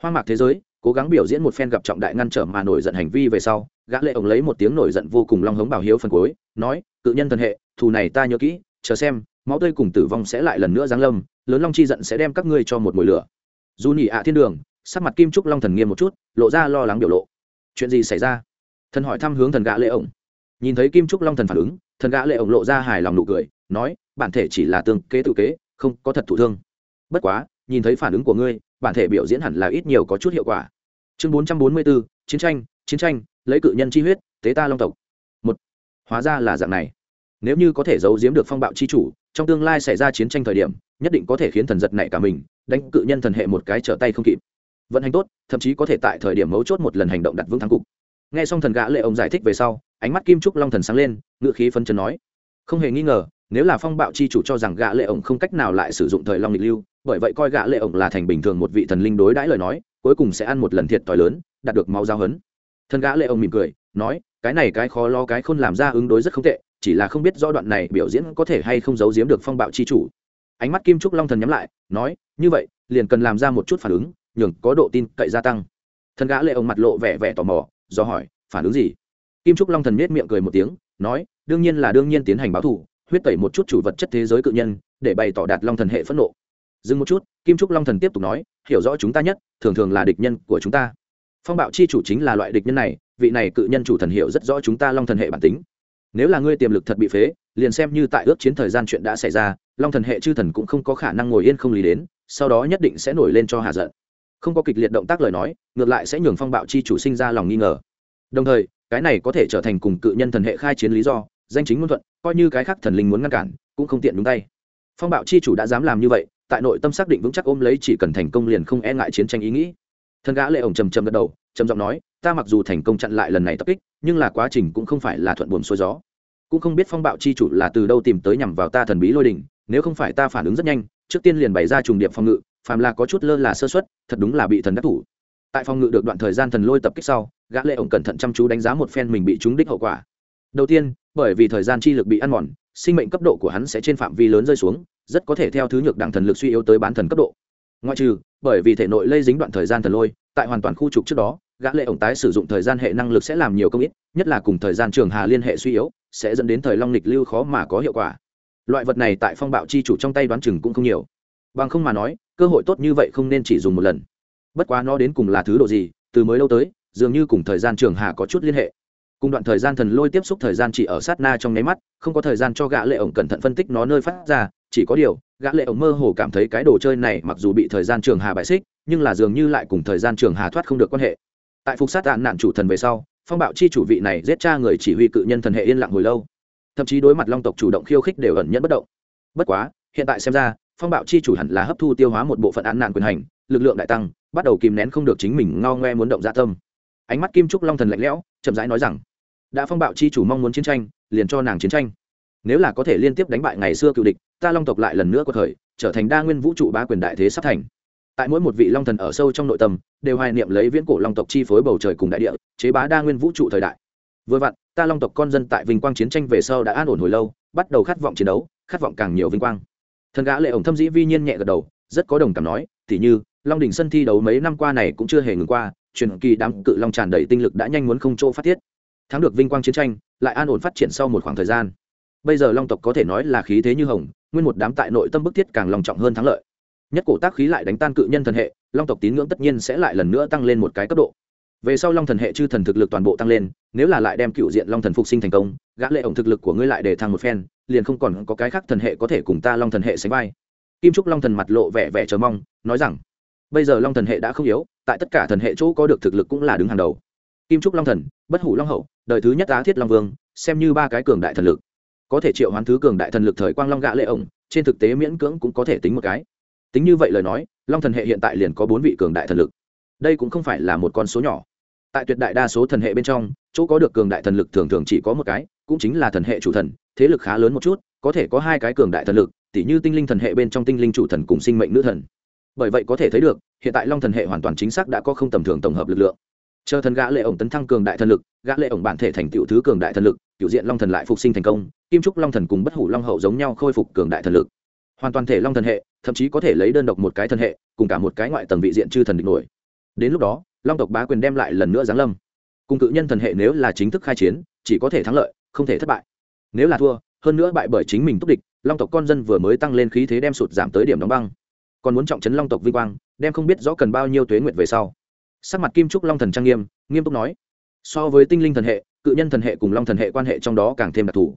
Hoang mạc thế giới, cố gắng biểu diễn một phen gặp trọng đại ngăn trở mà nổi giận hành vi về sau, gã lệ ổng lấy một tiếng nổi giận vô cùng long hống bảo hiếu phần cuối, nói, cự nhân thần hệ, thù này ta nhớ kỹ chờ xem máu tươi cùng tử vong sẽ lại lần nữa giáng lâm lớn long chi giận sẽ đem các ngươi cho một mùi lửa. Dù nhị ạ thiên đường sắc mặt kim trúc long thần nghiêm một chút lộ ra lo lắng biểu lộ. Chuyện gì xảy ra? Thần hỏi thăm hướng thần gã lệ ổng. Nhìn thấy kim trúc long thần phản ứng thần gã lệ ổng lộ ra hài lòng nụ cười nói bản thể chỉ là tương kế tự kế không có thật thụ thương. Bất quá nhìn thấy phản ứng của ngươi bản thể biểu diễn hẳn là ít nhiều có chút hiệu quả. Chương 444, chiến tranh chiến tranh lấy cự nhân chi huyết tế ta long tộc. Một hóa ra là dạng này nếu như có thể giấu giếm được phong bạo chi chủ, trong tương lai xảy ra chiến tranh thời điểm, nhất định có thể khiến thần giật này cả mình, đánh cự nhân thần hệ một cái trở tay không kịp. Vận hành tốt, thậm chí có thể tại thời điểm mấu chốt một lần hành động đặt vững thắng cục. Nghe xong thần gã lệ ông giải thích về sau, ánh mắt kim trúc long thần sáng lên ngự khí phân chân nói, không hề nghi ngờ, nếu là phong bạo chi chủ cho rằng gã lệ ổng không cách nào lại sử dụng thời long lịch lưu, bởi vậy coi gã lệ ổng là thành bình thường một vị thần linh đối đãi lời nói, cuối cùng sẽ ăn một lần thiệt thòi lớn, đạt được máu giao hấn. Thần gã lệ ổng mỉm cười, nói, cái này cái khó lo cái khôn làm ra ứng đối rất không tệ chỉ là không biết do đoạn này biểu diễn có thể hay không giấu giếm được phong bạo chi chủ. Ánh mắt kim trúc long thần nhắm lại, nói, như vậy, liền cần làm ra một chút phản ứng, nhường có độ tin cậy gia tăng. Thần gã lệ ông mặt lộ vẻ vẻ tò mò, do hỏi, phản ứng gì? Kim trúc long thần nết miệng cười một tiếng, nói, đương nhiên là đương nhiên tiến hành báo thù, huyết tẩy một chút chủ vật chất thế giới cự nhân, để bày tỏ đạt long thần hệ phẫn nộ. Dừng một chút, kim trúc long thần tiếp tục nói, hiểu rõ chúng ta nhất, thường thường là địch nhân của chúng ta. Phong bạo chi chủ chính là loại địch nhân này, vị này cự nhân chủ thần hiểu rất rõ chúng ta long thần hệ bản tính nếu là ngươi tiềm lực thật bị phế, liền xem như tại ước chiến thời gian chuyện đã xảy ra, long thần hệ chư thần cũng không có khả năng ngồi yên không lý đến, sau đó nhất định sẽ nổi lên cho hạ giận. Không có kịch liệt động tác lời nói, ngược lại sẽ nhường phong bạo chi chủ sinh ra lòng nghi ngờ. Đồng thời, cái này có thể trở thành cùng cự nhân thần hệ khai chiến lý do, danh chính ngôn thuận, coi như cái khác thần linh muốn ngăn cản, cũng không tiện đúng tay. Phong bạo chi chủ đã dám làm như vậy, tại nội tâm xác định vững chắc ôm lấy chỉ cần thành công liền không e ngại chiến tranh ý nghĩ. Thần gã lệ ổng trầm trầm gật đầu, trầm giọng nói, ta mặc dù thành công chặn lại lần này tập kích nhưng là quá trình cũng không phải là thuận buồm xuôi gió. Cũng không biết phong bạo chi chủ là từ đâu tìm tới nhằm vào ta thần bí lôi đình, nếu không phải ta phản ứng rất nhanh, trước tiên liền bày ra trùng điệp phòng ngự, phàm là có chút lơ là sơ suất, thật đúng là bị thần đắc thủ. Tại phòng ngự được đoạn thời gian thần lôi tập kích sau, gã lệ ổng cẩn thận chăm chú đánh giá một phen mình bị trúng đích hậu quả. Đầu tiên, bởi vì thời gian chi lực bị ăn mòn, sinh mệnh cấp độ của hắn sẽ trên phạm vi lớn rơi xuống, rất có thể theo thứ nhược đẳng thần lực suy yếu tới bán thần cấp độ. Ngoại trừ, bởi vì thể nội lây dính đoạn thời gian thần lôi, tại hoàn toàn khu trục trước đó gã lệ ổng tái sử dụng thời gian hệ năng lực sẽ làm nhiều công ít, nhất là cùng thời gian trường hà liên hệ suy yếu, sẽ dẫn đến thời long lịch lưu khó mà có hiệu quả. Loại vật này tại phong bạo chi chủ trong tay đoán chừng cũng không nhiều. Bằng không mà nói, cơ hội tốt như vậy không nên chỉ dùng một lần. Bất quá nó đến cùng là thứ độ gì, từ mới lâu tới, dường như cùng thời gian trường hà có chút liên hệ. Cùng đoạn thời gian thần lôi tiếp xúc thời gian chỉ ở sát na trong nháy mắt, không có thời gian cho gã lệ ổng cẩn thận phân tích nó nơi phát ra, chỉ có điều, gã lệ ổng mơ hồ cảm thấy cái đồ chơi này mặc dù bị thời gian trường hà bại xích, nhưng là dường như lại cùng thời gian trường hà thoát không được quan hệ tại phục sát tàn nạn chủ thần về sau, phong bạo chi chủ vị này giết cha người chỉ huy cự nhân thần hệ yên lặng hồi lâu. Thậm chí đối mặt long tộc chủ động khiêu khích đều ẩn nhẫn bất động. Bất quá, hiện tại xem ra, phong bạo chi chủ hẳn là hấp thu tiêu hóa một bộ phận án nạn quyền hành, lực lượng đại tăng, bắt đầu kìm nén không được chính mình ngao ngoe muốn động dạ tâm. Ánh mắt kim trúc long thần lạnh lẽo, chậm rãi nói rằng, đã phong bạo chi chủ mong muốn chiến tranh, liền cho nàng chiến tranh. Nếu là có thể liên tiếp đánh bại ngày xưa cựu địch, ta long tộc lại lần nữa có thời, trở thành đa nguyên vũ trụ ba quyền đại thế sắp thành tại mỗi một vị long thần ở sâu trong nội tâm, đều hoài niệm lấy viễn cổ long tộc chi phối bầu trời cùng đại địa, chế bá đa nguyên vũ trụ thời đại. Vừa vặn, ta long tộc con dân tại vinh quang chiến tranh về sau đã an ổn hồi lâu, bắt đầu khát vọng chiến đấu, khát vọng càng nhiều vinh quang. Thần gã lệ ổng thâm dĩ vi nhiên nhẹ gật đầu, rất có đồng cảm nói, tỉ như, long đỉnh sân thi đấu mấy năm qua này cũng chưa hề ngừng qua, truyền kỳ đám cự long tràn đầy tinh lực đã nhanh muốn không chỗ phát tiết. Thắng được vinh quang chiến tranh, lại an ổn phát triển sau một khoảng thời gian. Bây giờ long tộc có thể nói là khí thế như hồng, nguyên một đám tại nội tâm bức thiết càng lòng trọng hơn thắng lợi nhất cổ tác khí lại đánh tan cự nhân thần hệ, long tộc tín ngưỡng tất nhiên sẽ lại lần nữa tăng lên một cái cấp độ. Về sau long thần hệ chư thần thực lực toàn bộ tăng lên, nếu là lại đem cựu diện long thần phục sinh thành công, gã lệ ổng thực lực của ngươi lại để thăng một phen, liền không còn có cái khác thần hệ có thể cùng ta long thần hệ sánh vai. Kim trúc long thần mặt lộ vẻ vẻ chờ mong, nói rằng, bây giờ long thần hệ đã không yếu, tại tất cả thần hệ chỗ có được thực lực cũng là đứng hàng đầu. Kim trúc long thần, bất hủ long hậu, đời thứ nhất á thiết long vương, xem như ba cái cường đại thần lực. Có thể triệu hoán thứ cường đại thần lực thời quang long gã lệ ổng, trên thực tế miễn cưỡng cũng có thể tính một cái tính như vậy lời nói, long thần hệ hiện tại liền có bốn vị cường đại thần lực. Đây cũng không phải là một con số nhỏ. Tại tuyệt đại đa số thần hệ bên trong, chỗ có được cường đại thần lực thường thường chỉ có một cái, cũng chính là thần hệ chủ thần, thế lực khá lớn một chút, có thể có hai cái cường đại thần lực, tỉ như tinh linh thần hệ bên trong tinh linh chủ thần cùng sinh mệnh nữ thần. Bởi vậy có thể thấy được, hiện tại long thần hệ hoàn toàn chính xác đã có không tầm thường tổng hợp lực lượng. Chờ thần gã lệ ổng tấn thăng cường đại thần lực, gã lệ ổng bản thể thành tiểu thứ cường đại thần lực, tiểu diện long thần lại phục sinh thành công, kim trúc long thần cùng bất hủ long hậu giống nhau khôi phục cường đại thần lực hoàn toàn thể long thần hệ, thậm chí có thể lấy đơn độc một cái thần hệ, cùng cả một cái ngoại tầng vị diện chư thần địch nổi. Đến lúc đó, long tộc bá quyền đem lại lần nữa giáng lâm. Cùng cự nhân thần hệ nếu là chính thức khai chiến, chỉ có thể thắng lợi, không thể thất bại. Nếu là thua, hơn nữa bại bởi chính mình túc địch, long tộc con dân vừa mới tăng lên khí thế đem sụt giảm tới điểm đóng băng. Còn muốn trọng trấn long tộc vinh quang, đem không biết rõ cần bao nhiêu tuế nguyệt về sau. Sắc mặt kim trúc long thần trang nghiêm nghiêm túc nói, so với tinh linh thần hệ, cự nhân thần hệ cùng long thần hệ quan hệ trong đó càng thêm đặc thù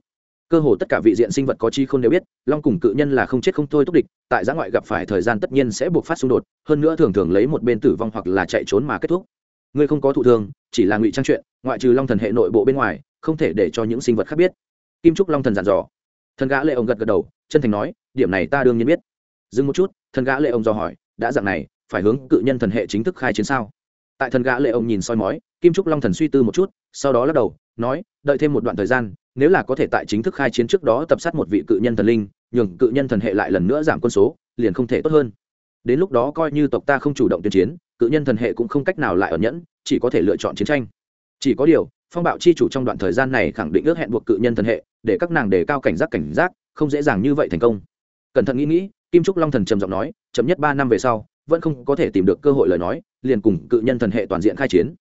cơ hồ tất cả vị diện sinh vật có chi không đều biết, long cùng cự nhân là không chết không thôi túc địch, tại giã ngoại gặp phải thời gian tất nhiên sẽ buộc phát xung đột, hơn nữa thường thường lấy một bên tử vong hoặc là chạy trốn mà kết thúc. Ngươi không có thụ thương, chỉ là ngụy trang chuyện, ngoại trừ long thần hệ nội bộ bên ngoài, không thể để cho những sinh vật khác biết. Kim trúc long thần dặn dò. Thần gã lệ ông gật gật đầu, chân thành nói, điểm này ta đương nhiên biết. Dừng một chút, thần gã lệ ông do hỏi, đã dạng này, phải hướng cự nhân thần hệ chính thức khai chiến sao? Tại thần gã lệ ông nhìn soi mói, kim trúc long thần suy tư một chút, sau đó lắc đầu, nói, đợi thêm một đoạn thời gian nếu là có thể tại chính thức khai chiến trước đó tập sát một vị cự nhân thần linh, nhường cự nhân thần hệ lại lần nữa giảm quân số, liền không thể tốt hơn. Đến lúc đó coi như tộc ta không chủ động tuyên chiến, cự nhân thần hệ cũng không cách nào lại ẩn nhẫn, chỉ có thể lựa chọn chiến tranh. Chỉ có điều, phong bạo chi chủ trong đoạn thời gian này khẳng định ước hẹn buộc cự nhân thần hệ, để các nàng đề cao cảnh giác cảnh giác, không dễ dàng như vậy thành công. Cẩn thận nghĩ nghĩ, kim trúc long thần trầm giọng nói, chậm nhất ba năm về sau, vẫn không có thể tìm được cơ hội lời nói, liền cùng cự nhân thần hệ toàn diện khai chiến.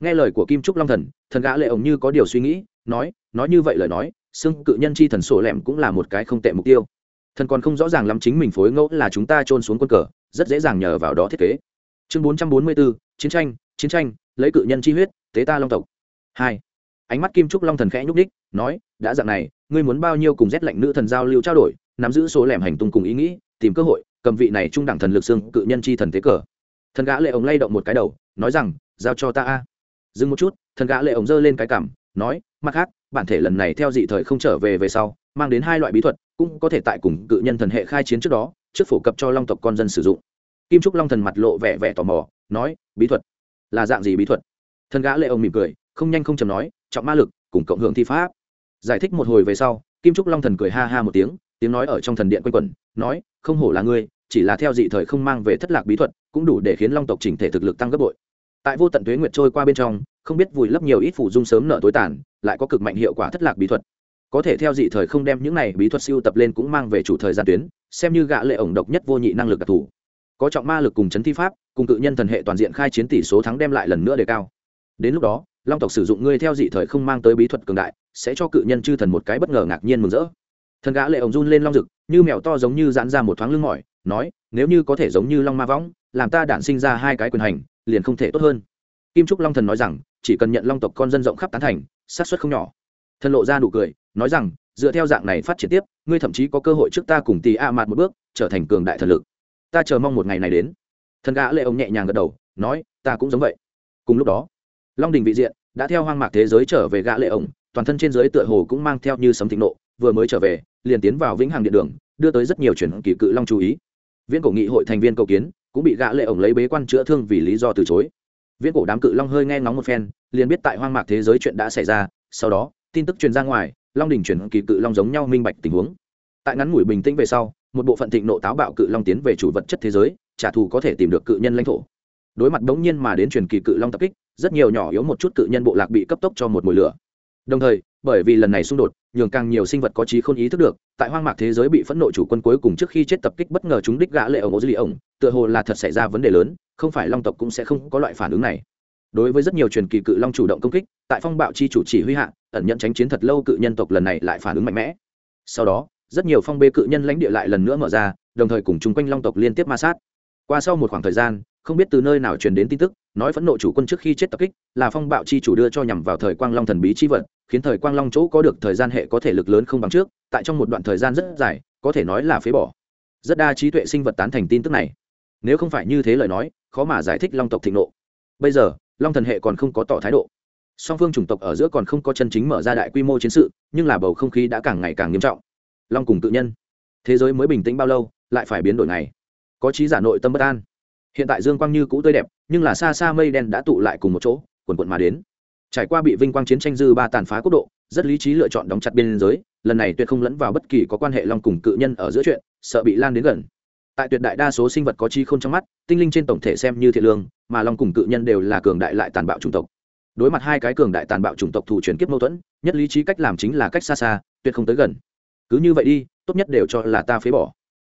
Nghe lời của kim trúc long thần thần gã lệ ổng như có điều suy nghĩ, nói nói như vậy lời nói xưng cự nhân chi thần sổ lẻm cũng là một cái không tệ mục tiêu. Thần còn không rõ ràng lắm chính mình phối ngẫu là chúng ta trôn xuống quân cờ, rất dễ dàng nhờ vào đó thiết kế. Chương bốn trăm bốn mươi bốn chiến tranh chiến tranh, lấy cự nhân chi huyết, tế ta long tộc. Hai. Ánh mắt kim trúc long thần khẽ nhúc ních nói, đã dạng này, ngươi muốn bao nhiêu cùng rét lạnh nữ thần giao lưu trao đổi, nắm giữ số lẻm hành tung cùng ý nghĩ, tìm cơ hội, cầm vị này trung đẳng thần lực xương cự nhân chi thần tế cờ. Thần gã lệ ống lay động một cái đầu, nói rằng, giao cho ta a. Dừng một chút, thần gã lệ ống giơ lên cái cảm nói, mặt khác bản thể lần này theo dị thời không trở về về sau, mang đến hai loại bí thuật, cũng có thể tại cùng cự nhân thần hệ khai chiến trước đó, trước phổ cập cho long tộc con dân sử dụng. Kim trúc long thần mặt lộ vẻ vẻ tò mò, nói, bí thuật? Là dạng gì bí thuật? Thần gã lệ ông mỉm cười, không nhanh không chầm nói, trọng ma lực, cùng cộng hưởng thi pháp. Giải thích một hồi về sau, kim trúc long thần cười ha ha một tiếng tiếng nói ở trong thần điện quanh quẩn, nói, không hổ là ngươi, chỉ là theo dị thời không mang về thất lạc bí thuật, cũng đủ để khiến long tộc chỉnh thể thực lực tăng gấp bội. Tại vô tận tuế nguyệt trôi qua bên trong không biết vùi lấp nhiều ít phủ dung sớm nở tối tàn, lại có cực mạnh hiệu quả thất lạc bí thuật. Có thể theo dị thời không đem những này bí thuật siêu tập lên cũng mang về chủ thời gian tuyến, xem như gạ lệ ổng độc nhất vô nhị năng lực đặc thù. Có trọng ma lực cùng chấn thi pháp, cùng cự nhân thần hệ toàn diện khai chiến tỷ số thắng đem lại lần nữa đề cao. Đến lúc đó, long tộc sử dụng ngươi theo dị thời không mang tới bí thuật cường đại, sẽ cho cự nhân chư thần một cái bất ngờ ngạc nhiên mừng rỡ. Thần gã lệ ổng run lên long rực, như mèo to giống như giãn ra một thoáng lưng mỏi, nói, nếu như có thể giống như long ma võng, làm ta đản sinh ra hai cái quyền hành, liền không thể tốt hơn kim trúc long thần nói rằng, chỉ cần nhận long tộc con dân rộng khắp tán thành sát suất không nhỏ. Thần lộ ra nụ cười, nói rằng, dựa theo dạng này phát triển tiếp, ngươi thậm chí có cơ hội trước ta cùng tì a mạt một bước, trở thành cường đại thần lực. Ta chờ mong một ngày này đến. Thần gã lệ ông nhẹ nhàng gật đầu, nói, ta cũng giống vậy. Cùng lúc đó, long đình vị diện, đã theo hoang mạc thế giới trở về gã lệ ổng toàn thân trên giới tựa hồ cũng mang theo như sấm thịnh nộ, vừa mới trở về, liền tiến vào vĩnh hằng điện đường, đưa tới rất nhiều chuyển kỳ cự long chú ý. Viễn cổ nghị hội thành viên cầu kiến, cũng bị gã lệ ổng lấy bế quan chữa thương vì lý do từ chối viễn cổ đám cự long hơi nghe ngóng một phen, liền biết tại hoang mạc thế giới chuyện đã xảy ra, sau đó, tin tức truyền ra ngoài, long đình chuyển kỳ cự long giống nhau minh bạch tình huống. Tại ngắn ngủi bình tĩnh về sau, một bộ phận thịnh nộ táo bạo cự long tiến về chủ vật chất thế giới, trả thù có thể tìm được cự nhân lãnh thổ. Đối mặt bỗng nhiên mà đến truyền kỳ cự long tập kích, rất nhiều nhỏ yếu một chút cự nhân bộ lạc bị cấp tốc cho một mùi lửa. Đồng thời, bởi vì lần này xung đột nhường càng nhiều sinh vật có trí không ý thức được, tại hoang mạc thế giới bị phẫn nộ chủ quân cuối cùng trước khi chết tập kích bất ngờ chúng đích gã lệ ổng ô dư ổng, tựa hồ là thật xảy ra vấn đề lớn, không phải long tộc cũng sẽ không có loại phản ứng này. Đối với rất nhiều truyền kỳ cự long chủ động công kích, tại phong bạo chi chủ chỉ huy hạ, ẩn nhận tránh chiến thật lâu cự nhân tộc lần này lại phản ứng mạnh mẽ. Sau đó, rất nhiều phong bê cự nhân lãnh địa lại lần nữa mở ra, đồng thời cùng chung quanh long tộc liên tiếp ma sát. Qua sau một khoảng thời gian không biết từ nơi nào truyền đến tin tức, nói phẫn nộ chủ quân trước khi chết tập kích, là phong bạo chi chủ đưa cho nhằm vào thời quang long thần bí chi vật, khiến thời quang long chỗ có được thời gian hệ có thể lực lớn không bằng trước, tại trong một đoạn thời gian rất dài, có thể nói là phế bỏ. Rất đa trí tuệ sinh vật tán thành tin tức này. Nếu không phải như thế lời nói, khó mà giải thích long tộc thịnh nộ. Bây giờ, long thần hệ còn không có tỏ thái độ. Song phương chủng tộc ở giữa còn không có chân chính mở ra đại quy mô chiến sự, nhưng là bầu không khí đã càng ngày càng nghiêm trọng. Long cùng tự nhân. Thế giới mới bình tĩnh bao lâu, lại phải biến đổi này có trí giả nội tâm bất an hiện tại dương quang như cũ tươi đẹp, nhưng là xa xa mây đen đã tụ lại cùng một chỗ, quần quận mà đến. Trải qua bị vinh quang chiến tranh dư ba tàn phá quốc độ, rất lý trí lựa chọn đóng chặt biên giới, lần này tuyệt không lẫn vào bất kỳ có quan hệ long cùng cự nhân ở giữa chuyện, sợ bị lan đến gần. Tại tuyệt đại đa số sinh vật có chi không trong mắt, tinh linh trên tổng thể xem như thiện lương, mà long cùng cự nhân đều là cường đại lại tàn bạo chủng tộc. Đối mặt hai cái cường đại tàn bạo chủng tộc thủ truyền kiếp mâu thuẫn, nhất lý trí cách làm chính là cách xa xa, tuyệt không tới gần. Cứ như vậy đi, tốt nhất đều cho là ta phế bỏ.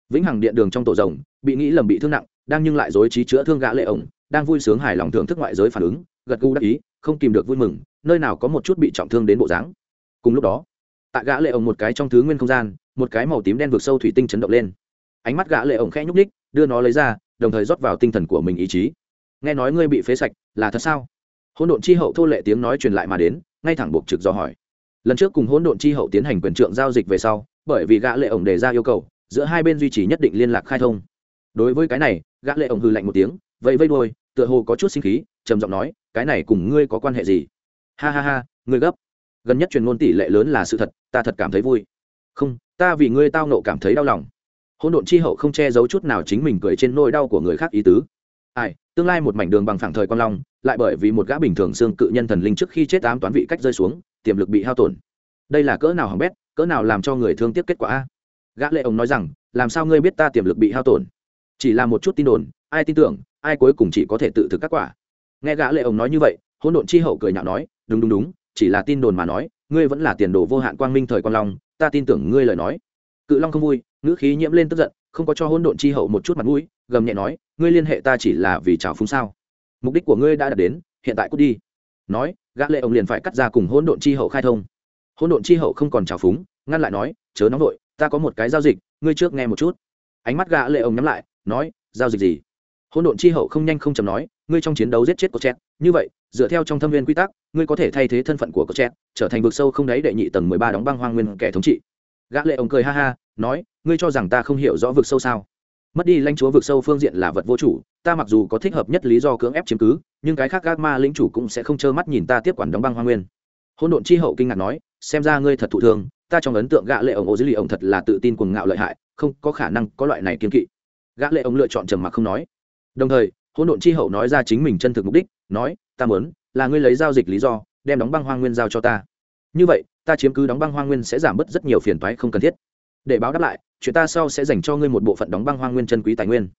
Vĩnh hằng điện đường trong tổ rồng, bị nghĩ lầm bị thương nặng đang nhưng lại dối trí chữa thương gã lệ ổng, đang vui sướng hài lòng thưởng thức ngoại giới phản ứng, gật gù đắc ý, không kìm được vui mừng, nơi nào có một chút bị trọng thương đến bộ dáng. Cùng lúc đó, tại gã lệ ổng một cái trong thứ nguyên không gian, một cái màu tím đen vượt sâu thủy tinh chấn động lên. Ánh mắt gã lệ ổng khẽ nhúc nhích, đưa nó lấy ra, đồng thời rót vào tinh thần của mình ý chí. Nghe nói ngươi bị phế sạch, là thật sao? Hỗn độn chi hậu thô lệ tiếng nói truyền lại mà đến, ngay thẳng buộc trực do hỏi. Lần trước cùng hỗn độn chi hậu tiến hành quyền trượng giao dịch về sau, bởi vì gã lệ ổng đề ra yêu cầu, giữa hai bên duy trì nhất định liên lạc khai thông đối với cái này, gã lệ ổng hừ lạnh một tiếng vậy vây đuôi, tựa hồ có chút sinh khí, trầm giọng nói, cái này cùng ngươi có quan hệ gì? Ha ha ha, ngươi gấp. Gần nhất truyền ngôn tỷ lệ lớn là sự thật, ta thật cảm thấy vui. Không, ta vì ngươi tao nộ cảm thấy đau lòng. Hỗn độn chi hậu không che giấu chút nào chính mình cười trên nỗi đau của người khác ý tứ. Ai, tương lai một mảnh đường bằng phẳng thời quan long, lại bởi vì một gã bình thường xương cự nhân thần linh trước khi chết ám toán vị cách rơi xuống, tiềm lực bị hao tổn. Đây là cỡ nào hỏng bét, cỡ nào làm cho người thương tiếc kết quả gã lệ ông nói rằng, làm sao ngươi biết ta tiềm lực bị hao tổn? Chỉ là một chút tin đồn, ai tin tưởng, ai cuối cùng chỉ có thể tự thực các quả. Nghe gã lệ ông nói như vậy, hỗn độn chi hậu cười nhạo nói, đúng đúng đúng, chỉ là tin đồn mà nói, ngươi vẫn là tiền đồ vô hạn quang minh thời quan long, ta tin tưởng ngươi lời nói. Cự long không vui, ngữ khí nhiễm lên tức giận, không có cho hỗn độn chi hậu một chút mặt mũi, gầm nhẹ nói, ngươi liên hệ ta chỉ là vì chào phúng sao? Mục đích của ngươi đã đạt đến, hiện tại cút đi. Nói, gã lệ ông liền phải cắt ra cùng hỗn độn chi hậu khai thông. Hỗn độn chi hậu không còn chào phúng, ngăn lại nói, chớ nóng vội, ta có một cái giao dịch, ngươi trước nghe một chút. Ánh mắt gã lệ ông nhắm lại nói, giao dịch gì? Hỗn độn chi hậu không nhanh không chậm nói, ngươi trong chiến đấu giết chết có chết như vậy, dựa theo trong thâm viên quy tắc, ngươi có thể thay thế thân phận của có chết trở thành vực sâu không đáy đệ nhị tầng mười ba đóng băng hoang nguyên kẻ thống trị. Gã lệ ông cười ha ha, nói, ngươi cho rằng ta không hiểu rõ vực sâu sao? Mất đi lãnh chúa vực sâu phương diện là vật vô chủ, ta mặc dù có thích hợp nhất lý do cưỡng ép chiếm cứ, nhưng cái khác gác ma lĩnh chủ cũng sẽ không trơ mắt nhìn ta tiếp quản đóng băng hoa nguyên. Hôn độn chi hậu kinh ngạc nói, xem ra ngươi thật thụ thường ta trong ấn tượng gã lệ ổng ô dưới lì ổng thật là tự tin cuồng ngạo lợi hại, không có khả năng có loại này kiên kỵ gã lệ ông lựa chọn trầm mặc không nói. Đồng thời, hỗn độn chi hậu nói ra chính mình chân thực mục đích, nói, ta muốn là ngươi lấy giao dịch lý do, đem đóng băng hoang nguyên giao cho ta. Như vậy, ta chiếm cứ đóng băng hoang nguyên sẽ giảm bớt rất nhiều phiền toái không cần thiết. Để báo đáp lại, chuyện ta sau sẽ dành cho ngươi một bộ phận đóng băng hoang nguyên chân quý tài nguyên.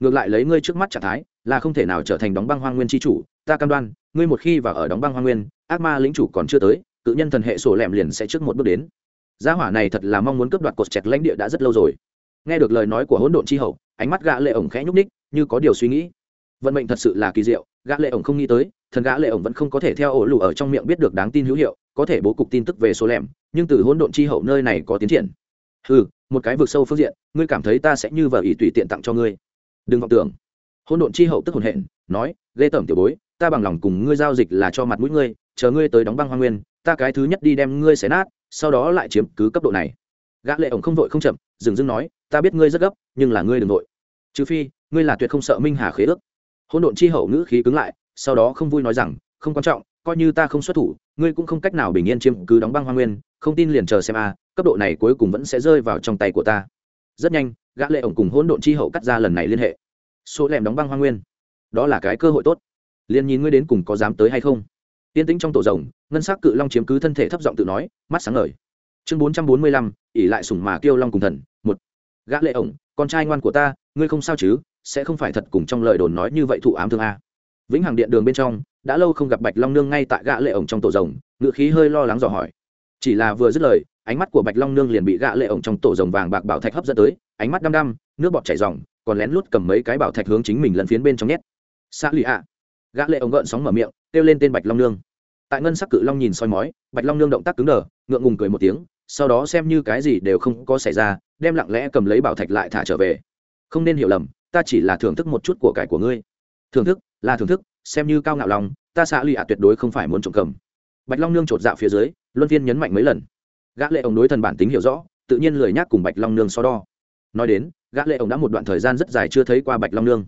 Ngược lại lấy ngươi trước mắt trạng thái, là không thể nào trở thành đóng băng hoang nguyên chi chủ, ta cam đoan, ngươi một khi vào ở đóng băng hoang nguyên, ác ma lĩnh chủ còn chưa tới tự nhân thần hệ sổ lẻm liền sẽ trước một bước đến. Gia hỏa này thật là mong muốn cướp đoạt cột chẹt lãnh địa đã rất lâu rồi. Nghe được lời nói của hỗn độn tri hậu ánh mắt gã lệ ổng khẽ nhúc ních như có điều suy nghĩ. Vận mệnh thật sự là kỳ diệu, gã lệ ổng không nghĩ tới, thần gã lệ ổng vẫn không có thể theo ổ lù ở trong miệng biết được đáng tin hữu hiệu, có thể bố cục tin tức về số lẻm, nhưng từ hỗn độn chi hậu nơi này có tiến triển. Ừ một cái vực sâu phương diện, ngươi cảm thấy ta sẽ như vợ ý tùy tiện tặng cho ngươi. Đừng vọng tưởng. Hôn độn chi hậu tức hồn hện, nói lê tẩm tiểu bối, ta bằng lòng cùng ngươi giao dịch là cho mặt mũi ngươi, chờ ngươi tới đóng băng hoa nguyên, ta cái thứ nhất đi đem ngươi xé nát, sau đó lại chiếm cứ cấp độ này. Gã lệ ổng không vội không chậm, dừng dưng nói ta biết ngươi rất gấp, nhưng là ngươi đừng vội trừ phi, ngươi là tuyệt không sợ minh hà khế ước. Hôn độn chi hậu ngữ khí cứng lại, sau đó không vui nói rằng, không quan trọng, coi như ta không xuất thủ, ngươi cũng không cách nào bình yên chiếm cứ đóng băng hoa nguyên, không tin liền chờ xem a, cấp độ này cuối cùng vẫn sẽ rơi vào trong tay của ta. Rất nhanh, gã lệ ổng cùng hỗn độn chi hậu cắt ra lần này liên hệ. Số lẻm đóng băng hoa nguyên. Đó là cái cơ hội tốt. Liền nhìn ngươi đến cùng có dám tới hay không. Tiên tĩnh trong tổ rồng, ngân sắc cự long chiếm cứ thân thể thấp giọng tự nói, mắt sáng ngời. Chương bốn trăm bốn mươi lăm ỉ lại sủng mà kêu long cùng thần, một gã lệ ổng, con trai ngoan của ta, ngươi không sao chứ, sẽ không phải thật cùng trong lời đồn nói như vậy thụ ám thương a. Vĩnh hằng điện đường bên trong, đã lâu không gặp bạch long nương ngay tại gã lệ ổng trong tổ rồng, ngựa khí hơi lo lắng dò hỏi. Chỉ là vừa dứt lời, ánh mắt của bạch long nương liền bị gã lệ ổng trong tổ rồng vàng bạc bảo thạch hấp dẫn tới, ánh mắt đăm đăm, nước bọt chảy ròng, còn lén lút cầm mấy cái bảo thạch hướng chính mình lần phiến bên trong nhét. Xa lì ạ. Gã lệ ổng gợn sóng mở miệng, kêu lên tên bạch long nương. Tại ngân sắc cự long nhìn soi mói, bạch long nương động tác cứng đờ, ngượng ngùng cười một tiếng sau đó xem như cái gì đều không có xảy ra, đem lặng lẽ cầm lấy bảo thạch lại thả trở về. Không nên hiểu lầm, ta chỉ là thưởng thức một chút của cải của ngươi. Thưởng thức, là thưởng thức, xem như cao ngạo lòng, ta xạ lụy ạ tuyệt đối không phải muốn trộm cầm. Bạch long nương chột dạo phía dưới, luân phiên nhấn mạnh mấy lần. Gã lệ ổng đối thần bản tính hiểu rõ, tự nhiên lười nhác cùng bạch long nương so đo. Nói đến, gã lệ ổng đã một đoạn thời gian rất dài chưa thấy qua bạch long nương.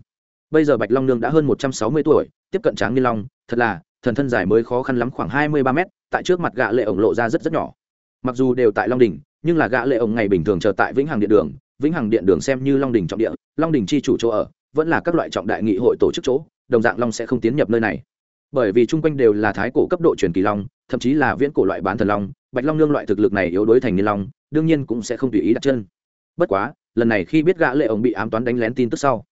Bây giờ bạch long nương đã hơn một trăm sáu mươi tuổi, tiếp cận tráng niên long, thật là, thần thân dài mới khó khăn lắm khoảng hai mươi ba mét, tại trước mặt gã lệ ổng lộ ra rất rất nhỏ mặc dù đều tại long đình nhưng là gã lệ ổng ngày bình thường chờ tại vĩnh hằng điện đường, vĩnh hằng điện đường xem như long đình trọng địa, long đình chi chủ chỗ ở, vẫn là các loại trọng đại nghị hội tổ chức chỗ, đồng dạng long sẽ không tiến nhập nơi này. Bởi vì chung quanh đều là thái cổ cấp độ truyền kỳ long, thậm chí là viễn cổ loại bán thần long, bạch long nương loại thực lực này yếu đối thành niên long, đương nhiên cũng sẽ không tùy ý đặt chân. Bất quá, lần này khi biết gã lệ ổng bị ám toán đánh lén tin tức sau,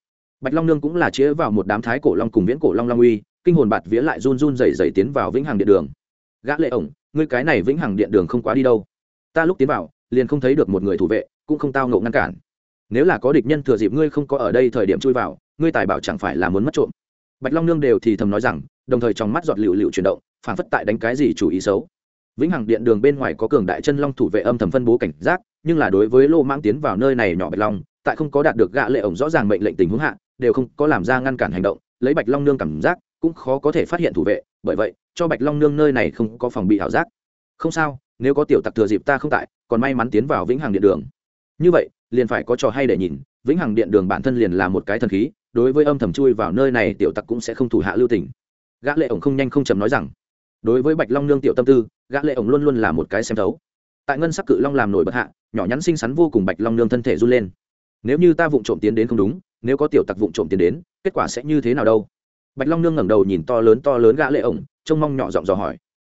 bạch long nương cũng là chĩa vào một đám thái cổ long cùng viễn cổ long long uy, kinh hồn bạt vía lại run run rẩy rẩy tiến vào vĩnh hằng điện đường. Gã lệ ổng ngươi cái này vĩnh hằng điện đường không quá đi đâu. Ta lúc tiến vào, liền không thấy được một người thủ vệ, cũng không tao ngộ ngăn cản. Nếu là có địch nhân thừa dịp ngươi không có ở đây thời điểm chui vào, ngươi tài bảo chẳng phải là muốn mất trộm. Bạch long nương đều thì thầm nói rằng, đồng thời trong mắt giọt lựu lựu chuyển động, phản phất tại đánh cái gì chủ ý xấu. Vĩnh hằng điện đường bên ngoài có cường đại chân long thủ vệ âm thầm phân bố cảnh giác, nhưng là đối với lô mang tiến vào nơi này nhỏ bạch long, tại không có đạt được gạ lệ ổng rõ ràng mệnh lệnh tình huống hạ, đều không có làm ra ngăn cản hành động, lấy bạch long nương cảm giác, cũng khó có thể phát hiện thủ vệ, bởi vậy cho bạch long nương nơi này không có phòng bị ảo giác. Không sao, nếu có tiểu tặc thừa dịp ta không tại, còn may mắn tiến vào vĩnh hằng điện đường. Như vậy, liền phải có trò hay để nhìn, vĩnh hằng điện đường bản thân liền là một cái thần khí, đối với âm thầm chui vào nơi này tiểu tặc cũng sẽ không thủ hạ lưu tình. Gã lệ ổng không nhanh không chậm nói rằng, đối với bạch long nương tiểu tâm tư, gã lệ ổng luôn luôn là một cái xem thấu. Tại ngân sắc cự long làm nổi bật hạ, nhỏ nhắn xinh xắn vô cùng bạch long nương thân thể run lên. Nếu như ta vụng trộm tiến đến không đúng, nếu có tiểu tặc vụng trộm tiến đến, kết quả sẽ như thế nào đâu? Bạch long nương ngẩng đầu nhìn to lớn to lớn gã lệ ổng trông mong nhỏ giọng dò hỏi.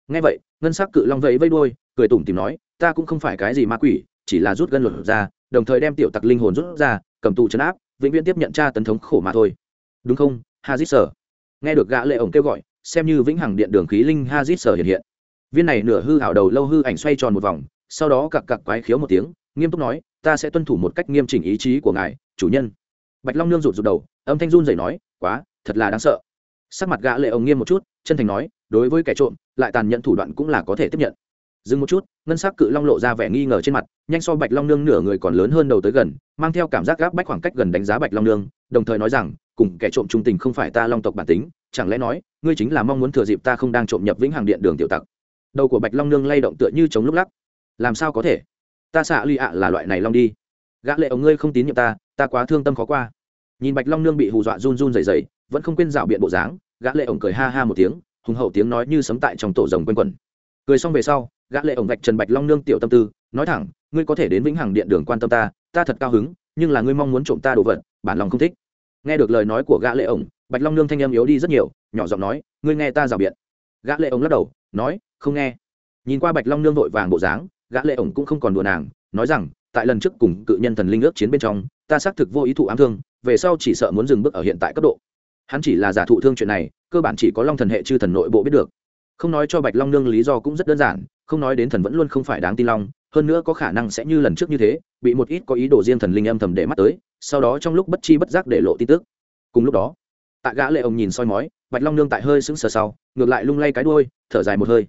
Nghe vậy, ngân sắc cự long vẫy vây đuôi, cười tủm tỉm nói, ta cũng không phải cái gì ma quỷ, chỉ là rút gân luật ra, đồng thời đem tiểu tặc linh hồn rút ra, cầm tù chấn áp, vĩnh viễn tiếp nhận tra tấn thống khổ mà thôi. Đúng không, hazit sở nghe được gã lệ ổng kêu gọi, xem như vĩnh hằng điện đường khí linh hazit sở hiện hiện. Viên này nửa hư hảo đầu lâu hư ảnh xoay tròn một vòng, sau đó cặc cặc quái khiếu một tiếng, nghiêm túc nói, ta sẽ tuân thủ một cách nghiêm chỉnh ý chí của ngài, chủ nhân. Bạch long nương rụt rụt đầu, âm thanh run rẩy nói, quá, thật là đáng sợ. Sắc mặt gã lệ ổng nghiêm một chút chân thành nói, đối với kẻ trộm, lại tàn nhẫn thủ đoạn cũng là có thể tiếp nhận. Dừng một chút, ngân sắc cự long lộ ra vẻ nghi ngờ trên mặt, nhanh so bạch long nương nửa người còn lớn hơn đầu tới gần, mang theo cảm giác gáp bách khoảng cách gần đánh giá bạch long nương, đồng thời nói rằng, cùng kẻ trộm trung tình không phải ta long tộc bản tính, chẳng lẽ nói, ngươi chính là mong muốn thừa dịp ta không đang trộm nhập vĩnh hàng điện đường tiểu tặc. Đầu của bạch long nương lay động tựa như chống lúc lắc. Làm sao có thể? Ta xạ ly ạ là loại này long đi. Gã lệ ông ngươi không tín nhiệm ta ta quá thương tâm khó qua. Nhìn bạch long nương bị hù dọa run run rẩy rẩy, vẫn không quên dạo biện bộ dáng gã lệ ổng cười ha ha một tiếng, hùng hậu tiếng nói như sấm tại trong tổ rồng quanh quẩn. Cười xong về sau, gã lệ ổng vạch trần bạch long nương tiểu tâm tư, nói thẳng, ngươi có thể đến vĩnh hằng điện đường quan tâm ta ta thật cao hứng, nhưng là ngươi mong muốn trộm ta đồ vật, bản lòng không thích. Nghe được lời nói của gã lệ ổng, bạch long nương thanh âm yếu đi rất nhiều, nhỏ giọng nói, ngươi nghe ta rào biện. Gã lệ ổng lắc đầu, nói, không nghe. Nhìn qua bạch long nương vội vàng bộ dáng, gã lệ ổng cũng không còn đùa nàng, nói rằng, tại lần trước cùng cự nhân thần linh ước chiến bên trong, ta xác thực vô ý thụ ám thương, về sau chỉ sợ muốn dừng bước ở hiện tại cấp độ hắn chỉ là giả thụ thương chuyện này, cơ bản chỉ có long thần hệ chư thần nội bộ biết được. Không nói cho bạch long nương lý do cũng rất đơn giản, không nói đến thần vẫn luôn không phải đáng tin long, hơn nữa có khả năng sẽ như lần trước như thế, bị một ít có ý đồ riêng thần linh âm thầm để mắt tới, sau đó trong lúc bất chi bất giác để lộ tin tức. Cùng lúc đó, tạ gã lệ ông nhìn soi mói, bạch long nương tại hơi sững sờ sau, ngược lại lung lay cái đuôi, thở dài một hơi.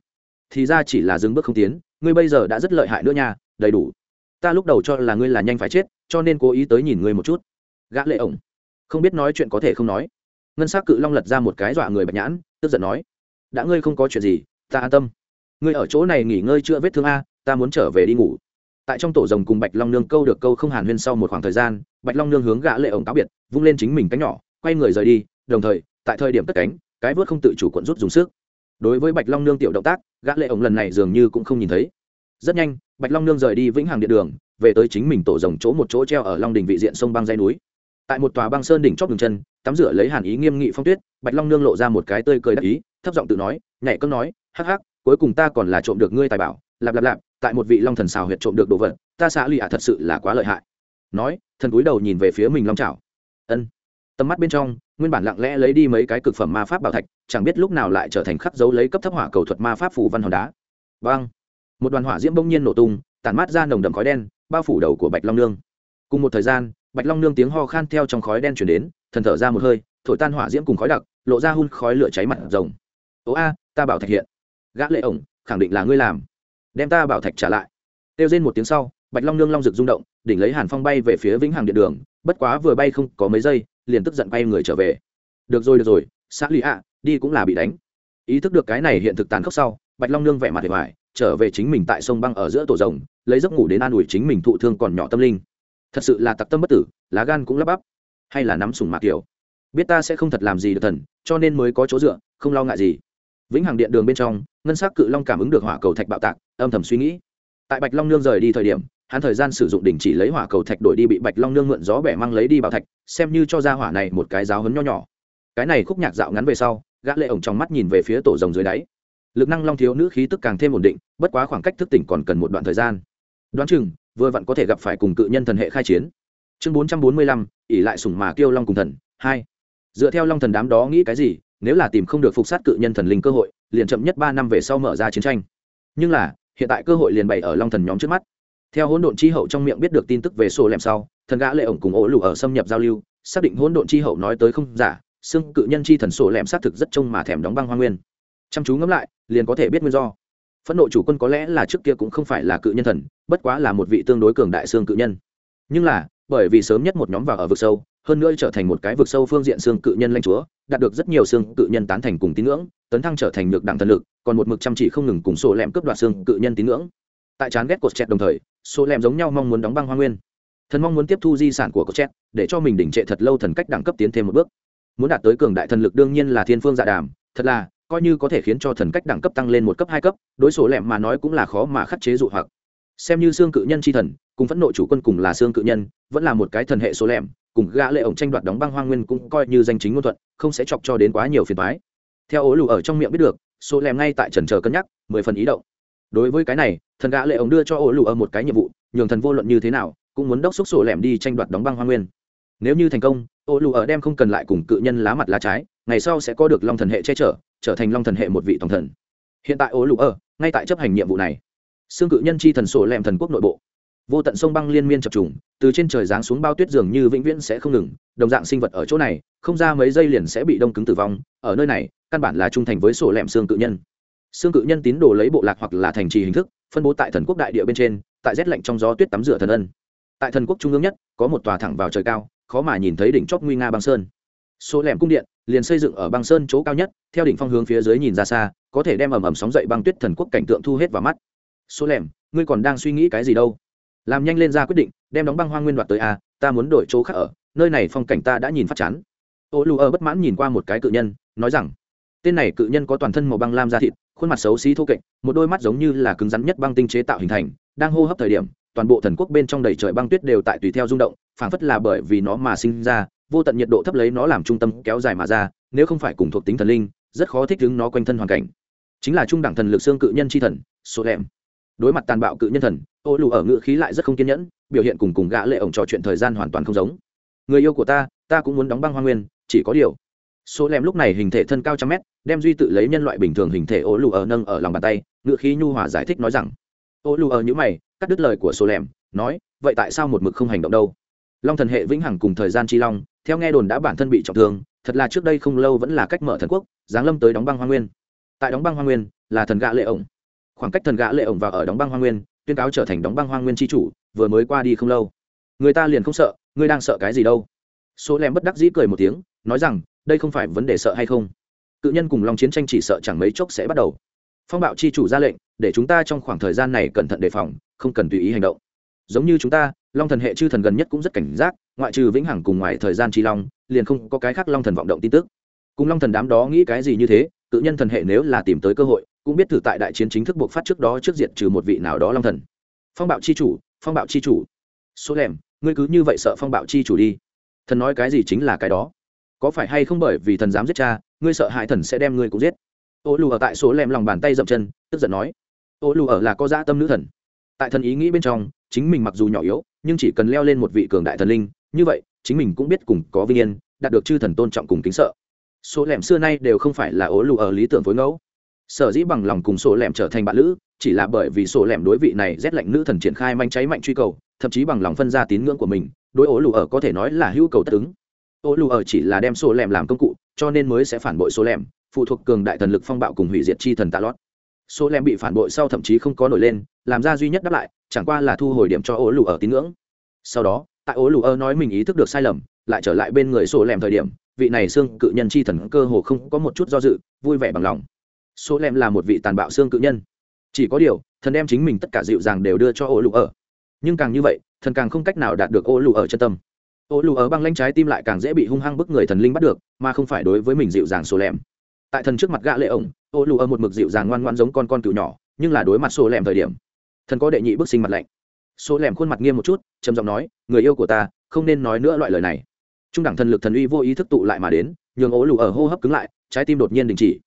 Thì ra chỉ là dừng bước không tiến, ngươi bây giờ đã rất lợi hại nữa nha, đầy đủ. Ta lúc đầu cho là ngươi là nhanh phải chết, cho nên cố ý tới nhìn ngươi một chút. Gã lệ ổng không biết nói chuyện có thể không nói ngân s á c cự long lật ra một cái dọa người bạch nhãn, tức giận nói, đã ngươi không có chuyện gì, ta an tâm. Ngươi ở chỗ này nghỉ ngơi chữa vết thương a, ta muốn trở về đi ngủ. Tại trong tổ rồng cùng bạch long nương câu được câu không hàn huyên sau một khoảng thời gian, bạch long nương hướng gã lệ ổng cáo biệt, vung lên chính mình cánh nhỏ, quay người rời đi, đồng thời, tại thời điểm tất cánh, cái vớt không tự chủ cuộn rút dùng sức. Đối với bạch long nương tiểu động tác, gã lệ ổng lần này dường như cũng không nhìn thấy. Rất nhanh, bạch long nương rời đi vĩnh hằng điện đường, về tới chính mình tổ rồng chỗ một chỗ treo ở long đình vị diện sông băng dây núi tại một tòa băng sơn đỉnh chót đường chân, tắm rửa lấy hàn ý nghiêm nghị phong tuyết, bạch long nương lộ ra một cái tươi cười đắc ý, thấp giọng tự nói, nhảy cấm nói, hắc hắc, cuối cùng ta còn là trộm được ngươi tài bảo, lạp lạp lạp, tại một vị long thần xào huyệt trộm được đồ vật, ta xã lì ạ thật sự là quá lợi hại. Nói, thần cúi đầu nhìn về phía mình long trào ân. Tầm mắt bên trong, nguyên bản lặng lẽ lấy đi mấy cái cực phẩm ma pháp bảo thạch, chẳng biết lúc nào lại trở thành khắc dấu lấy cấp thấp hỏa cầu thuật ma pháp phủ văn hòn đá. Vang một đoàn hỏa diễm bỗng nhiên nổ tung, tản mát ra nồng đậm khói đen, bao phủ đầu của bạch long nương. Cùng một thời gian bạch long nương tiếng ho khan theo trong khói đen chuyển đến, thần thở ra một hơi, thổi tan hỏa diễm cùng khói đặc, lộ ra hun khói lửa cháy mặt rồng. Ố a, ta bảo thạch hiện. Gã lệ ổng, khẳng định là ngươi làm. Đem ta bảo thạch trả lại. Tiêu rên một tiếng sau, bạch long nương long rực rung động, đỉnh lấy hàn phong bay về phía vĩnh hằng điện đường, bất quá vừa bay không có mấy giây, liền tức giận bay người trở về. Được rồi được rồi, xã lì ạ, đi cũng là bị đánh. Ý thức được cái này hiện thực tàn khốc sau, bạch long nương vẻ mặt hề hoài, trở về chính mình tại sông băng ở giữa tổ rồng, lấy giấc ngủ đến an ủi chính mình thụ thương còn nhỏ tâm linh thật sự là tặc tâm bất tử, lá gan cũng lắp bắp. Hay là nắm sùng mạc kiểu. Biết ta sẽ không thật làm gì được thần, cho nên mới có chỗ dựa, không lo ngại gì. Vĩnh hằng điện đường bên trong, ngân s ắ c cự long cảm ứng được hỏa cầu thạch bạo tạc, âm thầm suy nghĩ. Tại bạch long nương rời đi thời điểm, hắn thời gian sử dụng đình chỉ lấy hỏa cầu thạch đổi đi bị bạch long nương mượn gió bẻ mang lấy đi bảo thạch, xem như cho ra hỏa này một cái giáo hấn nho nhỏ. Cái này khúc nhạc dạo ngắn về sau, gã lệ ổng trong mắt nhìn về phía tổ rồng dưới đáy. Lực năng long thiếu nữ khí tức càng thêm ổn định, bất quá khoảng cách thức tỉnh còn cần một đoạn thời gian. Đoán chừng vừa vặn có thể gặp phải cùng cự nhân thần hệ khai chiến. Chương bốn trăm bốn mươi lăm ỉ lại sủng mà kêu long cùng thần, hai. Dựa theo long thần đám đó nghĩ cái gì, nếu là tìm không được phục sát cự nhân thần linh cơ hội, liền chậm nhất ba năm về sau mở ra chiến tranh. Nhưng là, hiện tại cơ hội liền bày ở long thần nhóm trước mắt. Theo hỗn độn chi hậu trong miệng biết được tin tức về sổ lem sau, thần gã lệ ổng cùng ổ lù ở xâm nhập giao lưu, xác định hỗn độn chi hậu nói tới không giả, xương cự nhân chi thần sổ lem xác thực rất trông mà thèm đóng băng hoa nguyên. Chăm chú ngẫm lại, liền có thể biết nguyên do phẫn nộ chủ quân có lẽ là trước kia cũng không phải là cự nhân thần, bất quá là một vị tương đối cường đại xương cự nhân. Nhưng là, bởi vì sớm nhất một nhóm vào ở vực sâu, hơn nữa trở thành một cái vực sâu phương diện xương cự nhân lanh chúa, đạt được rất nhiều xương cự nhân tán thành cùng tín ngưỡng, tấn thăng trở thành nhược đẳng thần lực, còn một mực chăm chỉ không ngừng cùng sổ lẹm cướp đoạt xương cự nhân tín ngưỡng. Tại chán ghét cột chẹt đồng thời, sổ lẹm giống nhau mong muốn đóng băng hoa nguyên. Thần mong muốn tiếp thu di sản của cột chẹt để cho mình đỉnh trệ thật lâu thần cách đẳng cấp tiến thêm một bước. Muốn đạt tới cường đại thần lực đương nhiên là thiên phương dạ đàm, thật là coi như có thể khiến cho thần cách đẳng cấp tăng lên một cấp, hai cấp, đối số lẹm mà nói cũng là khó mà khắc chế dụ hoặc. Xem như xương cự nhân c h i thần, cùng phẫn nộ chủ quân cùng là xương cự nhân, vẫn là một cái thần hệ số lẹm, cùng gã lệ ổng tranh đoạt đóng băng hoang nguyên cũng coi như danh chính ngôn thuận, không sẽ chọc cho đến quá nhiều phiền thoái theo ố lù ở trong miệng biết được số lẹm ngay tại trần chờ cân nhắc, mười phần ý động. Đối với cái này, thần gã lệ ổng đưa cho ố lù ở một cái nhiệm vụ, nhường thần vô luận như thế nào, cũng muốn đốc xúc sổ lẹm đi tranh đoạt đóng băng hoang nguyên. Nếu như thành công, ố lù ở đem không cần lại cùng cự nhân lá mặt lá trái ngày sau sẽ có được long thần hệ che chở, trở thành long thần hệ một vị tổng thần. Hiện tại ố lục ở ngay tại chấp hành nhiệm vụ này. Xương cự nhân chi thần sổ lẹm thần quốc nội bộ. Vô tận sông băng liên miên chập trùng, từ trên trời giáng xuống bao tuyết dường như vĩnh viễn sẽ không ngừng, đồng dạng sinh vật ở chỗ này, không ra mấy giây liền sẽ bị đông cứng tử vong, ở nơi này, căn bản là trung thành với sổ lẹm xương cự nhân. Xương cự nhân tín đồ lấy bộ lạc hoặc là thành trì hình thức, phân bố tại thần quốc đại địa bên trên, tại rét lạnh trong gió tuyết tắm rửa thần ân. Tại thần quốc trung ương nhất, có một tòa thẳng vào trời cao, khó mà nhìn thấy đỉnh chóp nguy nga băng sơn. Số lẻm cung điện liền xây dựng ở băng sơn chỗ cao nhất, theo đỉnh phong hướng phía dưới nhìn ra xa, có thể đem ầm ầm sóng dậy băng tuyết thần quốc cảnh tượng thu hết vào mắt. Số lẻm, ngươi còn đang suy nghĩ cái gì đâu? Làm nhanh lên ra quyết định, đem đóng băng hoang nguyên đoạt tới a, ta muốn đổi chỗ khác ở, nơi này phong cảnh ta đã nhìn phát chán. Ô lù ở bất mãn nhìn qua một cái cự nhân, nói rằng, tên này cự nhân có toàn thân màu băng lam da thịt, khuôn mặt xấu xí thô kệch, một đôi mắt giống như là cứng rắn nhất băng tinh chế tạo hình thành, đang hô hấp thời điểm, toàn bộ thần quốc bên trong đầy trời băng tuyết đều tại tùy theo rung động, phảng phất là bởi vì nó mà sinh ra vô tận nhiệt độ thấp lấy nó làm trung tâm kéo dài mà ra, nếu không phải cùng thuộc tính thần linh, rất khó thích ứng nó quanh thân hoàn cảnh. Chính là trung đẳng thần lực xương cự nhân c h i thần số lem đối mặt tàn bạo cự nhân thần, ô lù ở ngự khí lại rất không kiên nhẫn, biểu hiện cùng cùng gã lệ ổng trò chuyện thời gian hoàn toàn không giống. Người yêu của ta ta cũng muốn đóng băng hoa nguyên, chỉ có điều. Số lem lúc này hình thể thân cao trăm mét, đem duy tự lấy nhân loại bình thường hình thể ô lù ở nâng ở lòng bàn tay ngự khí nhu hòa giải thích nói rằng, ô lù ở nhữ mày, cắt đứt lời của số lem nói, vậy tại sao một mực không hành động đâu? Long thần hệ vĩnh hằng cùng thời gian chi long theo nghe đồn đã bản thân bị trọng thương, thật là trước đây không lâu vẫn là cách mở thần quốc, giáng lâm tới đóng băng hoa nguyên. Tại đóng băng hoa nguyên là thần gã lệ ổng. Khoảng cách thần gã lệ ổng vào ở đóng băng hoa nguyên, tuyên cáo trở thành đóng băng hoa nguyên tri chủ, vừa mới qua đi không lâu. Người ta liền không sợ ngươi đang sợ cái gì đâu. Số lem bất đắc dĩ cười một tiếng, nói rằng, đây không phải vấn đề sợ hay không. Cự nhân cùng long chiến tranh chỉ sợ chẳng mấy chốc sẽ bắt đầu. Phong bạo chi chủ ra lệnh, để chúng ta trong khoảng thời gian này cẩn thận đề phòng, không cần tùy ý hành động. Giống như chúng ta, long thần hệ chư thần gần nhất cũng rất cảnh giác ngoại trừ vĩnh hằng cùng ngoài thời gian chi long, liền không có cái khác long thần vọng động tin tức. Cùng long thần đám đó nghĩ cái gì như thế, cự nhân thần hệ nếu là tìm tới cơ hội, cũng biết thử tại đại chiến chính thức buộc phát trước đó trước diện trừ một vị nào đó long thần. Phong bạo chi chủ, phong bạo chi chủ. Số lẻm, ngươi cứ như vậy sợ phong bạo chi chủ đi. Thần nói cái gì chính là cái đó. Có phải hay không bởi vì thần dám giết cha, ngươi sợ hại thần sẽ đem ngươi cũng giết? Ô lù ở tại số lem lòng bàn tay dậm chân, tức giận nói. Ô lù ở là có dã tâm nữ thần. Tại thần ý nghĩ bên trong, chính mình mặc dù nhỏ yếu, nhưng chỉ cần leo lên một vị cường đại thần linh như vậy, chính mình cũng biết cùng có vinh yên, đạt được chư thần tôn trọng cùng kính sợ. Số lẻm xưa nay đều không phải là ố lù ở lý tưởng phối ngẫu. Sở dĩ bằng lòng cùng sổ lẻm trở thành bạn lữ, chỉ là bởi vì sổ lẻm đối vị này rét lạnh nữ thần triển khai manh cháy mạnh truy cầu, thậm chí bằng lòng phân ra tín ngưỡng của mình, đối ố lù ở có thể nói là hữu cầu tất ứng. Ố lù ở chỉ là đem sổ lẻm làm công cụ, cho nên mới sẽ phản bội sổ lẻm, phụ thuộc cường đại thần lực phong bạo cùng hủy diệt chi thần tạ lót. Số Lẻm bị phản bội sau thậm chí không có nổi lên, làm ra duy nhất đáp lại, chẳng qua là thu hồi điểm cho ố lù ở tín ngưỡng sau đó, tại ố lù ơ nói mình ý thức được sai lầm, lại trở lại bên người sổ lem thời điểm, vị này xương cự nhân chi thần cơ hồ không có một chút do dự, vui vẻ bằng lòng. Số lem là một vị tàn bạo xương cự nhân. Chỉ có điều, thần đem chính mình tất cả dịu dàng đều đưa cho ố lù ơ. Nhưng càng như vậy, thần càng không cách nào đạt được ố lù ở chân tâm. Ố lù ở băng lanh trái tim lại càng dễ bị hung hăng bức người thần linh bắt được, mà không phải đối với mình dịu dàng sổ lem tại thần trước mặt gã lệ ổng ô lù ở một mực dịu dàng ngoan ngoan giống con con cựu nhỏ, nhưng là đối mặt sổ lẻm thời điểm, thần có đệ nhị bức sinh mặt lạnh. Sổ lẻm khuôn mặt nghiêm một chút trầm giọng nói, người yêu của ta, không nên nói nữa loại lời này. Trung đẳng thần lực thần uy vô ý thức tụ lại mà đến, nhường ô lù ở hô hấp cứng lại, trái tim đột nhiên đình chỉ.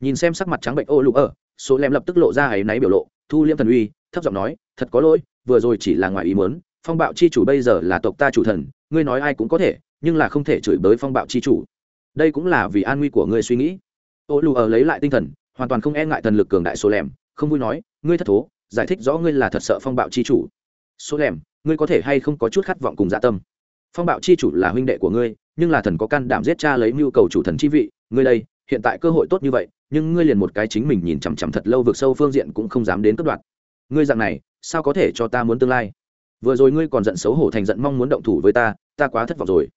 Nhìn xem sắc mặt trắng bệnh ô lù ở số lem lập tức lộ ra áy náy biểu lộ, thu liêm thần uy, thấp giọng nói, thật có lỗi, vừa rồi chỉ là ngoài ý muốn, phong bạo chi chủ bây giờ là tộc ta chủ thần, ngươi nói ai cũng có thể, nhưng là không thể chửi bới phong bạo chi chủ. Đây cũng là vì an nguy của ngươi suy nghĩ. Ô lù ở lấy lại tinh thần, hoàn toàn không e ngại thần lực cường đại số lem không vui nói, ngươi thất thố, giải thích rõ ngươi là thật sợ phong bạo chi chủ. Số lem ngươi có thể hay không có chút khát vọng cùng dạ tâm? Phong bạo chi chủ là huynh đệ của ngươi, nhưng là thần có can đảm giết cha lấy mưu cầu chủ thần chi vị, ngươi đây, hiện tại cơ hội tốt như vậy, nhưng ngươi liền một cái chính mình nhìn chằm chằm thật lâu vượt sâu phương diện cũng không dám đến cất đoạn ngươi dạng này, sao có thể cho ta muốn tương lai? Vừa rồi ngươi còn giận xấu hổ thành giận mong muốn động thủ với ta ta quá thất vọng rồi.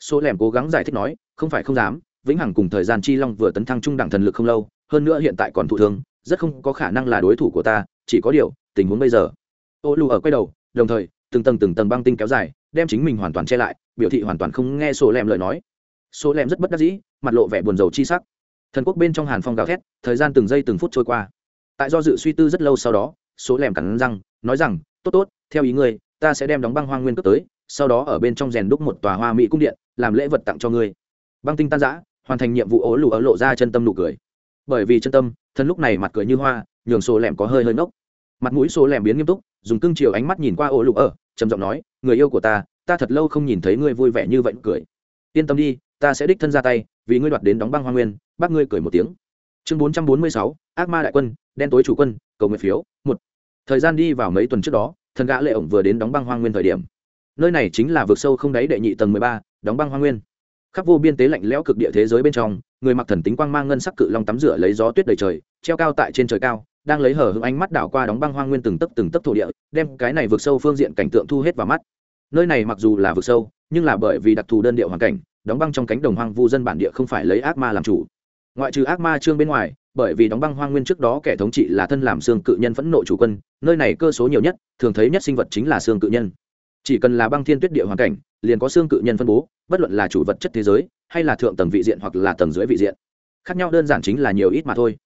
Số lẻm cố gắng giải thích nói, không phải không dám, vĩnh hằng cùng thời gian chi long vừa tấn thăng trung đẳng thần lực không lâu, hơn nữa hiện tại còn thụ thương, rất không có khả năng là đối thủ của ta, chỉ có điều, tình huống bây giờ. Ô lù ở quay đầu, đồng thời từng tầng từng tầng băng tinh kéo dài, đem chính mình hoàn toàn che lại, biểu thị hoàn toàn không nghe số lẻm lời nói. Số lẻm rất bất đắc dĩ, mặt lộ vẻ buồn rầu chi sắc. Thần quốc bên trong hàn phong gào thét, thời gian từng giây từng phút trôi qua. Tại do dự suy tư rất lâu sau đó số lẻm cắn răng, nói rằng, tốt tốt, theo ý ngươi, ta sẽ đem đóng băng hoang nguyên cấp tới, sau đó ở bên trong rèn đúc một tòa hoa mỹ cung điện, làm lễ vật tặng cho ngươi. Băng tinh tan giã hoàn thành nhiệm vụ ố lù ớ lộ ra chân tâm nụ cười. Bởi vì chân tâm thân lúc này mặt cười như hoa, nhường số lẻm có hơi hơi nốc mặt mũi số lẻm biến nghiêm túc dùng cương chiều ánh mắt nhìn qua ố lục ở, trầm giọng nói, người yêu của ta ta thật lâu không nhìn thấy ngươi vui vẻ như vậy. Cười. Yên tâm đi, ta sẽ đích thân ra tay, vì ngươi đoạt đến đóng băng hoa nguyên, bác ngươi cười một tiếng. Chương bốn trăm bốn mươi sáu, ác ma đại quân, đen tối chủ quân, cầu nguyện phiếu, một. Thời gian đi vào mấy tuần trước đó, thần gã lệ ổng vừa đến đóng băng hoa nguyên thời điểm. Nơi này chính là vực sâu không đáy đệ nhị tầng mười ba, đóng băng hoa nguyên. Khắp vô biên tế lạnh lẽo cực địa thế giới bên trong, người mặc thần tính quang mang ngân sắc cự long tắm rửa lấy gió tuyết đầy trời, treo cao tại trên trời cao đang lấy hở hững ánh mắt đảo qua đóng băng hoang nguyên từng tấc từng tấc thổ địa, đem cái này vượt sâu phương diện cảnh tượng thu hết vào mắt. Nơi này mặc dù là vực sâu, nhưng là bởi vì đặc thù đơn điệu hoàn cảnh, đóng băng trong cánh đồng hoang vu dân bản địa không phải lấy ác ma làm chủ. Ngoại trừ ác ma trương bên ngoài, bởi vì đóng băng hoang nguyên trước đó kẻ thống trị là thân làm xương cự nhân phẫn nộ chủ quân, nơi này cơ số nhiều nhất, thường thấy nhất sinh vật chính là xương cự nhân. Chỉ cần là băng thiên tuyết địa hoàn cảnh, liền có xương cự nhân phân bố, bất luận là chủ vật chất thế giới, hay là thượng tầng vị diện hoặc là tầng dưới vị diện. Khác nhau đơn giản chính là nhiều ít mà thôi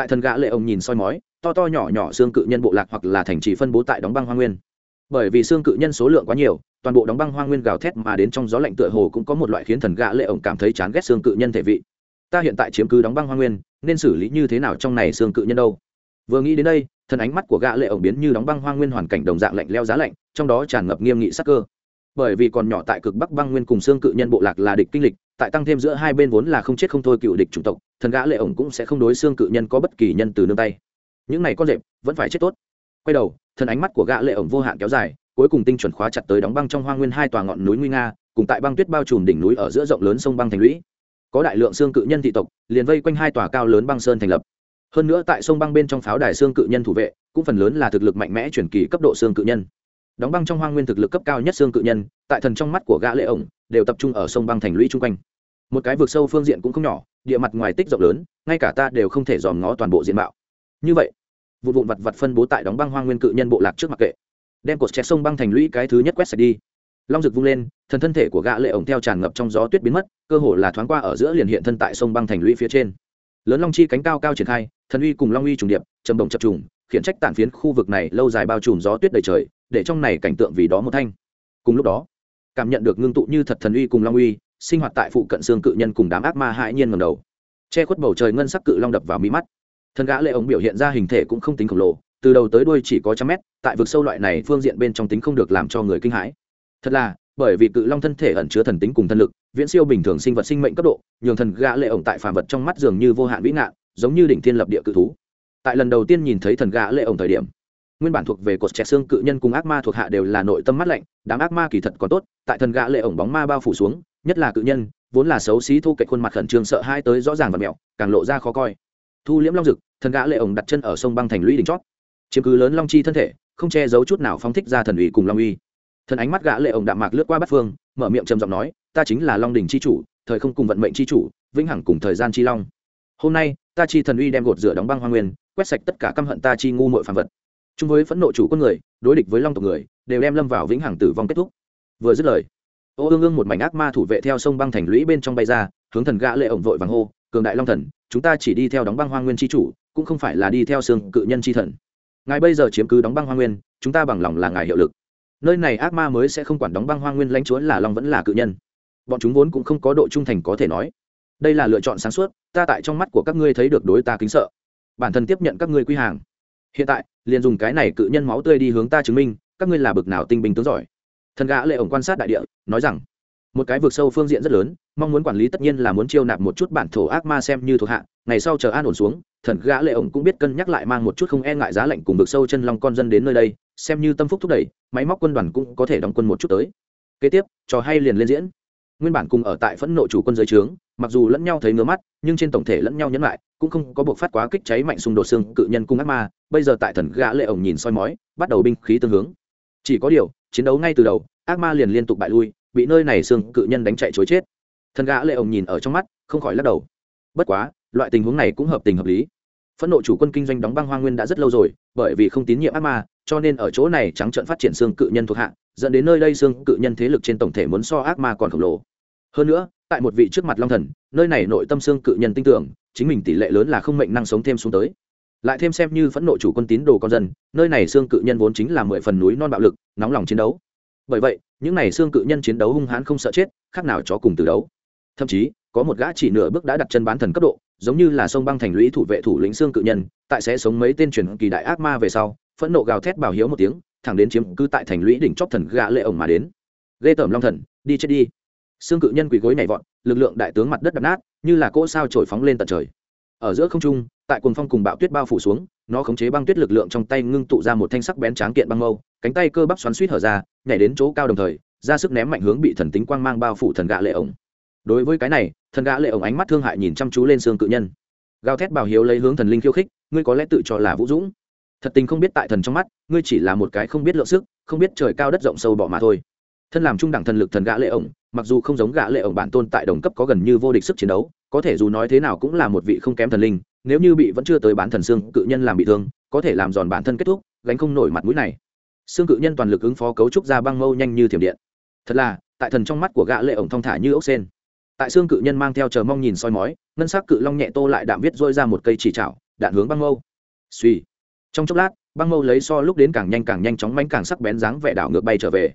tại thần gã lệ ông nhìn soi mói, to to nhỏ nhỏ xương cự nhân bộ lạc hoặc là thành trì phân bố tại đóng băng hoang nguyên. Bởi vì xương cự nhân số lượng quá nhiều, toàn bộ đóng băng hoang nguyên gào thét mà đến trong gió lạnh tựa hồ cũng có một loại khiến thần gã lệ ổng cảm thấy chán ghét xương cự nhân thể vị. Ta hiện tại chiếm cứ đóng băng hoang nguyên, nên xử lý như thế nào trong này xương cự nhân đâu? Vừa nghĩ đến đây, thần ánh mắt của gã lệ ổng biến như đóng băng hoang nguyên hoàn cảnh đồng dạng lạnh leo giá lạnh, trong đó tràn ngập nghiêm nghị sắc cơ. Bởi vì còn nhỏ tại cực bắc băng nguyên cùng xương cự nhân bộ lạc là địch kinh lịch tại tăng thêm giữa hai bên vốn là không chết không thôi cựu địch chủng tộc, thần gã lệ ổng cũng sẽ không đối xương cự nhân có bất kỳ nhân từ nương tay. Những này con rệp vẫn phải chết tốt. Quay đầu, thần ánh mắt của gã lệ ổng vô hạn kéo dài, cuối cùng tinh chuẩn khóa chặt tới đóng băng trong hoang nguyên hai tòa ngọn núi nguy nga, cùng tại băng tuyết bao trùm đỉnh núi ở giữa rộng lớn sông băng thành lũy. Có đại lượng xương cự nhân thị tộc, liền vây quanh hai tòa cao lớn băng sơn thành lập. Hơn nữa tại sông băng bên trong pháo đài xương cự nhân thủ vệ, cũng phần lớn là thực lực mạnh mẽ chuyển kỳ cấp độ xương cự nhân. Đóng băng trong hoang nguyên thực lực cấp cao nhất xương cự nhân, tại thần trong mắt của gã lệ ổng, đều tập trung ở sông băng thành lũy chung quanh một cái vực sâu phương diện cũng không nhỏ, địa mặt ngoài tích rộng lớn, ngay cả ta đều không thể dòm ngó toàn bộ diện mạo. Như vậy vụ vụn vặt vặt phân bố tại đóng băng hoang nguyên cự nhân bộ lạc trước mặt kệ. Đem cột chẹt sông băng thành lũy cái thứ nhất quét sạch đi. Long rực vung lên, thần thân thể của gã lệ ổng theo tràn ngập trong gió tuyết biến mất, cơ hồ là thoáng qua ở giữa liền hiện thân tại sông băng thành lũy phía trên. Lớn long chi cánh cao cao triển khai, thần uy cùng long uy trùng điệp, trầm động chập trùng, khiển trách tản phiến khu vực này lâu dài bao trùm gió tuyết đầy trời, để trong này cảnh tượng vì đó một thanh. Cùng lúc đó, cảm nhận được ngưng tụ như thật thần uy cùng long uy sinh hoạt tại phụ cận xương cự nhân cùng đám ác ma hãi nhiên ngầm đầu. Che khuất bầu trời ngân sắc cự long đập vào mí mắt. Thần gã lệ ống biểu hiện ra hình thể cũng không tính khổng lồ, từ đầu tới đuôi chỉ có trăm mét, tại vực sâu loại này phương diện bên trong tính không được làm cho người kinh hãi. Thật là, bởi vì cự long thân thể ẩn chứa thần tính cùng thân lực, viễn siêu bình thường sinh vật sinh mệnh cấp độ, nhường thần gã lệ ổng tại phàm vật trong mắt dường như vô hạn vĩ ngạn giống như đỉnh thiên lập địa cự thú. Tại lần đầu tiên nhìn thấy thần gã lệ ổng thời điểm, nguyên bản thuộc về cột trẻ xương cự nhân cùng ác ma thuộc hạ đều là nội tâm mắt lạnh, đám ác ma kỳ thật còn tốt, tại thần gã lệ ổng bóng ma bao phủ xuống nhất là cự nhân, vốn là xấu xí thu kệ khuôn mặt khẩn trương sợ hai tới rõ ràng và mẹo, càng lộ ra khó coi. Thu liễm long dực, thần gã lệ ổng đặt chân ở sông băng thành lũy đỉnh chót. Chiếm cứ lớn long chi thân thể, không che giấu chút nào phóng thích ra thần uy cùng long uy. Thần ánh mắt gã lệ ổng đạm mạc lướt qua bát phương, mở miệng trầm giọng nói, ta chính là long đỉnh chi chủ, thời không cùng vận mệnh chi chủ, vĩnh hằng cùng thời gian chi long. Hôm nay, ta chi thần uy đem gột rửa đóng băng hoa nguyên, quét sạch tất cả căm hận ta chi ngu muội phàm vật. Chung với phẫn nộ chủ quân người, đối địch với long tộc người, đều đem lâm vào vĩnh hằng tử vong kết thúc. Vừa dứt lời ô ương ương một mảnh ác ma thủ vệ theo sông băng thành lũy bên trong bay ra, hướng thần gã lệ ổng vội vàng hô, cường đại long thần, chúng ta chỉ đi theo đóng băng hoa nguyên tri chủ, cũng không phải là đi theo xương cự nhân tri thần. Ngài bây giờ chiếm cứ đóng băng hoa nguyên, chúng ta bằng lòng là ngài hiệu lực. Nơi này ác ma mới sẽ không quản đóng băng hoa nguyên lãnh chúa là long vẫn là cự nhân. Bọn chúng vốn cũng không có độ trung thành có thể nói. Đây là lựa chọn sáng suốt, ta tại trong mắt của các ngươi thấy được đối ta kính sợ. Bản thân tiếp nhận các ngươi quy hàng. Hiện tại, liền dùng cái này cự nhân máu tươi đi hướng ta chứng minh, các ngươi là bực nào tinh bình tướng giỏi thần gã lệ ổng quan sát đại địa, nói rằng, một cái vực sâu phương diện rất lớn, mong muốn quản lý tất nhiên là muốn chiêu nạp một chút bản thổ ác ma xem như thuộc hạ, ngày sau chờ an ổn xuống, thần gã lệ ổng cũng biết cân nhắc lại mang một chút không e ngại giá lạnh cùng vực sâu chân long con dân đến nơi đây, xem như tâm phúc thúc đẩy, máy móc quân đoàn cũng có thể đóng quân một chút tới. Kế tiếp, trò hay liền lên diễn. Nguyên bản cùng ở tại phẫn nộ chủ quân giới trướng, mặc dù lẫn nhau thấy ngứa mắt, nhưng trên tổng thể lẫn nhau nhẫn lại, cũng không có buộc phát quá kích cháy mạnh xung đột xương cự nhân cung ác ma. Bây giờ tại thần gã lệ ổng nhìn soi mói, bắt đầu binh khí tương hướng. Chỉ có điều chiến đấu ngay từ đầu, ác ma liền liên tục bại lui, bị nơi này xương cự nhân đánh chạy chối chết. Thần gã lệ ổng nhìn ở trong mắt, không khỏi lắc đầu. Bất quá, loại tình huống này cũng hợp tình hợp lý. Phẫn nộ chủ quân kinh doanh đóng băng hoa nguyên đã rất lâu rồi, bởi vì không tín nhiệm ác ma, cho nên ở chỗ này trắng trợn phát triển xương cự nhân thuộc hạ, dẫn đến nơi đây xương cự nhân thế lực trên tổng thể muốn so ác ma còn khổng lồ. Hơn nữa, tại một vị trước mặt long thần, nơi này nội tâm xương cự nhân tin tưởng, chính mình tỷ lệ lớn là không mệnh năng sống thêm xuống tới lại thêm xem như phẫn nộ chủ quân tín đồ con dân, nơi này xương cự nhân vốn chính là mười phần núi non bạo lực, nóng lòng chiến đấu. Bởi vậy, những này xương cự nhân chiến đấu hung hãn không sợ chết, khác nào chó cùng từ đấu. Thậm chí, có một gã chỉ nửa bước đã đặt chân bán thần cấp độ, giống như là sông băng thành lũy thủ vệ thủ lĩnh xương cự nhân, tại sẽ sống mấy tên truyền kỳ đại ác ma về sau, phẫn nộ gào thét bảo hiếu một tiếng, thẳng đến chiếm cứ tại thành lũy đỉnh chóp thần gã lệ ổng mà đến. Ghê tởm long thần, đi chết đi. Xương cự nhân quỳ gối nhảy vọt, lực lượng đại tướng mặt đất đập nát, như là cỗ sao trổi phóng lên tận trời. Ở giữa không trung tại cuồng phong cùng bão tuyết bao phủ xuống, nó khống chế băng tuyết lực lượng trong tay ngưng tụ ra một thanh sắc bén tráng kiện băng mâu, cánh tay cơ bắp xoắn suýt hở ra, nhảy đến chỗ cao đồng thời, ra sức ném mạnh hướng bị thần tính quang mang bao phủ thần gã lệ ổng. Đối với cái này, thần gã lệ ổng ánh mắt thương hại nhìn chăm chú lên xương cự nhân. Gào thét bảo hiếu lấy hướng thần linh khiêu khích, ngươi có lẽ tự cho là vũ dũng. Thật tình không biết tại thần trong mắt, ngươi chỉ là một cái không biết lượng sức, không biết trời cao đất rộng sâu bỏ mà thôi. Thân làm trung đẳng thần lực thần gã lệ ổng, mặc dù không giống gã lệ ổng bản tôn tại đồng cấp có gần như vô địch sức chiến đấu, có thể dù nói thế nào cũng là một vị không kém thần linh nếu như bị vẫn chưa tới bán thần xương, cự nhân làm bị thương, có thể làm giòn bản thân kết thúc, gánh không nổi mặt mũi này. Xương cự nhân toàn lực ứng phó cấu trúc ra băng mâu nhanh như thiểm điện. Thật là, tại thần trong mắt của gã lệ ổng thong thả như ốc sen. Tại xương cự nhân mang theo chờ mong nhìn soi mói, ngân sắc cự long nhẹ tô lại đạm viết rôi ra một cây chỉ chảo, đạn hướng băng mâu. Suy trong chốc lát, băng mâu lấy so lúc đến càng nhanh càng nhanh chóng mánh càng sắc bén dáng vẻ đảo ngược bay trở về.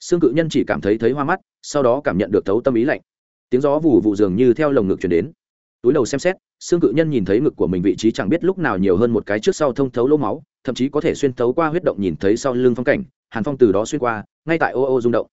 Xương cự nhân chỉ cảm thấy thấy hoa mắt, sau đó cảm nhận được thấu tâm ý lạnh. Tiếng gió vù vụ dường như theo lồng ngực chuyển đến túi đầu xem xét xương cự nhân nhìn thấy ngực của mình vị trí chẳng biết lúc nào nhiều hơn một cái trước sau thông thấu lỗ máu, thậm chí có thể xuyên thấu qua huyết động nhìn thấy sau lưng phong cảnh, hàn phong từ đó xuyên qua, ngay tại ô ô rung động.